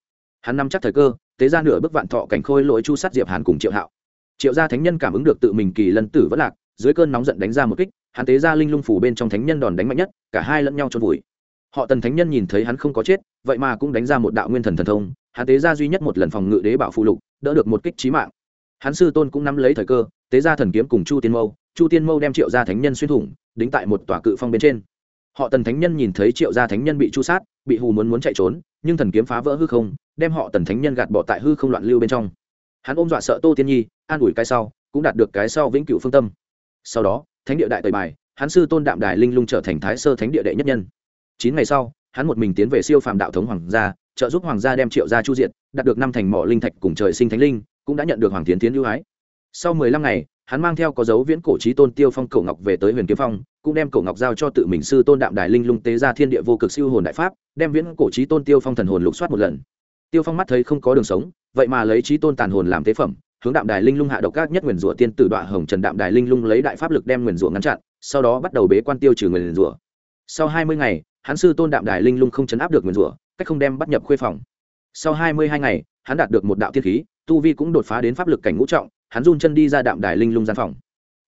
Hắn nắm chắc thời cơ, tế ra nửa bước vạn thọ cảnh khôi lỗi chu sát diệp hàn cùng triệu hạo triệu gia thánh nhân cảm ứng được tự mình kỳ lân tử vẫn lạc, dưới cơn nóng giận đánh ra một kích, hắn tế ra linh lung phủ bên trong thánh nhân đòn đánh mạnh nhất, cả hai lẫn nhau trôn vùi. Họ tần thánh nhân nhìn thấy hắn không có chết, vậy mà cũng đánh ra một đạo nguyên thần thần thông, hắn tế ra duy nhất một lần phòng ngự đế bảo phụ lục, đỡ được một kích trí mạng. Hắn sư tôn cũng nắm lấy thời cơ, tế ra thần kiếm cùng chu tiên mâu, chu tiên mâu đem triệu gia thánh nhân xuyên thủng, đính tại một tòa cự phong bên trên. Họ tần thánh nhân nhìn thấy triệu gia thánh nhân bị chu sát, bị hù muốn muốn chạy trốn, nhưng thần kiếm phá vỡ hư không, đem họ tần thánh nhân gạt bỏ tại hư không loạn lưu bên trong hắn ôm dọa sợ tô tiên nhi, an ủi cái sau, cũng đạt được cái sau vĩnh cửu phương tâm. Sau đó, thánh địa đại tời bài, hắn sư tôn đạm đài linh lung trở thành thái sơ thánh địa đệ nhất nhân. Chín ngày sau, hắn một mình tiến về siêu phàm đạo thống hoàng gia, trợ giúp hoàng gia đem triệu gia chu diện đạt được năm thành mỏ linh thạch cùng trời sinh thánh linh, cũng đã nhận được hoàng tiến tiến ưu ái. Sau mười lăm ngày, hắn mang theo có dấu viễn cổ trí tôn tiêu phong cổ ngọc về tới huyền kiếm phong, cũng đem cổ ngọc giao cho tự mình sư tôn đạm đài linh lung tế ra thiên địa vô cực siêu hồn đại pháp, đem viễn cổ trí tôn tiêu phong thần hồn lục soát một lần tiêu phong mắt thấy không có đường sống, vậy mà lấy trí tôn tàn hồn làm tế phẩm, hướng đạm đài linh lung hạ độc các nhất nguyền rủa tiên tử đoạ hồng trần đạm đài linh lung lấy đại pháp lực đem nguyền rủa ngăn chặn, sau đó bắt đầu bế quan tiêu trừ nguyền rủa. Sau hai mươi ngày, hắn sư tôn đạm đài linh lung không chấn áp được nguyền rủa, cách không đem bắt nhập khuê phòng. Sau hai mươi hai ngày, hắn đạt được một đạo thiên khí, tu vi cũng đột phá đến pháp lực cảnh ngũ trọng, hắn run chân đi ra đạm đài linh lung gian phòng.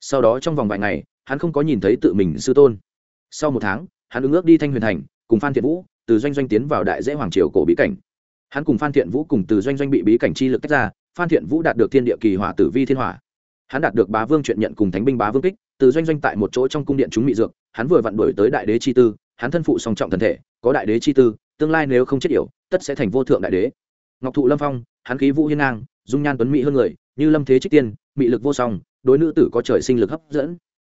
Sau đó trong vòng vài ngày, hắn không có nhìn thấy tự mình sư tôn. Sau một tháng, hắn ứng ước đi thanh huyền thành, cùng phan thiện vũ, từ doanh doanh tiến vào đại dễ hoàng triều cổ bí cảnh hắn cùng phan thiện vũ cùng từ doanh doanh bị bí cảnh chi lực tách ra, phan thiện vũ đạt được thiên địa kỳ hỏa tử vi thiên hỏa. Hắn đạt được bá vương chuyện nhận cùng thánh binh bá vương kích, từ doanh doanh tại một chỗ trong cung điện chúng mỹ dược, hắn vừa vặn đổi tới đại đế chi tư, hắn thân phụ song trọng thần thể, có đại đế chi tư, tương lai nếu không chết yểu, tất sẽ thành vô thượng đại đế. Ngọc thụ lâm phong, hắn khí vũ hiên ngang, dung nhan tuấn mỹ hơn người, như lâm thế trích tiên, mị lực vô song, đối nữ tử có trời sinh lực hấp dẫn.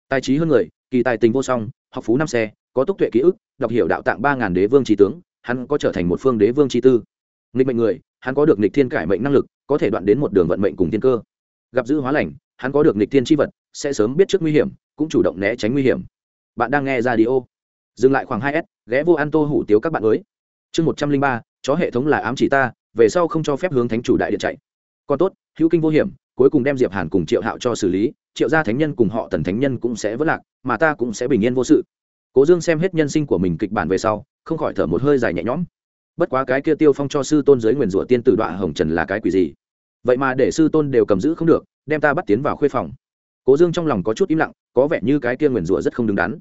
Tài trí hơn người, kỳ tài tình vô song, học phú năm xe, có túc tuệ ký ức, đọc hiểu đạo tạng ba ngàn đế vương trí tướng, hắn có trở thành một phương đế vương trí tư nghịch mệnh người, hắn có được nghịch thiên cải mệnh năng lực, có thể đoạn đến một đường vận mệnh cùng thiên cơ. Gặp giữ hóa lành, hắn có được nghịch thiên tri vật, sẽ sớm biết trước nguy hiểm, cũng chủ động né tránh nguy hiểm. Bạn đang nghe ra đi ô dừng lại khoảng hai s, ghé vô an tô hủ tiếu các bạn mới. Chương một trăm linh ba, chó hệ thống là ám chỉ ta, về sau không cho phép hướng thánh chủ đại điện chạy. Còn tốt, hữu kinh vô hiểm, cuối cùng đem diệp hàn cùng triệu hạo cho xử lý, triệu gia thánh nhân cùng họ tần thánh nhân cũng sẽ vất lạc, mà ta cũng sẽ bình yên vô sự. Cố dương xem hết nhân sinh của mình kịch bản về sau, không khỏi thở một hơi dài nhẹ nhõm bất quá cái kia tiêu phong cho sư tôn giới nguyền rủa tiên tử đọa hồng trần là cái quỷ gì? Vậy mà để sư tôn đều cầm giữ không được, đem ta bắt tiến vào khuê phòng. Cố dương trong lòng có chút im lặng, có vẻ như cái kia nguyền rủa rất không đứng đắn.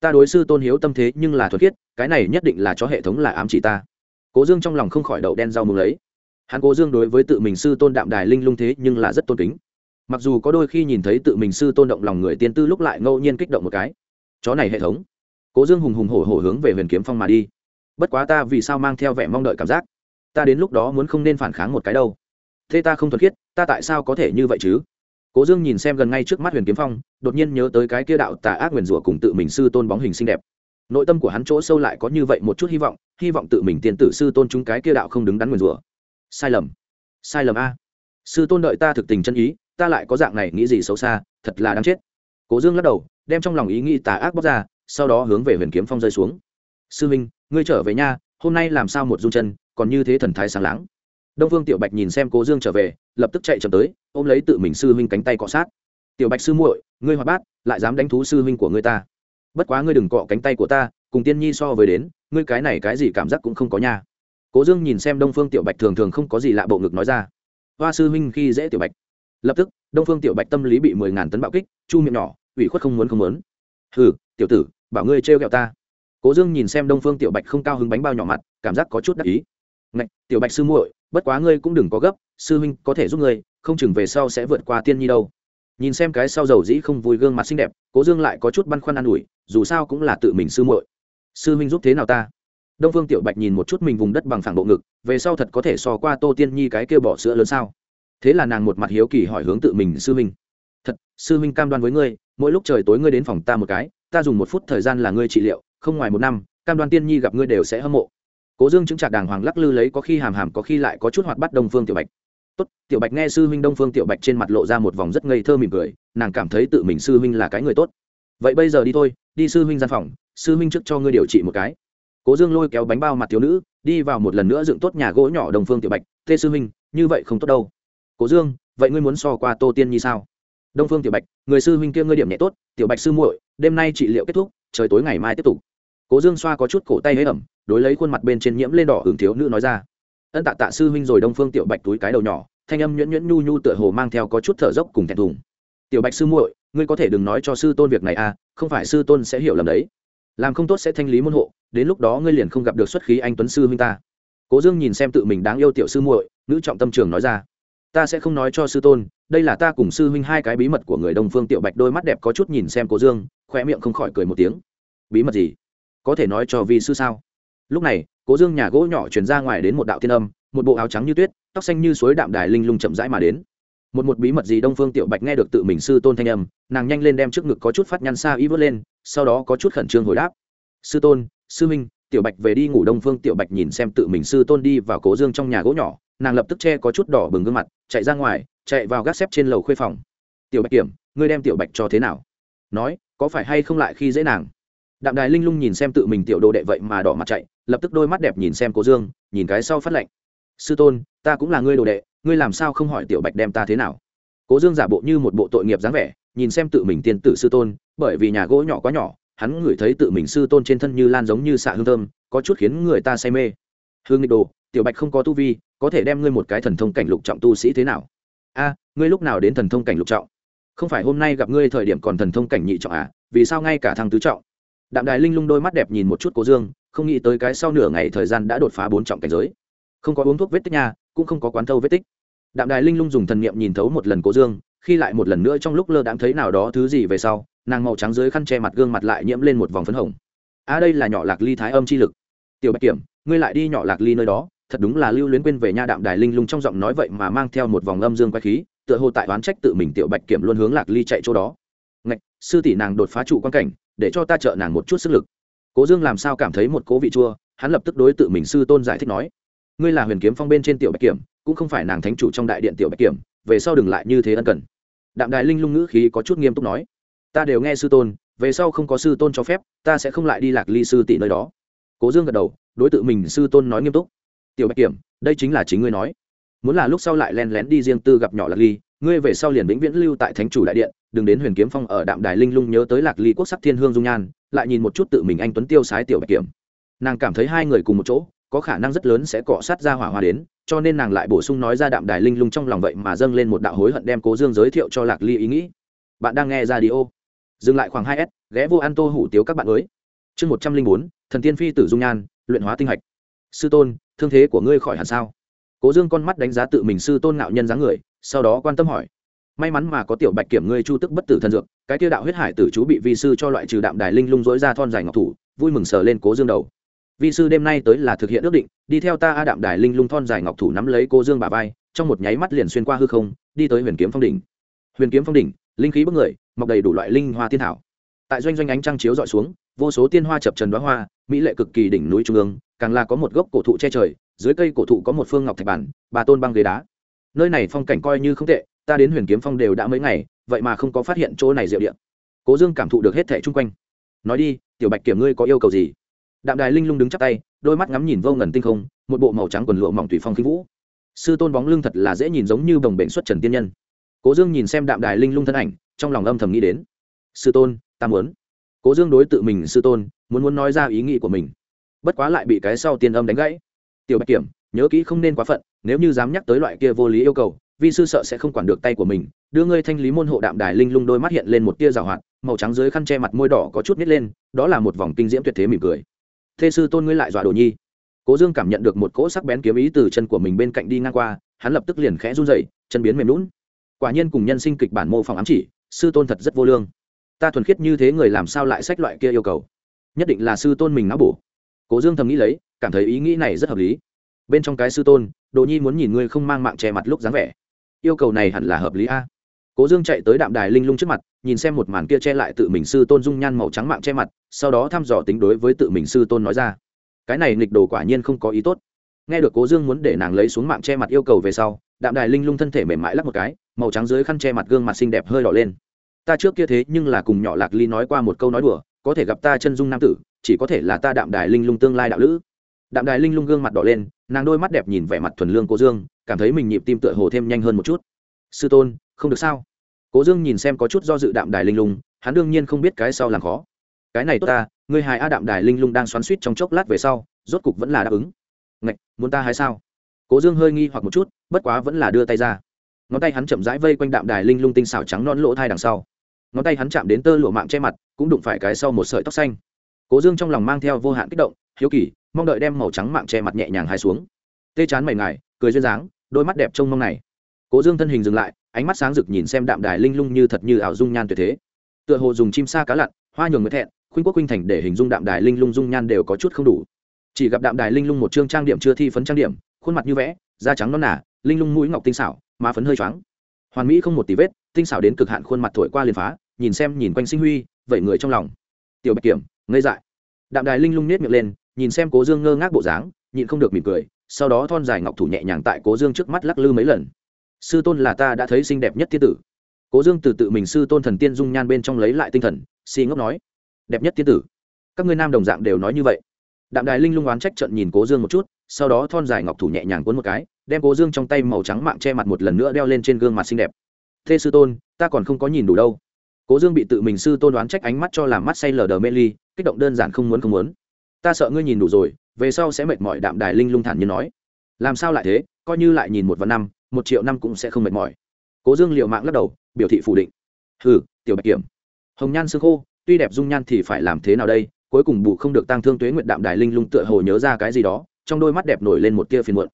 Ta đối sư tôn hiếu tâm thế nhưng là thuật khiết, cái này nhất định là cho hệ thống là ám chỉ ta. Cố dương trong lòng không khỏi đậu đen rau mừng lấy. Hắn cố dương đối với tự mình sư tôn đạm đài linh lung thế nhưng là rất tôn kính. Mặc dù có đôi khi nhìn thấy tự mình sư tôn động lòng người tiên tư lúc lại ngẫu nhiên kích động một cái. Chó này hệ thống. Cố dương hùng hùng hổ hổ hướng về huyền kiếm phong mà đi bất quá ta vì sao mang theo vẻ mong đợi cảm giác? Ta đến lúc đó muốn không nên phản kháng một cái đâu. Thế ta không thuần khiết, ta tại sao có thể như vậy chứ? Cố dương nhìn xem gần ngay trước mắt huyền kiếm phong, đột nhiên nhớ tới cái kia đạo tà ác nguyền rủa cùng tự mình sư tôn bóng hình xinh đẹp. Nội tâm của hắn chỗ sâu lại có như vậy một chút hy vọng hy vọng tự mình tiền tử sư tôn chúng cái kia đạo không đứng đắn nguyền rủa. Sai lầm. Sai lầm a. Sư tôn đợi ta thực tình chân ý, ta lại có dạng này nghĩ gì xấu xa, thật là đáng chết. Cố dương lắc đầu, đem trong lòng ý nghĩ tà ác bóc ra, sau đó hướng về huyền kiếm phong rơi xuống. Sư minh ngươi trở về nha, hôm nay làm sao một run chân, còn như thế thần thái sáng láng. Đông phương tiểu bạch nhìn xem cố dương trở về, lập tức chạy chậm tới, ôm lấy tự mình sư huynh cánh tay cọ sát. Tiểu bạch sư muội, ngươi hoạt bát, lại dám đánh thú sư huynh của ngươi ta. Bất quá ngươi đừng cọ cánh tay của ta, cùng tiên nhi so với đến, ngươi cái này cái gì cảm giác cũng không có nha. Cố dương nhìn xem đông phương tiểu bạch thường thường không có gì lạ bộ ngực nói ra. Hoa sư huynh khi dễ tiểu bạch. Lập tức, đông phương tiểu bạch tâm lý bị mười ngàn tấn bạo kích, chu miệng nhỏ, ủy khuất không muốn không muốn. Hừ, tiểu tử, bảo ngươi trêu ghẹo ta cố dương nhìn xem đông phương tiểu bạch không cao hứng bánh bao nhỏ mặt cảm giác có chút đắc ý. Ngạch, tiểu bạch sư muội bất quá ngươi cũng đừng có gấp sư huynh có thể giúp ngươi không chừng về sau sẽ vượt qua tiên nhi đâu. Nhìn xem cái sau dầu dĩ không vui gương mặt xinh đẹp cố dương lại có chút băn khoăn an ủi dù sao cũng là tự mình sư muội. Sư huynh giúp thế nào ta? Đông phương tiểu bạch nhìn một chút mình vùng đất bằng phẳng bộ ngực về sau thật có thể so qua tô tiên nhi cái kia bỏ sữa lớn sao? Thế là nàng một mặt hiếu kỳ hỏi hướng tự mình sư huynh. Thật sư huynh cam đoan với ngươi mỗi lúc trời tối ngươi đến phòng ta một cái ta dùng một phút thời gian là ngươi trị liệu không ngoài một năm, cam đoan tiên nhi gặp ngươi đều sẽ hâm mộ. Cố dương chứng trạc đàng hoàng lắc lư lấy có khi hàm hàm, có khi lại có chút hoạt bắt đông phương tiểu bạch. Tốt, tiểu bạch nghe sư huynh đông phương tiểu bạch trên mặt lộ ra một vòng rất ngây thơ mỉm cười, nàng cảm thấy tự mình sư huynh là cái người tốt. Vậy bây giờ đi thôi, đi sư huynh gian phòng, sư huynh trước cho ngươi điều trị một cái. Cố dương lôi kéo bánh bao mặt thiếu nữ, đi vào một lần nữa dựng tốt nhà gỗ nhỏ đồng phương tiểu bạch. Tê sư huynh, như vậy không tốt đâu. Cố dương, vậy ngươi muốn so qua tô tiên nhi sao? Đông phương tiểu bạch, người sư huynh kia ngươi điểm nhẹ tốt, tiểu bạch sư muội, đêm nay trị liệu kết thúc, trời tối ngày mai tiếp tục cố dương xoa có chút cổ tay hế ẩm, đối lấy khuôn mặt bên trên nhiễm lên đỏ hưởng thiếu nữ nói ra. Ân tạ tạ sư huynh rồi đông phương tiểu bạch túi cái đầu nhỏ, thanh âm nhuyễn nhuyễn nhu nhu tựa hồ mang theo có chút thở dốc cùng thẹn thùng. Tiểu bạch sư muội, ngươi có thể đừng nói cho sư tôn việc này à không phải sư tôn sẽ hiểu lầm đấy. Làm không tốt sẽ thanh lý môn hộ, đến lúc đó ngươi liền không gặp được xuất khí anh tuấn sư huynh ta. Cố dương nhìn xem tự mình đáng yêu tiểu sư muội, nữ trọng tâm trường nói ra. Ta sẽ không nói cho sư tôn, đây là ta cùng sư huynh hai cái bí mật của người đông phương tiểu bạch đôi mắt đẹp có chút nhìn xem cố dương khoe miệng không khỏi cười một tiếng. Bí mật gì? Có thể nói cho vi sư sao? Lúc này, cố dương nhà gỗ nhỏ chuyển ra ngoài đến một đạo thiên âm, một bộ áo trắng như tuyết, tóc xanh như suối đạm đài linh lung chậm rãi mà đến. Một một bí mật gì đông phương tiểu bạch nghe được tự mình sư tôn thanh âm, nàng nhanh lên đem trước ngực có chút phát nhăn xa y vớt lên, sau đó có chút khẩn trương hồi đáp. Sư tôn, sư minh tiểu bạch về đi ngủ, đông phương tiểu bạch nhìn xem tự mình sư tôn đi vào cố dương trong nhà gỗ nhỏ, nàng lập tức che có chút đỏ bừng gương mặt, chạy ra ngoài, chạy vào gác xếp trên lầu khuê phòng. Tiểu bạch kiểm, ngươi đem tiểu bạch cho thế nào? Nói, có phải hay không lại khi dễ nàng? Đạm đài linh lung nhìn xem tự mình tiểu đồ đệ vậy mà đỏ mặt chạy, lập tức đôi mắt đẹp nhìn xem cố dương, nhìn cái sau phát lệnh. Sư tôn, ta cũng là ngươi đồ đệ, ngươi làm sao không hỏi tiểu bạch đem ta thế nào? Cố dương giả bộ như một bộ tội nghiệp dáng vẻ, nhìn xem tự mình tiên tử sư tôn, bởi vì nhà gỗ nhỏ quá nhỏ, hắn ngửi thấy tự mình sư tôn trên thân như lan giống như xạ hương thơm, có chút khiến người ta say mê. Hương nghịch đồ, tiểu bạch không có tu vi, có thể đem ngươi một cái thần thông cảnh lục trọng tu sĩ thế nào? A, ngươi lúc nào đến thần thông cảnh lục trọng? Không phải hôm nay gặp ngươi thời điểm còn thần thông cảnh nhị trọng à vì sao ngay cả thằng tứ trọng? Đạm đài linh lung đôi mắt đẹp nhìn một chút cố dương không nghĩ tới cái sau nửa ngày thời gian đã đột phá bốn trọng cảnh giới. Không có uống thuốc vết tích nha cũng không có quán thâu vết tích. Đạm đài linh lung dùng thần niệm nhìn thấu một lần cố dương khi lại một lần nữa trong lúc lơ đãng thấy nào đó thứ gì về sau nàng màu trắng dưới khăn che mặt gương mặt lại nhiễm lên một vòng phấn hồng. A à, đây là nhỏ lạc ly thái âm chi lực. Tiểu bạch kiểm ngươi lại đi nhỏ lạc ly nơi đó thật đúng là lưu luyến quên về nha đạm đài linh lung trong giọng nói vậy mà mang theo một vòng âm dương quay khí tựa hồ tại oán trách tự mình tiểu bạch kiểm luôn hướng lạc ly chạy chỗ đó. Ngạch sư tỷ nàng đột phá trụ quan cảnh để cho ta trợ nàng một chút sức lực. Cố dương làm sao cảm thấy một cố vị chua, hắn lập tức đối tự mình sư tôn giải thích nói. Ngươi là huyền kiếm phong bên trên tiểu bạch kiểm, cũng không phải nàng thánh chủ trong đại điện tiểu bạch kiểm, về sau đừng lại như thế ân cần. Đạm đài linh lung ngữ khí có chút nghiêm túc nói. Ta đều nghe sư tôn, về sau không có sư tôn cho phép, ta sẽ không lại đi lạc ly sư tỷ nơi đó. Cố dương gật đầu, đối tượng mình sư tôn nói nghiêm túc. Tiểu bạch kiểm, đây chính là chính ngươi nói. Muốn là lúc sau lại len lén đi riêng tư gặp nhỏ lạc ly, ngươi về sau liền vĩnh viễn lưu tại thánh chủ đại điện đừng đến huyền kiếm phong ở đạm đài linh lung nhớ tới lạc ly quốc sắc thiên hương dung nhan, lại nhìn một chút tự mình anh tuấn tiêu sái tiểu bạch kiểm. Nàng cảm thấy hai người cùng một chỗ, có khả năng rất lớn sẽ cọ sát ra hỏa hoa đến, cho nên nàng lại bổ sung nói ra đạm đài linh lung trong lòng vậy mà dâng lên một đạo hối hận đem cố dương giới thiệu cho lạc ly ý nghĩ. Bạn đang nghe ra đi ô dừng lại khoảng hai s, ghé vô an tô hủ tiếu các bạn mới chương một trăm linh bốn, thần tiên phi tử dung nhan, luyện hóa tinh hạch. Sư tôn, thương thế của ngươi khỏi hẳn sao? Cố dương con mắt đánh giá tự mình sư tôn ngạo nhân dáng người, sau đó quan tâm hỏi may mắn mà có tiểu bạch kiểm ngươi chu tức bất tử thần dược, cái tiêu đạo huyết hải tử chú bị vi sư cho loại trừ đạm đài linh lung dối ra thon dài ngọc thủ, vui mừng sờ lên cố dương đầu. Vi sư đêm nay tới là thực hiện ước định, đi theo ta a đạm đài linh lung thon dài ngọc thủ nắm lấy cô dương bà vai, trong một nháy mắt liền xuyên qua hư không, đi tới huyền kiếm phong đỉnh. Huyền kiếm phong đỉnh, linh khí bức người, mọc đầy đủ loại linh hoa thiên thảo. Tại doanh doanh ánh trăng chiếu dọi xuống, vô số tiên hoa chập trần đoá hoa, mỹ lệ cực kỳ đỉnh núi trung ương, càng là có một gốc cổ thụ che trời, dưới cây cổ thụ có một phương ngọc thạch bản bà tôn băng ghế đá. Nơi này phong cảnh coi như không tệ ta đến huyền kiếm phong đều đã mấy ngày, vậy mà không có phát hiện chỗ này diệu điện cố dương cảm thụ được hết thẻ chung quanh. Nói đi, tiểu bạch kiểm ngươi có yêu cầu gì? Đạm đài linh lung đứng chắp tay, đôi mắt ngắm nhìn vô ngần tinh không, một bộ màu trắng quần lụa mỏng tùy phong khinh vũ. Sư tôn bóng lưng thật là dễ nhìn giống như đồng bệnh xuất trần tiên nhân. Cố dương nhìn xem đạm đài linh lung thân ảnh, trong lòng âm thầm nghĩ đến. Sư tôn, ta muốn. Cố dương đối tự mình, sư tôn, muốn muốn nói ra ý nghĩ của mình. Bất quá lại bị cái sau tiên âm đánh gãy. Tiểu bạch kiểm, nhớ kỹ không nên quá phận, nếu như dám nhắc tới loại kia vô lý yêu cầu vi sư sợ sẽ không quản được tay của mình, đưa ngươi thanh lý môn hộ đạm đài linh lung đôi mắt hiện lên một tia rào hoạt, màu trắng dưới khăn che mặt môi đỏ có chút nít lên, đó là một vòng kinh diễm tuyệt thế mỉm cười. Thê sư tôn ngươi lại dọa đồ nhi. Cố dương cảm nhận được một cỗ sắc bén kiếm ý từ chân của mình bên cạnh đi ngang qua, hắn lập tức liền khẽ run dậy chân biến mềm lún quả nhiên cùng nhân sinh kịch bản mô phỏng ám chỉ, sư tôn thật rất vô lương. Ta thuần khiết như thế người làm sao lại sách loại kia yêu cầu? Nhất định là sư tôn mình não bổ. Cố dương thầm nghĩ lấy, cảm thấy ý nghĩ này rất hợp lý. Bên trong cái sư tôn, đồ nhi muốn nhìn ngươi không mang mạng che mặt lúc dáng vẻ yêu cầu này hẳn là hợp lý a. Cố dương chạy tới đạm đài linh lung trước mặt, nhìn xem một màn kia che lại tự mình sư tôn dung nhan màu trắng mạng che mặt, sau đó thăm dò tính đối với tự mình sư tôn nói ra. Cái này nghịch đồ quả nhiên không có ý tốt. Nghe được cố dương muốn để nàng lấy xuống mạng che mặt yêu cầu về sau, đạm đài linh lung thân thể mềm mại lắp một cái, màu trắng dưới khăn che mặt gương mặt xinh đẹp hơi đỏ lên. Ta trước kia thế nhưng là cùng nhỏ lạc ly nói qua một câu nói đùa, có thể gặp ta chân dung nam tử, chỉ có thể là ta đạm đài linh lung tương lai đạo lữ đạm đài linh lung gương mặt đỏ lên, nàng đôi mắt đẹp nhìn vẻ mặt thuần lương cố dương, cảm thấy mình nhịp tim tựa hồ thêm nhanh hơn một chút. Sư tôn, không được sao? Cố dương nhìn xem có chút do dự đạm đài linh lung, hắn đương nhiên không biết cái sau làm khó. Cái này tốt ta người hài a đạm đài linh lung đang xoắn suýt trong chốc lát về sau, rốt cục vẫn là đáp ứng. Ngạch, muốn ta hay sao? Cố dương hơi nghi hoặc một chút, bất quá vẫn là đưa tay ra. Ngón tay hắn chậm rãi vây quanh đạm đài linh lung tinh xảo trắng non lỗ thai đằng sau. Ngón tay hắn chạm đến tơ lụa mạng che mặt, cũng đụng phải cái sau một sợi tóc xanh. Cố dương trong lòng mang theo vô hạn kích động, hiếu kỳ mong đợi đem màu trắng mạng che mặt nhẹ nhàng hai xuống. Tê chán mày ngài, cười duyên dáng, đôi mắt đẹp trông mong này. Cố dương thân hình dừng lại, ánh mắt sáng rực nhìn xem đạm đài linh lung như thật như ảo dung nhan tuyệt thế. Tựa hồ dùng chim sa cá lặn, hoa nhường mới thẹn, khuynh quốc khuynh thành để hình dung đạm đài linh lung dung nhan đều có chút không đủ. Chỉ gặp đạm đài linh lung một chương trang điểm chưa thi phấn trang điểm, khuôn mặt như vẽ, da trắng non nả linh lung mũi ngọc tinh xảo, má phấn hơi choáng. Hoàn mỹ không một tí vết, tinh xảo đến cực hạn khuôn mặt thổi qua liền phá, nhìn xem nhìn quanh sinh huy, vậy người trong lòng. Tiểu bạch kiểm, ngây dại. Đạm đài linh lung nết miệng lên nhìn xem cố dương ngơ ngác bộ dáng, nhịn không được mỉm cười, sau đó thon dài ngọc thủ nhẹ nhàng tại cố dương trước mắt lắc lư mấy lần. Sư tôn là ta đã thấy xinh đẹp nhất thiên tử. Cố dương từ tự mình sư tôn thần tiên dung nhan bên trong lấy lại tinh thần, si ngốc nói, đẹp nhất thiên tử. Các ngươi nam đồng dạng đều nói như vậy. Đạm đài linh lung oán trách trận nhìn cố dương một chút, sau đó thon dài ngọc thủ nhẹ nhàng cuốn một cái, đem cố dương trong tay màu trắng mạng che mặt một lần nữa đeo lên trên gương mặt xinh đẹp. Thế sư tôn, ta còn không có nhìn đủ đâu. Cố dương bị tự mình sư tôn đoán trách ánh mắt cho làm mắt say lờ đờ mê ly, kích động đơn giản không muốn không muốn ta sợ ngươi nhìn đủ rồi, về sau sẽ mệt mỏi đạm đài linh lung thản như nói. Làm sao lại thế? Coi như lại nhìn một vạn năm, một triệu năm cũng sẽ không mệt mỏi. Cố dương liệu mạng lắc đầu, biểu thị phủ định. Hừ, tiểu bạch kiểm. Hồng nhan sương khô tuy đẹp dung nhan thì phải làm thế nào đây? Cuối cùng bù không được tăng thương tuế nguyện đạm đài linh lung tựa hồ nhớ ra cái gì đó, trong đôi mắt đẹp nổi lên một tia phiền muộn.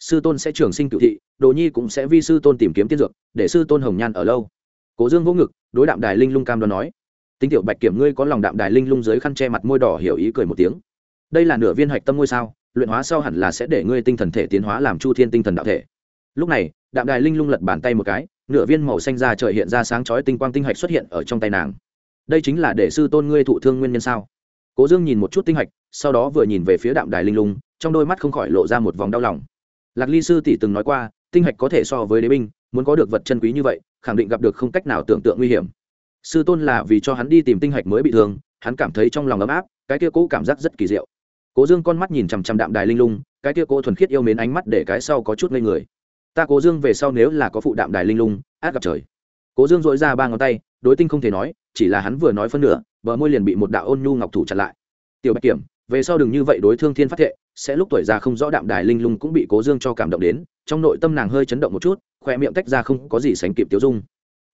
Sư tôn sẽ trường sinh cựu thị, đồ nhi cũng sẽ vi sư tôn tìm kiếm tiên dược, để sư tôn hồng nhan ở lâu. Cố dương vỗ ngực, đối đạm đài linh lung cam đoan nói. Tính tiểu bạch kiểm, ngươi có lòng đạm đài linh lung dưới khăn che mặt môi đỏ hiểu ý cười một tiếng đây là nửa viên hạch tâm ngôi sao, luyện hóa sau hẳn là sẽ để ngươi tinh thần thể tiến hóa làm chu thiên tinh thần đạo thể. Lúc này, đạm đài linh lung lật bàn tay một cái, nửa viên màu xanh ra trời hiện ra sáng chói tinh quang tinh hạch xuất hiện ở trong tay nàng. Đây chính là để sư tôn ngươi thụ thương nguyên nhân sao? Cố dương nhìn một chút tinh hạch, sau đó vừa nhìn về phía đạm đài linh lung, trong đôi mắt không khỏi lộ ra một vòng đau lòng. Lạc ly sư tỷ từng nói qua, tinh hạch có thể so với đế binh, muốn có được vật chân quý như vậy, khẳng định gặp được không cách nào tưởng tượng nguy hiểm. Sư tôn là vì cho hắn đi tìm tinh hạch mới bị thương, hắn cảm thấy trong lòng ấm áp, cái kia cố cảm giác rất kỳ diệu cố dương con mắt nhìn chằm chằm đạm đài linh lung, cái kia cố thuần khiết yêu mến ánh mắt để cái sau có chút ngây người. Ta cố dương về sau nếu là có phụ đạm đài linh lung, át gặp trời. Cố dương dội ra ba ngón tay, đối tinh không thể nói, chỉ là hắn vừa nói phân nửa, bờ môi liền bị một đạo ôn nhu ngọc thủ chặn lại. Tiểu bạch kiểm, về sau đừng như vậy đối thương thiên phát thệ, sẽ lúc tuổi già không rõ đạm đài linh lung cũng bị cố dương cho cảm động đến, trong nội tâm nàng hơi chấn động một chút khoe miệng tách ra không có gì sánh kịp tiêu dung.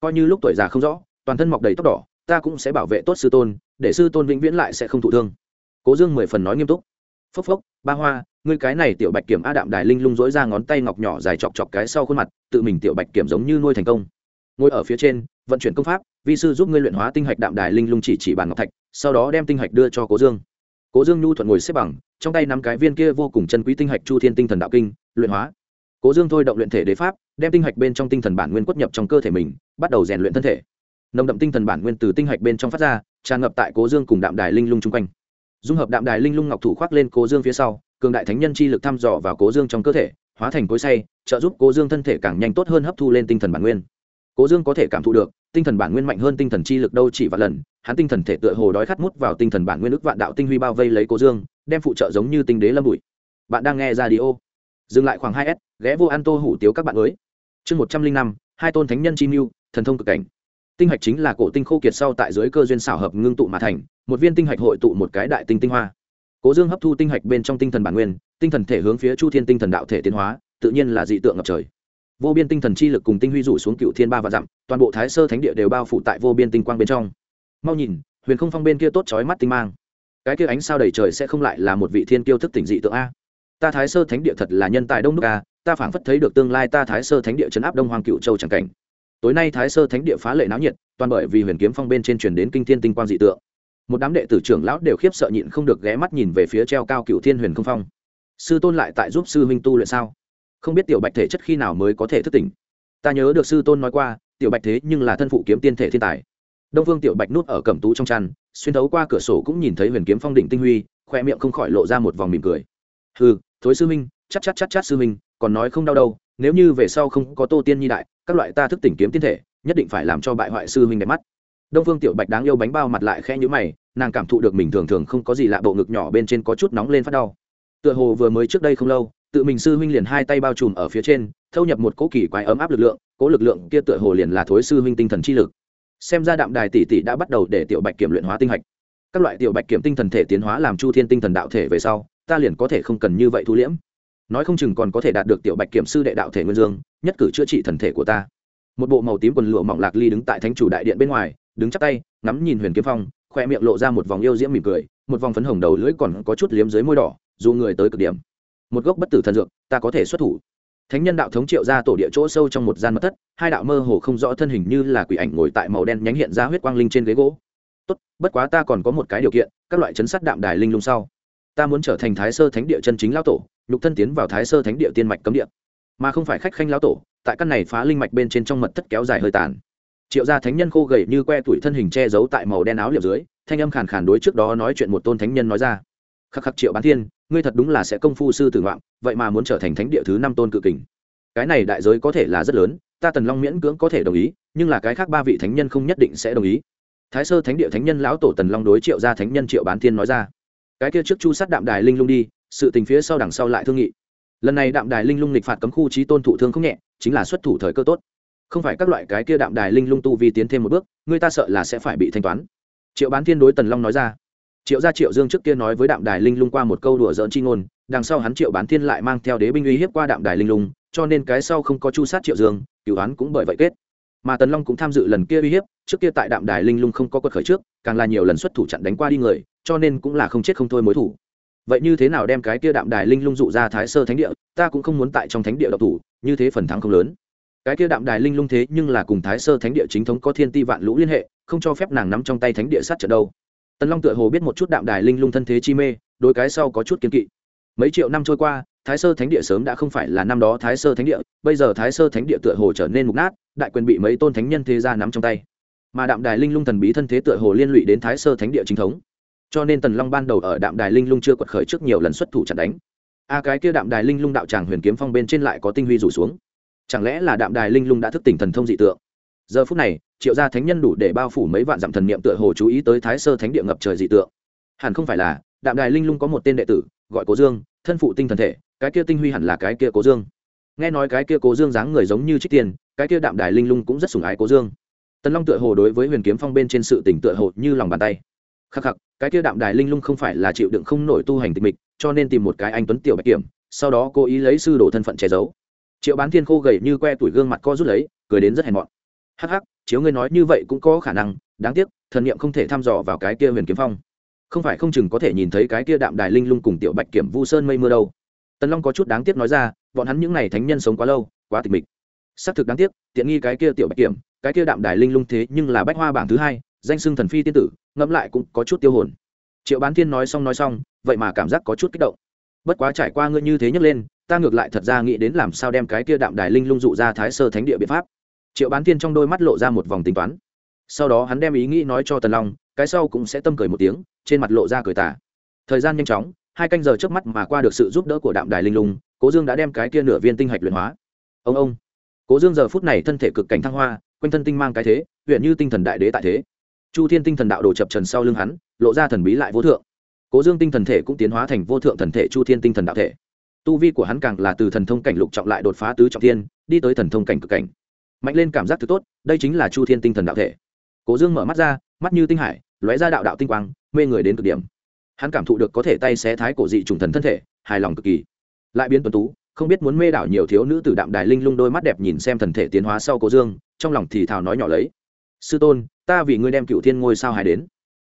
Coi như lúc tuổi già không rõ, toàn thân mọc đầy tóc đỏ, ta cũng sẽ bảo vệ tốt sư tôn, để sư tôn vĩnh viễn lại sẽ không thụ thương cố dương mười phần nói nghiêm túc. Phốc phốc, ba hoa, ngươi cái này tiểu bạch kiểm a đạm đài linh lung dối ra ngón tay ngọc nhỏ dài chọc chọc cái sau khuôn mặt, tự mình tiểu bạch kiểm giống như nuôi thành công. Ngồi ở phía trên, vận chuyển công pháp, vi sư giúp ngươi luyện hóa tinh hạch đạm đài linh lung chỉ chỉ bàn ngọc thạch, sau đó đem tinh hạch đưa cho cố dương. Cố dương nhu thuận ngồi xếp bằng, trong tay nắm cái viên kia vô cùng chân quý tinh hạch chu thiên tinh thần đạo kinh, luyện hóa. Cố dương thôi động luyện thể đế pháp, đem tinh hạch bên trong tinh thần bản nguyên quất nhập trong cơ thể mình, bắt đầu rèn luyện thân thể. Nồng đậm tinh thần bản nguyên từ tinh hạch bên trong phát ra, tràn ngập tại cố dương cùng đạm đài linh lung chung quanh dung hợp đạm đài linh lung ngọc thủ khoác lên cố dương phía sau, cường đại thánh nhân chi lực thăm dò vào cố dương trong cơ thể, hóa thành cối say trợ giúp cố dương thân thể càng nhanh tốt hơn hấp thu lên tinh thần bản nguyên. Cố dương có thể cảm thụ được, tinh thần bản nguyên mạnh hơn tinh thần chi lực đâu chỉ vài lần, hắn tinh thần thể tựa hồ đói khát mút vào tinh thần bản nguyên ức vạn đạo tinh huy bao vây lấy cố dương, đem phụ trợ giống như tinh đế lâm bụi. Bạn đang nghe ra đi ô dừng lại khoảng hai s, ghé vô an tô hủ tiếu các bạn mới. Chương một trăm linh năm, hai tôn thánh nhân chi mưu, thần thông cực cảnh tinh hạch chính là cổ tinh khô kiệt sau tại dưới cơ duyên xảo hợp ngưng tụ mà thành, một viên tinh hạch hội tụ một cái đại tinh tinh hoa. Cố dương hấp thu tinh hạch bên trong tinh thần bản nguyên, tinh thần thể hướng phía chu thiên tinh thần đạo thể tiến hóa, tự nhiên là dị tượng ngập trời. Vô biên tinh thần chi lực cùng tinh huy rủ xuống cựu thiên ba và dặm, toàn bộ thái sơ thánh địa đều bao phủ tại vô biên tinh quang bên trong. Mau nhìn, huyền không phong bên kia tốt chói mắt tinh mang. Cái kia ánh sao đầy trời sẽ không lại là một vị thiên kiêu thức tỉnh dị tượng a? Ta thái sơ thánh địa thật là nhân tài đông nước a, ta phảng phất thấy được tương lai ta thái sơ thánh địa chấn áp đông hoàng cựu châu chẳng cảnh tối nay thái sơ thánh địa phá lệ náo nhiệt, toàn bởi vì huyền kiếm phong bên trên truyền đến kinh thiên tinh quang dị tượng. Một đám đệ tử trưởng lão đều khiếp sợ nhịn không được ghé mắt nhìn về phía treo cao cựu thiên huyền không phong. Sư tôn lại tại giúp sư huynh tu luyện sao? Không biết tiểu bạch thể chất khi nào mới có thể thức tỉnh. Ta nhớ được sư tôn nói qua, tiểu bạch thế nhưng là thân phụ kiếm tiên thể thiên tài. Đông phương tiểu bạch nút ở cẩm tú trong chăn, xuyên thấu qua cửa sổ cũng nhìn thấy huyền kiếm phong đỉnh tinh huy, khoe miệng không khỏi lộ ra một vòng mỉm cười. Ừ thối sư minh chắc chắc chắc chắc sư minh còn nói không đau đâu nếu như về sau không có tô tiên nhi đại, các loại ta thức tỉnh kiếm tiên thể, nhất định phải làm cho bại hoại sư huynh đẹp mắt. Đông phương tiểu bạch đáng yêu bánh bao mặt lại khe nhữ mày, nàng cảm thụ được mình thường thường không có gì lạ bộ ngực nhỏ bên trên có chút nóng lên phát đau. Tựa hồ vừa mới trước đây không lâu, tự mình sư huynh liền hai tay bao trùm ở phía trên, thâu nhập một cỗ kỳ quái ấm áp lực lượng, cỗ lực lượng kia tựa hồ liền là thối sư huynh tinh thần chi lực. Xem ra đạm đài tỷ tỷ đã bắt đầu để tiểu bạch kiểm luyện hóa tinh hạch. Các loại tiểu bạch kiểm tinh thần thể tiến hóa làm chu thiên tinh thần đạo thể về sau, ta liền có thể không cần như vậy thu liễm nói không chừng còn có thể đạt được tiểu bạch kiểm sư đệ đạo thể nguyên dương, nhất cử chữa trị thần thể của ta. Một bộ màu tím quần lụa mỏng lạc ly đứng tại thánh chủ đại điện bên ngoài, đứng chắc tay, ngắm nhìn huyền kiếm phong, khoe miệng lộ ra một vòng yêu diễm mỉm cười, một vòng phấn hồng đầu lưỡi còn có chút liếm dưới môi đỏ, dù người tới cực điểm. Một gốc bất tử thần dược, ta có thể xuất thủ. Thánh nhân đạo thống triệu ra tổ địa chỗ sâu trong một gian mật thất, hai đạo mơ hồ không rõ thân hình như là quỷ ảnh ngồi tại màu đen nhánh hiện ra huyết quang linh trên ghế gỗ. Tốt, bất quá ta còn có một cái điều kiện, các loại chấn sát đạm đài linh lung sau. Ta muốn trở thành thái sơ thánh địa chân chính lao tổ nhục thân tiến vào thái sơ thánh địa tiên mạch cấm địa. Mà không phải khách khanh lao tổ, tại căn này phá linh mạch bên trên trong mật thất kéo dài hơi tàn. Triệu gia thánh nhân khô gầy như que tuổi thân hình che giấu tại màu đen áo liệp dưới, thanh âm khàn khàn đối trước đó nói chuyện một tôn thánh nhân nói ra. Khắc khắc triệu bán thiên, ngươi thật đúng là sẽ công phu sư tử ngoạn, vậy mà muốn trở thành thánh địa thứ năm tôn cự kình. Cái này đại giới có thể là rất lớn, ta tần long miễn cưỡng có thể đồng ý, nhưng là cái khác ba vị thánh nhân không nhất định sẽ đồng ý. Thái sơ thánh địa thánh nhân lão tổ tần long đối triệu gia thánh nhân triệu bán thiên nói ra. Cái kia trước chu sát đạm đài linh lung đi sự tình phía sau đằng sau lại thương nghị. Lần này đạm đài linh lung lịch phạt cấm khu trí tôn thủ thương không nhẹ, chính là xuất thủ thời cơ tốt. Không phải các loại cái kia đạm đài linh lung tu vi tiến thêm một bước, người ta sợ là sẽ phải bị thanh toán. Triệu bán thiên đối tần long nói ra. Triệu gia triệu dương trước kia nói với đạm đài linh lung qua một câu đùa dỡn chi ngôn, đằng sau hắn triệu bán thiên lại mang theo đế binh uy hiếp qua đạm đài linh lung, cho nên cái sau không có chu sát triệu dương cựu án cũng bởi vậy kết. Mà tần long cũng tham dự lần kia uy hiếp, trước kia tại đạm đài linh lung không có quật khởi trước, càng là nhiều lần xuất thủ chặn đánh qua đi người, cho nên cũng là không chết không thôi mối thủ vậy như thế nào đem cái kia đạm đài linh lung dụ ra thái sơ thánh địa? Ta cũng không muốn tại trong thánh địa độc thủ, như thế phần thắng không lớn. Cái kia đạm đài linh lung thế nhưng là cùng thái sơ thánh địa chính thống có thiên ti vạn lũ liên hệ, không cho phép nàng nắm trong tay thánh địa sát trận đâu. Tần long tựa hồ biết một chút đạm đài linh lung thân thế chi mê đôi cái sau có chút kiến kỵ. Mấy triệu năm trôi qua, thái sơ thánh địa sớm đã không phải là năm đó thái sơ thánh địa, bây giờ thái sơ thánh địa tựa hồ trở nên mục nát, đại quyền bị mấy tôn thánh nhân thế gia nắm trong tay. Mà đạm đài linh lung thần bí thân thế tựa hồ liên lụy đến thái sơ thánh địa chính thống cho nên tần long ban đầu ở đạm đài linh lung chưa quật khởi trước nhiều lần xuất thủ chặn đánh. A cái kia đạm đài linh lung đạo tràng huyền kiếm phong bên trên lại có tinh huy rủ xuống. Chẳng lẽ là đạm đài linh lung đã thức tỉnh thần thông dị tượng? Giờ phút này, triệu gia thánh nhân đủ để bao phủ mấy vạn dặm thần niệm tựa hồ chú ý tới thái sơ thánh địa ngập trời dị tượng. Hẳn không phải là, đạm đài linh lung có một tên đệ tử, gọi cố dương, thân phụ tinh thần thể, cái kia tinh huy hẳn là cái kia cố dương. Nghe nói cái kia cố dương dáng người giống như trích tiền cái kia đạm đài linh lung cũng rất sủng ái cố dương. Tần long tựa hồ đối với huyền kiếm phong bên trên sự tỉnh tựa hồ như lòng bàn tay khắc khắc, cái kia đạm đài linh lung không phải là chịu đựng không nổi tu hành tịch mịch, cho nên tìm một cái anh tuấn tiểu bạch kiểm, sau đó cố ý lấy sư đồ thân phận che giấu. Triệu bán thiên khô gầy như que tuổi gương mặt co rút lấy, cười đến rất hèn mọn. Hắc hắc, chiếu ngươi nói như vậy cũng có khả năng, đáng tiếc, thần niệm không thể thăm dò vào cái kia huyền kiếm phong. Không phải không chừng có thể nhìn thấy cái kia đạm đài linh lung cùng tiểu bạch kiểm vu sơn mây mưa đâu. Tần long có chút đáng tiếc nói ra, bọn hắn những n à y thánh nhân sống quá lâu, quá tịch mịch. Xác thực đáng tiếc, tiện nghi cái kia tiểu bạch kiểm, cái kia đạm đài linh lung thế nhưng là bách hoa bảng thứ hai danh xưng thần phi tiên tử, ngẫm lại cũng có chút tiêu hồn. Triệu bán thiên nói xong nói xong, vậy mà cảm giác có chút kích động. Bất quá trải qua ngươi như thế nhấc lên, ta ngược lại thật ra nghĩ đến làm sao đem cái kia đạm đài linh lung dụ ra thái sơ thánh địa biện pháp. Triệu bán thiên trong đôi mắt lộ ra một vòng tính toán. Sau đó hắn đem ý nghĩ nói cho tần long, cái sau cũng sẽ tâm cười một tiếng, trên mặt lộ ra cười tả thời gian nhanh chóng, hai canh giờ trước mắt mà qua được sự giúp đỡ của đạm đài linh lung, cố dương đã đem cái kia nửa viên tinh hạch luyện hóa. Ông ông. Cố dương giờ phút này thân thể cực cảnh thăng hoa, quanh thân tinh mang cái thế, huyện như tinh thần đại đế tại thế chu thiên tinh thần đạo đồ chập trần sau lưng hắn, lộ ra thần bí lại vô thượng. Cố dương tinh thần thể cũng tiến hóa thành vô thượng thần thể chu thiên tinh thần đạo thể. Tu vi của hắn càng là từ thần thông cảnh lục trọng lại đột phá tứ trọng thiên, đi tới thần thông cảnh cực cảnh. Mạnh lên cảm giác thứ tốt, đây chính là chu thiên tinh thần đạo thể. Cố dương mở mắt ra, mắt như tinh hải, lóe ra đạo đạo tinh quang, mê người đến cực điểm. Hắn cảm thụ được có thể tay xé thái cổ dị trùng thần thân thể, hài lòng cực kỳ. Lại biến tuấn tú, không biết muốn mê đảo nhiều thiếu nữ từ đạm đài linh lung đôi mắt đẹp nhìn xem thần thể tiến hóa sau cố dương, trong lòng thì thào nói nhỏ lấy sư tôn, ta vì ngươi đem cựu thiên ngôi sao hài đến.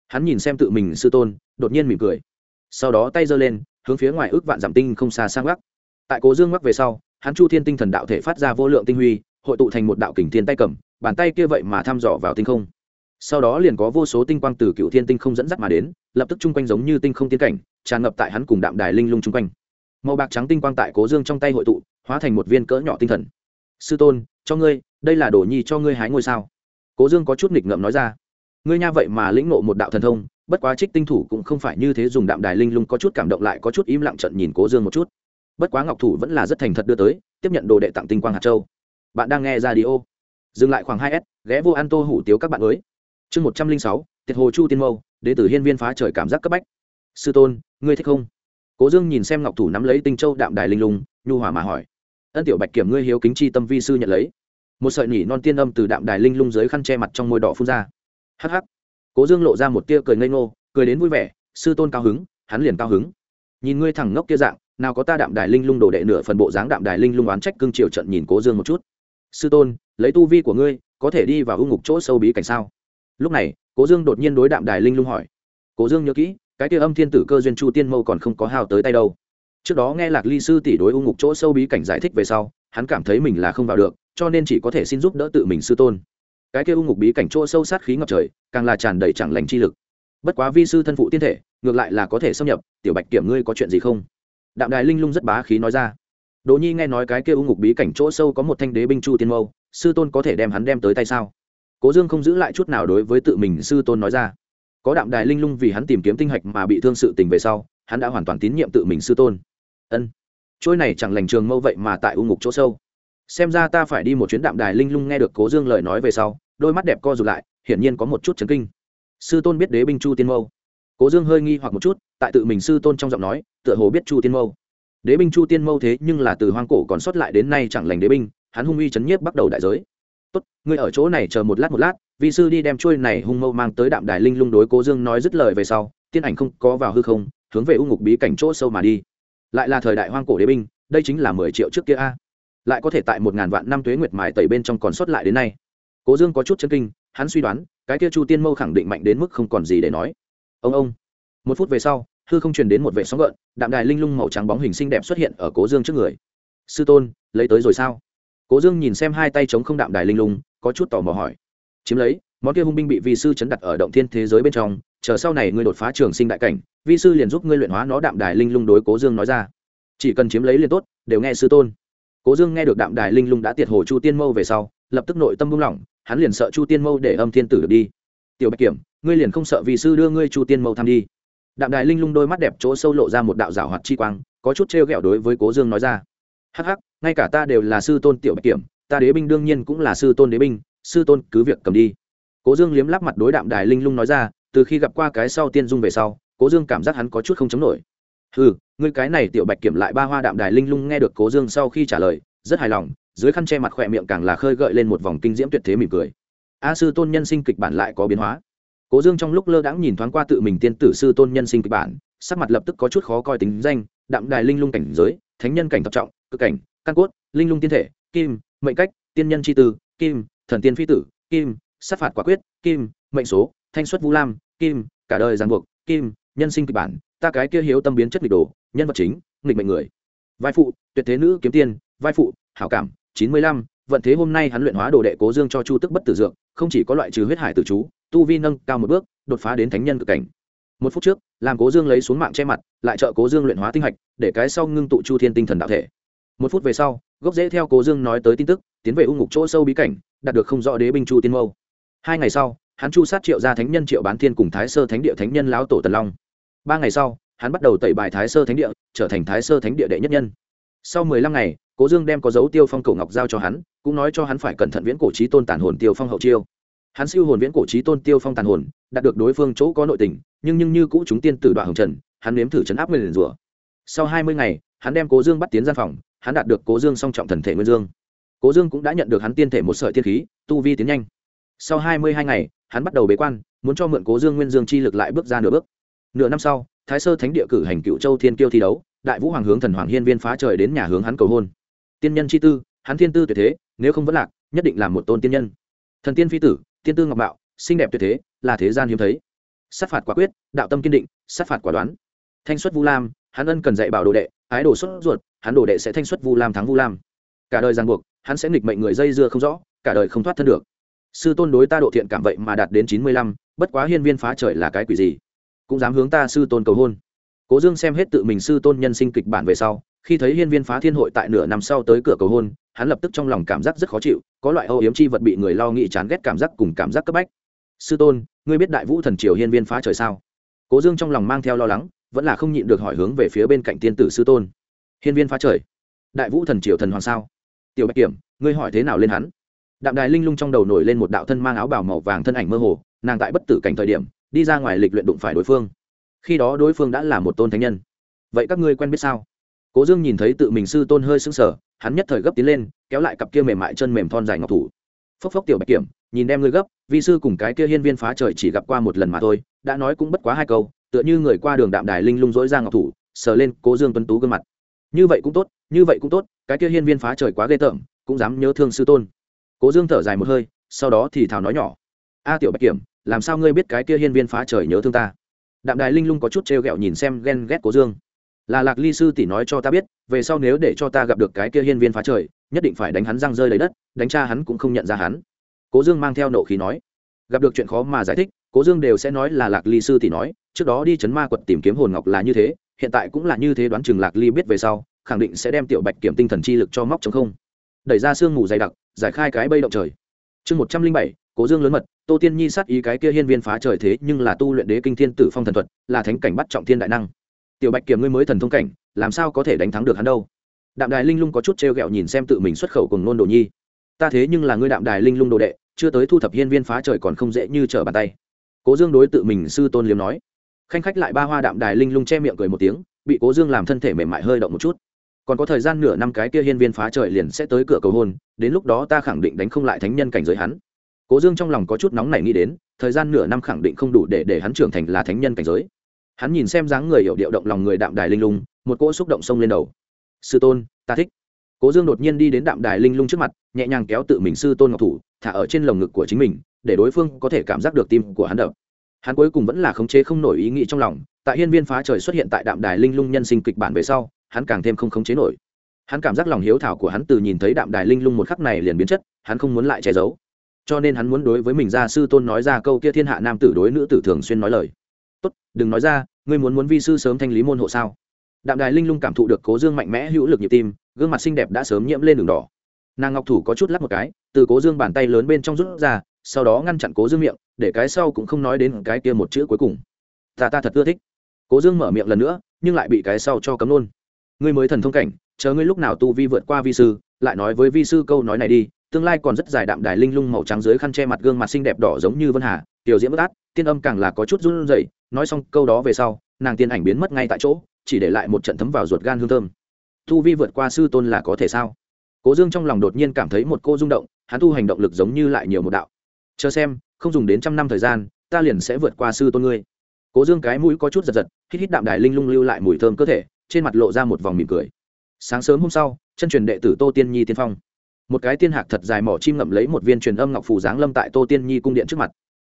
Hắn nhìn xem tự mình sư tôn, đột nhiên mỉm cười. Sau đó tay giơ lên, hướng phía ngoài ước vạn giảm tinh không xa sang gác tại cố dương gác về sau, hắn chu thiên tinh thần đạo thể phát ra vô lượng tinh huy, hội tụ thành một đạo kình thiên tay cầm, bàn tay kia vậy mà thăm dò vào tinh không. Sau đó liền có vô số tinh quang từ cựu thiên tinh không dẫn dắt mà đến, lập tức chung quanh giống như tinh không tiến cảnh, tràn ngập tại hắn cùng đạm đài linh lung chung quanh. Màu bạc trắng tinh quang tại cố dương trong tay hội tụ, hóa thành một viên cỡ nhỏ tinh thần. Sư tôn, cho ngươi, đây là đồ nhi cho ngươi hái ngôi sao cố dương có chút nghịch ngợm nói ra. Ngươi nha vậy mà lĩnh nộ một đạo thần thông, bất quá trích tinh thủ cũng không phải như thế dùng đạm đài linh lung có chút cảm động lại có chút im lặng trận nhìn cố dương một chút. Bất quá ngọc thủ vẫn là rất thành thật đưa tới, tiếp nhận đồ đệ tặng tinh quang hạt châu. Bạn đang nghe ra đi ô. Dừng lại khoảng hai s, ghé vô an tô hủ tiếu các bạn mới. Chương một trăm linh sáu, tiệt hồ chu tiên mâu đệ tử hiên viên phá trời cảm giác cấp bách. Sư tôn, ngươi thích không? Cố dương nhìn xem ngọc thủ nắm lấy tinh châu đạm đài linh lung, nhu hòa mà hỏi. Ân tiểu bạch kiểm ngươi hiếu kính chi tâm vi sư nhận lấy một sợi nỉ non tiên âm từ đạm đài linh lung dưới khăn che mặt trong môi đỏ phun ra. Hh cố dương lộ ra một tia cười ngây ngô, cười đến vui vẻ, sư tôn cao hứng, hắn liền cao hứng. Nhìn ngươi thẳng ngốc kia dạng, nào có ta đạm đài linh lung đồ đệ nửa phần bộ dáng đạm đài linh lung oán trách cưng triều trận nhìn cố dương một chút. Sư tôn, lấy tu vi của ngươi, có thể đi vào ưu ngục chỗ sâu bí cảnh sao? Lúc này, cố dương đột nhiên đối đạm đài linh lung hỏi. Cố dương nhớ kỹ, cái kia âm thiên tử cơ duyên chu tiên mâu còn không có hào tới tay đâu. Trước đó nghe lạc ly sư tỷ đối u ngục chỗ sâu bí cảnh giải thích về sau, hắn cảm thấy mình là không vào được cho nên chỉ có thể xin giúp đỡ tự mình sư tôn. Cái kia u ngục bí cảnh chỗ sâu sát khí ngập trời, càng là tràn đầy chẳng lành chi lực. Bất quá vi sư thân phụ tiên thể, ngược lại là có thể xâm nhập, tiểu bạch kiểm ngươi có chuyện gì không? Đạm đài linh lung rất bá khí nói ra. Đỗ nhi nghe nói cái kia u ngục bí cảnh chỗ sâu có một thanh đế binh chu tiên mâu, sư tôn có thể đem hắn đem tới tay sao? Cố dương không giữ lại chút nào đối với tự mình sư tôn nói ra. Có đạm đài linh lung vì hắn tìm kiếm tinh hạch mà bị thương sự tình về sau, hắn đã hoàn toàn tín nhiệm tự mình sư tôn. Ân. Trôi này chẳng lành trường mâu vậy mà tại u ngục chỗ sâu xem ra ta phải đi một chuyến đạm đài linh lung nghe được cố dương lời nói về sau, đôi mắt đẹp co rụt lại, hiển nhiên có một chút chấn kinh. Sư tôn biết đế binh chu tiên mâu. Cố dương hơi nghi hoặc một chút, tại tự mình sư tôn trong giọng nói, tựa hồ biết chu tiên mâu. Đế binh chu tiên mâu thế nhưng là từ hoang cổ còn sót lại đến nay chẳng lành đế binh, hắn hung uy chấn nhiếp bắt đầu đại giới. Tốt, ngươi ở chỗ này chờ một lát một lát vị sư đi đem trôi này hung mâu mang tới đạm đài linh lung đối cố dương nói dứt lời về sau, tiên ảnh không có vào hư không, hướng về u ngục bí cảnh chỗ sâu mà đi. Lại là thời đại hoang cổ đế binh, đây chính là mười triệu trước kia a lại có thể tại một ngàn vạn năm tuế nguyệt mài tẩy bên trong còn sót lại đến nay. Cố dương có chút chân kinh, hắn suy đoán, cái kia chu tiên mâu khẳng định mạnh đến mức không còn gì để nói. Ông ông. Một phút về sau, hư không truyền đến một vệ sóng gợn, đạm đài linh lung màu trắng bóng hình xinh đẹp xuất hiện ở cố dương trước người. Sư tôn, lấy tới rồi sao? Cố dương nhìn xem hai tay chống không đạm đài linh lung, có chút tò mò hỏi. Chiếm lấy, món kia hung binh bị vi sư chấn đặt ở động thiên thế giới bên trong, chờ sau này ngươi đột phá trường sinh đại cảnh, vi sư liền giúp ngươi luyện hóa nó đạm đài linh lung đối cố dương nói ra. Chỉ cần chiếm lấy liền tốt, đều nghe sư tôn cố dương nghe được đạm đài linh lung đã tiệt hồ chu tiên mâu về sau, lập tức nội tâm buông lỏng, hắn liền sợ chu tiên mâu để âm thiên tử được đi. Tiểu bạch kiểm, ngươi liền không sợ vì sư đưa ngươi chu tiên mâu tham đi? Đạm đài linh lung đôi mắt đẹp chỗ sâu lộ ra một đạo rảo hoạt chi quang, có chút t r ghẹo đối với cố dương nói ra. Hắc hắc, ngay cả ta đều là sư tôn tiểu bạch kiểm, ta đế binh đương nhiên cũng là sư tôn đế binh, sư tôn cứ việc cầm đi. Cố dương liếm lắp mặt đối đạm đài linh lung nói ra, từ khi gặp qua cái sau tiên dung về sau, cố dương cảm giác hắn có chút không chống nổi ừ ngươi cái này tiểu bạch kiểm lại ba hoa đạm đài linh lung nghe được cố dương sau khi trả lời, rất hài lòng, dưới khăn che mặt khỏe miệng càng là khơi gợi lên một vòng kinh diễm tuyệt thế mỉm cười. A sư tôn nhân sinh kịch bản lại có biến hóa. Cố dương trong lúc lơ đãng nhìn thoáng qua tự mình tiên tử sư tôn nhân sinh kịch bản, sắc mặt lập tức có chút khó coi tính danh, đạm đài linh lung cảnh giới, thánh nhân cảnh tập trọng, cực cảnh, căn cốt, linh lung tiên thể, kim, mệnh cách, tiên nhân c h i tư, kim, thần tiên phi tử, kim, sát phạt quả quyết, kim, mệnh số, thanh xuất vũ lam, kim, cả đời giang buộc, kim, nhân sinh kịch bản ta cái kia hiếu tâm biến chất nghịch đồ, nhân vật chính, nghịch mệnh người. Vai phụ, tuyệt thế nữ kiếm tiên, vai phụ, hảo cảm, chín mươi lăm, vận thế hôm nay hắn luyện hóa đồ đệ cố dương cho chu tức bất tử dược, không chỉ có loại trừ huyết hải tử chú, tu vi nâng cao một bước, đột phá đến thánh nhân cực cảnh. Một phút trước, làm cố dương lấy xuống mạng che mặt, lại trợ cố dương luyện hóa tinh hạch, để cái sau ngưng tụ chu thiên tinh thần đạo thể. Một phút về sau, gốc dễ theo cố dương nói tới tin tức, tiến về u ngục chỗ sâu bí cảnh, đạt được không rõ đế binh chu tiên mâu. Hai ngày sau, hắn chu sát triệu gia thánh nhân triệu bán thiên cùng thái sơ thánh địa thánh nhân lão tổ tần long ba ngày sau, hắn bắt đầu tẩy bài thái sơ thánh địa, trở thành thái sơ thánh địa đệ nhất nhân. Sau mười lăm ngày, cố dương đem có dấu tiêu phong cổ ngọc giao cho hắn, cũng nói cho hắn phải cẩn thận viễn cổ trí tôn tàn hồn tiêu phong hậu chiêu. Hắn siêu hồn viễn cổ trí tôn tiêu phong tàn hồn, đạt được đối phương chỗ có nội tình, nhưng nhưng như cũ chúng tiên tử đoạn hồng trần, hắn nếm thử chấn áp nguyên rủa. Sau hai mươi ngày, hắn đem cố dương bắt tiến gian phòng, hắn đạt được cố dương song trọng thần thể nguyên dương. Cố dương cũng đã nhận được hắn tiên thể một sợi tiên khí, tu vi tiến nhanh. Sau hai mươi hai ngày, hắn bắt đầu bế quan, muốn cho mượn cố dương nguyên dương chi lực lại bước ra nửa bước nửa năm sau, thái sơ thánh địa cử hành cựu châu thiên kiêu thi đấu, đại vũ hoàng hướng thần hoàng hiên viên phá trời đến nhà hướng hắn cầu hôn. Tiên nhân chi tư, hắn thiên tư tuyệt thế, nếu không vẫn lạc, nhất định là một tôn tiên nhân. Thần tiên phi tử, tiên tư ngọc mạo, xinh đẹp tuyệt thế, là thế gian hiếm thấy. Sát phạt quả quyết, đạo tâm kiên định, sát phạt quả đoán. Thanh xuất vu lam, hắn ân cần dạy bảo đồ đệ, ái đồ xuất ruột, hắn đồ đệ sẽ thanh xuất vu lam thắng vu lam. Cả đời ràng buộc, hắn sẽ nghịch mệnh người dây dưa không rõ, cả đời không thoát thân được. Sư tôn đối ta độ thiện cảm vậy mà đạt đến chín mươi lăm, bất quá hiên viên phá trời là cái quỷ gì? Cũng dám hướng ta sư tôn cầu hôn. Cố dương xem hết tự mình sư tôn nhân sinh kịch bản về sau, khi thấy hiên viên phá thiên hội tại nửa năm sau tới cửa cầu hôn, hắn lập tức trong lòng cảm giác rất khó chịu, có loại âu yếm chi vật bị người lo nghĩ chán ghét cảm giác cùng cảm giác cấp bách. Sư tôn, ngươi biết đại vũ thần triều hiên viên phá trời sao? Cố dương trong lòng mang theo lo lắng, vẫn là không nhịn được hỏi hướng về phía bên cạnh tiên tử sư tôn. Hiên viên phá trời? Đại vũ thần triều thần hoàng sao? Tiểu bạch kiểm, ngươi hỏi thế nào lên hắn? Đạm đài linh lung trong đầu nổi lên một đạo thân mang áo bào màu vàng thân ảnh mơ hồ, nàng tại bất tử cảnh thời điểm đi ra ngoài lịch luyện đụng phải đối phương. Khi đó đối phương đã là một tôn thánh nhân. Vậy các ngươi quen biết sao? Cố dương nhìn thấy tự mình sư tôn hơi sững sờ, hắn nhất thời gấp tiến lên, kéo lại cặp kia mềm mại chân mềm thon dài ngọc thủ. Phốc phốc tiểu bạch kiểm, nhìn đem ngươi gấp, vi sư cùng cái kia hiên viên phá trời chỉ gặp qua một lần mà thôi, đã nói cũng bất quá hai câu, tựa như người qua đường đạm đài linh lung dỗi ra ngọc thủ, sờ lên cố dương tuấn tú gương mặt. Như vậy cũng tốt, như vậy cũng tốt, cái kia hiên viên phá trời quá ghê tởm, cũng dám nhớ thương sư tôn. Cố dương thở dài một hơi, sau đó thì thào nói nhỏ. A tiểu bạch kiểm làm sao ngươi biết cái kia hiên viên phá trời nhớ thương ta? Đạm đài linh lung có chút t r g ẹ o nhìn xem ghen ghét cố dương. Là lạc ly sư tỷ nói cho ta biết, về sau nếu để cho ta gặp được cái kia hiên viên phá trời, nhất định phải đánh hắn răng rơi lấy đất, đánh cha hắn cũng không nhận ra hắn. Cố dương mang theo nộ khí nói, gặp được chuyện khó mà giải thích, cố dương đều sẽ nói là lạc ly sư tỷ nói, trước đó đi chấn ma quật tìm kiếm hồn ngọc là như thế, hiện tại cũng là như thế đoán chừng lạc ly biết về sau, khẳng định sẽ đem tiểu bạch kiểm tinh thần chi lực cho móc chống không. Đẩy ra sương mù dày đặc, giải khai cái bây động trời. Chương một trăm linh bảy, cố dương lớn mật tô tiên nhi sát ý cái kia hiên viên phá trời thế, nhưng là tu luyện đế kinh thiên tử phong thần thuật, là thánh cảnh bắt trọng thiên đại năng. Tiểu bạch kiểm ngươi mới thần thông cảnh, làm sao có thể đánh thắng được hắn đâu? Đạm đài linh lung có chút t r e o g ẹ o nhìn xem tự mình xuất khẩu cùng nôn đồ nhi. Ta thế nhưng là ngươi đạm đài linh lung đồ đệ, chưa tới thu thập hiên viên phá trời còn không dễ như trở bàn tay. Cố dương đối tự mình sư tôn liếm nói. Khanh khách lại ba hoa đạm đài linh lung che miệng cười một tiếng, bị cố dương làm thân thể mềm mại hơi động một chút. Còn có thời gian nửa năm cái kia hiên viên phá trời liền sẽ tới cửa cầu hôn, đến lúc đó ta khẳng định đánh không lại thánh nhân cảnh giới hắn cố dương trong lòng có chút nóng này nghĩ đến, thời gian nửa năm khẳng định không đủ để để hắn trưởng thành là thánh nhân cảnh giới. Hắn nhìn xem dáng người hiểu điệu động lòng người đạm đài linh lung, một cỗ xúc động sông lên đầu. Sư tôn, ta thích. Cố dương đột nhiên đi đến đạm đài linh lung trước mặt, nhẹ nhàng kéo tự mình sư tôn ngọc thủ, thả ở trên lồng ngực của chính mình, để đối phương có thể cảm giác được tim của hắn đập. Hắn cuối cùng vẫn là khống chế không nổi ý nghĩ trong lòng, tại hiên viên phá trời xuất hiện tại đạm đài linh lung nhân sinh kịch bản về sau, hắn càng thêm không khống chế nổi. Hắn cảm giác lòng hiếu thảo của hắn từ nhìn thấy đạm đài linh lung một khắc này liền biến chất, hắn không muốn lại che giấu cho nên hắn muốn đối với mình ra sư tôn nói ra câu kia thiên hạ nam tử đối nữ tử thường xuyên nói lời. Tốt, đừng nói ra, ngươi muốn muốn vi sư sớm thanh lý môn hộ sao? Đạm đài linh lung cảm thụ được cố dương mạnh mẽ hữu lực nhịp tim, gương mặt xinh đẹp đã sớm nhiễm lên đường đỏ. Nàng ngọc thủ có chút lắc một cái, từ cố dương bàn tay lớn bên trong rút ra, sau đó ngăn chặn cố dương miệng, để cái sau cũng không nói đến cái kia một chữ cuối cùng. Ta ta thật ưa thích. Cố dương mở miệng lần nữa, nhưng lại bị cái sau cho cấm luôn. Ngươi mới thần thông cảnh, chờ ngươi lúc nào tu vi vượt qua vi sư, lại nói với vi sư câu nói này đi tương lai còn rất dài đạm đài linh lung màu trắng dưới khăn che mặt gương mặt xinh đẹp đỏ giống như vân hà, tiểu diễm bất át, tiên âm càng là có chút run rẩy, nói xong câu đó về sau, nàng tiên ảnh biến mất ngay tại chỗ, chỉ để lại một trận thấm vào ruột gan hương thơm. Thu vi vượt qua sư tôn là có thể sao? Cố dương trong lòng đột nhiên cảm thấy một cô rung động, hắn thu hành động lực giống như lại nhiều một đạo. Chờ xem, không dùng đến trăm năm thời gian, ta liền sẽ vượt qua sư tôn ngươi. Cố dương cái mũi có chút giật giật, hít hít đạm đài linh lung lưu lại mùi thơm cơ thể, trên mặt lộ ra một vòng mỉm cười. Sáng sớm hôm sau, chân truyền đệ tử tô tiên nhi tiên phong một cái tiên hạc thật dài mỏ chim ngậm lấy một viên truyền âm ngọc phù giáng lâm tại tô tiên nhi cung điện trước mặt.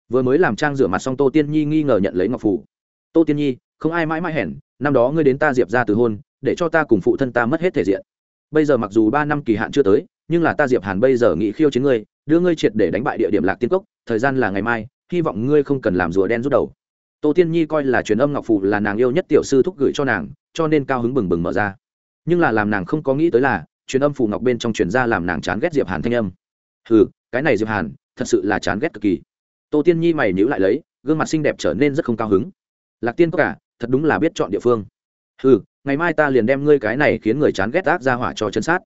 Vừa mới làm trang rửa mặt xong, tô tiên nhi nghi ngờ nhận lấy ngọc phù. Tô tiên nhi, không ai mãi mãi hẹn năm đó ngươi đến ta diệp ra từ hôn, để cho ta cùng phụ thân ta mất hết thể diện. Bây giờ mặc dù ba năm kỳ hạn chưa tới, nhưng là ta diệp hàn bây giờ nghị khiêu chiến ngươi, đưa ngươi triệt để đánh bại địa điểm lạc tiên cốc, thời gian là ngày mai, hy vọng ngươi không cần làm rùa đen rút đầu. Tô tiên nhi coi là truyền âm ngọc phù là nàng yêu nhất tiểu sư thúc gửi cho nàng, cho nên cao hứng bừng bừng mở ra. Nhưng là làm nàng không có nghĩ tới là truyền âm phù ngọc bên trong truyền ra làm nàng chán ghét diệp hàn thanh âm. Hừ, cái này diệp hàn thật sự là chán ghét cực kỳ. Tô tiên nhi mày nhữ lại lấy gương mặt xinh đẹp trở nên rất không cao hứng. Lạc tiên có cả à, thật đúng là biết chọn địa phương. Hừ, ngày mai ta liền đem ngươi cái này khiến người chán ghét ác ra hỏa cho chân sát.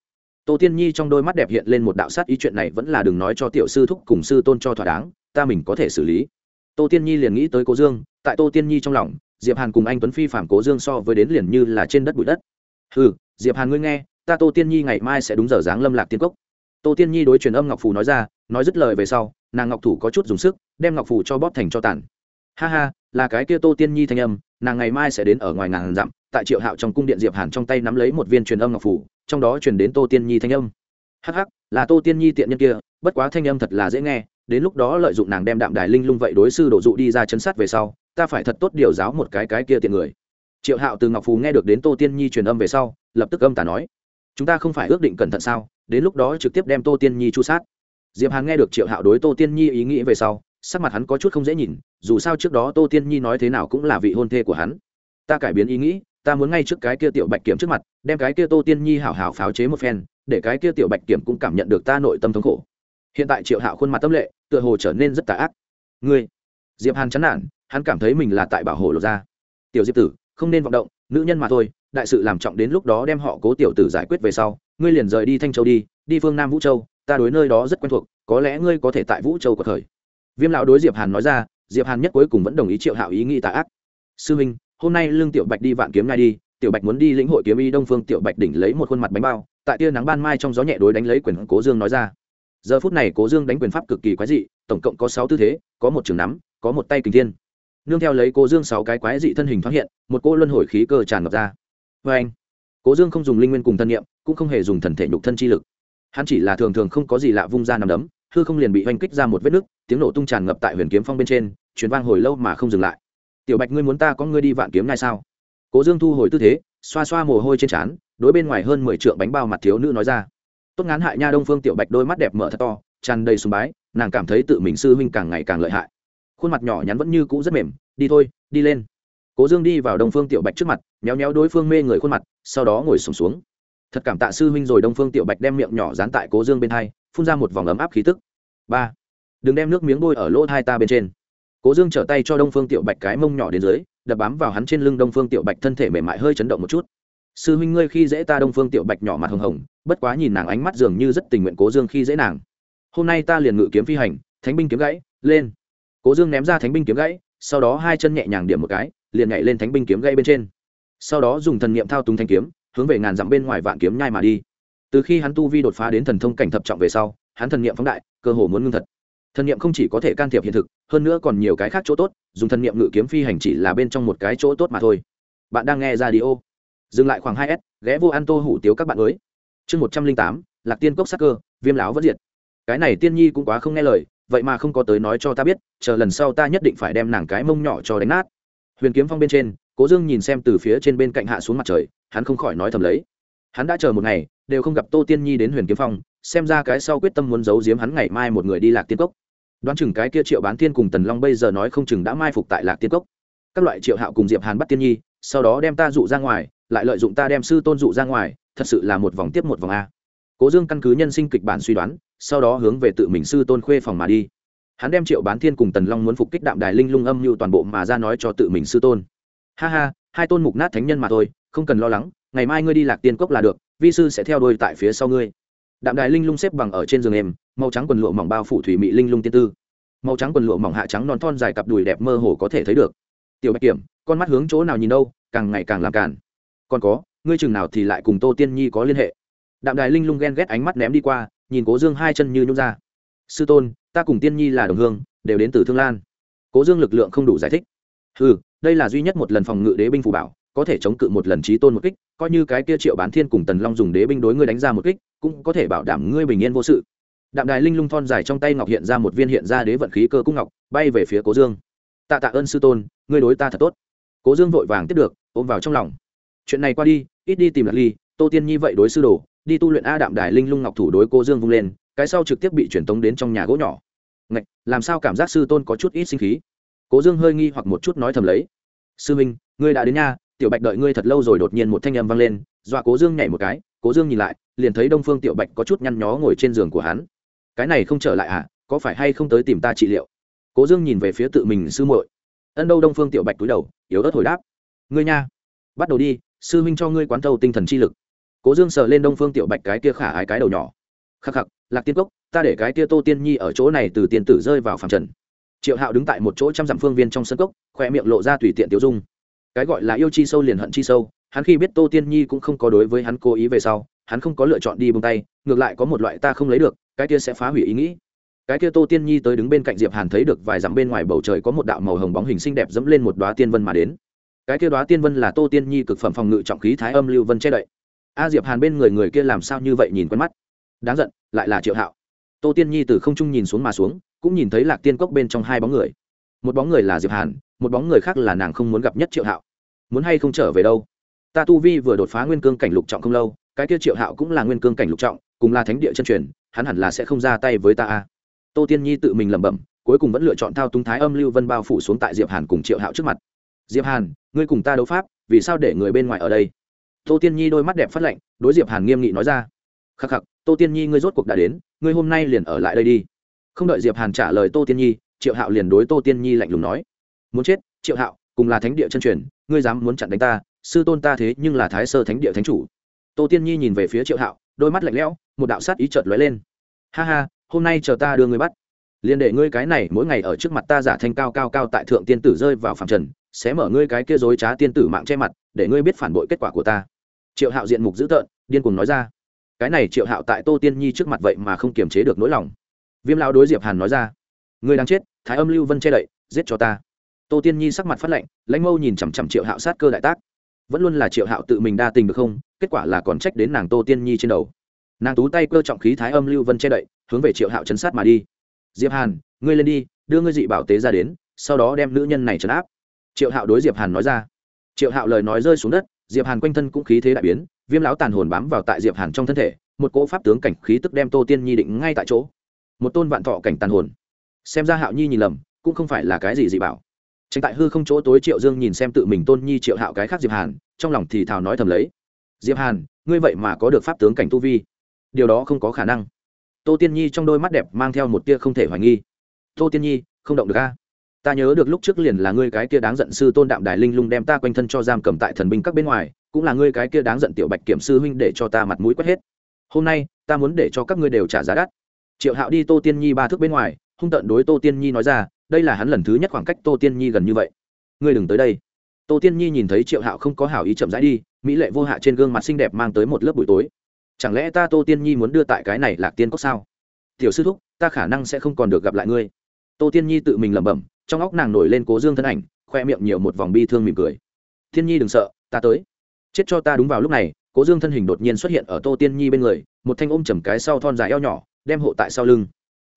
Tô tiên nhi trong đôi mắt đẹp hiện lên một đạo sát ý chuyện này vẫn là đừng nói cho tiểu sư thúc cùng sư tôn cho thỏa đáng ta mình có thể xử lý. Tô tiên nhi liền nghĩ tới cố dương tại tô tiên nhi trong lòng diệp hàn cùng anh tuấn phi phạm cố dương so với đến liền như là trên đất bụi đất. Hừ, diệp hàn ngươi nghe ta tô tiên nhi ngày mai sẽ đúng giờ dáng lâm lạc tiên cốc. Tô tiên nhi đối truyền âm ngọc phù nói ra, nói dứt lời về sau, nàng ngọc thủ có chút dùng sức, đem ngọc phù cho bóp thành cho tàn. Ha ha, là cái kia tô tiên nhi thanh âm, nàng ngày mai sẽ đến ở ngoài ngàn dặm, tại triệu hạo trong cung điện diệp hàn trong tay nắm lấy một viên truyền âm ngọc phủ trong đó truyền đến tô tiên nhi thanh âm. Hắc hắc, là tô tiên nhi tiện nhân kia, bất quá thanh âm thật là dễ nghe, đến lúc đó lợi dụng nàng đem đạm đài linh lung vậy đối sư đổ dụ đi ra chấn sát về sau, ta phải thật tốt điều giáo một cái cái kia tiện người. Triệu hạo từ ngọc phù nghe được đến tô tiên nhi truyền âm về sau, lập tức âm tả nói chúng ta không phải ước định cẩn thận sao? Đến lúc đó trực tiếp đem tô tiên nhi chu sát. Diệp hàn nghe được triệu hạo đối tô tiên nhi ý nghĩ về sau, sắc mặt hắn có chút không dễ nhìn, dù sao trước đó tô tiên nhi nói thế nào cũng là vị hôn thê của hắn. Ta cải biến ý nghĩ, ta muốn ngay trước cái kia tiểu bạch kiểm trước mặt, đem cái kia tô tiên nhi hảo hảo pháo chế một phen, để cái kia tiểu bạch kiểm cũng cảm nhận được ta nội tâm thống khổ. Hiện tại triệu hạo khuôn mặt tâm lệ, tựa hồ trở nên rất tà ác. Ngươi? Diệp hàn chán nản, hắn cảm thấy mình là tại bảo hộ lột ra. Tiểu diệp tử, không nên vọng động, nữ nhân mà thôi đại sự làm trọng đến lúc đó đem họ cố tiểu tử giải quyết về sau, ngươi liền rời đi thanh châu đi đi phương nam vũ châu, ta đối nơi đó rất quen thuộc, có lẽ ngươi có thể tại vũ châu cuộc thời viêm lão đối diệp hàn nói ra, diệp hàn nhất cuối cùng vẫn đồng ý triệu hạo ý nghĩ tà ác. Sư minh hôm nay lương tiểu bạch đi vạn kiếm ngay đi, tiểu bạch muốn đi lĩnh hội kiếm y đông phương tiểu bạch đỉnh lấy một khuôn mặt bánh bao. Tại tia nắng ban mai trong gió nhẹ đối đánh lấy quyền cố dương nói ra. Giờ phút này cố dương đánh quyền pháp cực kỳ quái dị, tổng cộng có sáu tư thế, có một trường nắm, có một tay kình thiên. Nương theo lấy cố dương sáu cái quái dị thân hình thoát hiện, một cô luân hồi khí cơ tràn ngập ra vê anh, cố dương không dùng linh nguyên cùng thân nhiệm cũng không hề dùng thần thể nhục thân chi lực. Hắn chỉ là thường thường không có gì lạ vung ra nằm đấm, hư không liền bị oanh kích ra một vết nứt, tiếng nổ tung tràn ngập tại huyền kiếm phong bên trên chuyến vang hồi lâu mà không dừng lại. Tiểu bạch, ngươi muốn ta có ngươi đi vạn kiếm ngay sao? Cố dương thu hồi tư thế, xoa xoa mồ hôi trên trán, đối bên ngoài hơn mười triệu bánh bao mặt thiếu nữ nói ra. Tốt ngán hại nha đông phương tiểu bạch, đôi mắt đẹp mở thật to, tràn đầy sùng bái, nàng cảm thấy tự mình sư huynh càng ngày càng lợi hại. Khuôn mặt nhỏ nhắn vẫn như cũ rất mềm, đi thôi, đi lên cố dương đi vào đông phương tiểu bạch trước mặt méo méo đối phương mê người khuôn mặt sau đó ngồi sùng xuống, xuống thật cảm tạ sư huynh rồi đông phương tiểu bạch đem miệng nhỏ dán tại cố dương bên hai phun ra một vòng ấm áp khí tức. Ba đừng đem nước miếng bôi ở lỗ hai ta bên trên. Cố dương trở tay cho đông phương tiểu bạch cái mông nhỏ đến dưới đập bám vào hắn trên lưng đông phương tiểu bạch thân thể mềm mại hơi chấn động một chút. Sư huynh ngươi khi dễ ta đông phương tiểu bạch nhỏ mặt hồng hồng bất quá nhìn nàng ánh mắt dường như rất tình nguyện cố dương khi dễ nàng. Hôm nay ta liền ngự kiếm phi hành thánh binh kiếm gãy lên. Cố dương ném ra thánh binh kiếm gãy sau đó hai chân nhẹ nhàng điểm một cái liền nhảy lên thánh binh kiếm gây bên trên. Sau đó dùng thần niệm thao túng thanh kiếm, hướng về ngàn dặm bên ngoài vạn kiếm nhai mà đi. Từ khi hắn tu vi đột phá đến thần thông cảnh thập trọng về sau, hắn thần niệm phóng đại, cơ hồ muốn ngưng thật. Thần niệm không chỉ có thể can thiệp hiện thực, hơn nữa còn nhiều cái khác chỗ tốt, dùng thần niệm ngự kiếm phi hành chỉ là bên trong một cái chỗ tốt mà thôi. Bạn đang nghe ra đi ô dừng lại khoảng hai s, ghé vô ăn tô hủ tiếu các bạn mới. Chương một trăm linh tám, lạc tiên cốc sắc cơ, viêm láo vẫn diệt. Cái này tiên nhi cũng quá không nghe lời, vậy mà không có tới nói cho ta biết, chờ lần sau ta nhất định phải đem nàng cái mông nhỏ cho đánh nát huyền kiếm phong bên trên, cố dương nhìn xem từ phía trên bên cạnh hạ xuống mặt trời, hắn không khỏi nói thầm lấy. Hắn đã chờ một ngày, đều không gặp tô tiên nhi đến huyền kiếm phong, xem ra cái sau quyết tâm muốn giấu giếm hắn ngày mai một người đi lạc tiên cốc. Đoán chừng cái kia triệu bán tiên cùng tần long bây giờ nói không chừng đã mai phục tại lạc tiên cốc. Các loại triệu hạo cùng diệp hàn bắt tiên nhi, sau đó đem ta dụ ra ngoài, lại lợi dụng ta đem sư tôn dụ ra ngoài, thật sự là một vòng tiếp một vòng a. Cố dương căn cứ nhân sinh kịch bản suy đoán, sau đó hướng về tự mình sư tôn khuê phòng mà đi hắn đem triệu bán thiên cùng tần long muốn phục kích đạm đài linh lung âm như toàn bộ mà ra nói cho tự mình sư tôn. Ha ha, hai tôn mục nát thánh nhân mà thôi, không cần lo lắng, ngày mai ngươi đi lạc tiên cốc là được, vi sư sẽ theo đôi tại phía sau ngươi. Đạm đài linh lung xếp bằng ở trên giường em, màu trắng quần lụa mỏng bao phủ thủy mị linh lung tiên tư. Màu trắng quần lụa mỏng hạ trắng non thon dài cặp đùi đẹp mơ hồ có thể thấy được. Tiểu bạch kiểm, con mắt hướng chỗ nào nhìn đâu, càng ngày càng làm càn. Còn có, ngươi chừng nào thì lại cùng tô tiên nhi có liên hệ. Đạm đài linh lung ghen ghét ánh mắt ném đi qua, nhìn cố dương hai chân như nhún ra sư tôn, ta cùng tiên nhi là đồng hương, đều đến từ thương lan. Cố dương lực lượng không đủ giải thích. Ừ đây là duy nhất một lần phòng ngự đế binh phù bảo, có thể chống cự một lần trí tôn một kích, coi như cái kia triệu bán thiên cùng tần long dùng đế binh đối ngươi đánh ra một kích, cũng có thể bảo đảm ngươi bình yên vô sự. Đạm đài linh lung thon dài trong tay ngọc hiện ra một viên hiện ra đế vận khí cơ cung ngọc, bay về phía cố dương. Tạ tạ ơn sư tôn, ngươi đối ta thật tốt. Cố dương vội vàng tiếp được, ôm vào trong lòng. Chuyện này qua đi, ít đi tìm lạc ly, tô tiên nhi vậy đối sư đồ, đi tu luyện a đạm đài linh lung ngọc thủ đối cố dương vung lên cái sau trực tiếp bị truyền tống đến trong nhà gỗ nhỏ. Ngạch, làm sao cảm giác sư tôn có chút ít sinh khí? Cố dương hơi nghi hoặc một chút nói thầm lấy. Sư minh, ngươi đã đến nha tiểu bạch đợi ngươi thật lâu rồi đột nhiên một thanh âm vang lên, dọa cố dương nhảy một cái, cố dương nhìn lại, liền thấy đông phương tiểu bạch có chút nhăn nhó ngồi trên giường của hắn. Cái này không trở lại à có phải hay không tới tìm ta trị liệu? Cố dương nhìn về phía tự mình sư muội. Ân đâu đông phương tiểu bạch túi đầu, yếu ớt hồi đáp. Ngươi nha, bắt đầu đi, sư huynh cho ngươi quán thâu tinh thần chi lực. Cố dương sờ lên đông phương tiểu bạch cái kia khả ái cái đầu nhỏ khắc khắc, lạc tiên cốc, ta để cái tia tô tiên nhi ở chỗ này từ tiền tử rơi vào phàm trần. Triệu hạo đứng tại một chỗ trăm dặm phương viên trong sân cốc, khoe miệng lộ ra tùy tiện tiêu dung. Cái gọi là yêu chi sâu liền hận chi sâu, hắn khi biết tô tiên nhi cũng không có đối với hắn cố ý về sau, hắn không có lựa chọn đi bông tay, ngược lại có một loại ta không lấy được, cái kia sẽ phá hủy ý nghĩ. Cái kia tô tiên nhi tới đứng bên cạnh diệp hàn thấy được vài dặm bên ngoài bầu trời có một đạo màu hồng bóng hình xinh đẹp dẫm lên một đoá tiên vân mà đến. Cái kia đoá tiên vân là tô tiên nhi cực phẩm phòng ngự trọng khí thái âm lưu vân che đậy. A diệp hàn bên người người kia làm sao như vậy nhìn quen mắt? Đáng giận, lại là triệu hạo. Tô tiên nhi từ không trung nhìn xuống mà xuống, cũng nhìn thấy lạc tiên cốc bên trong hai bóng người. Một bóng người là diệp hàn, một bóng người khác là nàng không muốn gặp nhất triệu hạo. Muốn hay không trở về đâu? Ta tu vi vừa đột phá nguyên cương cảnh lục trọng không lâu, cái kia triệu hạo cũng là nguyên cương cảnh lục trọng, cùng là thánh địa chân truyền, hắn hẳn là sẽ không ra tay với ta a. Tô tiên nhi tự mình lẩm bẩm, cuối cùng vẫn lựa chọn thao túng thái âm lưu vân bao phủ xuống tại diệp hàn cùng triệu hạo trước mặt. Diệp hàn, ngươi cùng ta đấu pháp, vì sao để người bên ngoài ở đây? Tô tiên nhi đôi mắt đẹp phát lạnh, đối diệp hàn nghiêm nghị nói ra. Khắc khắc tô tiên nhi, ngươi rốt cuộc đã đến, ngươi hôm nay liền ở lại đây đi. Không đợi diệp hàn trả lời tô tiên nhi, triệu hạo liền đối tô tiên nhi lạnh lùng nói. Muốn chết, triệu hạo, cùng là thánh địa chân truyền, ngươi dám muốn chặn đánh ta, sư tôn ta thế nhưng là thái sơ thánh địa thánh chủ. Tô tiên nhi nhìn về phía triệu hạo, đôi mắt lạnh lẽo, một đạo sát ý chợt lóe lên. Ha ha, hôm nay chờ ta đưa ngươi bắt. Liền để ngươi cái này, mỗi ngày ở trước mặt ta giả thanh cao cao cao tại thượng tiên tử rơi vào phạm trần, sẽ mở ngươi cái kia dối trá tiên tử mạng che mặt, để ngươi biết phản bội kết quả của ta. Triệu hạo diện mục dữ tợn, điên cùng nói ra cái này triệu hạo tại tô tiên nhi trước mặt vậy mà không kiềm chế được nỗi lòng. Viêm lao đối diệp hàn nói ra, ngươi đang chết, thái âm lưu vân che đậy, giết cho ta. Tô tiên nhi sắc mặt phát lạnh, lãnh mâu nhìn chằm chằm triệu hạo sát cơ đại tác. Vẫn luôn là triệu hạo tự mình đa tình được không, kết quả là còn trách đến nàng tô tiên nhi trên đầu. Nàng tú tay cơ trọng khí thái âm lưu vân che đậy, hướng về triệu hạo chấn sát mà đi. Diệp hàn, ngươi lên đi, đưa ngươi dị bảo tế ra đến, sau đó đem nữ nhân này trấn áp. Triệu hạo đối diệp hàn nói ra. Triệu hạo lời nói rơi xuống đất, diệp hàn quanh thân cũng khí thế đại biến viêm lão tàn hồn bám vào tại diệp hàn trong thân thể một cỗ pháp tướng cảnh khí tức đem tô tiên nhi định ngay tại chỗ một tôn vạn thọ cảnh tàn hồn xem ra hạo nhi nhìn lầm cũng không phải là cái gì dị bảo tránh tại hư không chỗ tối triệu dương nhìn xem tự mình tôn nhi triệu hạo cái khác diệp hàn trong lòng thì thào nói thầm lấy diệp hàn ngươi vậy mà có được pháp tướng cảnh tu vi điều đó không có khả năng tô tiên nhi trong đôi mắt đẹp mang theo một tia không thể hoài nghi tô tiên nhi không động được a ta nhớ được lúc trước liền là ngươi cái kia đáng giận sư tôn đạm đài linh lung đem ta quanh thân cho giam cầm tại thần binh các bên ngoài cũng là ngươi cái kia đáng giận tiểu bạch kiểm sư huynh để cho ta mặt mũi quét hết. Hôm nay, ta muốn để cho các ngươi đều trả giá đắt. Triệu hạo đi tô tiên nhi ba thước bên ngoài, hung tận đối tô tiên nhi nói ra, đây là hắn lần thứ nhất khoảng cách tô tiên nhi gần như vậy. Ngươi đừng tới đây. Tô tiên nhi nhìn thấy triệu hạo không có hảo ý chậm rãi đi, mỹ lệ vô hạ trên gương mặt xinh đẹp mang tới một lớp buổi tối. Chẳng lẽ ta tô tiên nhi muốn đưa tại cái này lạc tiên cốc sao? Tiểu sư thúc, ta khả năng sẽ không còn được gặp lại ngươi. Tô tiên nhi tự mình lẩm bẩm, trong óc nàng nổi lên cố dương thân ảnh, khoe miệng nhiều một vòng bi thương mỉm cười. Thiên nhi đừng sợ, ta tới chết cho ta đúng vào lúc này, cố dương thân hình đột nhiên xuất hiện ở tô tiên nhi bên người, một thanh ôm chầm cái sau thon dài eo nhỏ, đem hộ tại sau lưng.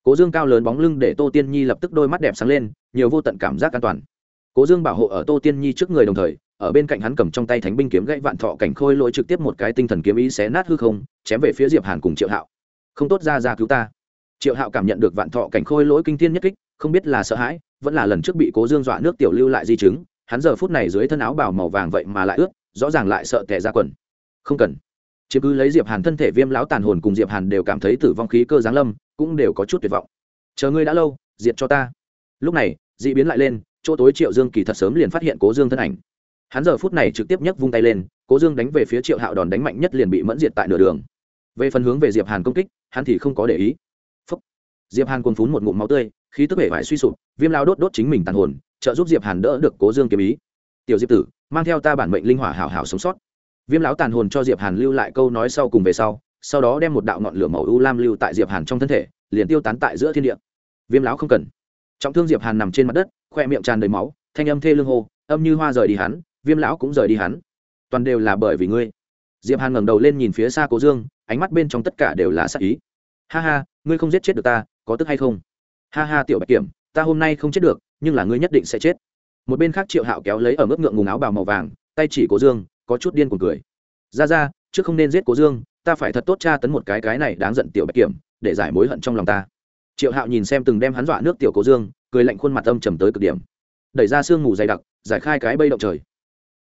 Cố dương cao lớn bóng lưng để tô tiên nhi lập tức đôi mắt đẹp sáng lên, nhiều vô tận cảm giác an toàn. Cố dương bảo hộ ở tô tiên nhi trước người đồng thời, ở bên cạnh hắn cầm trong tay thánh binh kiếm gãy vạn thọ cảnh khôi lỗi trực tiếp một cái tinh thần kiếm ý xé nát hư không, chém về phía diệp hàn cùng triệu hạo. Không tốt ra ra cứu ta. Triệu hạo cảm nhận được vạn thọ cảnh khôi lỗi kinh thiên nhất kích, không biết là sợ hãi, vẫn là lần trước bị cố dương dọa nước tiểu lưu lại di chứng, hắn giờ phút này dưới thân áo bào màu vàng vậy mà lại ướt rõ ràng lại sợ tẻ ra quần. Không cần. Chứ cứ lấy diệp hàn thân thể viêm lão tàn hồn cùng diệp hàn đều cảm thấy tử vong khí cơ giáng lâm, cũng đều có chút tuyệt vọng. Chờ ngươi đã lâu, diệt cho ta. Lúc này dị biến lại lên, chỗ tối triệu dương kỳ thật sớm liền phát hiện cố dương thân ảnh. Hắn giờ phút này trực tiếp nhấc vung tay lên, cố dương đánh về phía triệu hạo đòn đánh mạnh nhất liền bị mẫn diệt tại nửa đường. Về phần hướng về diệp hàn công kích, hắn thì không có để ý. Phúc. diệp hàn cuồng phún một ngụm máu tươi, khí tức bể vải suy sụp, viêm lao đốt đốt chính mình tàn hồn, trợ giúp diệp hàn đỡ được cố dương kiếm ý tiểu diệp tử, mang theo ta bản mệnh linh hỏa hảo hảo sống sót. Viêm lão tàn hồn cho diệp hàn lưu lại câu nói sau cùng về sau sau đó đem một đạo ngọn lửa màu u lam lưu tại diệp hàn trong thân thể, liền tiêu tán tại giữa thiên địa. Viêm lão không cần. Trọng thương diệp hàn nằm trên mặt đất, khoe miệng tràn đầy máu, thanh âm thê lương hô, âm như hoa rời đi hắn, viêm lão cũng rời đi hắn. Toàn đều là bởi vì ngươi. Diệp hàn ngẩng đầu lên nhìn phía xa cố dương, ánh mắt bên trong tất cả đều là sắc ý. Ha ha, ngươi không giết chết được ta, có tức hay không? Ha ha, tiểu bạch kiểm, ta hôm nay không chết được, nhưng là ngươi nhất định sẽ chết một bên khác triệu hạo kéo lấy ở mức ngượng ngùng áo bào màu vàng, tay chỉ cố dương, có chút điên cuồng cười. Ra ra, trước không nên giết cố dương, ta phải thật tốt tra tấn một cái cái này đáng giận tiểu bạch kiểm, để giải mối hận trong lòng ta. Triệu hạo nhìn xem từng đem hắn dọa nước tiểu cố dương, cười lạnh khuôn mặt âm trầm tới cực điểm. Đẩy ra sương mù dày đặc, giải khai cái bây động trời.